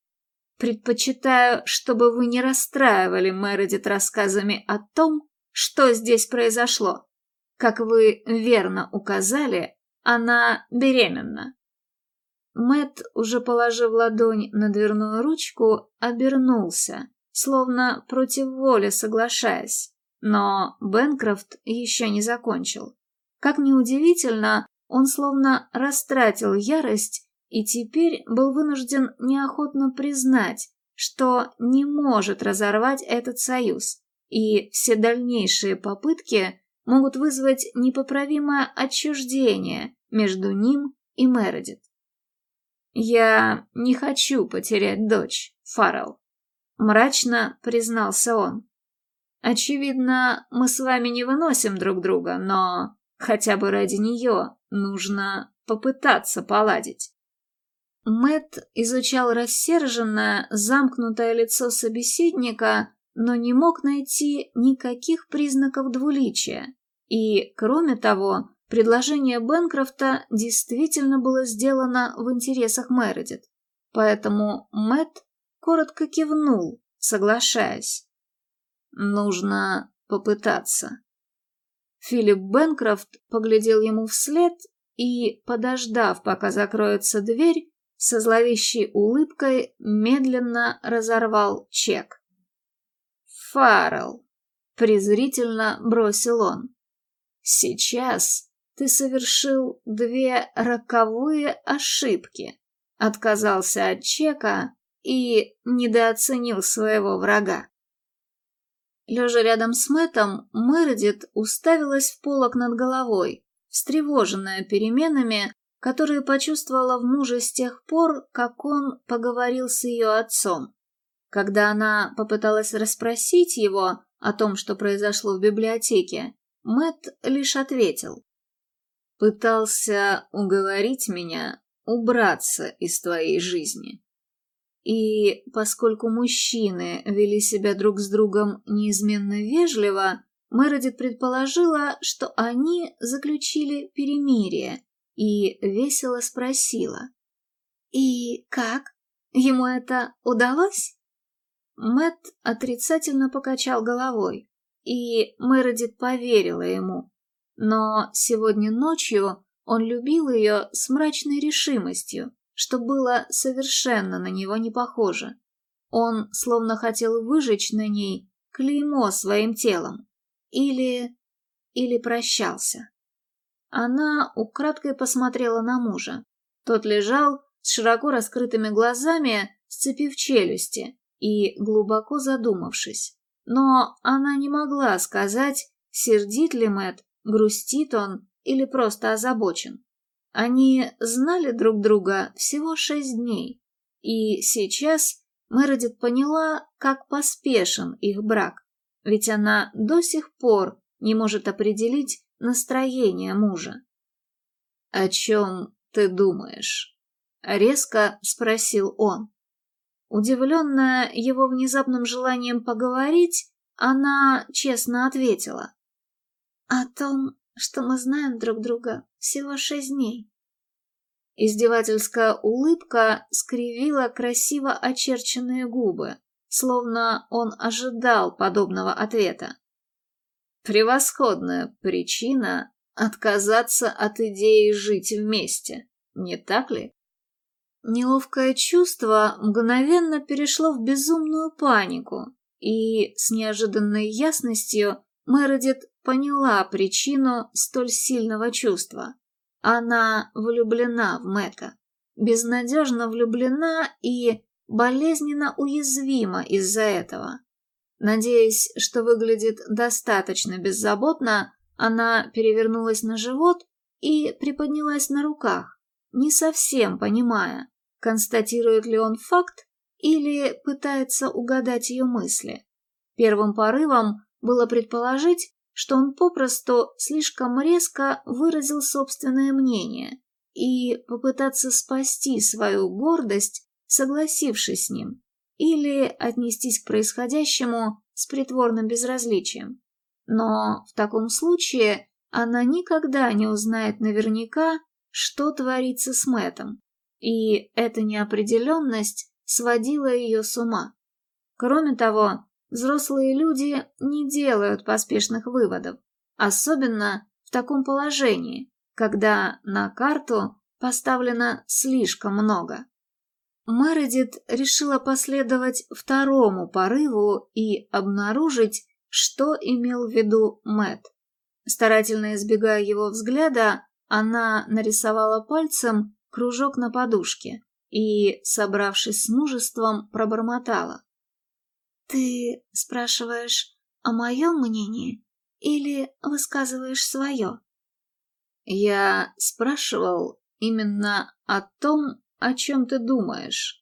«Предпочитаю, чтобы вы не расстраивали Мередит рассказами о том, что здесь произошло. Как вы верно указали, она беременна. Мэт, уже положив ладонь на дверную ручку, обернулся, словно против воли соглашаясь. Но Бенкрофт еще не закончил. Как ни удивительно, он словно растратил ярость и теперь был вынужден неохотно признать, что не может разорвать этот союз, и все дальнейшие попытки могут вызвать непоправимое отчуждение между ним и Мередит. «Я не хочу потерять дочь, Фаррелл», — мрачно признался он. «Очевидно, мы с вами не выносим друг друга, но хотя бы ради нее нужно попытаться поладить». Мэт изучал рассерженное, замкнутое лицо собеседника, но не мог найти никаких признаков двуличия. И, кроме того, предложение Бенкрофта действительно было сделано в интересах Мередит. Поэтому Мэт коротко кивнул, соглашаясь. Нужно попытаться. Филипп Бенкрофт поглядел ему вслед и, подождав, пока закроется дверь, со зловещей улыбкой медленно разорвал чек. «Фаррелл», — презрительно бросил он, — «сейчас ты совершил две роковые ошибки, отказался от чека и недооценил своего врага». Лежа рядом с Мэтом, Мередит уставилась в полок над головой, встревоженная переменами, которые почувствовала в муже с тех пор, как он поговорил с ее отцом. Когда она попыталась расспросить его о том, что произошло в библиотеке, Мэт лишь ответил. «Пытался уговорить меня убраться из твоей жизни». И поскольку мужчины вели себя друг с другом неизменно вежливо, Мередит предположила, что они заключили перемирие, и весело спросила. «И как? Ему это удалось?» Мэт отрицательно покачал головой, и Мередит поверила ему. Но сегодня ночью он любил ее с мрачной решимостью, что было совершенно на него не похоже. Он словно хотел выжечь на ней клеймо своим телом. Или... или прощался. Она украдкой посмотрела на мужа. Тот лежал с широко раскрытыми глазами, сцепив челюсти и глубоко задумавшись. Но она не могла сказать, сердит ли Мэт, грустит он или просто озабочен. Они знали друг друга всего шесть дней, и сейчас Мередит поняла, как поспешен их брак, ведь она до сих пор не может определить, настроение мужа. «О чем ты думаешь?» — резко спросил он. Удивленная его внезапным желанием поговорить, она честно ответила. «О том, что мы знаем друг друга всего шесть дней». Издевательская улыбка скривила красиво очерченные губы, словно он ожидал подобного ответа. Превосходная причина отказаться от идеи жить вместе, не так ли? Неловкое чувство мгновенно перешло в безумную панику, и с неожиданной ясностью Мередит поняла причину столь сильного чувства. Она влюблена в Мэка, безнадежно влюблена и болезненно уязвима из-за этого. Надеясь, что выглядит достаточно беззаботно, она перевернулась на живот и приподнялась на руках, не совсем понимая, констатирует ли он факт или пытается угадать ее мысли. Первым порывом было предположить, что он попросту слишком резко выразил собственное мнение и попытаться спасти свою гордость, согласившись с ним или отнестись к происходящему с притворным безразличием. Но в таком случае она никогда не узнает наверняка, что творится с Мэтом, и эта неопределенность сводила ее с ума. Кроме того, Взрослые люди не делают поспешных выводов, особенно в таком положении, когда на карту поставлено слишком много. Мередит решила последовать второму порыву и обнаружить, что имел в виду Мэт. Старательно избегая его взгляда, она нарисовала пальцем кружок на подушке и, собравшись с мужеством, пробормотала. «Ты спрашиваешь о моем мнении или высказываешь свое?» «Я спрашивал именно о том, о чем ты думаешь».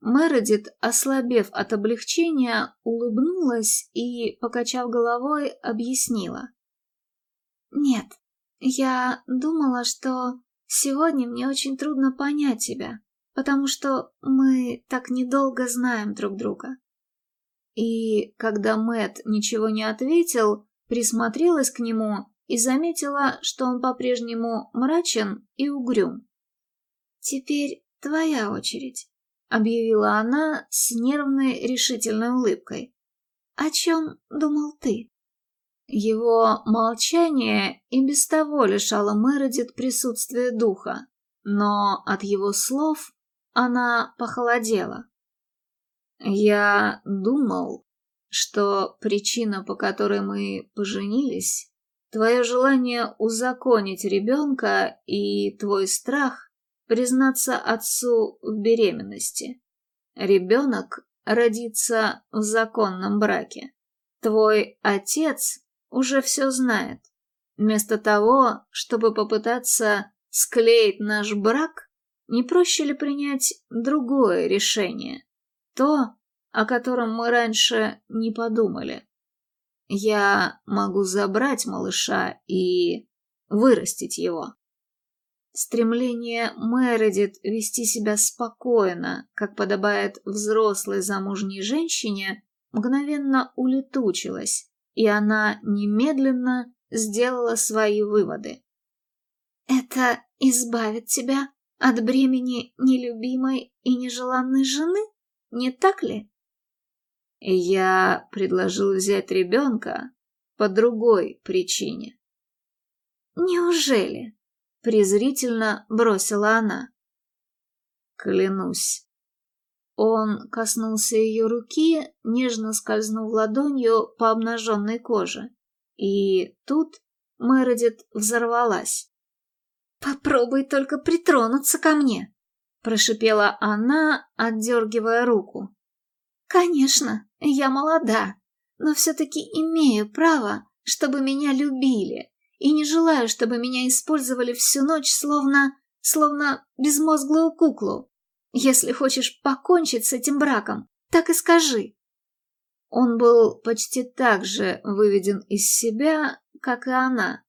Мередит, ослабев от облегчения, улыбнулась и, покачав головой, объяснила. «Нет, я думала, что сегодня мне очень трудно понять тебя, потому что мы так недолго знаем друг друга. И когда Мэт ничего не ответил, присмотрелась к нему и заметила, что он по-прежнему мрачен и угрюм. «Теперь твоя очередь», — объявила она с нервной решительной улыбкой. «О чем думал ты?» Его молчание и без того лишало Мередит присутствия духа, но от его слов она похолодела. Я думал, что причина, по которой мы поженились, твое желание узаконить ребенка и твой страх признаться отцу в беременности. Ребенок родится в законном браке. Твой отец уже все знает. Вместо того, чтобы попытаться склеить наш брак, не проще ли принять другое решение? То, о котором мы раньше не подумали. Я могу забрать малыша и вырастить его. Стремление Мередит вести себя спокойно, как подобает взрослой замужней женщине, мгновенно улетучилось, и она немедленно сделала свои выводы. «Это избавит тебя от бремени нелюбимой и нежеланной жены?» Не так ли? Я предложил взять ребенка по другой причине. Неужели? Презрительно бросила она. Клянусь. Он коснулся ее руки, нежно скользнув ладонью по обнаженной коже. И тут Мередит взорвалась. «Попробуй только притронуться ко мне!» Прошипела она, отдергивая руку. «Конечно, я молода, но все-таки имею право, чтобы меня любили, и не желаю, чтобы меня использовали всю ночь словно... словно безмозглую куклу. Если хочешь покончить с этим браком, так и скажи». Он был почти так же выведен из себя, как и она.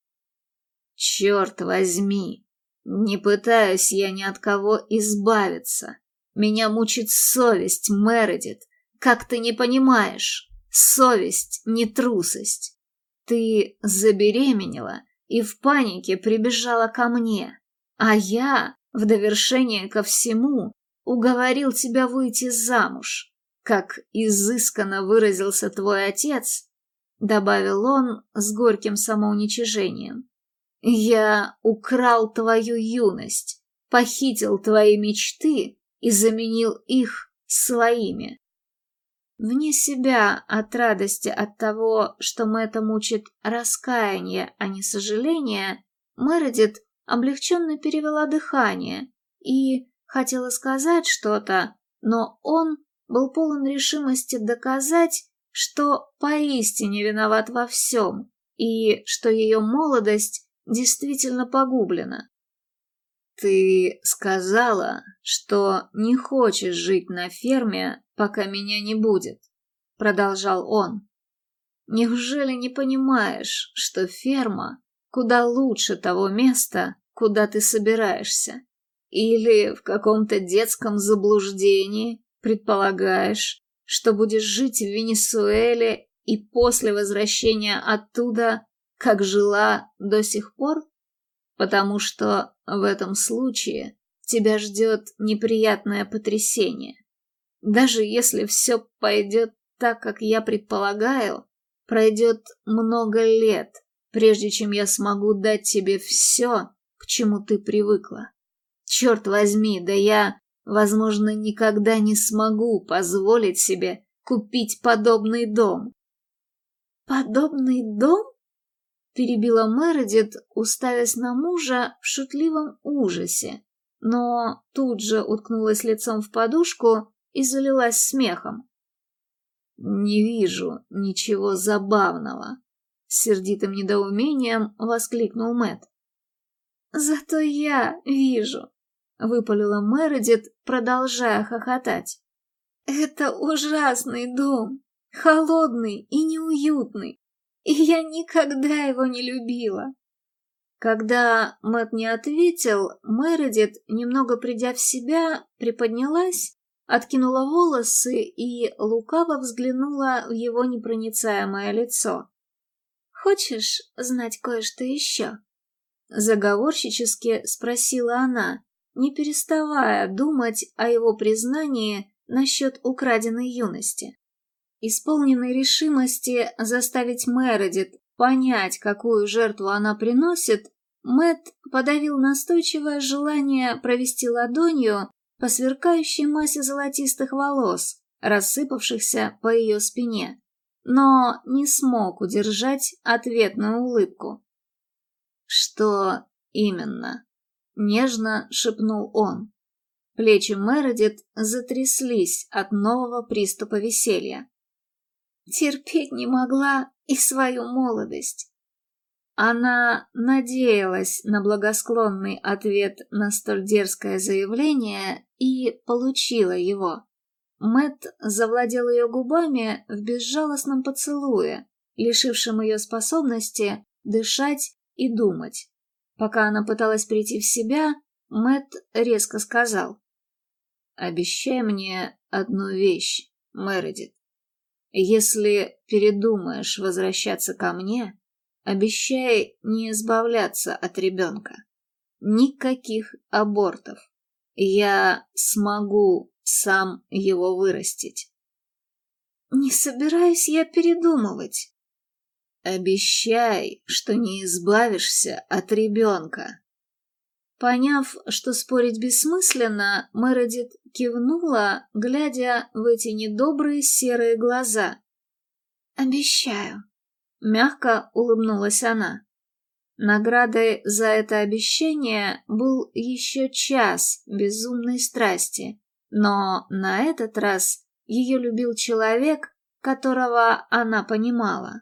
«Черт возьми!» Не пытаюсь я ни от кого избавиться. Меня мучит совесть, Мередит. Как ты не понимаешь? Совесть, не трусость. Ты забеременела и в панике прибежала ко мне. А я, в довершение ко всему, уговорил тебя выйти замуж. Как изысканно выразился твой отец, добавил он с горьким самоуничижением. Я украл твою юность, похитил твои мечты и заменил их своими. Вне себя от радости от того, что Мэтта мучит раскаяние, а не сожаление, Мередит облегченно перевела дыхание и хотела сказать что-то, но он был полон решимости доказать, что поистине виноват во всем, и что ее молодость действительно погублена. Ты сказала, что не хочешь жить на ферме, пока меня не будет, продолжал он. Неужели не понимаешь, что ферма куда лучше того места, куда ты собираешься? Или в каком-то детском заблуждении предполагаешь, что будешь жить в Венесуэле и после возвращения оттуда как жила до сих пор? Потому что в этом случае тебя ждет неприятное потрясение. Даже если все пойдет так как я предполагаю, пройдет много лет, прежде чем я смогу дать тебе все, к чему ты привыкла. Черт возьми, да я, возможно, никогда не смогу позволить себе купить подобный дом. «Подобный дом?» — перебила Мередит, уставясь на мужа в шутливом ужасе, но тут же уткнулась лицом в подушку и залилась смехом. «Не вижу ничего забавного», — сердитым недоумением воскликнул Мэт. «Зато я вижу», — выпалила Мередит, продолжая хохотать. «Это ужасный дом холодный и неуютный, и я никогда его не любила. Когда Мэт не ответил, Мередит, немного придя в себя, приподнялась, откинула волосы и лукаво взглянула в его непроницаемое лицо. «Хочешь знать кое-что еще?» Заговорщически спросила она, не переставая думать о его признании насчет украденной юности. Исполненной решимости заставить Мередит понять, какую жертву она приносит, Мэт подавил настойчивое желание провести ладонью по сверкающей массе золотистых волос, рассыпавшихся по ее спине, но не смог удержать ответную улыбку. «Что именно?» — нежно шепнул он. Плечи Мередит затряслись от нового приступа веселья терпеть не могла и свою молодость. Она надеялась на благосклонный ответ на столь дерзкое заявление и получила его. Мэт завладел ее губами в безжалостном поцелуе, лишившем ее способности дышать и думать. Пока она пыталась прийти в себя, Мэт резко сказал. «Обещай мне одну вещь, Мередит. Если передумаешь возвращаться ко мне, обещай не избавляться от ребенка. Никаких абортов. Я смогу сам его вырастить. Не собираюсь я передумывать. Обещай, что не избавишься от ребенка. Поняв, что спорить бессмысленно, Мередит кивнула, глядя в эти недобрые серые глаза. «Обещаю», — мягко улыбнулась она. Наградой за это обещание был еще час безумной страсти, но на этот раз ее любил человек, которого она понимала.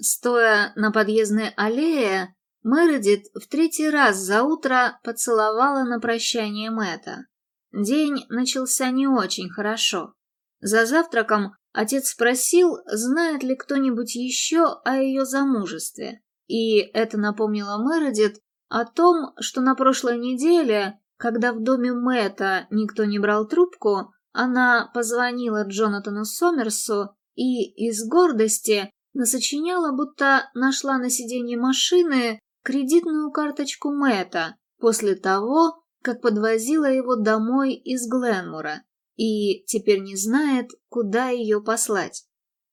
Стоя на подъездной аллее, Мередит в третий раз за утро поцеловала на прощание Мэтта. День начался не очень хорошо. За завтраком отец спросил, знает ли кто-нибудь еще о ее замужестве. И это напомнило Мередит о том, что на прошлой неделе, когда в доме Мэтта никто не брал трубку, она позвонила Джонатану Сомерсу и из гордости насочиняла, будто нашла на сиденье машины кредитную карточку Мэтта после того, как подвозила его домой из Гленмура и теперь не знает, куда ее послать.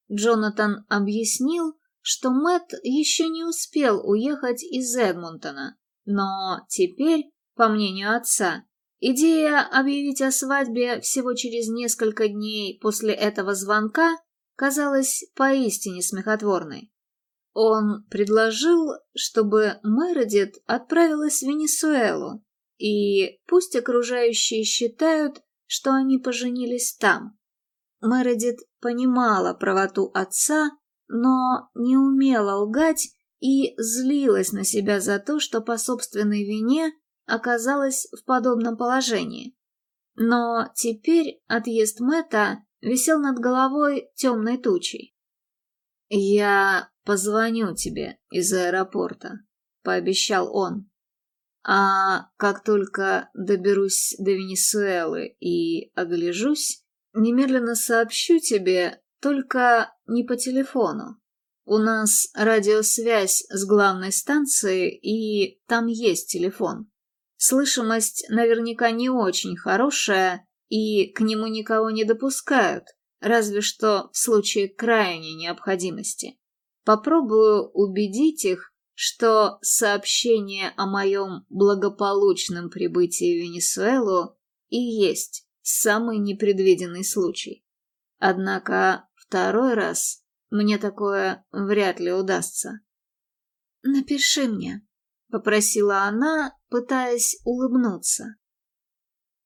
Джонатан объяснил, что Мэтт еще не успел уехать из Эдмонтона, но теперь, по мнению отца, идея объявить о свадьбе всего через несколько дней после этого звонка казалась поистине смехотворной. Он предложил, чтобы Мередит отправилась в Венесуэлу, и пусть окружающие считают, что они поженились там. Мередит понимала правоту отца, но не умела лгать и злилась на себя за то, что по собственной вине оказалась в подобном положении. Но теперь отъезд Мэтта висел над головой темной тучей. «Я «Позвоню тебе из аэропорта», — пообещал он. «А как только доберусь до Венесуэлы и огляжусь, немедленно сообщу тебе, только не по телефону. У нас радиосвязь с главной станцией, и там есть телефон. Слышимость наверняка не очень хорошая, и к нему никого не допускают, разве что в случае крайней необходимости. Попробую убедить их, что сообщение о моем благополучном прибытии в Венесуэлу и есть самый непредвиденный случай. Однако второй раз мне такое вряд ли удастся. «Напиши мне», — попросила она, пытаясь улыбнуться.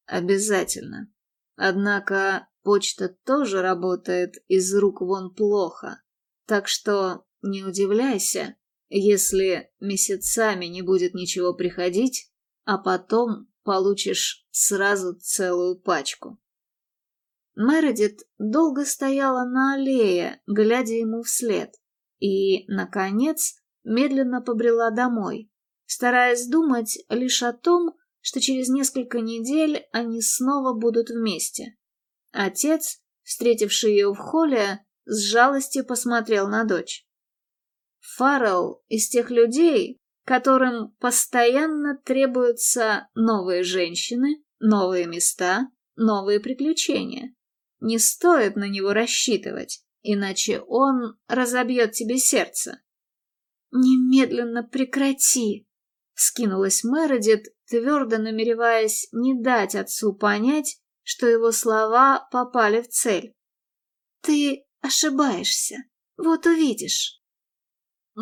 «Обязательно. Однако почта тоже работает из рук вон плохо, так что не удивляйся, если месяцами не будет ничего приходить, а потом получишь сразу целую пачку. Мередит долго стояла на аллее, глядя ему вслед, и, наконец, медленно побрела домой, стараясь думать лишь о том, что через несколько недель они снова будут вместе. Отец, встретивший ее в холле, с жалостью посмотрел на дочь. Фаррелл из тех людей, которым постоянно требуются новые женщины, новые места, новые приключения. Не стоит на него рассчитывать, иначе он разобьет тебе сердце. «Немедленно прекрати!» — скинулась Мередит, твердо намереваясь не дать отцу понять, что его слова попали в цель. «Ты ошибаешься. Вот увидишь».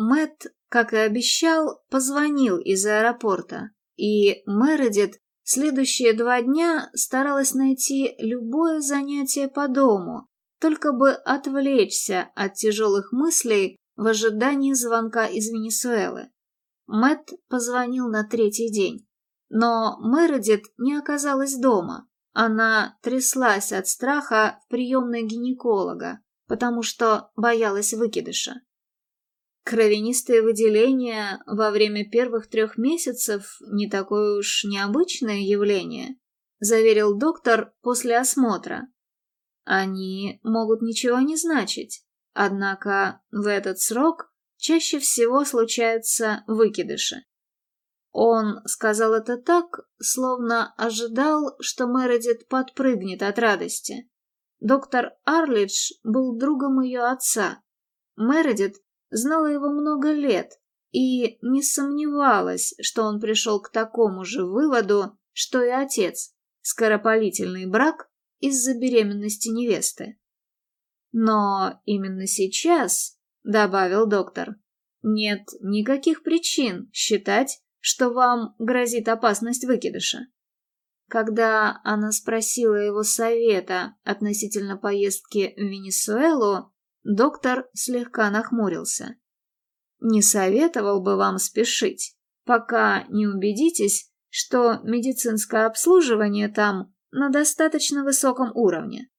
Мэт, как и обещал, позвонил из аэропорта, и Мередит следующие два дня старалась найти любое занятие по дому, только бы отвлечься от тяжелых мыслей в ожидании звонка из Венесуэлы. Мэт позвонил на третий день, но Мередит не оказалась дома. Она тряслась от страха в приемной гинеколога, потому что боялась выкидыша. Кровянистые выделения во время первых трех месяцев не такое уж необычное явление, заверил доктор после осмотра. Они могут ничего не значить, однако в этот срок чаще всего случаются выкидыши. Он сказал это так, словно ожидал, что Мередит подпрыгнет от радости. Доктор Арлидж был другом ее отца. Мередит знала его много лет и не сомневалась, что он пришел к такому же выводу, что и отец, скоропалительный брак из-за беременности невесты. Но именно сейчас, добавил доктор, нет никаких причин считать, что вам грозит опасность выкидыша. Когда она спросила его совета относительно поездки в Венесуэлу, Доктор слегка нахмурился. «Не советовал бы вам спешить, пока не убедитесь, что медицинское обслуживание там на достаточно высоком уровне».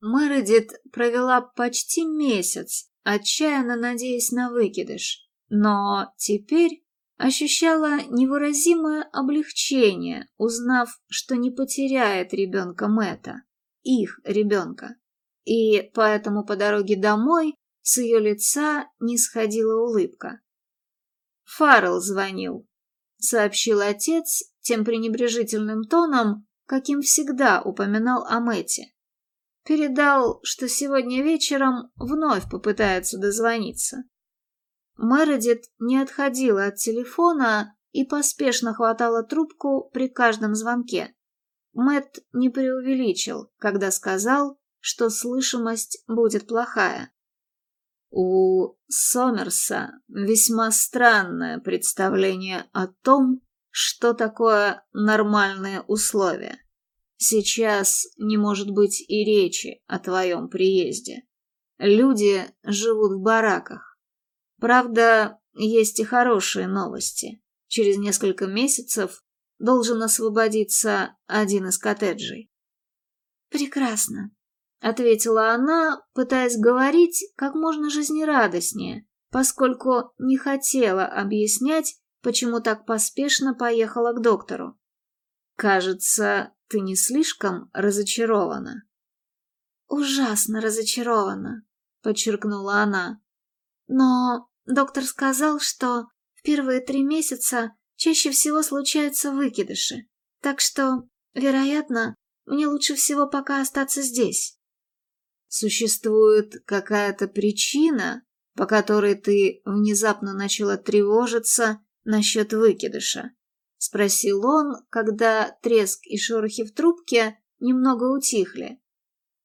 Мередит провела почти месяц, отчаянно надеясь на выкидыш, но теперь ощущала невыразимое облегчение, узнав, что не потеряет ребенка Мэтта, их ребенка и поэтому по дороге домой с ее лица не сходила улыбка. «Фаррелл звонил», — сообщил отец тем пренебрежительным тоном, каким всегда упоминал о Мэте. Передал, что сегодня вечером вновь попытается дозвониться. Мередит не отходила от телефона и поспешно хватала трубку при каждом звонке. Мэт не преувеличил, когда сказал, что слышимость будет плохая. У Сомерса весьма странное представление о том, что такое нормальные условия. Сейчас не может быть и речи о твоем приезде. Люди живут в бараках. Правда, есть и хорошие новости. Через несколько месяцев должен освободиться один из коттеджей. Прекрасно. — ответила она, пытаясь говорить как можно жизнерадостнее, поскольку не хотела объяснять, почему так поспешно поехала к доктору. «Кажется, ты не слишком разочарована». «Ужасно разочарована», — подчеркнула она. «Но доктор сказал, что в первые три месяца чаще всего случаются выкидыши, так что, вероятно, мне лучше всего пока остаться здесь». Существует какая-то причина, по которой ты внезапно начала тревожиться насчет выкидыша?» — спросил он, когда треск и шорохи в трубке немного утихли.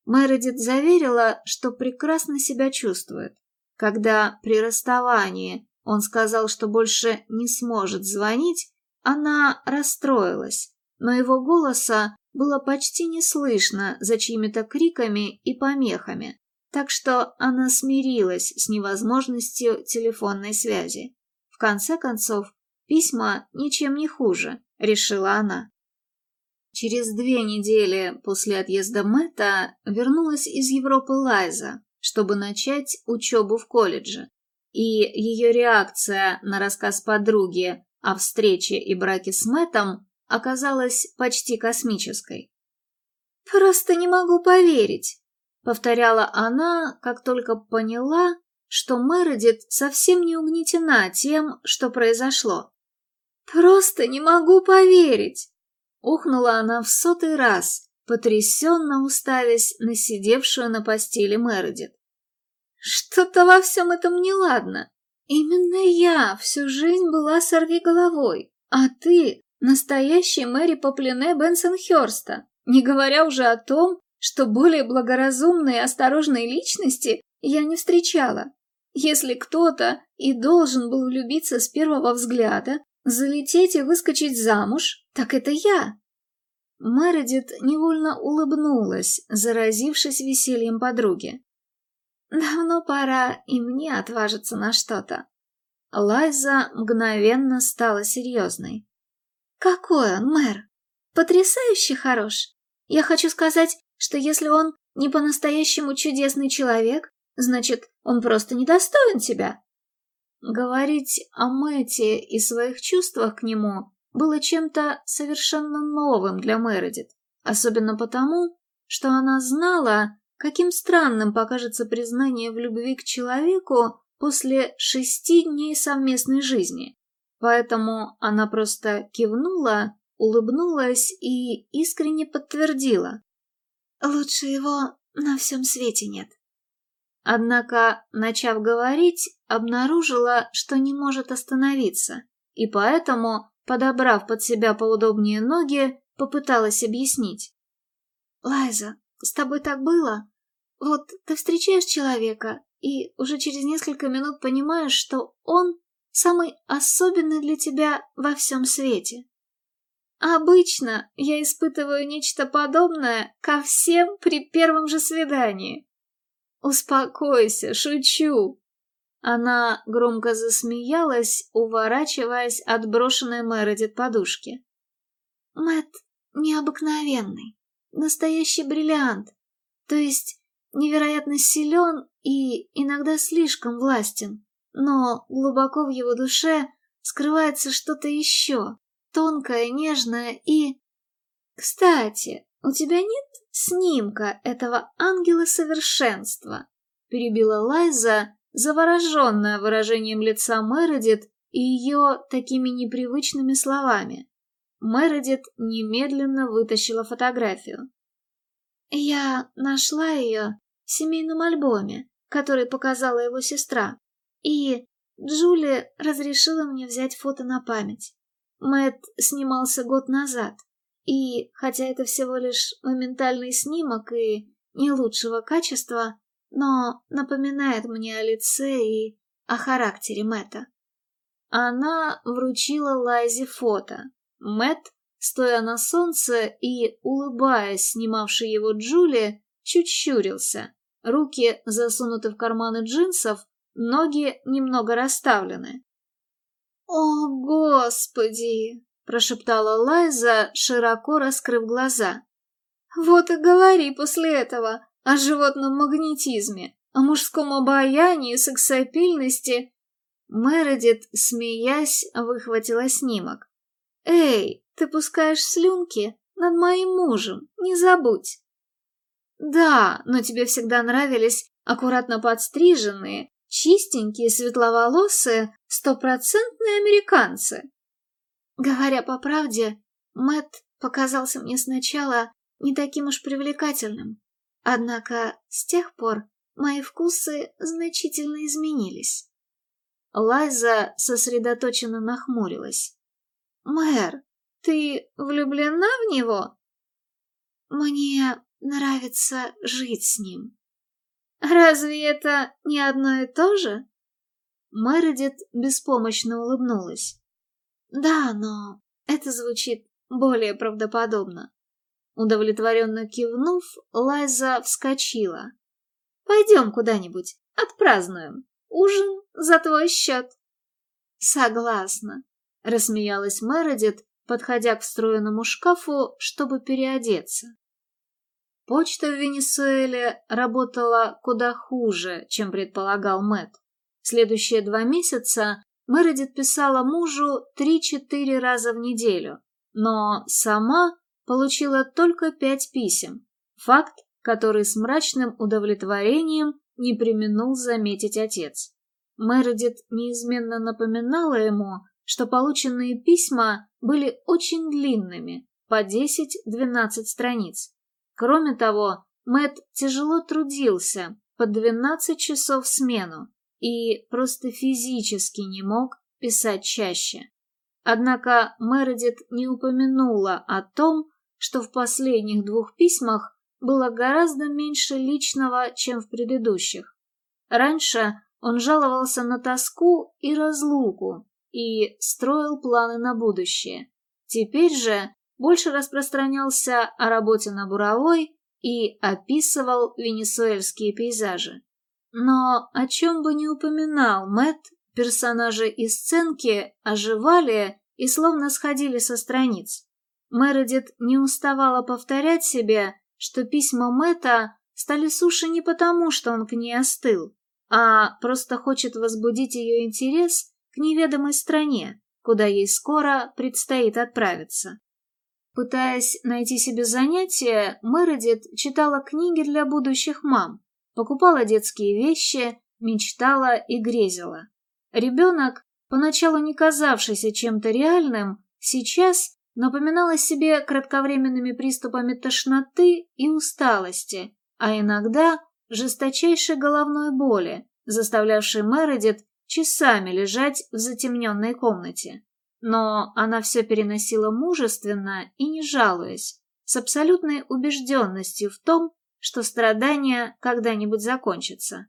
Мередит заверила, что прекрасно себя чувствует. Когда при расставании он сказал, что больше не сможет звонить, она расстроилась, но его голоса было почти не слышно за чьими-то криками и помехами, так что она смирилась с невозможностью телефонной связи. В конце концов, письма ничем не хуже, решила она. Через две недели после отъезда Мэтта вернулась из Европы Лайза, чтобы начать учебу в колледже. И ее реакция на рассказ подруги о встрече и браке с Мэттом оказалась почти космической. «Просто не могу поверить», — повторяла она, как только поняла, что Мередит совсем не угнетена тем, что произошло. «Просто не могу поверить!» Ухнула она в сотый раз, потрясенно уставясь на сидевшую на постели Мередит. «Что-то во всем этом неладно. Именно я всю жизнь была сорвиголовой, а ты — настоящий Мэри Поплене Бенсонхерста, не говоря уже о том, что более благоразумной и осторожной личности я не встречала. Если кто-то и должен был влюбиться с первого взгляда, залететь и выскочить замуж, так это я. Мередит невольно улыбнулась, заразившись весельем подруги. Давно пора и мне отважиться на что-то. Лайза мгновенно стала серьезной. Какой он, мэр? Потрясающе хорош. Я хочу сказать, что если он не по-настоящему чудесный человек, значит, он просто недостоин тебя. Говорить о Мэте и своих чувствах к нему было чем-то совершенно новым для Мередит, особенно потому, что она знала, каким странным покажется признание в любви к человеку после шести дней совместной жизни. Поэтому она просто кивнула, улыбнулась и искренне подтвердила. «Лучше его на всем свете нет». Однако, начав говорить, обнаружила, что не может остановиться, и поэтому подобрав под себя поудобнее ноги, попыталась объяснить. «Лайза, с тобой так было? Вот ты встречаешь человека, и уже через несколько минут понимаешь, что он самый особенный для тебя во всем свете. Обычно я испытываю нечто подобное ко всем при первом же свидании. Успокойся, шучу. Она громко засмеялась, уворачиваясь от брошенной Мередит подушки. Мэт необыкновенный, настоящий бриллиант, то есть невероятно силен и иногда слишком властен, но глубоко в его душе скрывается что-то еще, тонкое, нежное и... Кстати, у тебя нет снимка этого ангела совершенства? Перебила Лайза, завороженная выражением лица Мередит и ее такими непривычными словами. Мередит немедленно вытащила фотографию. «Я нашла ее в семейном альбоме, который показала его сестра, и Джули разрешила мне взять фото на память. Мэт снимался год назад, и, хотя это всего лишь моментальный снимок и не лучшего качества, но напоминает мне о лице и о характере Мэтта. Она вручила Лайзе фото. Мэтт, стоя на солнце и улыбаясь снимавшей его Джули, чуть щурился. Руки засунуты в карманы джинсов, ноги немного расставлены. «О, Господи!» — прошептала Лайза, широко раскрыв глаза. «Вот и говори после этого о животном магнетизме, о мужском обаянии, сексапильности». Мередит, смеясь, выхватила снимок. «Эй, ты пускаешь слюнки над моим мужем, не забудь!» «Да, но тебе всегда нравились аккуратно подстриженные, чистенькие, светловолосые, стопроцентные американцы». Говоря по правде, Мэт показался мне сначала не таким уж привлекательным. Однако с тех пор мои вкусы значительно изменились. Лайза сосредоточенно нахмурилась. «Мэр, ты влюблена в него?» «Мне нравится жить с ним». «Разве это не одно и то же?» Мередит беспомощно улыбнулась. «Да, но это звучит более правдоподобно». Удовлетворенно кивнув, Лайза вскочила. «Пойдем куда-нибудь, отпразднуем. Ужин за твой счет». «Согласна», — рассмеялась Мередит, подходя к встроенному шкафу, чтобы переодеться. Почта в Венесуэле работала куда хуже, чем предполагал Мэтт. Следующие два месяца Мередит писала мужу три-четыре раза в неделю, но сама получила только пять писем. Факт, который с мрачным удовлетворением не применул заметить отец. Мередит неизменно напоминала ему, что полученные письма были очень длинными, по 10-12 страниц. Кроме того, Мэт тяжело трудился, по 12 часов в смену, и просто физически не мог писать чаще. Однако Мередит не упомянула о том, что в последних двух письмах было гораздо меньше личного, чем в предыдущих. Раньше он жаловался на тоску и разлуку и строил планы на будущее. Теперь же больше распространялся о работе на буровой и описывал венесуэльские пейзажи. Но о чем бы ни упоминал Мэтт, персонажи и сценки оживали и словно сходили со страниц. Мередит не уставала повторять себе, что письма Мэтта стали суше не потому, что он к ней остыл, а просто хочет возбудить ее интерес к неведомой стране, куда ей скоро предстоит отправиться. Пытаясь найти себе занятие, Мередит читала книги для будущих мам, покупала детские вещи, мечтала и грезила. Ребенок, поначалу не казавшийся чем-то реальным, сейчас напоминала себе кратковременными приступами тошноты и усталости, а иногда жесточайшей головной боли, заставлявшей Мередит часами лежать в затемненной комнате. Но она все переносила мужественно и не жалуясь, с абсолютной убежденностью в том, что страдания когда-нибудь закончатся.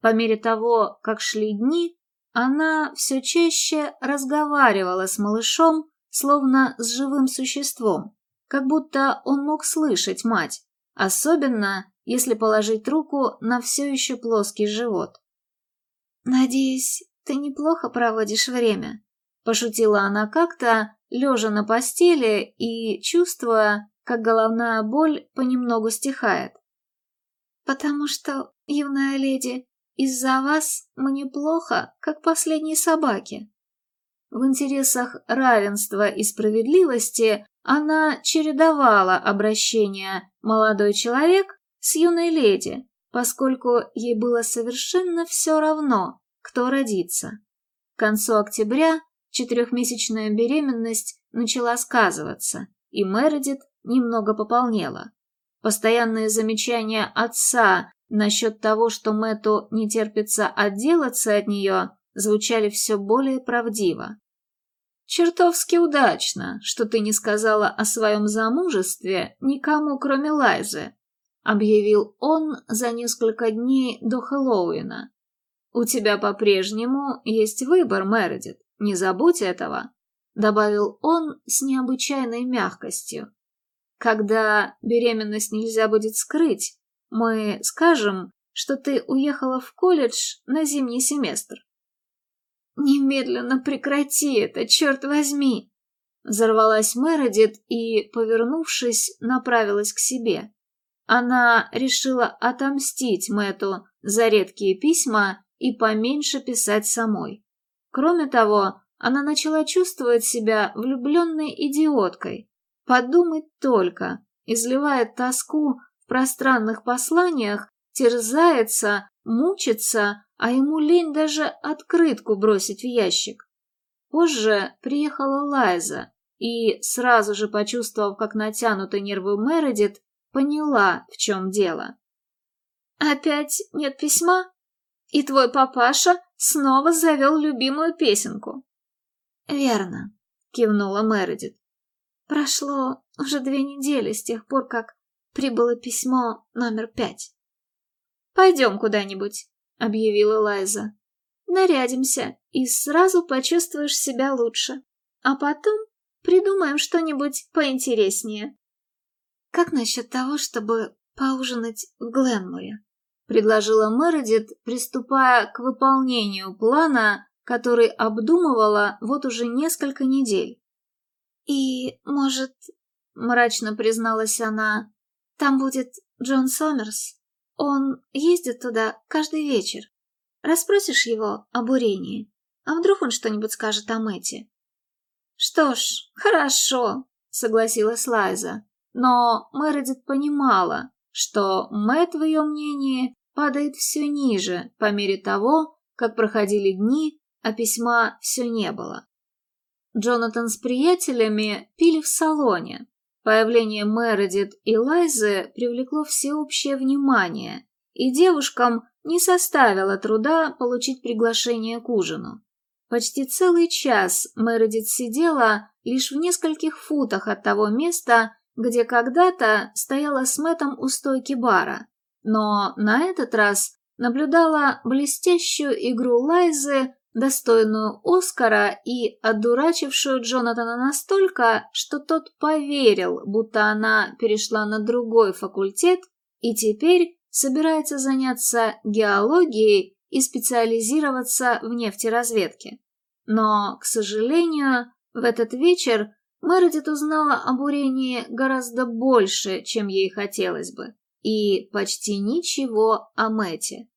По мере того, как шли дни, она все чаще разговаривала с малышом словно с живым существом, как будто он мог слышать мать, особенно если положить руку на все еще плоский живот. «Надеюсь, ты неплохо проводишь время», — пошутила она как-то, лежа на постели и чувствуя, как головная боль понемногу стихает. «Потому что, юная леди, из-за вас мне плохо, как последней собаке». В интересах равенства и справедливости она чередовала обращение «молодой человек» с юной леди, поскольку ей было совершенно все равно, кто родится. К концу октября четырехмесячная беременность начала сказываться, и Мередит немного пополнела. Постоянные замечания отца насчет того, что Мэту не терпится отделаться от нее, звучали все более правдиво. «Чертовски удачно, что ты не сказала о своем замужестве никому, кроме Лайзы», объявил он за несколько дней до Хэллоуина. «У тебя по-прежнему есть выбор, Мередит, не забудь этого», добавил он с необычайной мягкостью. «Когда беременность нельзя будет скрыть, мы скажем, что ты уехала в колледж на зимний семестр. «Немедленно прекрати это, черт возьми!» Взорвалась Мередит и, повернувшись, направилась к себе. Она решила отомстить Мэту за редкие письма и поменьше писать самой. Кроме того, она начала чувствовать себя влюбленной идиоткой. Подумать только, изливает тоску в пространных посланиях, терзается, мучится, а ему лень даже открытку бросить в ящик. Позже приехала Лайза и, сразу же почувствовав, как натянуты нервы Мередит, поняла, в чем дело. Опять нет письма? И твой папаша снова завел любимую песенку. Верно, кивнула Мередит. Прошло уже две недели с тех пор, как прибыло письмо номер пять. «Пойдем куда-нибудь», — объявила Лайза. «Нарядимся, и сразу почувствуешь себя лучше. А потом придумаем что-нибудь поинтереснее». «Как насчет того, чтобы поужинать в Гленморе?» — предложила Мередит, приступая к выполнению плана, который обдумывала вот уже несколько недель. «И, может, — мрачно призналась она, — там будет Джон Сомерс. Он ездит туда каждый вечер. Расспросишь его о бурении, а вдруг он что-нибудь скажет о Мэте?» «Что ж, хорошо», — согласилась Лайза. Но Мередит понимала, что Мэт в ее мнении падает все ниже по мере того, как проходили дни, а письма все не было. Джонатан с приятелями пили в салоне. Появление Мередит и Лайзы привлекло всеобщее внимание, и девушкам не составило труда получить приглашение к ужину. Почти целый час Мередит сидела лишь в нескольких футах от того места, где когда-то стояла с Мэттом у стойки бара, но на этот раз наблюдала блестящую игру Лайзы достойную Оскара и одурачившую Джонатана настолько, что тот поверил, будто она перешла на другой факультет и теперь собирается заняться геологией и специализироваться в нефтеразведке. Но, к сожалению, в этот вечер Мередит узнала о бурении гораздо больше, чем ей хотелось бы, и почти ничего о Мэте.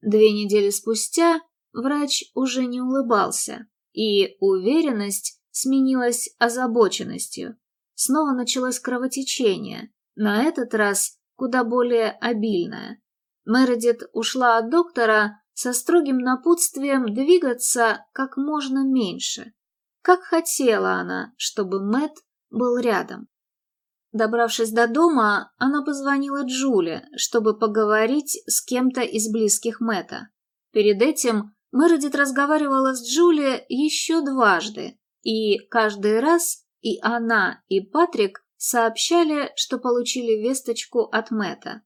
Две недели спустя Врач уже не улыбался, и уверенность сменилась озабоченностью. Снова началось кровотечение, на этот раз куда более обильное. Мередит ушла от доктора со строгим напутствием двигаться как можно меньше. Как хотела она, чтобы Мэт был рядом. Добравшись до дома, она позвонила Джуле, чтобы поговорить с кем-то из близких Мэта. Перед этим Мередит разговаривала с Джулией еще дважды, и каждый раз и она, и Патрик сообщали, что получили весточку от Мэта.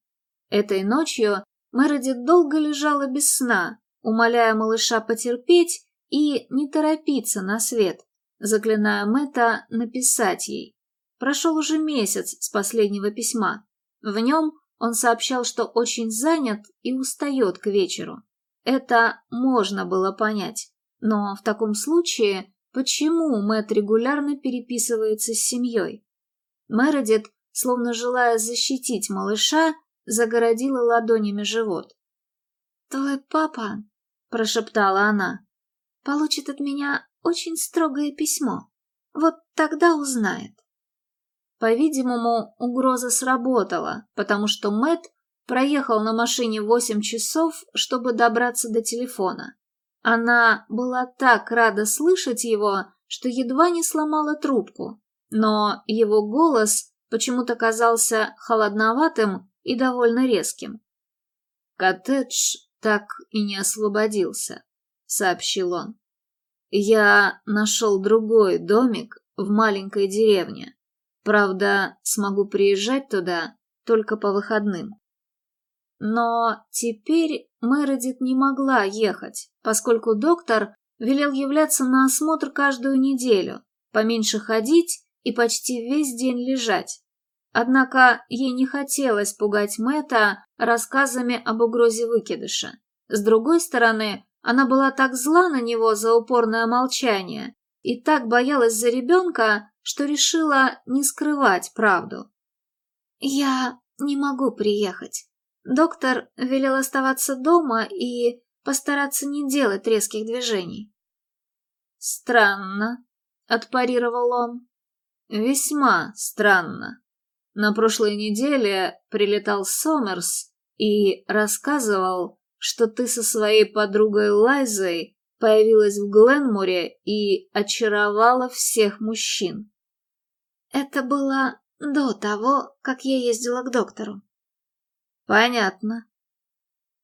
Этой ночью Мередит долго лежала без сна, умоляя малыша потерпеть и не торопиться на свет, заклиная Мэта написать ей. Прошел уже месяц с последнего письма. В нем он сообщал, что очень занят и устает к вечеру. Это можно было понять. Но в таком случае, почему Мэт регулярно переписывается с семьей? Мередит, словно желая защитить малыша, загородила ладонями живот. «Твой папа», — прошептала она, — «получит от меня очень строгое письмо. Вот тогда узнает». По-видимому, угроза сработала, потому что Мэт проехал на машине восемь часов, чтобы добраться до телефона. Она была так рада слышать его, что едва не сломала трубку, но его голос почему-то казался холодноватым и довольно резким. «Коттедж так и не освободился», — сообщил он. «Я нашел другой домик в маленькой деревне. Правда, смогу приезжать туда только по выходным». Но теперь Мередит не могла ехать, поскольку доктор велел являться на осмотр каждую неделю, поменьше ходить и почти весь день лежать. Однако ей не хотелось пугать Мэта рассказами об угрозе выкидыша. С другой стороны, она была так зла на него за упорное молчание и так боялась за ребенка, что решила не скрывать правду. «Я не могу приехать», Доктор велел оставаться дома и постараться не делать резких движений. «Странно», — отпарировал он. «Весьма странно. На прошлой неделе прилетал Сомерс и рассказывал, что ты со своей подругой Лайзой появилась в Гленмуре и очаровала всех мужчин. Это было до того, как я ездила к доктору. Понятно.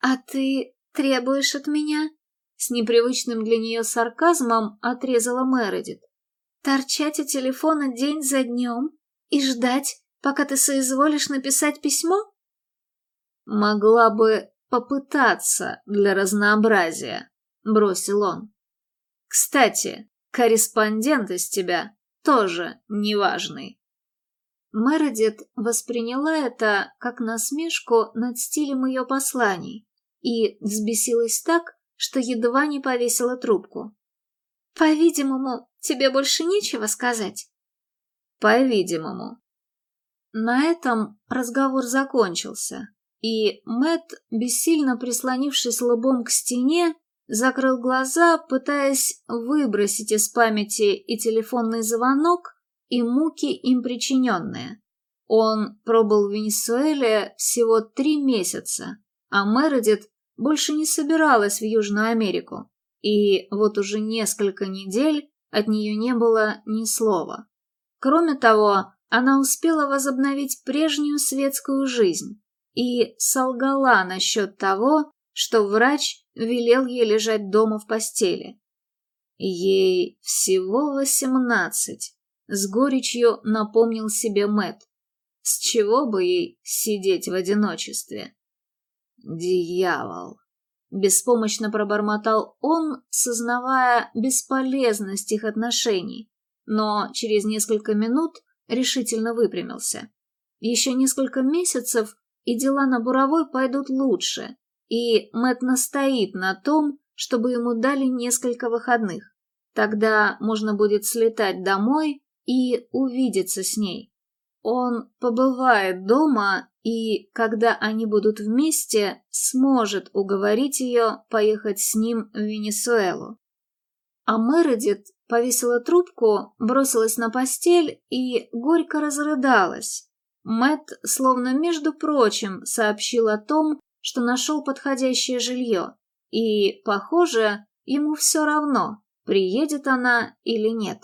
«А ты требуешь от меня?» С непривычным для нее сарказмом отрезала Мередит. «Торчать у телефона день за днем и ждать, пока ты соизволишь написать письмо?» «Могла бы попытаться для разнообразия», — бросил он. «Кстати, корреспондент из тебя тоже неважный». Мередит восприняла это как насмешку над стилем ее посланий и взбесилась так, что едва не повесила трубку. «По-видимому, тебе больше нечего сказать?» «По-видимому». На этом разговор закончился, и Мэт, бессильно прислонившись лбом к стене, закрыл глаза, пытаясь выбросить из памяти и телефонный звонок, и муки им причиненные. Он пробыл в Венесуэле всего три месяца, а Мередит больше не собиралась в Южную Америку, и вот уже несколько недель от нее не было ни слова. Кроме того, она успела возобновить прежнюю светскую жизнь и солгала насчет того, что врач велел ей лежать дома в постели. Ей всего восемнадцать, с горечью напомнил себе Мэт. С чего бы ей сидеть в одиночестве? «Дьявол!» Беспомощно пробормотал он, сознавая бесполезность их отношений, но через несколько минут решительно выпрямился. Еще несколько месяцев, и дела на Буровой пойдут лучше, и Мэт настоит на том, чтобы ему дали несколько выходных. Тогда можно будет слетать домой и увидеться с ней. Он побывает дома и, когда они будут вместе, сможет уговорить ее поехать с ним в Венесуэлу. А Мередит повесила трубку, бросилась на постель и горько разрыдалась. Мэт, словно между прочим, сообщил о том, что нашел подходящее жилье, и, похоже, ему все равно, приедет она или нет.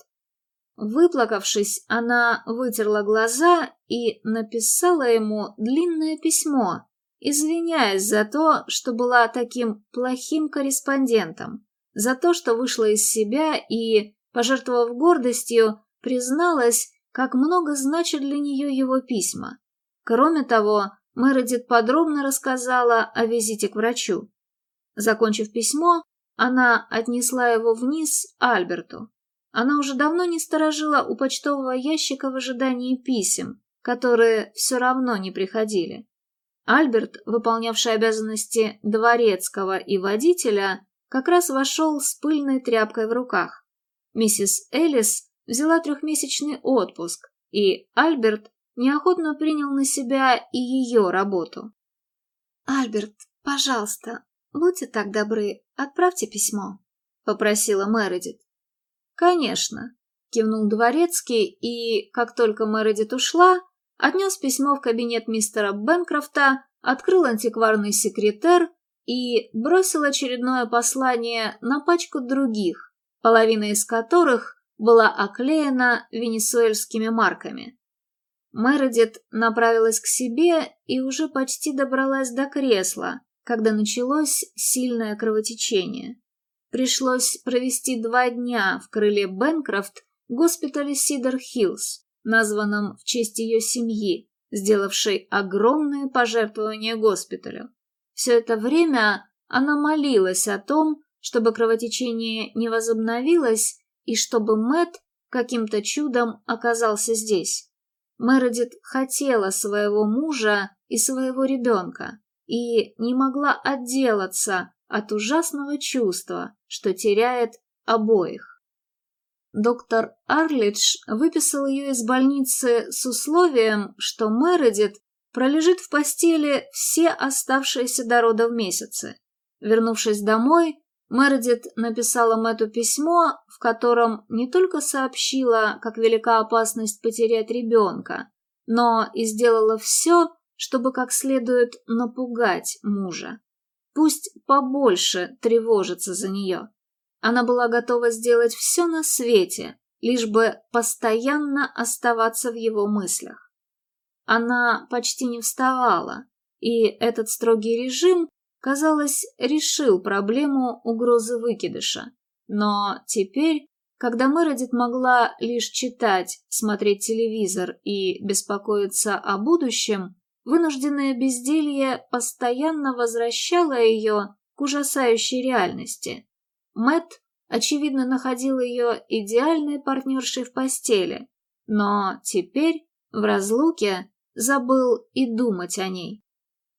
Выплакавшись, она вытерла глаза и написала ему длинное письмо, извиняясь за то, что была таким плохим корреспондентом, за то, что вышла из себя и, пожертвовав гордостью, призналась, как много значат для нее его письма. Кроме того, Мередит подробно рассказала о визите к врачу. Закончив письмо, она отнесла его вниз Альберту. Она уже давно не сторожила у почтового ящика в ожидании писем, которые все равно не приходили. Альберт, выполнявший обязанности дворецкого и водителя, как раз вошел с пыльной тряпкой в руках. Миссис Элис взяла трехмесячный отпуск, и Альберт неохотно принял на себя и ее работу. «Альберт, пожалуйста, будьте так добры, отправьте письмо», — попросила Мередит. «Конечно», — кивнул дворецкий и, как только Мередит ушла, отнес письмо в кабинет мистера Бенкрофта, открыл антикварный секретер и бросил очередное послание на пачку других, половина из которых была оклеена венесуэльскими марками. Мередит направилась к себе и уже почти добралась до кресла, когда началось сильное кровотечение. Пришлось провести два дня в крыле Бенкрофт госпитале Сидер Хиллз, названном в честь ее семьи, сделавшей огромные пожертвования госпиталю. Все это время она молилась о том, чтобы кровотечение не возобновилось и чтобы Мэт каким-то чудом оказался здесь. Мередит хотела своего мужа и своего ребенка и не могла отделаться от ужасного чувства, что теряет обоих. Доктор Арлидж выписал ее из больницы с условием, что Мередит пролежит в постели все оставшиеся до родов месяцы. Вернувшись домой, Мередит написала Мэтту письмо, в котором не только сообщила, как велика опасность потерять ребенка, но и сделала все, чтобы как следует напугать мужа. Пусть побольше тревожится за нее. Она была готова сделать все на свете, лишь бы постоянно оставаться в его мыслях. Она почти не вставала, и этот строгий режим, казалось, решил проблему угрозы выкидыша. Но теперь, когда Мередит могла лишь читать, смотреть телевизор и беспокоиться о будущем, вынужденное безделье постоянно возвращало ее к ужасающей реальности. Мэт, очевидно, находил ее идеальной партнершей в постели, но теперь, в разлуке, забыл и думать о ней.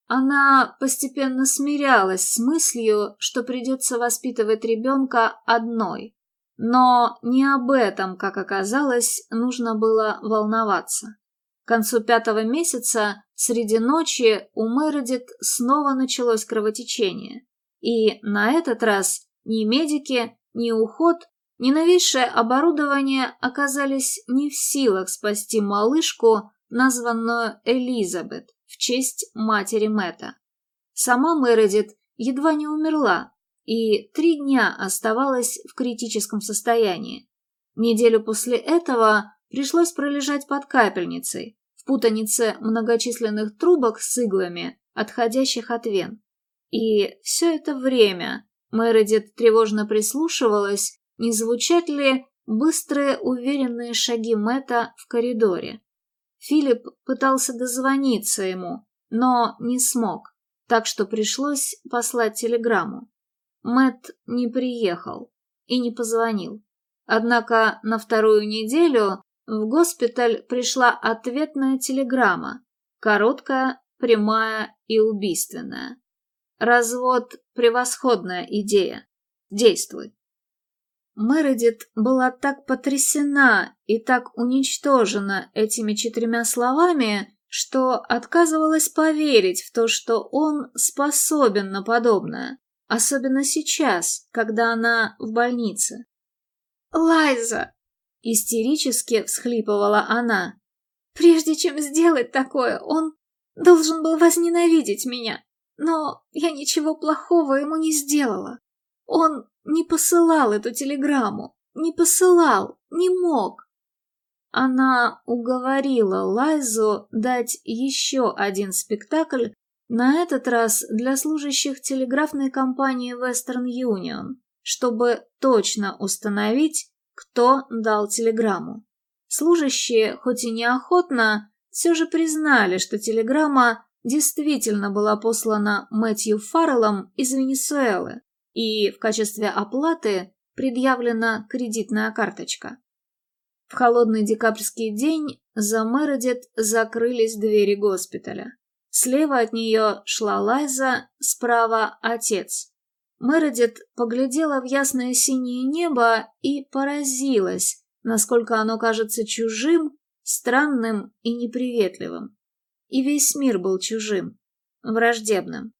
Она постепенно смирялась с мыслью, что придется воспитывать ребенка одной. Но не об этом, как оказалось, нужно было волноваться. К концу пятого месяца, среди ночи, у Мередит снова началось кровотечение. И на этот раз ни медики, ни уход, ни новейшее оборудование оказались не в силах спасти малышку, названную Элизабет в честь матери Мэтта. Сама Мередит едва не умерла и три дня оставалась в критическом состоянии. Неделю после этого пришлось пролежать под капельницей, в путанице многочисленных трубок с иглами, отходящих от вен. И все это время Мередит тревожно прислушивалась, не звучат ли быстрые уверенные шаги Мэтта в коридоре. Филипп пытался дозвониться ему, но не смог, так что пришлось послать телеграмму. Мэт не приехал и не позвонил. Однако на вторую неделю в госпиталь пришла ответная телеграмма, короткая, прямая и убийственная. Развод – превосходная идея. Действуй. Мередит была так потрясена и так уничтожена этими четырьмя словами, что отказывалась поверить в то, что он способен на подобное, особенно сейчас, когда она в больнице. «Лайза!» — истерически всхлипывала она. «Прежде чем сделать такое, он должен был возненавидеть меня, но я ничего плохого ему не сделала. Он не посылал эту телеграмму, не посылал, не мог. Она уговорила Лайзу дать еще один спектакль, на этот раз для служащих телеграфной компании Western Union, чтобы точно установить, кто дал телеграмму. Служащие, хоть и неохотно, все же признали, что телеграмма действительно была послана Мэтью Фарреллом из Венесуэлы, и в качестве оплаты предъявлена кредитная карточка. В холодный декабрьский день за Мередит закрылись двери госпиталя. Слева от нее шла Лайза, справа — отец. Мередит поглядела в ясное синее небо и поразилась, насколько оно кажется чужим, странным и неприветливым. И весь мир был чужим, враждебным.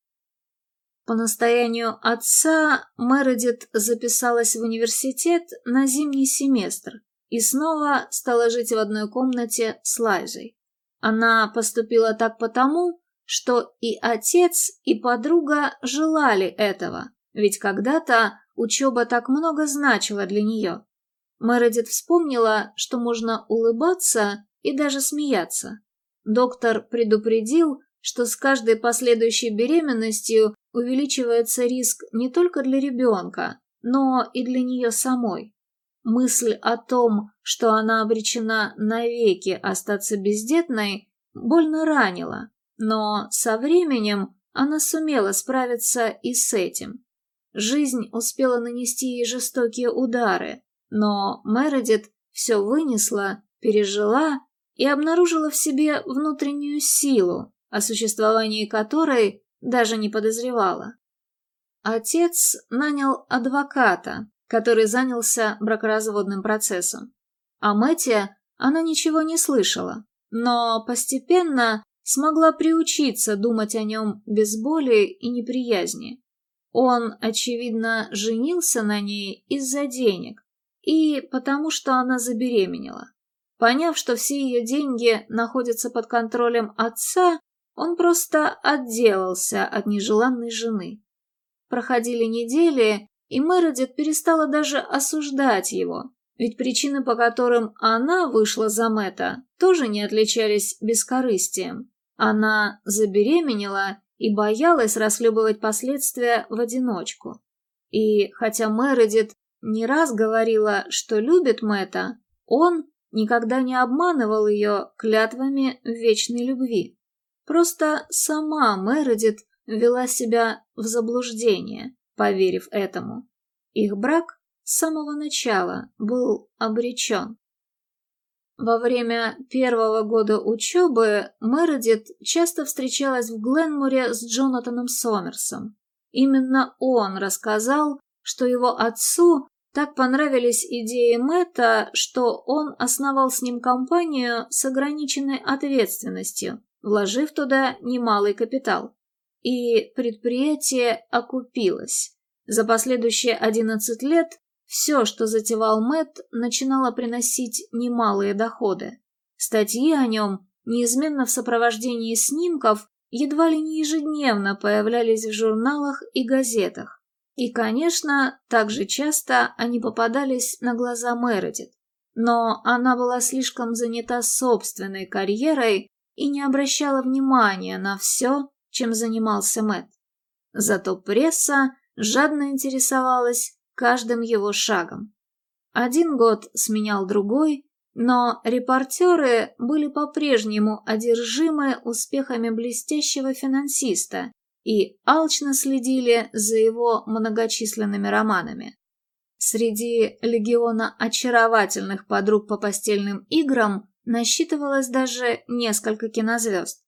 По настоянию отца Мередит записалась в университет на зимний семестр и снова стала жить в одной комнате с Лайзой. Она поступила так потому, что и отец, и подруга желали этого, ведь когда-то учеба так много значила для нее. Мередит вспомнила, что можно улыбаться и даже смеяться. Доктор предупредил, что с каждой последующей беременностью увеличивается риск не только для ребенка, но и для нее самой. Мысль о том, что она обречена навеки остаться бездетной, больно ранила, но со временем она сумела справиться и с этим. Жизнь успела нанести ей жестокие удары, но Мередит все вынесла, пережила и обнаружила в себе внутреннюю силу, о существовании которой даже не подозревала. Отец нанял адвоката, который занялся бракоразводным процессом. О Мэтте она ничего не слышала, но постепенно смогла приучиться думать о нем без боли и неприязни. Он, очевидно, женился на ней из-за денег и потому, что она забеременела. Поняв, что все ее деньги находятся под контролем отца, он просто отделался от нежеланной жены. Проходили недели, и Мередит перестала даже осуждать его, ведь причины, по которым она вышла за Мэтта, тоже не отличались бескорыстием. Она забеременела и боялась расхлебывать последствия в одиночку. И хотя Мередит не раз говорила, что любит Мэтта, он никогда не обманывал ее клятвами вечной любви. Просто сама Мередит вела себя в заблуждение, поверив этому. Их брак с самого начала был обречен. Во время первого года учебы Мередит часто встречалась в Гленмуре с Джонатаном Сомерсом. Именно он рассказал, что его отцу так понравились идеи Мэтта, что он основал с ним компанию с ограниченной ответственностью, вложив туда немалый капитал. И предприятие окупилось. За последующие 11 лет все, что затевал Мэтт, начинало приносить немалые доходы. Статьи о нем, неизменно в сопровождении снимков, едва ли не ежедневно появлялись в журналах и газетах. И, конечно, также часто они попадались на глаза Мередит. Но она была слишком занята собственной карьерой и не обращала внимания на все, чем занимался Мэтт. Зато пресса жадно интересовалась каждым его шагом. Один год сменял другой, но репортеры были по-прежнему одержимы успехами блестящего финансиста и алчно следили за его многочисленными романами. Среди легиона очаровательных подруг по постельным играм насчитывалось даже несколько кинозвезд.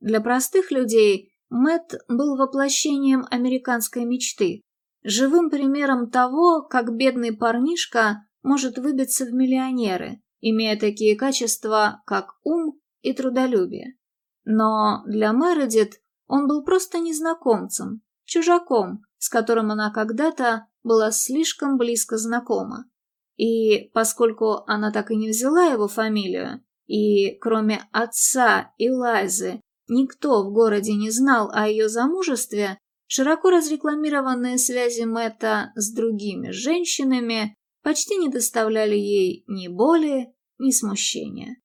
Для простых людей Мэтт был воплощением американской мечты, живым примером того, как бедный парнишка может выбиться в миллионеры, имея такие качества, как ум и трудолюбие. Но для Мередит он был просто незнакомцем, чужаком, с которым она когда-то была слишком близко знакома. И поскольку она так и не взяла его фамилию, и кроме отца и Лайзы никто в городе не знал о ее замужестве, Широко разрекламированные связи Мэтта с другими женщинами почти не доставляли ей ни боли, ни смущения.